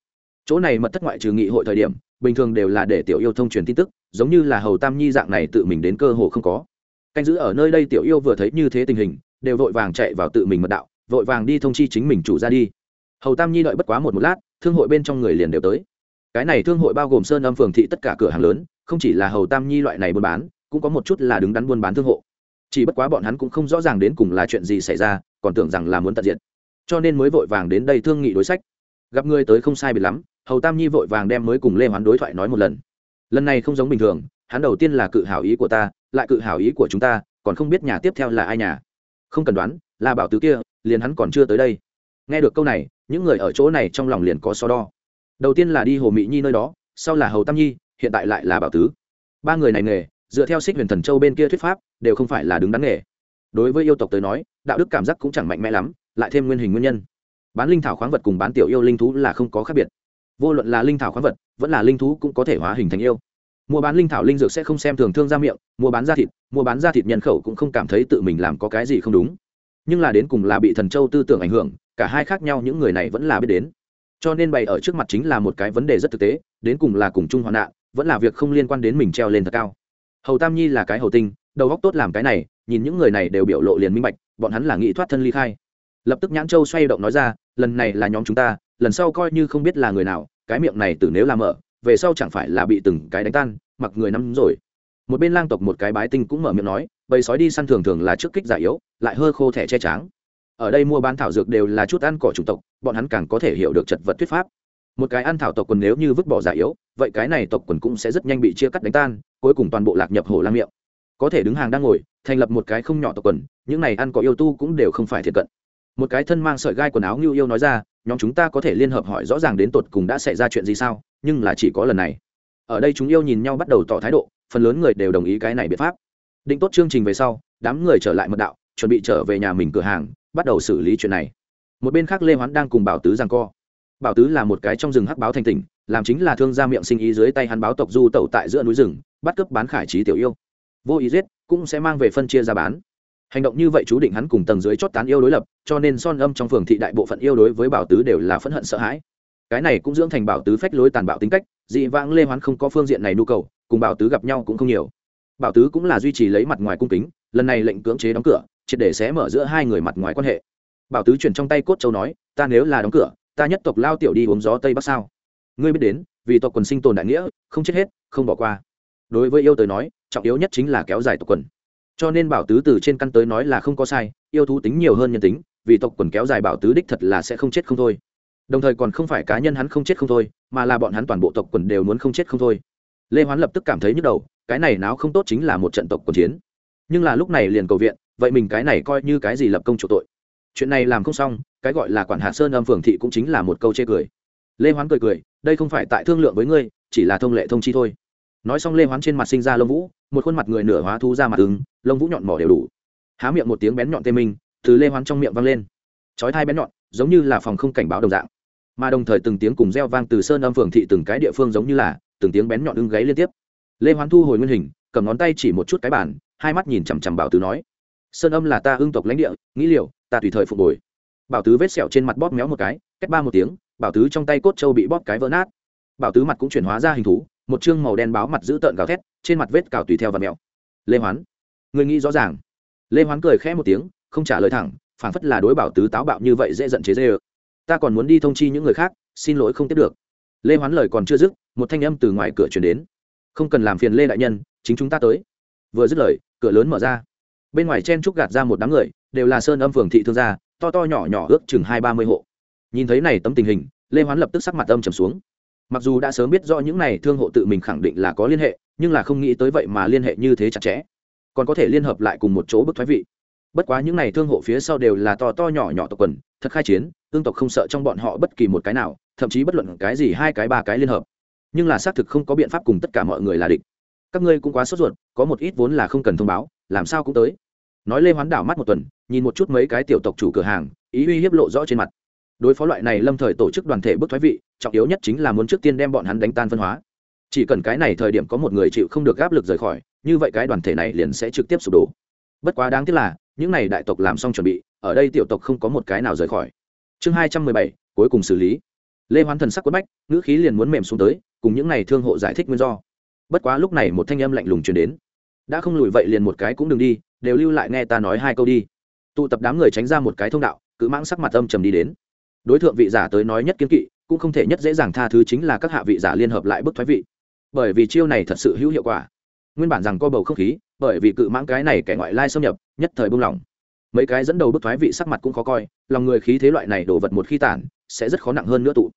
chỗ này mật thất ngoại trừ nghị hội thời điểm, bình thường đều là để tiểu yêu thông truyền tin tức, giống như là hầu tam nhi dạng này tự mình đến cơ hồ không có. Canh giữ ở nơi đây tiểu yêu vừa thấy như thế tình hình, đều vội vàng chạy vào tự mình mật đạo, vội vàng đi thông chi chính mình chủ ra đi. Hầu tam nhi đợi bất quá một một lát, thương hội bên trong người liền đều tới cái này thương hội bao gồm sơn âm phường thị tất cả cửa hàng lớn, không chỉ là hầu tam nhi loại này buôn bán, cũng có một chút là đứng đắn buôn bán thương hộ. Chỉ bất quá bọn hắn cũng không rõ ràng đến cùng là chuyện gì xảy ra, còn tưởng rằng là muốn tận diện cho nên mới vội vàng đến đây thương nghị đối sách. Gặp người tới không sai biệt lắm, hầu tam nhi vội vàng đem mới cùng lê hoán đối thoại nói một lần. Lần này không giống bình thường, hắn đầu tiên là cự hảo ý của ta, lại cự hảo ý của chúng ta, còn không biết nhà tiếp theo là ai nhà. Không cần đoán, là bảo tứ kia, liền hắn còn chưa tới đây. Nghe được câu này, những người ở chỗ này trong lòng liền có so đo đầu tiên là đi hồ mỹ nhi nơi đó, sau là hầu tam nhi, hiện tại lại là bảo tứ. Ba người này nghề, dựa theo xích huyền thần châu bên kia thuyết pháp, đều không phải là đứng đắn nghề. Đối với yêu tộc tới nói, đạo đức cảm giác cũng chẳng mạnh mẽ lắm, lại thêm nguyên hình nguyên nhân. Bán linh thảo khoáng vật cùng bán tiểu yêu linh thú là không có khác biệt. Vô luận là linh thảo khoáng vật, vẫn là linh thú cũng có thể hóa hình thành yêu. Mua bán linh thảo linh dược sẽ không xem thường thương ra miệng, mua bán da thịt, mua bán da thịt nhân khẩu cũng không cảm thấy tự mình làm có cái gì không đúng. Nhưng là đến cùng là bị thần châu tư tưởng ảnh hưởng, cả hai khác nhau, những người này vẫn là biết đến cho nên bày ở trước mặt chính là một cái vấn đề rất thực tế, đến cùng là cùng chung hoạn nạn, vẫn là việc không liên quan đến mình treo lên thật cao. Hầu tam nhi là cái hầu tinh, đầu góc tốt làm cái này, nhìn những người này đều biểu lộ liền minh bạch, bọn hắn là nghĩ thoát thân ly khai. Lập tức nhãn châu xoay động nói ra, lần này là nhóm chúng ta, lần sau coi như không biết là người nào, cái miệng này từ nếu làm mở, về sau chẳng phải là bị từng cái đánh tan, mặc người nắm rồi. Một bên lang tộc một cái bái tinh cũng mở miệng nói, bầy sói đi săn thường thường là trước kích giả yếu, lại hơ khô thẻ che tráng ở đây mua bán thảo dược đều là chút ăn cỏ chủng tộc, bọn hắn càng có thể hiểu được chật vật thuyết pháp. Một cái ăn thảo tộc quần nếu như vứt bỏ giả yếu, vậy cái này tộc quần cũng sẽ rất nhanh bị chia cắt đánh tan, cuối cùng toàn bộ lạc nhập hồ lang miệng. Có thể đứng hàng đang ngồi, thành lập một cái không nhỏ tộc quần, những này ăn có yêu tu cũng đều không phải thiệt cận. Một cái thân mang sợi gai quần áo ngưu yêu nói ra, nhóm chúng ta có thể liên hợp hỏi rõ ràng đến tột cùng đã xảy ra chuyện gì sao, nhưng là chỉ có lần này. Ở đây chúng yêu nhìn nhau bắt đầu tỏ thái độ, phần lớn người đều đồng ý cái này biện pháp. Định tốt chương trình về sau, đám người trở lại mật đạo, chuẩn bị trở về nhà mình cửa hàng bắt đầu xử lý chuyện này. Một bên khác lê hoán đang cùng bảo tứ giằng co. Bảo tứ là một cái trong rừng hắc báo thành tỉnh, làm chính là thương gia miệng sinh ý dưới tay hắn báo tộc du tẩu tại giữa núi rừng, bắt cướp bán khải trí tiểu yêu. Vô ý giết, cũng sẽ mang về phân chia ra bán. Hành động như vậy chú định hắn cùng tầng dưới chót tán yêu đối lập, cho nên son âm trong phường thị đại bộ phận yêu đối với bảo tứ đều là phẫn hận sợ hãi. Cái này cũng dưỡng thành bảo tứ phách lối tàn bạo tính cách, dị vãng lê hoán không có phương diện này nhu cầu, cùng bảo tứ gặp nhau cũng không nhiều. Bảo tứ cũng là duy trì lấy mặt ngoài cung kính, lần này lệnh cưỡng chế đóng cửa triệt để sẽ mở giữa hai người mặt ngoài quan hệ. Bảo tứ chuyển trong tay cốt châu nói, ta nếu là đóng cửa, ta nhất tộc lao tiểu đi uống gió tây bắc sao? Ngươi biết đến, vì tộc quần sinh tồn đại nghĩa, không chết hết, không bỏ qua. Đối với yêu tới nói, trọng yếu nhất chính là kéo dài tộc quần. Cho nên bảo tứ từ trên căn tới nói là không có sai, yêu thú tính nhiều hơn nhân tính, vì tộc quần kéo dài bảo tứ đích thật là sẽ không chết không thôi. Đồng thời còn không phải cá nhân hắn không chết không thôi, mà là bọn hắn toàn bộ tộc quần đều muốn không chết không thôi. Lê hoán lập tức cảm thấy nhức đầu, cái này nào không tốt chính là một trận tộc quần chiến. Nhưng là lúc này liền cầu viện vậy mình cái này coi như cái gì lập công chủ tội. Chuyện này làm không xong, cái gọi là quản hạ sơn âm phường thị cũng chính là một câu chê cười. Lê hoán cười cười, đây không phải tại thương lượng với ngươi, chỉ là thông lệ thông chi thôi. Nói xong lê hoán trên mặt sinh ra lông vũ, một khuôn mặt người nửa hóa thu ra mặt ứng, lông vũ nhọn mỏ đều đủ. Há miệng một tiếng bén nhọn tê minh, từ lê hoán trong miệng vang lên. Chói thai bén nhọn, giống như là phòng không cảnh báo đồng dạng. Mà đồng thời từng tiếng cùng reo vang từ sơn âm phường thị từng cái địa phương giống như là, từng tiếng bén nhọn ưng gáy liên tiếp. Lê hoán thu hồi nguyên hình, cầm ngón tay chỉ một chút cái bản hai mắt nhìn chằm chằm bảo tứ nói sơn âm là ta ưng tộc lãnh địa, nghĩ liệu ta tùy thời phục hồi. Bảo tứ vết sẹo trên mặt bóp méo một cái, cách ba một tiếng, bảo tứ trong tay cốt châu bị bóp cái vỡ nát. Bảo tứ mặt cũng chuyển hóa ra hình thú, một chương màu đen báo mặt giữ tợn gào thét, trên mặt vết cào tùy theo và mẹo. lê hoán, người nghĩ rõ ràng. Lê hoán cười khẽ một tiếng, không trả lời thẳng phản phất là đối bảo tứ táo bạo như vậy dễ giận chế dê ơ. Ta còn muốn đi thông chi những người khác, xin lỗi không tiếp được. Lê hoán lời còn chưa dứt, một thanh âm từ ngoài cửa chuyển đến. Không cần làm phiền lê đại nhân, chính chúng ta tới. Vừa dứt lời, cửa lớn mở ra bên ngoài chen trúc gạt ra một đám người, đều là sơn âm phường thị thương gia, to to nhỏ nhỏ ước chừng hai ba mươi hộ. Nhìn thấy này tấm tình hình, lê hoán lập tức sắc mặt âm trầm xuống. Mặc dù đã sớm biết rõ những này thương hộ tự mình khẳng định là có liên hệ, nhưng là không nghĩ tới vậy mà liên hệ như thế chặt chẽ. Còn có thể liên hợp lại cùng một chỗ bức thoái vị. Bất quá những này thương hộ phía sau đều là to to nhỏ nhỏ tộc quần, thật khai chiến tương tộc không sợ trong bọn họ bất kỳ một cái nào, thậm chí bất luận cái gì hai cái ba cái liên hợp. Nhưng là xác thực không có biện pháp cùng tất cả mọi người là địch. Các ngươi cũng quá sốt ruột, có một ít vốn là không cần thông báo, làm sao cũng tới nói lê hoán đảo mắt một tuần, nhìn một chút mấy cái tiểu tộc chủ cửa hàng, ý uy hiếp lộ rõ trên mặt. Đối phó loại này lâm thời tổ chức đoàn thể bức thoái vị, trọng yếu nhất chính là muốn trước tiên đem bọn hắn đánh tan phân hóa. Chỉ cần cái này thời điểm có một người chịu không được áp lực rời khỏi, như vậy cái đoàn thể này liền sẽ trực tiếp sụp đổ. Bất quá đáng tiếc là, những này đại tộc làm xong chuẩn bị, ở đây tiểu tộc không có một cái nào rời khỏi. Chương hai trăm mười bảy, cuối cùng xử lý. Lê hoán thần sắc quất bách, ngữ khí liền muốn mềm xuống tới, cùng những này thương hộ giải thích nguyên do. Bất quá lúc này một thanh âm lạnh lùng truyền đến. Đã không lùi vậy liền một cái cũng đừng đi đều lưu lại nghe ta nói hai câu đi. Tụ tập đám người tránh ra một cái thông đạo, cự mãng sắc mặt âm trầm đi đến. Đối tượng vị giả tới nói nhất kiên kỵ, cũng không thể nhất dễ dàng tha thứ chính là các hạ vị giả liên hợp lại bức thoái vị. Bởi vì chiêu này thật sự hữu hiệu quả. Nguyên bản rằng co bầu không khí, bởi vì cự mãng cái này kẻ ngoại lai xâm nhập, nhất thời buông lỏng mấy cái dẫn đầu bức thoái vị sắc mặt cũng khó coi, lòng người khí thế loại này đổ vật một khi tản, sẽ rất khó nặng hơn nữa tụ.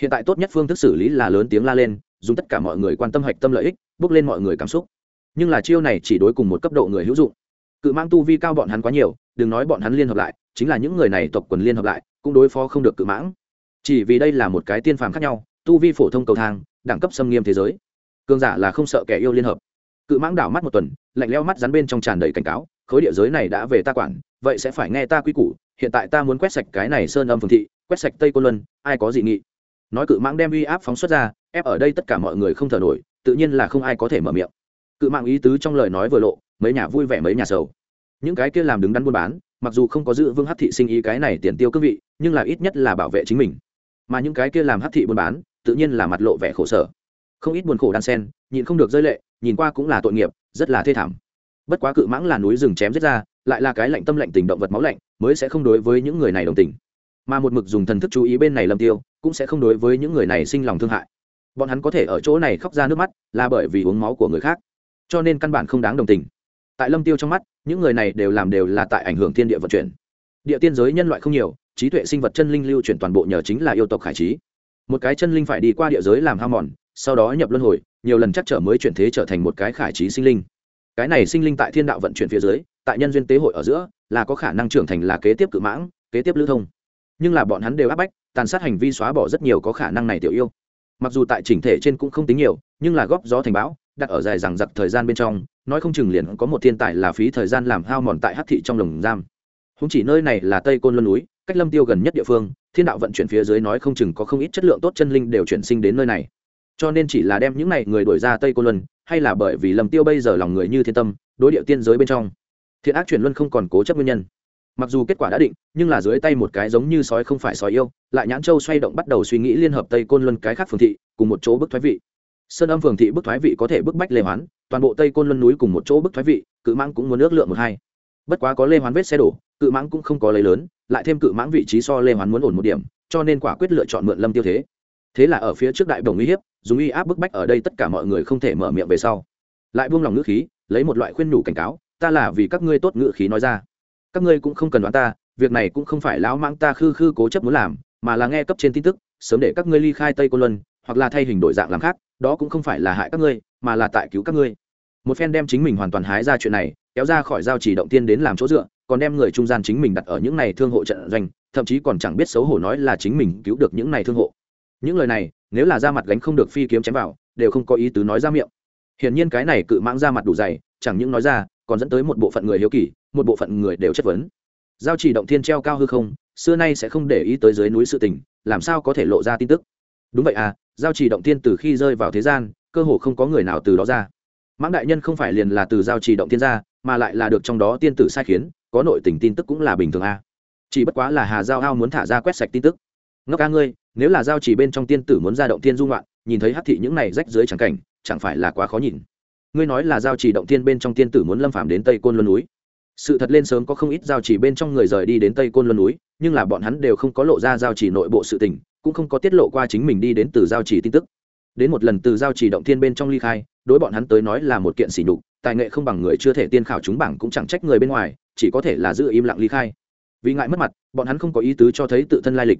Hiện tại tốt nhất phương thức xử lý là lớn tiếng la lên, dùng tất cả mọi người quan tâm hạch tâm lợi ích, bước lên mọi người cảm xúc. Nhưng là chiêu này chỉ đối cùng một cấp độ người hữu dụng cự mang tu vi cao bọn hắn quá nhiều, đừng nói bọn hắn liên hợp lại, chính là những người này tộc quần liên hợp lại, cũng đối phó không được cự mãng. Chỉ vì đây là một cái tiên phàm khác nhau, tu vi phổ thông cầu thang, đẳng cấp xâm nghiêm thế giới. Cương giả là không sợ kẻ yêu liên hợp. Cự mãng đảo mắt một tuần, lạnh leo mắt rắn bên trong tràn đầy cảnh cáo, khối địa giới này đã về ta quản, vậy sẽ phải nghe ta quy củ, hiện tại ta muốn quét sạch cái này sơn âm phương thị, quét sạch tây côn luân, ai có dị nghị? Nói cự mãng đem uy áp phóng xuất ra, ép ở đây tất cả mọi người không thở nổi, tự nhiên là không ai có thể mở miệng. Cự mạng ý tứ trong lời nói vừa lộ mấy nhà vui vẻ mấy nhà sầu. Những cái kia làm đứng đắn buôn bán, mặc dù không có giữ vương hát thị sinh ý cái này tiền tiêu cương vị, nhưng là ít nhất là bảo vệ chính mình. Mà những cái kia làm hát thị buôn bán, tự nhiên là mặt lộ vẻ khổ sở. Không ít buồn khổ đan sen nhìn không được rơi lệ, nhìn qua cũng là tội nghiệp, rất là thê thảm. Bất quá cự mãng là núi rừng chém giết ra, lại là cái lạnh tâm lạnh tình động vật máu lạnh, mới sẽ không đối với những người này đồng tình. Mà một mực dùng thần thức chú ý bên này lâm tiêu, cũng sẽ không đối với những người này sinh lòng thương hại. Bọn hắn có thể ở chỗ này khóc ra nước mắt, là bởi vì uống máu của người khác. Cho nên căn bản không đáng đồng tình tại lâm tiêu trong mắt, những người này đều làm đều là tại ảnh hưởng thiên địa vận chuyển. Địa tiên giới nhân loại không nhiều, trí tuệ sinh vật chân linh lưu chuyển toàn bộ nhờ chính là yêu tộc khải trí. Một cái chân linh phải đi qua địa giới làm hao mòn, sau đó nhập luân hồi, nhiều lần chắc trở mới chuyển thế trở thành một cái khải trí sinh linh. Cái này sinh linh tại thiên đạo vận chuyển phía dưới, tại nhân duyên tế hội ở giữa, là có khả năng trưởng thành là kế tiếp cự mãng, kế tiếp lưu thông. Nhưng là bọn hắn đều áp bách, tàn sát hành vi xóa bỏ rất nhiều có khả năng này tiểu yêu. Mặc dù tại chỉnh thể trên cũng không tính nhiều, nhưng là góp gió thành bão, đặt ở dài rằng giặc thời gian bên trong nói không chừng liền có một thiên tài là phí thời gian làm hao mòn tại hắc thị trong lồng giam. Không chỉ nơi này là tây côn luân núi, cách lâm tiêu gần nhất địa phương, thiên đạo vận chuyển phía dưới nói không chừng có không ít chất lượng tốt chân linh đều chuyển sinh đến nơi này. Cho nên chỉ là đem những này người đổi ra tây côn luân, hay là bởi vì lâm tiêu bây giờ lòng người như thiên tâm, đối địa tiên giới bên trong, thiện ác chuyển luân không còn cố chấp nguyên nhân. Mặc dù kết quả đã định, nhưng là dưới tay một cái giống như sói không phải sói yêu, lại nhãn châu xoay động bắt đầu suy nghĩ liên hợp tây côn luân cái khác phương thị, cùng một chỗ bức thoái vị sơn âm phường thị bức thoái vị có thể bức bách lê hoán, toàn bộ tây côn luân núi cùng một chỗ bức thoái vị, cự mãng cũng muốn ước lượng một hai. Bất quá có lê hoán vết xe đổ, cự mãng cũng không có lấy lớn, lại thêm cự mãng vị trí so lê hoán muốn ổn một điểm, cho nên quả quyết lựa chọn mượn lâm tiêu thế. Thế là ở phía trước đại đồng uy hiếp, dùng uy áp bức bách ở đây tất cả mọi người không thể mở miệng về sau. Lại buông lòng ngữ khí, lấy một loại khuyên nhủ cảnh cáo, ta là vì các ngươi tốt ngữ khí nói ra. Các ngươi cũng không cần đoán ta, việc này cũng không phải lão mãng ta khư khư cố chấp muốn làm, mà là nghe cấp trên tin tức, sớm để các ngươi ly khai tây côn luân, hoặc là thay hình đổi dạng làm khác đó cũng không phải là hại các ngươi, mà là tại cứu các ngươi. Một phen đem chính mình hoàn toàn hái ra chuyện này, kéo ra khỏi giao chỉ động tiên đến làm chỗ dựa, còn đem người trung gian chính mình đặt ở những này thương hộ trận doanh, thậm chí còn chẳng biết xấu hổ nói là chính mình cứu được những này thương hộ. Những lời này, nếu là ra mặt gánh không được phi kiếm chém vào, đều không có ý tứ nói ra miệng. Hiển nhiên cái này cự mãng ra mặt đủ dày, chẳng những nói ra, còn dẫn tới một bộ phận người hiếu kỳ, một bộ phận người đều chất vấn. Giao chỉ động thiên treo cao hư không, xưa nay sẽ không để ý tới dưới núi sự tình, làm sao có thể lộ ra tin tức? Đúng vậy à giao chỉ động thiên từ khi rơi vào thế gian, cơ hồ không có người nào từ đó ra. Mãng đại nhân không phải liền là từ giao chỉ động thiên ra, mà lại là được trong đó tiên tử sai khiến, có nội tình tin tức cũng là bình thường à. chỉ bất quá là hà giao ao muốn thả ra quét sạch tin tức. Ngốc ca ngươi, nếu là giao chỉ bên trong tiên tử muốn ra động thiên dung loạn nhìn thấy hắc thị những này rách dưới chẳng cảnh, chẳng phải là quá khó nhìn. Ngươi nói là giao chỉ động thiên bên trong tiên tử muốn lâm phạm đến tây côn luân núi. Sự thật lên sớm có không ít giao chỉ bên trong người rời đi đến tây côn luân núi, nhưng là bọn hắn đều không có lộ ra giao chỉ nội bộ sự tình cũng không có tiết lộ qua chính mình đi đến từ giao chỉ tin tức. Đến một lần từ giao chỉ động thiên bên trong ly khai, đối bọn hắn tới nói là một kiện sỉ nhục, tài nghệ không bằng người chưa thể tiên khảo chúng bảng cũng chẳng trách người bên ngoài, chỉ có thể là giữ im lặng ly khai. Vì ngại mất mặt, bọn hắn không có ý tứ cho thấy tự thân lai lịch.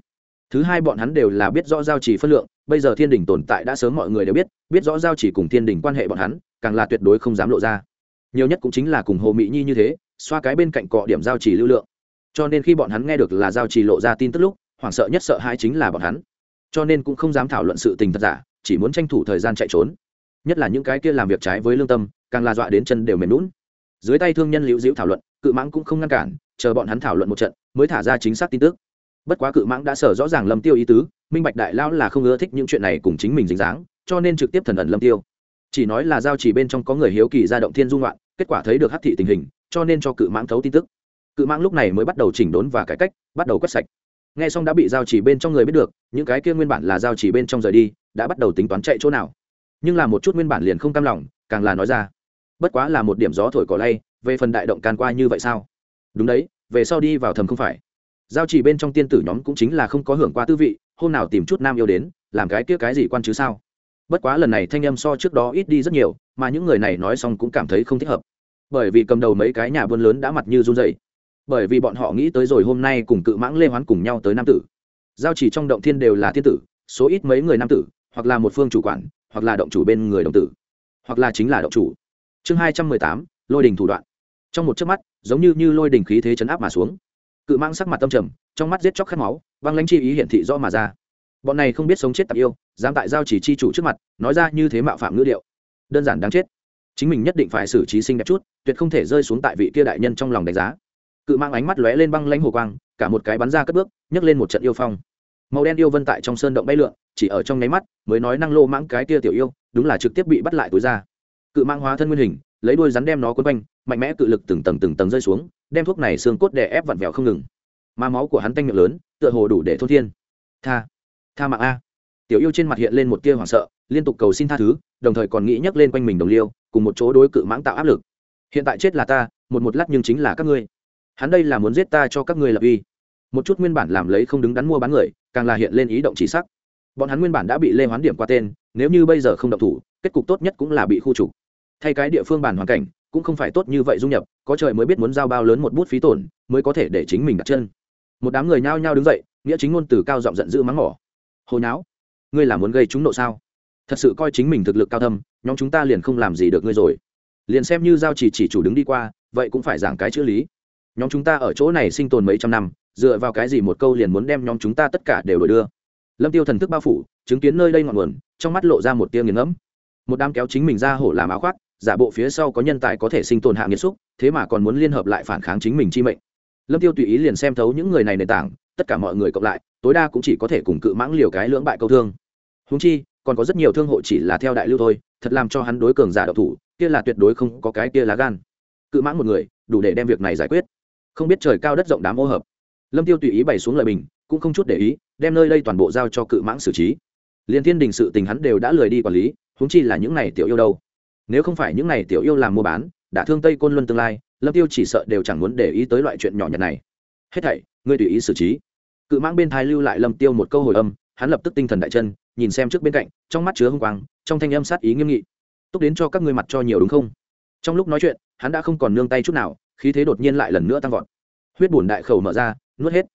Thứ hai bọn hắn đều là biết rõ giao chỉ phân lượng, bây giờ thiên đình tồn tại đã sớm mọi người đều biết biết rõ giao chỉ cùng thiên đình quan hệ bọn hắn, càng là tuyệt đối không dám lộ ra. Nhiều nhất cũng chính là cùng hồ mỹ nhi như thế, xoa cái bên cạnh cọ điểm giao chỉ lưu lượng. Cho nên khi bọn hắn nghe được là giao chỉ lộ ra tin tức lúc hoảng sợ nhất sợ hãi chính là bọn hắn. Cho nên cũng không dám thảo luận sự tình thật giả, chỉ muốn tranh thủ thời gian chạy trốn. Nhất là những cái kia làm việc trái với lương tâm, càng là dọa đến chân đều mềm lún dưới tay thương nhân liễu diễu thảo luận, cự mãng cũng không ngăn cản, chờ bọn hắn thảo luận một trận, mới thả ra chính xác tin tức. Bất quá cự mãng đã sở rõ ràng lâm tiêu ý tứ, minh bạch đại lão là không ưa thích những chuyện này cùng chính mình dính dáng, cho nên trực tiếp thần ẩn lâm tiêu. Chỉ nói là giao chỉ bên trong có người hiếu kỳ ra động thiên dung loạn, kết quả thấy được hắc thị tình hình, cho nên cho cự mãng thấu tin tức. Cự mãng lúc này mới bắt đầu chỉnh đốn và cải cách, bắt đầu quét sạch nghe xong đã bị giao chỉ bên trong người biết được, những cái kia nguyên bản là giao chỉ bên trong rời đi, đã bắt đầu tính toán chạy chỗ nào. Nhưng là một chút nguyên bản liền không cam lòng, càng là nói ra. Bất quá là một điểm gió thổi cỏ lay, về phần đại động can qua như vậy sao? Đúng đấy, về sau đi vào thầm không phải. Giao chỉ bên trong tiên tử nhóm cũng chính là không có hưởng qua tư vị, hôm nào tìm chút nam yêu đến, làm cái kia cái gì quan chứ sao? Bất quá lần này thanh âm so trước đó ít đi rất nhiều, mà những người này nói xong cũng cảm thấy không thích hợp. Bởi vì cầm đầu mấy cái nhà buôn lớn đã mặt như run dày bởi vì bọn họ nghĩ tới rồi hôm nay cùng cự mãng lê hoán cùng nhau tới nam tử. Giao chỉ trong động thiên đều là thiên tử, số ít mấy người nam tử, hoặc là một phương chủ quản, hoặc là động chủ bên người đồng tử, hoặc là chính là động chủ. Chương hai trăm mười tám, lôi đình thủ đoạn. Trong một chớp mắt, giống như như lôi đình khí thế chấn áp mà xuống. Cự mãng sắc mặt tâm trầm, trong mắt giết chóc khát máu, băng lãnh chi ý hiện thị rõ mà ra. Bọn này không biết sống chết tạp yêu, dám tại giao chỉ chi chủ trước mặt, nói ra như thế mạo phạm ngữ điệu. Đơn giản đáng chết. Chính mình nhất định phải xử trí sinh đẹp chút, tuyệt không thể rơi xuống tại vị kia đại nhân trong lòng đánh giá cự mang ánh mắt lóe lên băng lãnh hồ quang, cả một cái bắn ra cất bước, nhấc lên một trận yêu phong. Màu đen yêu vân tại trong sơn động bay lượn, chỉ ở trong nháy mắt, mới nói năng lô mãng cái kia tiểu yêu, đúng là trực tiếp bị bắt lại túi ra. Cự mang hóa thân nguyên hình, lấy đuôi rắn đem nó quấn quanh, mạnh mẽ cự lực từng tầng từng tầng rơi xuống, đem thuốc này xương cốt đè ép vặn vẹo không ngừng. Mà máu của hắn tanh miệng lớn, tựa hồ đủ để thôn thiên. Tha tha mạng a. Tiểu yêu trên mặt hiện lên một tia hoảng sợ, liên tục cầu xin tha thứ, đồng thời còn nghĩ nhắc lên quanh mình đồng liêu, cùng một chỗ đối cự mãng tạo áp lực. Hiện tại chết là ta, một một lát nhưng chính là các ngươi hắn đây là muốn giết ta cho các ngươi lập uy. Một chút nguyên bản làm lấy không đứng đắn mua bán người, càng là hiện lên ý động chỉ sắc. Bọn hắn nguyên bản đã bị lê hoán điểm qua tên, nếu như bây giờ không động thủ, kết cục tốt nhất cũng là bị khu trục. Thay cái địa phương bản hoàn cảnh, cũng không phải tốt như vậy dung nhập, có trời mới biết muốn giao bao lớn một bút phí tổn, mới có thể để chính mình đặt chân. Một đám người nhao nhao đứng dậy, nghĩa chính ngôn từ cao giọng giận dữ mắng mỏ. Hồi nháo, ngươi là muốn gây chúng nộ sao? Thật sự coi chính mình thực lực cao thâm, nhóm chúng ta liền không làm gì được ngươi rồi. Liền xem như giao chỉ chỉ chủ đứng đi qua, vậy cũng phải giảng cái chữ lý nhóm chúng ta ở chỗ này sinh tồn mấy trăm năm, dựa vào cái gì một câu liền muốn đem nhóm chúng ta tất cả đều đổi đưa? Lâm tiêu thần thức bao phủ, chứng kiến nơi đây ngọn nguồn, trong mắt lộ ra một tia nghiền ngẫm. Một đám kéo chính mình ra hổ làm áo khoác, giả bộ phía sau có nhân tài có thể sinh tồn hạ nghiệt xúc, thế mà còn muốn liên hợp lại phản kháng chính mình chi mệnh. Lâm tiêu tùy ý liền xem thấu những người này nền tảng, tất cả mọi người cộng lại, tối đa cũng chỉ có thể cùng cự mãng liều cái lưỡng bại câu thương. Húng chi, còn có rất nhiều thương hộ chỉ là theo đại lưu thôi, thật làm cho hắn đối cường giả độc thủ, kia là tuyệt đối không có cái kia lá gan. Cự mãng một người, đủ để đem việc này giải quyết không biết trời cao đất rộng đám ô hợp. Lâm tiêu tùy ý bày xuống lời bình, cũng không chút để ý, đem nơi đây toàn bộ giao cho cự mãng xử trí. Liên thiên đình sự tình hắn đều đã lười đi quản lý, huống chi là những này tiểu yêu đâu. Nếu không phải những này tiểu yêu làm mua bán, đã thương tây côn luân tương lai, lâm tiêu chỉ sợ đều chẳng muốn để ý tới loại chuyện nhỏ nhặt này. Hết thảy, ngươi tùy ý xử trí. Cự mãng bên thái lưu lại lâm tiêu một câu hồi âm, hắn lập tức tinh thần đại chân, nhìn xem trước bên cạnh, trong mắt chứa hung quang, trong thanh âm sát ý nghiêm nghị. Túc đến cho các ngươi mặt cho nhiều đúng không? Trong lúc nói chuyện, hắn đã không còn nương tay chút nào khí thế đột nhiên lại lần nữa tăng vọt. Huyết bùn đại khẩu mở ra, nuốt hết.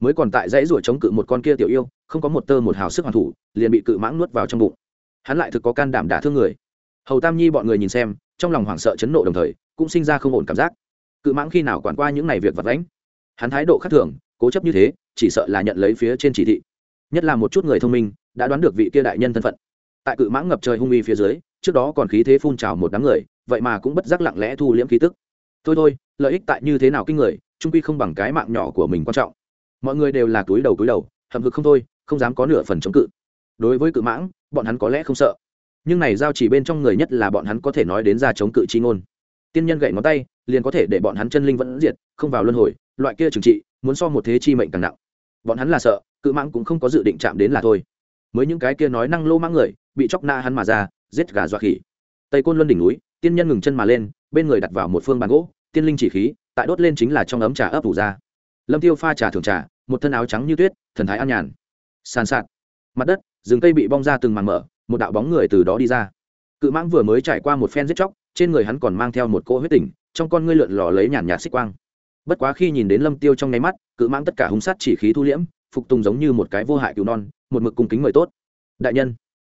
Mới còn tại dãy ruổi chống cự một con kia tiểu yêu, không có một tơ một hào sức hoàn thủ, liền bị cự mãng nuốt vào trong bụng. Hắn lại thực có can đảm đả thương người. Hầu tam nhi bọn người nhìn xem, trong lòng hoảng sợ chấn nộ đồng thời, cũng sinh ra không ổn cảm giác. Cự mãng khi nào quản qua những này việc vật lãnh hắn thái độ khác thường, cố chấp như thế, chỉ sợ là nhận lấy phía trên chỉ thị. Nhất là một chút người thông minh, đã đoán được vị kia đại nhân thân phận. Tại cự mãng ngập trời hung uy phía dưới, trước đó còn khí thế phun trào một đám người, vậy mà cũng bất giác lặng lẽ thu liễm khí tức thôi thôi, lợi ích tại như thế nào kinh người, trung quy không bằng cái mạng nhỏ của mình quan trọng. Mọi người đều là túi đầu túi đầu, hậm hực không thôi, không dám có nửa phần chống cự. Đối với cự mãng, bọn hắn có lẽ không sợ. Nhưng này giao chỉ bên trong người nhất là bọn hắn có thể nói đến ra chống cự chi ngôn. Tiên nhân gậy ngón tay, liền có thể để bọn hắn chân linh vẫn diệt, không vào luân hồi, loại kia trừng trị, muốn so một thế chi mệnh càng nặng. Bọn hắn là sợ, cự mãng cũng không có dự định chạm đến là thôi. Mới những cái kia nói năng lô mãng người, bị chóc na hắn mà ra, giết gà dọa khỉ. Tây côn luân đỉnh núi tiên nhân ngừng chân mà lên, bên người đặt vào một phương bàn gỗ, tiên linh chỉ khí, tại đốt lên chính là trong ấm trà ấp ủ ra. Lâm tiêu pha trà thường trà, một thân áo trắng như tuyết, thần thái an nhàn. Sàn sạt. Mặt đất, rừng cây bị bong ra từng màn mở, một đạo bóng người từ đó đi ra. Cự mãng vừa mới trải qua một phen giết chóc, trên người hắn còn mang theo một cỗ huyết tỉnh, trong con ngươi lượn lò lấy nhàn nhạt xích quang. Bất quá khi nhìn đến lâm tiêu trong nháy mắt, cự mãng tất cả hung sát chỉ khí thu liễm, phục tùng giống như một cái vô hại cứu non, một mực cung kính mời tốt. Đại nhân.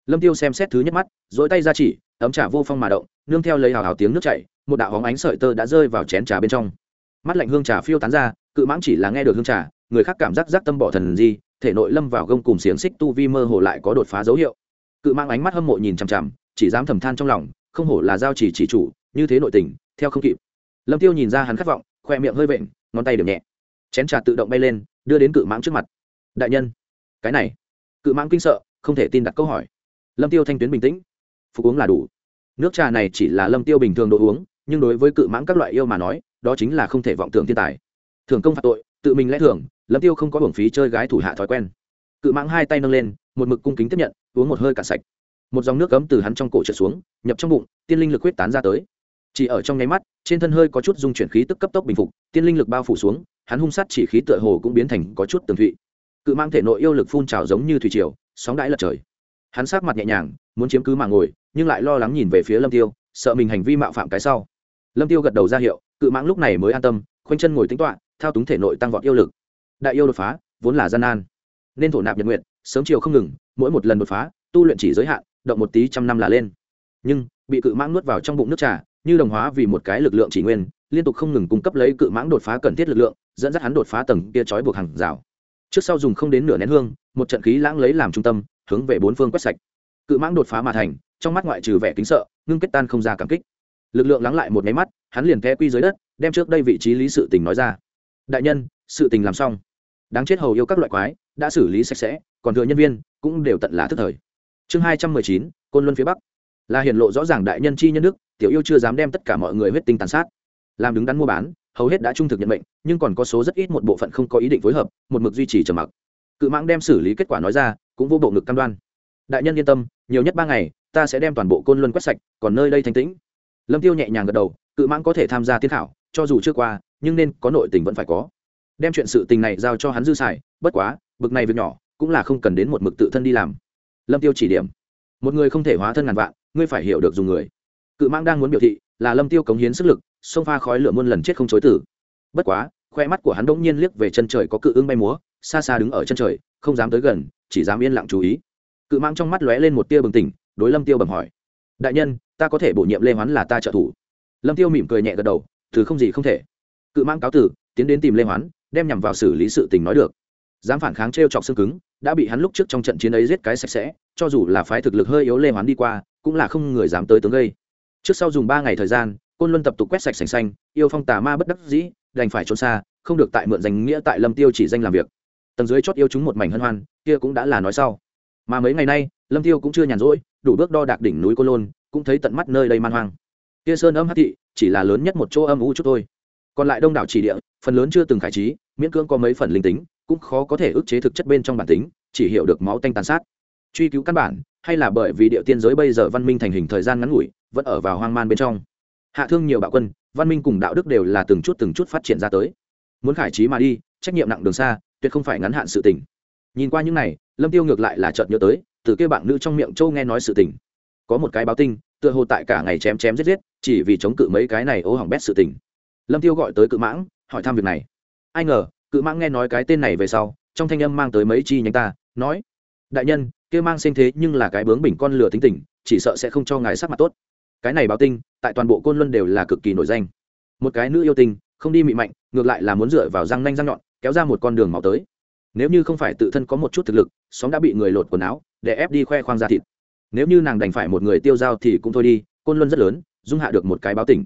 Lâm tiêu xem xét thứ nhất mắt dỗi tay ra chỉ ấm trà vô phong mà động, nương theo lấy hào hào tiếng nước chảy, một đạo hóng ánh sợi tơ đã rơi vào chén trà bên trong. Mắt lạnh hương trà phiêu tán ra, cự mãng chỉ là nghe được hương trà, người khác cảm giác giác tâm bỏ thần gì thể nội lâm vào gông cùng xiềng xích tu vi mơ hồ lại có đột phá dấu hiệu. Cự mãng ánh mắt hâm mộ nhìn chằm chằm, chỉ dám thầm than trong lòng, không hổ là giao chỉ chỉ chủ, như thế nội tình, theo không kịp. Lâm tiêu nhìn ra hắn khát vọng, khoe miệng hơi vện, ngón tay điểm nhẹ. Chén trà tự động bay lên, đưa đến cự mãng trước mặt. Đại nhân. Cái này. Cự mãng kinh sợ, không thể tin đặt câu hỏi. Lâm tiêu thanh tuyến bình tĩnh phục uống là đủ. Nước trà này chỉ là lâm tiêu bình thường đồ uống, nhưng đối với cự mãng các loại yêu mà nói, đó chính là không thể vọng tưởng thiên tài. Thường công phạt tội, tự mình lẽ thường lâm tiêu không có hưởng phí chơi gái thủ hạ thói quen. Cự mãng hai tay nâng lên, một mực cung kính tiếp nhận, uống một hơi cạn sạch. Một dòng nước cấm từ hắn trong cổ trượt xuống, nhập trong bụng, tiên linh lực huyết tán ra tới. Chỉ ở trong nháy mắt, trên thân hơi có chút dung chuyển khí tức cấp tốc bình phục, tiên linh lực bao phủ xuống, hắn hung sát chỉ khí tựa hồ cũng biến thành có chút tường thụy. Cự mang thể nội yêu lực phun trào giống như thủy triều, sóng đãi lật trời. Hắn sát mặt nhẹ nhàng muốn chiếm cứ mà ngồi, nhưng lại lo lắng nhìn về phía lâm tiêu, sợ mình hành vi mạo phạm cái sau. Lâm tiêu gật đầu ra hiệu, cự mãng lúc này mới an tâm, khoanh chân ngồi tính toạ thao túng thể nội tăng vọt yêu lực. Đại yêu đột phá, vốn là gian nan. Nên thổ nạp nhật nguyện sớm chiều không ngừng, mỗi một lần đột phá, tu luyện chỉ giới hạn, động một tí trăm năm là lên. Nhưng, bị cự mãng nuốt vào trong bụng nước trà, như đồng hóa vì một cái lực lượng chỉ nguyên, liên tục không ngừng cung cấp lấy cự mãng đột phá cần thiết lực lượng, dẫn dắt hắn đột phá tầng kia trói buộc hàng rào. Trước sau dùng không đến nửa nén hương, một trận khí lãng lấy làm trung tâm, hướng về bốn phương quét sạch cự mãng đột phá mà thành, trong mắt ngoại trừ vẻ kính sợ, ngưng kết tan không ra cảm kích. Lực lượng lắng lại một máy mắt, hắn liền té quy dưới đất, đem trước đây vị trí lý sự tình nói ra. Đại nhân, sự tình làm xong. Đáng chết hầu yêu các loại quái, đã xử lý sạch sẽ, còn thừa nhân viên, cũng đều tận lá thức thời. Chương hai trăm mười chín, côn luân phía bắc. Là hiển lộ rõ ràng đại nhân chi nhân đức, tiểu yêu chưa dám đem tất cả mọi người huyết tinh tàn sát. Làm đứng đắn mua bán, hầu hết đã trung thực nhận mệnh, nhưng còn có số rất ít một bộ phận không có ý định phối hợp, một mực duy trì trầm mặc. Cự mãng đem xử lý kết quả nói ra, cũng vô bộ ngực cam đoan. Đại nhân yên tâm nhiều nhất ba ngày, ta sẽ đem toàn bộ côn luân quét sạch, còn nơi đây thanh tĩnh. Lâm tiêu nhẹ nhàng gật đầu, cự mãng có thể tham gia tiên khảo, cho dù chưa qua, nhưng nên có nội tình vẫn phải có. Đem chuyện sự tình này giao cho hắn dư xài, bất quá, bực này việc nhỏ, cũng là không cần đến một mực tự thân đi làm. Lâm tiêu chỉ điểm, một người không thể hóa thân ngàn vạn, ngươi phải hiểu được dùng người. Cự mãng đang muốn biểu thị, là lâm tiêu cống hiến sức lực, xông pha khói lửa muôn lần chết không chối tử bất quá, khoe mắt của hắn đỗng nhiên liếc về chân trời có cự ương bay múa, xa xa đứng ở chân trời, không dám tới gần, chỉ dám yên lặng chú ý cự mãng trong mắt lóe lên một tia bừng tỉnh, đối lâm tiêu bẩm hỏi. Đại nhân, ta có thể bổ nhiệm lê hoán là ta trợ thủ. Lâm tiêu mỉm cười nhẹ gật đầu, thứ không gì không thể. Cự mãng cáo tử, tiến đến tìm lê hoán, đem nhằm vào xử lý sự tình nói được. Dám phản kháng trêu chọc xương cứng, đã bị hắn lúc trước trong trận chiến ấy giết cái sạch sẽ, cho dù là phái thực lực hơi yếu lê hoán đi qua, cũng là không người dám tới tướng gây. Trước sau dùng ba ngày thời gian, côn luân tập tục quét sạch sành xanh, yêu phong tà ma bất đắc dĩ, đành phải trốn xa, không được tại mượn danh nghĩa tại lâm tiêu chỉ danh làm việc. Tầng dưới chót yêu chúng một mảnh hân hoan, kia cũng đã là nói sau mà mấy ngày nay, lâm tiêu cũng chưa nhàn rỗi, đủ bước đo đạc đỉnh núi côn lôn, cũng thấy tận mắt nơi đây man hoang. Kia sơn âm hát thị, chỉ là lớn nhất một chỗ âm u chút thôi. Còn lại đông đảo chỉ địa, phần lớn chưa từng khải trí, miễn cưỡng có mấy phần linh tính, cũng khó có thể ức chế thực chất bên trong bản tính, chỉ hiểu được máu tanh tàn sát. Truy cứu căn bản, hay là bởi vì địa tiên giới bây giờ văn minh thành hình thời gian ngắn ngủi, vẫn ở vào hoang man bên trong. Hạ thương nhiều bạo quân, văn minh cùng đạo đức đều là từng chút từng chút phát triển ra tới. Muốn khải trí mà đi, trách nhiệm nặng đường xa, tuyệt không phải ngắn hạn sự tình. Nhìn qua những này lâm tiêu ngược lại là chợt nhớ tới, từ kia bạn nữ trong miệng châu nghe nói sự tình. Có một cái báo tinh tựa hồ tại cả ngày chém chém giết giết, chỉ vì chống cự mấy cái này ô hỏng bét sự tình. Lâm tiêu gọi tới cự mãng, hỏi thăm việc này. Ai ngờ, cự mãng nghe nói cái tên này về sau, trong thanh âm mang tới mấy chi nhánh ta, nói, đại nhân, kia mang sinh thế nhưng là cái bướng bỉnh con lửa tính tình, chỉ sợ sẽ không cho ngài sắc mặt tốt. Cái này báo tinh tại toàn bộ côn luân đều là cực kỳ nổi danh. Một cái nữ yêu tinh, không đi mị mạnh, ngược lại là muốn dựa vào răng nanh răng nhọn, kéo ra một con đường máu tới nếu như không phải tự thân có một chút thực lực xóm đã bị người lột quần áo, để ép đi khoe khoang ra thịt. Nếu như nàng đành phải một người tiêu dao thì cũng thôi đi, côn luân rất lớn, dung hạ được một cái báo tỉnh.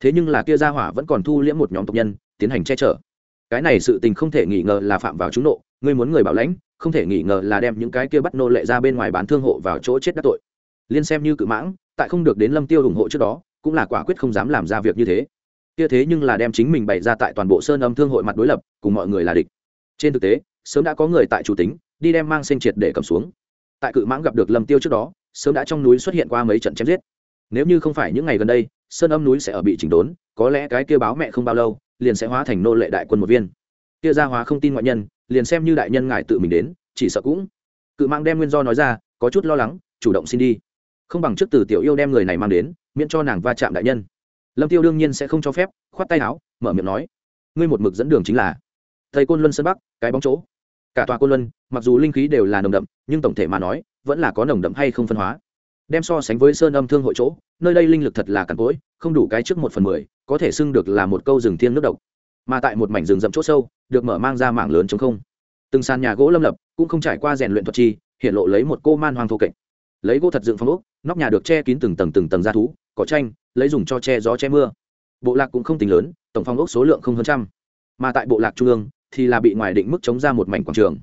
Thế nhưng là kia gia hỏa vẫn còn thu liễm một nhóm tộc nhân, tiến hành che chở. Cái này sự tình không thể nghi ngờ là phạm vào trúng nộ, ngươi muốn người bảo lãnh, không thể nghi ngờ là đem những cái kia bắt nô lệ ra bên ngoài bán thương hộ vào chỗ chết đắc tội. Liên xem như cự mãng, tại không được đến lâm tiêu ủng hộ trước đó, cũng là quả quyết không dám làm ra việc như thế. Kia thế nhưng là đem chính mình bày ra tại toàn bộ sơn âm thương hội mặt đối lập, cùng mọi người là địch. Trên thực tế sớm đã có người tại chủ tính, đi đem mang sinh triệt để cầm xuống. Tại cự mãng gặp được lâm tiêu trước đó, sớm đã trong núi xuất hiện qua mấy trận chém giết. Nếu như không phải những ngày gần đây, sơn âm núi sẽ ở bị chỉnh đốn, có lẽ cái kia báo mẹ không bao lâu, liền sẽ hóa thành nô lệ đại quân một viên. Kia gia hóa không tin ngoại nhân, liền xem như đại nhân ngài tự mình đến, chỉ sợ cũng. Cự mãng đem nguyên do nói ra, có chút lo lắng, chủ động xin đi. Không bằng trước từ tiểu yêu đem người này mang đến, miễn cho nàng va chạm đại nhân. Lâm tiêu đương nhiên sẽ không cho phép, khoát tay áo, mở miệng nói. Ngươi một mực dẫn đường chính là thầy côn luân sơn bắc, cái bóng chỗ cả tòa côn luân, mặc dù linh khí đều là nồng đậm, nhưng tổng thể mà nói, vẫn là có nồng đậm hay không phân hóa. Đem so sánh với sơn âm thương hội chỗ, nơi đây linh lực thật là cằn cỗi, không đủ cái trước một phần mười, có thể xưng được là một câu rừng thiên nước độc. Mà tại một mảnh rừng rậm chỗ sâu, được mở mang ra mảng lớn chống không. Từng sàn nhà gỗ lâm lập, cũng không trải qua rèn luyện thuật chi, hiện lộ lấy một cô man hoang thô kệch. Lấy gỗ thật dựng phong ốc, nóc nhà được che kín từng tầng từng tầng da thú, cỏ tranh lấy dùng cho che gió che mưa. Bộ lạc cũng không tính lớn, tổng phong ốc số lượng không hơn trăm. Mà tại bộ lạc trung ương thì là bị ngoài định mức chống ra một mảnh quảng trường.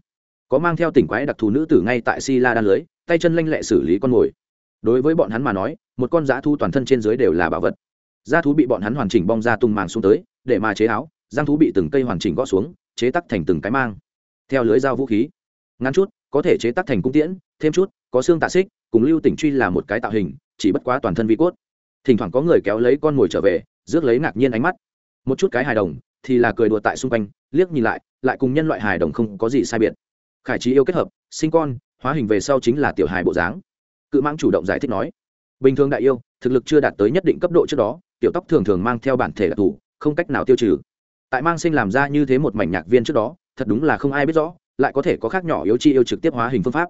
Có mang theo tỉnh quái đặc thù nữ tử ngay tại si la đan lưới, tay chân lanh lẹ xử lý con mồi. Đối với bọn hắn mà nói, một con dã thu toàn thân trên dưới đều là bảo vật. Da thú bị bọn hắn hoàn chỉnh bong ra tung màng xuống tới, để mà chế áo, giang thú bị từng cây hoàn chỉnh gõ xuống, chế tắc thành từng cái mang. Theo lưới dao vũ khí, ngắn chút, có thể chế tắc thành cung tiễn, thêm chút, có xương tạ xích, cùng lưu tỉnh truy là một cái tạo hình, chỉ bất quá toàn thân vi cốt. Thỉnh thoảng có người kéo lấy con mồi trở về, rước lấy ngạc nhiên ánh mắt. Một chút cái hài đồng thì là cười đùa tại xung quanh, liếc nhìn lại lại cùng nhân loại hài đồng không có gì sai biệt. Khải trí yêu kết hợp, sinh con, hóa hình về sau chính là tiểu hài bộ dáng. Cự mãng chủ động giải thích nói, bình thường đại yêu, thực lực chưa đạt tới nhất định cấp độ trước đó, tiểu tóc thường thường mang theo bản thể đặc thù, không cách nào tiêu trừ. Tại mang sinh làm ra như thế một mảnh nhạc viên trước đó, thật đúng là không ai biết rõ, lại có thể có khác nhỏ yếu chi yêu trực tiếp hóa hình phương pháp.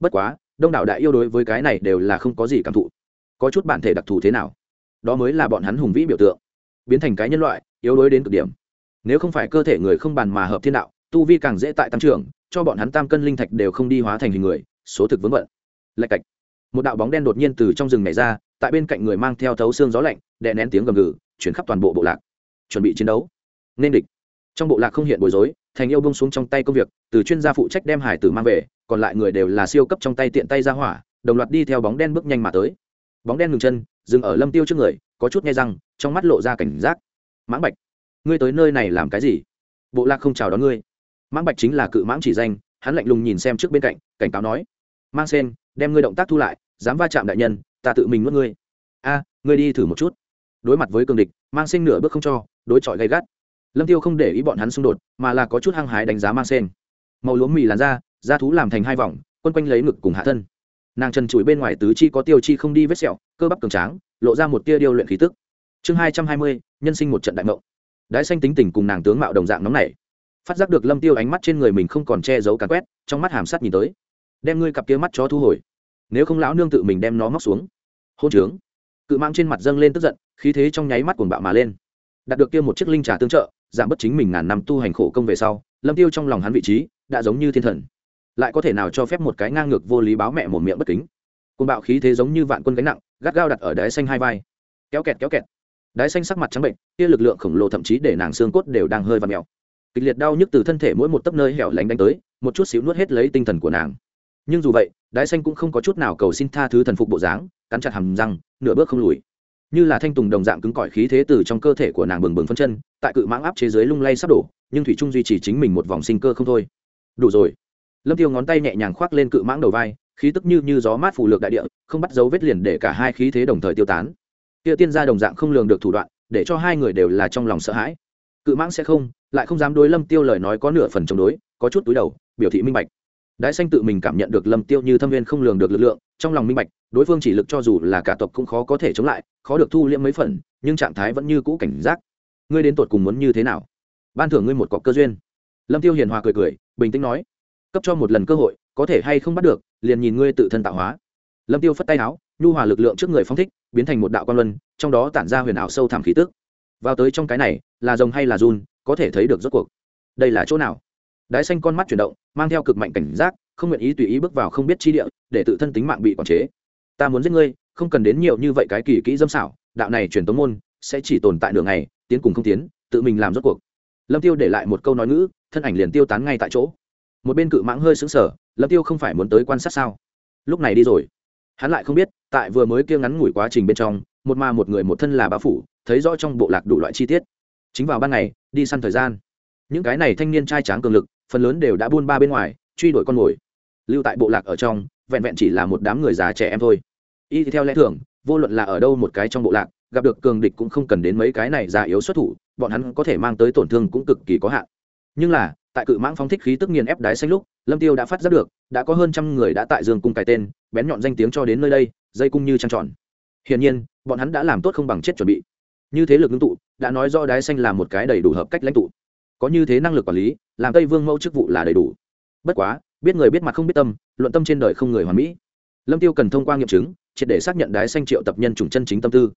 Bất quá, đông đảo đại yêu đối với cái này đều là không có gì cảm thụ. Có chút bản thể đặc thù thế nào? Đó mới là bọn hắn hùng vĩ biểu tượng. Biến thành cái nhân loại, yếu đuối đến cực điểm nếu không phải cơ thể người không bàn mà hợp thiên đạo, tu vi càng dễ tại tăng trưởng, cho bọn hắn tam cân linh thạch đều không đi hóa thành hình người, số thực vướng vận lạch cạch. Một đạo bóng đen đột nhiên từ trong rừng này ra, tại bên cạnh người mang theo thấu xương gió lạnh, đè nén tiếng gầm gừ, chuyển khắp toàn bộ bộ lạc. Chuẩn bị chiến đấu. Nên địch. Trong bộ lạc không hiện bối rối, thành yêu bông xuống trong tay công việc, từ chuyên gia phụ trách đem hải tử mang về, còn lại người đều là siêu cấp trong tay tiện tay ra hỏa, đồng loạt đi theo bóng đen bước nhanh mà tới. Bóng đen ngừng chân, dừng ở lâm tiêu trước người, có chút nghe răng, trong mắt lộ ra cảnh giác. Mãng bạch ngươi tới nơi này làm cái gì? Bộ lạc không chào đón ngươi. Mãng bạch chính là cự mãng chỉ danh, hắn lạnh lùng nhìn xem trước bên cạnh, cảnh cáo nói, mang sen, đem ngươi động tác thu lại, dám va chạm đại nhân, ta tự mình nuốt ngươi. A, ngươi đi thử một chút. Đối mặt với cường địch, mang sen nửa bước không cho, đối chọi gay gắt. Lâm tiêu không để ý bọn hắn xung đột, mà là có chút hăng hái đánh giá mang sen. Màu lúa mì làn da da thú làm thành hai vòng quân quanh lấy ngực cùng hạ thân. Nàng chân chùi bên ngoài tứ chi có tiêu chi không đi vết sẹo, cơ bắp cường tráng, lộ ra một tia điêu luyện khí tức. Chương hai trăm hai mươi, nhân sinh một trận đại mộng đái xanh tính tình cùng nàng tướng mạo đồng dạng nóng nảy. Phát giác được lâm tiêu ánh mắt trên người mình không còn che giấu càn quét, trong mắt hàm sắt nhìn tới. Đem ngươi cặp kia mắt chó thu hồi. Nếu không lão nương tự mình đem nó móc xuống. Hôn trướng. Cự mang trên mặt dâng lên tức giận, khí thế trong nháy mắt cuồng bạo mà lên. Đạt được kia một chiếc linh trà tương trợ, giảm bất chính mình ngàn năm tu hành khổ công về sau, lâm tiêu trong lòng hắn vị trí đã giống như thiên thần. Lại có thể nào cho phép một cái ngang ngược vô lý báo mẹ một miệng bất kính? Cuồng bạo khí thế giống như vạn quân gánh nặng, gắt gao đặt ở đáy xanh hai vai. Kéo kẹt kéo kẹt. Đái xanh sắc mặt trắng bệnh, kia lực lượng khổng lồ thậm chí để nàng xương cốt đều đang hơi và mèo. Kịch liệt đau nhức từ thân thể mỗi một tấc nơi hẻo lánh đánh tới, một chút xíu nuốt hết lấy tinh thần của nàng. Nhưng dù vậy, đái xanh cũng không có chút nào cầu xin tha thứ thần phục bộ dáng, cắn chặt hầm răng, nửa bước không lùi. Như là thanh tùng đồng dạng cứng cỏi khí thế từ trong cơ thể của nàng bừng bừng phân chân, tại cự mãng áp chế giới lung lay sắp đổ, nhưng thủy trung duy trì chính mình một vòng sinh cơ không thôi. Đủ rồi. Lâm tiêu ngón tay nhẹ nhàng khoác lên cự mãng đầu vai, khí tức như như gió mát phủ lược đại địa, không bắt dấu vết liền để cả hai khí thế đồng thời tiêu tán kia tiên gia đồng dạng không lường được thủ đoạn, để cho hai người đều là trong lòng sợ hãi. Cự mãng sẽ không, lại không dám đối lâm tiêu lời nói có nửa phần chống đối, có chút túi đầu, biểu thị minh bạch. Đái xanh tự mình cảm nhận được lâm tiêu như thâm viên không lường được lực lượng, trong lòng minh bạch, đối phương chỉ lực cho dù là cả tộc cũng khó có thể chống lại, khó được thu liễm mấy phần, nhưng trạng thái vẫn như cũ cảnh giác. Ngươi đến tột cùng muốn như thế nào? Ban thưởng ngươi một cọc cơ duyên. Lâm tiêu hiền hòa cười cười, bình tĩnh nói, cấp cho một lần cơ hội, có thể hay không bắt được, liền nhìn ngươi tự thân tạo hóa. Lâm tiêu phất tay áo nhu hòa lực lượng trước người phong thích, biến thành một đạo quan luân, trong đó tản ra huyền ảo sâu thẳm khí tức. Vào tới trong cái này, là rồng hay là run, có thể thấy được rốt cuộc. Đây là chỗ nào? Đái xanh con mắt chuyển động, mang theo cực mạnh cảnh giác, không nguyện ý tùy ý bước vào không biết chi địa, để tự thân tính mạng bị quản chế. Ta muốn giết ngươi, không cần đến nhiều như vậy cái kỳ kỹ dâm xảo, đạo này truyền tống môn, sẽ chỉ tồn tại đường này tiến cùng không tiến, tự mình làm rốt cuộc. Lâm tiêu để lại một câu nói ngữ, thân ảnh liền tiêu tán ngay tại chỗ. Một bên cự mãng hơi sững sờ, lâm tiêu không phải muốn tới quan sát sao? Lúc này đi rồi hắn lại không biết, tại vừa mới kia ngắn ngủi quá trình bên trong, một mà một người một thân là bao phủ, thấy rõ trong bộ lạc đủ loại chi tiết. Chính vào ban ngày, đi săn thời gian. Những cái này thanh niên trai tráng cường lực, phần lớn đều đã buôn ba bên ngoài, truy đuổi con mồi. Lưu tại bộ lạc ở trong, vẹn vẹn chỉ là một đám người già trẻ em thôi. Y theo lẽ thường, vô luận là ở đâu một cái trong bộ lạc, gặp được cường địch cũng không cần đến mấy cái này già yếu xuất thủ, bọn hắn có thể mang tới tổn thương cũng cực kỳ có hạn. Nhưng là, tại cự mãng phóng thích khí tức nghiền ép đái xanh lúc lâm tiêu đã phát giác được, đã có hơn trăm người đã tại dương cung cài tên, bén nhọn danh tiếng cho đến nơi đây, dây cung như trăng tròn. Hiển nhiên, bọn hắn đã làm tốt không bằng chết chuẩn bị. Như thế lực ngưng tụ, đã nói rõ đái xanh là một cái đầy đủ hợp cách lãnh tụ. Có như thế năng lực quản lý, làm tây vương mẫu chức vụ là đầy đủ. Bất quá, biết người biết mặt không biết tâm, luận tâm trên đời không người hoàn mỹ. Lâm tiêu cần thông qua nghiệm chứng, triệt để xác nhận đái xanh triệu tập nhân chủng chân chính tâm tư.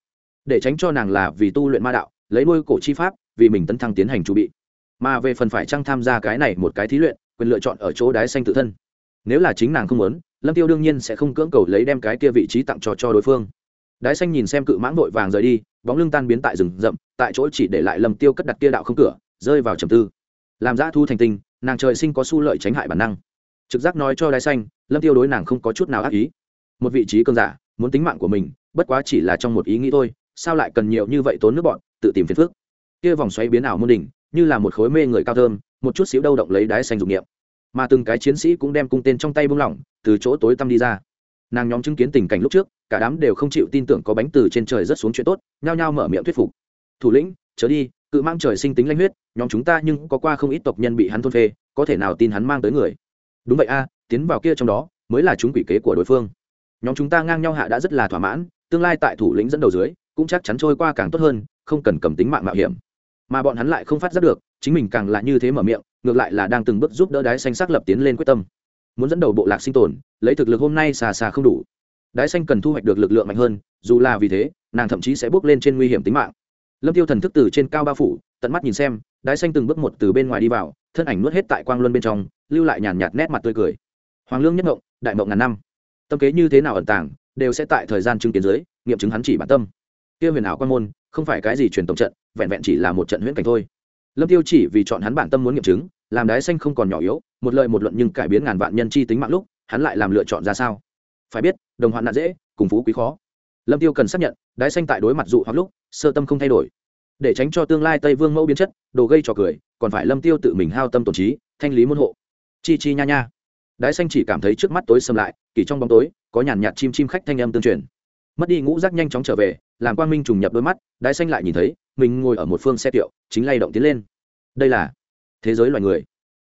Để tránh cho nàng là vì tu luyện ma đạo, lấy nuôi cổ chi pháp, vì mình tấn thăng tiến hành chu bị. Mà về phần phải chăng tham gia cái này một cái thí luyện quyền lựa chọn ở chỗ đái xanh tự thân. Nếu là chính nàng không muốn, lâm tiêu đương nhiên sẽ không cưỡng cầu lấy đem cái kia vị trí tặng cho cho đối phương. Đái xanh nhìn xem cự mãng vội vàng rời đi, bóng lưng tan biến tại rừng rậm, tại chỗ chỉ để lại lâm tiêu cất đặt kia đạo không cửa, rơi vào trầm tư. Làm giã thu thành tinh nàng trời sinh có su lợi tránh hại bản năng. Trực giác nói cho đái xanh, lâm tiêu đối nàng không có chút nào ác ý. Một vị trí cơn giả, muốn tính mạng của mình, bất quá chỉ là trong một ý nghĩ thôi, sao lại cần nhiều như vậy tốn nước bọn, tự tìm phiền phước kia vòng xoáy biến ảo môn đỉnh, như là một khối mê người cao thơm một chút xíu đâu động lấy đái xanh dụng nghiệm mà từng cái chiến sĩ cũng đem cung tên trong tay bung lỏng, từ chỗ tối tăm đi ra. Nàng nhóm chứng kiến tình cảnh lúc trước, cả đám đều không chịu tin tưởng có bánh từ trên trời rất xuống chuyện tốt, nhao nhao mở miệng thuyết phục. Thủ lĩnh trở đi, cự mang trời sinh tính lanh huyết, nhóm chúng ta nhưng có qua không ít tộc nhân bị hắn thôn phê, có thể nào tin hắn mang tới người? Đúng vậy a, tiến vào kia trong đó, mới là chúng quỷ kế của đối phương. Nhóm chúng ta ngang nhau hạ đã rất là thỏa mãn, tương lai tại thủ lĩnh dẫn đầu dưới, cũng chắc chắn trôi qua càng tốt hơn, không cần cầm tính mạng mạo hiểm. Mà bọn hắn lại không phát giác được chính mình càng là như thế mở miệng, ngược lại là đang từng bước giúp đỡ đái xanh xác lập tiến lên quyết tâm. Muốn dẫn đầu bộ lạc sinh tồn, lấy thực lực hôm nay xà xà không đủ. Đái xanh cần thu hoạch được lực lượng mạnh hơn, dù là vì thế, nàng thậm chí sẽ bước lên trên nguy hiểm tính mạng. Lâm tiêu thần thức từ trên cao ba phủ, tận mắt nhìn xem, đái xanh từng bước một từ bên ngoài đi vào, thân ảnh nuốt hết tại quang luân bên trong, lưu lại nhàn nhạt nét mặt tươi cười. Hoàng lương nhất ngộng, đại mộng ngàn năm. Tâm kế như thế nào ẩn tàng, đều sẽ tại thời gian chứng kiến dưới, nghiệm chứng hắn chỉ bản tâm. Kia huyền ảo quan môn, không phải cái gì truyền tổng trận, vẹn vẹn chỉ là một trận huyễn cảnh thôi lâm tiêu chỉ vì chọn hắn bản tâm muốn nghiệm chứng, làm đái xanh không còn nhỏ yếu, một lời một luận nhưng cải biến ngàn vạn nhân chi tính mạng lúc, hắn lại làm lựa chọn ra sao? Phải biết, đồng hoạn nạn dễ, cùng phú quý khó. Lâm tiêu cần xác nhận, đái xanh tại đối mặt dụ hoặc lúc, sơ tâm không thay đổi. Để tránh cho tương lai tây vương mẫu biến chất, đồ gây trò cười, còn phải lâm tiêu tự mình hao tâm tổn trí, thanh lý môn hộ. Chi chi nha nha. Đái xanh chỉ cảm thấy trước mắt tối sầm lại, kỳ trong bóng tối, có nhàn nhạt chim chim khách thanh âm tương truyền. Mất đi ngũ giác nhanh chóng trở về, làm quang minh trùng nhập đôi mắt, đái xanh lại nhìn thấy mình ngồi ở một phương xe tiệu chính lay động tiến lên. Đây là thế giới loài người.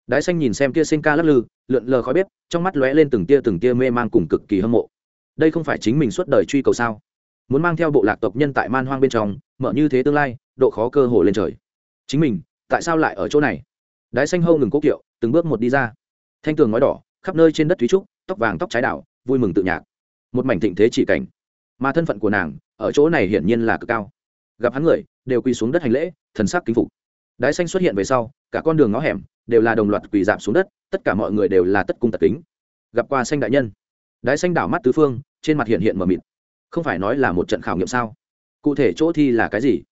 Đái xanh nhìn xem kia sinh ca lắc lư, lượn lờ khói bếp, trong mắt lóe lên từng tia từng tia mê mang cùng cực kỳ hâm mộ. Đây không phải chính mình suốt đời truy cầu sao? Muốn mang theo bộ lạc tộc nhân tại man hoang bên trong, mở như thế tương lai, độ khó cơ hồ lên trời. Chính mình, tại sao lại ở chỗ này? Đái xanh hâu ngừng cố kiệu, từng bước một đi ra. Thanh tường ngói đỏ, khắp nơi trên đất thúy trúc, tóc vàng tóc trái đảo, vui mừng tự nhạc. Một mảnh thịnh thế chỉ cảnh. Mà thân phận của nàng, ở chỗ này hiển nhiên là cực cao gặp hắn người, đều quỳ xuống đất hành lễ, thần sắc kính phục. Đái xanh xuất hiện về sau, cả con đường ngõ hẻm đều là đồng loạt quỳ giảm xuống đất, tất cả mọi người đều là tất cung tật kính. Gặp qua xanh đại nhân. Đái xanh đảo mắt tứ phương, trên mặt hiện hiện mờ mịt. Không phải nói là một trận khảo nghiệm sao? Cụ thể chỗ thi là cái gì?